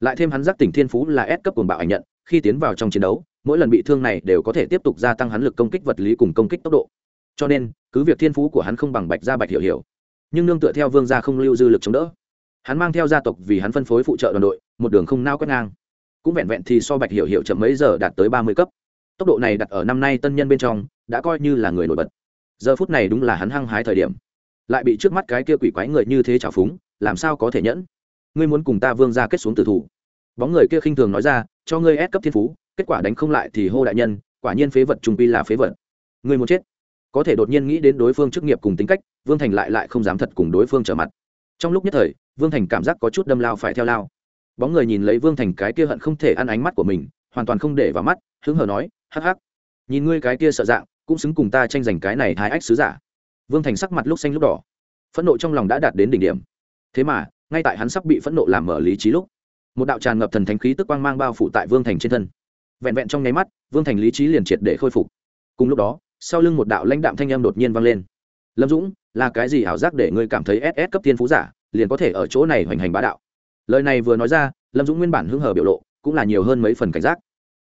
Lại thêm hắn giác tỉnh thiên phú là S cấp cuồng bạo ảnh nhận, khi tiến vào trong chiến đấu, mỗi lần bị thương này đều có thể tiếp tục gia tăng hắn lực công kích vật lý cùng công kích tốc độ. Cho nên, cứ việc thiên phú của hắn không bằng bạch gia bạch hiểu hiểu, nhưng nương tựa theo vương gia không lưu dư lực chống đỡ. Hắn mang theo gia tộc vì hắn phân phối phụ trợ đoàn đội, một đường không nao quét ngang. Cũng vẹn vẹn thì so bạch hiểu hiểu chậm mấy giờ đạt tới ba mươi cấp. Tốc độ này đặt ở năm nay tân nhân bên trong, đã coi như là người nổi bật giờ phút này đúng là hắn hăng hái thời điểm. Lại bị trước mắt cái kia quỷ quái người như thế trào phúng, làm sao có thể nhẫn? Ngươi muốn cùng ta vương ra kết xuống tử thủ. Bóng người kia khinh thường nói ra, cho ngươi ép cấp thiên phú, kết quả đánh không lại thì hô đại nhân, quả nhiên phế vật trung pi là phế vật. Ngươi muốn chết. Có thể đột nhiên nghĩ đến đối phương chức nghiệp cùng tính cách, vương thành lại lại không dám thật cùng đối phương trở mặt. Trong lúc nhất thời, vương thành cảm giác có chút đâm lao phải theo lao. Bóng người nhìn lấy vương thành cái kia hận không thể ăn ánh mắt của mình, hoàn toàn không để vào mắt, hứng hờ nói, hắc hắc, nhìn ngươi cái kia sợ dạng cũng xứng cùng ta tranh giành cái này hai ách sứ giả. Vương thành sắc mặt lúc xanh lúc đỏ. Phẫn nộ trong lòng đã đạt đến đỉnh điểm. Thế mà, ngay tại hắn sắp bị phẫn nộ làm mở lý trí lúc, một đạo tràn ngập thần thánh khí tức quang mang bao phủ tại vương thành trên thân. Vẹn vẹn trong nháy mắt, vương thành lý trí liền triệt để khôi phục. Cùng lúc đó, sau lưng một đạo lãnh đạm thanh âm đột nhiên vang lên. Lâm dũng, là cái gì ảo giác để ngươi cảm thấy ss cấp thiên phú giả, liền có thể ở chỗ này hoành hành bá đạo? Lời này vừa nói ra, lâm dũng nguyên bản hứng hờ biểu lộ cũng là nhiều hơn mấy phần cảnh giác.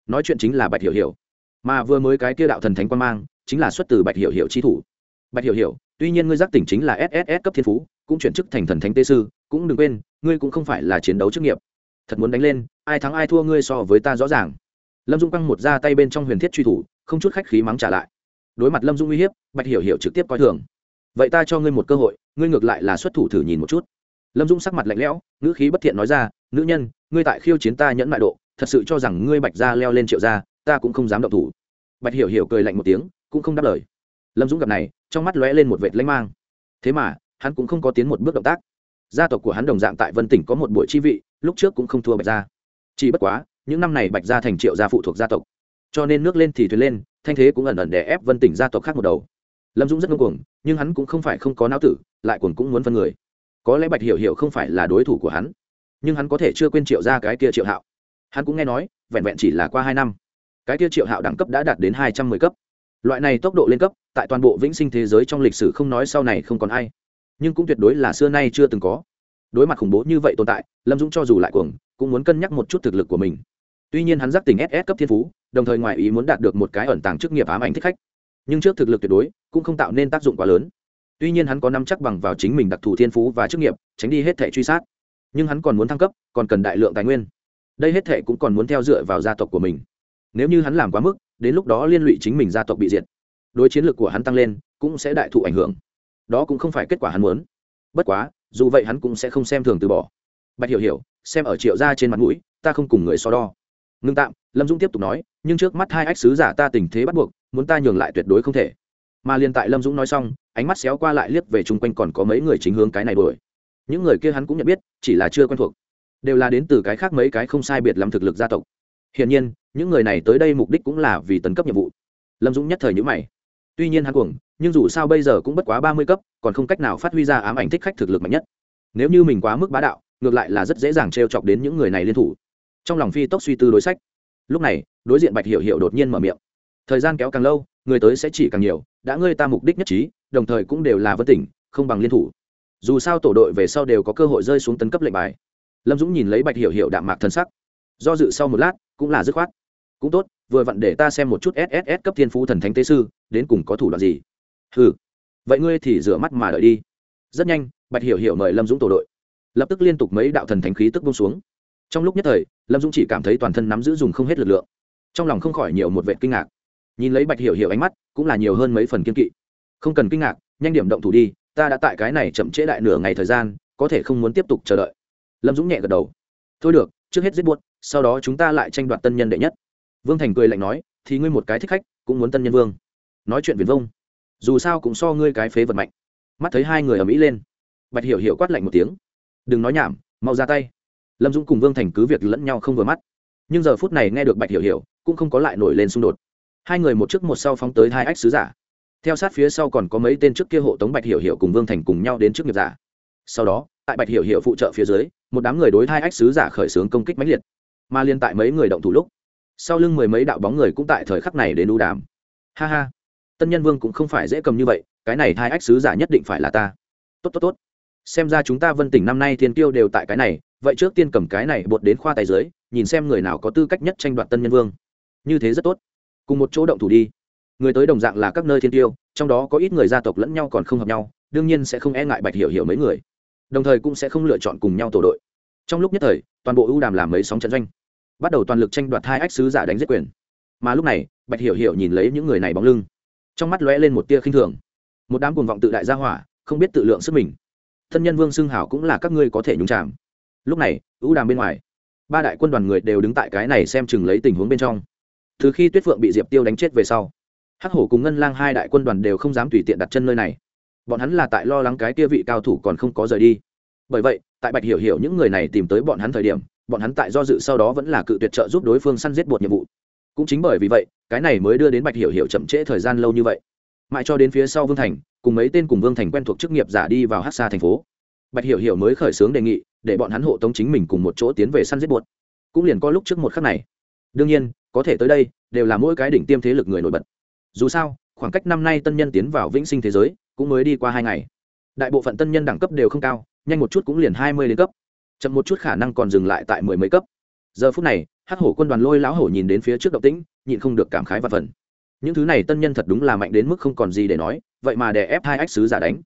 Nói chuyện chính là bạch hiểu hiểu. Mà vừa mới cái kia đạo thần thánh quan mang chính là xuất từ bạch hiểu hiểu chi thủ. Bạch hiểu hiểu, tuy nhiên ngươi giác tỉnh chính là sss cấp thiên phú, cũng chuyển chức thành thần thánh tê sư, cũng đừng quên, ngươi cũng không phải là chiến đấu chức nghiệp. Thật muốn đánh lên, ai thắng ai thua ngươi so với ta rõ ràng. Lâm dung căng một ra tay bên trong huyền thiết truy thủ, không chút khách khí mắng trả lại. Đối mặt lâm dung uy hiếp, bạch hiểu hiểu trực tiếp coi thường. Vậy ta cho ngươi một cơ hội, ngươi ngược lại là xuất thủ thử nhìn một chút. Lâm dung sắc mặt lạnh lẽo, ngữ khí bất thiện nói ra, nữ nhân, ngươi tại khiêu chiến ta nhẫn mại độ, thật sự cho rằng ngươi bạch ra leo lên triệu gia, ta cũng không dám động thủ. Bạch hiểu hiểu cười lạnh một tiếng cũng không đáp lời. Lâm dũng gặp này, trong mắt lóe lên một vệt lãnh mang. Thế mà, hắn cũng không có tiến một bước động tác. Gia tộc của hắn đồng dạng tại vân tỉnh có một buổi chi vị, lúc trước cũng không thua bạch gia. Chỉ bất quá, những năm này bạch gia thành triệu gia phụ thuộc gia tộc. Cho nên nước lên thì thuyền lên, thanh thế cũng ẩn ẩn đè ép vân tỉnh gia tộc khác một đầu. Lâm dũng rất ngưng cuồng, nhưng hắn cũng không phải không có não tử, lại cuồng cũng muốn phân người. Có lẽ bạch hiểu hiểu không phải là đối thủ của hắn, nhưng hắn có thể chưa quên triệu ra cái kia triệu hạo. Hắn cũng nghe nói, vẹn vẹn chỉ là qua hai năm, cái kia triệu hạo đẳng cấp đã đạt đến hai trăm mười cấp loại này tốc độ lên cấp, tại toàn bộ vĩnh sinh thế giới trong lịch sử không nói sau này không còn ai. Nhưng cũng tuyệt đối là xưa nay chưa từng có. Đối mặt khủng bố như vậy tồn tại, lâm dũng cho dù lại cuồng, cũng muốn cân nhắc một chút thực lực của mình. Tuy nhiên hắn giác tình ss cấp thiên phú, đồng thời ngoài ý muốn đạt được một cái ẩn tàng chức nghiệp ám ảnh thích khách. Nhưng trước thực lực tuyệt đối, cũng không tạo nên tác dụng quá lớn. Tuy nhiên hắn có nắm chắc bằng vào chính mình đặc thù thiên phú và chức nghiệp, tránh đi hết thẻ truy sát. Nhưng hắn còn muốn thăng cấp, còn cần đại lượng tài nguyên. Đây hết thệ cũng còn muốn theo dựa vào gia tộc của mình. Nếu như hắn làm quá mức đến lúc đó liên lụy chính mình gia tộc bị diệt, đối chiến lược của hắn tăng lên cũng sẽ đại thụ ảnh hưởng. Đó cũng không phải kết quả hắn muốn. Bất quá, dù vậy hắn cũng sẽ không xem thường từ bỏ. Bạch hiểu hiểu, xem ở triệu gia trên mặt mũi, ta không cùng người so đo. Ngưng tạm, lâm dũng tiếp tục nói, nhưng trước mắt hai ách sứ giả ta tình thế bắt buộc, muốn ta nhường lại tuyệt đối không thể. Mà liền tại lâm dũng nói xong, ánh mắt xéo qua lại liếc về chung quanh còn có mấy người chính hướng cái này đuổi. Những người kia hắn cũng nhận biết, chỉ là chưa quen thuộc. Đều là đến từ cái khác mấy cái không sai biệt lắm thực lực gia tộc. Hiển nhiên những người này tới đây mục đích cũng là vì tấn cấp nhiệm vụ. Lâm dũng nhất thời nhữ mày. Tuy nhiên hắn cuồng, nhưng dù sao bây giờ cũng bất quá ba mươi cấp, còn không cách nào phát huy ra ám ảnh thích khách thực lực mạnh nhất. Nếu như mình quá mức bá đạo, ngược lại là rất dễ dàng t r e o chọc đến những người này liên thủ. Trong lòng phi tốc suy tư đối sách. Lúc này, đối diện bạch hiểu hiểu đột nhiên mở miệng. Thời gian kéo càng lâu, người tới sẽ chỉ càng nhiều, đã ngươi ta mục đích nhất trí, đồng thời cũng đều là vân tỉnh, không bằng liên thủ. Dù sao tổ đội về sau đều có cơ hội rơi xuống tấn cấp lệnh bài. Lâm dũng nhìn lấy bạch hiểu hiểu đạm mạc thân sắc. Do dự sau một lát, cũng là dứt khoát cũng tốt, vừa vặn để ta xem một chút sss cấp thiên phú thần thánh tế sư, đến cùng có thủ đoạn gì. Ừ vậy ngươi thì rửa mắt mà đợi đi. Rất nhanh, bạch hiểu hiểu mời lâm dũng tổ đội. Lập tức liên tục mấy đạo thần thánh khí tức bung xuống. Trong lúc nhất thời, lâm dũng chỉ cảm thấy toàn thân nắm giữ dùng không hết lực lượng. Trong lòng không khỏi nhiều một vệ kinh ngạc. Nhìn lấy bạch hiểu hiểu ánh mắt, cũng là nhiều hơn mấy phần kiên kỵ. Không cần kinh ngạc, nhanh điểm động thủ đi, ta đã tại cái này chậm trễ đại nửa ngày thời gian, có thể không muốn tiếp tục chờ đợi. Lâm dũng nhẹ gật đầu. Thôi được, trước hết giết buốt, sau đó chúng ta lại tranh đoạt tân nhân đệ nhất vương thành cười lạnh nói, thì ngươi một cái thích khách, cũng muốn tân nhân vương. Nói chuyện viền vông. Dù sao cũng so ngươi cái phế vật mạnh. Mắt thấy hai người ở mỹ lên. Bạch hiểu hiểu quát lạnh một tiếng. Đừng nói nhảm, mau ra tay. Lâm dũng cùng vương thành cứ việc lẫn nhau không vừa mắt. Nhưng giờ phút này nghe được bạch hiểu hiểu, cũng không có lại nổi lên xung đột. Hai người một trước một sau phóng tới hai ách sứ giả. Theo sát phía sau còn có mấy tên trước kia hộ tống bạch hiểu hiểu cùng vương thành cùng nhau đến trước nghiệp giả. Sau đó, tại bạch hiểu hiểu phụ trợ phía dưới, một đám người đối hai ách sứ giả khởi xướng công kích mãnh liệt. Mà liên tại mấy người động thủ lúc sau lưng mười mấy đạo bóng người cũng tại thời khắc này đến đu đàm. Ha ha, tân nhân vương cũng không phải dễ cầm như vậy, cái này hai ách sứ giả nhất định phải là ta. Tốt tốt tốt. Xem ra chúng ta vân tỉnh năm nay thiên tiêu đều tại cái này, vậy trước tiên cầm cái này bột đến khoa tài dưới nhìn xem người nào có tư cách nhất tranh đoạt tân nhân vương. Như thế rất tốt. Cùng một chỗ động thủ đi. Người tới đồng dạng là các nơi thiên tiêu trong đó có ít người gia tộc lẫn nhau còn không hợp nhau, đương nhiên sẽ không e ngại bạch hiểu hiểu mấy người. Đồng thời cũng sẽ không lựa chọn cùng nhau tổ đội. Trong lúc nhất thời, toàn bộ ưu đàm làm mấy sóng trận doanh bắt đầu toàn lực tranh đoạt hai ách sứ giả đánh giết quyền. Mà lúc này, bạch hiểu hiểu nhìn lấy những người này bóng lưng. Trong mắt lóe lên một tia khinh thường. Một đám cuồng vọng tự đại gia hỏa, không biết tự lượng sức mình. Thân nhân vương xưng hảo cũng là các ngươi có thể nhúng chạm lúc này ưu đàm bên ngoài, ba đại quân đoàn người đều đứng tại cái này xem chừng lấy tình huống bên trong. Từ khi tuyết phượng bị diệp tiêu đánh chết về sau, hắc hổ cùng ngân lang hai đại quân đoàn đều không dám tùy tiện đặt chân nơi này. Bọn hắn là tại lo lắng cái kia vị cao thủ còn không có rời đi. Bởi vậy, tại bạch hiểu hiểu những người này tìm tới bọn hắn thời điểm bọn hắn tại do dự sau đó vẫn là cự tuyệt trợ giúp đối phương săn giết bột nhiệm vụ. Cũng chính bởi vì vậy, cái này mới đưa đến bạch hiểu hiểu chậm trễ thời gian lâu như vậy. Mãi cho đến phía sau vương thành, cùng mấy tên cùng vương thành quen thuộc chức nghiệp giả đi vào hát xa thành phố. Bạch hiểu hiểu mới khởi xướng đề nghị, để bọn hắn hộ tống chính mình cùng một chỗ tiến về săn giết bột. Cũng liền có lúc trước một khắc này. Đương nhiên, có thể tới đây, đều là mỗi cái đỉnh tiêm thế lực người nổi bật. Dù sao, khoảng cách năm nay tân nhân tiến vào vĩnh sinh thế giới, cũng mới đi qua hai ngày. Đại bộ phận tân nhân đẳng cấp đều không cao, nhanh một chút cũng liền hai mươi đến cấp chậm một chút khả năng còn dừng lại tại mười mấy cấp. Giờ phút này, hắc hổ quân đoàn lôi lão hổ nhìn đến phía trước động tĩnh, nhịn không được cảm khái và phần. Những thứ này tân nhân thật đúng là mạnh đến mức không còn gì để nói, vậy mà để ép hai ách sứ giả đánh.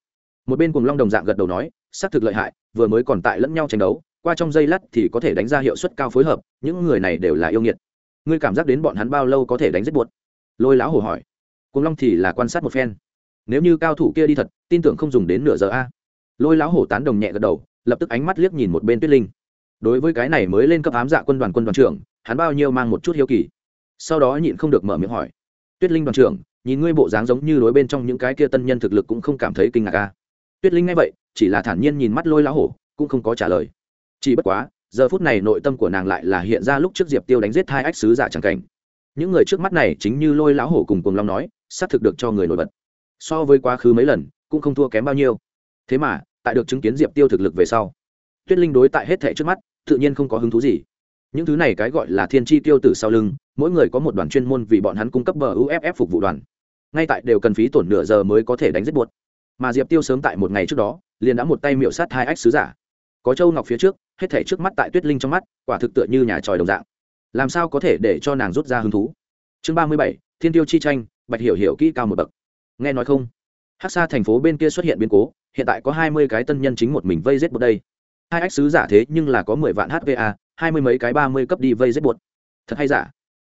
Một bên cùng long đồng dạng gật đầu nói, xác thực lợi hại, vừa mới còn tại lẫn nhau tranh đấu, qua trong giây lát thì có thể đánh ra hiệu suất cao phối hợp, những người này đều là yêu nghiệt. Ngươi cảm giác đến bọn hắn bao lâu có thể đánh rất buốt lôi lão hổ hỏi. Cùng long thì là quan sát một phen. Nếu như cao thủ kia đi thật, tin tưởng không dùng đến nửa giờ a. Lôi lão hổ tán đồng nhẹ gật đầu lập tức ánh mắt liếc nhìn một bên tuyết linh. Đối với cái này mới lên cấp ám dạ quân đoàn quân đoàn trưởng, hắn bao nhiêu mang một chút hiếu kỳ. Sau đó nhịn không được mở miệng hỏi. Tuyết linh đoàn trưởng, nhìn ngươi bộ dáng giống như đối bên trong những cái kia tân nhân thực lực cũng không cảm thấy kinh ngạc ca tuyết linh nghe vậy, chỉ là thản nhiên nhìn mắt lôi lão hổ, cũng không có trả lời. Chỉ bất quá, giờ phút này nội tâm của nàng lại là hiện ra lúc trước diệp tiêu đánh giết hai ách sứ giả tràng cảnh. Những người trước mắt này chính như lôi lão hổ cùng cùng long nói, xác thực được cho người nổi bật. So với quá khứ mấy lần, cũng không thua kém bao nhiêu. Thế mà tại được chứng kiến diệp tiêu thực lực về sau. Tuyết linh đối tại hết thẻ trước mắt, tự nhiên không có hứng thú gì. Những thứ này cái gọi là thiên tri tiêu tử sau lưng, mỗi người có một đoàn chuyên môn vì bọn hắn cung cấp bờ uff phục vụ đoàn. Ngay tại đều cần phí tổn nửa giờ mới có thể đánh giết buốt mà diệp tiêu sớm tại một ngày trước đó, liền đã một tay miệu sát hai ách sứ giả. Có châu ngọc phía trước, hết thể trước mắt tại tuyết linh trong mắt, quả thực tựa như nhà tròi đồng dạng. Làm sao có thể để cho nàng rút ra hứng thú? Chương ba mươi bảy, thiên tiêu chi tranh, bạch hiểu hiểu kỹ cao một bậc. Nghe nói không? Hát xa thành phố bên kia xuất hiện biến cố hiện tại có hai mươi cái tân nhân chính một mình vây giết bột đây. Hai ách sứ giả thế nhưng là có mười vạn hva hai mươi mấy cái ba mươi cấp đi vây giết bột. Thật hay giả?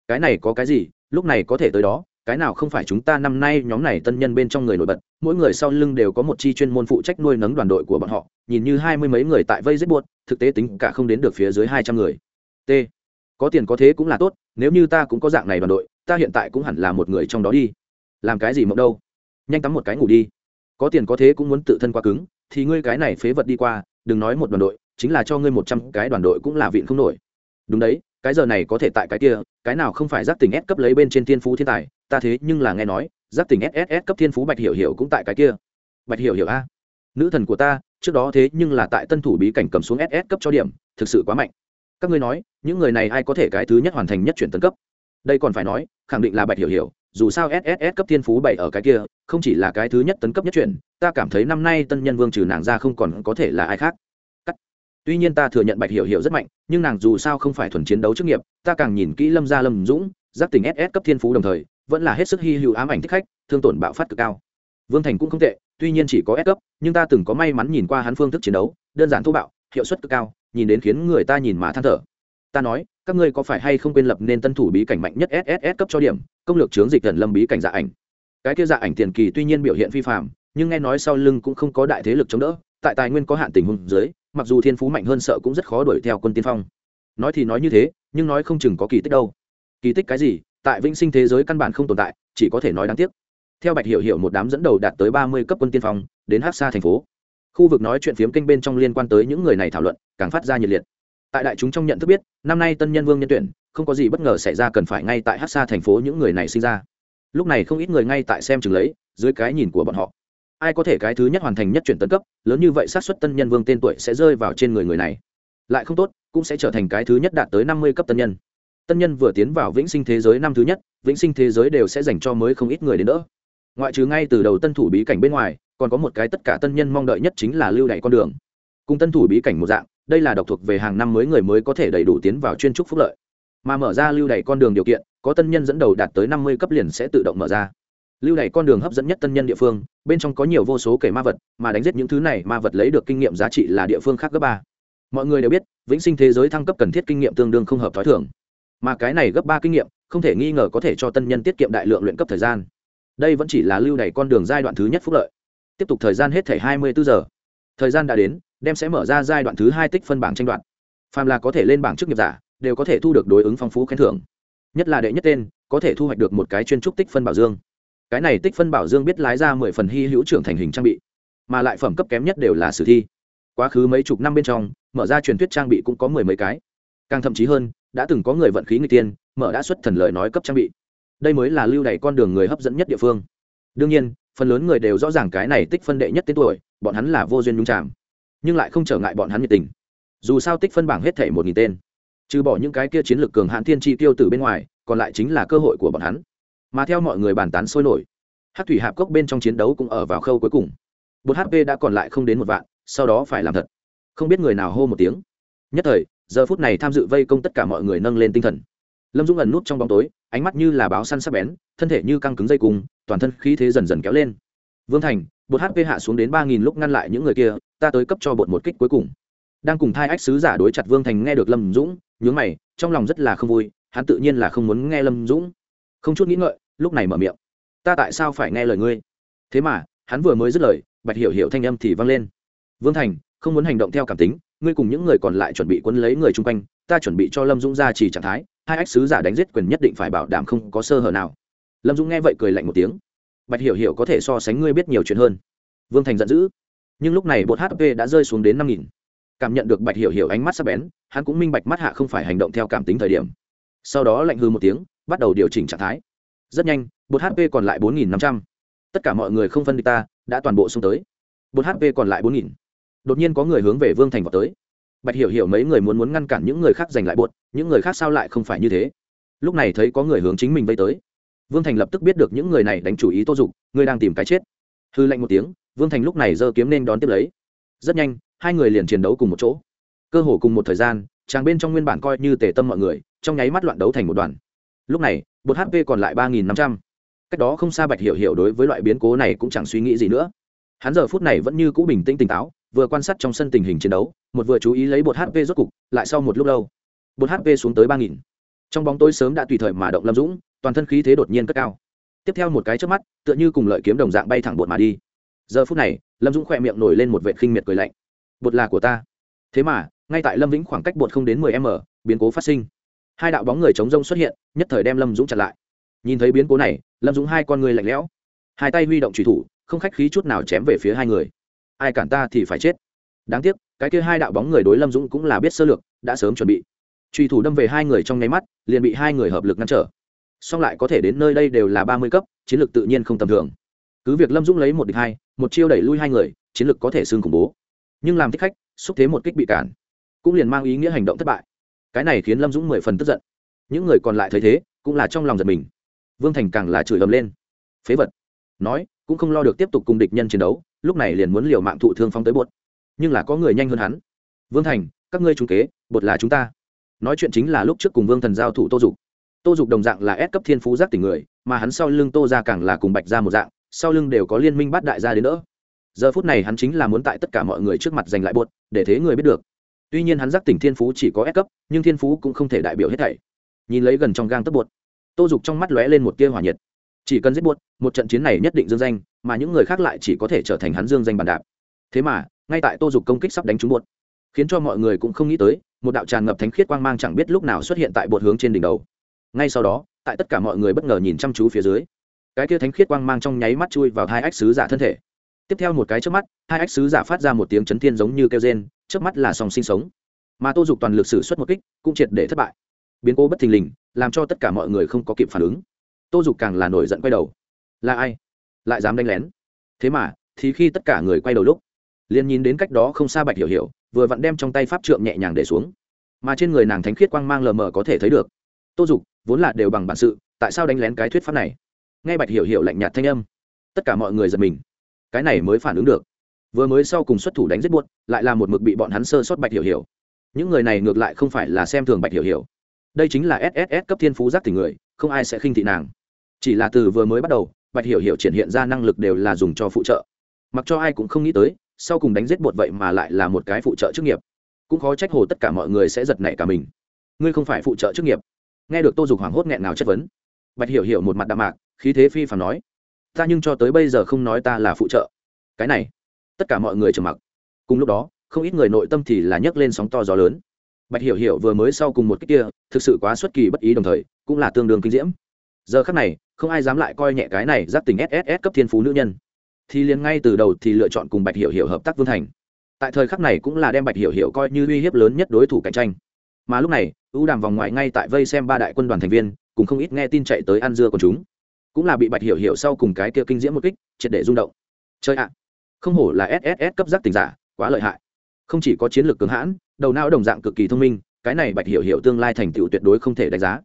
Cái này có cái gì? Lúc này có thể tới đó, cái nào không phải chúng ta năm nay nhóm này tân nhân bên trong người nổi bật, mỗi người sau lưng đều có một chi chuyên môn phụ trách nuôi nấng đoàn đội của bọn họ, nhìn như hai mươi mấy người tại vây giết buốt thực tế tính cả không đến được phía dưới hai trăm người. T. Có tiền có thế cũng là tốt, nếu như ta cũng có dạng này đoàn đội, ta hiện tại cũng hẳn là một người trong đó đi. Làm cái gì mộng đâu? Nhanh tắm một cái ngủ đi có tiền có thế cũng muốn tự thân quá cứng, thì ngươi cái này phế vật đi qua, đừng nói một đoàn đội, chính là cho ngươi một trăm cái đoàn đội cũng là vịn không nổi. Đúng đấy, cái giờ này có thể tại cái kia, cái nào không phải giác tỉnh ép cấp lấy bên trên thiên phú thiên tài, ta thế nhưng là nghe nói, giác tỉnh sss cấp thiên phú bạch hiểu hiểu cũng tại cái kia. Bạch hiểu hiểu a, nữ thần của ta, trước đó thế nhưng là tại tân thủ bí cảnh cầm xuống ss cấp cho điểm, thực sự quá mạnh. Các ngươi nói, những người này ai có thể cái thứ nhất hoàn thành nhất chuyển tấn cấp? Đây còn phải nói, khẳng định là bạch hiểu hiểu dù sao sss cấp thiên phú bảy ở cái kia, không chỉ là cái thứ nhất tấn cấp nhất chuyển, ta cảm thấy năm nay tân nhân vương trừ nàng ra không còn có thể là ai khác. Tuy nhiên ta thừa nhận bạch hiểu hiểu rất mạnh, nhưng nàng dù sao không phải thuần chiến đấu chức nghiệp, ta càng nhìn kỹ lâm gia lâm dũng giác tỉnh ss cấp thiên phú đồng thời, vẫn là hết sức hy hữu ám ảnh thích khách, thương tổn bạo phát cực cao. Vương thành cũng không tệ, tuy nhiên chỉ có S cấp, nhưng ta từng có may mắn nhìn qua hắn phương thức chiến đấu, đơn giản thô bạo, hiệu suất cực cao, nhìn đến khiến người ta nhìn mà than thở. Ta nói, các ngươi có phải hay không quên lập nên tân thủ bí cảnh mạnh nhất sss cấp cho điểm công lược chướng dịch thần lâm bí cảnh dạ ảnh. Cái kia dạ ảnh tiền kỳ tuy nhiên biểu hiện phi phạm nhưng nghe nói sau lưng cũng không có đại thế lực chống đỡ, tại tài nguyên có hạn tình huống dưới, mặc dù thiên phú mạnh hơn sợ cũng rất khó đuổi theo quân tiên phong. Nói thì nói như thế, nhưng nói không chừng có kỳ tích đâu. Kỳ tích cái gì? Tại vĩnh sinh thế giới căn bản không tồn tại, chỉ có thể nói đáng tiếc. Theo bạch hiểu hiểu một đám dẫn đầu đạt tới ba mươi cấp quân tiên phong, đến hát xa thành phố. Khu vực nói chuyện phiếm kênh bên trong liên quan tới những người này thảo luận, càng phát ra nhiệt liệt tại đại chúng trong nhận thức biết, năm nay tân nhân vương nhân tuyển, không có gì bất ngờ xảy ra cần phải ngay tại hát xa thành phố những người này sinh ra. Lúc này không ít người ngay tại xem chừng lấy, dưới cái nhìn của bọn họ. Ai có thể cái thứ nhất hoàn thành nhất chuyển tấn cấp, lớn như vậy sát xuất tân nhân vương tên tuổi sẽ rơi vào trên người người này. Lại không tốt, cũng sẽ trở thành cái thứ nhất đạt tới năm mươi cấp tân nhân. Tân nhân vừa tiến vào vĩnh sinh thế giới năm thứ nhất, vĩnh sinh thế giới đều sẽ dành cho mới không ít người đến nữa ngoại trừ ngay từ đầu tân thủ bí cảnh bên ngoài, còn có một cái tất cả tân nhân mong đợi nhất chính là lưu đ con đường. Cùng tân thủ bí cảnh một dạng đây là độc thuộc về hàng năm mới người mới có thể đầy đủ tiến vào chuyên trúc phúc lợi. Mà mở ra lưu đẩy con đường điều kiện, có tân nhân dẫn đầu đạt tới năm mươi cấp liền sẽ tự động mở ra. Lưu đẩy con đường hấp dẫn nhất tân nhân địa phương, bên trong có nhiều vô số kể ma vật, mà đánh giết những thứ này ma vật lấy được kinh nghiệm giá trị là địa phương khác gấp ba. Mọi người đều biết, vĩnh sinh thế giới thăng cấp cần thiết kinh nghiệm tương đương không hợp t h ó i thường. Mà cái này gấp ba kinh nghiệm, không thể nghi ngờ có thể cho tân nhân tiết kiệm đại lượng luyện cấp thời gian. Đây vẫn chỉ là lưu đẩy con đường giai đoạn thứ nhất phúc lợi. Tiếp tục thời gian hết thể hai mươi bốn giờ. Thời gian đã đến đem sẽ mở ra giai đoạn thứ hai tích phân bảng tranh đoạn phàm là có thể lên bảng chức nghiệp giả, đều có thể thu được đối ứng phong phú khen thưởng. Nhất là đệ nhất tên, có thể thu hoạch được một cái chuyên trúc tích phân bảo dương. Cái này tích phân bảo dương biết lái ra mười phần hy hữu trưởng thành hình trang bị, mà lại phẩm cấp kém nhất đều là sử thi. Quá khứ mấy chục năm bên trong, mở ra truyền thuyết trang bị cũng có mười mấy cái. Càng thậm chí hơn, đã từng có người vận khí người tiên, mở đã xuất thần lời nói cấp trang bị. Đây mới là lưu đày con đường người hấp dẫn nhất địa phương. Đương nhiên, phần lớn người đều rõ ràng cái này tích phân đệ nhất tên tuổi, bọn hắn là vô duyên nhung tràm nhưng lại không trở ngại bọn hắn nhiệt tình. Dù sao tích phân bảng hết thể một nghìn tên. Trừ bỏ những cái kia chiến lược cường hãn thiên chi tiêu từ bên ngoài, còn lại chính là cơ hội của bọn hắn. Mà theo mọi người bàn tán sôi nổi hát thủy hạp cốc bên trong chiến đấu cũng ở vào khâu cuối cùng. Bột hp đã còn lại không đến một vạn, sau đó phải làm thật. Không biết người nào hô một tiếng. Nhất thời, giờ phút này tham dự vây công tất cả mọi người nâng lên tinh thần. Lâm dũng ẩn nút trong bóng tối, ánh mắt như là báo săn sắp bén, thân thể như căng cứng dây cung, toàn thân khí thế dần dần kéo lên. Vương thành, bột hp hạ xuống đến ba nghìn lúc ngăn lại những người kia ta tới cấp cho bột một kích cuối cùng. Đang cùng thai ách sứ giả đối chặt vương thành nghe được lâm dũng, nhướng mày, trong lòng rất là không vui, hắn tự nhiên là không muốn nghe lâm dũng. Không chút nghĩ ngợi, lúc này mở miệng. Ta tại sao phải nghe lời ngươi? Thế mà, hắn vừa mới dứt lời, bạch hiểu hiểu thanh âm thì vang lên. Vương thành, không muốn hành động theo cảm tính, ngươi cùng những người còn lại chuẩn bị quấn lấy người chung quanh, ta chuẩn bị cho lâm dũng ra chỉ trạng thái, hai ách sứ giả đánh giết quyền nhất định phải bảo đảm không có sơ hở nào. Lâm dũng nghe vậy cười lạnh một tiếng. Bạch hiểu hiểu có thể so sánh ngươi biết nhiều chuyện hơn. Vương thành giận dữ nhưng lúc này bột hp đã rơi xuống đến năm nghìn. Cảm nhận được bạch hiểu hiểu ánh mắt sắc bén, hắn cũng minh bạch mắt hạ không phải hành động theo cảm tính thời điểm. Sau đó lạnh hư một tiếng, bắt đầu điều chỉnh trạng thái. Rất nhanh, bột hp còn lại bốn nghìn năm trăm. Tất cả mọi người không phân địch ta, đã toàn bộ xông tới. Bột hp còn lại bốn nghìn. Đột nhiên có người hướng về vương thành vào tới. Bạch hiểu hiểu mấy người muốn muốn ngăn cản những người khác giành lại bột, những người khác sao lại không phải như thế? Lúc này thấy có người hướng chính mình vây tới. Vương thành lập tức biết được những người này đánh chủ ý tô dục ngươi đang tìm cái chết. Hư lạnh một tiếng vương thành lúc này giơ kiếm nên đón tiếp lấy. Rất nhanh, hai người liền chiến đấu cùng một chỗ. Cơ hồ cùng một thời gian, chàng bên trong nguyên bản coi như tề tâm mọi người, trong nháy mắt loạn đấu thành một đoàn. Lúc này bột hp còn lại ba nghìn năm trăm. Cách đó không xa bạch hiểu hiểu đối với loại biến cố này cũng chẳng suy nghĩ gì nữa. Hắn giờ phút này vẫn như cũ bình tĩnh tỉnh táo, vừa quan sát trong sân tình hình chiến đấu, một vừa chú ý lấy bột hp rốt cục, lại sau một lúc lâu bột hp xuống tới ba nghìn. Trong bóng tối sớm đã tùy thời mà động lâm dũng, toàn thân khí thế đột nhiên cất cao. Tiếp theo một cái trước mắt, tựa như cùng lợi kiếm đồng dạng bay thẳng bột mà đi giờ phút này, lâm dũng khỏe miệng nổi lên một vệ khinh miệt cười lạnh. Bột là của ta. Thế mà, ngay tại lâm vĩnh khoảng cách bột không đến mười m biến cố phát sinh. Hai đạo bóng người chống rông xuất hiện, nhất thời đem lâm dũng chặn lại. Nhìn thấy biến cố này, lâm dũng hai con người lạnh lẽo. Hai tay huy động trùy thủ, không khách khí chút nào chém về phía hai người. Ai cản ta thì phải chết. Đáng tiếc, cái kia hai đạo bóng người đối lâm dũng cũng là biết sơ lược, đã sớm chuẩn bị. Trùy thủ đâm về hai người trong nháy mắt, liền bị hai người hợp lực ngăn trở. Song lại có thể đến nơi đây đều là ba mươi cấp, chiến lược tự nhiên không tầm thường. Cứ việc lâm dũng lấy một địch hai một chiêu đẩy lui hai người, chiến lược có thể xương khủng bố. Nhưng làm thích khách, xúc thế một kích bị cản, cũng liền mang ý nghĩa hành động thất bại. Cái này khiến lâm dũng mười phần tức giận. Những người còn lại thấy thế, cũng là trong lòng giật mình. Vương thành càng là chửi ầm lên. Phế vật. Nói, cũng không lo được tiếp tục cùng địch nhân chiến đấu, lúc này liền muốn liều mạng thụ thương phong tới bột. Nhưng là có người nhanh hơn hắn. Vương thành, các ngươi trung kế, bột là chúng ta. Nói chuyện chính là lúc trước cùng vương thần giao thủ tô dục. Tô dục đồng dạng là ép cấp thiên phú giác tỉnh người, mà hắn sau lưng tô ra càng là cùng bạch ra một dạng sau lưng đều có liên minh bát đại gia đến nữa giờ phút này hắn chính là muốn tại tất cả mọi người trước mặt giành lại bột để thế người biết được. Tuy nhiên hắn giác tỉnh thiên phú chỉ có S cấp nhưng thiên phú cũng không thể đại biểu hết thảy. Nhìn lấy gần trong gang tấc bột tô dục trong mắt lóe lên một tia hỏa nhiệt. Chỉ cần giết bột, một trận chiến này nhất định dương danh mà những người khác lại chỉ có thể trở thành hắn dương danh bàn đạp. Thế mà ngay tại tô dục công kích sắp đánh trúng bột, khiến cho mọi người cũng không nghĩ tới một đạo tràn ngập thánh khiết quang mang chẳng biết lúc nào xuất hiện tại bột hướng trên đỉnh đầu. Ngay sau đó tại tất cả mọi người bất ngờ nhìn chăm chú phía dưới cái kia thánh khiết quang mang trong nháy mắt chui vào hai ách sứ giả thân thể. Tiếp theo một cái trước mắt, hai ách sứ giả phát ra một tiếng chấn thiên giống như kêu rên trước mắt là sòng sinh sống. Mà tô dục toàn lực sử xuất một kích, cũng triệt để thất bại. Biến cố bất thình lình, làm cho tất cả mọi người không có kịp phản ứng. Tô dục càng là nổi giận quay đầu. Là ai? Lại dám đánh lén. Thế mà, thì khi tất cả người quay đầu lúc, liền nhìn đến cách đó không xa bạch hiểu hiểu, vừa vặn đem trong tay pháp trượng nhẹ nhàng để xuống. Mà trên người nàng thánh khiết quang mang lờ mờ có thể thấy được. Tô dục, vốn là đều bằng bản sự, tại sao đánh lén cái thuyết pháp này? Nghe bạch hiểu hiểu lạnh nhạt thanh âm, tất cả mọi người giật mình. Cái này mới phản ứng được. Vừa mới sau cùng xuất thủ đánh giết buốt, lại là một mực bị bọn hắn sơ sót bạch hiểu hiểu. Những người này ngược lại không phải là xem thường bạch hiểu hiểu. Đây chính là sss cấp thiên phú giác tình người, không ai sẽ khinh thị nàng. Chỉ là từ vừa mới bắt đầu, bạch hiểu hiểu triển hiện ra năng lực đều là dùng cho phụ trợ. Mặc cho ai cũng không nghĩ tới, sau cùng đánh giết bột vậy mà lại là một cái phụ trợ chức nghiệp. Cũng khó trách hồ tất cả mọi người sẽ giật nảy cả mình. Ngươi không phải phụ trợ chức nghiệp. Nghe được tô dục hoảng hốt nghẹn nào chất vấn. Bạch hiểu hiểu một mặt đạm mạc khí thế phi phàm nói, ta nhưng cho tới bây giờ không nói ta là phụ trợ. Cái này, tất cả mọi người trầm mặc. Cùng lúc đó, không ít người nội tâm thì là nhấc lên sóng to gió lớn. Bạch hiểu hiểu vừa mới sau cùng một cách kia, thực sự quá xuất kỳ bất ý đồng thời, cũng là tương đương kinh diễm. Giờ khắc này, không ai dám lại coi nhẹ cái này giáp tình sss cấp thiên phú nữ nhân. Thì liền ngay từ đầu thì lựa chọn cùng bạch hiểu hiểu hợp tác vương thành. Tại thời khắc này cũng là đem bạch hiểu hiểu coi như uy hiếp lớn nhất đối thủ cạnh tranh. Mà lúc này, ưu đàm vòng ngoài ngay tại vây xem ba đại quân đoàn thành viên, cùng không ít nghe tin chạy tới ăn dưa của chúng cũng là bị bạch hiểu hiểu sau cùng cái kia kinh diễm một kích, triệt để rung động. Chơi ạ. Không hổ là sss cấp giác tình giả, quá lợi hại. Không chỉ có chiến lược cường hãn, đầu não đồng dạng cực kỳ thông minh, cái này bạch hiểu hiểu tương lai thành tựu tuyệt đối không thể đánh giá.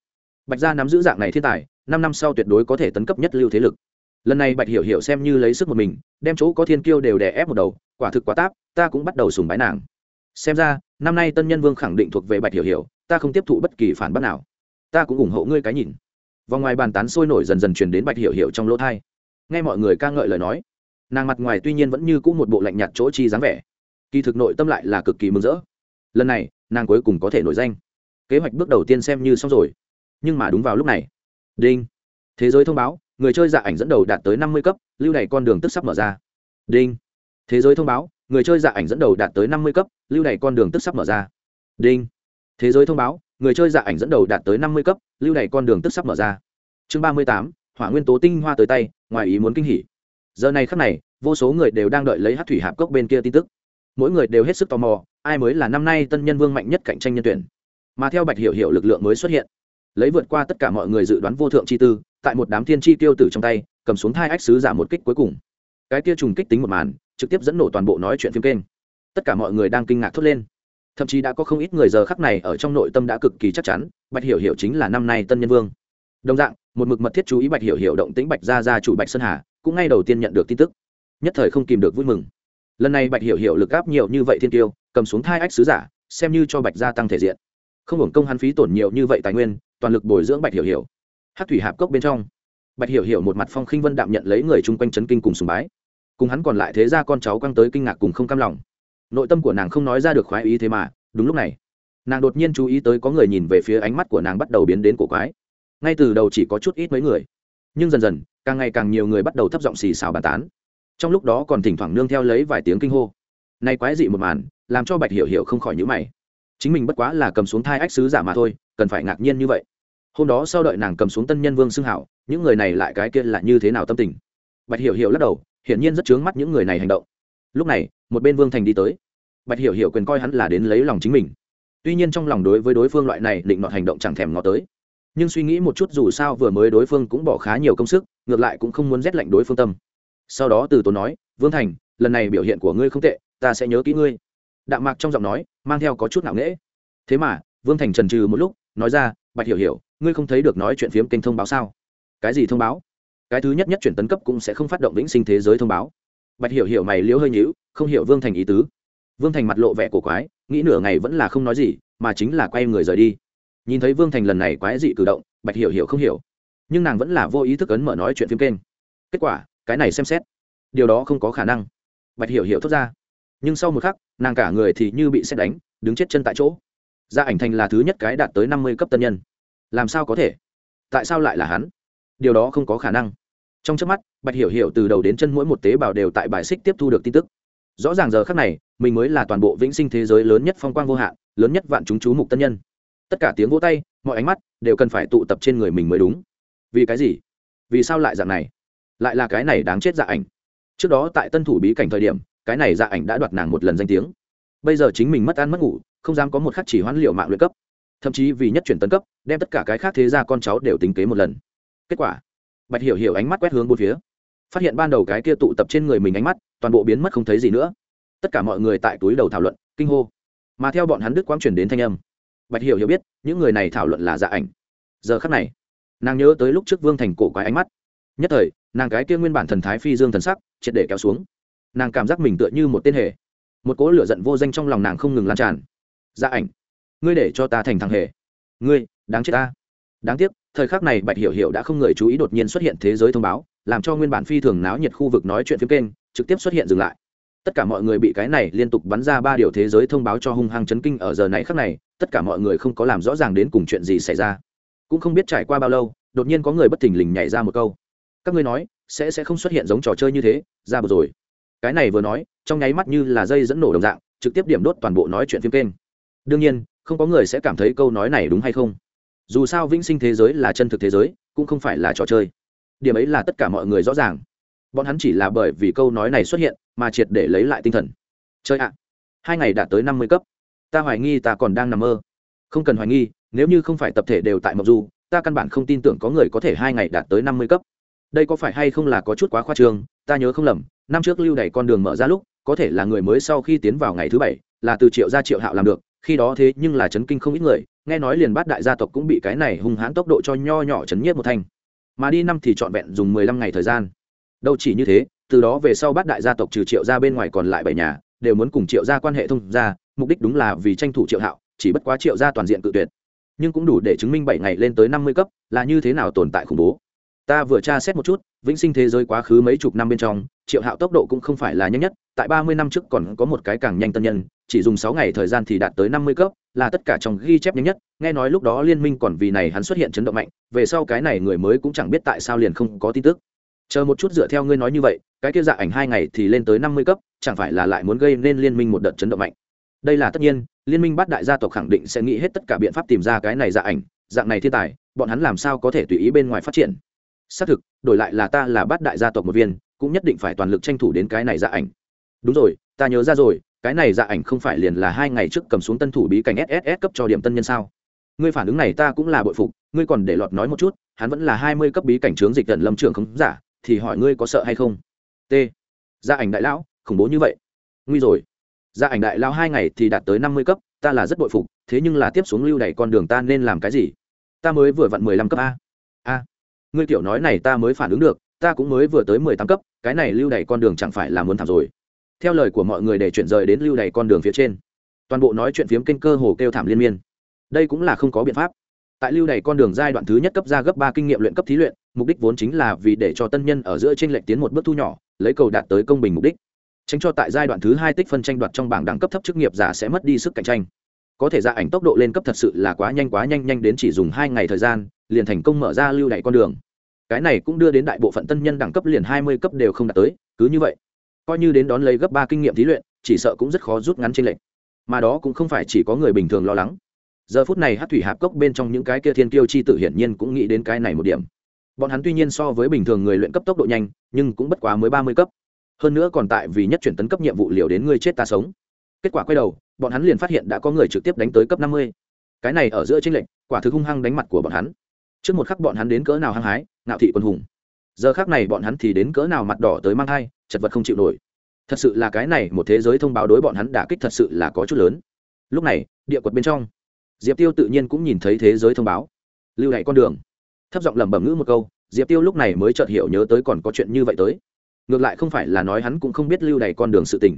Bạch gia nắm giữ dạng này thiên tài, năm năm sau tuyệt đối có thể tấn cấp nhất lưu thế lực. Lần này bạch hiểu hiểu xem như lấy sức một mình, đem chỗ có thiên kiêu đều đè ép một đầu, quả thực quá táp, ta cũng bắt đầu sùng bái nàng. Xem ra, năm nay tân nhân vương khẳng định thuộc về bạch hiểu hiểu, ta không tiếp thụ bất kỳ phản bác nào. Ta cũng ủng hộ ngươi cái nhìn vòng ngoài bàn tán sôi nổi dần dần truyền đến bạch hiểu hiểu trong lỗ thai. Nghe mọi người ca ngợi lời nói, nàng mặt ngoài tuy nhiên vẫn như cũ một bộ lạnh nhạt chỗ chi dáng vẻ, kỳ thực nội tâm lại là cực kỳ mừng rỡ. Lần này, nàng cuối cùng có thể nổi danh. Kế hoạch bước đầu tiên xem như xong rồi. Nhưng mà đúng vào lúc này, đinh, thế giới thông báo, người chơi dạ ảnh dẫn đầu đạt tới năm mươi cấp, lưu này con đường tức sắp mở ra. Đinh, thế giới thông báo, người chơi dạ ảnh dẫn đầu đạt tới năm mươi cấp, lưu này con đường tức sắp mở ra. Đinh, thế giới thông báo người chơi dạ ảnh dẫn đầu đạt tới năm mươi cấp, lưu này con đường tức sắp mở ra. Chương ba mươi tám, hỏa nguyên tố tinh hoa tới tay, ngoài ý muốn kinh hỉ. Giờ này khắc này, vô số người đều đang đợi lấy hát thủy hạp cốc bên kia tin tức. Mỗi người đều hết sức tò mò, ai mới là năm nay tân nhân vương mạnh nhất cạnh tranh nhân tuyển. Mà theo bạch hiệu hiệu lực lượng mới xuất hiện, lấy vượt qua tất cả mọi người dự đoán vô thượng chi tư, tại một đám thiên chi tiêu tử trong tay, cầm xuống hai ách sứ giả một kích cuối cùng. Cái kia trùng kích tính một màn, trực tiếp dẫn nổ toàn bộ nói chuyện phim kênh. Tất cả mọi người đang kinh ngạc thốt lên thậm chí đã có không ít người giờ khắc này ở trong nội tâm đã cực kỳ chắc chắn, bạch hiểu hiểu chính là năm nay tân nhân vương. Đồng dạng, một mực mật thiết chú ý bạch hiểu hiểu động tĩnh bạch gia gia chủ bạch sơn hà, cũng ngay đầu tiên nhận được tin tức. Nhất thời không kìm được vui mừng. Lần này bạch hiểu hiểu lực áp nhiều như vậy thiên tiêu cầm xuống thai ách sứ giả, xem như cho bạch gia tăng thể diện. Không hưởng công hắn phí tổn nhiều như vậy tài nguyên, toàn lực bồi dưỡng bạch hiểu hiểu. Hát thủy hạp cốc bên trong, bạch hiểu hiểu một mặt phong khinh vân đạm nhận lấy người chung quanh chấn kinh cùng sùng bái. Cùng hắn còn lại thế ra con cháu quăng tới kinh ngạc cùng không cam lòng nội tâm của nàng không nói ra được khoái ý thế mà, đúng lúc này, nàng đột nhiên chú ý tới có người nhìn về phía ánh mắt của nàng bắt đầu biến đến cổ quái. Ngay từ đầu chỉ có chút ít mấy người, nhưng dần dần, càng ngày càng nhiều người bắt đầu thấp giọng xì xào bàn tán. Trong lúc đó còn thỉnh thoảng nương theo lấy vài tiếng kinh hô. Nay quái dị một màn, làm cho bạch hiểu hiểu không khỏi nhữ mày. Chính mình bất quá là cầm xuống thai ách sứ giả mà thôi, cần phải ngạc nhiên như vậy. Hôm đó sau đợi nàng cầm xuống tân nhân vương xưng hảo, những người này lại cái kia là như thế nào tâm tình? Bạch hiểu hiểu lắc đầu, hiển nhiên rất chướng mắt những người này hành động lúc này, một bên vương thành đi tới. Bạch hiểu hiểu quyền coi hắn là đến lấy lòng chính mình. Tuy nhiên trong lòng đối với đối phương loại này định nọt hành động chẳng thèm ngó tới. Nhưng suy nghĩ một chút dù sao vừa mới đối phương cũng bỏ khá nhiều công sức, ngược lại cũng không muốn rét lạnh đối phương tâm. Sau đó từ tốn nói, vương thành, lần này biểu hiện của ngươi không tệ, ta sẽ nhớ kỹ ngươi. Đạm mạc trong giọng nói, mang theo có chút nặng nễ thế mà, vương thành trần trừ một lúc, nói ra, bạch hiểu hiểu, ngươi không thấy được nói chuyện phiếm kênh thông báo sao? Cái gì thông báo? Cái thứ nhất nhất chuyển tấn cấp cũng sẽ không phát động vĩnh sinh thế giới thông báo bạch hiểu hiểu mày liếu hơi nhíu, không hiểu vương thành ý tứ. Vương thành mặt lộ vẻ cổ quái, nghĩ nửa ngày vẫn là không nói gì, mà chính là quay người rời đi. Nhìn thấy vương thành lần này quái dị cử động, bạch hiểu hiểu không hiểu. Nhưng nàng vẫn là vô ý thức ấn mở nói chuyện phim kênh. Kết quả, cái này xem xét. Điều đó không có khả năng. Bạch hiểu hiểu thốt ra. Nhưng sau một khắc, nàng cả người thì như bị xét đánh, đứng chết chân tại chỗ. Gia ảnh thành là thứ nhất cái đạt tới năm mươi cấp tân nhân. Làm sao có thể? Tại sao lại là hắn? Điều đó không có khả năng trong trước mắt, bạch hiểu hiểu từ đầu đến chân mỗi một tế bào đều tại bài xích tiếp thu được tin tức. Rõ ràng giờ khác này, mình mới là toàn bộ vĩnh sinh thế giới lớn nhất phong quang vô hạn, lớn nhất vạn chúng chú mục tân nhân. Tất cả tiếng vỗ tay, mọi ánh mắt đều cần phải tụ tập trên người mình mới đúng. Vì cái gì? Vì sao lại dạng này? Lại là cái này đáng chết dạ ảnh. Trước đó tại tân thủ bí cảnh thời điểm, cái này dạ ảnh đã đoạt nàng một lần danh tiếng. Bây giờ chính mình mất ăn mất ngủ, không dám có một khắc chỉ hoãn liệu mạng luyện cấp. Thậm chí vì nhất chuyển tấn cấp, đem tất cả cái khác thế ra con cháu đều tính kế một lần. Kết quả bạch hiểu hiểu ánh mắt quét hướng bốn phía. Phát hiện ban đầu cái kia tụ tập trên người mình ánh mắt, toàn bộ biến mất không thấy gì nữa. Tất cả mọi người tại túi đầu thảo luận, kinh hô. Mà theo bọn hắn đức quang truyền đến thanh âm. Bạch hiểu hiểu biết, những người này thảo luận là dạ ảnh. Giờ khắc này, nàng nhớ tới lúc trước vương thành cổ quái ánh mắt. Nhất thời, nàng cái kia nguyên bản thần thái phi dương thần sắc, triệt để kéo xuống. Nàng cảm giác mình tựa như một tên hề. Một cỗ lửa giận vô danh trong lòng nàng không ngừng lan tràn. Dạ ảnh, ngươi để cho ta thành thằng hề. Ngươi, đáng chết ta. Đáng tiếc thời khắc này bạch hiểu hiểu đã không người chú ý đột nhiên xuất hiện thế giới thông báo, làm cho nguyên bản phi thường náo nhiệt khu vực nói chuyện phim kênh, trực tiếp xuất hiện dừng lại. Tất cả mọi người bị cái này liên tục bắn ra ba điều thế giới thông báo cho hung hăng chấn kinh ở giờ này khắc này, tất cả mọi người không có làm rõ ràng đến cùng chuyện gì xảy ra. Cũng không biết trải qua bao lâu, đột nhiên có người bất thình lình nhảy ra một câu. Các ngươi nói, sẽ sẽ không xuất hiện giống trò chơi như thế, ra bờ rồi. Cái này vừa nói, trong nháy mắt như là dây dẫn nổ đồng dạng, trực tiếp điểm đốt toàn bộ nói chuyện phim kênh. Đương nhiên, không có người sẽ cảm thấy câu nói này đúng hay không dù sao vĩnh sinh thế giới là chân thực thế giới, cũng không phải là trò chơi. Điểm ấy là tất cả mọi người rõ ràng. Bọn hắn chỉ là bởi vì câu nói này xuất hiện mà triệt để lấy lại tinh thần. Chơi ạ. Hai ngày đạt tới năm mươi cấp. Ta hoài nghi ta còn đang nằm mơ. Không cần hoài nghi, nếu như không phải tập thể đều tại mộc du, ta căn bản không tin tưởng có người có thể hai ngày đạt tới năm mươi cấp. Đây có phải hay không là có chút quá khoa trương, ta nhớ không lầm, năm trước lưu đ con đường mở ra lúc, có thể là người mới sau khi tiến vào ngày thứ bảy, là từ triệu ra triệu hạo làm được, khi đó thế nhưng là chấn kinh không ít người nghe nói liền bát đại gia tộc cũng bị cái này hung hãn tốc độ cho nho nhỏ chấn nhiếp một thanh. Mà đi năm thì trọn vẹn dùng mười lăm ngày thời gian. Đâu chỉ như thế, từ đó về sau bát đại gia tộc trừ triệu ra bên ngoài còn lại bảy nhà, đều muốn cùng triệu ra quan hệ thông ra mục đích đúng là vì tranh thủ triệu hạo, chỉ bất quá triệu ra toàn diện cự tuyệt. Nhưng cũng đủ để chứng minh bảy ngày lên tới năm mươi cấp là như thế nào tồn tại khủng bố. Ta vừa tra xét một chút, vĩnh sinh thế giới quá khứ mấy chục năm bên trong triệu hạo tốc độ cũng không phải là nhanh nhất, tại ba mươi năm trước còn có một cái càng nhanh tân nhân, chỉ dùng sáu ngày thời gian thì đạt tới năm mươi cấp, là tất cả trong ghi chép nhanh nhất. Nghe nói lúc đó liên minh còn vì này hắn xuất hiện chấn động mạnh, về sau cái này người mới cũng chẳng biết tại sao liền không có tin tức. Chờ một chút dựa theo ngươi nói như vậy, cái kia dạ ảnh hai ngày thì lên tới năm mươi cấp, chẳng phải là lại muốn gây nên liên minh một đợt chấn động mạnh? Đây là tất nhiên, liên minh bát đại gia tộc khẳng định sẽ nghĩ hết tất cả biện pháp tìm ra cái này dạ ảnh, dạng này thiên tài, bọn hắn làm sao có thể tùy ý bên ngoài phát triển? Xác thực, đổi lại là ta là bát đại gia tộc một viên cũng nhất định phải toàn lực tranh thủ đến cái này dạ ảnh. Đúng rồi, ta nhớ ra rồi, cái này dạ ảnh không phải liền là hai ngày trước cầm xuống tân thủ bí cảnh sss cấp cho điểm tân nhân sao? Ngươi phản ứng này ta cũng là bội phục, ngươi còn để lọt nói một chút, hắn vẫn là hai mươi cấp bí cảnh trướng dịch tận lâm trường không giả, thì hỏi ngươi có sợ hay không? T. Gia ảnh đại lão, khủng bố như vậy. Nguy rồi. Gia ảnh đại lão hai ngày thì đạt tới năm mươi cấp, ta là rất bội phục, thế nhưng là tiếp xuống lưu đẩy con đường ta nên làm cái gì? Ta mới vừa vặn mười lăm cấp a. A. Ngươi tiểu nói này ta mới phản ứng được ta cũng mới vừa tới mười tám cấp, cái này lưu đày con đường chẳng phải là muốn thảm rồi. Theo lời của mọi người để chuyển rời đến lưu đày con đường phía trên, toàn bộ nói chuyện phiếm kênh cơ hồ kêu thảm liên miên. Đây cũng là không có biện pháp. Tại lưu đày con đường giai đoạn thứ nhất cấp ra gấp ba kinh nghiệm luyện cấp thí luyện, mục đích vốn chính là vì để cho tân nhân ở giữa tranh lệch tiến một bước thu nhỏ, lấy cầu đạt tới công bình mục đích. Tránh cho tại giai đoạn thứ hai tích phân tranh đoạt trong bảng đẳng cấp thấp chức nghiệp giả sẽ mất đi sức cạnh tranh. Có thể ra ảnh tốc độ lên cấp thật sự là quá nhanh quá nhanh nhanh đến chỉ dùng hai ngày thời gian, liền thành công mở ra lưu đày con đường cái này cũng đưa đến đại bộ phận tân nhân đẳng cấp liền hai mươi cấp đều không đạt tới, cứ như vậy, coi như đến đón lấy gấp ba kinh nghiệm thí luyện, chỉ sợ cũng rất khó rút ngắn trên lệnh mà đó cũng không phải chỉ có người bình thường lo lắng. Giờ phút này hát thủy hạp cốc bên trong những cái kia thiên kiêu chi tự hiển nhiên cũng nghĩ đến cái này một điểm. Bọn hắn tuy nhiên so với bình thường người luyện cấp tốc độ nhanh, nhưng cũng bất quá mới ba mươi cấp. Hơn nữa còn tại vì nhất chuyển tấn cấp nhiệm vụ liều đến ngươi chết ta sống. Kết quả quay đầu, bọn hắn liền phát hiện đã có người trực tiếp đánh tới cấp năm mươi. Cái này ở giữa tranh lệnh quả thực hung hăng đánh mặt của bọn hắn. Trước một khắc bọn hắn đến cỡ nào hăng hái ngạo thị quân hùng. Giờ khác này bọn hắn thì đến cỡ nào mặt đỏ tới mang thai, chật vật không chịu nổi. Thật sự là cái này một thế giới thông báo đối bọn hắn đả kích thật sự là có chút lớn. Lúc này, địa quật bên trong, diệp tiêu tự nhiên cũng nhìn thấy thế giới thông báo. Lưu lại con đường. Thấp giọng lẩm bẩm ngữ một câu, diệp tiêu lúc này mới chợt hiểu nhớ tới còn có chuyện như vậy tới. Ngược lại không phải là nói hắn cũng không biết lưu đày con đường sự tình,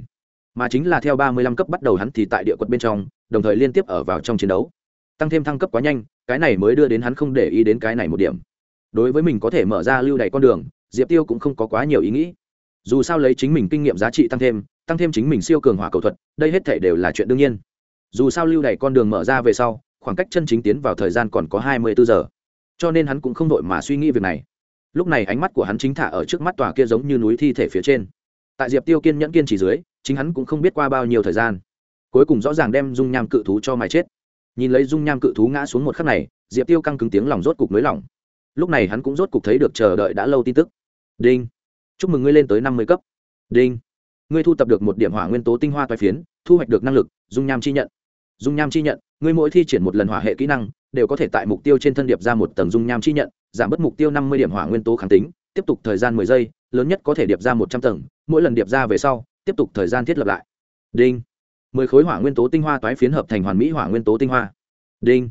mà chính là theo ba mươi lăm cấp bắt đầu hắn thì tại địa quật bên trong, đồng thời liên tiếp ở vào trong chiến đấu. Tăng thêm thăng cấp quá nhanh, cái này mới đưa đến hắn không để ý đến cái này một điểm đối với mình có thể mở ra lưu đầy con đường, diệp tiêu cũng không có quá nhiều ý nghĩ. Dù sao lấy chính mình kinh nghiệm giá trị tăng thêm tăng thêm chính mình siêu cường hỏa cầu thuật, đây hết thể đều là chuyện đương nhiên. Dù sao lưu đầy con đường mở ra về sau, khoảng cách chân chính tiến vào thời gian còn có hai mươi bốn giờ. Cho nên hắn cũng không đội mà suy nghĩ việc này. Lúc này ánh mắt của hắn chính thả ở trước mắt tòa kia giống như núi thi thể phía trên. Tại diệp tiêu kiên nhẫn kiên trì dưới, chính hắn cũng không biết qua bao nhiêu thời gian. Cuối cùng rõ ràng đem dung nham cự thú cho mài chết. Nhìn lấy dung nham cự thú ngã xuống một khắc này, diệp tiêu căng cứng tiếng lòng rốt cục nới lỏng lúc này hắn cũng rốt cục thấy được chờ đợi đã lâu tin tức. Đinh. Chúc mừng ngươi lên tới năm mươi cấp. Đinh. Ngươi thu tập được một điểm hỏa nguyên tố tinh hoa toai phiến, thu hoạch được năng lực, dung nham chi nhận. Dung nham chi nhận, ngươi mỗi thi triển một lần hỏa hệ kỹ năng, đều có thể tại mục tiêu trên thân điệp ra một tầng dung nham chi nhận, giảm bớt mục tiêu năm mươi điểm hỏa nguyên tố kháng tính, tiếp tục thời gian mười giây, lớn nhất có thể điệp ra một trăm tầng, mỗi lần điệp ra về sau, tiếp tục thời gian thiết lập lại. Đinh. Mười khối hỏa nguyên tố tinh hoa toái phiến hợp thành hoàn mỹ hỏa nguyên tố tinh hoa. Đinh.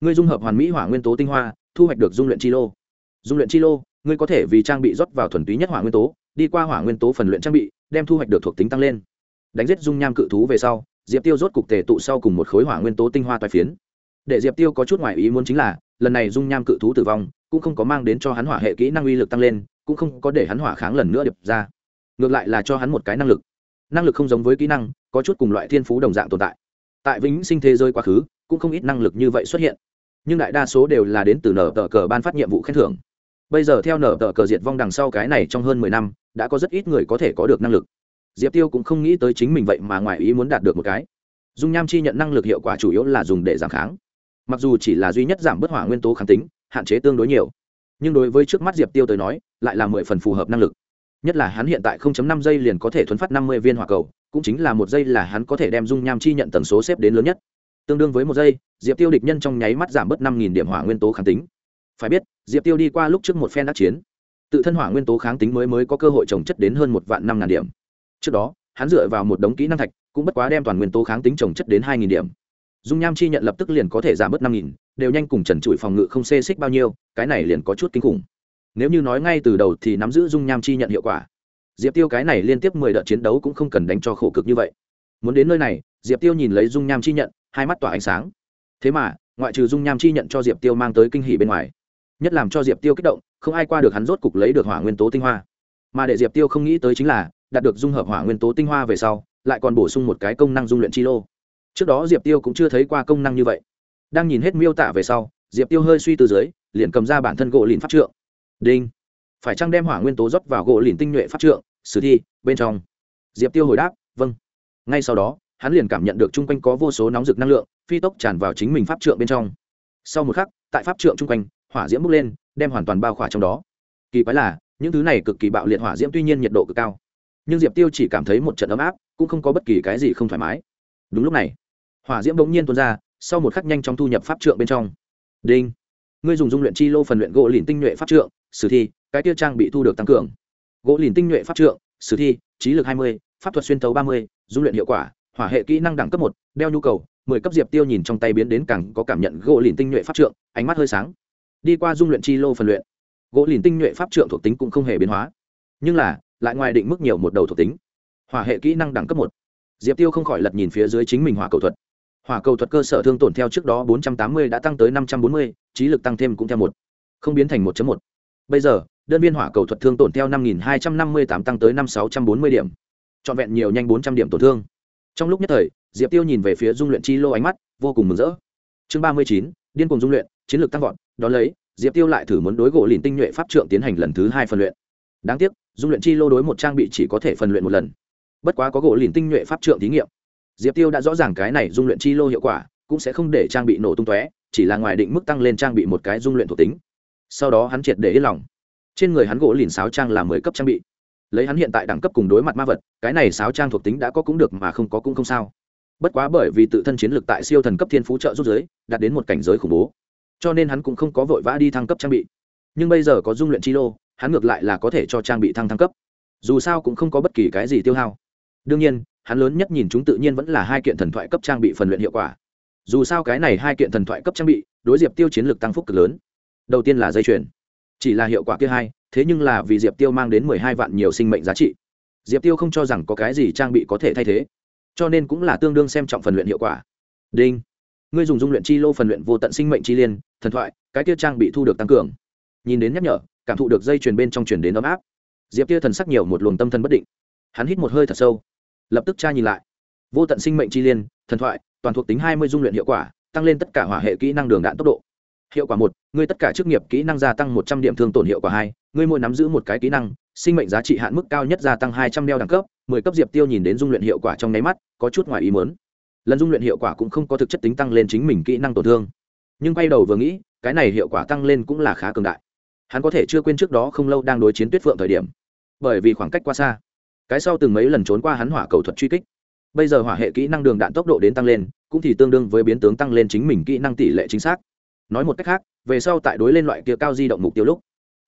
Ngươi dung hợp hoàn mỹ hỏa nguyên tố tinh hoa thu hoạch được dung luyện chi lô. Dung luyện chi lô, ngươi có thể vì trang bị rót vào thuần túy nhất hỏa nguyên tố, đi qua hỏa nguyên tố phần luyện trang bị, đem thu hoạch được thuộc tính tăng lên. Đánh giết dung nham cự thú về sau, diệp tiêu rốt cục tề tụ sau cùng một khối hỏa nguyên tố tinh hoa toai phiến. Để diệp tiêu có chút ngoại ý muốn chính là, lần này dung nham cự thú tử vong, cũng không có mang đến cho hắn hỏa hệ kỹ năng uy lực tăng lên, cũng không có để hắn hỏa kháng lần nữa điệp ra. Ngược lại là cho hắn một cái năng lực. Năng lực không giống với kỹ năng, có chút cùng loại thiên phú đồng dạng tồn tại. Tại vĩnh sinh thế giới quá khứ, cũng không ít năng lực như vậy xuất hiện nhưng đại đa số đều là đến từ nở tờ cờ ban phát nhiệm vụ khen thưởng. Bây giờ theo nở tờ cờ diệt vong đằng sau cái này trong hơn mười năm, đã có rất ít người có thể có được năng lực. Diệp tiêu cũng không nghĩ tới chính mình vậy mà ngoài ý muốn đạt được một cái. Dung nham chi nhận năng lực hiệu quả chủ yếu là dùng để giảm kháng. Mặc dù chỉ là duy nhất giảm bớt hỏa nguyên tố kháng tính, hạn chế tương đối nhiều, nhưng đối với trước mắt diệp tiêu tới nói, lại là mười phần phù hợp năng lực. Nhất là hắn hiện tại 0.5 giây liền có thể thuấn phát 50 viên hỏa cầu, cũng chính là một giây là hắn có thể đem dung nham chi nhận tần số xếp đến lớn nhất tương đương với một giây, diệp tiêu địch nhân trong nháy mắt giảm bớt 5.000 điểm hỏa nguyên tố kháng tính. Phải biết, diệp tiêu đi qua lúc trước một phen đắc chiến, tự thân hỏa nguyên tố kháng tính mới mới có cơ hội trồng chất đến hơn một vạn năm ngàn điểm. Trước đó, hắn dựa vào một đống kỹ năng thạch, cũng bất quá đem toàn nguyên tố kháng tính trồng chất đến hai nghìn điểm. Dung nham chi nhận lập tức liền có thể giảm bớt năm nghìn, đều nhanh cùng trần trụi phòng ngự không xê xích bao nhiêu, cái này liền có chút kinh khủng. Nếu như nói ngay từ đầu thì nắm giữ dung nham chi nhận hiệu quả, diệp tiêu cái này liên tiếp mười đợt chiến đấu cũng không cần đánh cho khổ cực như vậy. Muốn đến nơi này, diệp tiêu nhìn lấy dung nham chi nhận hai mắt tỏa ánh sáng. Thế mà, ngoại trừ dung nham chi nhận cho diệp tiêu mang tới kinh hỉ bên ngoài, nhất làm cho diệp tiêu kích động, không ai qua được hắn rốt cục lấy được hỏa nguyên tố tinh hoa. Mà để diệp tiêu không nghĩ tới chính là, đạt được dung hợp hỏa nguyên tố tinh hoa về sau, lại còn bổ sung một cái công năng dung luyện chi lô. Trước đó diệp tiêu cũng chưa thấy qua công năng như vậy. Đang nhìn hết miêu tả về sau, diệp tiêu hơi suy từ dưới, liền cầm ra bản thân gỗ lìn pháp trượng. Đinh. Phải chăng đem hỏa nguyên tố rót vào gỗ lìn tinh nhuệ pháp trượng? Sử thi, bên trong. Diệp tiêu hồi đáp vâng. Ngay sau đó hắn liền cảm nhận được chung quanh có vô số nóng rực năng lượng, phi tốc tràn vào chính mình pháp trượng bên trong. Sau một khắc, tại pháp trượng chung quanh, hỏa diễm bốc lên, đem hoàn toàn bao khỏa trong đó. Kỳ quái là, những thứ này cực kỳ bạo liệt hỏa diễm tuy nhiên nhiệt độ cực cao, nhưng diệp tiêu chỉ cảm thấy một trận ấm áp, cũng không có bất kỳ cái gì không thoải mái. Đúng lúc này, hỏa diễm bỗng nhiên tuôn ra, sau một khắc nhanh chóng thu nhập pháp trượng bên trong. Đinh! Ngươi dùng dung luyện chi lô phần luyện gỗ lìn tinh nhuệ pháp trượng, sử thi, cái tiêu trang bị thu được tăng cường. Gỗ lìn tinh nhuệ pháp trượng, sử thi, trí lực hai mươi, pháp thuật xuyên tấu ba mươi, dung luyện hiệu quả hỏa hệ kỹ năng đẳng cấp một, đeo nhu cầu, mười cấp diệp tiêu nhìn trong tay biến đến càng có cảm nhận gỗ lìn tinh nhuệ pháp trượng, ánh mắt hơi sáng. Đi qua dung luyện chi lô phần luyện, gỗ lìn tinh nhuệ pháp trượng thuộc tính cũng không hề biến hóa. Nhưng là, lại ngoài định mức nhiều một đầu thuộc tính. Hỏa hệ kỹ năng đẳng cấp một. Diệp tiêu không khỏi lật nhìn phía dưới chính mình hỏa cầu thuật. Hỏa cầu thuật cơ sở thương tổn theo trước đó bốn trăm tám mươi đã tăng tới năm trăm bốn mươi, trí lực tăng thêm cũng theo một. Không biến thành một một. Bây giờ, đơn viên hỏa cầu thuật thương tổn theo năm nghìn hai trăm năm mươi tám tăng tới năm sáu trăm bốn mươi điểm. Trọn vẹn nhiều nhanh bốn trăm điểm tổn thương trong lúc nhất thời, diệp tiêu nhìn về phía dung luyện chi lô ánh mắt vô cùng mừng rỡ. Chương ba mươi chín, điên cùng dung luyện, chiến lược tăng vọt, đón lấy, diệp tiêu lại thử muốn đối gỗ lìn tinh nhuệ pháp trượng tiến hành lần thứ hai phần luyện. Đáng tiếc, dung luyện chi lô đối một trang bị chỉ có thể phần luyện một lần. Bất quá có gỗ lìn tinh nhuệ pháp trượng thí nghiệm. Diệp tiêu đã rõ ràng cái này dung luyện chi lô hiệu quả, cũng sẽ không để trang bị nổ tung tóe, chỉ là ngoài định mức tăng lên trang bị một cái dung luyện thuộc tính. Sau đó hắn triệt để yên lòng. Trên người hắn gỗ lìn sáo trang là mười cấp trang bị lấy hắn hiện tại đẳng cấp cùng đối mặt ma vật, cái này sáo trang thuộc tính đã có cũng được mà không có cũng không sao. Bất quá bởi vì tự thân chiến lược tại siêu thần cấp thiên phú trợ rút giới, đạt đến một cảnh giới khủng bố, cho nên hắn cũng không có vội vã đi thăng cấp trang bị. Nhưng bây giờ có dung luyện chi lô, hắn ngược lại là có thể cho trang bị thăng thăng cấp. Dù sao cũng không có bất kỳ cái gì tiêu hao. Đương nhiên, hắn lớn nhất nhìn chúng tự nhiên vẫn là hai kiện thần thoại cấp trang bị phần luyện hiệu quả. Dù sao cái này hai kiện thần thoại cấp trang bị, đối diệp tiêu chiến lược tăng phúc cực lớn. Đầu tiên là dây chuyền. Chỉ là hiệu quả kia hai thế nhưng là vì diệp tiêu mang đến mười hai vạn nhiều sinh mệnh giá trị. Diệp tiêu không cho rằng có cái gì trang bị có thể thay thế, cho nên cũng là tương đương xem trọng phần luyện hiệu quả. Đinh, ngươi dùng dung luyện chi lô phần luyện vô tận sinh mệnh chi liên, thần thoại, cái kia trang bị thu được tăng cường. Nhìn đến nhắc nhở, cảm thụ được dây chuyền bên trong chuyển đến ấm áp. Diệp tia thần sắc nhiều một luồng tâm thần bất định. Hắn hít một hơi thật sâu, lập tức tra nhìn lại. Vô tận sinh mệnh chi liên, thần thoại, toàn thuộc tính hai mươi dung luyện hiệu quả, tăng lên tất cả hỏa hệ kỹ năng đường đạn tốc độ. Hiệu quả một, ngươi tất cả chức nghiệp kỹ năng gia tăng một trăm điểm thương tổn hiệu quả hai ngươi mỗi nắm giữ một cái kỹ năng, sinh mệnh giá trị hạn mức cao nhất gia tăng hai trăm đeo đẳng cấp, mười cấp diệp tiêu nhìn đến dung luyện hiệu quả trong nháy mắt, có chút ngoài ý mớn lần dung luyện hiệu quả cũng không có thực chất tính tăng lên chính mình kỹ năng tổn thương. Nhưng quay đầu vừa nghĩ, cái này hiệu quả tăng lên cũng là khá cường đại. Hắn có thể chưa quên trước đó không lâu đang đối chiến tuyết phượng thời điểm. Bởi vì khoảng cách quá xa. Cái sau từng mấy lần trốn qua hắn hỏa cầu thuật truy kích. Bây giờ hỏa hệ kỹ năng đường đạn tốc độ đến tăng lên, cũng thì tương đương với biến tướng tăng lên chính mình kỹ năng tỷ lệ chính xác. Nói một cách khác, về sau tại đối lên loại kia cao di động mục tiêu lúc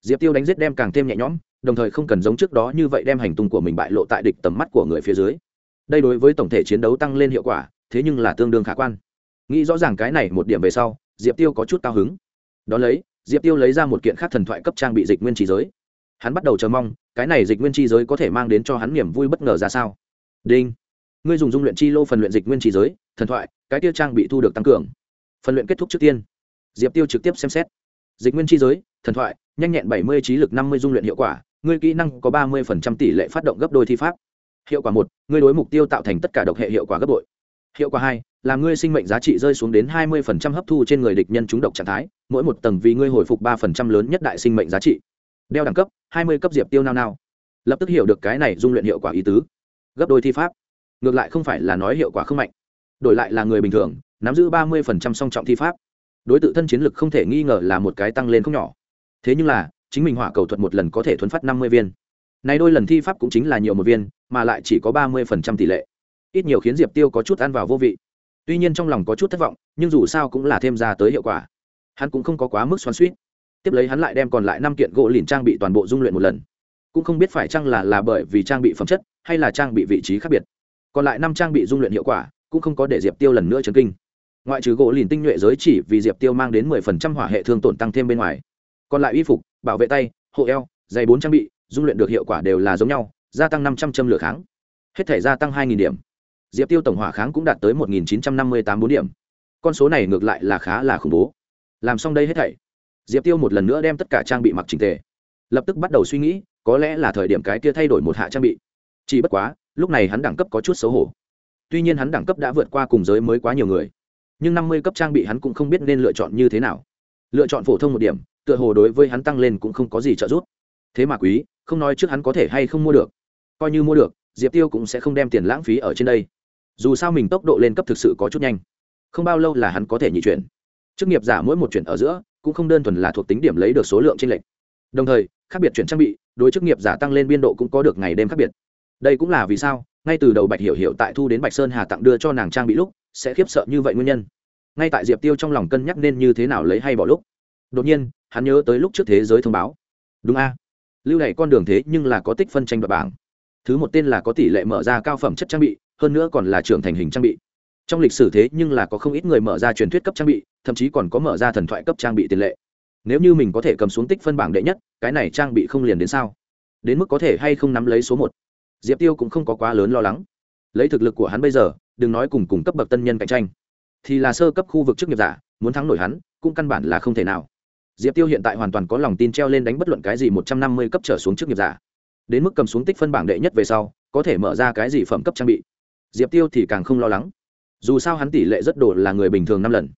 diệp tiêu đánh giết đem càng thêm nhẹ nhõm, đồng thời không cần giống trước đó như vậy đem hành tung của mình bại lộ tại địch tầm mắt của người phía dưới. Đây đối với tổng thể chiến đấu tăng lên hiệu quả, thế nhưng là tương đương khả quan. Nghĩ rõ ràng cái này một điểm về sau, diệp tiêu có chút cao hứng. Đón lấy, diệp tiêu lấy ra một kiện khác thần thoại cấp trang bị dịch nguyên trí giới. Hắn bắt đầu chờ mong, cái này dịch nguyên chi giới có thể mang đến cho hắn niềm vui bất ngờ ra sao. Đinh. Ngươi dùng dung luyện chi lô phần luyện dịch nguyên chi giới, thần thoại, cái tiêu trang bị thu được tăng cường. Phần luyện kết thúc trước tiên. Diệp tiêu trực tiếp xem xét. Dịch nguyên chi giới, thần thoại nhanh nhẹn bảy mươi trí lực năm mươi dung luyện hiệu quả, ngươi kỹ năng có ba mươi tỷ lệ phát động gấp đôi thi pháp. Hiệu quả một, ngươi đối mục tiêu tạo thành tất cả độc hệ hiệu quả gấp bội. Hiệu quả hai, là ngươi sinh mệnh giá trị rơi xuống đến hai mươi hấp thu trên người địch nhân trúng độc trạng thái, mỗi một tầng vì ngươi hồi phục ba lớn nhất đại sinh mệnh giá trị. Đeo đẳng cấp, hai mươi cấp diệp tiêu nao nao. Lập tức hiểu được cái này dung luyện hiệu quả ý tứ. Gấp đôi thi pháp. Ngược lại không phải là nói hiệu quả không mạnh. Đổi lại là người bình thường, nắm giữ ba mươi song trọng thi pháp. Đối tự thân chiến lực không thể nghi ngờ là một cái tăng lên không nhỏ thế nhưng là, chính mình hỏa cầu thuật một lần có thể thuấn phát năm mươi viên. Nay đôi lần thi pháp cũng chính là nhiều một viên, mà lại chỉ có ba mươi phần trăm tỷ lệ. Ít nhiều khiến diệp tiêu có chút ăn vào vô vị. Tuy nhiên trong lòng có chút thất vọng, nhưng dù sao cũng là thêm ra tới hiệu quả. Hắn cũng không có quá mức xoắn suýt. Tiếp lấy hắn lại đem còn lại năm kiện gỗ lìn trang bị toàn bộ dung luyện một lần. Cũng không biết phải chăng là là bởi vì trang bị phẩm chất, hay là trang bị vị trí khác biệt. Còn lại năm trang bị dung luyện hiệu quả, cũng không có để diệp tiêu lần nữa chấn kinh. Ngoại trừ gỗ lìn tinh nhuệ giới chỉ vì diệp tiêu mang đến mười phần trăm hỏa hệ thương tổn tăng thêm bên ngoài còn lại y phục, bảo vệ tay, hộ eo dày bốn trang bị, dung luyện được hiệu quả đều là giống nhau, gia tăng năm trăm châm lửa kháng. Hết thể gia tăng hai điểm. Diệp tiêu tổng hỏa kháng cũng đạt tới một chín trăm năm mươi tám bốn điểm. Con số này ngược lại là khá là khủng bố. Làm xong đây hết thảy, diệp tiêu một lần nữa đem tất cả trang bị mặc trình tề. Lập tức bắt đầu suy nghĩ, có lẽ là thời điểm cái kia thay đổi một hạ trang bị. Chỉ bất quá, lúc này hắn đẳng cấp có chút xấu hổ. Tuy nhiên hắn đẳng cấp đã vượt qua cùng giới mới quá nhiều người, nhưng năm mươi cấp trang bị hắn cũng không biết nên lựa chọn như thế nào. Lựa chọn phổ thông một điểm tựa hồ đối với hắn tăng lên cũng không có gì trợ giúp. Thế mà quý, không nói trước hắn có thể hay không mua được. Coi như mua được, diệp tiêu cũng sẽ không đem tiền lãng phí ở trên đây. Dù sao mình tốc độ lên cấp thực sự có chút nhanh. Không bao lâu là hắn có thể nhị chuyển. Chức nghiệp giả mỗi một chuyển ở giữa, cũng không đơn thuần là thuộc tính điểm lấy được số lượng trên lệch. Đồng thời, khác biệt chuyển trang bị, đối chức nghiệp giả tăng lên biên độ cũng có được ngày đêm khác biệt. Đây cũng là vì sao, ngay từ đầu bạch hiểu hiểu tại thu đến bạch sơn hà tặng đưa cho nàng trang bị lúc, sẽ khiếp sợ như vậy nguyên nhân. Ngay tại diệp tiêu trong lòng cân nhắc nên như thế nào lấy hay bỏ lúc. Đột nhiên hắn nhớ tới lúc trước thế giới thông báo. Đúng a. Lưu này con đường thế nhưng là có tích phân tranh đoạt bảng. Thứ một tên là có tỷ lệ mở ra cao phẩm chất trang bị, hơn nữa còn là trưởng thành hình trang bị. Trong lịch sử thế nhưng là có không ít người mở ra truyền thuyết cấp trang bị, thậm chí còn có mở ra thần thoại cấp trang bị tiền lệ. Nếu như mình có thể cầm xuống tích phân bảng đệ nhất, cái này trang bị không liền đến sao? Đến mức có thể hay không nắm lấy số một? Diệp tiêu cũng không có quá lớn lo lắng. Lấy thực lực của hắn bây giờ, đừng nói cùng cùng cấp bậc tân nhân cạnh tranh. Thì là sơ cấp khu vực chức nghiệp giả, muốn thắng nổi hắn, cũng căn bản là không thể nào diệp tiêu hiện tại hoàn toàn có lòng tin treo lên đánh bất luận cái gì một trăm năm mươi cấp trở xuống trước nghiệp giả. Đến mức cầm xuống tích phân bảng đệ nhất về sau, có thể mở ra cái gì phẩm cấp trang bị. Diệp tiêu thì càng không lo lắng. Dù sao hắn tỷ lệ rất đổ là người bình thường năm lần.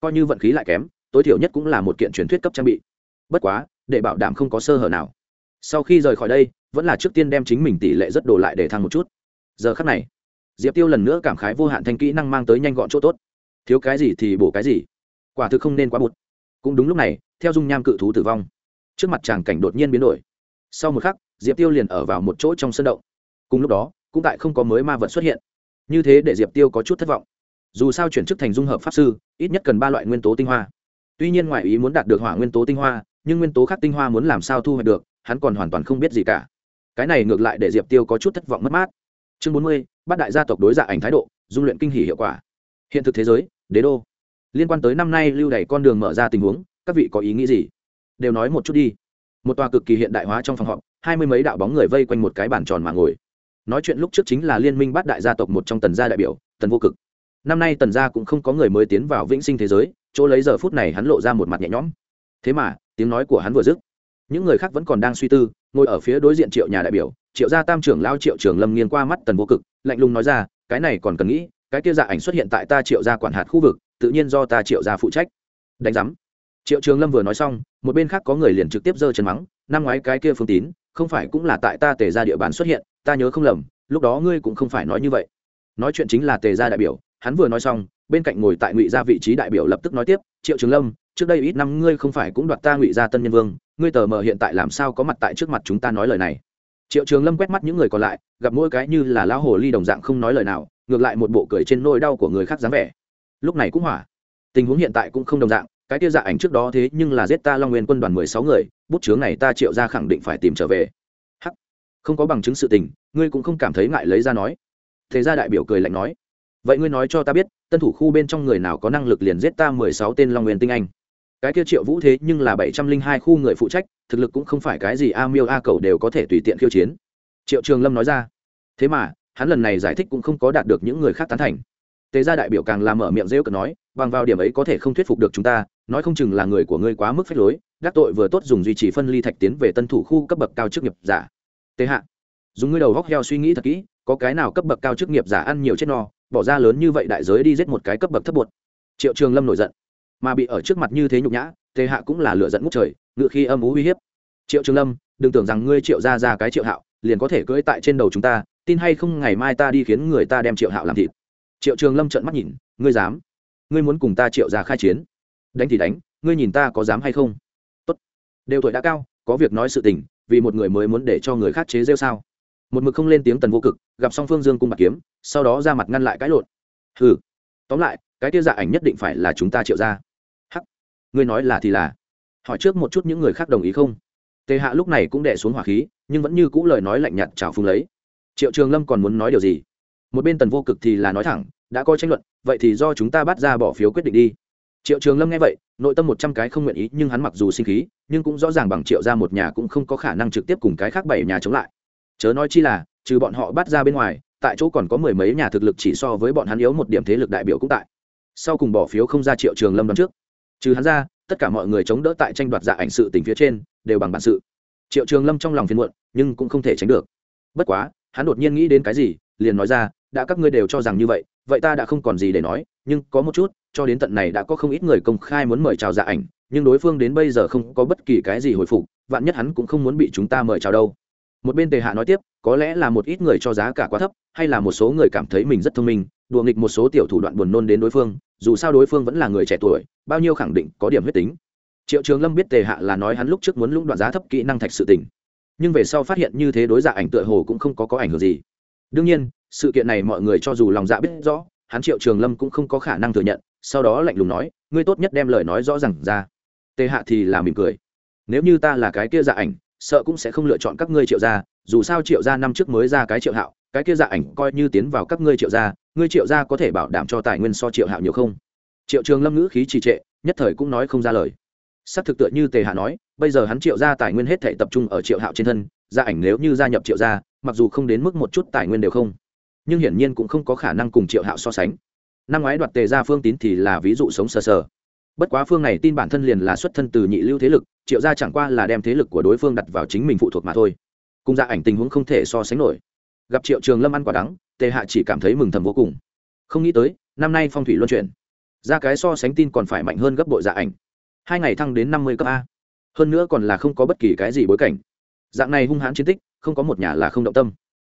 Coi như vận khí lại kém, tối thiểu nhất cũng là một kiện truyền thuyết cấp trang bị. Bất quá, để bảo đảm không có sơ hở nào. Sau khi rời khỏi đây, vẫn là trước tiên đem chính mình tỷ lệ rất đổ lại để thăng một chút. Giờ khắc này, diệp tiêu lần nữa cảm khái vô hạn thanh kỹ năng mang tới nhanh gọn chỗ tốt. Thiếu cái gì thì bổ cái gì. Quả thực không nên quá bụt cũng đúng lúc này, theo dung nham cự thú tử vong, trước mặt chàng cảnh đột nhiên biến đổi. Sau một khắc, diệp tiêu liền ở vào một chỗ trong sân động. Cùng lúc đó, cũng tại không có mới ma vật xuất hiện. Như thế để diệp tiêu có chút thất vọng. Dù sao chuyển chức thành dung hợp pháp sư, ít nhất cần ba loại nguyên tố tinh hoa. Tuy nhiên ngoại ý muốn đạt được hỏa nguyên tố tinh hoa, nhưng nguyên tố khác tinh hoa muốn làm sao thu hoạch được, hắn còn hoàn toàn không biết gì cả. Cái này ngược lại để diệp tiêu có chút thất vọng mất mát. Chương bốn mươi bát đại gia tộc đối dạ ảnh thái độ, dung luyện kinh hỉ hiệu quả. Hiện thực thế giới, đế đô liên quan tới năm nay lưu đẩy con đường mở ra tình huống, các vị có ý nghĩ gì? Đều nói một chút đi. Một tòa cực kỳ hiện đại hóa trong phòng họp, hai mươi mấy đạo bóng người vây quanh một cái bàn tròn mà ngồi. Nói chuyện lúc trước chính là liên minh bát đại gia tộc một trong tần gia đại biểu, tần vô cực. Năm nay tần gia cũng không có người mới tiến vào vĩnh sinh thế giới, chỗ lấy giờ phút này hắn lộ ra một mặt nhẹ nhõm. Thế mà, tiếng nói của hắn vừa dứt, những người khác vẫn còn đang suy tư, ngồi ở phía đối diện triệu nhà đại biểu, triệu gia tam trưởng lao triệu trường lâm nghiêng qua mắt tần vô cực, lạnh lùng nói ra, cái này còn cần nghĩ, cái kia dạ ảnh xuất hiện tại ta triệu gia quản hạt khu vực tự nhiên do ta triệu ra phụ trách. Đánh giám. Triệu trường lâm vừa nói xong, một bên khác có người liền trực tiếp giơ chân mắng, năm ngoái cái kia phương tín, không phải cũng là tại ta tề ra địa bàn xuất hiện, ta nhớ không lầm, lúc đó ngươi cũng không phải nói như vậy. Nói chuyện chính là tề gia đại biểu, hắn vừa nói xong, bên cạnh ngồi tại ngụy gia vị trí đại biểu lập tức nói tiếp, triệu trường lâm, trước đây ít năm ngươi không phải cũng đoạt ta ngụy gia tân nhân vương, ngươi tờ mờ hiện tại làm sao có mặt tại trước mặt chúng ta nói lời này? Triệu trường lâm quét mắt những người còn lại, gặp mỗi cái như là lão hồ ly đồng dạng không nói lời nào, ngược lại một bộ cười trên nôi đau của người khác dáng vẻ lúc này cũng hỏa. Tình huống hiện tại cũng không đồng dạng, cái tiêu dạ ảnh trước đó thế nhưng là giết ta long nguyên quân đoàn mười sáu người, bút chướng này ta triệu ra khẳng định phải tìm trở về. Hắc. Không có bằng chứng sự tình, ngươi cũng không cảm thấy ngại lấy ra nói. Thế ra đại biểu cười lạnh nói. Vậy ngươi nói cho ta biết, tân thủ khu bên trong người nào có năng lực liền giết ta mười sáu tên long nguyên tinh anh? Cái kia triệu vũ thế nhưng là bảy trăm linh hai khu người phụ trách, thực lực cũng không phải cái gì a miêu a cầu đều có thể tùy tiện khiêu chiến. Triệu trường lâm nói ra. Thế mà, hắn lần này giải thích cũng không có đạt được những người khác tán thành tề gia đại biểu càng làm mở miệng rêu cực nói, bằng vào điểm ấy có thể không thuyết phục được chúng ta, nói không chừng là người của ngươi quá mức phép lối, đắc tội vừa tốt dùng duy trì phân ly thạch tiến về tân thủ khu cấp bậc cao chức nghiệp giả. Tệ hạ, dùng ngươi đầu góc heo suy nghĩ thật kỹ, có cái nào cấp bậc cao chức nghiệp giả ăn nhiều chết no, bỏ ra lớn như vậy đại giới đi giết một cái cấp bậc thấp bột triệu trường lâm nổi giận, mà bị ở trước mặt như thế nhục nhã tề hạ cũng là lựa dẫn ngút trời, ngựa khi âm ú uy hiếp. Triệu trường lâm, đừng tưởng rằng ngươi triệu ra ra cái triệu hạo, liền có thể cưỡi tại trên đầu chúng ta, tin hay không ngày mai ta đi khiến người ta đem triệu hạo làm thịt triệu trường lâm trợn mắt nhìn, ngươi dám? Ngươi muốn cùng ta triệu ra khai chiến? Đánh thì đánh, ngươi nhìn ta có dám hay không? Tốt. Đều tuổi đã cao, có việc nói sự tình, vì một người mới muốn để cho người khác chế rêu sao? Một mực không lên tiếng tần vô cực, gặp song phương dương cung bạc kiếm, sau đó ra mặt ngăn lại cãi lộn. Hừ. Tóm lại, cái tiêu dạ ảnh nhất định phải là chúng ta triệu ra hắc. Ngươi nói là thì là. Hỏi trước một chút những người khác đồng ý không? Tề hạ lúc này cũng đẻ xuống hỏa khí, nhưng vẫn như cũ lời nói lạnh nhạt chào phung lấy. Triệu trường lâm còn muốn nói điều gì? Một bên tần vô cực thì là nói thẳng đã có tranh luận, vậy thì do chúng ta bắt ra bỏ phiếu quyết định đi. Triệu trường lâm nghe vậy, nội tâm một trăm cái không nguyện ý, nhưng hắn mặc dù sinh khí, nhưng cũng rõ ràng bằng triệu ra một nhà cũng không có khả năng trực tiếp cùng cái khác bảy nhà chống lại. Chớ nói chi là, trừ bọn họ bắt ra bên ngoài, tại chỗ còn có mười mấy nhà thực lực chỉ so với bọn hắn yếu một điểm thế lực đại biểu cũng tại. Sau cùng bỏ phiếu không ra triệu trường lâm đón trước. Trừ hắn ra, tất cả mọi người chống đỡ tại tranh đoạt dạ ảnh sự tình phía trên, đều bằng bản sự. Triệu trường lâm trong lòng phiền muộn, nhưng cũng không thể tránh được. Bất quá, hắn đột nhiên nghĩ đến cái gì, liền nói ra đã các ngươi đều cho rằng như vậy vậy ta đã không còn gì để nói, nhưng có một chút, cho đến tận này đã có không ít người công khai muốn mời chào dạ ảnh, nhưng đối phương đến bây giờ không có bất kỳ cái gì hồi phục, vạn nhất hắn cũng không muốn bị chúng ta mời chào đâu. Một bên tề hạ nói tiếp, có lẽ là một ít người cho giá cả quá thấp, hay là một số người cảm thấy mình rất thông minh, đùa nghịch một số tiểu thủ đoạn buồn nôn đến đối phương, dù sao đối phương vẫn là người trẻ tuổi, bao nhiêu khẳng định có điểm huyết tính. Triệu trường lâm biết tề hạ là nói hắn lúc trước muốn lũng đoạn giá thấp kỹ năng thạch sự tình, nhưng về sau phát hiện như thế đối dạ ảnh tựa hồ cũng không có có ảnh hưởng gì. Đương nhiên sự kiện này mọi người cho dù lòng dạ biết rõ, hắn triệu trường lâm cũng không có khả năng thừa nhận, sau đó lạnh lùng nói, ngươi tốt nhất đem lời nói rõ r à n g ra. Tề hạ thì là mỉm cười. Nếu như ta là cái kia dạ ảnh, sợ cũng sẽ không lựa chọn các ngươi triệu gia, dù sao triệu gia năm trước mới ra cái triệu hạo, cái kia dạ ảnh coi như tiến vào các ngươi triệu gia, ngươi triệu gia có thể bảo đảm cho tài nguyên so triệu hạo nhiều không? Triệu trường lâm ngữ khí trì trệ, nhất thời cũng nói không ra lời. Xác thực tựa như tề hạ nói, bây giờ hắn triệu gia tài nguyên hết thể tập trung ở triệu hạo trên thân gia ảnh nếu như gia nhập triệu gia, mặc dù không đến mức một chút tài nguyên đều không nhưng hiển nhiên cũng không có khả năng cùng triệu hạo so sánh. Năm ngoái đoạt tề gia phương tín thì là ví dụ sống sờ sờ. Bất quá phương này tin bản thân liền là xuất thân từ nhị lưu thế lực, triệu gia chẳng qua là đem thế lực của đối phương đặt vào chính mình phụ thuộc mà thôi. Cùng gia ảnh tình huống không thể so sánh nổi. Gặp triệu trường lâm ăn quả đắng, tề hạ chỉ cảm thấy mừng thầm vô cùng. Không nghĩ tới, năm nay phong thủy luân chuyển. Ra cái so sánh tin còn phải mạnh hơn gấp bội dạ ảnh. Hai ngày thăng đến năm mươi cấp a. Hơn nữa còn là không có bất kỳ cái gì bối cảnh. Dạng này hung hãn chiến tích, không có một nhà là không động tâm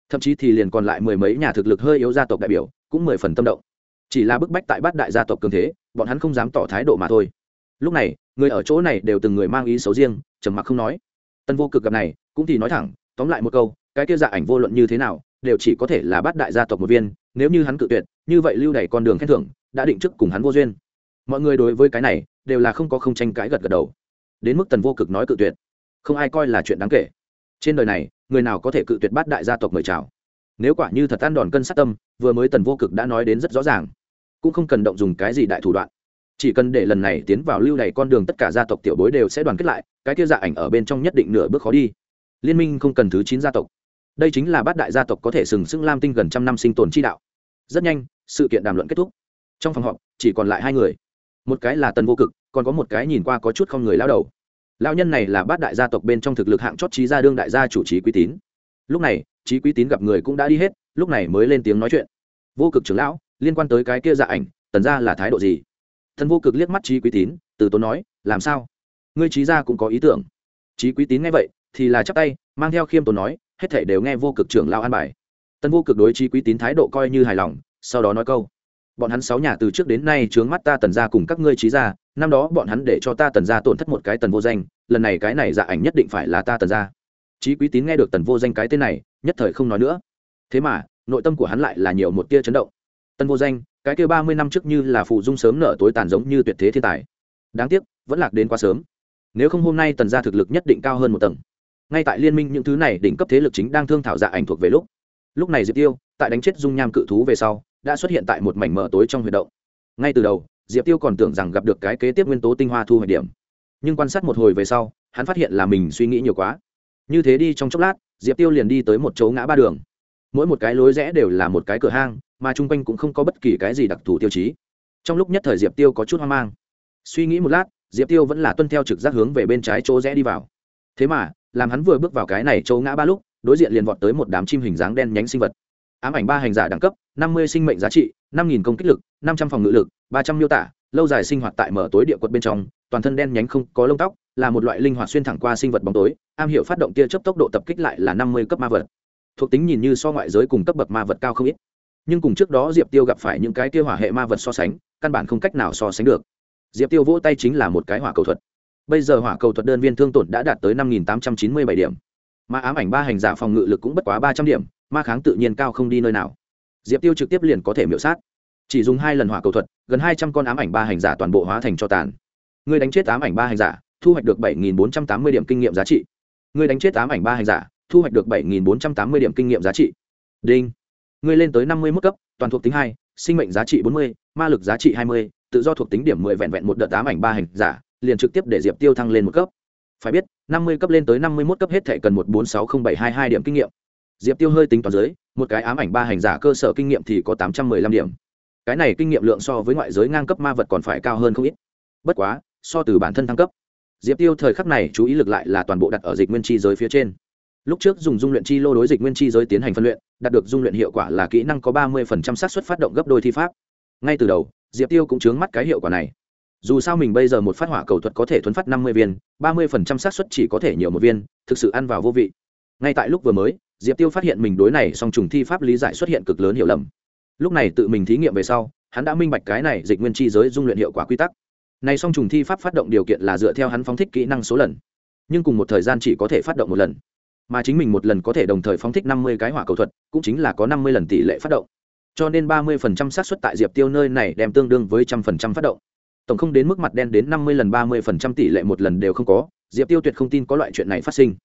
thậm chí thì liền còn lại mười mấy nhà thực lực hơi yếu gia tộc đại biểu, cũng mười phần tâm động. Chỉ là bức bách tại bát đại gia tộc cường thế, bọn hắn không dám tỏ thái độ mà thôi. Lúc này, người ở chỗ này đều từng người mang ý xấu riêng, trầm mặc không nói. Tân vô cực gặp này, cũng thì nói thẳng, tóm lại một câu, cái kia dạ ảnh vô luận như thế nào, đều chỉ có thể là bát đại gia tộc một viên, nếu như hắn cự tuyệt, như vậy lưu đẩy con đường khen thưởng, đã định trước cùng hắn vô duyên. Mọi người đối với cái này, đều là không có không tranh cãi gật gật đầu. Đến mức tần vô cực nói cự tuyệt, không ai coi là chuyện đáng kể trên đời này, người nào có thể cự tuyệt bát đại gia tộc mời chào? Nếu quả như thật ăn đòn cân sát tâm, vừa mới tần vô cực đã nói đến rất rõ ràng. Cũng không cần động dùng cái gì đại thủ đoạn. Chỉ cần để lần này tiến vào lưu này con đường tất cả gia tộc tiểu bối đều sẽ đoàn kết lại, cái kia dạ ảnh ở bên trong nhất định nửa bước khó đi. Liên minh không cần thứ chín gia tộc. Đây chính là bát đại gia tộc có thể sừng sững lam tinh gần trăm năm sinh tồn chi đạo. Rất nhanh, sự kiện đàm luận kết thúc. Trong phòng họp, chỉ còn lại hai người. Một cái là tần vô cực, còn có một cái nhìn qua có chút không người lao đầu lao nhân này là bát đại gia tộc bên trong thực lực hạng chót trí gia đương đại gia chủ trí quý tín. Lúc này trí quý tín gặp người cũng đã đi hết, lúc này mới lên tiếng nói chuyện. Vô cực trưởng lão, liên quan tới cái kia dạ ảnh, tần ra là thái độ gì? Thần vô cực liếc mắt trí quý tín, từ tốn nói, làm sao? Ngươi trí gia cũng có ý tưởng. Trí quý tín nghe vậy, thì là chắp tay, mang theo khiêm tốn nói, hết thể đều nghe vô cực trưởng lao an bài. Tân vô cực đối trí quý tín thái độ coi như hài lòng, sau đó nói câu bọn hắn sáu nhà từ trước đến nay trướng mắt ta tần ra cùng các ngươi trí gia, năm đó bọn hắn để cho ta tần ra tổn thất một cái tần vô danh, lần này cái này dạ ảnh nhất định phải là ta tần ra trí quý tín nghe được tần vô danh cái tên này, nhất thời không nói nữa. Thế mà, nội tâm của hắn lại là nhiều một tia chấn động. Tần vô danh, cái kia ba mươi năm trước như là phụ dung sớm nở tối tàn giống như tuyệt thế thiên tài. Đáng tiếc, vẫn lạc đến quá sớm. Nếu không hôm nay tần gia thực lực nhất định cao hơn một tầng. Ngay tại liên minh những thứ này đỉnh cấp thế lực chính đang thương thảo dạ ảnh thuộc về lúc. Lúc này diệp tiêu, tại đánh chết dung nham cự thú về sau đã xuất hiện tại một mảnh mờ tối trong huy động. Ngay từ đầu, diệp tiêu còn tưởng rằng gặp được cái kế tiếp nguyên tố tinh hoa thu hoạch điểm. Nhưng quan sát một hồi về sau, hắn phát hiện là mình suy nghĩ nhiều quá. Như thế đi trong chốc lát, diệp tiêu liền đi tới một chỗ ngã ba đường. Mỗi một cái lối rẽ đều là một cái cửa hang, mà chung quanh cũng không có bất kỳ cái gì đặc thù tiêu chí. Trong lúc nhất thời diệp tiêu có chút hoang mang. Suy nghĩ một lát, diệp tiêu vẫn là tuân theo trực giác hướng về bên trái chỗ rẽ đi vào. Thế mà, làm hắn vừa bước vào cái này chỗ ngã ba lúc, đối diện liền vọt tới một đám chim hình dáng đen nhánh sinh vật ám ảnh ba hành giả đẳng cấp, năm mươi sinh mệnh giá trị, năm nghìn công kích lực, năm trăm phòng ngự lực, ba trăm miêu tả, lâu dài sinh hoạt tại mở tối địa quật bên trong, toàn thân đen nhánh không có lông tóc, là một loại linh hoạt xuyên thẳng qua sinh vật bóng tối, am hiểu phát động tia chấp tốc độ tập kích lại là năm mươi cấp ma vật. Thuộc tính nhìn như so ngoại giới cùng cấp bậc ma vật cao không ít. Nhưng cùng trước đó diệp tiêu gặp phải những cái tia hỏa hệ ma vật so sánh, căn bản không cách nào so sánh được. Diệp tiêu vỗ tay chính là một cái hỏa cầu thuật. Bây giờ hỏa cầu thuật đơn viên thương tổn đã đạt tới năm nghìn tám trăm chín mươi bảy điểm. Mà ám ảnh ba hành giả phòng ngự lực cũng bất quá ba trăm điểm ma kháng tự nhiên cao không đi nơi nào. Diệp tiêu trực tiếp liền có thể miễu sát. Chỉ dùng hai lần hỏa cầu thuật, gần hai trăm con ám ảnh ba hành giả toàn bộ hóa thành cho tàn. Người đánh chết ám ảnh ba hành giả, thu hoạch được bảy nghìn bốn trăm tám mươi điểm kinh nghiệm giá trị. Người đánh chết ám ảnh ba hành giả, thu hoạch được bảy nghìn bốn trăm tám mươi điểm kinh nghiệm giá trị. Đinh. Người lên tới năm mươi mức cấp, toàn thuộc tính hai, sinh mệnh giá trị bốn mươi, ma lực giá trị hai mươi, tự do thuộc tính điểm mười vẹn vẹn một đợt ám ảnh ba hành giả, liền trực tiếp để diệp tiêu thăng lên một cấp. Phải biết, năm mươi cấp lên tới năm mươi một cấp hết thể cần một bốn sáu không bảy hai hai điểm kinh nghiệm diệp tiêu hơi tính toán dưới, một cái ám ảnh ba hành giả cơ sở kinh nghiệm thì có tám trăm mười lăm điểm. Cái này kinh nghiệm lượng so với ngoại giới ngang cấp ma vật còn phải cao hơn không ít. Bất quá, so từ bản thân thăng cấp, diệp tiêu thời khắc này chú ý lực lại là toàn bộ đặt ở dịch nguyên chi giới phía trên. Lúc trước dùng dung luyện chi lô đối dịch nguyên chi giới tiến hành phân luyện, đạt được dung luyện hiệu quả là kỹ năng có ba mươi phần trăm xác suất phát động gấp đôi thi pháp. Ngay từ đầu, diệp tiêu cũng chướng mắt cái hiệu quả này. Dù sao mình bây giờ một phát hỏa cầu thuật có thể thuấn phát năm mươi viên, ba mươi phần trăm xác suất chỉ có thể nhiều một viên, thực sự ăn vào vô vị. Ngay tại lúc vừa mới diệp tiêu phát hiện mình đối này song trùng thi pháp lý giải xuất hiện cực lớn hiểu lầm. Lúc này tự mình thí nghiệm về sau, hắn đã minh bạch cái này dịch nguyên chi giới dung luyện hiệu quả quy tắc. Này song trùng thi pháp phát động điều kiện là dựa theo hắn phóng thích kỹ năng số lần, nhưng cùng một thời gian chỉ có thể phát động một lần. Mà chính mình một lần có thể đồng thời phóng thích năm mươi cái hỏa cầu thuật, cũng chính là có năm mươi lần tỷ lệ phát động. Cho nên ba mươi phần trăm xác suất tại diệp tiêu nơi này đem tương đương với trăm phần trăm phát động. Tổng không đến mức mặt đen đến năm mươi lần, ba mươi phần trăm tỷ lệ một lần đều không có, diệp tiêu tuyệt không tin có loại chuyện này phát sinh.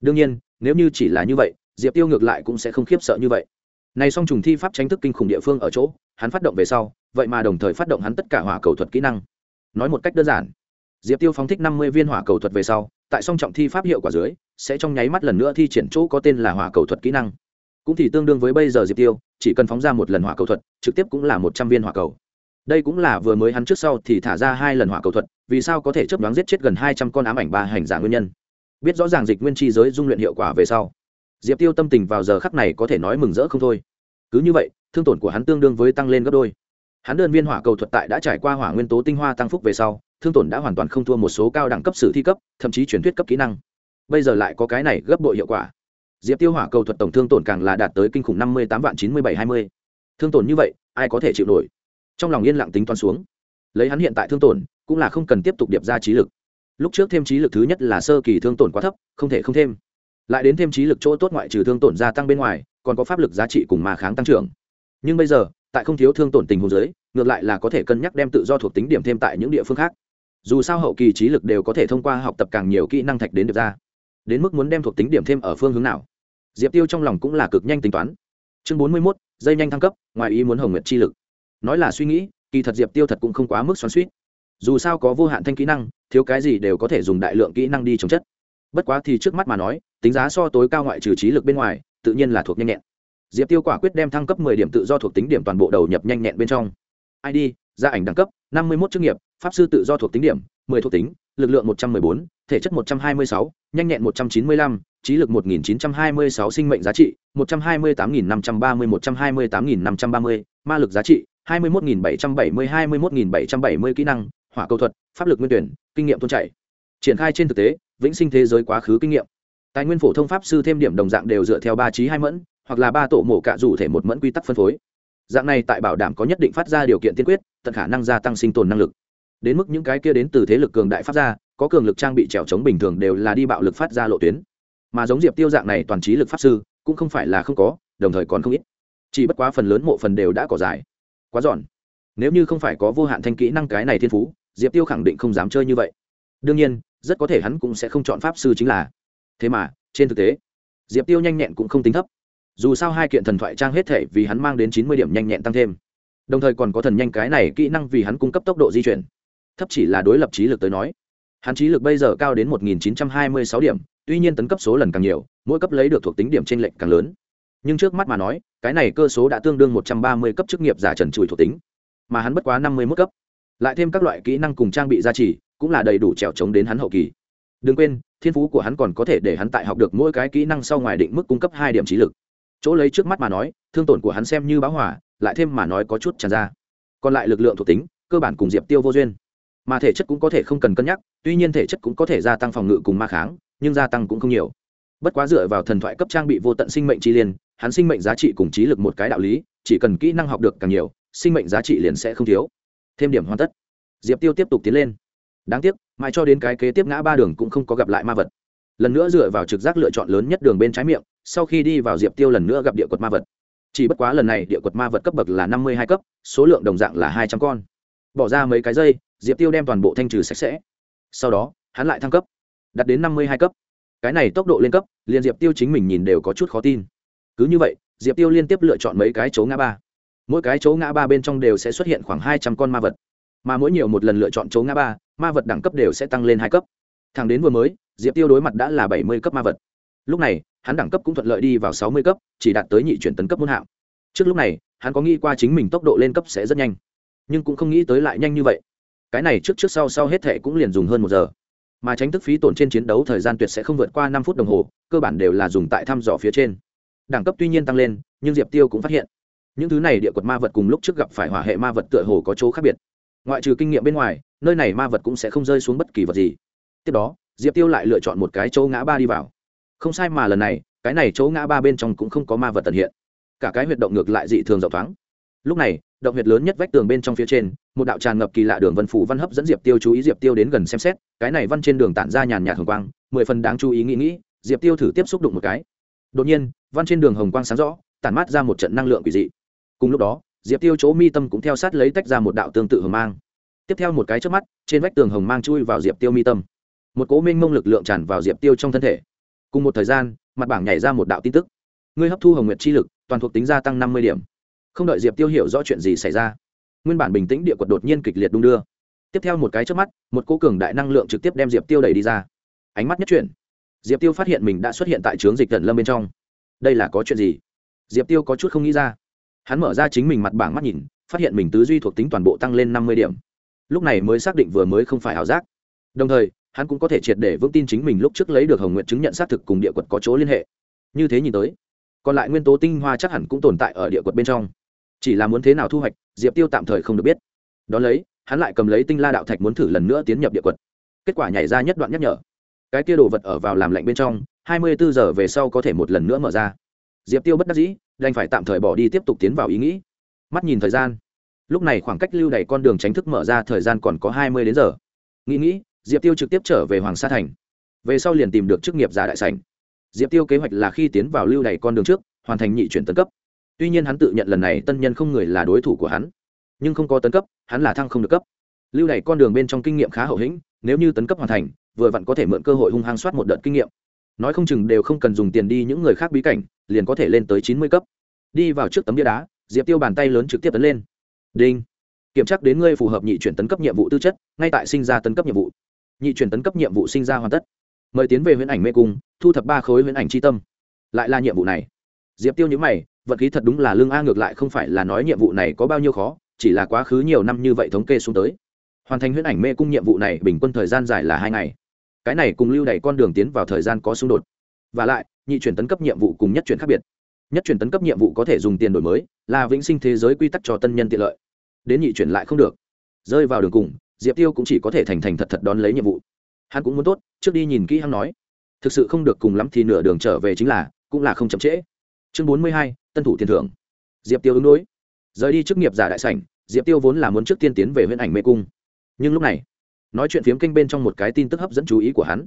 Đương nhiên, nếu như chỉ là như vậy diệp tiêu ngược lại cũng sẽ không khiếp sợ như vậy. Này song trùng thi pháp tranh thức kinh khủng địa phương ở chỗ, hắn phát động về sau, vậy mà đồng thời phát động hắn tất cả hỏa cầu thuật kỹ năng. Nói một cách đơn giản, diệp tiêu phóng thích năm mươi viên hỏa cầu thuật về sau, tại song trọng thi pháp hiệu quả dưới, sẽ trong nháy mắt lần nữa thi triển chỗ có tên là hỏa cầu thuật kỹ năng. Cũng thì tương đương với bây giờ diệp tiêu, chỉ cần phóng ra một lần hỏa cầu thuật, trực tiếp cũng là một trăm viên hỏa cầu. Đây cũng là vừa mới hắn trước sau thì thả ra hai lần hỏa cầu thuật, vì sao có thể chấp đoán giết chết gần hai trăm con ám ảnh ba hành giả nguyên nhân? Biết rõ ràng dịch nguyên chi giới dung luyện hiệu quả về sau diệp tiêu tâm tình vào giờ khắc này có thể nói mừng rỡ không thôi. Cứ như vậy, thương tổn của hắn tương đương với tăng lên gấp đôi. Hắn đơn viên hỏa cầu thuật tại đã trải qua hỏa nguyên tố tinh hoa tăng phúc về sau, thương tổn đã hoàn toàn không thua một số cao đẳng cấp sử thi cấp, thậm chí truyền thuyết cấp kỹ năng. Bây giờ lại có cái này gấp bội hiệu quả. Diệp tiêu hỏa cầu thuật tổng thương tổn càng là đạt tới kinh khủng năm mươi tám vạn chín mươi bảy hai mươi. Thương tổn như vậy, ai có thể chịu nổi? Trong lòng yên lặng tính toán xuống. Lấy hắn hiện tại thương tổn, cũng là không cần tiếp tục điệp ra trí lực. Lúc trước thêm trí lực thứ nhất là sơ kỳ thương tổn quá thấp, không thể không thêm lại đến thêm trí lực chỗ tốt ngoại trừ thương tổn gia tăng bên ngoài, còn có pháp lực giá trị cùng mà kháng tăng trưởng. Nhưng bây giờ, tại không thiếu thương tổn tình hồ dưới, ngược lại là có thể cân nhắc đem tự do thuộc tính điểm thêm tại những địa phương khác. Dù sao hậu kỳ trí lực đều có thể thông qua học tập càng nhiều kỹ năng thạch đến được ra. Đến mức muốn đem thuộc tính điểm thêm ở phương hướng nào? Diệp tiêu trong lòng cũng là cực nhanh tính toán. Chương bốn mươi mốt, dây nhanh thăng cấp, ngoài ý muốn hồng nguyệt chi lực. Nói là suy nghĩ, kỳ thật diệp tiêu thật cũng không quá mức xoắn suýt dù sao có vô hạn thanh kỹ năng, thiếu cái gì đều có thể dùng đại lượng kỹ năng đi chống chất bất quá thì trước mắt mà nói, tính giá so tối cao ngoại trừ trí lực bên ngoài, tự nhiên là thuộc nhanh nhẹn. Diệp tiêu quả quyết đem thăng cấp mười điểm tự do thuộc tính điểm toàn bộ đầu nhập nhanh nhẹn bên trong. Id gia ảnh đẳng cấp, năm mươi một chức nghiệp, pháp sư tự do thuộc tính điểm, mười thuộc tính, lực lượng một trăm mười bốn, thể chất một trăm hai mươi sáu, nhanh nhẹn một trăm chín mươi lăm, trí lực một nghìn chín trăm hai mươi sáu, sinh mệnh giá trị một trăm hai mươi tám nghìn năm trăm ba mươi, một trăm hai mươi tám nghìn năm trăm ba mươi, ma lực giá trị hai mươi một nghìn bảy trăm bảy mươi, hai mươi một nghìn bảy trăm bảy mươi kỹ năng, hỏa cầu thuật, pháp lực nguyên tuyển, kinh nghiệm tuôn chảy. Triển khai trên thực tế vĩnh sinh thế giới quá khứ kinh nghiệm. Tài nguyên phổ thông pháp sư thêm điểm đồng dạng đều dựa theo ba trí hai mẫn, hoặc là ba tổ mổ cạ rủ thể một mẫn quy tắc phân phối. Dạng này tại bảo đảm có nhất định phát ra điều kiện tiên quyết, tận khả năng gia tăng sinh tồn năng lực. Đến mức những cái kia đến từ thế lực cường đại phát ra có cường lực trang bị trèo chống bình thường đều là đi bạo lực phát ra lộ tuyến. Mà giống diệp tiêu dạng này toàn trí lực pháp sư, cũng không phải là không có, đồng thời còn không ít. Chỉ bất quá phần lớn mộ phần đều đã có dài quá giòn. Nếu như không phải có vô hạn thanh kỹ năng cái này thiên phú, diệp tiêu khẳng định không dám chơi như vậy đương nhiên, rất có thể hắn cũng sẽ không chọn pháp sư chính là. Thế mà, trên thực tế, diệp tiêu nhanh nhẹn cũng không tính thấp. Dù sao hai kiện thần thoại trang hết thể vì hắn mang đến chín mươi điểm nhanh nhẹn tăng thêm. Đồng thời còn có thần nhanh cái này kỹ năng vì hắn cung cấp tốc độ di chuyển. Thấp chỉ là đối lập trí lực tới nói. Hắn trí lực bây giờ cao đến 1926 điểm, tuy nhiên tấn cấp số lần càng nhiều, mỗi cấp lấy được thuộc tính điểm trên lệnh càng lớn. Nhưng trước mắt mà nói, cái này cơ số đã tương đương 130 cấp chức nghiệp giả trần trụi thuộc tính. Mà hắn bất quá 51 cấp. Lại thêm các loại kỹ năng cùng trang bị gia trì cũng là đầy đủ trèo chống đến hắn hậu kỳ. Đừng quên, thiên phú của hắn còn có thể để hắn tại học được mỗi cái kỹ năng sau ngoài định mức cung cấp hai điểm trí lực. Chỗ lấy trước mắt mà nói, thương tổn của hắn xem như báo hỏa lại thêm mà nói có chút tràn ra. Còn lại lực lượng thuộc tính, cơ bản cùng diệp tiêu vô duyên. Mà thể chất cũng có thể không cần cân nhắc, tuy nhiên thể chất cũng có thể gia tăng phòng ngự cùng ma kháng, nhưng gia tăng cũng không nhiều. Bất quá dựa vào thần thoại cấp trang bị vô tận sinh mệnh chi liên, hắn sinh mệnh giá trị cùng trí lực một cái đạo lý, chỉ cần kỹ năng học được càng nhiều, sinh mệnh giá trị liền sẽ không thiếu. Thêm điểm hoàn tất. Diệp tiêu tiếp tục tiến lên đáng tiếc, mãi cho đến cái kế tiếp ngã ba đường cũng không có gặp lại ma vật. Lần nữa dựa vào trực giác lựa chọn lớn nhất đường bên trái miệng, sau khi đi vào diệp tiêu lần nữa gặp địa quật ma vật. Chỉ bất quá lần này địa quật ma vật cấp bậc là năm mươi hai cấp, số lượng đồng dạng là hai trăm con. Bỏ ra mấy cái dây diệp tiêu đem toàn bộ thanh trừ sạch sẽ. Sau đó, hắn lại thăng cấp đặt đến năm mươi hai cấp. Cái này tốc độ lên cấp, liền diệp tiêu chính mình nhìn đều có chút khó tin. Cứ như vậy, diệp tiêu liên tiếp lựa chọn mấy cái chỗ ngã ba. Mỗi cái chỗ ngã ba bên trong đều sẽ xuất hiện khoảng hai trăm con ma vật mà mỗi nhiều một lần lựa chọn chỗ ngã ba, ma vật đẳng cấp đều sẽ tăng lên hai cấp. Thẳng đến vừa mới, diệp tiêu đối mặt đã là bảy mươi cấp ma vật. Lúc này, hắn đẳng cấp cũng thuận lợi đi vào sáu mươi cấp, chỉ đạt tới nhị chuyển tấn cấp muôn hạng. Trước lúc này, hắn có nghĩ qua chính mình tốc độ lên cấp sẽ rất nhanh, nhưng cũng không nghĩ tới lại nhanh như vậy. Cái này trước trước sau sau hết thệ cũng liền dùng hơn một giờ. Mà tránh thức phí tổn trên chiến đấu thời gian tuyệt sẽ không vượt qua năm phút đồng hồ, cơ bản đều là dùng tại thăm dò phía trên. Đẳng cấp tuy nhiên tăng lên, nhưng diệp tiêu cũng phát hiện, những thứ này địa quật ma vật cùng lúc trước gặp phải hỏa hệ ma vật tựa hồ có chỗ khác biệt ngoại trừ kinh nghiệm bên ngoài, nơi này ma vật cũng sẽ không rơi xuống bất kỳ vật gì. Tiếp đó, diệp tiêu lại lựa chọn một cái chỗ ngã ba đi vào. Không sai mà lần này, cái này chỗ ngã ba bên trong cũng không có ma vật tận hiện. Cả cái huyệt động ngược lại dị thường rộng thoáng. Lúc này, động huyệt lớn nhất vách tường bên trong phía trên, một đạo tràn ngập kỳ lạ đường vân phủ văn hấp dẫn diệp tiêu chú ý diệp tiêu đến gần xem xét, cái này văn trên đường tản ra nhàn nhạt hồng quang, mười phần đáng chú ý nghĩ nghĩ, diệp tiêu thử tiếp xúc đụng một cái. Đột nhiên, văn trên đường hồng quang sáng rõ, tản mát ra một trận năng lượng quỷ dị. Cùng lúc đó diệp tiêu chỗ mi tâm cũng theo sát lấy tách ra một đạo tương tự hồng mang. Tiếp theo một cái trước mắt, trên vách tường hồng mang chui vào diệp tiêu mi tâm. Một cố minh mông lực lượng tràn vào diệp tiêu trong thân thể. Cùng một thời gian, mặt bảng nhảy ra một đạo tin tức. Ngươi hấp thu hồng nguyệt chi lực, toàn thuộc tính gia tăng năm mươi điểm. Không đợi diệp tiêu hiểu rõ chuyện gì xảy ra, nguyên bản bình tĩnh địa quật đột nhiên kịch liệt đung đưa. Tiếp theo một cái trước mắt, một cố cường đại năng lượng trực tiếp đem diệp tiêu đẩy đi ra. Ánh mắt nhất chuyển, diệp tiêu phát hiện mình đã xuất hiện tại trướng dịch gần lâm bên trong. Đây là có chuyện gì? Diệp tiêu có chút không nghĩ ra hắn mở ra chính mình mặt bảng mắt nhìn, phát hiện mình tứ duy thuộc tính toàn bộ tăng lên năm mươi điểm. Lúc này mới xác định vừa mới không phải ảo giác. Đồng thời, hắn cũng có thể triệt để vững tin chính mình lúc trước lấy được hồng nguyện chứng nhận xác thực cùng địa quật có chỗ liên hệ. Như thế nhìn tới, còn lại nguyên tố tinh hoa chắc hẳn cũng tồn tại ở địa quật bên trong. Chỉ là muốn thế nào thu hoạch, diệp tiêu tạm thời không được biết. Đ ó lấy, hắn lại cầm lấy tinh la đạo thạch muốn thử lần nữa tiến nhập địa quật. Kết quả nhảy ra nhất đoạn nhắc nhở. Cái kia đồ vật ở vào làm lạnh bên trong, hai mươi bốn giờ về sau có thể một lần nữa mở ra diệp tiêu bất đắc dĩ, đành phải tạm thời bỏ đi tiếp tục tiến vào ý nghĩ. Mắt nhìn thời gian. Lúc này khoảng cách lưu đ con đường tránh thức mở ra thời gian còn có hai mươi đến giờ. Nghĩ nghĩ, diệp tiêu trực tiếp trở về hoàng sa thành. Về sau liền tìm được chức nghiệp giả đại sảnh. Diệp tiêu kế hoạch là khi tiến vào lưu đ con đường trước, hoàn thành nhị chuyển tấn cấp. Tuy nhiên hắn tự nhận lần này tân nhân không người là đối thủ của hắn. Nhưng không có tấn cấp, hắn là thăng không được cấp. Lưu đ con đường bên trong kinh nghiệm khá hậu hĩnh, nếu như tấn cấp hoàn thành, vừa vặn có thể mượn cơ hội hung hăng soát một đợt kinh nghiệm nói không chừng đều không cần dùng tiền đi những người khác bí cảnh, liền có thể lên tới chín mươi cấp. Đi vào trước tấm bia đá, diệp tiêu bàn tay lớn trực tiếp tấn lên. Đinh. Kiểm tra đến ngươi phù hợp nhị chuyển tấn cấp nhiệm vụ tư chất, ngay tại sinh ra tấn cấp nhiệm vụ. Nhị chuyển tấn cấp nhiệm vụ sinh ra hoàn tất. Mời tiến về huyễn ảnh mê cung, thu thập ba khối huyễn ảnh c tâm. Lại là nhiệm vụ này. Diệp tiêu nhữ mày, vật khí thật đúng là lương a ngược lại không phải là nói nhiệm vụ này có bao nhiêu khó, chỉ là quá khứ nhiều năm như vậy thống kê xuống tới. Hoàn thành huyễn ảnh mê cung nhiệm vụ này bình quân thời gian dài là hai ngày cái này cùng lưu đ con đường tiến vào thời gian có xung đột. Và lại, nhị chuyển tấn cấp nhiệm vụ cùng nhất chuyển khác biệt. Nhất chuyển tấn cấp nhiệm vụ có thể dùng tiền đổi mới, là vĩnh sinh thế giới quy tắc cho tân nhân tiện lợi. Đến nhị chuyển lại không được. Rơi vào đường cùng, diệp tiêu cũng chỉ có thể thành thành thật thật đón lấy nhiệm vụ. Hắn cũng muốn tốt, trước đi nhìn kỹ hắn nói. Thực sự không được cùng lắm thì nửa đường trở về chính là, cũng là không chậm trễ. Chương bốn mươi hai, tân thủ tiền thưởng. Diệp tiêu ứng đối. Rời đi chức nghiệp giả đại sảnh, diệp tiêu vốn là muốn trước tiên tiến về huyện ảnh mê cung. Nhưng lúc này nói chuyện phiếm kênh bên trong một cái tin tức hấp dẫn chú ý của hắn.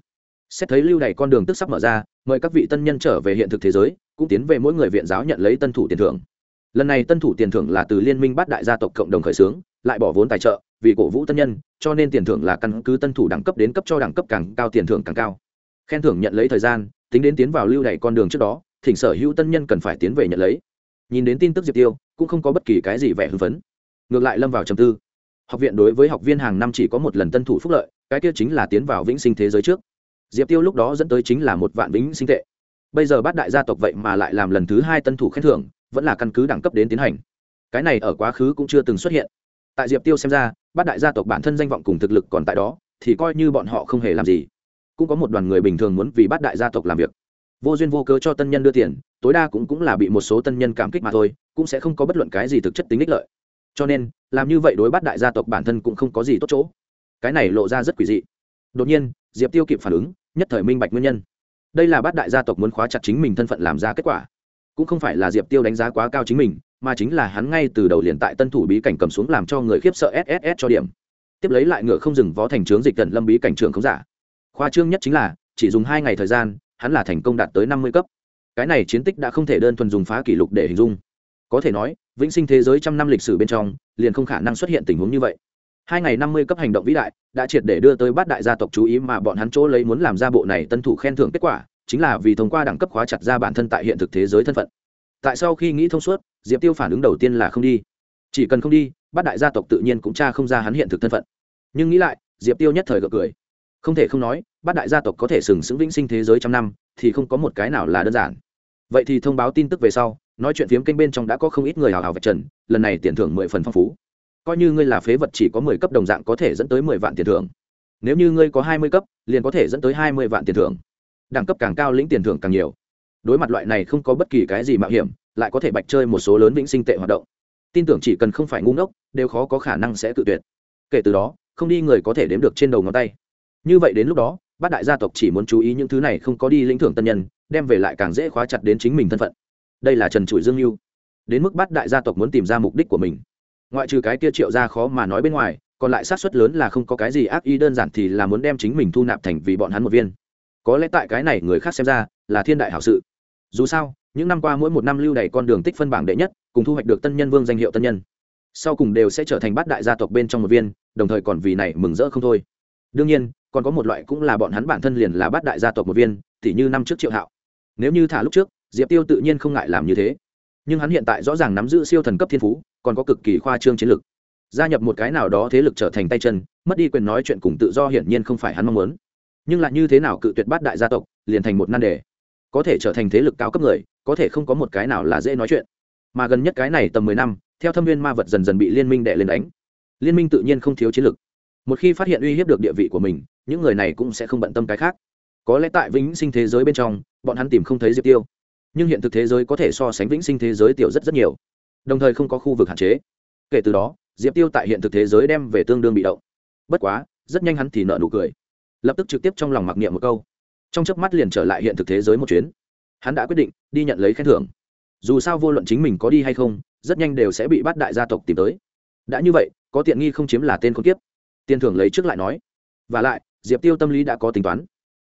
Xét thấy lưu đ con đường tức sắp mở ra, mời các vị tân nhân trở về hiện thực thế giới, cũng tiến về mỗi người viện giáo nhận lấy tân thủ tiền thưởng. Lần này tân thủ tiền thưởng là từ liên minh bát đại gia tộc cộng đồng khởi xướng, lại bỏ vốn tài trợ, vì cổ vũ tân nhân, cho nên tiền thưởng là căn cứ tân thủ đẳng cấp đến cấp cho đẳng cấp càng cao, tiền thưởng càng cao. Khen thưởng nhận lấy thời gian, tính đến tiến vào lưu đ con đường trước đó, thỉnh sở hữu tân nhân cần phải tiến về nhận lấy. Nhìn đến tin tức diệp tiêu, cũng không có bất kỳ cái gì vẻ hưng phấn. Ngược lại lâm vào trầm tư học viện đối với học viên hàng năm chỉ có một lần tân thủ phúc lợi, cái kia chính là tiến vào vĩnh sinh thế giới trước. Diệp tiêu lúc đó dẫn tới chính là một vạn vĩnh sinh tệ. Bây giờ bát đại gia tộc vậy mà lại làm lần thứ hai tân thủ khen thưởng, vẫn là căn cứ đẳng cấp đến tiến hành. Cái này ở quá khứ cũng chưa từng xuất hiện. Tại diệp tiêu xem ra, bát đại gia tộc bản thân danh vọng cùng thực lực còn tại đó, thì coi như bọn họ không hề làm gì. Cũng có một đoàn người bình thường muốn vì bát đại gia tộc làm việc. Vô duyên vô cớ cho tân nhân đưa tiền, tối đa cũng cũng là bị một số tân nhân cảm kích mà thôi, cũng sẽ không có bất luận cái gì thực chất tính ích lợi cho nên, làm như vậy đối bát đại gia tộc bản thân cũng không có gì tốt chỗ. Cái này lộ ra rất quỷ dị. Đột nhiên, diệp tiêu kịp phản ứng, nhất thời minh bạch nguyên nhân. Đây là bát đại gia tộc muốn khóa chặt chính mình thân phận làm ra kết quả. Cũng không phải là diệp tiêu đánh giá quá cao chính mình, mà chính là hắn ngay từ đầu liền tại tân thủ bí cảnh cầm xuống làm cho người khiếp sợ sss cho điểm. Tiếp lấy lại ngựa không dừng vó thành trướng dịch tận lâm bí cảnh trường không giả. Khoa trương nhất chính là, chỉ dùng hai ngày thời gian, hắn là thành công đạt tới năm mươi cấp. Cái này chiến tích đã không thể đơn thuần dùng phá kỷ lục để hình dung. Có thể nói vĩnh sinh thế giới trăm năm lịch sử bên trong, liền không khả năng xuất hiện tình huống như vậy. Hai ngày năm mươi cấp hành động vĩ đại đã triệt để đưa tới bát đại gia tộc chú ý mà bọn hắn chỗ lấy muốn làm ra bộ này tân thủ khen thưởng kết quả, chính là vì thông qua đẳng cấp khóa chặt ra bản thân tại hiện thực thế giới thân phận. Tại sau khi nghĩ thông suốt, diệp tiêu phản ứng đầu tiên là không đi. Chỉ cần không đi, bát đại gia tộc tự nhiên cũng cha không ra hắn hiện thực thân phận. Nhưng nghĩ lại, diệp tiêu nhất thời gật cười. Không thể không nói, bát đại gia tộc có thể sừng sững vĩnh sinh thế giới trăm năm thì không có một cái nào là đơn giản. Vậy thì thông báo tin tức về sau nói chuyện phiếm kênh bên trong đã có không ít người hào hào vạch trần, lần này tiền thưởng mười phần phong phú. Coi như ngươi là phế vật chỉ có mười cấp đồng dạng có thể dẫn tới mười vạn tiền thưởng. Nếu như ngươi có hai mươi cấp, liền có thể dẫn tới hai mươi vạn tiền thưởng. Đẳng cấp càng cao, lĩnh tiền thưởng càng nhiều. Đối mặt loại này không có bất kỳ cái gì mạo hiểm, lại có thể bạch chơi một số lớn vĩnh sinh tệ hoạt động. Tin tưởng chỉ cần không phải ngu ngốc, đều khó có khả năng sẽ tự tuyệt. Kể từ đó, không đi người có thể đếm được trên đầu ngón tay. Như vậy đến lúc đó, bát đại gia tộc chỉ muốn chú ý những thứ này không có đi lĩnh thưởng tân nhân, đem về lại càng dễ khóa chặt đến chính mình thân phận đây là trần trụi dương mưu. Đến mức bát đại gia tộc muốn tìm ra mục đích của mình. Ngoại trừ cái kia triệu ra khó mà nói bên ngoài, còn lại sát suất lớn là không có cái gì ác ý đơn giản thì là muốn đem chính mình thu nạp thành vì bọn hắn một viên. Có lẽ tại cái này người khác xem ra, là thiên đại hảo sự. Dù sao, những năm qua mỗi một năm lưu đầy con đường tích phân bảng đệ nhất, cùng thu hoạch được tân nhân vương danh hiệu tân nhân. Sau cùng đều sẽ trở thành bát đại gia tộc bên trong một viên, đồng thời còn vì này mừng rỡ không thôi. Đương nhiên, còn có một loại cũng là bọn hắn bản thân liền là bát đại gia tộc một viên t h như năm trước triệu hạo. Nếu như thả lúc trước diệp tiêu tự nhiên không ngại làm như thế. Nhưng hắn hiện tại rõ ràng nắm giữ siêu thần cấp thiên phú còn có cực kỳ khoa trương chiến lược gia nhập một cái nào đó thế lực trở thành tay chân mất đi quyền nói chuyện cùng tự do hiển nhiên không phải hắn mong muốn. Nhưng lại như thế nào cự tuyệt bát đại gia tộc liền thành một nan đề. Có thể trở thành thế lực cao cấp người có thể không có một cái nào là dễ nói chuyện. Mà gần nhất cái này tầm mười năm theo thâm viên ma vật dần dần bị liên minh đệ lên đánh. Liên minh tự nhiên không thiếu chiến lực, một khi phát hiện uy hiếp được địa vị của mình những người này cũng sẽ không bận tâm cái khác. Có lẽ tại vĩnh sinh thế giới bên trong bọn hắn tìm không thấy diệp tiêu nhưng hiện thực thế giới có thể so sánh vĩnh sinh thế giới tiểu rất rất nhiều. Đồng thời không có khu vực hạn chế. Kể từ đó, diệp tiêu tại hiện thực thế giới đem về tương đương bị động. Bất quá, rất nhanh hắn thì nợ nụ cười. Lập tức trực tiếp trong lòng mặc niệm một câu. Trong chớp mắt liền trở lại hiện thực thế giới một chuyến. Hắn đã quyết định đi nhận lấy khen thưởng. Dù sao vô luận chính mình có đi hay không, rất nhanh đều sẽ bị bắt đại gia tộc tìm tới. Đã như vậy, có tiện nghi không chiếm là tên con tiếp tiền thưởng lấy trước lại nói. Và lại, diệp tiêu tâm lý đã có tính toán.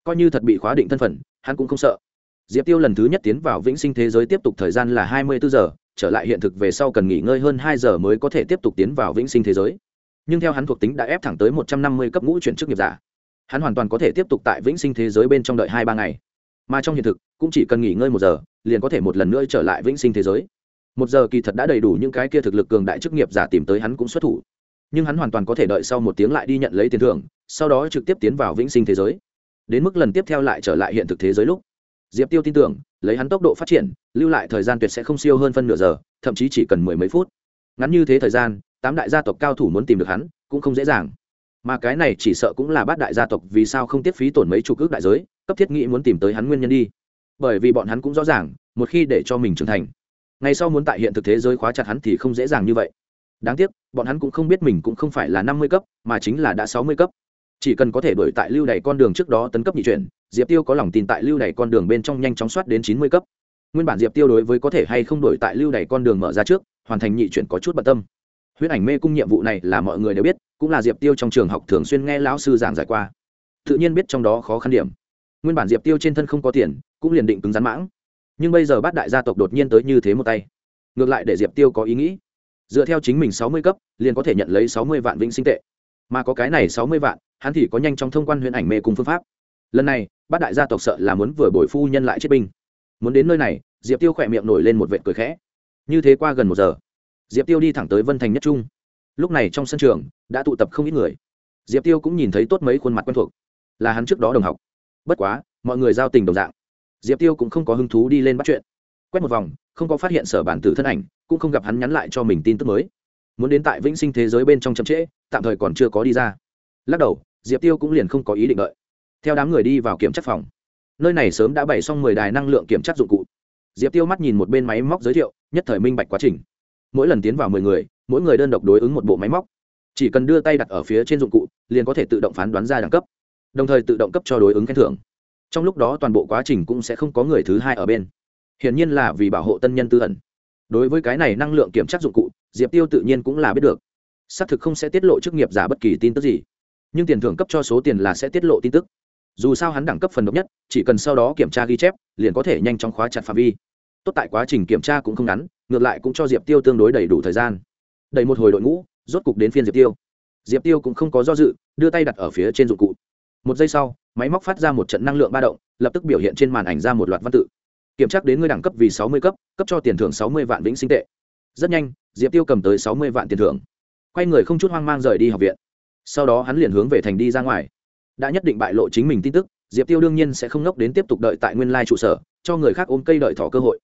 Coi như thật bị khóa định thân phận, hắn cũng không sợ diệp tiêu lần thứ nhất tiến vào vĩnh sinh thế giới tiếp tục thời gian là hai mươi bốn giờ, trở lại hiện thực về sau cần nghỉ ngơi hơn hai giờ mới có thể tiếp tục tiến vào vĩnh sinh thế giới. Nhưng theo hắn thuộc tính đã ép thẳng tới một trăm năm mươi cấp ngũ chuyển chức nghiệp giả. Hắn hoàn toàn có thể tiếp tục tại vĩnh sinh thế giới bên trong đợi hai ba ngày. Mà trong hiện thực, cũng chỉ cần nghỉ ngơi một giờ, liền có thể một lần nữa trở lại vĩnh sinh thế giới. Một giờ kỳ thật đã đầy đủ những cái kia thực lực cường đại chức nghiệp giả tìm tới hắn cũng xuất thủ. Nhưng hắn hoàn toàn có thể đợi sau một tiếng lại đi nhận lấy tiền thưởng, sau đó trực tiếp tiến vào vĩnh sinh thế giới. Đến mức lần tiếp theo lại trở lại hiện thực thế giới lúc diệp tiêu tin tưởng, lấy hắn tốc độ phát triển, lưu lại thời gian tuyệt sẽ không siêu hơn phân nửa giờ, thậm chí chỉ cần mười mấy phút. Ngắn như thế thời gian, tám đại gia tộc cao thủ muốn tìm được hắn, cũng không dễ dàng. Mà cái này chỉ sợ cũng là bát đại gia tộc vì sao không tiết phí tổn mấy chục ước đại giới, cấp thiết nghĩ muốn tìm tới hắn nguyên nhân đi. Bởi vì bọn hắn cũng rõ ràng, một khi để cho mình trưởng thành ngày sau muốn tại hiện thực thế giới khóa chặt hắn thì không dễ dàng như vậy. Đáng tiếc, bọn hắn cũng không biết mình cũng không phải là năm mươi cấp, mà chính là đã sáu mươi cấp. Chỉ cần có thể đổi tại lưu đầy con đường trước đó tấn cấp nhị chuyển diệp tiêu có lòng tin tại lưu đày con đường bên trong nhanh chóng soát đến chín mươi cấp. Nguyên bản diệp tiêu đối với có thể hay không đổi tại lưu đày con đường mở ra trước, hoàn thành nhị chuyển có chút bận tâm. Huyết ảnh mê cung nhiệm vụ này là mọi người đều biết, cũng là diệp tiêu trong trường học thường xuyên nghe lão sư giảng giải qua. Tự nhiên biết trong đó khó khăn điểm. Nguyên bản diệp tiêu trên thân không có tiền, cũng liền định cứng rắn mãng. Nhưng bây giờ bát đại gia tộc đột nhiên tới như thế một tay. Ngược lại để diệp tiêu có ý nghĩ. Dựa theo chính mình sáu mươi cấp, liền có thể nhận lấy sáu mươi vạn vĩnh sinh tệ. Mà có cái này sáu mươi vạn, hắn thì có nhanh trong thông quan huyện ảnh mê cùng phương pháp lần này, bát đại gia tộc sợ là muốn vừa bồi phu nhân lại chết binh. Muốn đến nơi này, diệp tiêu khỏe miệng nổi lên một vệt cười khẽ. Như thế qua gần một giờ, diệp tiêu đi thẳng tới vân thành nhất trung. Lúc này trong sân trường, đã tụ tập không ít người. Diệp tiêu cũng nhìn thấy tốt mấy khuôn mặt quen thuộc. Là hắn trước đó đồng học. Bất quá, mọi người giao tình đồng dạng. Diệp tiêu cũng không có hứng thú đi lên bắt chuyện. Quét một vòng, không có phát hiện sở bản tử thân ảnh, cũng không gặp hắn nhắn lại cho mình tin tức mới. Muốn đến tại vĩnh sinh thế giới bên trong chậm trễ, tạm thời còn chưa có đi ra. Lắc đầu, diệp tiêu cũng liền không có ý định đợi theo đám người đi vào kiểm tra phòng. Nơi này sớm đã bày xong mười đài năng lượng kiểm tra dụng cụ. Diệp tiêu mắt nhìn một bên máy móc giới thiệu, nhất thời minh bạch quá trình. Mỗi lần tiến vào mười người, mỗi người đơn độc đối ứng một bộ máy móc. Chỉ cần đưa tay đặt ở phía trên dụng cụ, liền có thể tự động phán đoán ra đẳng cấp, đồng thời tự động cấp cho đối ứng khen thưởng. Trong lúc đó toàn bộ quá trình cũng sẽ không có người thứ hai ở bên. Hiển nhiên là vì bảo hộ tân nhân tư ẩn. Đối với cái này năng lượng kiểm tra dụng cụ, diệp tiêu tự nhiên cũng là biết được. Xác thực không sẽ tiết lộ chức nghiệp giả bất kỳ tin tức gì, nhưng tiền thưởng cấp cho số tiền là sẽ tiết lộ tin tức dù sao hắn đẳng cấp phần độc nhất, chỉ cần sau đó kiểm tra ghi chép, liền có thể nhanh chóng khóa chặt phạm vi. Tốt tại quá trình kiểm tra cũng không ngắn, ngược lại cũng cho diệp tiêu tương đối đầy đủ thời gian. Đầy một hồi đội ngũ, rốt cục đến phiên diệp tiêu. Diệp tiêu cũng không có do dự, đưa tay đặt ở phía trên dụng cụ. Một giây sau, máy móc phát ra một trận năng lượng ba động, lập tức biểu hiện trên màn ảnh ra một loạt văn tự. Kiểm tra đến ngươi đẳng cấp vì sáu mươi cấp cấp cho tiền thưởng sáu mươi vạn vĩnh sinh tệ. Rất nhanh, diệp tiêu cầm tới sáu mươi vạn tiền thưởng. Quay người không chút hoang mang rời đi học viện. Sau đó hắn liền hướng về thành đi ra ngoài đã nhất định bại lộ chính mình tin tức, diệp tiêu đương nhiên sẽ không ngốc đến tiếp tục đợi tại nguyên lai trụ sở, cho người khác ôm cây đợi thỏ cơ hội.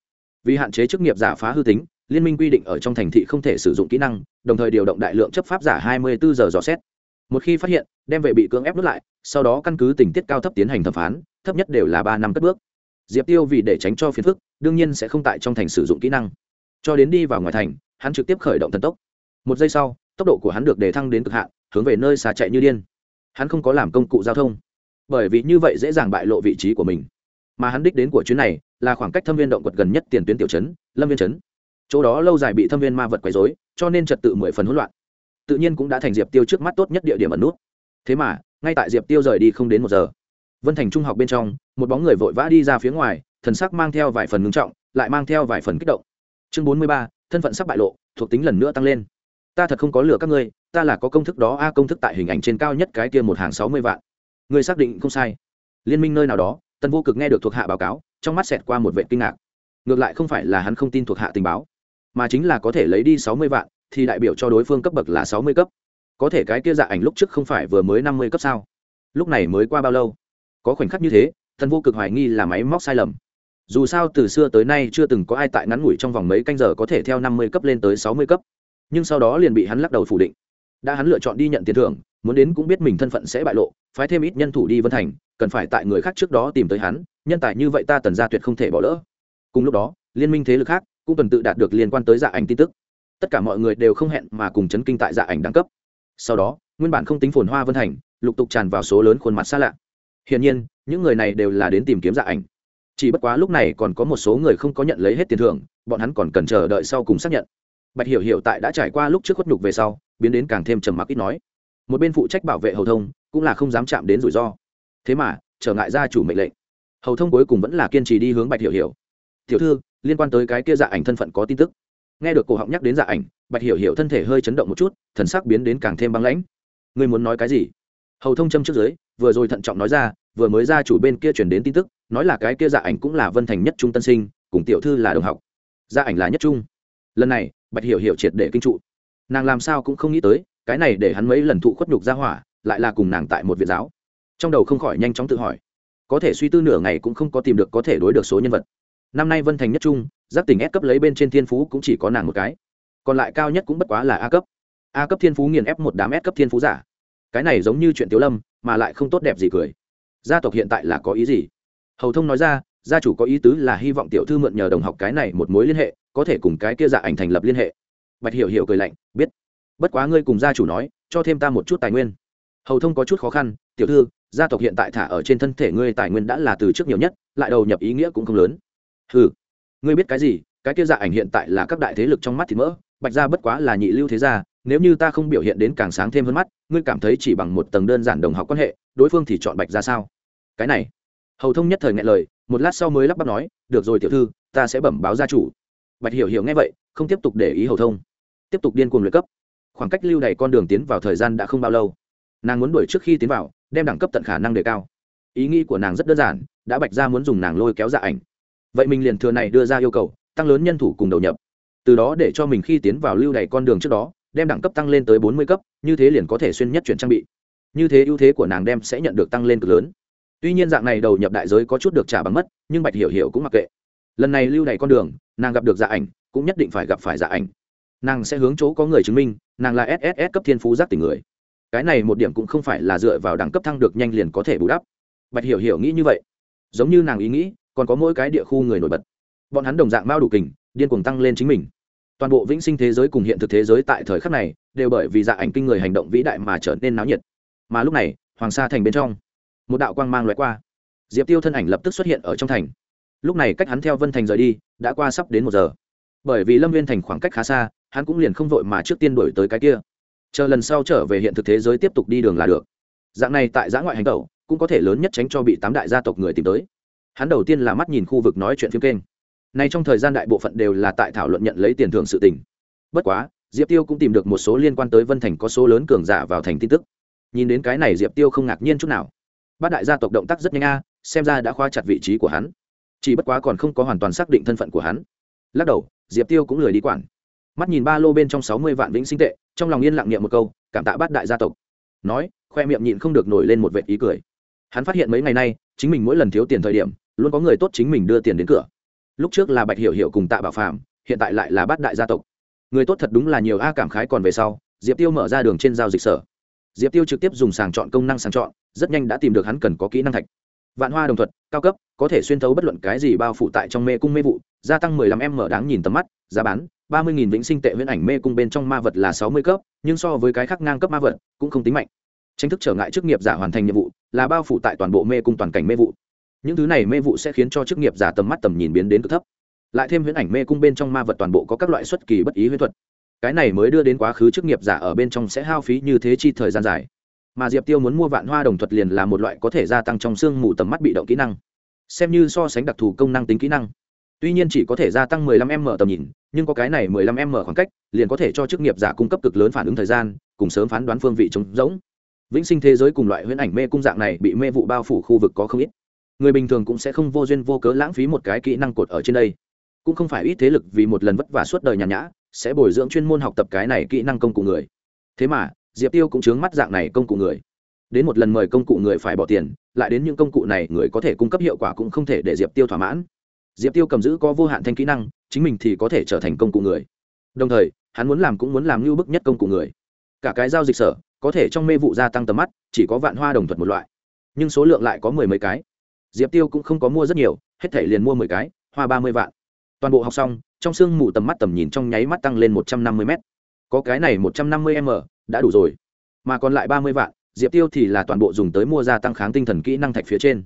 Vì hạn chế chức nghiệp giả phá hư tính, liên minh quy định ở trong thành thị không thể sử dụng kỹ năng, đồng thời điều động đại lượng chấp pháp giả 24 giờ dò xét. Một khi phát hiện, đem về bị cưỡng ép nút lại, sau đó căn cứ tình tiết cao thấp tiến hành thẩm phán, thấp nhất đều là ba năm cất bước. Diệp tiêu vì để tránh cho phiền phức, đương nhiên sẽ không tại trong thành sử dụng kỹ năng. Cho đến đi vào ngoài thành, hắn trực tiếp khởi động thần tốc. Một giây sau, tốc độ của hắn được đề thăng đến cực hạn, hướng về nơi xà chạy như điên hắn không có làm công cụ giao thông, bởi vì như vậy dễ dàng bại lộ vị trí của mình. Mà hắn đích đến của chuyến này là khoảng cách thâm viên động quật gần nhất tiền tuyến tiểu trấn, lâm viên trấn. Chỗ đó lâu dài bị thâm viên ma vật quấy dối cho nên trật tự mười phần hỗn loạn. Tự nhiên cũng đã thành diệp tiêu trước mắt tốt nhất địa điểm ẩn nút. Thế mà, ngay tại diệp tiêu rời đi không đến một giờ, vân thành trung học bên trong, một bóng người vội vã đi ra phía ngoài, thần sắc mang theo vài phần ngưng trọng, lại mang theo vài phần kích động. Chương bốn mươi ba, thân phận sắc bại lộ, thuộc tính lần nữa tăng lên ta thật không có lừa các ngươi, ta là có công thức đó, a, công thức tại hình ảnh trên cao nhất cái kia một hàng sáu mươi vạn. Ngươi xác định không sai. Liên minh nơi nào đó tân vô cực nghe được thuộc hạ báo cáo, trong mắt xẹt qua một vệ kinh ngạc. Ngược lại không phải là hắn không tin thuộc hạ tình báo, mà chính là có thể lấy đi sáu mươi vạn, thì đại biểu cho đối phương cấp bậc là sáu mươi cấp. Có thể cái kia dạ ảnh lúc trước không phải vừa mới năm mươi cấp sao? Lúc này mới qua bao lâu? Có khoảnh khắc như thế tân vô cực hoài nghi là máy móc sai lầm. Dù sao từ xưa tới nay chưa từng có ai tại ngắn ngủi trong vòng mấy canh giờ có thể theo năm mươi cấp lên tới sáu mươi cấp nhưng sau đó liền bị hắn lắc đầu phủ định. Đã hắn lựa chọn đi nhận tiền thưởng, muốn đến cũng biết mình thân phận sẽ bại lộ, phái thêm ít nhân thủ đi vân thành, cần phải tại người khác trước đó tìm tới hắn, nhân tài như vậy ta tần gia tuyệt không thể bỏ lỡ. Cùng lúc đó, liên minh thế lực khác cũng tuần tự đạt được liên quan tới dạ ảnh tin tức. Tất cả mọi người đều không hẹn mà cùng chấn kinh tại dạ ảnh đẳng cấp. Sau đó, nguyên bản không tính phồn hoa vân thành, lục tục tràn vào số lớn khuôn mặt xa lạ. Hiển nhiên, những người này đều là đến tìm kiếm dạ ảnh. Chỉ bất quá lúc này còn có một số người không có nhận lấy hết tiền thưởng, bọn hắn còn cần chờ đợi sau cùng xác nhận bạch hiểu hiểu tại đã trải qua lúc trước khuất nhục về sau, biến đến càng thêm trầm mặc ít nói. Một bên phụ trách bảo vệ hầu thông, cũng là không dám chạm đến rủi ro. Thế mà, trở ngại ra chủ mệnh lệnh. Hầu thông cuối cùng vẫn là kiên trì đi hướng bạch hiểu hiểu. Tiểu thư, liên quan tới cái kia dạ ảnh thân phận có tin tức. Nghe được cổ họng nhắc đến dạ ảnh, bạch hiểu hiểu thân thể hơi chấn động một chút, thần sắc biến đến càng thêm băng lãnh. Ngươi muốn nói cái gì? Hầu thông châm trước dưới, vừa rồi thận trọng nói ra, vừa mới ra chủ bên kia chuyển đến tin tức, nói là cái kia dạ ảnh cũng là vân thành nhất trung tân sinh, cùng tiểu thư là đồng học. Dạ ảnh là nhất trung. Lần này bạch hiểu hiểu triệt để kinh trụ. Nàng làm sao cũng không nghĩ tới, cái này để hắn mấy lần thụ khuất nhục ra hỏa, lại là cùng nàng tại một viện giáo. Trong đầu không khỏi nhanh chóng tự hỏi, có thể suy tư nửa ngày cũng không có tìm được có thể đối được số nhân vật. Năm nay vân thành nhất trung giáp tỉnh S cấp lấy bên trên thiên phú cũng chỉ có nàng một cái. Còn lại cao nhất cũng bất quá là a cấp. A cấp thiên phú nghiền ép một đám S cấp thiên phú giả. Cái này giống như chuyện tiếu lâm, mà lại không tốt đẹp gì cười. Gia tộc hiện tại là có ý gì? Hầu thông nói ra, gia chủ có ý tứ là hy vọng tiểu thư mượn nhờ đồng học cái này một mối liên hệ có thể cùng cái kia dạ ảnh thành lập liên hệ. Bạch hiểu hiểu cười lạnh, biết. Bất quá ngươi cùng gia chủ nói, cho thêm ta một chút tài nguyên. Hầu thông có chút khó khăn, tiểu thư, gia tộc hiện tại thả ở trên thân thể ngươi tài nguyên đã là từ trước nhiều nhất, lại đầu nhập ý nghĩa cũng không lớn. Ừ ngươi biết cái gì? Cái kia dạ ảnh hiện tại là các đại thế lực trong mắt thì mỡ, bạch gia bất quá là nhị lưu thế gia, nếu như ta không biểu hiện đến càng sáng thêm hơn mắt, ngươi cảm thấy chỉ bằng một tầng đơn giản đồng học quan hệ, đối phương thì chọn bạch ra sao? Cái này. Hầu thông nhất thời ngại lời, một lát sau mới lắp bắp nói, được rồi tiểu thư, ta sẽ bẩm báo gia chủ bạch hiểu hiểu nghe vậy, không tiếp tục để ý hầu thông. Tiếp tục điên cuồng luyện cấp. Khoảng cách lưu đầy con đường tiến vào thời gian đã không bao lâu. Nàng muốn đuổi trước khi tiến vào, đem đẳng cấp tận khả năng đề cao. Ý nghĩ của nàng rất đơn giản, đã bạch ra muốn dùng nàng lôi kéo dạ ảnh. Vậy mình liền thừa này đưa ra yêu cầu, tăng lớn nhân thủ cùng đầu nhập. Từ đó để cho mình khi tiến vào lưu đầy con đường trước đó, đem đẳng cấp tăng lên tới bốn mươi cấp, như thế liền có thể xuyên nhất chuyển trang bị. Như thế ưu thế của nàng đem sẽ nhận được tăng lên cực lớn. Tuy nhiên dạng này đầu nhập đại giới có chút được trả bằng mất, nhưng bạch hiểu hiểu cũng mặc kệ lần này lưu đ con đường, nàng gặp được dạ ảnh, cũng nhất định phải gặp phải dạ ảnh. Nàng sẽ hướng chỗ có người chứng minh, nàng là sss cấp thiên phú giác tỉnh người. Cái này một điểm cũng không phải là dựa vào đẳng cấp thăng được nhanh liền có thể bù đắp. Bạch hiểu hiểu nghĩ như vậy. Giống như nàng ý nghĩ, còn có mỗi cái địa khu người nổi bật. Bọn hắn đồng dạng mao đủ kình, điên cuồng tăng lên chính mình. Toàn bộ vĩnh sinh thế giới cùng hiện thực thế giới tại thời khắc này, đều bởi vì dạ ảnh kinh người hành động vĩ đại mà trở nên náo nhiệt. Mà lúc này, hoàng sa thành bên trong, một đạo quang mang loại qua. Diệp tiêu thân ảnh lập tức xuất hiện ở trong thành lúc này cách hắn theo vân thành rời đi, đã qua sắp đến một giờ. Bởi vì lâm viên thành khoảng cách khá xa, hắn cũng liền không vội mà trước tiên đổi tới cái kia. Chờ lần sau trở về hiện thực thế giới tiếp tục đi đường là được. Dạng này tại giã ngoại hành tẩu, cũng có thể lớn nhất tránh cho bị tám đại gia tộc người tìm tới. Hắn đầu tiên là mắt nhìn khu vực nói chuyện phim kênh. Nay trong thời gian đại bộ phận đều là tại thảo luận nhận lấy tiền thưởng sự tình. Bất quá, diệp tiêu cũng tìm được một số liên quan tới vân thành có số lớn cường giả vào thành tin tức. Nhìn đến cái này, diệp tiêu không ngạc nhiên chút nào. Bát đại gia tộc động tác rất nhanh a, xem ra đã khoa chặt vị trí của hắn chỉ bất quá còn không có hoàn toàn xác định thân phận của hắn. Lắc đầu, diệp tiêu cũng lười đi quản. Mắt nhìn ba lô bên trong sáu mươi vạn vĩnh sinh tệ, trong lòng yên lặng niệm một câu, cảm tạ bát đại gia tộc. Nói, khoe miệng nhịn không được nổi lên một vệ ý cười. Hắn phát hiện mấy ngày nay, chính mình mỗi lần thiếu tiền thời điểm, luôn có người tốt chính mình đưa tiền đến cửa. Lúc trước là bạch hiểu hiểu cùng tạ bảo phạm hiện tại lại là bát đại gia tộc. Người tốt thật đúng là nhiều a, cảm khái còn về sau, diệp tiêu mở ra đường trên giao dịch sở. Diệp tiêu trực tiếp dùng sàng chọn công năng sàng chọn, rất nhanh đã tìm được hắn cần có kỹ năng thạch vạn hoa đồng thuật, cao cấp, có thể xuyên thấu bất luận cái gì bao phủ tại trong mê cung mê vụ, gia tăng mười lăm m mở đáng nhìn tầm mắt, giá bán, ba mươi nghìn vĩnh sinh tệ huyễn ảnh mê cung bên trong ma vật là sáu mươi cấp, nhưng so với cái khác ngang cấp ma vật, cũng không tính mạnh. Tranh thức trở ngại chức nghiệp giả hoàn thành nhiệm vụ, là bao phủ tại toàn bộ mê cung toàn cảnh mê vụ. Những thứ này mê vụ sẽ khiến cho chức nghiệp giả tầm mắt tầm nhìn biến đến cực thấp. Lại thêm huyễn ảnh mê cung bên trong ma vật toàn bộ có các loại xuất kỳ bất ý huyễn thuật. Cái này mới đưa đến quá khứ chức nghiệp giả ở bên trong sẽ hao phí như thế chi thời gian dài mà diệp tiêu muốn mua vạn hoa đồng thuật liền là một loại có thể gia tăng trong xương mù tầm mắt bị động kỹ năng. Xem như so sánh đặc thù công năng tính kỹ năng. Tuy nhiên chỉ có thể gia tăng 15 m tầm nhìn, nhưng có cái này 15 m khoảng cách, liền có thể cho chức nghiệp giả cung cấp cực lớn phản ứng thời gian, cùng sớm phán đoán phương vị trống rỗng. Vĩnh sinh thế giới cùng loại huyễn ảnh mê cung dạng này bị mê vụ bao phủ khu vực có không ít. Người bình thường cũng sẽ không vô duyên vô cớ lãng phí một cái kỹ năng cột ở trên đây. Cũng không phải ít thế lực vì một lần vất vả suốt đời nhàn nhã, sẽ bồi dưỡng chuyên môn học tập cái này kỹ năng công cụ người. Thế mà diệp tiêu cũng chướng mắt dạng này công cụ người. Đến một lần mời công cụ người phải bỏ tiền, lại đến những công cụ này người có thể cung cấp hiệu quả cũng không thể để diệp tiêu thỏa mãn. Diệp tiêu cầm giữ có vô hạn thanh kỹ năng, chính mình thì có thể trở thành công cụ người. Đồng thời, hắn muốn làm cũng muốn làm như bức nhất công cụ người. Cả cái giao dịch sở, có thể trong mê vụ gia tăng tầm mắt, chỉ có vạn hoa đồng thuật một loại. Nhưng số lượng lại có mười mấy cái. Diệp tiêu cũng không có mua rất nhiều, hết thể liền mua mười cái, hoa ba mươi vạn. Toàn bộ học xong, trong sương mù tầm mắt tầm nhìn trong nháy mắt tăng lên một trăm năm mươi m có cái này một trăm năm mươi m đã đủ rồi. Mà còn lại ba mươi vạn, diệp tiêu thì là toàn bộ dùng tới mua gia tăng kháng tinh thần kỹ năng thạch phía trên.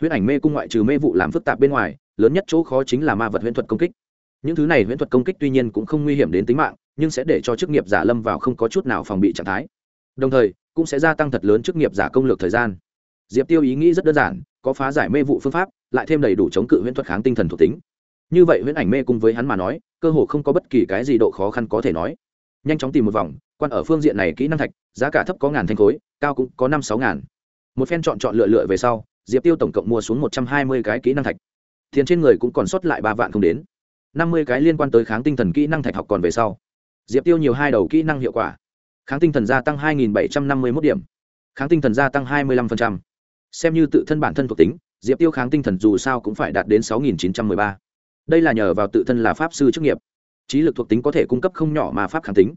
Huyễn ảnh mê cung ngoại trừ mê vụ làm phức tạp bên ngoài, lớn nhất chỗ khó chính là ma vật huyễn thuật công kích. Những thứ này huyễn thuật công kích tuy nhiên cũng không nguy hiểm đến tính mạng, nhưng sẽ để cho chức nghiệp giả lâm vào không có chút nào phòng bị trạng thái. Đồng thời, cũng sẽ gia tăng thật lớn chức nghiệp giả công lược thời gian. Diệp tiêu ý nghĩ rất đơn giản, có phá giải mê vụ phương pháp, lại thêm đầy đủ chống cự huyễn thuật kháng tinh thần thuộc tính. Như vậy huyễn ảnh mê cung với hắn mà nói, cơ hồ không có bất kỳ cái gì độ khó khăn có thể nói. Nhanh chóng tìm một vòng quan ở phương diện này kỹ năng thạch, giá cả thấp có ngàn thanh khối, cao cũng có năm sáu ngàn. Một phen chọn chọn lựa lựa về sau, diệp tiêu tổng cộng mua xuống một trăm hai mươi cái kỹ năng thạch. Tiền trên người cũng còn sót lại ba vạn không đến. Năm mươi cái liên quan tới kháng tinh thần kỹ năng thạch học còn về sau. Diệp tiêu nhiều hai đầu kỹ năng hiệu quả. Kháng tinh thần gia tăng hai bảy trăm năm mươi một điểm. Kháng tinh thần gia tăng hai mươi năm xem như tự thân bản thân thuộc tính, diệp tiêu kháng tinh thần dù sao cũng phải đạt đến sáu chín trăm m ư ơ i ba. Đây là nhờ vào tự thân là pháp sư chức nghiệp. Trí lực thuộc tính có thể cung cấp không nhỏ mà pháp kháng tính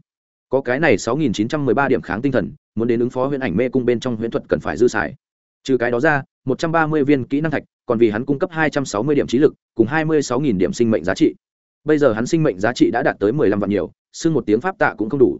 có cái này sáu nghìn chín trăm mười ba điểm kháng tinh thần, muốn đến ứng phó huyễn ảnh mê cung bên trong huyễn thuật cần phải dư xài. Trừ cái đó ra, một trăm ba mươi viên kỹ năng thạch, còn vì hắn cung cấp hai trăm sáu mươi điểm trí lực, cùng hai mươi sáu nghìn điểm sinh mệnh giá trị. Bây giờ hắn sinh mệnh giá trị đã đạt tới mười lăm vạn nhiều, xưng một tiếng pháp tạ cũng không đủ.